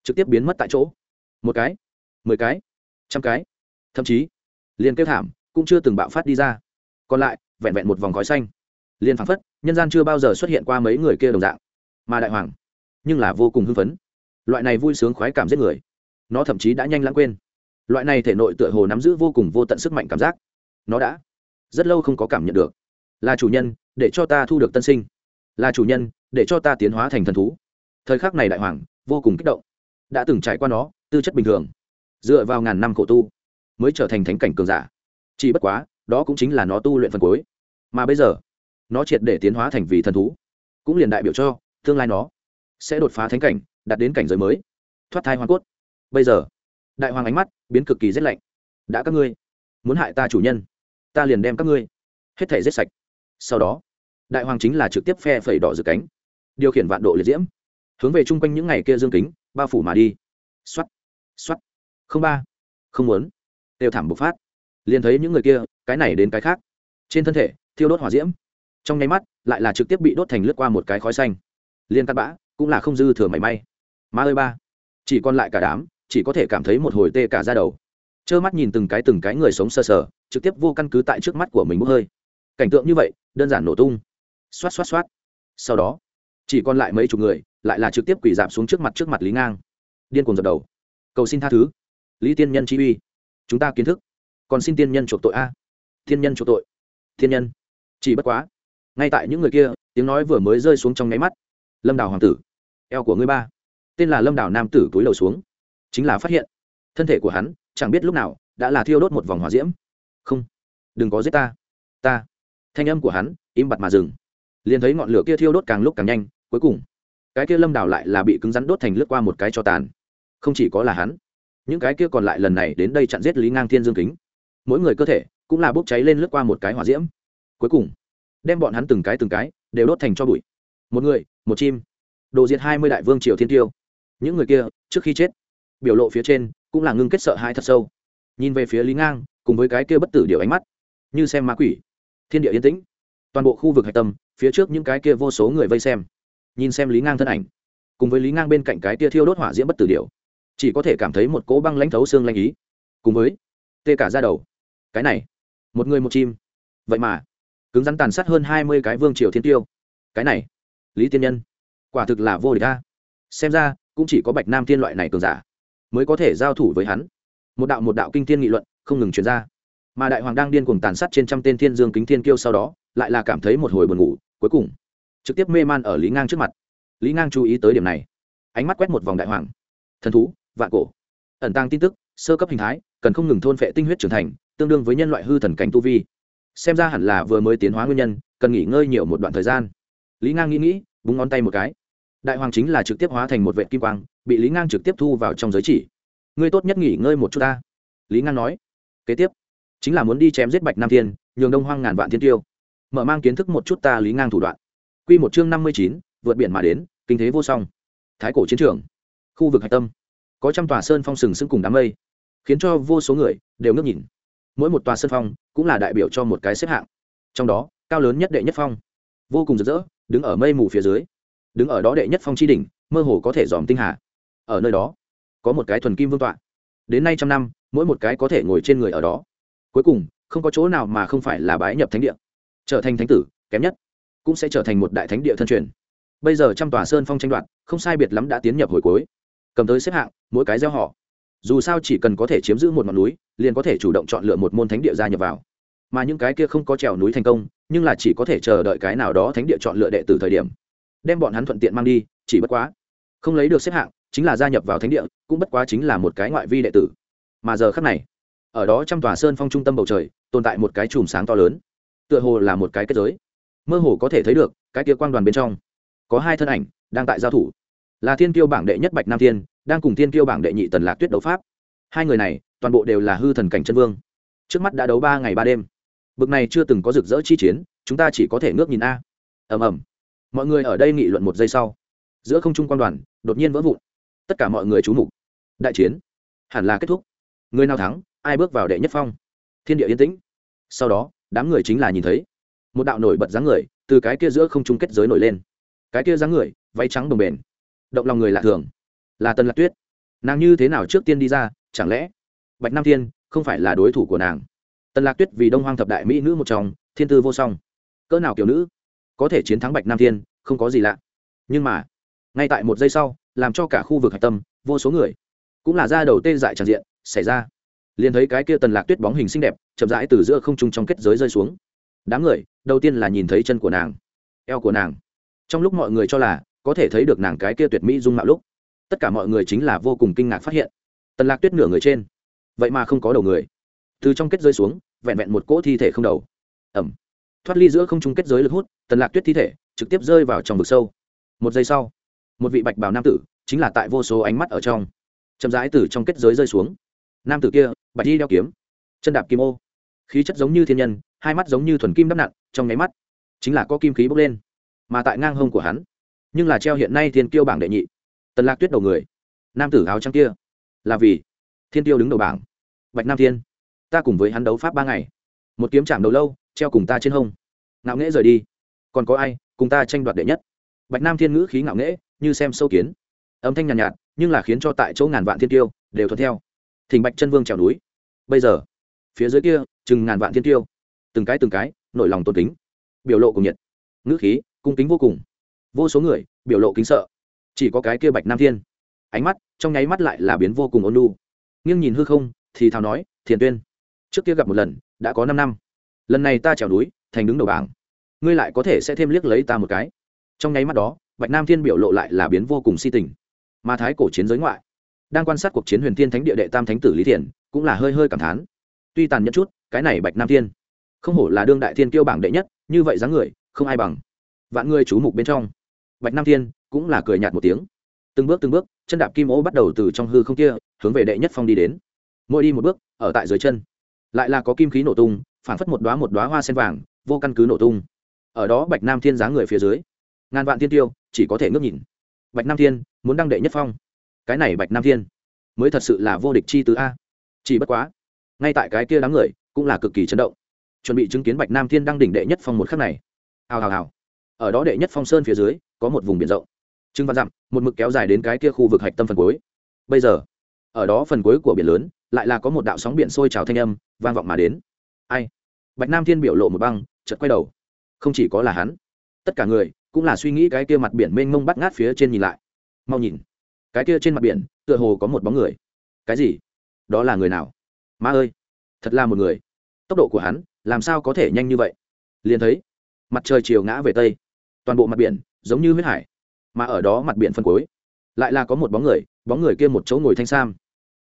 Trực tiếp biến mất tại chỗ. Một cái, mười cái, trăm cái. Thậm chí, liền kêu thảm, cũng chưa từng bạo phát đi ra. Còn lại, vẹn vẹn một vòng khói xanh. Liền phảng phất, nhân gian chưa bao giờ xuất hiện qua mấy người kia đồng dạng. Mà đại hoàng, nhưng là vô cùng hưng phấn. Loại này vui sướng khoái cảm giết người, nó thậm chí đã nhanh lãng quên. Loại này thể nội tựa hồ nắm giữ vô cùng vô tận sức mạnh cảm giác nó đã rất lâu không có cảm nhận được. Là chủ nhân, để cho ta thu được tân sinh. Là chủ nhân, để cho ta tiến hóa thành thần thú. Thời khắc này đại hoàng, vô cùng kích động. Đã từng trải qua nó, tư chất bình thường. Dựa vào ngàn năm khổ tu, mới trở thành thánh cảnh cường giả. Chỉ bất quá, đó cũng chính là nó tu luyện phần cuối. Mà bây giờ, nó triệt để tiến hóa thành vì thần thú. Cũng liền đại biểu cho, tương lai nó sẽ đột phá thánh cảnh, đạt đến cảnh giới mới. Thoát thai hoa cốt. Bây giờ, đại hoàng ánh mắt biến cực kỳ rét lạnh. Đã các ngươi muốn hại ta chủ nhân ta liền đem các ngươi hết thể giết sạch. Sau đó, đại hoàng chính là trực tiếp phe phẩy đỏ rực cánh, điều khiển vạn độ liệt diễm, hướng về chung quanh những ngày kia dương kính, bao phủ mà đi. X o á t x o á t không ba, không muốn. Đều thảm bộc phát. Liền thấy những người kia, cái này đến cái khác. Trên thân thể, thiêu đốt hỏa diễm. Trong nháy mắt, lại là trực tiếp bị đốt thành lướt qua một cái khói xanh. Liên cắt bã, cũng là không dư thừa mảy may. Ma ơi ba, chỉ còn lại cả đám, chỉ có thể cảm thấy một hồi tê cả ra đầu trơ mắt nhìn từng cái từng cái người sống sơ sờ, trực tiếp vô căn cứ tại trước mắt của mình bốc hơi. Cảnh tượng như vậy, đơn giản nổ tung. Xoát xoát xoát. Sau đó, chỉ còn lại mấy chục người, lại là trực tiếp quỷ giảm xuống trước mặt trước mặt lý ngang. Điên cuồng dập đầu. Cầu xin tha thứ. Lý tiên nhân chi uy. Chúng ta kiến thức. Còn xin tiên nhân chuộc tội a. Thiên nhân chuộc tội. Thiên nhân. Chỉ bất quá. Ngay tại những người kia, tiếng nói vừa mới rơi xuống trong nháy mắt. Lâm đào hoàng tử. Eo của ngươi ba. Tên là lâm Đào nam tử túi lầu xuống. Chính là phát hiện. Thân thể của hắn chẳng biết lúc nào, đã là thiêu đốt một vòng hỏa diễm. Không, đừng có giết ta. Ta. Thanh âm của hắn, im bặt mà dừng. Liền thấy ngọn lửa kia thiêu đốt càng lúc càng nhanh, cuối cùng, cái kia lâm đảo lại là bị cứng rắn đốt thành lướt qua một cái cho tàn. Không chỉ có là hắn, những cái kia còn lại lần này đến đây chặn giết lý ngang thiên dương kính. Mỗi người cơ thể cũng là bốc cháy lên lướt qua một cái hỏa diễm. Cuối cùng, đem bọn hắn từng cái từng cái đều đốt thành cho bụi. Một người, một chim. Đồ diệt hai mươi đại vương triều thiên tiêu. Những người kia, trước khi chết, biểu lộ phía trên cũng là ngưng kết sợ hãi thật sâu. Nhìn về phía lý ngang, cùng với cái kia bất tử điều ánh mắt, như xem ma quỷ. Thiên địa yên tĩnh. Toàn bộ khu vực hạch tâm, phía trước những cái kia vô số người vây xem. Nhìn xem lý ngang thân ảnh, cùng với lý ngang bên cạnh cái kia thiêu đốt hỏa diễm bất tử điều chỉ có thể cảm thấy một cỗ băng lãnh thấu xương lanh ý. Cùng với, tê cả ra đầu. Cái này, một người một chim. Vậy mà, cứng rắn tàn sát hơn hai mươi cái vương triều thiên tiêu. Cái này, lý tiên nhân, quả thực là vô địch ta xem ra, cũng chỉ có bạch nam Thiên loại này cường giả mới có thể giao thủ với hắn. Một đạo một đạo kinh thiên nghị luận không ngừng chuyển ra. Mà đại hoàng đang điên cuồng tàn sát trên trăm tên thiên dương kính thiên kiêu sau đó, lại là cảm thấy một hồi buồn ngủ, cuối cùng, trực tiếp mê man ở lý ngang trước mặt. Lý ngang chú ý tới điểm này. Ánh mắt quét một vòng đại hoàng. Thần thú, vạn cổ. Ẩn tăng tin tức, sơ cấp hình thái, cần không ngừng thôn phệ tinh huyết trưởng thành, tương đương với nhân loại hư thần cảnh tu vi. Xem ra hẳn là vừa mới tiến hóa nguyên nhân, cần nghỉ ngơi nhiều một đoạn thời gian. Lý ngang nghĩ nghĩ, búng ngón tay một cái. Đại hoàng chính là trực tiếp hóa thành một vệ kim quang bị lý ngang trực tiếp thu vào trong giới chỉ. Ngươi tốt nhất nghỉ ngơi một chút ta. Lý ngang nói. Kế tiếp, chính là muốn đi chém giết bạch nam thiên, nhường đông hoang ngàn vạn thiên tiêu. Mở mang kiến thức một chút ta lý ngang thủ đoạn. Q một chương năm mươi chín, vượt biển mà đến, kinh thế vô song. Thái cổ chiến trường. Khu vực hạch tâm. Có trăm tòa sơn phong sừng sững cùng đám mây, khiến cho vô số người đều ngước nhìn. Mỗi một tòa sơn phong cũng là đại biểu cho một cái xếp hạng. Trong đó, cao lớn nhất đệ nhất phong, vô cùng rực rỡ, đứng ở mây mù phía dưới. Đứng ở đó đệ nhất phong tri đỉnh, mơ hồ có thể dòm tinh hà ở nơi đó. Có một cái thuần kim vương tọa. Đến nay trăm năm, mỗi một cái có thể ngồi trên người ở đó. Cuối cùng, không có chỗ nào mà không phải là bái nhập thánh địa. Trở thành thánh tử, kém nhất, cũng sẽ trở thành một đại thánh địa thân truyền. Bây giờ trăm tòa sơn phong tranh đoạt, không sai biệt lắm đã tiến nhập hồi cuối. Cầm tới xếp hạng, mỗi cái gieo họ. Dù sao chỉ cần có thể chiếm giữ một ngọn núi, liền có thể chủ động chọn lựa một môn thánh địa gia nhập vào. Mà những cái kia không có trèo núi thành công, nhưng là chỉ có thể chờ đợi cái nào đó thánh địa chọn lựa đệ tử thời điểm. Đem bọn hắn thuận tiện mang đi, chỉ bất quá. Không lấy được xếp hạng chính là gia nhập vào thánh địa, cũng bất quá chính là một cái ngoại vi đệ tử. Mà giờ khắc này, ở đó trăm tòa sơn phong trung tâm bầu trời, tồn tại một cái chùm sáng to lớn. Tựa hồ là một cái kết giới. Mơ hồ có thể thấy được, cái kia quang đoàn bên trong, có hai thân ảnh đang tại giao thủ. Là thiên kiêu bảng đệ nhất bạch nam thiên, đang cùng thiên kiêu bảng đệ nhị tần lạc tuyết đấu pháp. Hai người này, toàn bộ đều là hư thần cảnh chân vương. Trước mắt đã đấu ba ngày ba đêm. Bực này chưa từng có rực rỡ chi chiến, chúng ta chỉ có thể ngước nhìn a. Ầm ầm. Mọi người ở đây nghị luận một giây sau. Giữa không trung quan đoàn, đột nhiên vỡ vụn tất cả mọi người chú mục. Đại chiến. Hẳn là kết thúc. Người nào thắng, ai bước vào đệ nhất phong. Thiên địa yên tĩnh. Sau đó, đám người chính là nhìn thấy. Một đạo nổi bật dáng người, từ cái kia giữa không trung kết giới nổi lên. Cái kia dáng người, váy trắng đồng bền động lòng người lạ thường. Là tân lạc tuyết. Nàng như thế nào trước tiên đi ra, chẳng lẽ? Bạch nam thiên, không phải là đối thủ của nàng. Tân lạc tuyết vì đông hoang thập đại mỹ nữ một trong, thiên tư vô song. Cỡ nào kiểu nữ, có thể chiến thắng bạch nam thiên, không có gì lạ. Nhưng mà, ngay tại một giây sau làm cho cả khu vực hạch tâm, vô số người, cũng là ra đầu tê dại tràn diện, xảy ra. Liền thấy cái kia tần lạc tuyết bóng hình xinh đẹp, chậm rãi từ giữa không trung trong kết giới rơi xuống. Đám người, đầu tiên là nhìn thấy chân của nàng, eo của nàng. Trong lúc mọi người cho là, có thể thấy được nàng cái kia tuyệt mỹ dung mạo lúc, tất cả mọi người chính là vô cùng kinh ngạc phát hiện, tần lạc tuyết nửa người trên. Vậy mà không có đầu người. Từ trong kết giới xuống, vẹn vẹn một cỗ thi thể không đầu. Ẩm thoát ly giữa không trung kết giới lực hút, tần lạc tuyết thi thể trực tiếp rơi vào trong vực sâu. Một giây sau một vị bạch bào nam tử, chính là tại vô số ánh mắt ở trong. Chậm rãi từ trong kết giới rơi xuống. Nam tử kia, bạch đi đeo kiếm, chân đạp kim ô. Khí chất giống như thiên nhân, hai mắt giống như thuần kim đắp nặng trong nháy mắt, chính là có kim khí bốc lên. Mà tại ngang hông của hắn, nhưng là treo hiện nay thiên kiêu bảng đệ nhị, tần lạc tuyết đầu người. Nam tử áo trắng kia, là vì thiên tiêu đứng đầu bảng, bạch nam thiên. Ta cùng với hắn đấu pháp ba ngày. Một kiếm chạm đầu lâu, treo cùng ta trên hông. Ngạo nghễ rời đi. Còn có ai cùng ta tranh đoạt đệ nhất? Bạch nam thiên ngữ khí ngạo nghễ như xem sâu kiến. Âm thanh nhàn nhạt, nhạt nhưng là khiến cho tại chỗ ngàn vạn thiên tiêu đều thuận theo. Thỉnh bạch chân vương trèo núi. Bây giờ phía dưới kia chừng ngàn vạn thiên tiêu. Từng cái từng cái nổi lòng tôn kính. Biểu lộ cùng nhiệt. Ngữ khí cung kính vô cùng. Vô số người biểu lộ kính sợ. Chỉ có cái kia bạch nam thiên. Ánh mắt trong nháy mắt lại là biến vô cùng ôn lu nghiêng nhìn hư không thì thào nói thiền tuyên trước kia gặp một lần đã có năm năm. Lần này ta trèo núi thành đứng đầu bảng. Ngươi lại có thể sẽ thêm liếc lấy ta một cái. Trong nháy mắt đó bạch nam thiên biểu lộ lại là biến vô cùng si tình. Mà thái cổ chiến giới ngoại, đang quan sát cuộc chiến huyền Thiên thánh địa đệ tam thánh tử lý thiền cũng là hơi hơi cảm thán. Tuy tàn nhẫn chút, cái này bạch nam thiên, không hổ là đương đại thiên kiêu bảng đệ nhất, như vậy dáng người, không ai bằng. Vạn người chú mục bên trong, bạch nam thiên cũng là cười nhạt một tiếng. Từng bước từng bước, chân đạp kim ô bắt đầu từ trong hư không kia, hướng về đệ nhất phong đi đến. Mỗi đi một bước, ở tại dưới chân, lại là có kim khí nổ tung, phảng phất một đoá một đoá hoa sen vàng, vô căn cứ nổ tung. Ở đó bạch nam thiên dáng người phía dưới ngàn vạn thiên tiêu, chỉ có thể ngước nhìn. Bạch nam thiên, muốn đăng đệ nhất phong. Cái này bạch nam thiên, mới thật sự là vô địch chi tứ a. Chỉ bất quá, ngay tại cái kia đám người, cũng là cực kỳ chấn động. Chuẩn bị chứng kiến bạch nam thiên đăng đỉnh đệ nhất phong một khắc này. Hào hào hào. Ở đó đệ nhất phong sơn phía dưới, có một vùng biển rộng. Trưng văn dặm, một mực kéo dài đến cái kia khu vực hạch tâm phần cuối. Bây giờ, ở đó phần cuối của biển lớn, lại là có một đạo sóng biển sôi trào thanh âm vang vọng mà đến. Ai? Bạch nam thiên biểu lộ một băng, chợt quay đầu. Không chỉ có là hắn, tất cả người cũng là suy nghĩ cái kia mặt biển mênh mông bắt ngát phía trên nhìn lại. Mau nhìn. Cái kia trên mặt biển, tựa hồ có một bóng người. Cái gì? Đó là người nào? Ma ơi! Thật là một người. Tốc độ của hắn, làm sao có thể nhanh như vậy? Liền thấy, mặt trời chiều ngã về tây. Toàn bộ mặt biển, giống như huyết hải. Mà ở đó mặt biển phân cuối, lại là có một bóng người bóng người kia một chỗ ngồi thanh sam.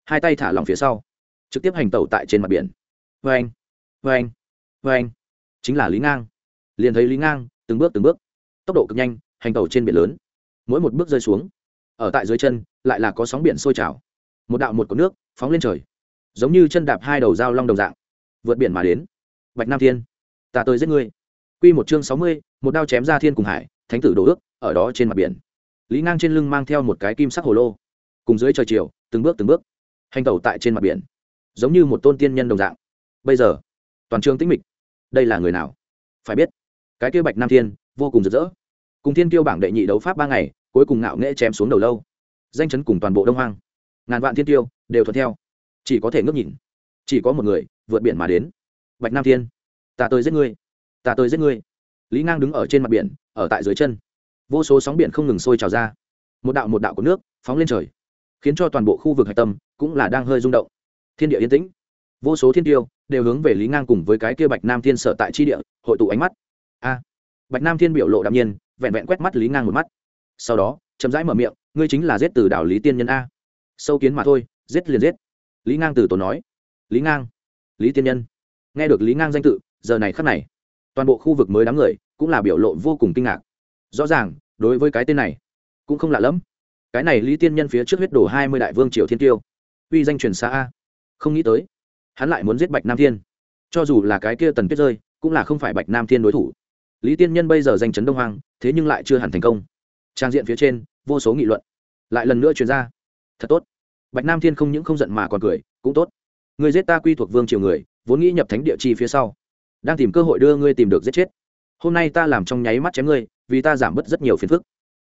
Hai tay thả lỏng phía sau, trực tiếp hành tẩu tại trên mặt biển. Vê anh vê anh vê anh chính là lý ngang. Liền thấy lý ngang, từng bước từng bước tốc độ cực nhanh, hành tàu trên biển lớn. Mỗi một bước rơi xuống, ở tại dưới chân, lại là có sóng biển sôi trào. Một đạo một cột nước phóng lên trời, giống như chân đạp hai đầu dao long đồng dạng, vượt biển mà đến. Bạch nam thiên, ta tới giết ngươi. Quy một chương sáu mươi, một đao chém ra thiên cùng hải, thánh tử đổ ước, ở đó trên mặt biển. Lý ngang trên lưng mang theo một cái kim sắc hồ lô, cùng dưới trời chiều, từng bước từng bước, hành tẩu tại trên mặt biển. Giống như một tôn tiên nhân đồng dạng. Bây giờ, toàn trường tĩnh mịch. Đây là người nào? Phải biết, cái kia bạch nam thiên vô cùng rực rỡ. Cùng thiên tiêu bảng đệ nhị đấu pháp ba ngày, cuối cùng ngạo nghễ chém xuống đầu lâu. Danh chấn cùng toàn bộ đông hoang. Ngàn vạn thiên tiêu đều thuận theo. Chỉ có thể ngước nhìn. Chỉ có một người, vượt biển mà đến. Bạch nam thiên, ta tới giết ngươi. Ta tới giết ngươi. Lý ngang đứng ở trên mặt biển, ở tại dưới chân. Vô số sóng biển không ngừng sôi trào ra. Một đạo một đạo của nước phóng lên trời, khiến cho toàn bộ khu vực hạch tâm cũng là đang hơi rung động. Thiên địa yên tĩnh. Vô số thiên tiêu đều hướng về lý ngang cùng với cái kia bạch nam thiên sở tại chi địa, hội tụ ánh mắt. A! Bạch nam thiên biểu lộ đạm nhiên, vẹn vẹn quét mắt lý ngang một mắt. Sau đó, chậm rãi mở miệng, ngươi chính là giết từ đảo lý tiên nhân a. Sâu kiến mà thôi, giết liền giết. Lý ngang từ tổ nói, lý ngang, lý tiên nhân. Nghe được lý ngang danh tự, giờ này khắc này, toàn bộ khu vực mới đám người cũng là biểu lộ vô cùng kinh ngạc. Rõ ràng, đối với cái tên này, cũng không lạ lẫm. Cái này lý tiên nhân phía trước huyết đổ hai mươi đại vương triều thiên tiêu, uy danh truyền xa a. Không nghĩ tới, hắn lại muốn giết bạch nam thiên. Cho dù là cái kia tần tuyết rơi, cũng là không phải bạch nam thiên đối thủ lý tiên nhân bây giờ danh chấn đông hoàng thế nhưng lại chưa hẳn thành công. Trang diện phía trên, vô số nghị luận. Lại lần nữa truyền ra. Thật tốt. Bạch nam thiên không những không giận mà còn cười, cũng tốt. Người giết ta quy thuộc vương triều người, vốn nghĩ nhập thánh địa chi phía sau. Đang tìm cơ hội đưa ngươi tìm được giết chết. Hôm nay ta làm trong nháy mắt chém ngươi, vì ta giảm bớt rất nhiều phiền phức.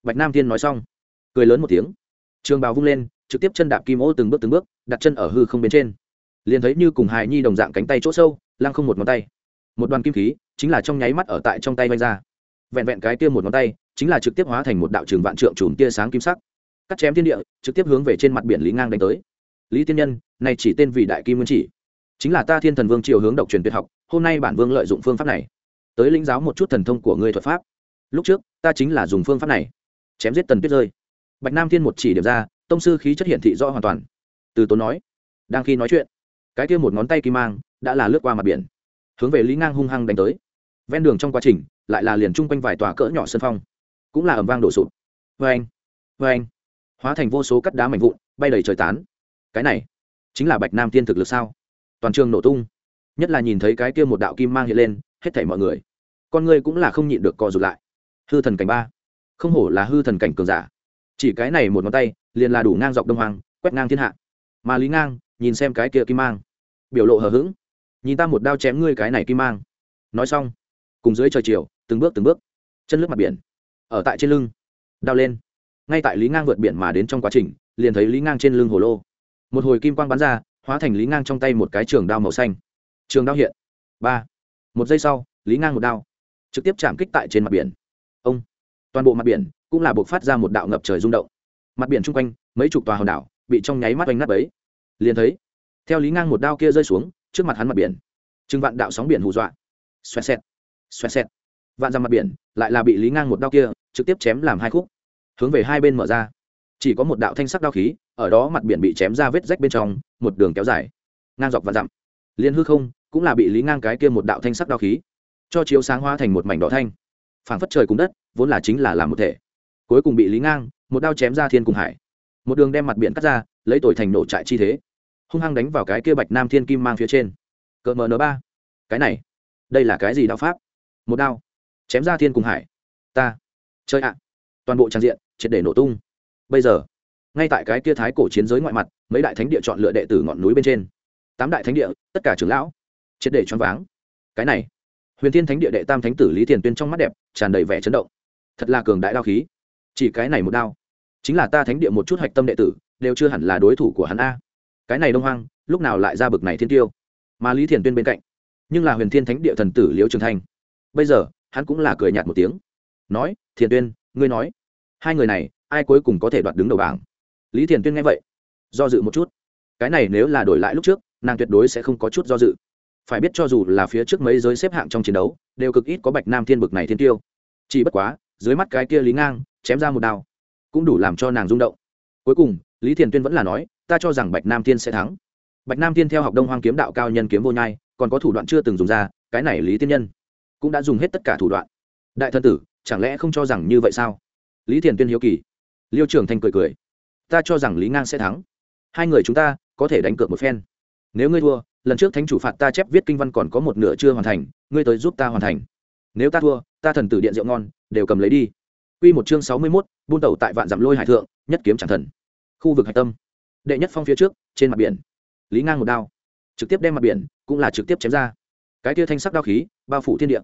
Bạch nam thiên nói xong, cười lớn một tiếng. Trường bào vung lên, trực tiếp chân đạp kim ô từng bước từng bước, đặt chân ở hư không bên trên. Liền thấy như cùng hài nhi đồng dạng cánh tay chỗ sâu, lăng không một ngón tay. Một đoàn kim khí chính là trong nháy mắt ở tại trong tay vanh ra. Vẹn vẹn cái kia một ngón tay, chính là trực tiếp hóa thành một đạo trường vạn trượng chùm tia sáng kim sắc. Cắt chém thiên địa, trực tiếp hướng về trên mặt biển lý ngang đánh tới. Lý tiên nhân, này chỉ tên vì đại kim nguyên chỉ. Chính là ta thiên thần vương triều hướng độc truyền tuyệt học, hôm nay bản vương lợi dụng phương pháp này. Tới lĩnh giáo một chút thần thông của ngươi thuật pháp. Lúc trước, ta chính là dùng phương pháp này. Chém giết tần tuyết rơi. Bạch nam thiên một chỉ điểm ra, tông sư khí chất hiện thị rõ hoàn toàn. Từ tốn nói, đang khi nói chuyện, cái kia một ngón tay kim mang, đã là lướt qua mặt biển. Hướng về lý ngang hung hăng đánh tới ven đường trong quá trình, lại là liền chung quanh vài tòa cỡ nhỏ sân phong. Cũng là ẩm vang đổ sụp. Vê anh vê anh. Hóa thành vô số cắt đá mảnh vụn, bay đầy trời tán. Cái này, chính là bạch nam tiên thực lực sao? Toàn trường nổ tung. Nhất là nhìn thấy cái kia một đạo kim mang hiện lên, hết thảy mọi người. Con người cũng là không nhịn được co rụt lại. Hư thần cảnh ba. Không hổ là hư thần cảnh cường giả. Chỉ cái này một ngón tay, liền là đủ ngang dọc đông hoàng quét ngang thiên hạ. Mà lý ngang, nhìn xem cái kia kim mang. Biểu lộ hờ hững. Nhìn ta một đao chém ngươi cái này kim mang. Nói xong cùng dưới trời chiều, từng bước từng bước, chân lướt mặt biển, ở tại trên lưng, đao lên. Ngay tại lý ngang vượt biển mà đến trong quá trình, liền thấy lý ngang trên lưng hồ lô. Một hồi kim quang bắn ra, hóa thành lý ngang trong tay một cái trường đao màu xanh. Trường đao hiện. Ba. Một giây sau, lý ngang một đao, trực tiếp chạm kích tại trên mặt biển. Ông. Toàn bộ mặt biển cũng là buộc phát ra một đạo ngập trời rung động. Mặt biển chung quanh, mấy chục tòa hòn đảo bị trong nháy mắt oanh nát ấy liền thấy, theo lý ngang một đao kia rơi xuống, trước mặt hắn mặt biển chừng vạn đạo sóng biển hù dọa. Xoẹt xẹt xoẹt xẹt. Vạn ra mặt biển, lại là bị lý ngang một đao kia trực tiếp chém làm hai khúc. Hướng về hai bên mở ra. Chỉ có một đạo thanh sắc đao khí, ở đó mặt biển bị chém ra vết rách bên trong, một đường kéo dài. Ngang dọc và dặm. Liên hư không cũng là bị lý ngang cái kia một đạo thanh sắc đao khí, cho chiếu sáng hoa thành một mảnh đỏ thanh. Phảng phất trời cùng đất, vốn là chính là làm một thể. Cuối cùng bị lý ngang một đao chém ra thiên cùng hải. Một đường đem mặt biển cắt ra, lấy tội thành nổ trại chi thế. Hung hăng đánh vào cái kia bạch nam thiên kim mang phía trên. Cỡ mn ba. Cái này, đây là cái gì đạo pháp? Một đao, chém ra thiên cùng hải. Ta, chơi ạ. Toàn bộ trang diện, triệt để nổ tung. Bây giờ, ngay tại cái kia thái cổ chiến giới ngoại mặt, mấy đại thánh địa chọn lựa đệ tử ngọn núi bên trên. Tám đại thánh địa, tất cả trưởng lão, triệt để choáng váng. Cái này, huyền thiên thánh địa đệ tam thánh tử lý thiền tuyên trong mắt đẹp, tràn đầy vẻ chấn động. Thật là cường đại đao khí. Chỉ cái này một đao, chính là ta thánh địa một chút hạch tâm đệ tử, đều chưa hẳn là đối thủ của hắn a. Cái này đông hoang, lúc nào lại ra bực này thiên tiêu? Mà lý thiền tuyên bên cạnh, nhưng là huyền thiên thánh địa thần tử liễu trường thanh bây giờ, hắn cũng là cười nhạt một tiếng. Nói, thiền tuyên, ngươi nói, hai người này, ai cuối cùng có thể đoạt đứng đầu bảng? Lý thiền tuyên nghe vậy, do dự một chút. Cái này nếu là đổi lại lúc trước, nàng tuyệt đối sẽ không có chút do dự. Phải biết cho dù là phía trước mấy giới xếp hạng trong chiến đấu, đều cực ít có bạch nam thiên bực này thiên tiêu. Chỉ bất quá, dưới mắt cái kia lý ngang, chém ra một đao, cũng đủ làm cho nàng rung động. Cuối cùng, lý thiền tuyên vẫn là nói, ta cho rằng bạch nam thiên sẽ thắng. Bạch nam thiên theo học đông hoang kiếm đạo cao nhân kiếm vô nhai, còn có thủ đoạn chưa từng dùng ra, cái này lý tiên nhân cũng đã dùng hết tất cả thủ đoạn đại thân tử chẳng lẽ không cho rằng như vậy sao lý thiền tuyên hiếu kỳ liêu trưởng thành cười cười ta cho rằng lý ngang sẽ thắng hai người chúng ta có thể đánh cược một phen nếu ngươi thua lần trước thánh chủ phạt ta chép viết kinh văn còn có một nửa chưa hoàn thành ngươi tới giúp ta hoàn thành nếu ta thua ta thần tử điện rượu ngon đều cầm lấy đi Quy một chương sáu mươi 61, buôn tàu tại vạn dặm lôi hải thượng, nhất kiếm chẳng thần. Khu vực hải tâm. Đệ nhất phong phía trước, trên mặt biển. Lý ngang một đao, trực tiếp đem mặt biển, cũng là trực tiếp chém ra. Cái kia thanh sắc đao khí, bao phủ thiên địa.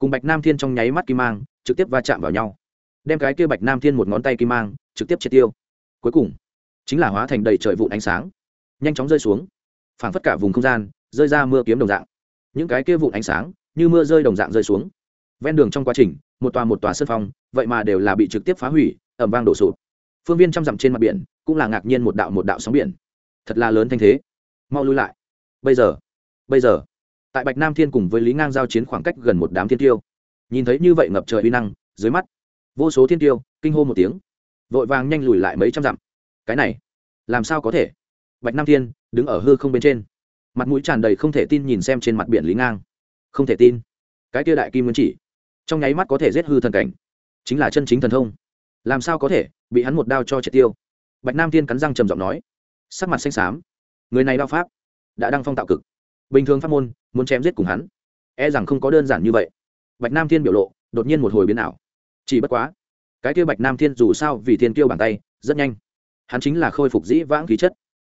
Cùng Bạch Nam Thiên trong nháy mắt kim mang, trực tiếp va chạm vào nhau. Đem cái kia Bạch Nam Thiên một ngón tay kim mang, trực tiếp triệt tiêu. Cuối cùng, chính là hóa thành đầy trời vụn ánh sáng, nhanh chóng rơi xuống, phảng phất cả vùng không gian, rơi ra mưa kiếm đồng dạng. Những cái kia vụn ánh sáng, như mưa rơi đồng dạng rơi xuống. Ven đường trong quá trình, một tòa một tòa sân phong vậy mà đều là bị trực tiếp phá hủy ẩm vang đổ sụp phương viên trăm dặm trên mặt biển cũng là ngạc nhiên một đạo một đạo sóng biển thật là lớn thanh thế mau lui lại bây giờ bây giờ tại bạch nam thiên cùng với lý ngang giao chiến khoảng cách gần một đám thiên tiêu. Nhìn thấy như vậy ngập trời uy năng, dưới mắt, vô số thiên tiêu kinh hô một tiếng, vội vàng nhanh lùi lại mấy trăm dặm. Cái này, làm sao có thể? Bạch nam thiên đứng ở hư không bên trên, mặt mũi tràn đầy không thể tin nhìn xem trên mặt biển lý ngang. Không thể tin. Cái kia đại kim nguyên chỉ, trong nháy mắt có thể giết hư thần cảnh. Chính là chân chính thần thông. Làm sao có thể bị hắn một đao cho triệt tiêu? Bạch nam thiên cắn răng trầm giọng nói, sắc mặt xanh xám. Người này đao pháp đã đăng phong tạo cực bình thường pháp môn, muốn chém giết cùng hắn e rằng không có đơn giản như vậy. Bạch nam thiên biểu lộ, đột nhiên một hồi biến ảo. Chỉ bất quá, cái kia bạch nam thiên dù sao vì thiên kiêu bàn tay, rất nhanh. Hắn chính là khôi phục dĩ vãng khí chất.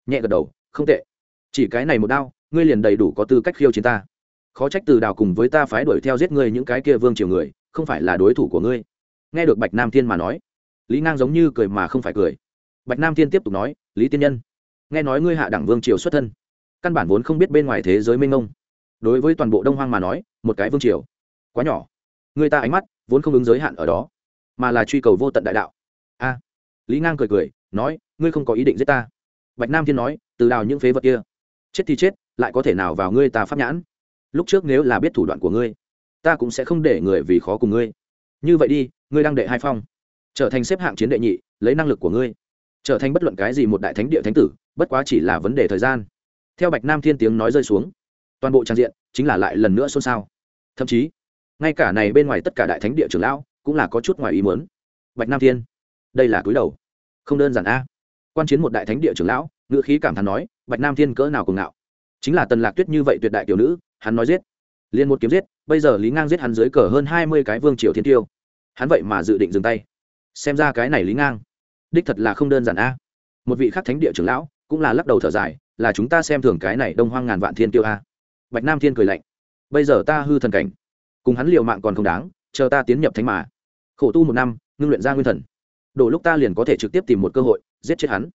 Nhẹ gật đầu, không tệ. Chỉ cái này một đao, ngươi liền đầy đủ có tư cách khiêu chiến ta. Khó trách từ đào cùng với ta phái đuổi theo giết ngươi những cái kia vương triều người, không phải là đối thủ của ngươi. Nghe được bạch nam thiên mà nói, lý ngang giống như cười mà không phải cười. Bạch nam thiên tiếp tục nói, lý tiên nhân, nghe nói ngươi hạ đẳng vương triều xuất thân căn bản vốn không biết bên ngoài thế giới mênh mông. Đối với toàn bộ đông hoang mà nói, một cái vương triều, quá nhỏ. Người ta ánh mắt vốn không ứng giới hạn ở đó, mà là truy cầu vô tận đại đạo. A, lý ngang cười cười, nói, ngươi không có ý định giết ta. Bạch nam thiên nói, từ đào những phế vật kia, chết thì chết, lại có thể nào vào ngươi ta pháp nhãn? Lúc trước nếu là biết thủ đoạn của ngươi, ta cũng sẽ không để người vì khó cùng ngươi. Như vậy đi, ngươi đang đệ hai phong, trở thành xếp hạng chiến đệ nhị, lấy năng lực của ngươi, trở thành bất luận cái gì một đại thánh địa thánh tử, bất quá chỉ là vấn đề thời gian theo bạch nam thiên tiếng nói rơi xuống, toàn bộ trang diện chính là lại lần nữa xôn xao. Thậm chí, ngay cả này bên ngoài tất cả đại thánh địa trưởng lão cũng là có chút ngoài ý muốn. Bạch nam thiên, đây là cúi đầu. Không đơn giản a. Quan chiến một đại thánh địa trưởng lão, ngữ khí cảm thán nói, bạch nam thiên cỡ nào cùng ngạo. Chính là tần lạc tuyết như vậy tuyệt đại tiểu nữ, hắn nói giết, liền một kiếm giết, bây giờ lý ngang giết hắn dưới cờ hơn hai mươi cái vương triều thiên tiêu. Hắn vậy mà dự định dừng tay. Xem ra cái này lý ngang, đích thật là không đơn giản a. Một vị khắc thánh địa trưởng lão cũng là lắc đầu thở dài là chúng ta xem thường cái này đông hoang ngàn vạn thiên tiêu a. Bạch nam thiên cười lạnh. Bây giờ ta hư thần cảnh. Cùng hắn liều mạng còn không đáng, chờ ta tiến nhập thánh mà. Khổ tu một năm, ngưng luyện ra nguyên thần. Đổ lúc ta liền có thể trực tiếp tìm một cơ hội, giết chết hắn.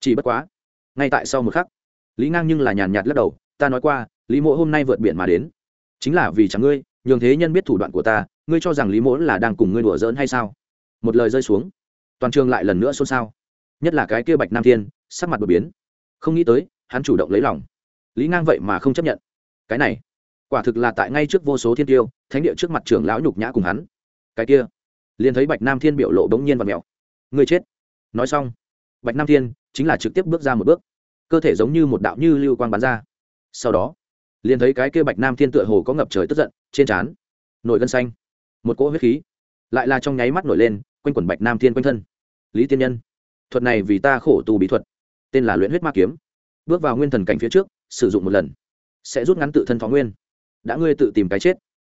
Chỉ bất quá, ngay tại sau một khắc, lý ngang nhưng là nhàn nhạt lắc đầu, ta nói qua, lý mỗ hôm nay vượt biển mà đến. Chính là vì chẳng ngươi, nhường thế nhân biết thủ đoạn của ta, ngươi cho rằng lý mỗ là đang cùng ngươi đùa giỡn hay sao? Một lời rơi xuống, toàn trường lại lần nữa xôn xao. Nhất là cái kia bạch nam thiên, sắc mặt đột biến. Không nghĩ tới hắn chủ động lấy lòng. Lý ngang vậy mà không chấp nhận. Cái này, quả thực là tại ngay trước vô số thiên tiêu, thánh địa trước mặt trưởng lão nhục nhã cùng hắn. Cái kia, liền thấy bạch nam thiên biểu lộ bỗng nhiên và mèo. Người chết. Nói xong, bạch nam thiên chính là trực tiếp bước ra một bước. Cơ thể giống như một đạo như lưu quang bắn ra. Sau đó, liền thấy cái kia bạch nam thiên tựa hồ có ngập trời tức giận, trên trán, nổi gân xanh. Một cỗ huyết khí, lại là trong nháy mắt nổi lên, quanh quẩn bạch nam thiên quanh thân. Lý tiên nhân, thuật này vì ta khổ tù bí thuật, tên là luyện huyết ma kiếm bước vào nguyên thần cảnh phía trước, sử dụng một lần. Sẽ rút ngắn tự thân thọ nguyên. Đã ngươi tự tìm cái chết.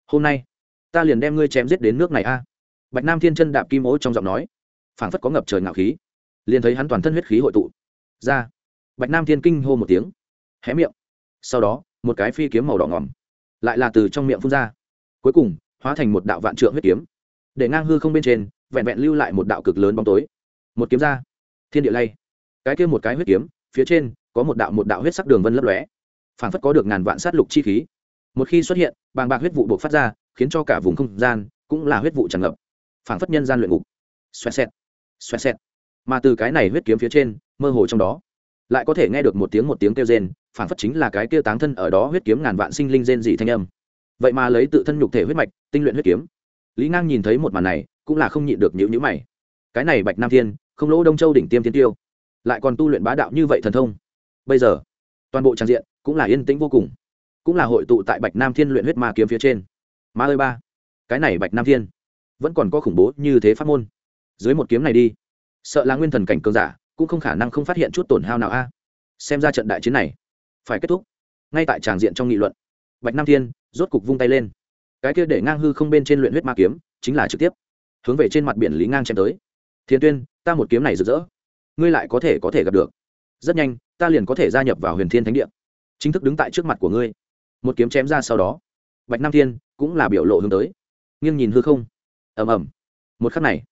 Hôm nay, ta liền đem ngươi chém giết đến nước này a. Bạch nam thiên chân đạp kim ố trong giọng nói. Phảng phất có ngập trời ngạo khí. Liền thấy hắn toàn thân huyết khí hội tụ. Ra. Bạch nam thiên kinh hô một tiếng. Hé miệng. Sau đó, một cái phi kiếm màu đỏ ngòm, lại là từ trong miệng phun ra. Cuối cùng, hóa thành một đạo vạn trượng huyết kiếm. Để ngang hư không bên trên, vẹn vẹn lưu lại một đạo cực lớn bóng tối. Một kiếm ra. Thiên địa lay. Cái kia một cái huyết kiếm, phía trên có một đạo một đạo huyết sắc đường vân lấp lóe. Phảng phất có được ngàn vạn sát lục chi khí. Một khi xuất hiện, bàng bạc huyết vụ buộc phát ra, khiến cho cả vùng không gian cũng là huyết vụ tràn ngập. Phảng phất nhân gian luyện ngục. Xoẹt xẹt xoẹt xẹt. Mà từ cái này huyết kiếm phía trên, mơ hồ trong đó, lại có thể nghe được một tiếng một tiếng kêu rên, phảng phất chính là cái kêu táng thân ở đó huyết kiếm ngàn vạn sinh linh rên dị thanh âm. Vậy mà lấy tự thân nhục thể huyết mạch, tinh luyện huyết kiếm. Lý ngang nhìn thấy một màn này, cũng là không nhịn được nhữ nhữ mày. Cái này bạch nam thiên, không lỗ đông châu đỉnh tiêm thiên tiêu, lại còn tu luyện bá đạo như vậy thần thông bây giờ, toàn bộ trang diện cũng là yên tĩnh vô cùng, cũng là hội tụ tại bạch nam thiên luyện huyết ma kiếm phía trên. Ma ơi ba, cái này bạch nam thiên vẫn còn có khủng bố như thế pháp môn. Dưới một kiếm này đi, sợ là nguyên thần cảnh cường giả cũng không khả năng không phát hiện chút tổn hao nào a. Xem ra trận đại chiến này phải kết thúc ngay tại tràng diện trong nghị luận. Bạch nam thiên rốt cục vung tay lên. Cái kia để ngang hư không bên trên luyện huyết ma kiếm chính là trực tiếp, hướng về trên mặt biển lý ngang chém tới. Thiên tuyên, ta một kiếm này rực rỡ, ngươi lại có thể có thể gặp được rất nhanh, ta liền có thể gia nhập vào huyền thiên thánh địa. Chính thức đứng tại trước mặt của ngươi. Một kiếm chém ra sau đó, bạch nam thiên cũng là biểu lộ hướng tới. Nghiêng nhìn hư không. Ầm ầm. Một khắc này,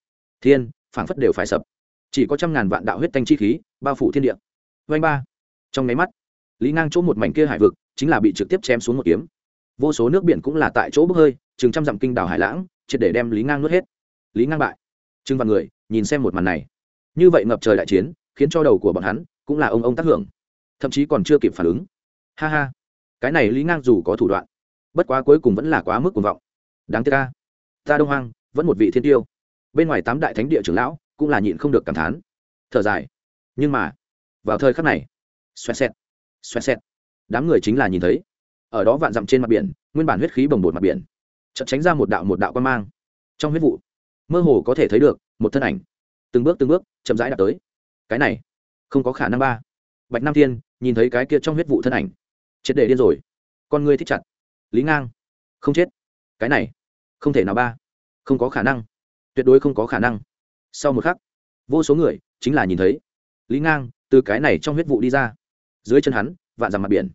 thiên, phảng phất đều phải sập. Chỉ có trăm ngàn vạn đạo huyết thanh chi khí bao phủ thiên địa. Vanh ba. Trong máy mắt, lý ngang chỗ một mảnh kia hải vực chính là bị trực tiếp chém xuống một kiếm. Vô số nước biển cũng là tại chỗ bốc hơi, chừng trăm dặm kinh đảo hải lãng, triệt để đem lý ngang nuốt hết. Lý ngang bại. Chừng văn người, nhìn xem một màn này. Như vậy ngập trời đại chiến, khiến cho đầu của bọn hắn cũng là ông ông tác hưởng, thậm chí còn chưa kịp phản ứng. Ha ha, cái này lý ngang dù có thủ đoạn, bất quá cuối cùng vẫn là quá mức cuồng vọng. Đáng tiếc ca ta đông hoang, vẫn một vị thiên tiêu. Bên ngoài tám đại thánh địa trưởng lão cũng là nhịn không được cảm thán. Thở dài, nhưng mà, vào thời khắc này, xoẹt xẹt xoẹt xẹt, đám người chính là nhìn thấy. Ở đó vạn dặm trên mặt biển, nguyên bản huyết khí bồng bột mặt biển, chợt tránh ra một đạo một đạo quan mang. Trong huyết vụ, mơ hồ có thể thấy được một thân ảnh, từng bước từng bước chậm rãi đạt tới. Cái này không có khả năng ba. Bạch nam thiên nhìn thấy cái kia trong huyết vụ thân ảnh. Triệt để điên rồi. Con ngươi thích chặt. Lý ngang. Không chết. Cái này. Không thể nào ba. Không có khả năng. Tuyệt đối không có khả năng. Sau một khắc, vô số người chính là nhìn thấy. Lý ngang từ cái này trong huyết vụ đi ra. Dưới chân hắn, vạn dằm mặt biển.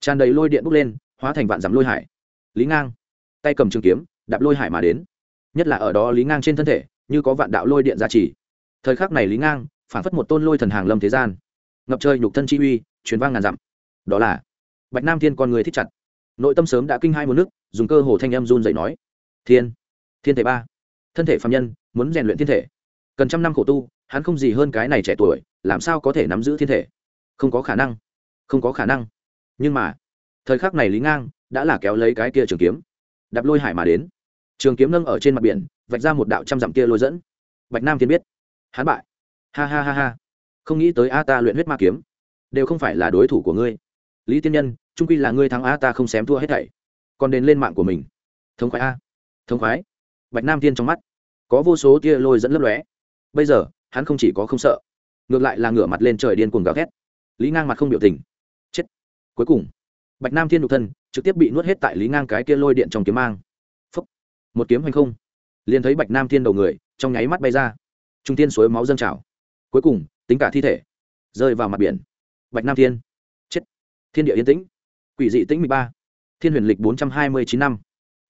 Tràn đầy lôi điện bốc lên, hóa thành vạn dằm lôi hải. Lý ngang, tay cầm trường kiếm, đạp lôi hải mà đến. Nhất là ở đó lý ngang trên thân thể, như có vạn đạo lôi điện gia trì. Thời khắc này lý ngang phản phất một tôn lôi thần hàng lâm thế gian. Ngập trời nhục thân chi uy, truyền vang ngàn dặm. Đó là, bạch nam thiên con người thích chặt. Nội tâm sớm đã kinh hai một nước, dùng cơ hồ thanh em run dậy nói, thiên thiên thể ba, thân thể phạm nhân, muốn rèn luyện thiên thể. Cần trăm năm khổ tu, hắn không gì hơn cái này trẻ tuổi, làm sao có thể nắm giữ thiên thể? Không có khả năng, không có khả năng. Nhưng mà, thời khắc này lý ngang đã là kéo lấy cái kia trường kiếm, đạp lôi hải mà đến. Trường kiếm nâng ở trên mặt biển, vạch ra một đạo trăm dặm kia lôi dẫn. Bạch nam thiên biết, hắn bại ha ha ha ha. Không nghĩ tới a ta luyện huyết ma kiếm. Đều không phải là đối thủ của ngươi. Lý tiên nhân, trung quy là ngươi thắng a ta không xém thua hết thảy. Còn đến lên mạng của mình. Thống khoái a. Thống khoái. Bạch nam thiên trong mắt. Có vô số tia lôi dẫn lấp lóe. Bây giờ, hắn không chỉ có không sợ, ngược lại là ngửa mặt lên trời điên cuồng gào thét. Lý ngang mặt không biểu tình. Chết. Cuối cùng, bạch nam thiên nhục thân, trực tiếp bị nuốt hết tại lý ngang cái kia lôi điện trong kiếm mang. Phúc. một kiếm hành không. Liền thấy bạch nam thiên đầu người, trong nháy mắt bay ra. Trung tiên suối máu dâng trào cuối cùng, tính cả thi thể, rơi vào mặt biển. Bạch nam thiên. Chết. Thiên địa yên tĩnh. Quỷ dị tĩnh mười ba. Thiên huyền lịch bốn trăm hai mươi chín năm.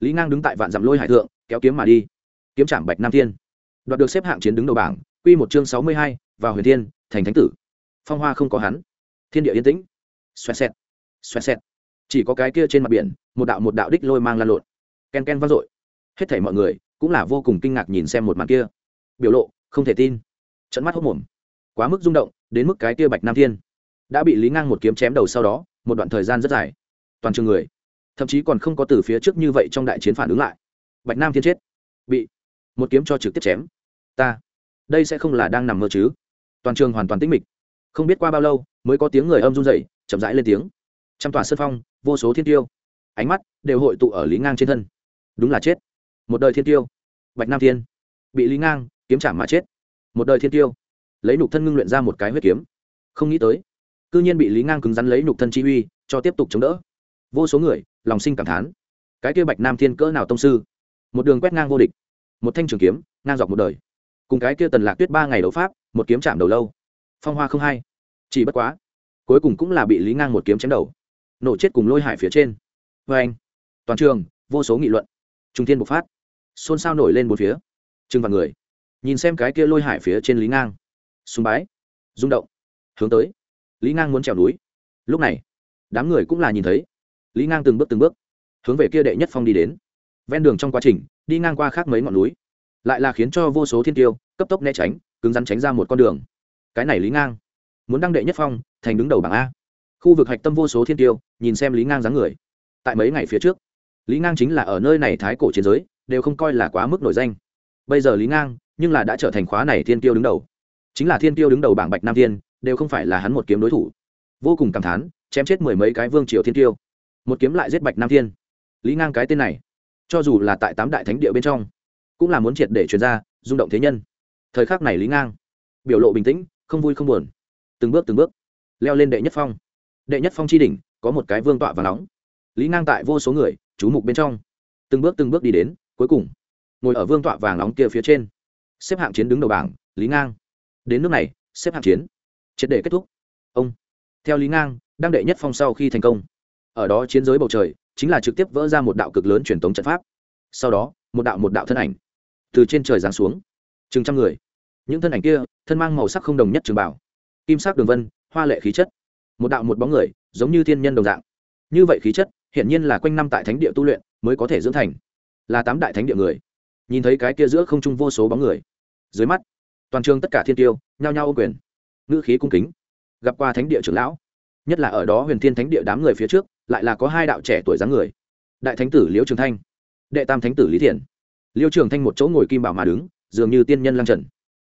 Lý ngang đứng tại vạn dặm lôi hải thượng, kéo kiếm mà đi. Kiếm trảm bạch nam thiên. Đoạt được xếp hạng chiến đứng đầu bảng, quy một chương sáu mươi hai, vào huyền thiên, thành thánh tử. Phong hoa không có hắn. Thiên địa yên tĩnh. Xoẹt xẹt. Xoẹt xẹt. Chỉ có cái kia trên mặt biển, một đạo một đạo đích lôi mang lan lộn. Ken ken vang dội. Hết thảy mọi người cũng là vô cùng kinh ngạc nhìn xem một màn kia. Biểu lộ, không thể tin. Trận mắt hốc mồm quá mức rung động, đến mức cái kia bạch nam thiên đã bị lý ngang một kiếm chém đầu sau đó, một đoạn thời gian rất dài. Toàn trường người, thậm chí còn không có từ phía trước như vậy trong đại chiến phản ứng lại. Bạch nam thiên chết, bị một kiếm cho trực tiếp chém. Ta, đây sẽ không là đang nằm mơ chứ? Toàn trường hoàn toàn tĩnh mịch. Không biết qua bao lâu, mới có tiếng người âm run dậy chậm rãi lên tiếng. Trăm tòa sân phong, vô số thiên tiêu, ánh mắt đều hội tụ ở lý ngang trên thân. Đúng là chết. Một đời thiên tiêu, bạch nam thiên, bị lý ngang kiếm chạm mà chết. Một đời thiên tiêu lấy nục thân ngưng luyện ra một cái huyết kiếm. Không nghĩ tới, cư nhiên bị lý ngang cứng rắn lấy nục thân chi uy, cho tiếp tục chống đỡ. Vô số người, lòng sinh cảm thán. Cái kia bạch nam thiên cỡ nào tông sư? Một đường quét ngang vô địch, một thanh trường kiếm, ngang dọc một đời. Cùng cái kia tần lạc tuyết ba ngày đấu pháp, một kiếm chạm đầu lâu. Phong hoa không hay chỉ bất quá, cuối cùng cũng là bị lý ngang một kiếm chém đầu. Nổ chết cùng lôi hải phía trên. Vê anh, toàn trường, vô số nghị luận. Trung thiên bộc phát. Xôn xao nổi lên một phía. Trưng vào người. Nhìn xem cái kia lôi hải phía trên lý ngang sùng bái. Rung động. Hướng tới. Lý ngang muốn trèo núi. Lúc này, đám người cũng là nhìn thấy. Lý ngang từng bước từng bước, hướng về kia đệ nhất phong đi đến. Ven đường trong quá trình, đi ngang qua khác mấy ngọn núi. Lại là khiến cho vô số thiên tiêu cấp tốc né tránh, cứng rắn tránh ra một con đường. Cái này lý ngang, muốn đăng đệ nhất phong, thành đứng đầu bảng a. Khu vực hạch tâm vô số thiên tiêu nhìn xem lý ngang dáng người. Tại mấy ngày phía trước, lý ngang chính là ở nơi này thái cổ chiến giới, đều không coi là quá mức nổi danh. Bây giờ lý ngang, nhưng là đã trở thành khóa này thiên tiêu đứng đầu chính là thiên tiêu đứng đầu bảng bạch nam thiên, đều không phải là hắn một kiếm đối thủ. Vô cùng cảm thán, chém chết mười mấy cái vương triều thiên tiêu một kiếm lại giết bạch nam thiên. Lý ngang cái tên này, cho dù là tại tám đại thánh địa bên trong, cũng là muốn triệt để truyền ra, rung động thế nhân. Thời khắc này lý ngang, biểu lộ bình tĩnh, không vui không buồn. Từng bước từng bước, leo lên đệ nhất phong. Đệ nhất phong tri đỉnh, có một cái vương tọa và nóng. Lý ngang tại vô số người, chú mục bên trong. Từng bước từng bước đi đến, cuối cùng, ngồi ở vương tọa vàng nóng kia phía trên. Xếp hạng chiến đứng đầu bảng, lý ngang đến nước này, xếp hạng chiến. Triệt để kết thúc. Ông, theo lý ngang, đang đệ nhất phong sau khi thành công. Ở đó chiến giới bầu trời, chính là trực tiếp vỡ ra một đạo cực lớn truyền thống trận pháp. Sau đó, một đạo một đạo thân ảnh từ trên trời giáng xuống. Chừng trăm người. Những thân ảnh kia, thân mang màu sắc không đồng nhất trường bảo. Kim sắc đường vân, hoa lệ khí chất. Một đạo một bóng người, giống như thiên nhân đồng dạng. Như vậy khí chất, hiển nhiên là quanh năm tại thánh địa tu luyện mới có thể dưỡng thành. Là tám đại thánh địa người. Nhìn thấy cái kia giữa không trung vô số bóng người. Dưới mắt toàn trường tất cả thiên tiêu, nhao nhao ô quyền. Ngữ khí cung kính. Gặp qua thánh địa trưởng lão, nhất là ở đó huyền thiên thánh địa đám người phía trước, lại là có hai đạo trẻ tuổi dáng người. Đại thánh tử liễu trường thanh, đệ tam thánh tử lý thiền. Liễu trường thanh một chỗ ngồi kim bảo mà đứng, dường như tiên nhân lang trần.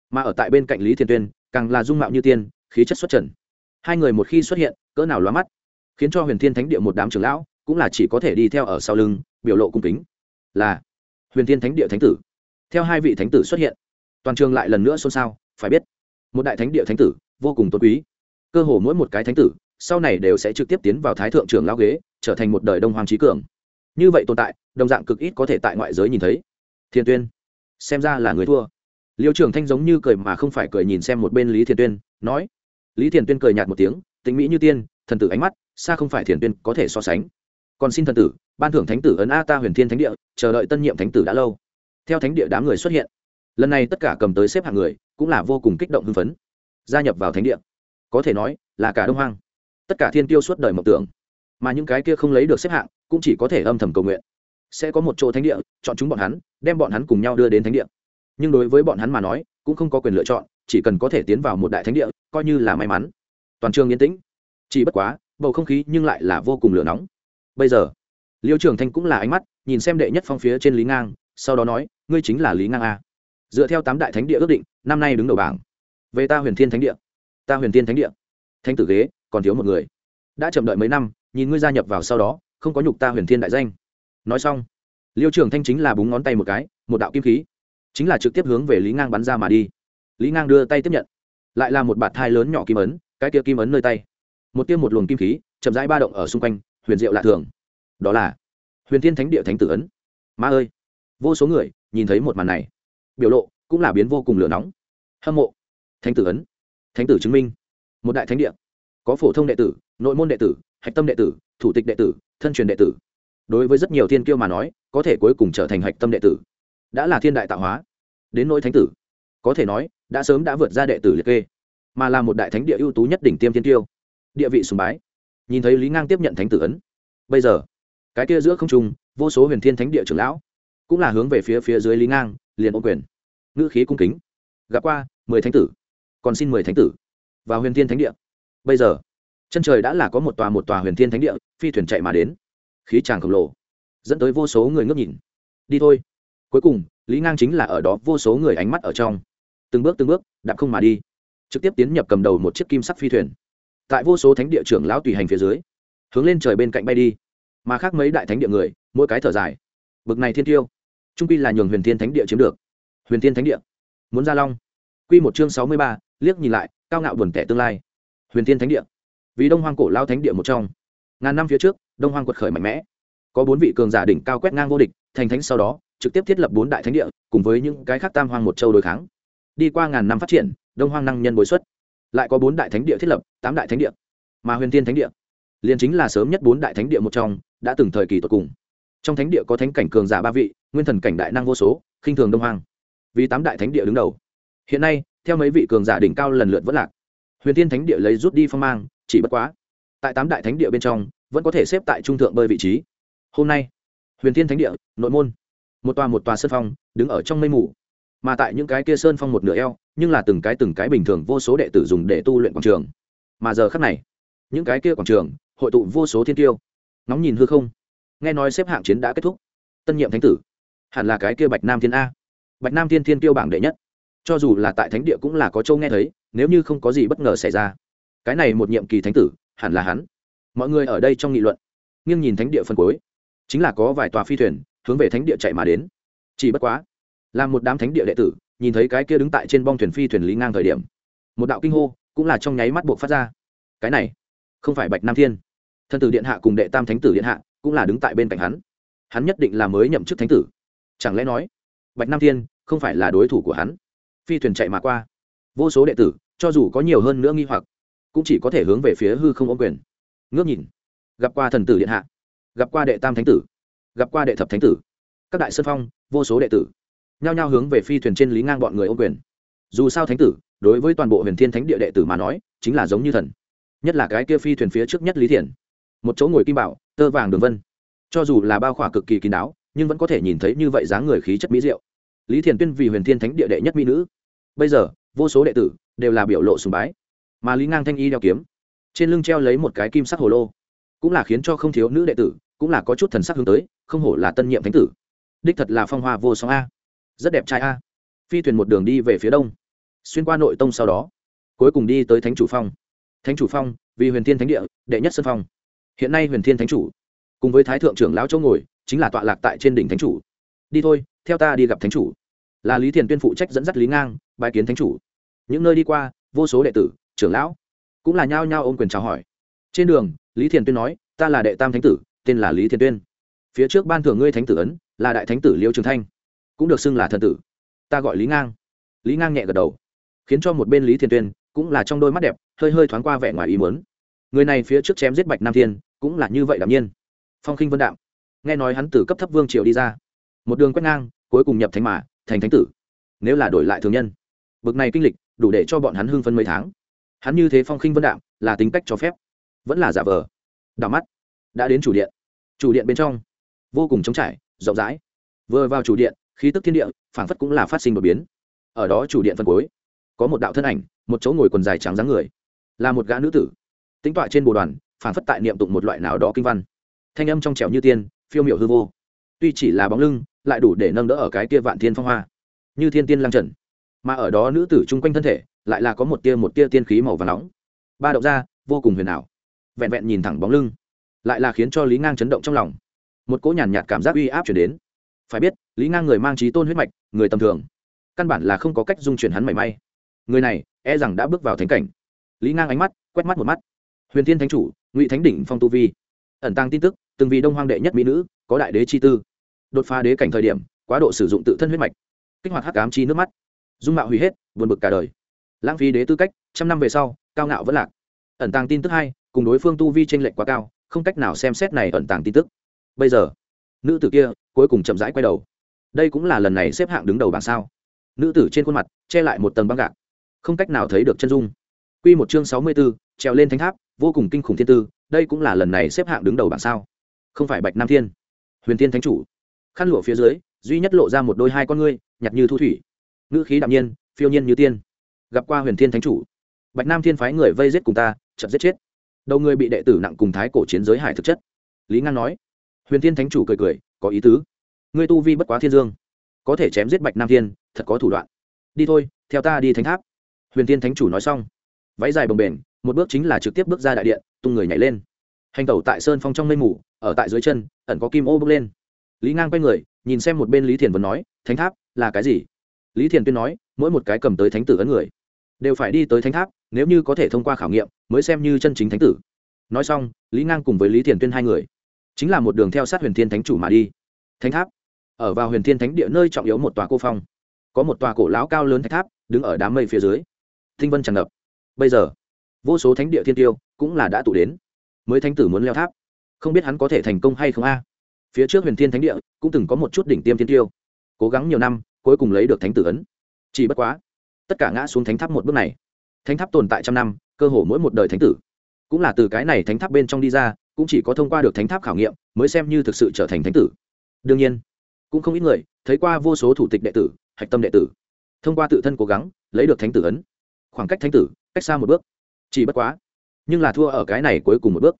Mà ở tại bên cạnh lý thiền tuyên, càng là dung mạo như tiên, khí chất xuất trần. Hai người một khi xuất hiện, cỡ nào lóa mắt, khiến cho huyền thiên thánh địa một đám trưởng lão cũng là chỉ có thể đi theo ở sau lưng, biểu lộ cung kính. Là huyền thiên thánh địa thánh tử. Theo hai vị thánh tử xuất hiện toàn trường lại lần nữa xôn xao, phải biết, một đại thánh địa thánh tử, vô cùng tôn quý. Cơ hồ mỗi một cái thánh tử, sau này đều sẽ trực tiếp tiến vào thái thượng trưởng lao ghế, trở thành một đời đông hoàng trí cường. Như vậy tồn tại, đồng dạng cực ít có thể tại ngoại giới nhìn thấy. Thiên tuyên, xem ra là người thua. Liêu trưởng thanh giống như cười mà không phải cười nhìn xem một bên lý thiên tuyên, nói. Lý thiền tuyên cười nhạt một tiếng tính mỹ như tiên, thần tử ánh mắt, xa không phải thiền tuyên có thể so sánh. Còn xin thần tử, ban thưởng thánh tử ấn a ta huyền thiên thánh địa, chờ đợi tân nhiệm thánh tử đã lâu. Theo thánh địa đám người xuất hiện lần này tất cả cầm tới xếp hạng người, cũng là vô cùng kích động hưng phấn. Gia nhập vào thánh địa. Có thể nói, là cả đông hoang. Tất cả thiên tiêu suốt đời mộng tưởng. Mà những cái kia không lấy được xếp hạng, cũng chỉ có thể âm thầm cầu nguyện. Sẽ có một chỗ thánh địa, chọn chúng bọn hắn, đem bọn hắn cùng nhau đưa đến thánh địa. Nhưng đối với bọn hắn mà nói, cũng không có quyền lựa chọn, chỉ cần có thể tiến vào một đại thánh địa, coi như là may mắn. Toàn trường yên tĩnh. Chỉ bất quá, bầu không khí nhưng lại là vô cùng lửa nóng. Bây giờ, liêu trường thanh cũng là ánh mắt, nhìn xem đệ nhất phong phía trên lý ngang, sau đó nói, ngươi chính là lý ngang a dựa theo tám đại thánh địa ước định, năm nay đứng đầu bảng. Về ta huyền thiên thánh địa. Ta huyền thiên thánh địa. Thánh tử ghế, còn thiếu một người. Đã chậm đợi mấy năm, nhìn ngươi gia nhập vào sau đó, không có nhục ta huyền thiên đại danh. Nói xong, liêu trưởng thanh chính là búng ngón tay một cái, một đạo kim khí. Chính là trực tiếp hướng về lý ngang bắn ra mà đi. Lý ngang đưa tay tiếp nhận. Lại là một bạt thai lớn nhỏ kim ấn, cái tia kim ấn nơi tay. Một tiêm một luồng kim khí, chậm rãi ba động ở xung quanh, huyền diệu lạ thường. Đó là huyền thiên thánh địa thánh tử ấn. Ma ơi! Vô số người nhìn thấy một màn này biểu lộ cũng là biến vô cùng lửa nóng. Hâm mộ. Thánh tử ấn. Thánh tử chứng minh. Một đại thánh địa. Có phổ thông đệ tử, nội môn đệ tử, hạch tâm đệ tử, thủ tịch đệ tử, thân truyền đệ tử. Đối với rất nhiều thiên kiêu mà nói, có thể cuối cùng trở thành hạch tâm đệ tử. Đã là thiên đại tạo hóa. Đến nỗi thánh tử, có thể nói, đã sớm đã vượt ra đệ tử liệt kê, mà là một đại thánh địa ưu tú nhất đỉnh tiêm thiên tiêu địa vị sùng bái. Nhìn thấy lý ngang tiếp nhận thánh tử ấn. Bây giờ, cái kia giữa không trung, vô số huyền thiên thánh địa trưởng lão, cũng là hướng về phía phía dưới lý ngang liền ô quyền. Ngữ khí cung kính. Gặp qua, mười thánh tử. Còn xin mười thánh tử. Vào huyền thiên thánh địa. Bây giờ, chân trời đã là có một tòa một tòa huyền thiên thánh địa, phi thuyền chạy mà đến. Khí tràng khổng lồ, dẫn tới vô số người ngước nhìn. Đi thôi. Cuối cùng, lý ngang chính là ở đó, vô số người ánh mắt ở trong. Từng bước từng bước, đạp không mà đi. Trực tiếp tiến nhập cầm đầu một chiếc kim sắc phi thuyền. Tại vô số thánh địa trưởng lão tùy hành phía dưới, hướng lên trời bên cạnh bay đi. Mà khác mấy đại thánh địa người, mỗi cái thở dài. Bực này thiên tiêu trung pi là nhường huyền thiên thánh địa chiếm được. Huyền thiên thánh địa. Muốn ra long. Q một chương sáu mươi ba, liếc nhìn lại, cao ngạo buồn tẻ tương lai. Huyền thiên thánh địa. Vì đông hoang cổ lao thánh địa một trong. Ngàn năm phía trước, đông hoang quật khởi mạnh mẽ. Có bốn vị cường giả đỉnh cao quét ngang vô địch, thành thánh sau đó, trực tiếp thiết lập bốn đại thánh địa, cùng với những cái khác tam hoang một châu đối kháng. Đi qua ngàn năm phát triển, đông hoang năng nhân bối xuất. Lại có bốn đại thánh địa thiết lập, tám đại thánh địa. Mà huyền thiên thánh địa, liền chính là sớm nhất bốn đại thánh địa một trong, đã từng thời kỳ tột cùng trong thánh địa có thánh cảnh cường giả ba vị, nguyên thần cảnh đại năng vô số, khinh thường đông hoang. Vì tám đại thánh địa đứng đầu. Hiện nay, theo mấy vị cường giả đỉnh cao lần lượt vẫn lạc. Huyền thiên thánh địa lấy rút đi phong mang, chỉ bất quá. Tại tám đại thánh địa bên trong, vẫn có thể xếp tại trung thượng bơi vị trí. Hôm nay, huyền thiên thánh địa, nội môn. Một tòa một tòa sơn phong, đứng ở trong mây mù. Mà tại những cái kia sơn phong một nửa eo, nhưng là từng cái từng cái bình thường vô số đệ tử dùng để tu luyện quảng trường. Mà giờ khắc này, những cái kia quảng trường hội tụ vô số thiên tiêu nóng nhìn hư không nghe nói xếp hạng chiến đã kết thúc. Tân nhiệm thánh tử. Hẳn là cái kia bạch nam thiên a. Bạch nam thiên thiên tiêu bảng đệ nhất. Cho dù là tại thánh địa cũng là có châu nghe thấy, nếu như không có gì bất ngờ xảy ra. Cái này một nhiệm kỳ thánh tử, hẳn là hắn. Mọi người ở đây trong nghị luận, nghiêng nhìn thánh địa phân cuối. Chính là có vài tòa phi thuyền, hướng về thánh địa chạy mà đến. Chỉ bất quá, là một đám thánh địa đệ tử, nhìn thấy cái kia đứng tại trên bong thuyền phi thuyền lý ngang thời điểm, một đạo kinh hô cũng là trong nháy mắt buộc phát ra. Cái này, không phải bạch nam thiên. Thân tử điện hạ cùng đệ tam thánh tử điện hạ cũng là đứng tại bên cạnh hắn. Hắn nhất định là mới nhậm chức thánh tử. Chẳng lẽ nói, bạch nam thiên không phải là đối thủ của hắn? Phi thuyền chạy mà qua. Vô số đệ tử, cho dù có nhiều hơn nữa nghi hoặc, cũng chỉ có thể hướng về phía hư không ôm quyền. Ngước nhìn, gặp qua thần tử điện hạ, gặp qua đệ tam thánh tử, gặp qua đệ thập thánh tử. Các đại sân phong, vô số đệ tử, nhao nhao hướng về phi thuyền trên lý ngang bọn người ô quyền. Dù sao thánh tử, đối với toàn bộ huyền thiên thánh địa đệ tử mà nói, chính là giống như thần. Nhất là cái kia phi thuyền phía trước nhất lý thiền một chỗ ngồi kim bảo tơ vàng đường vân. Cho dù là bao khỏa cực kỳ kín đáo, nhưng vẫn có thể nhìn thấy như vậy dáng người khí chất mỹ diệu. Lý thiền tuyên vì huyền thiên thánh địa đệ nhất mỹ nữ. Bây giờ, vô số đệ tử đều là biểu lộ sùng bái. Mà lý ngang thanh y đeo kiếm, trên lưng treo lấy một cái kim sắc hồ lô. Cũng là khiến cho không thiếu nữ đệ tử, cũng là có chút thần sắc hướng tới, không hổ là tân nhiệm thánh tử. Đích thật là phong hoa vô song a. Rất đẹp trai a. Phi thuyền một đường đi về phía đông. Xuyên qua nội tông sau đó, cuối cùng đi tới thánh chủ phong. Thánh chủ phong, vì huyền thiên thánh địa, đệ nhất sân phong hiện nay huyền thiên thánh chủ, cùng với thái thượng trưởng lão châu ngồi, chính là tọa lạc tại trên đỉnh thánh chủ. Đi thôi, theo ta đi gặp thánh chủ. Là lý thiền tuyên phụ trách dẫn dắt lý ngang bài kiến thánh chủ. Những nơi đi qua, vô số đệ tử, trưởng lão, cũng là nhao nhao ôm quyền chào hỏi. Trên đường, lý thiền tuyên nói, ta là đệ tam thánh tử, tên là lý thiền tuyên. Phía trước ban thưởng ngươi thánh tử ấn, là đại thánh tử liêu trường thanh, cũng được xưng là thần tử. Ta gọi lý ngang. Lý ngang nhẹ gật đầu, khiến cho một bên lý thiền tuyên cũng là trong đôi mắt đẹp, hơi hơi thoáng qua vẻ ngoài ý muốn người này phía trước chém giết bạch nam thiên, cũng là như vậy đạm nhiên. Phong khinh vân đạo nghe nói hắn từ cấp thấp vương triều đi ra. Một đường quét ngang, cuối cùng nhập thánh mã thành thánh tử. Nếu là đổi lại thường nhân. Bực này kinh lịch, đủ để cho bọn hắn hưng phân mấy tháng. Hắn như thế phong khinh vân đạo là tính cách cho phép. Vẫn là giả vờ. Đảo mắt. Đã đến chủ điện. Chủ điện bên trong. Vô cùng trống trải, rộng rãi. Vừa vào chủ điện, khí tức thiên địa, phảng phất cũng là phát sinh đột biến. Ở đó chủ điện phân cuối, có một đạo thân ảnh, một chỗ ngồi quần dài trắng dáng người. Là một gã nữ tử tính tọa trên bồ đoàn phản phất tại niệm tụng một loại nào đó kinh văn. Thanh âm trong trẻo như tiên, phiêu miểu hư vô. Tuy chỉ là bóng lưng, lại đủ để nâng đỡ ở cái kia vạn thiên phong hoa. Như thiên tiên lang trần. Mà ở đó nữ tử chung quanh thân thể, lại là có một tia một tia tiên khí màu và nóng. Ba động ra, vô cùng huyền ảo. Vẹn vẹn nhìn thẳng bóng lưng, lại là khiến cho lý ngang chấn động trong lòng. Một cỗ nhàn nhạt cảm giác uy áp chuyển đến. Phải biết, lý ngang người mang trí tôn huyết mạch, người tầm thường. Căn bản là không có cách dung chuyển hắn mảy may. Người này e rằng đã bước vào thánh cảnh. Lý ngang ánh mắt, quét mắt một mắt huyền thiên thánh chủ, ngụy thánh đỉnh phong tu vi. Ẩn tăng tin tức, từng vì đông hoang đệ nhất mỹ nữ, có đại đế chi tư. Đột phá đế cảnh thời điểm, quá độ sử dụng tự thân huyết mạch. Kích hoạt hắc ám chi nước mắt. Dung mạo hủy hết, buồn bực cả đời. Lãng phí đế tư cách, trăm năm về sau, cao ngạo vẫn lạc. Ẩn tàng tin tức hai, cùng đối phương tu vi tranh lệch quá cao, không cách nào xem xét này ẩn tàng tin tức. Bây giờ, nữ tử kia cuối cùng chậm rãi quay đầu. Đây cũng là lần này xếp hạng đứng đầu bảng sao. Nữ tử trên khuôn mặt che lại một tầng băng gạc. Không cách nào thấy được chân dung. Q một chương sáu mươi b ố trèo lên thánh tháp vô cùng kinh khủng thiên tư, đây cũng là lần này xếp hạng đứng đầu bảng sao? Không phải bạch nam thiên, huyền thiên thánh chủ. Khăn lụa phía dưới, duy nhất lộ ra một đôi hai con ngươi, nhặt như thu thủy. Ngữ khí đạm nhiên, phiêu nhiên như tiên. Gặp qua huyền thiên thánh chủ, bạch nam thiên phái người vây giết cùng ta chật giết chết. Đầu người bị đệ tử nặng cùng thái cổ chiến giới hải thực chất. Lý ngang nói, huyền thiên thánh chủ cười cười, có ý tứ. Ngươi tu vi bất quá thiên dương, có thể chém giết bạch nam thiên, thật có thủ đoạn. Đi thôi, theo ta đi thánh tháp. Huyền thiên thánh chủ nói xong, váy dài bồng bềnh một bước chính là trực tiếp bước ra đại điện, tung người nhảy lên. Hành tẩu tại sơn phong trong mây mù, ở tại dưới chân, ẩn có kim ô bước lên. Lý ngang quay người, nhìn xem một bên lý thiền vẫn nói, thánh tháp, là cái gì? Lý thiền tuyên nói, mỗi một cái cầm tới thánh tử ấn người, đều phải đi tới thánh tháp, nếu như có thể thông qua khảo nghiệm, mới xem như chân chính thánh tử. Nói xong, lý ngang cùng với lý thiền tuyên hai người, chính là một đường theo sát huyền thiên thánh chủ mà đi. Thánh tháp, ở vào huyền thiên thánh địa nơi trọng yếu một tòa cô phong. Có một tòa cổ lão cao lớn thánh tháp, đứng ở đám mây phía dưới. Thinh vân tràn ngập. Bây giờ vô số thánh địa thiên tiêu cũng là đã tụ đến. Mới thánh tử muốn leo tháp. Không biết hắn có thể thành công hay không a? Phía trước huyền thiên thánh địa cũng từng có một chút đỉnh tiêm thiên tiêu. Cố gắng nhiều năm, cuối cùng lấy được thánh tử ấn. Chỉ bất quá, tất cả ngã xuống thánh tháp một bước này. Thánh tháp tồn tại trăm năm, cơ hồ mỗi một đời thánh tử. Cũng là từ cái này thánh tháp bên trong đi ra, cũng chỉ có thông qua được thánh tháp khảo nghiệm mới xem như thực sự trở thành thánh tử. Đương nhiên, cũng không ít người thấy qua vô số thủ tịch đệ tử, hạch tâm đệ tử. Thông qua tự thân cố gắng, lấy được thánh tử ấn. Khoảng cách thánh tử cách xa một bước chỉ bất quá. Nhưng là thua ở cái này cuối cùng một bước.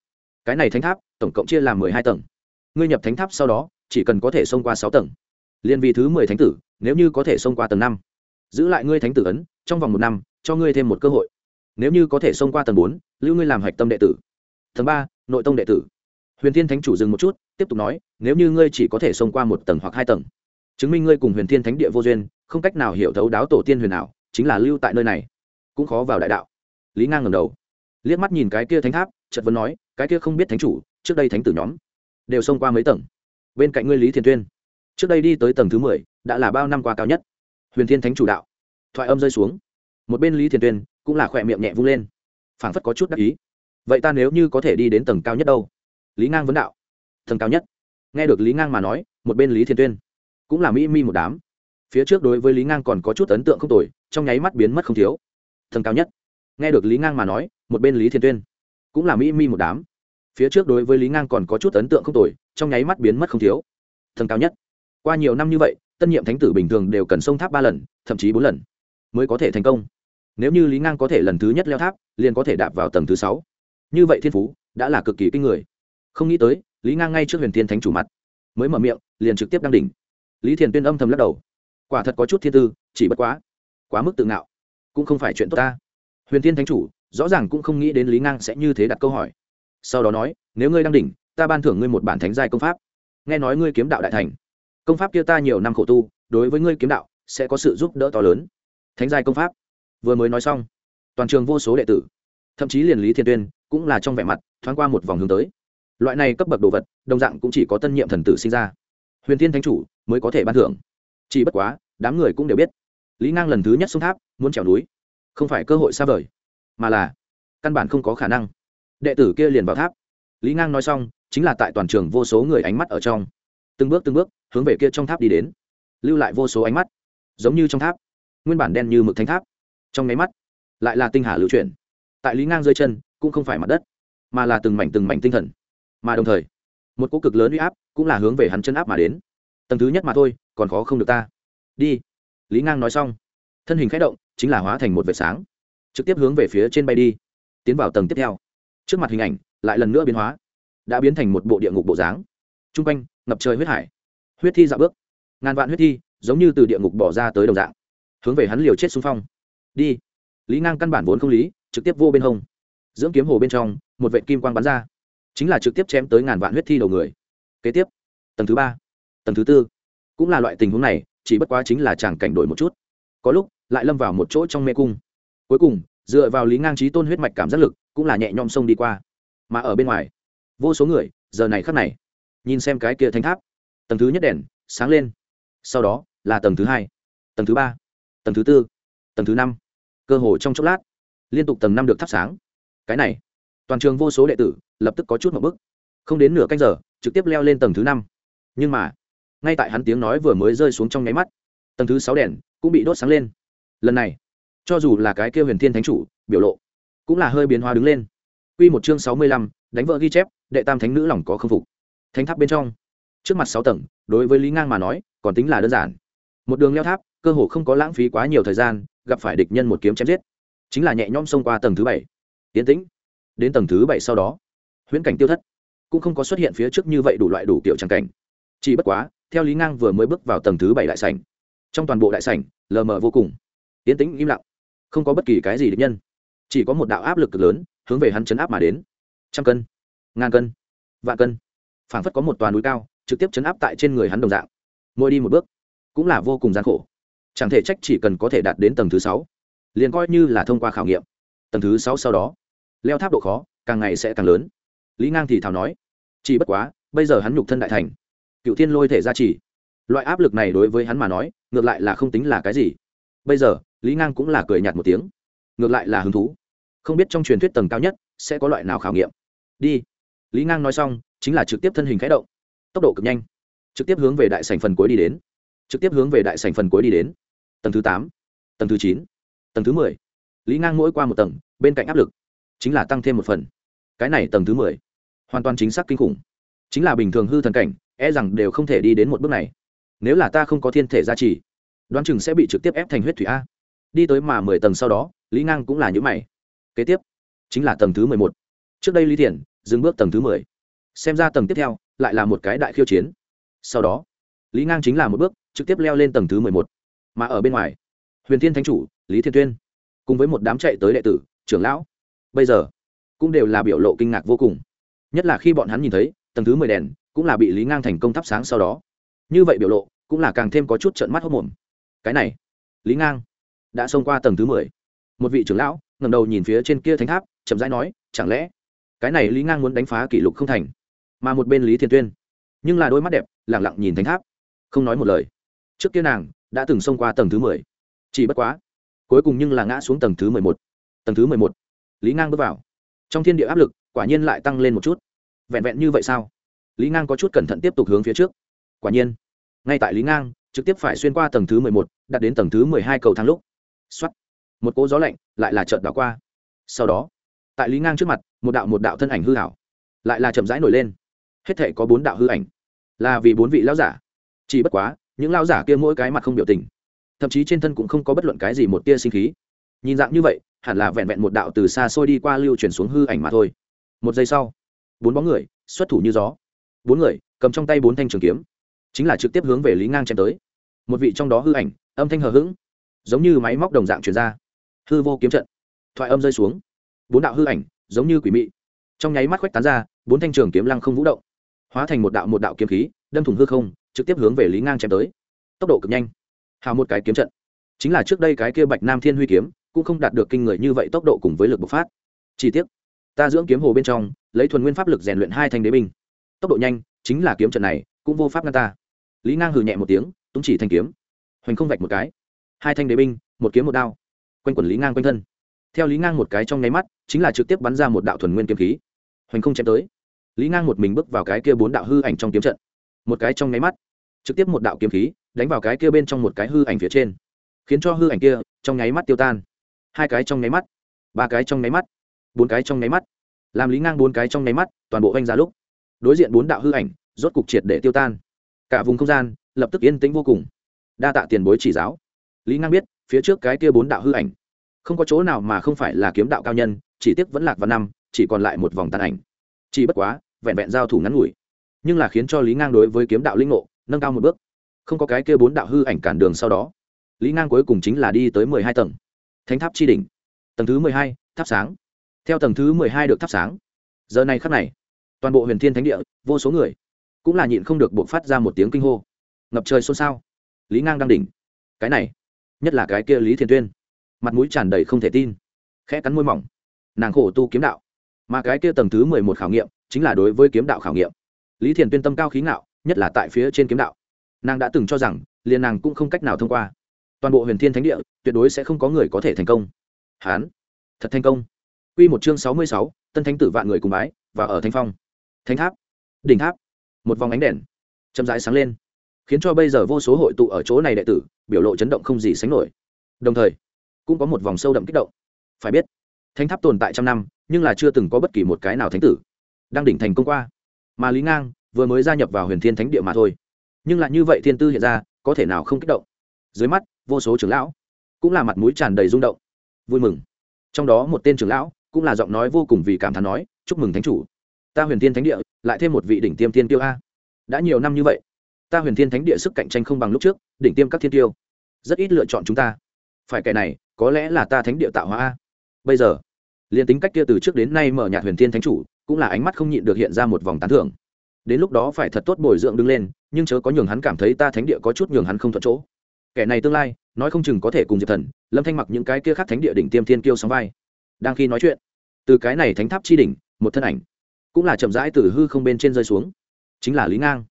Cái này thánh tháp, tổng cộng chia làm mười hai tầng. Ngươi nhập thánh tháp sau đó, chỉ cần có thể xông qua sáu tầng. Liên vì thứ mười thánh tử, nếu như có thể xông qua tầng năm, giữ lại ngươi thánh tử ấn, trong vòng một năm, cho ngươi thêm một cơ hội. Nếu như có thể xông qua tầng bốn, lưu ngươi làm hạch tâm đệ tử. Tầng ba, nội tông đệ tử. Huyền thiên thánh chủ dừng một chút, tiếp tục nói, nếu như ngươi chỉ có thể xông qua một tầng hoặc hai tầng, chứng minh ngươi cùng huyền thiên thánh địa vô duyên, không cách nào hiểu thấu đáo tổ tiên huyền ảo, chính là lưu tại nơi này. Cũng khó vào đại đạo lý ngang ngầm đầu, liếc mắt nhìn cái kia thánh tháp, chợt vấn nói, cái kia không biết thánh chủ, trước đây thánh tử nhóm đều xông qua mấy tầng. Bên cạnh ngươi lý thiên tuyên trước đây đi tới tầng thứ mười, đã là bao năm qua cao nhất. Huyền thiên thánh chủ đạo. Thoại âm rơi xuống. Một bên lý thiên tuyên cũng là khỏe miệng nhẹ vung lên, phảng phất có chút đắc ý. Vậy ta nếu như có thể đi đến tầng cao nhất đâu? Lý ngang vấn đạo. Tầng cao nhất? Nghe được lý ngang mà nói, một bên lý thiên tuyên cũng là mỹ mi một đám. Phía trước đối với lý ngang còn có chút ấn tượng không tồi, trong nháy mắt biến mất không thiếu. Tầng cao nhất? Nghe được lý ngang mà nói, một bên lý thiên tuyên cũng là mỹ mi một đám. Phía trước đối với lý ngang còn có chút ấn tượng không tồi, trong nháy mắt biến mất không thiếu. Thần cao nhất. Qua nhiều năm như vậy, tân nhiệm thánh tử bình thường đều cần sông tháp ba lần, thậm chí bốn lần mới có thể thành công. Nếu như lý ngang có thể lần thứ nhất leo tháp, liền có thể đạp vào tầng thứ sáu. Như vậy thiên phú đã là cực kỳ kinh người. Không nghĩ tới, lý ngang ngay trước huyền thiên thánh chủ mặt, mới mở miệng, liền trực tiếp đăng đỉnh. Lý thiền tuyên âm thầm lắc đầu. Quả thật có chút thiên tư, chỉ bất quá quá mức tự ngạo, cũng không phải chuyện tốt ta huyền thiên thánh chủ, rõ ràng cũng không nghĩ đến lý ngang sẽ như thế đặt câu hỏi. Sau đó nói, nếu ngươi đang đỉnh, ta ban thưởng ngươi một bản thánh giai công pháp. Nghe nói ngươi kiếm đạo đại thành. Công pháp kia ta nhiều năm khổ tu, đối với ngươi kiếm đạo sẽ có sự giúp đỡ to lớn. Thánh giai công pháp. Vừa mới nói xong, toàn trường vô số đệ tử, thậm chí liền lý thiên tuyên cũng là trong vẻ mặt thoáng qua một vòng hướng tới. Loại này cấp bậc đồ vật, đồng dạng cũng chỉ có tân nhiệm thần tử sinh ra. Huyền thiên thánh chủ mới có thể ban thưởng. Chỉ bất quá, đám người cũng đều biết, lý ngang lần thứ nhất xuống tháp, muốn trèo núi không phải cơ hội xa vời, mà là căn bản không có khả năng. Đệ tử kia liền vào tháp. Lý ngang nói xong, chính là tại toàn trường vô số người ánh mắt ở trong. Từng bước từng bước, hướng về kia trong tháp đi đến. Lưu lại vô số ánh mắt. Giống như trong tháp. Nguyên bản đen như mực thánh tháp. Trong nháy mắt, lại là tinh hà lưu chuyển. Tại lý ngang rơi chân, cũng không phải mặt đất, mà là từng mảnh từng mảnh tinh thần. Mà đồng thời, một cỗ cực lớn uy áp cũng là hướng về hắn chân áp mà đến. Tầng thứ nhất mà thôi, còn khó không được ta. Đi. Lý ngang nói xong, thân hình k h ẽ động chính là hóa thành một vệt sáng. Trực tiếp hướng về phía trên bay đi. Tiến vào tầng tiếp theo. Trước mặt hình ảnh, lại lần nữa biến hóa. Đã biến thành một bộ địa ngục bộ dáng. T r u n g quanh, ngập trời huyết hải. Huyết thi dạo bước. Ngàn vạn huyết thi, giống như từ địa ngục bỏ ra tới đồng dạng. Hướng về hắn liều chết xung phong. Đi. Lý ngang căn bản vốn không lý, trực tiếp vô bên hông. Dưỡng kiếm hồ bên trong, một vệ kim quang bắn ra. Chính là trực tiếp chém tới ngàn vạn huyết thi đầu người. Kế tiếp. Tầng thứ ba. Tầng thứ tư. Cũng là loại tình huống này, chỉ bất quá chính là chàng cảnh đổi một chút. Có lúc lại lâm vào một chỗ trong mê cung. Cuối cùng, dựa vào lý ngang trí tôn huyết mạch cảm giác lực, cũng là nhẹ nhõm sông đi qua. Mà ở bên ngoài, vô số người, giờ này khắc này, nhìn xem cái kia thánh tháp. Tầng thứ nhất đèn sáng lên. Sau đó là tầng thứ hai, tầng thứ ba, tầng thứ tư, tầng thứ năm. Cơ hồ trong chốc lát, liên tục tầng năm được thắp sáng. Cái này, toàn trường vô số đệ tử lập tức có chút một bức. Không đến nửa canh giờ, trực tiếp leo lên tầng thứ năm. Nhưng mà, ngay tại hắn tiếng nói vừa mới rơi xuống trong nháy mắt, tầng thứ sáu đèn cũng bị đốt sáng lên lần này cho dù là cái kêu huyền thiên thánh chủ biểu lộ cũng là hơi biến hóa đứng lên Quy một chương sáu mươi lăm, đánh vợ ghi chép, đệ tam thánh nữ lòng có không phục. Thánh tháp bên trong, trước mặt sáu tầng, đối với Lý Ngang mà nói, còn tính là đơn giản. Một đường leo tháp, cơ hồ không có lãng phí quá nhiều thời gian, gặp phải địch nhân một kiếm chém giết, chính là nhẹ nhõm xông qua tầng thứ bảy. Tiến tĩnh. Đến tầng thứ bảy sau đó, huyễn cảnh tiêu thất, cũng không có xuất hiện phía trước như vậy đủ loại đủ kiểu chẳng cảnh. Chỉ bất quá, theo Lý Ngang vừa mới bước vào tầng thứ bảy đại sảnh, trong toàn bộ đại sảnh, lờ mờ vô cùng, tiến tĩnh im lặng. Không có bất kỳ cái gì định nhân. Chỉ có một đạo áp lực cực lớn, hướng về hắn chấn áp mà đến. Trăm cân, ngàn cân, vạn cân. Phảng phất có một toàn núi cao, trực tiếp chấn áp tại trên người hắn đồng dạng. Mỗi đi một bước, cũng là vô cùng gian khổ. Chẳng thể trách chỉ cần có thể đạt đến tầng thứ sáu, liền coi như là thông qua khảo nghiệm. Tầng thứ sáu sau đó, leo tháp độ khó, càng ngày sẽ càng lớn. Lý ngang thì thào nói, chỉ bất quá, bây giờ hắn nhục thân đại thành. Cựu thiên lôi thể ra chỉ loại áp lực này đối với hắn mà nói, ngược lại là không tính là cái gì. Bây giờ lý ngang cũng là cười nhạt một tiếng. Ngược lại là hứng thú. Không biết trong truyền thuyết tầng cao nhất sẽ có loại nào khảo nghiệm. Đi. Lý ngang nói xong, chính là trực tiếp thân hình khẽ động. Tốc độ cực nhanh. Trực tiếp hướng về đại sảnh phần cuối đi đến. Trực tiếp hướng về đại sảnh phần cuối đi đến. Tầng thứ tám, tầng thứ chín, tầng thứ mười. Lý ngang mỗi qua một tầng, bên cạnh áp lực chính là tăng thêm một phần. Cái này tầng thứ mười, hoàn toàn chính xác kinh khủng. Chính là bình thường hư thần cảnh e rằng đều không thể đi đến một bước này. Nếu là ta không có thiên thể gia trì, đoán chừng sẽ bị trực tiếp ép thành huyết thủy a đi tới mà mười tầng sau đó, lý ngang cũng là những mày. Kế tiếp, chính là tầng thứ mười một. Trước đây lý Thiện dừng bước tầng thứ mười. Xem ra tầng tiếp theo lại là một cái đại khiêu chiến. Sau đó, lý ngang chính là một bước trực tiếp leo lên tầng thứ mười một. Mà ở bên ngoài, huyền thiên thánh chủ, lý thiên tuyên, cùng với một đám chạy tới đệ tử, trưởng lão, bây giờ cũng đều là biểu lộ kinh ngạc vô cùng. Nhất là khi bọn hắn nhìn thấy tầng thứ mười đèn cũng là bị lý ngang thành công thắp sáng sau đó. Như vậy biểu lộ cũng là càng thêm có chút trận mắt hốc mồm. Cái này, lý ngang đã xông qua tầng thứ mười. Một vị trưởng lão ngầm đầu nhìn phía trên kia thánh tháp, chậm rãi nói, chẳng lẽ cái này lý ngang muốn đánh phá kỷ lục không thành, mà một bên lý thiên tuyên, nhưng là đôi mắt đẹp lẳng lặng nhìn thánh tháp, không nói một lời. Trước kia nàng đã từng xông qua tầng thứ mười, chỉ bất quá, cuối cùng nhưng là ngã xuống tầng thứ mười một. Tầng thứ mười một, lý ngang bước vào. Trong thiên địa áp lực, quả nhiên lại tăng lên một chút. Vẹn vẹn như vậy sao? Lý ngang có chút cẩn thận tiếp tục hướng phía trước. Quả nhiên, ngay tại lý ngang, trực tiếp phải xuyên qua tầng thứ mười một đặt đến tầng thứ mười hai cầu thang lúc xuất một cỗ gió lạnh lại là trợn đảo qua. Sau đó, tại lý ngang trước mặt, một đạo một đạo thân ảnh hư hảo lại là chậm rãi nổi lên. Hết thể có bốn đạo hư ảnh. Là vì bốn vị lão giả. Chỉ bất quá, những lão giả kia mỗi cái mặt không biểu tình. Thậm chí trên thân cũng không có bất luận cái gì một tia sinh khí. Nhìn dạng như vậy, hẳn là vẹn vẹn một đạo từ xa xôi đi qua lưu chuyển xuống hư ảnh mà thôi. Một giây sau, bốn bóng người xuất thủ như gió. Bốn người cầm trong tay bốn thanh trường kiếm, chính là trực tiếp hướng về lý ngang chém tới. Một vị trong đó hư ảnh, âm thanh hờ hững giống như máy móc đồng dạng chuyển ra. Hư vô kiếm trận. Thoại âm rơi xuống. Bốn đạo hư ảnh, giống như quỷ mị. Trong nháy mắt khoách tán ra, bốn thanh trường kiếm lăng không vũ động. Hóa thành một đạo một đạo kiếm khí, đâm thủng hư không, trực tiếp hướng về lý ngang chém tới. Tốc độ cực nhanh. Hào một cái kiếm trận. Chính là trước đây cái kia bạch nam thiên huy kiếm, cũng không đạt được kinh người như vậy tốc độ cùng với lực bộc phát. Chi tiết ta dưỡng kiếm hồ bên trong, lấy thuần nguyên pháp lực rèn luyện hai thanh đế binh. Tốc độ nhanh, chính là kiếm trận này, cũng vô pháp ngăn ta. Lý ngang hừ nhẹ một tiếng túng chỉ thanh kiếm. Hoành không vạch một cái hai thanh đế binh, một kiếm một đao, quanh quần lý ngang quanh thân. Theo lý ngang một cái trong nháy mắt, chính là trực tiếp bắn ra một đạo thuần nguyên kiếm khí. Hoành không chém tới. Lý ngang một mình bước vào cái kia bốn đạo hư ảnh trong kiếm trận. Một cái trong nháy mắt, trực tiếp một đạo kiếm khí đánh vào cái kia bên trong một cái hư ảnh phía trên, khiến cho hư ảnh kia trong nháy mắt tiêu tan. Hai cái trong nháy mắt, ba cái trong nháy mắt, bốn cái trong nháy mắt, làm lý ngang bốn cái trong nháy mắt toàn bộ oanh ra lúc, đối diện bốn đạo hư ảnh rốt cục triệt để tiêu tan. Cả vùng không gian lập tức yên tĩnh vô cùng. Đa tạ tiền bối chỉ giáo lý ngang biết, phía trước cái kia bốn đạo hư ảnh, không có chỗ nào mà không phải là kiếm đạo cao nhân, chỉ tiếc vẫn lạc vào năm, chỉ còn lại một vòng tàn ảnh. Chỉ bất quá, vẹn vẹn giao thủ ngắn ngủi, nhưng là khiến cho lý ngang đối với kiếm đạo linh ngộ, nâng cao một bước. Không có cái kia bốn đạo hư ảnh cản đường sau đó, lý ngang cuối cùng chính là đi tới mười hai tầng. Thánh tháp tri đỉnh. Tầng thứ mười hai, tháp sáng. Theo tầng thứ mười hai được thắp sáng. Giờ này khắc này, toàn bộ huyền thiên thánh địa, vô số người, cũng là nhịn không được buộc phát ra một tiếng kinh hô. Ngập trời xôn xao. Lý ngang đang đỉnh. Cái này nhất là cái kia lý thiền tuyên mặt mũi tràn đầy không thể tin khẽ cắn môi mỏng nàng khổ tu kiếm đạo mà cái kia tầng thứ mười một khảo nghiệm chính là đối với kiếm đạo khảo nghiệm lý thiền tuyên tâm cao khí ngạo nhất là tại phía trên kiếm đạo nàng đã từng cho rằng liền nàng cũng không cách nào thông qua toàn bộ huyền thiên thánh địa tuyệt đối sẽ không có người có thể thành công hán thật thành công Quy một chương sáu mươi sáu, tân thánh tử vạn người cùng bái, và ở thánh phong. Thánh tháp, đỉnh tháp, một vòng ánh đèn chậm rãi sáng lên, khiến cho bây giờ vô số hội tụ ở chỗ này đệ tử, biểu lộ chấn động không gì sánh nổi. Đồng thời, cũng có một vòng sâu đậm kích động. Phải biết, thánh tháp tồn tại trăm năm, nhưng là chưa từng có bất kỳ một cái nào thánh tử đang đỉnh thành công qua. Mà Lý Ngang vừa mới gia nhập vào Huyền Thiên Thánh địa mà thôi. Nhưng lại như vậy thiên tư hiện ra, có thể nào không kích động. Dưới mắt, vô số trưởng lão cũng là mặt mũi tràn đầy rung động, vui mừng. Trong đó một tên trưởng lão cũng là giọng nói vô cùng vì cảm thán nói chúc mừng thánh chủ ta huyền thiên thánh địa lại thêm một vị đỉnh tiêm thiên tiêu a đã nhiều năm như vậy ta huyền thiên thánh địa sức cạnh tranh không bằng lúc trước, đỉnh tiêm các thiên tiêu. Rất ít lựa chọn chúng ta. Phải kẻ này, có lẽ là ta thánh địa tạo hóa a. Bây giờ, liền tính cách kia từ trước đến nay mở nhạt huyền thiên thánh chủ, cũng là ánh mắt không nhịn được hiện ra một vòng tán thưởng. Đến lúc đó phải thật tốt bồi dưỡng đứng lên, nhưng chớ có nhường hắn cảm thấy ta thánh địa có chút nhường hắn không thuận chỗ. Kẻ này tương lai, nói không chừng có thể cùng diệp thần, lâm thanh mặc những cái kia khác thánh địa đỉnh tiêm thiên kiêu sóng vai. Đang khi nói chuyện, từ cái này thánh tháp chi đỉnh, một thân ảnh, cũng là chậm rãi từ hư không bên trên rơi xuống. Chính là lý ngang.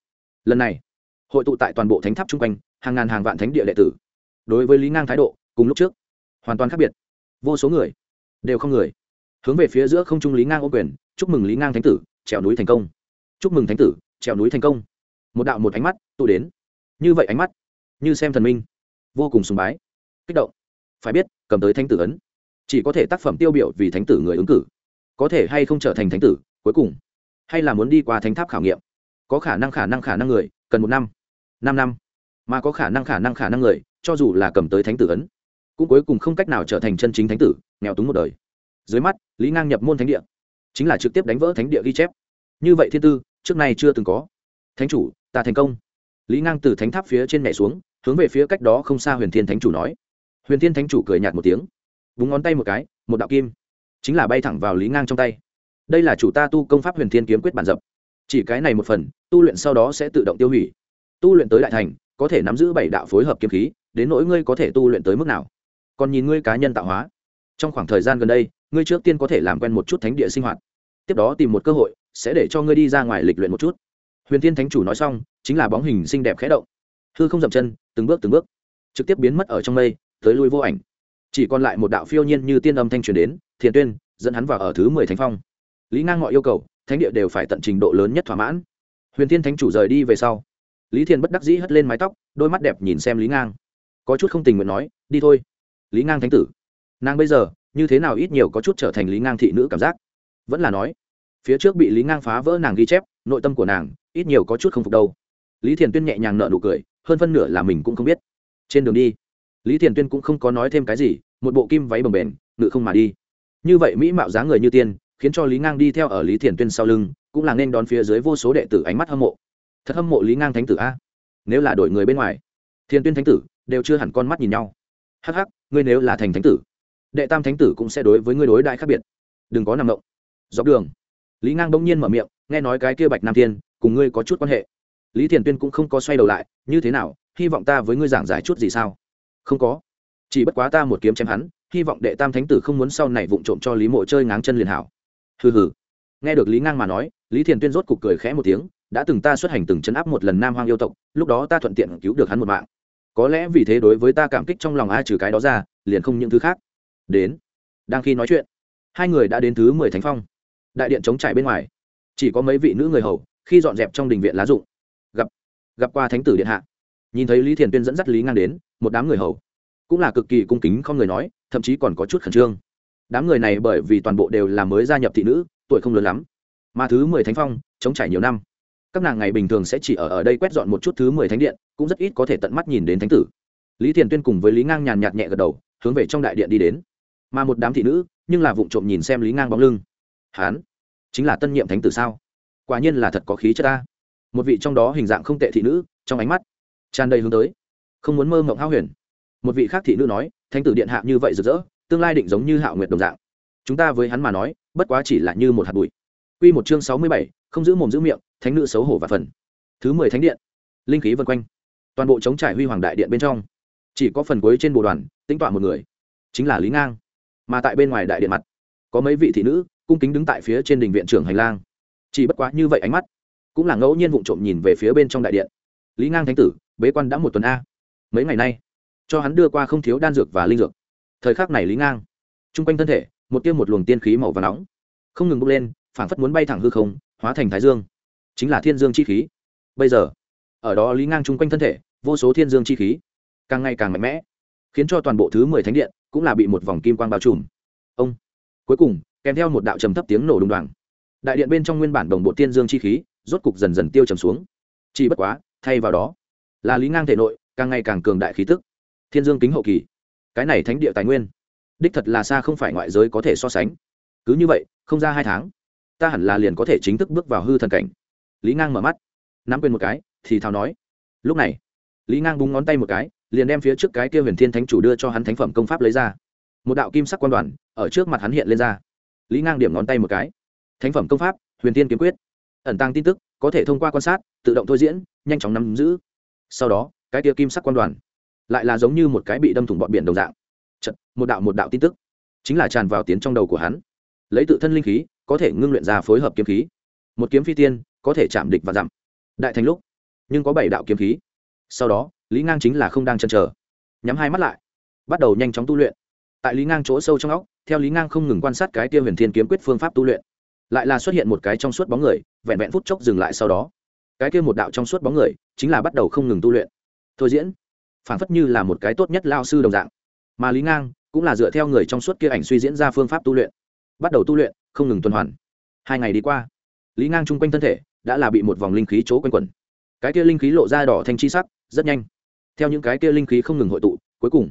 Lần này hội tụ tại toàn bộ thánh tháp chung quanh, hàng ngàn hàng vạn thánh địa đệ tử. Đối với lý ngang thái độ, cùng lúc trước, hoàn toàn khác biệt. Vô số người, đều không người. Hướng về phía giữa không trung lý ngang ô quyền, chúc mừng lý ngang thánh tử, trèo núi thành công. Chúc mừng thánh tử, trèo núi thành công. Một đạo một ánh mắt tụ đến. Như vậy ánh mắt, như xem thần minh, vô cùng sùng bái, kích động. Phải biết, cầm tới thánh tử ấn, chỉ có thể tác phẩm tiêu biểu vì thánh tử người ứng cử. Có thể hay không trở thành thánh tử, cuối cùng, hay là muốn đi qua thánh tháp khảo nghiệm. Có khả năng khả năng khả năng người, cần một năm năm năm. Mà có khả năng khả năng khả năng người, cho dù là cầm tới thánh tử ấn, cũng cuối cùng không cách nào trở thành chân chính thánh tử, nghèo túng một đời. Dưới mắt, lý ngang nhập môn thánh địa, chính là trực tiếp đánh vỡ thánh địa ghi chép. Như vậy thiên tư, trước nay chưa từng có. Thánh chủ, ta thành công. Lý ngang từ thánh tháp phía trên mẹ xuống, hướng về phía cách đó không xa huyền thiên thánh chủ nói. Huyền thiên thánh chủ cười nhạt một tiếng búng ngón tay một cái, một đạo kim, chính là bay thẳng vào lý ngang trong tay. Đây là chủ ta tu công pháp huyền thiên kiếm quyết bản dập. Chỉ cái này một phần, tu luyện sau đó sẽ tự động tiêu hủy tu luyện tới đại thành, có thể nắm giữ bảy đạo phối hợp kiếm khí, đến nỗi ngươi có thể tu luyện tới mức nào? Còn nhìn ngươi cá nhân tạo hóa. Trong khoảng thời gian gần đây, ngươi trước tiên có thể làm quen một chút thánh địa sinh hoạt. Tiếp đó tìm một cơ hội, sẽ để cho ngươi đi ra ngoài lịch luyện một chút. Huyền tiên thánh chủ nói xong, chính là bóng hình xinh đẹp khẽ động. Hư không dậm chân, từng bước từng bước, trực tiếp biến mất ở trong mây, tới lui vô ảnh. Chỉ còn lại một đạo phiêu nhiên như tiên âm thanh truyền đến, thiền tuyên, dẫn hắn vào ở thứ mười thánh phong. Lý ngang mọi yêu cầu, thánh địa đều phải tận trình độ lớn nhất thỏa mãn. Huyền tiên thánh chủ rời đi về sau lý Thiên bất đắc dĩ hất lên mái tóc, đôi mắt đẹp nhìn xem lý ngang. Có chút không tình nguyện nói, đi thôi. Lý ngang thánh tử. Nàng bây giờ, như thế nào ít nhiều có chút trở thành lý ngang thị nữ cảm giác. Vẫn là nói, phía trước bị lý ngang phá vỡ nàng ghi chép, nội tâm của nàng, ít nhiều có chút không phục đâu. Lý thiền tuyên nhẹ nhàng nợ nụ cười, hơn phân nửa là mình cũng không biết. Trên đường đi, lý thiền tuyên cũng không có nói thêm cái gì, một bộ kim váy bồng bềnh, ngự không mà đi. Như vậy mỹ mạo dáng người như tiên, khiến cho lý ngang đi theo ở lý thiền tuyên sau lưng, cũng là nên đón phía dưới vô số đệ tử ánh mắt hâm mộ thật hâm mộ lý ngang thánh tử a. Nếu là đổi người bên ngoài, Thiên tuyên thánh tử đều chưa hẳn con mắt nhìn nhau. Hắc hắc, ngươi nếu là thành thánh tử, đệ tam thánh tử cũng sẽ đối với ngươi đối đại khác biệt. Đừng có nằm động. Dọc đường, lý ngang bỗng nhiên mở miệng, nghe nói cái kia bạch nam thiên, cùng ngươi có chút quan hệ. Lý thiền tuyên cũng không có xoay đầu lại, như thế nào, hy vọng ta với ngươi giảng giải chút gì sao? Không có. Chỉ bất quá ta một kiếm chém hắn, hy vọng đệ tam thánh tử không muốn sau này vụng trộm cho lý mộ chơi ngáng chân liền hảo. Hừ hừ. Nghe được lý ngang mà nói, lý thiền tuyên rốt cục cười khẽ một tiếng đã từng ta xuất hành từng chấn áp một lần nam hoang yêu tộc, lúc đó ta thuận tiện cứu được hắn một mạng. Có lẽ vì thế đối với ta cảm kích trong lòng ai trừ cái đó ra, liền không những thứ khác. Đến. Đang khi nói chuyện, hai người đã đến thứ mười thánh phong. Đại điện chống trải bên ngoài, chỉ có mấy vị nữ người hầu, khi dọn dẹp trong đình viện lá dụng. Gặp gặp qua thánh tử điện hạ. Nhìn thấy lý thiền tuyên dẫn dắt lý ngang đến, một đám người hầu, cũng là cực kỳ cung kính không người nói, thậm chí còn có chút khẩn trương. Đám người này bởi vì toàn bộ đều là mới gia nhập thị nữ, tuổi không lớn lắm. Mà thứ mười thánh phong chống trải nhiều năm các nàng ngày bình thường sẽ chỉ ở ở đây quét dọn một chút thứ mười thánh điện cũng rất ít có thể tận mắt nhìn đến thánh tử. Lý thiền tuyên cùng với lý ngang nhàn nhạt nhẹ gật đầu hướng về trong đại điện đi đến. Mà một đám thị nữ nhưng là vụ trộm nhìn xem lý ngang bóng lưng. Hán chính là tân nhiệm thánh tử sao? Quả nhiên là thật có khí chất ta. Một vị trong đó hình dạng không tệ thị nữ trong ánh mắt tràn đầy hướng tới. Không muốn mơ mộng hao huyền. Một vị khác thị nữ nói thánh tử điện hạ như vậy rực rỡ tương lai định giống như hạo nguyệt đồng dạng. Chúng ta với hắn mà nói bất quá chỉ là như một hạt bụi. Quy một chương sáu mươi bảy, không giữ mồm giữ miệng, thánh nữ xấu hổ và phần. Thứ mười thánh điện. Linh khí vân quanh. Toàn bộ chống trải huy hoàng đại điện bên trong, chỉ có phần cuối trên bồ đoàn, tính tọa một người, chính là Lý Ngang. Mà tại bên ngoài đại điện mặt, có mấy vị thị nữ, cung kính đứng tại phía trên đình viện trưởng hành lang. Chỉ bất quá như vậy ánh mắt, cũng là ngẫu nhiên vụng trộm nhìn về phía bên trong đại điện. Lý Ngang thánh tử, bế quan đã một tuần a. Mấy ngày nay, cho hắn đưa qua không thiếu đan dược và linh dược. Thời khắc này Lý Ngang, trung quanh thân thể, một tiêm một luồng tiên khí màu vàng nóng, không ngừng bốc lên, phảng phất muốn bay thẳng hư không hóa thành thái dương chính là thiên dương chi khí. Bây giờ, ở đó lý ngang chung quanh thân thể, vô số thiên dương chi khí càng ngày càng mạnh mẽ, khiến cho toàn bộ thứ mười thánh điện cũng là bị một vòng kim quang bao trùm. Ông, cuối cùng, kèm theo một đạo trầm thấp tiếng nổ đùng đoàng, đại điện bên trong nguyên bản đồng bộ thiên dương chi khí rốt cục dần dần tiêu trầm xuống. Chỉ bất quá, thay vào đó, là lý ngang thể nội càng ngày càng cường đại khí tức, thiên dương kính hậu kỳ. Cái này thánh địa tài nguyên, đích thật là xa không phải ngoại giới có thể so sánh. Cứ như vậy, không ra hai tháng, ta hẳn là liền có thể chính thức bước vào hư thần cảnh lý ngang mở mắt. Nắm quyền một cái thì thào nói. Lúc này lý ngang búng ngón tay một cái liền đem phía trước cái kia huyền thiên thánh chủ đưa cho hắn thánh phẩm công pháp lấy ra. Một đạo kim sắc quan đoàn ở trước mặt hắn hiện lên ra. Lý ngang điểm ngón tay một cái. Thánh phẩm công pháp huyền tiên kiếm quyết. Ẩn tăng tin tức có thể thông qua quan sát tự động thôi diễn nhanh chóng nắm giữ. Sau đó cái tia kim sắc quan đoàn lại là giống như một cái bị đâm thủng bọn biển đồng dạng. Chật, một đạo một đạo tin tức chính là tràn vào tiến trong đầu của hắn. Lấy tự thân linh khí có thể ngưng luyện ra phối hợp kiếm khí. Một kiếm phi tiên có thể chạm địch và dặm đại thành lúc, nhưng có bảy đạo kiếm khí. Sau đó, lý ngang chính là không đang chăn chờ. Nhắm hai mắt lại, bắt đầu nhanh chóng tu luyện. Tại lý ngang chỗ sâu trong óc, theo lý ngang không ngừng quan sát cái tiêu huyền thiên kiếm quyết phương pháp tu luyện, lại là xuất hiện một cái trong suốt bóng người, vẹn vẹn phút chốc dừng lại sau đó. Cái kia một đạo trong suốt bóng người, chính là bắt đầu không ngừng tu luyện. Thôi diễn, phản phất như là một cái tốt nhất lao sư đồng dạng. Mà lý ngang cũng là dựa theo người trong suốt kia ảnh suy diễn ra phương pháp tu luyện. Bắt đầu tu luyện, không ngừng tuần hoàn. Hai ngày đi qua, lý ngang chung quanh thân thể đã là bị một vòng linh khí chỗ quanh quẩn. Cái kia linh khí lộ ra đỏ thanh chi sắc, rất nhanh. Theo những cái kia linh khí không ngừng hội tụ, cuối cùng,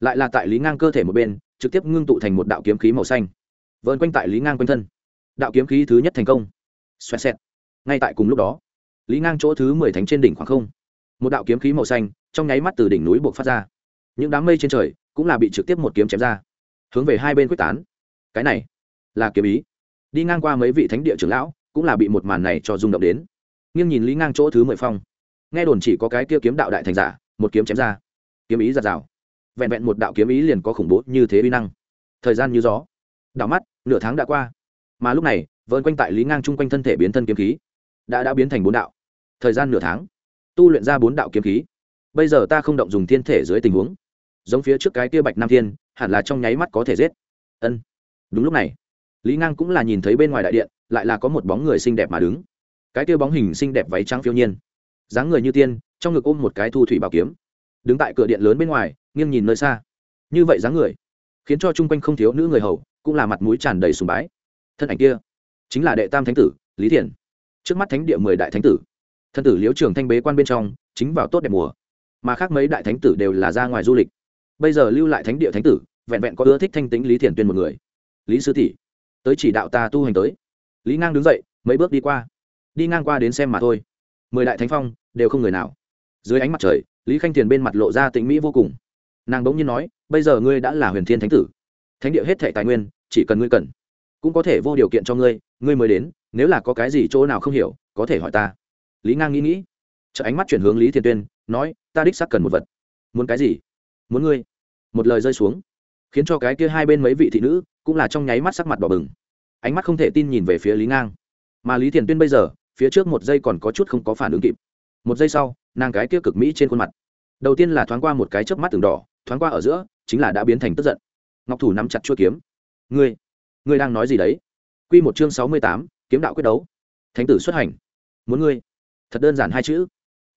lại là tại lý ngang cơ thể một bên, trực tiếp ngưng tụ thành một đạo kiếm khí màu xanh. Vơn quanh tại lý ngang quanh thân. Đạo kiếm khí thứ nhất thành công. Xoẹt xẹt. Ngay tại cùng lúc đó, lý ngang chỗ thứ mười thánh trên đỉnh khoảng không, một đạo kiếm khí màu xanh trong nháy mắt từ đỉnh núi buộc phát ra. Những đám mây trên trời cũng là bị trực tiếp một kiếm chém ra, hướng về hai bên quyết tán. Cái này là kiếm ý. Đi ngang qua mấy vị thánh địa trưởng lão cũng là bị một màn này cho rung động đến. Nghiêng nhìn lý ngang chỗ thứ mười phong. Nghe đồn chỉ có cái kia kiếm đạo đại thành giả, một kiếm chém ra. Kiếm ý giạt rào. Vẹn vẹn một đạo kiếm ý liền có khủng bố như thế uy năng. Thời gian như gió. Đảo mắt, nửa tháng đã qua. Mà lúc này vơn quanh tại lý ngang chung quanh thân thể biến thân kiếm khí. Đã đã biến thành bốn đạo. Thời gian nửa tháng. Tu luyện ra bốn đạo kiếm khí. Bây giờ ta không động dùng thiên thể dưới tình huống. Giống phía trước cái kia bạch nam thiên, hẳn là trong nháy mắt có thể giết. Ân. Đúng lúc này, lý ngang cũng là nhìn thấy bên ngoài đại điện lại là có một bóng người xinh đẹp mà đứng. Cái kia bóng hình xinh đẹp váy trắng phiêu nhiên. Dáng người như tiên, trong ngực ôm một cái thu thủy bảo kiếm. Đứng tại cửa điện lớn bên ngoài, nghiêng nhìn nơi xa. Như vậy dáng người, khiến cho chung quanh không thiếu nữ người hầu, cũng là mặt mũi tràn đầy sùng bái. Thân ảnh kia, chính là đệ tam thánh tử, lý thiền trước mắt thánh địa mười đại thánh tử. Thân tử liễu trường thanh bế quan bên trong, chính vào tốt đẹp mùa. Mà khác mấy đại thánh tử đều là ra ngoài du lịch. Bây giờ lưu lại thánh địa thánh tử, vẹn vẹn có ưa thích thanh tính lý thiền tuyên một người. Lý sư tỷ, tới chỉ đạo ta tu hành tới lý ngang đứng dậy, mấy bước đi qua. Đi ngang qua đến xem mà thôi. Mười đại thánh phong, đều không người nào. Dưới ánh mặt trời, lý khanh thiền bên mặt lộ ra tĩnh mỹ vô cùng. Nàng bỗng nhiên nói, bây giờ ngươi đã là huyền thiên thánh tử. Thánh địa hết thệ tài nguyên, chỉ cần ngươi cần, cũng có thể vô điều kiện cho ngươi ngươi mới đến, nếu là có cái gì chỗ nào không hiểu, có thể hỏi ta. Lý ngang nghĩ nghĩ chợ ánh mắt chuyển hướng lý thiền tuyên, nói, ta đích xác cần một vật. Muốn cái gì? Muốn ngươi. Một lời rơi xuống, khiến cho cái kia hai bên mấy vị thị nữ, cũng là trong nháy mắt sắc mặt đỏ bừng ánh mắt không thể tin nhìn về phía lý ngang mà lý thiền tuyên bây giờ phía trước một giây còn có chút không có phản ứng kịp một giây sau nàng cái kia cực mỹ trên khuôn mặt đầu tiên là thoáng qua một cái chớp mắt từng đỏ thoáng qua ở giữa chính là đã biến thành tức giận ngọc thủ nắm chặt chuôi kiếm ngươi ngươi đang nói gì đấy q một chương sáu mươi tám kiếm đạo quyết đấu thánh tử xuất hành muốn ngươi thật đơn giản hai chữ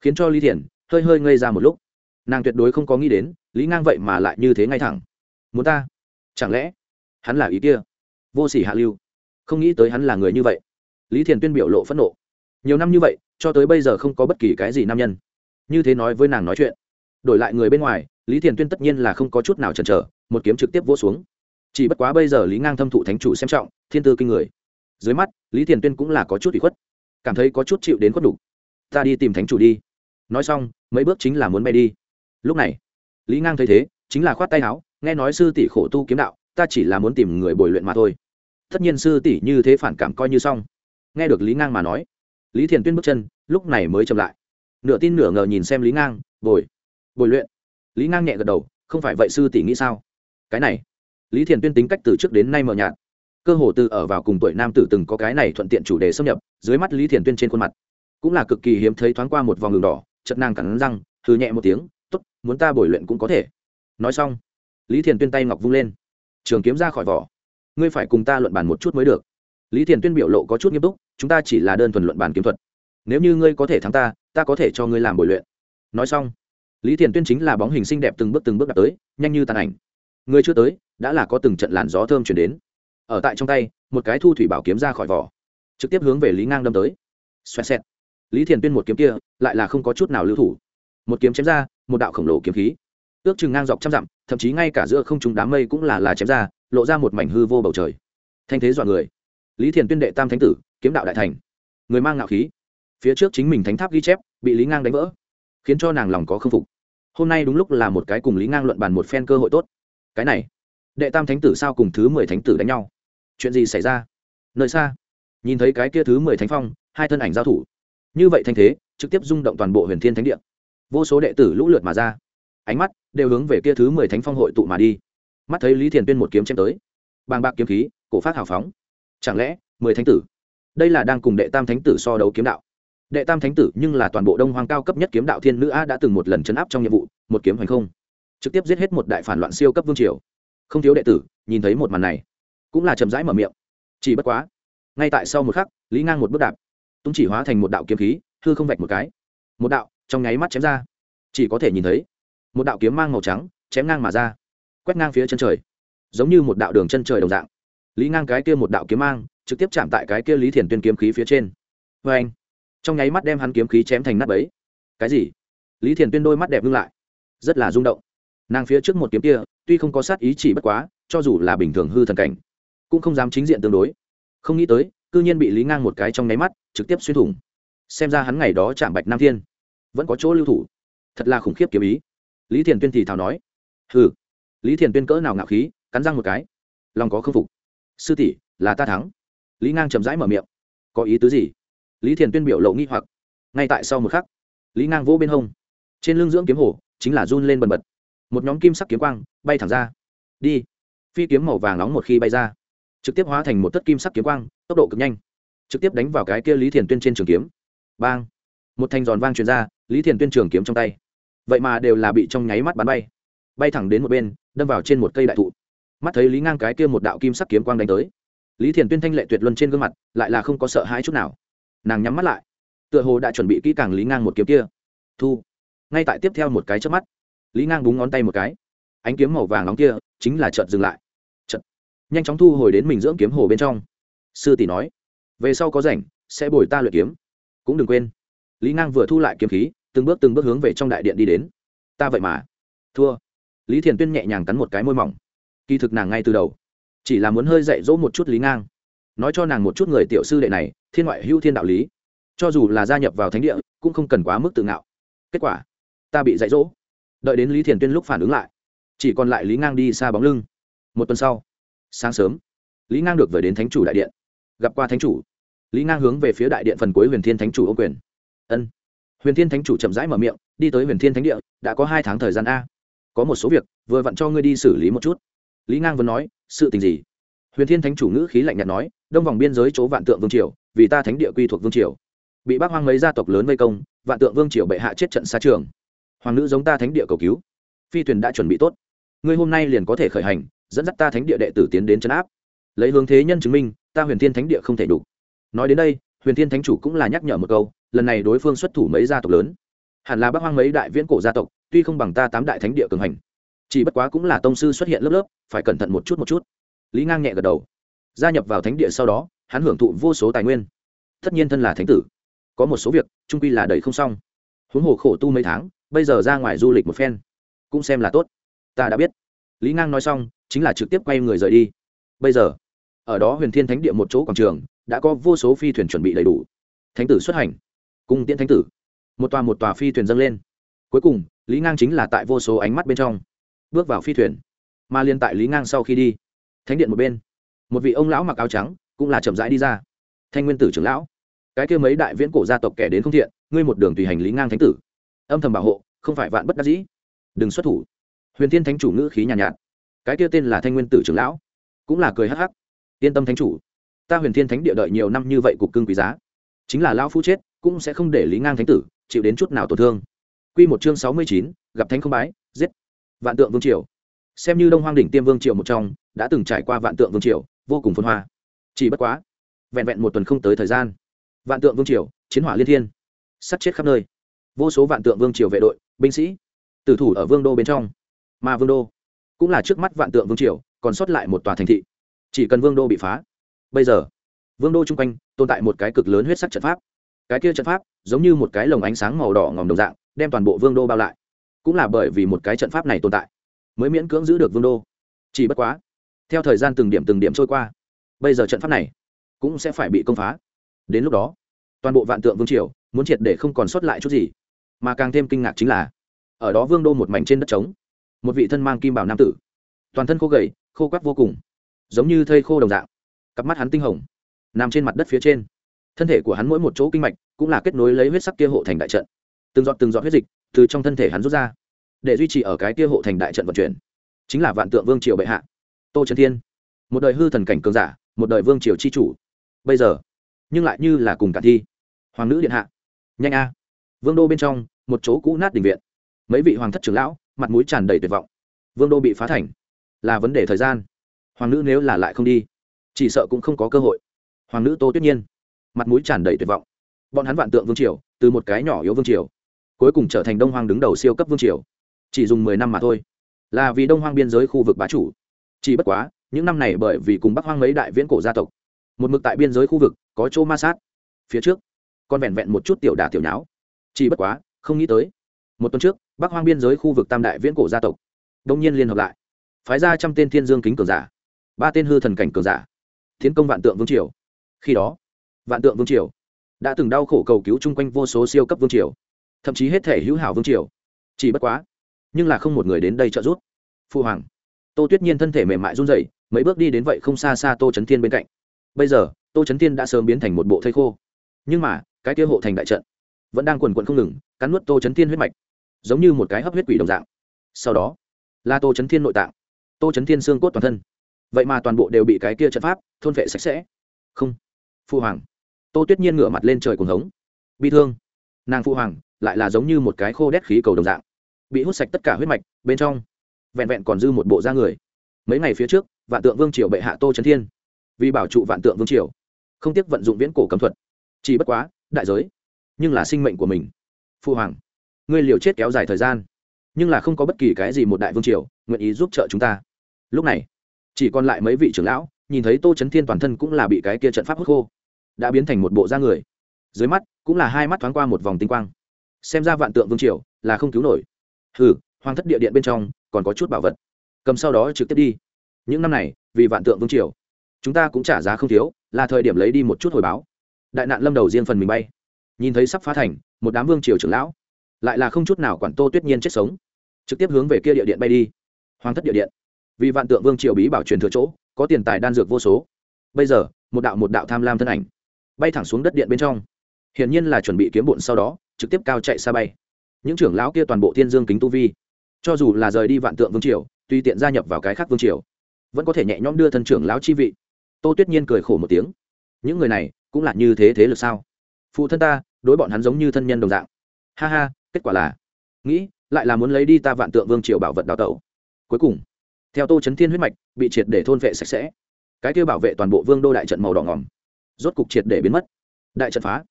khiến cho lý thiền hơi hơi ngây ra một lúc nàng tuyệt đối không có nghĩ đến lý ngang vậy mà lại như thế ngay thẳng muốn ta chẳng lẽ hắn là ý kia vô s ỉ hạ lưu không nghĩ tới hắn là người như vậy. Lý thiền tuyên biểu lộ phẫn nộ. Nhiều năm như vậy, cho tới bây giờ không có bất kỳ cái gì nam nhân. Như thế nói với nàng nói chuyện. Đổi lại người bên ngoài, lý thiền tuyên tất nhiên là không có chút nào chần chờ, một kiếm trực tiếp vỗ xuống. Chỉ bất quá bây giờ lý ngang thâm thụ thánh chủ xem trọng, thiên tư kinh người. Dưới mắt, lý thiền tuyên cũng là có chút bị khuất. Cảm thấy có chút chịu đến khuất đủ. ta đi tìm thánh chủ đi. Nói xong, mấy bước chính là muốn bay đi. Lúc này, lý ngang thấy thế, chính là khoát tay áo, nghe nói sư tỷ khổ tu kiếm đạo, ta chỉ là muốn tìm người bồi luyện mà thôi tất nhiên sư tỷ như thế phản cảm coi như xong. Nghe được lý ngang mà nói, lý thiền tuyên bước chân, lúc này mới chậm lại. Nửa tin nửa ngờ nhìn xem lý ngang, bồi bồi luyện. Lý ngang nhẹ gật đầu, không phải vậy sư tỷ nghĩ sao? Cái này. Lý thiền tuyên tính cách từ trước đến nay mờ nhạt. Cơ hồ từ ở vào cùng tuổi nam tử từng có cái này thuận tiện chủ đề xâm nhập, dưới mắt lý thiền tuyên trên khuôn mặt cũng là cực kỳ hiếm thấy thoáng qua một vòng đường đỏ chật nàng cắn răng thư nhẹ một tiếng t ố t muốn ta bồi luyện cũng có thể. Nói xong, lý thiền tuyên tay ngọc vung lên, trường kiếm ra khỏi vỏ ngươi phải cùng ta luận bàn một chút mới được. Lý thiền tuyên biểu lộ có chút nghiêm túc, chúng ta chỉ là đơn thuần luận bàn kiếm thuật. Nếu như ngươi có thể thắng ta ta có thể cho ngươi làm bồi luyện. Nói xong, lý thiền tuyên chính là bóng hình xinh đẹp từng bước từng bước đạt tới, nhanh như tàn ảnh. Ngươi chưa tới, đã là có từng trận làn gió thơm chuyển đến. Ở tại trong tay, một cái thu thủy bảo kiếm ra khỏi vỏ, trực tiếp hướng về lý ngang đâm tới. Xoẹt xẹt. Lý thiền tuyên một kiếm kia, lại là không có chút nào lưu thủ. Một kiếm chém ra, một đạo khổng lồ kiếm khí ước chừng ngang dọc trăm dặm, thậm chí ngay cả giữa không t đám mây cũng là là chém ra, lộ ra một mảnh hư vô bầu trời. Thanh thế dọa người. Lý thiền tuyên đệ tam thánh tử, kiếm đạo đại thành. Người mang ngạo khí. Phía trước chính mình thánh tháp ghi chép, bị lý ngang đánh vỡ, khiến cho nàng lòng có k phục. Hôm nay đúng lúc là một cái cùng lý ngang luận bàn một phen cơ hội tốt. Cái này, đệ tam thánh tử sao cùng thứ mười thánh tử đánh nhau? Chuyện gì xảy ra? Nơi xa, nhìn thấy cái kia thứ mười thánh phong, hai thân ảnh giao thủ. Như vậy thanh thế, trực tiếp rung động toàn bộ huyền thiên thánh địa. Vô số đệ tử lũ lượt mà ra ánh mắt đều hướng về kia thứ mười thánh phong hội tụ mà đi. Mắt thấy lý thiền tuyên một kiếm chém tới, bàng bạc kiếm khí, cổ phát hào phóng. Chẳng lẽ mười thánh tử? Đây là đang cùng đệ tam thánh tử so đấu kiếm đạo. Đệ tam thánh tử nhưng là toàn bộ đông hoàng cao cấp nhất kiếm đạo thiên nữ a đã từng một lần chấn áp trong nhiệm vụ, một kiếm hoành không. Trực tiếp giết hết một đại phản loạn siêu cấp vương triều. Không thiếu đệ tử, nhìn thấy một màn này, cũng là chậm rãi mở miệng. Chỉ bất quá, ngay tại sau một khắc, lý ngang một bước đạp, tung chỉ hóa thành một đạo kiếm khí, hư không vạch một cái. Một đạo trong nháy mắt chém ra. Chỉ có thể nhìn thấy một đạo kiếm mang màu trắng chém ngang mà ra, quét ngang phía chân trời, giống như một đạo đường chân trời đồng dạng. Lý ngang cái kia một đạo kiếm mang trực tiếp chạm tại cái kia lý thiền tuyên kiếm khí phía trên. Vê anh, trong nháy mắt đem hắn kiếm khí chém thành nắp ấy cái gì? Lý thiền tuyên đôi mắt đẹp ngưng lại, rất là rung động. Nàng phía trước một kiếm kia, tuy không có sát ý chỉ bất quá, cho dù là bình thường hư thần cảnh, cũng không dám chính diện tương đối. Không nghĩ tới, cư nhiên bị lý ngang một cái trong nháy mắt trực tiếp xuyên thủng. Xem ra hắn ngày đó chạm bạch nam thiên, vẫn có chỗ lưu thủ. Thật là khủng khiếp kiếm ý lý thiền tuyên thì thào nói, hừ. Lý thiền tuyên cỡ nào ngạo khí, cắn răng một cái, lòng có khâm phục. Sư tỷ, là ta thắng. Lý ngang chậm rãi mở miệng, có ý tứ gì? Lý thiền tuyên biểu lộ nghi hoặc, ngay tại sau một khắc, lý ngang vỗ bên hông, trên lưng dưỡng kiếm hồ chính là run lên bần bật. Một nhóm kim sắc kiếm quang bay thẳng ra. Đi. Phi kiếm màu vàng nóng một khi bay ra, trực tiếp hóa thành một tất kim sắc kiếm quang, tốc độ cực nhanh. Trực tiếp đánh vào cái kia lý thiền tuyên trên trường kiếm. Bang! Một thanh giòn vang truyền ra, lý thiền tuyên trường kiếm trong tay vậy mà đều là bị trong nháy mắt bắn bay. Bay thẳng đến một bên, đâm vào trên một cây đại thụ. Mắt thấy lý ngang cái kia một đạo kim sắc kiếm quang đánh tới. Lý thiền tuyên thanh lệ tuyệt luân trên gương mặt, lại là không có sợ hãi chút nào. Nàng nhắm mắt lại. Tựa hồ đã chuẩn bị kỹ càng lý ngang một kiếm kia. Thu. Ngay tại tiếp theo một cái trước mắt, lý ngang búng ngón tay một cái. Ánh kiếm màu vàng nóng kia chính là chợt dừng lại. Chợt. Nhanh chóng thu hồi đến mình dưỡng kiếm hồ bên trong. Sư tỷ nói, về sau có rảnh, sẽ bồi ta luyện kiếm. Cũng đừng quên. Lý ngang vừa thu lại kiếm khí từng bước từng bước hướng về trong đại điện đi đến. Ta vậy mà. Thua. Lý thiền tuyên nhẹ nhàng cắn một cái môi mỏng. Kỳ thực nàng ngay từ đầu, chỉ là muốn hơi dạy dỗ một chút lý ngang. Nói cho nàng một chút người tiểu sư đệ này, thiên ngoại hữu thiên đạo lý. Cho dù là gia nhập vào thánh địa, cũng không cần quá mức tự ngạo. Kết quả, ta bị dạy dỗ. Đợi đến lý thiền tuyên lúc phản ứng lại, chỉ còn lại lý ngang đi xa bóng lưng. Một tuần sau, sáng sớm, lý ngang được về đến thánh chủ đại điện. Gặp qua thánh chủ, lý ngang hướng về phía đại điện phần cuối huyền thiên thánh chủ ô quyền. Ân huyền thiên thánh chủ chậm rãi mở miệng, đi tới huyền thiên thánh địa, đã có hai tháng thời gian a. Có một số việc, vừa vặn cho ngươi đi xử lý một chút. Lý ngang vẫn nói, sự tình gì? Huyền thiên thánh chủ ngữ khí lạnh nhạt nói, đông vòng biên giới chỗ vạn tượng vương triều, vì ta thánh địa quy thuộc vương triều. Bị bác hoang mấy gia tộc lớn vây công, vạn tượng vương triều bệ hạ chết trận xa trường. Hoàng nữ giống ta thánh địa cầu cứu. Phi thuyền đã chuẩn bị tốt. Ngươi hôm nay liền có thể khởi hành, dẫn dắt ta thánh địa đệ tử tiến đến chấn áp. Lấy hướng thế nhân chứng minh, ta huyền thiên thánh địa không thể đủ. Nói đến đây, huyền thiên thánh chủ cũng là nhắc nhở một câu lần này đối phương xuất thủ mấy gia tộc lớn. Hẳn là bác hoang mấy đại viễn cổ gia tộc, tuy không bằng ta tám đại thánh địa cường hành. Chỉ bất quá cũng là tông sư xuất hiện lớp lớp, phải cẩn thận một chút một chút. Lý ngang nhẹ gật đầu. Gia nhập vào thánh địa sau đó, hắn hưởng thụ vô số tài nguyên. Tất nhiên thân là thánh tử. Có một số việc, trung quy là đầy không xong. Huống hồ khổ tu mấy tháng, bây giờ ra ngoài du lịch một phen, cũng xem là tốt. Ta đã biết. Lý ngang nói xong, chính là trực tiếp quay người rời đi. Bây giờ, ở đó huyền thiên thánh địa một chỗ quảng trường, đã có vô số phi thuyền chuẩn bị đầy đủ. Thánh tử xuất hành cung tiễn thánh tử. Một tòa một tòa phi thuyền dâng lên. Cuối cùng lý ngang chính là tại vô số ánh mắt bên trong bước vào phi thuyền mà liên tại lý ngang sau khi đi thánh điện một bên một vị ông lão mặc áo trắng cũng là chậm rãi đi ra. Thanh nguyên tử trưởng lão cái kia mấy đại viễn cổ gia tộc kẻ đến không thiện ngươi một đường tùy hành lý ngang thánh tử. Âm thầm bảo hộ không phải vạn bất đắc dĩ. Đừng xuất thủ. Huyền thiên thánh chủ ngữ khí nhàn nhạt, nhạt cái kia tên là thanh nguyên tử trưởng lão cũng là cười hắc hắc. Yên tâm thánh chủ ta huyền thiên thánh địa đợi nhiều năm như vậy cục cưng quý giá chính là lão phu chết cũng sẽ không để lý ngang thánh tử chịu đến chút nào tổn thương. Quy một chương sáu mươi chín, gặp thánh không bái, giết. Vạn tượng vương triều. Xem như đông hoang đỉnh tiêm vương triều một trong, đã từng trải qua vạn tượng vương triều, vô cùng phân hoa. Chỉ bất quá, vẹn vẹn một tuần không tới thời gian, vạn tượng vương triều, chiến hỏa liên thiên. Sắt chết khắp nơi. Vô số vạn tượng vương triều vệ đội, binh sĩ, tử thủ ở vương đô bên trong. Mà vương đô cũng là trước mắt vạn tượng vương triều, còn sót lại một tòa thành thị. Chỉ cần vương đô bị phá, bây giờ, vương đô chung quanh tồn tại một cái cực lớn huyết sắc trận pháp cái kia trận pháp giống như một cái lồng ánh sáng màu đỏ ngòm đồng dạng, đem toàn bộ vương đô bao lại. Cũng là bởi vì một cái trận pháp này tồn tại, mới miễn cưỡng giữ được vương đô. Chỉ bất quá, theo thời gian từng điểm từng điểm trôi qua, bây giờ trận pháp này cũng sẽ phải bị công phá. Đến lúc đó, toàn bộ vạn tượng vương triều muốn triệt để không còn sót lại chút gì, mà càng thêm kinh ngạc chính là, ở đó vương đô một mảnh trên đất trống, một vị thân mang kim bảo nam tử, toàn thân khô gầy, khô quắc vô cùng, giống như thây khô đồng dạng, cặp mắt hắn tinh hồng, nằm trên mặt đất phía trên thân thể của hắn mỗi một chỗ kinh mạch cũng là kết nối lấy huyết sắc kia hộ thành đại trận. Từng giọt từng giọt huyết dịch từ trong thân thể hắn rút ra, để duy trì ở cái kia hộ thành đại trận vận chuyển. Chính là vạn tượng vương triều bệ hạ. Tô trấn thiên, một đời hư thần cảnh cường giả, một đời vương triều chi chủ. Bây giờ, nhưng lại như là cùng cả thi. Hoàng nữ điện hạ. Nhanh a. Vương đô bên trong, một chỗ cũ nát đình viện. Mấy vị hoàng thất trưởng lão, mặt mũi tràn đầy tuyệt vọng. Vương đô bị phá thành, là vấn đề thời gian. Hoàng nữ nếu là lại không đi, chỉ sợ cũng không có cơ hội. Hoàng nữ tô tuyết nhiên mặt mũi tràn đầy tuyệt vọng. Bọn hắn vạn tượng vương triều, từ một cái nhỏ yếu vương triều, cuối cùng trở thành đông hoang đứng đầu siêu cấp vương triều. Chỉ dùng mười năm mà thôi. Là vì đông hoang biên giới khu vực bá chủ. Chỉ bất quá, những năm này bởi vì cùng bắc hoang mấy đại viễn cổ gia tộc, một mực tại biên giới khu vực, có chỗ ma sát. Phía trước, còn vẹn vẹn một chút tiểu đà tiểu nháo. Chỉ bất quá, không nghĩ tới, một tuần trước, bắc hoang biên giới khu vực tam đại viễn cổ gia tộc đông nhiên liên hợp lại. Phái ra trăm tên thiên dương kính cường giả, ba tên hư thần cảnh cường giả, tiến công vạn tượng vương triều. Khi đó vạn tượng vương triều, đã từng đau khổ cầu cứu chung quanh vô số siêu cấp vương triều, thậm chí hết thể hữu hảo vương triều. Chỉ bất quá, nhưng là không một người đến đây trợ giúp. Phu hoàng, tô tuyết nhiên thân thể mềm mại run rẩy, mấy bước đi đến vậy không xa xa tô trấn thiên bên cạnh. Bây giờ, tô trấn thiên đã sớm biến thành một bộ thây khô. Nhưng mà, cái kia hộ thành đại trận, vẫn đang quần quận không ngừng, cắn nuốt tô trấn thiên huyết mạch, giống như một cái hấp huyết quỷ đồng dạng. Sau đó, là tô trấn thiên nội tạng, tô trấn thiên xương cốt toàn thân. Vậy mà toàn bộ đều bị cái kia trận pháp thôn vệ sạch sẽ. Không, phu hoàng tô tuyết nhiên ngửa mặt lên trời cuồng hống. Bi thương. Nàng phụ hoàng lại là giống như một cái khô đét khí cầu đồng dạng, bị hút sạch tất cả huyết mạch, bên trong vẹn vẹn còn dư một bộ da người. Mấy ngày phía trước, vạn tượng vương triều bệ hạ tô trấn thiên, vì bảo trụ vạn tượng vương triều, không tiếc vận dụng viễn cổ cấm thuật. Chỉ bất quá, đại giới, nhưng là sinh mệnh của mình. Phụ hoàng, ngươi liều chết kéo dài thời gian, nhưng là không có bất kỳ cái gì một đại vương triều nguyện ý giúp trợ chúng ta. Lúc này, chỉ còn lại mấy vị trưởng lão, nhìn thấy tô trấn thiên toàn thân cũng là bị cái kia trận pháp hút khô đã biến thành một bộ da người. Dưới mắt, cũng là hai mắt thoáng qua một vòng tinh quang. Xem ra vạn tượng vương triều là không cứu nổi. Hừ, hoàng thất địa điện bên trong còn có chút bảo vật. Cầm sau đó trực tiếp đi. Những năm này, vì vạn tượng vương triều, chúng ta cũng trả giá không thiếu, là thời điểm lấy đi một chút hồi báo. Đại nạn lâm đầu riêng phần mình bay. Nhìn thấy sắp phá thành, một đám vương triều trưởng lão, lại là không chút nào quản tô tuyết nhiên chết sống. Trực tiếp hướng về kia địa điện bay đi. Hoàng thất địa điện. Vì vạn tượng vương triều bí bảo truyền thừa chỗ, có tiền tài đan dược vô số. Bây giờ, một đạo một đạo tham lam thân ảnh bay thẳng xuống đất điện bên trong. Hiển nhiên là chuẩn bị kiếm bụn sau đó, trực tiếp cao chạy xa bay. Những trưởng lão kia toàn bộ thiên dương kính tu vi, cho dù là rời đi vạn tượng vương triều tùy tiện gia nhập vào cái khác vương triều, vẫn có thể nhẹ nhõm đưa thân trưởng lão chi vị. Tô tuyết nhiên cười khổ một tiếng. Những người này cũng là như thế thế lực sao? Phụ thân ta, đối bọn hắn giống như thân nhân đồng dạng. Ha ha, kết quả là, nghĩ, lại là muốn lấy đi ta vạn tượng vương triều bảo vật đào tẩu. Cuối cùng, theo tô chấn thiên huyết mạch, bị triệt để thôn vệ sạch sẽ. Cái kêu bảo vệ toàn bộ vương đô đại trận màu đỏ ngỏm rốt cục triệt để biến mất. Đại trận phá.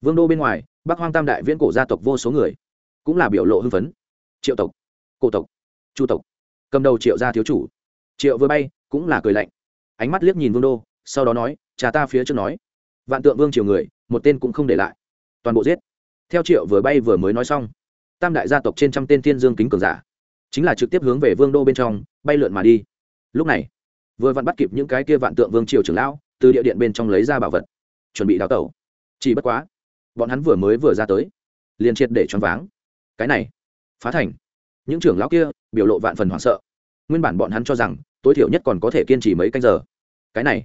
Vương đô bên ngoài, bắc hoang tam đại viễn cổ gia tộc vô số người cũng là biểu lộ hưng phấn. Triệu tộc, cổ tộc, chu tộc, cầm đầu triệu gia thiếu chủ. Triệu vừa bay, cũng là cười lạnh. Ánh mắt liếc nhìn vương đô, sau đó nói, cha ta phía trước nói. Vạn tượng vương triều người, một tên cũng không để lại. Toàn bộ giết. Theo triệu vừa bay vừa mới nói xong, tam đại gia tộc trên trăm tên thiên dương kính cường giả, chính là trực tiếp hướng về vương đô bên trong, bay lượn mà đi. Lúc này, vừa vặn bắt kịp những cái kia vạn tượng vương triều trưởng lão từ địa điện bên trong lấy ra bảo vật, chuẩn bị đào tẩu. Chỉ bất quá, bọn hắn vừa mới vừa ra tới, liền triệt để choáng váng. Cái này, phá thành. Những trưởng lão kia biểu lộ vạn phần hoảng sợ. Nguyên bản bọn hắn cho rằng, tối thiểu nhất còn có thể kiên trì mấy canh giờ. Cái này,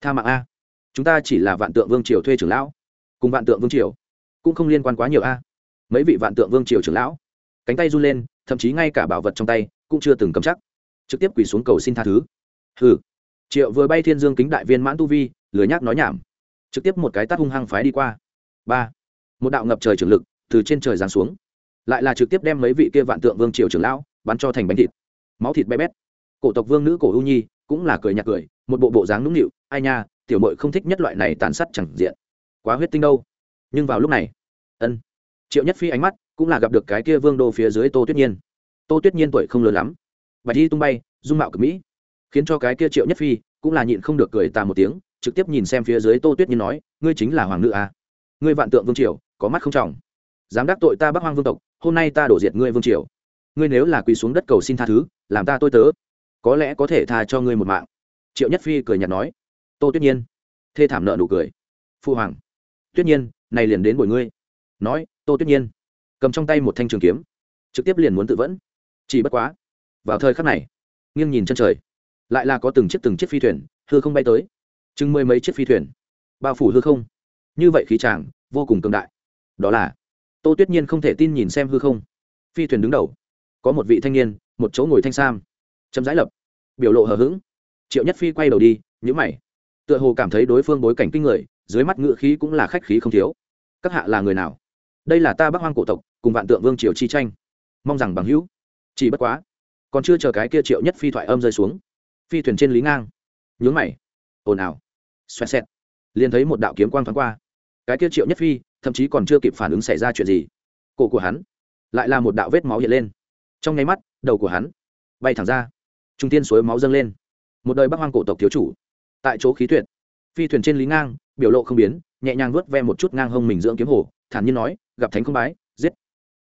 tha mạng a. Chúng ta chỉ là vạn tượng vương triều thuê trưởng lão, cùng vạn tượng vương triều cũng không liên quan quá nhiều a. Mấy vị vạn tượng vương triều trưởng lão, cánh tay run lên, thậm chí ngay cả bảo vật trong tay cũng chưa từng cầm chắc. Trực tiếp quỳ xuống cầu xin tha thứ. Hừ triệu vừa bay thiên dương kính đại viên mãn tu vi, lười nhác nói nhảm. Trực tiếp một cái tát hung hăng phái đi qua. Ba. Một đạo ngập trời trường lực từ trên trời giáng xuống. Lại là trực tiếp đem mấy vị kia vạn tượng vương triều trưởng lão bắn cho thành bánh thịt. Máu thịt bé bét. Cổ tộc vương nữ cổ u nhi cũng là cười nhạt cười, một bộ bộ dáng nũng nịu, ai nha, tiểu mội không thích nhất loại này tàn sát chẳng diện. Quá huyết tinh đâu. Nhưng vào lúc này, ân, triệu nhất phi ánh mắt cũng là gặp được cái kia vương đô phía dưới tô tuyết nhiên. Tô tuyết nhiên tuổi không lớn lắm. Bạch đi tung bay, dung mạo cực mỹ khiến cho cái kia triệu nhất phi cũng là nhịn không được cười ta một tiếng, trực tiếp nhìn xem phía dưới tô tuyết nhiên nói, ngươi chính là hoàng nữ à? ngươi vạn tượng vương triều, có mắt không trọng. Dám đắc tội ta bắc hoang vương tộc, hôm nay ta đổ diệt ngươi vương triều. Ngươi nếu là quỳ xuống đất cầu xin tha thứ, làm ta tôi tớ. Có lẽ có thể tha cho ngươi một mạng. Triệu nhất phi cười nhạt nói. Tô tuyết nhiên, thê thảm nợ nụ cười. Phu hoàng, tuyết nhiên, này liền đến bồi ngươi. Nói, tô tuyết nhiên cầm trong tay một thanh trường kiếm, trực tiếp liền muốn tự vẫn. Chỉ bất quá, vào thời khắc này, nghiêng nhìn chân trời lại là có từng chiếc từng chiếc phi thuyền, hư không bay tới. Chừng mười mấy chiếc phi thuyền. Bao phủ hư không. Như vậy khí tràng vô cùng cường đại. Đó là, tô tuyết nhiên không thể tin nhìn xem hư không. Phi thuyền đứng đầu. Có một vị thanh niên, một chỗ ngồi thanh sam. Chấm giải lập. Biểu lộ hờ hững. Triệu nhất phi quay đầu đi nhữ mày. Tựa hồ cảm thấy đối phương bối cảnh kinh người, dưới mắt ngự khí cũng là khách khí không thiếu. Các hạ là người nào? Đây là ta bắc hoang cổ tộc, cùng vạn tượng vương triều chi tranh. Mong rằng bằng hữu. Chỉ bất quá. Còn chưa chờ cái kia triệu nhất phi thoại âm rơi xuống phi thuyền trên lý ngang. Nhướng mày. Ồn ào. Xoẹt xẹt. Liền thấy một đạo kiếm quang thoáng qua. Cái kia triệu nhất phi, thậm chí còn chưa kịp phản ứng xảy ra chuyện gì. Cổ của hắn lại là một đạo vết máu hiện lên. Trong nháy mắt, đầu của hắn bay thẳng ra. Trung tiên suối máu dâng lên. Một đời bắc hoang cổ tộc thiếu chủ. Tại chỗ khí tuyệt. Phi thuyền trên lý ngang, biểu lộ không biến, nhẹ nhàng vớt ve một chút ngang hông mình dưỡng kiếm hồ, thản nhiên nói, gặp thánh không bái.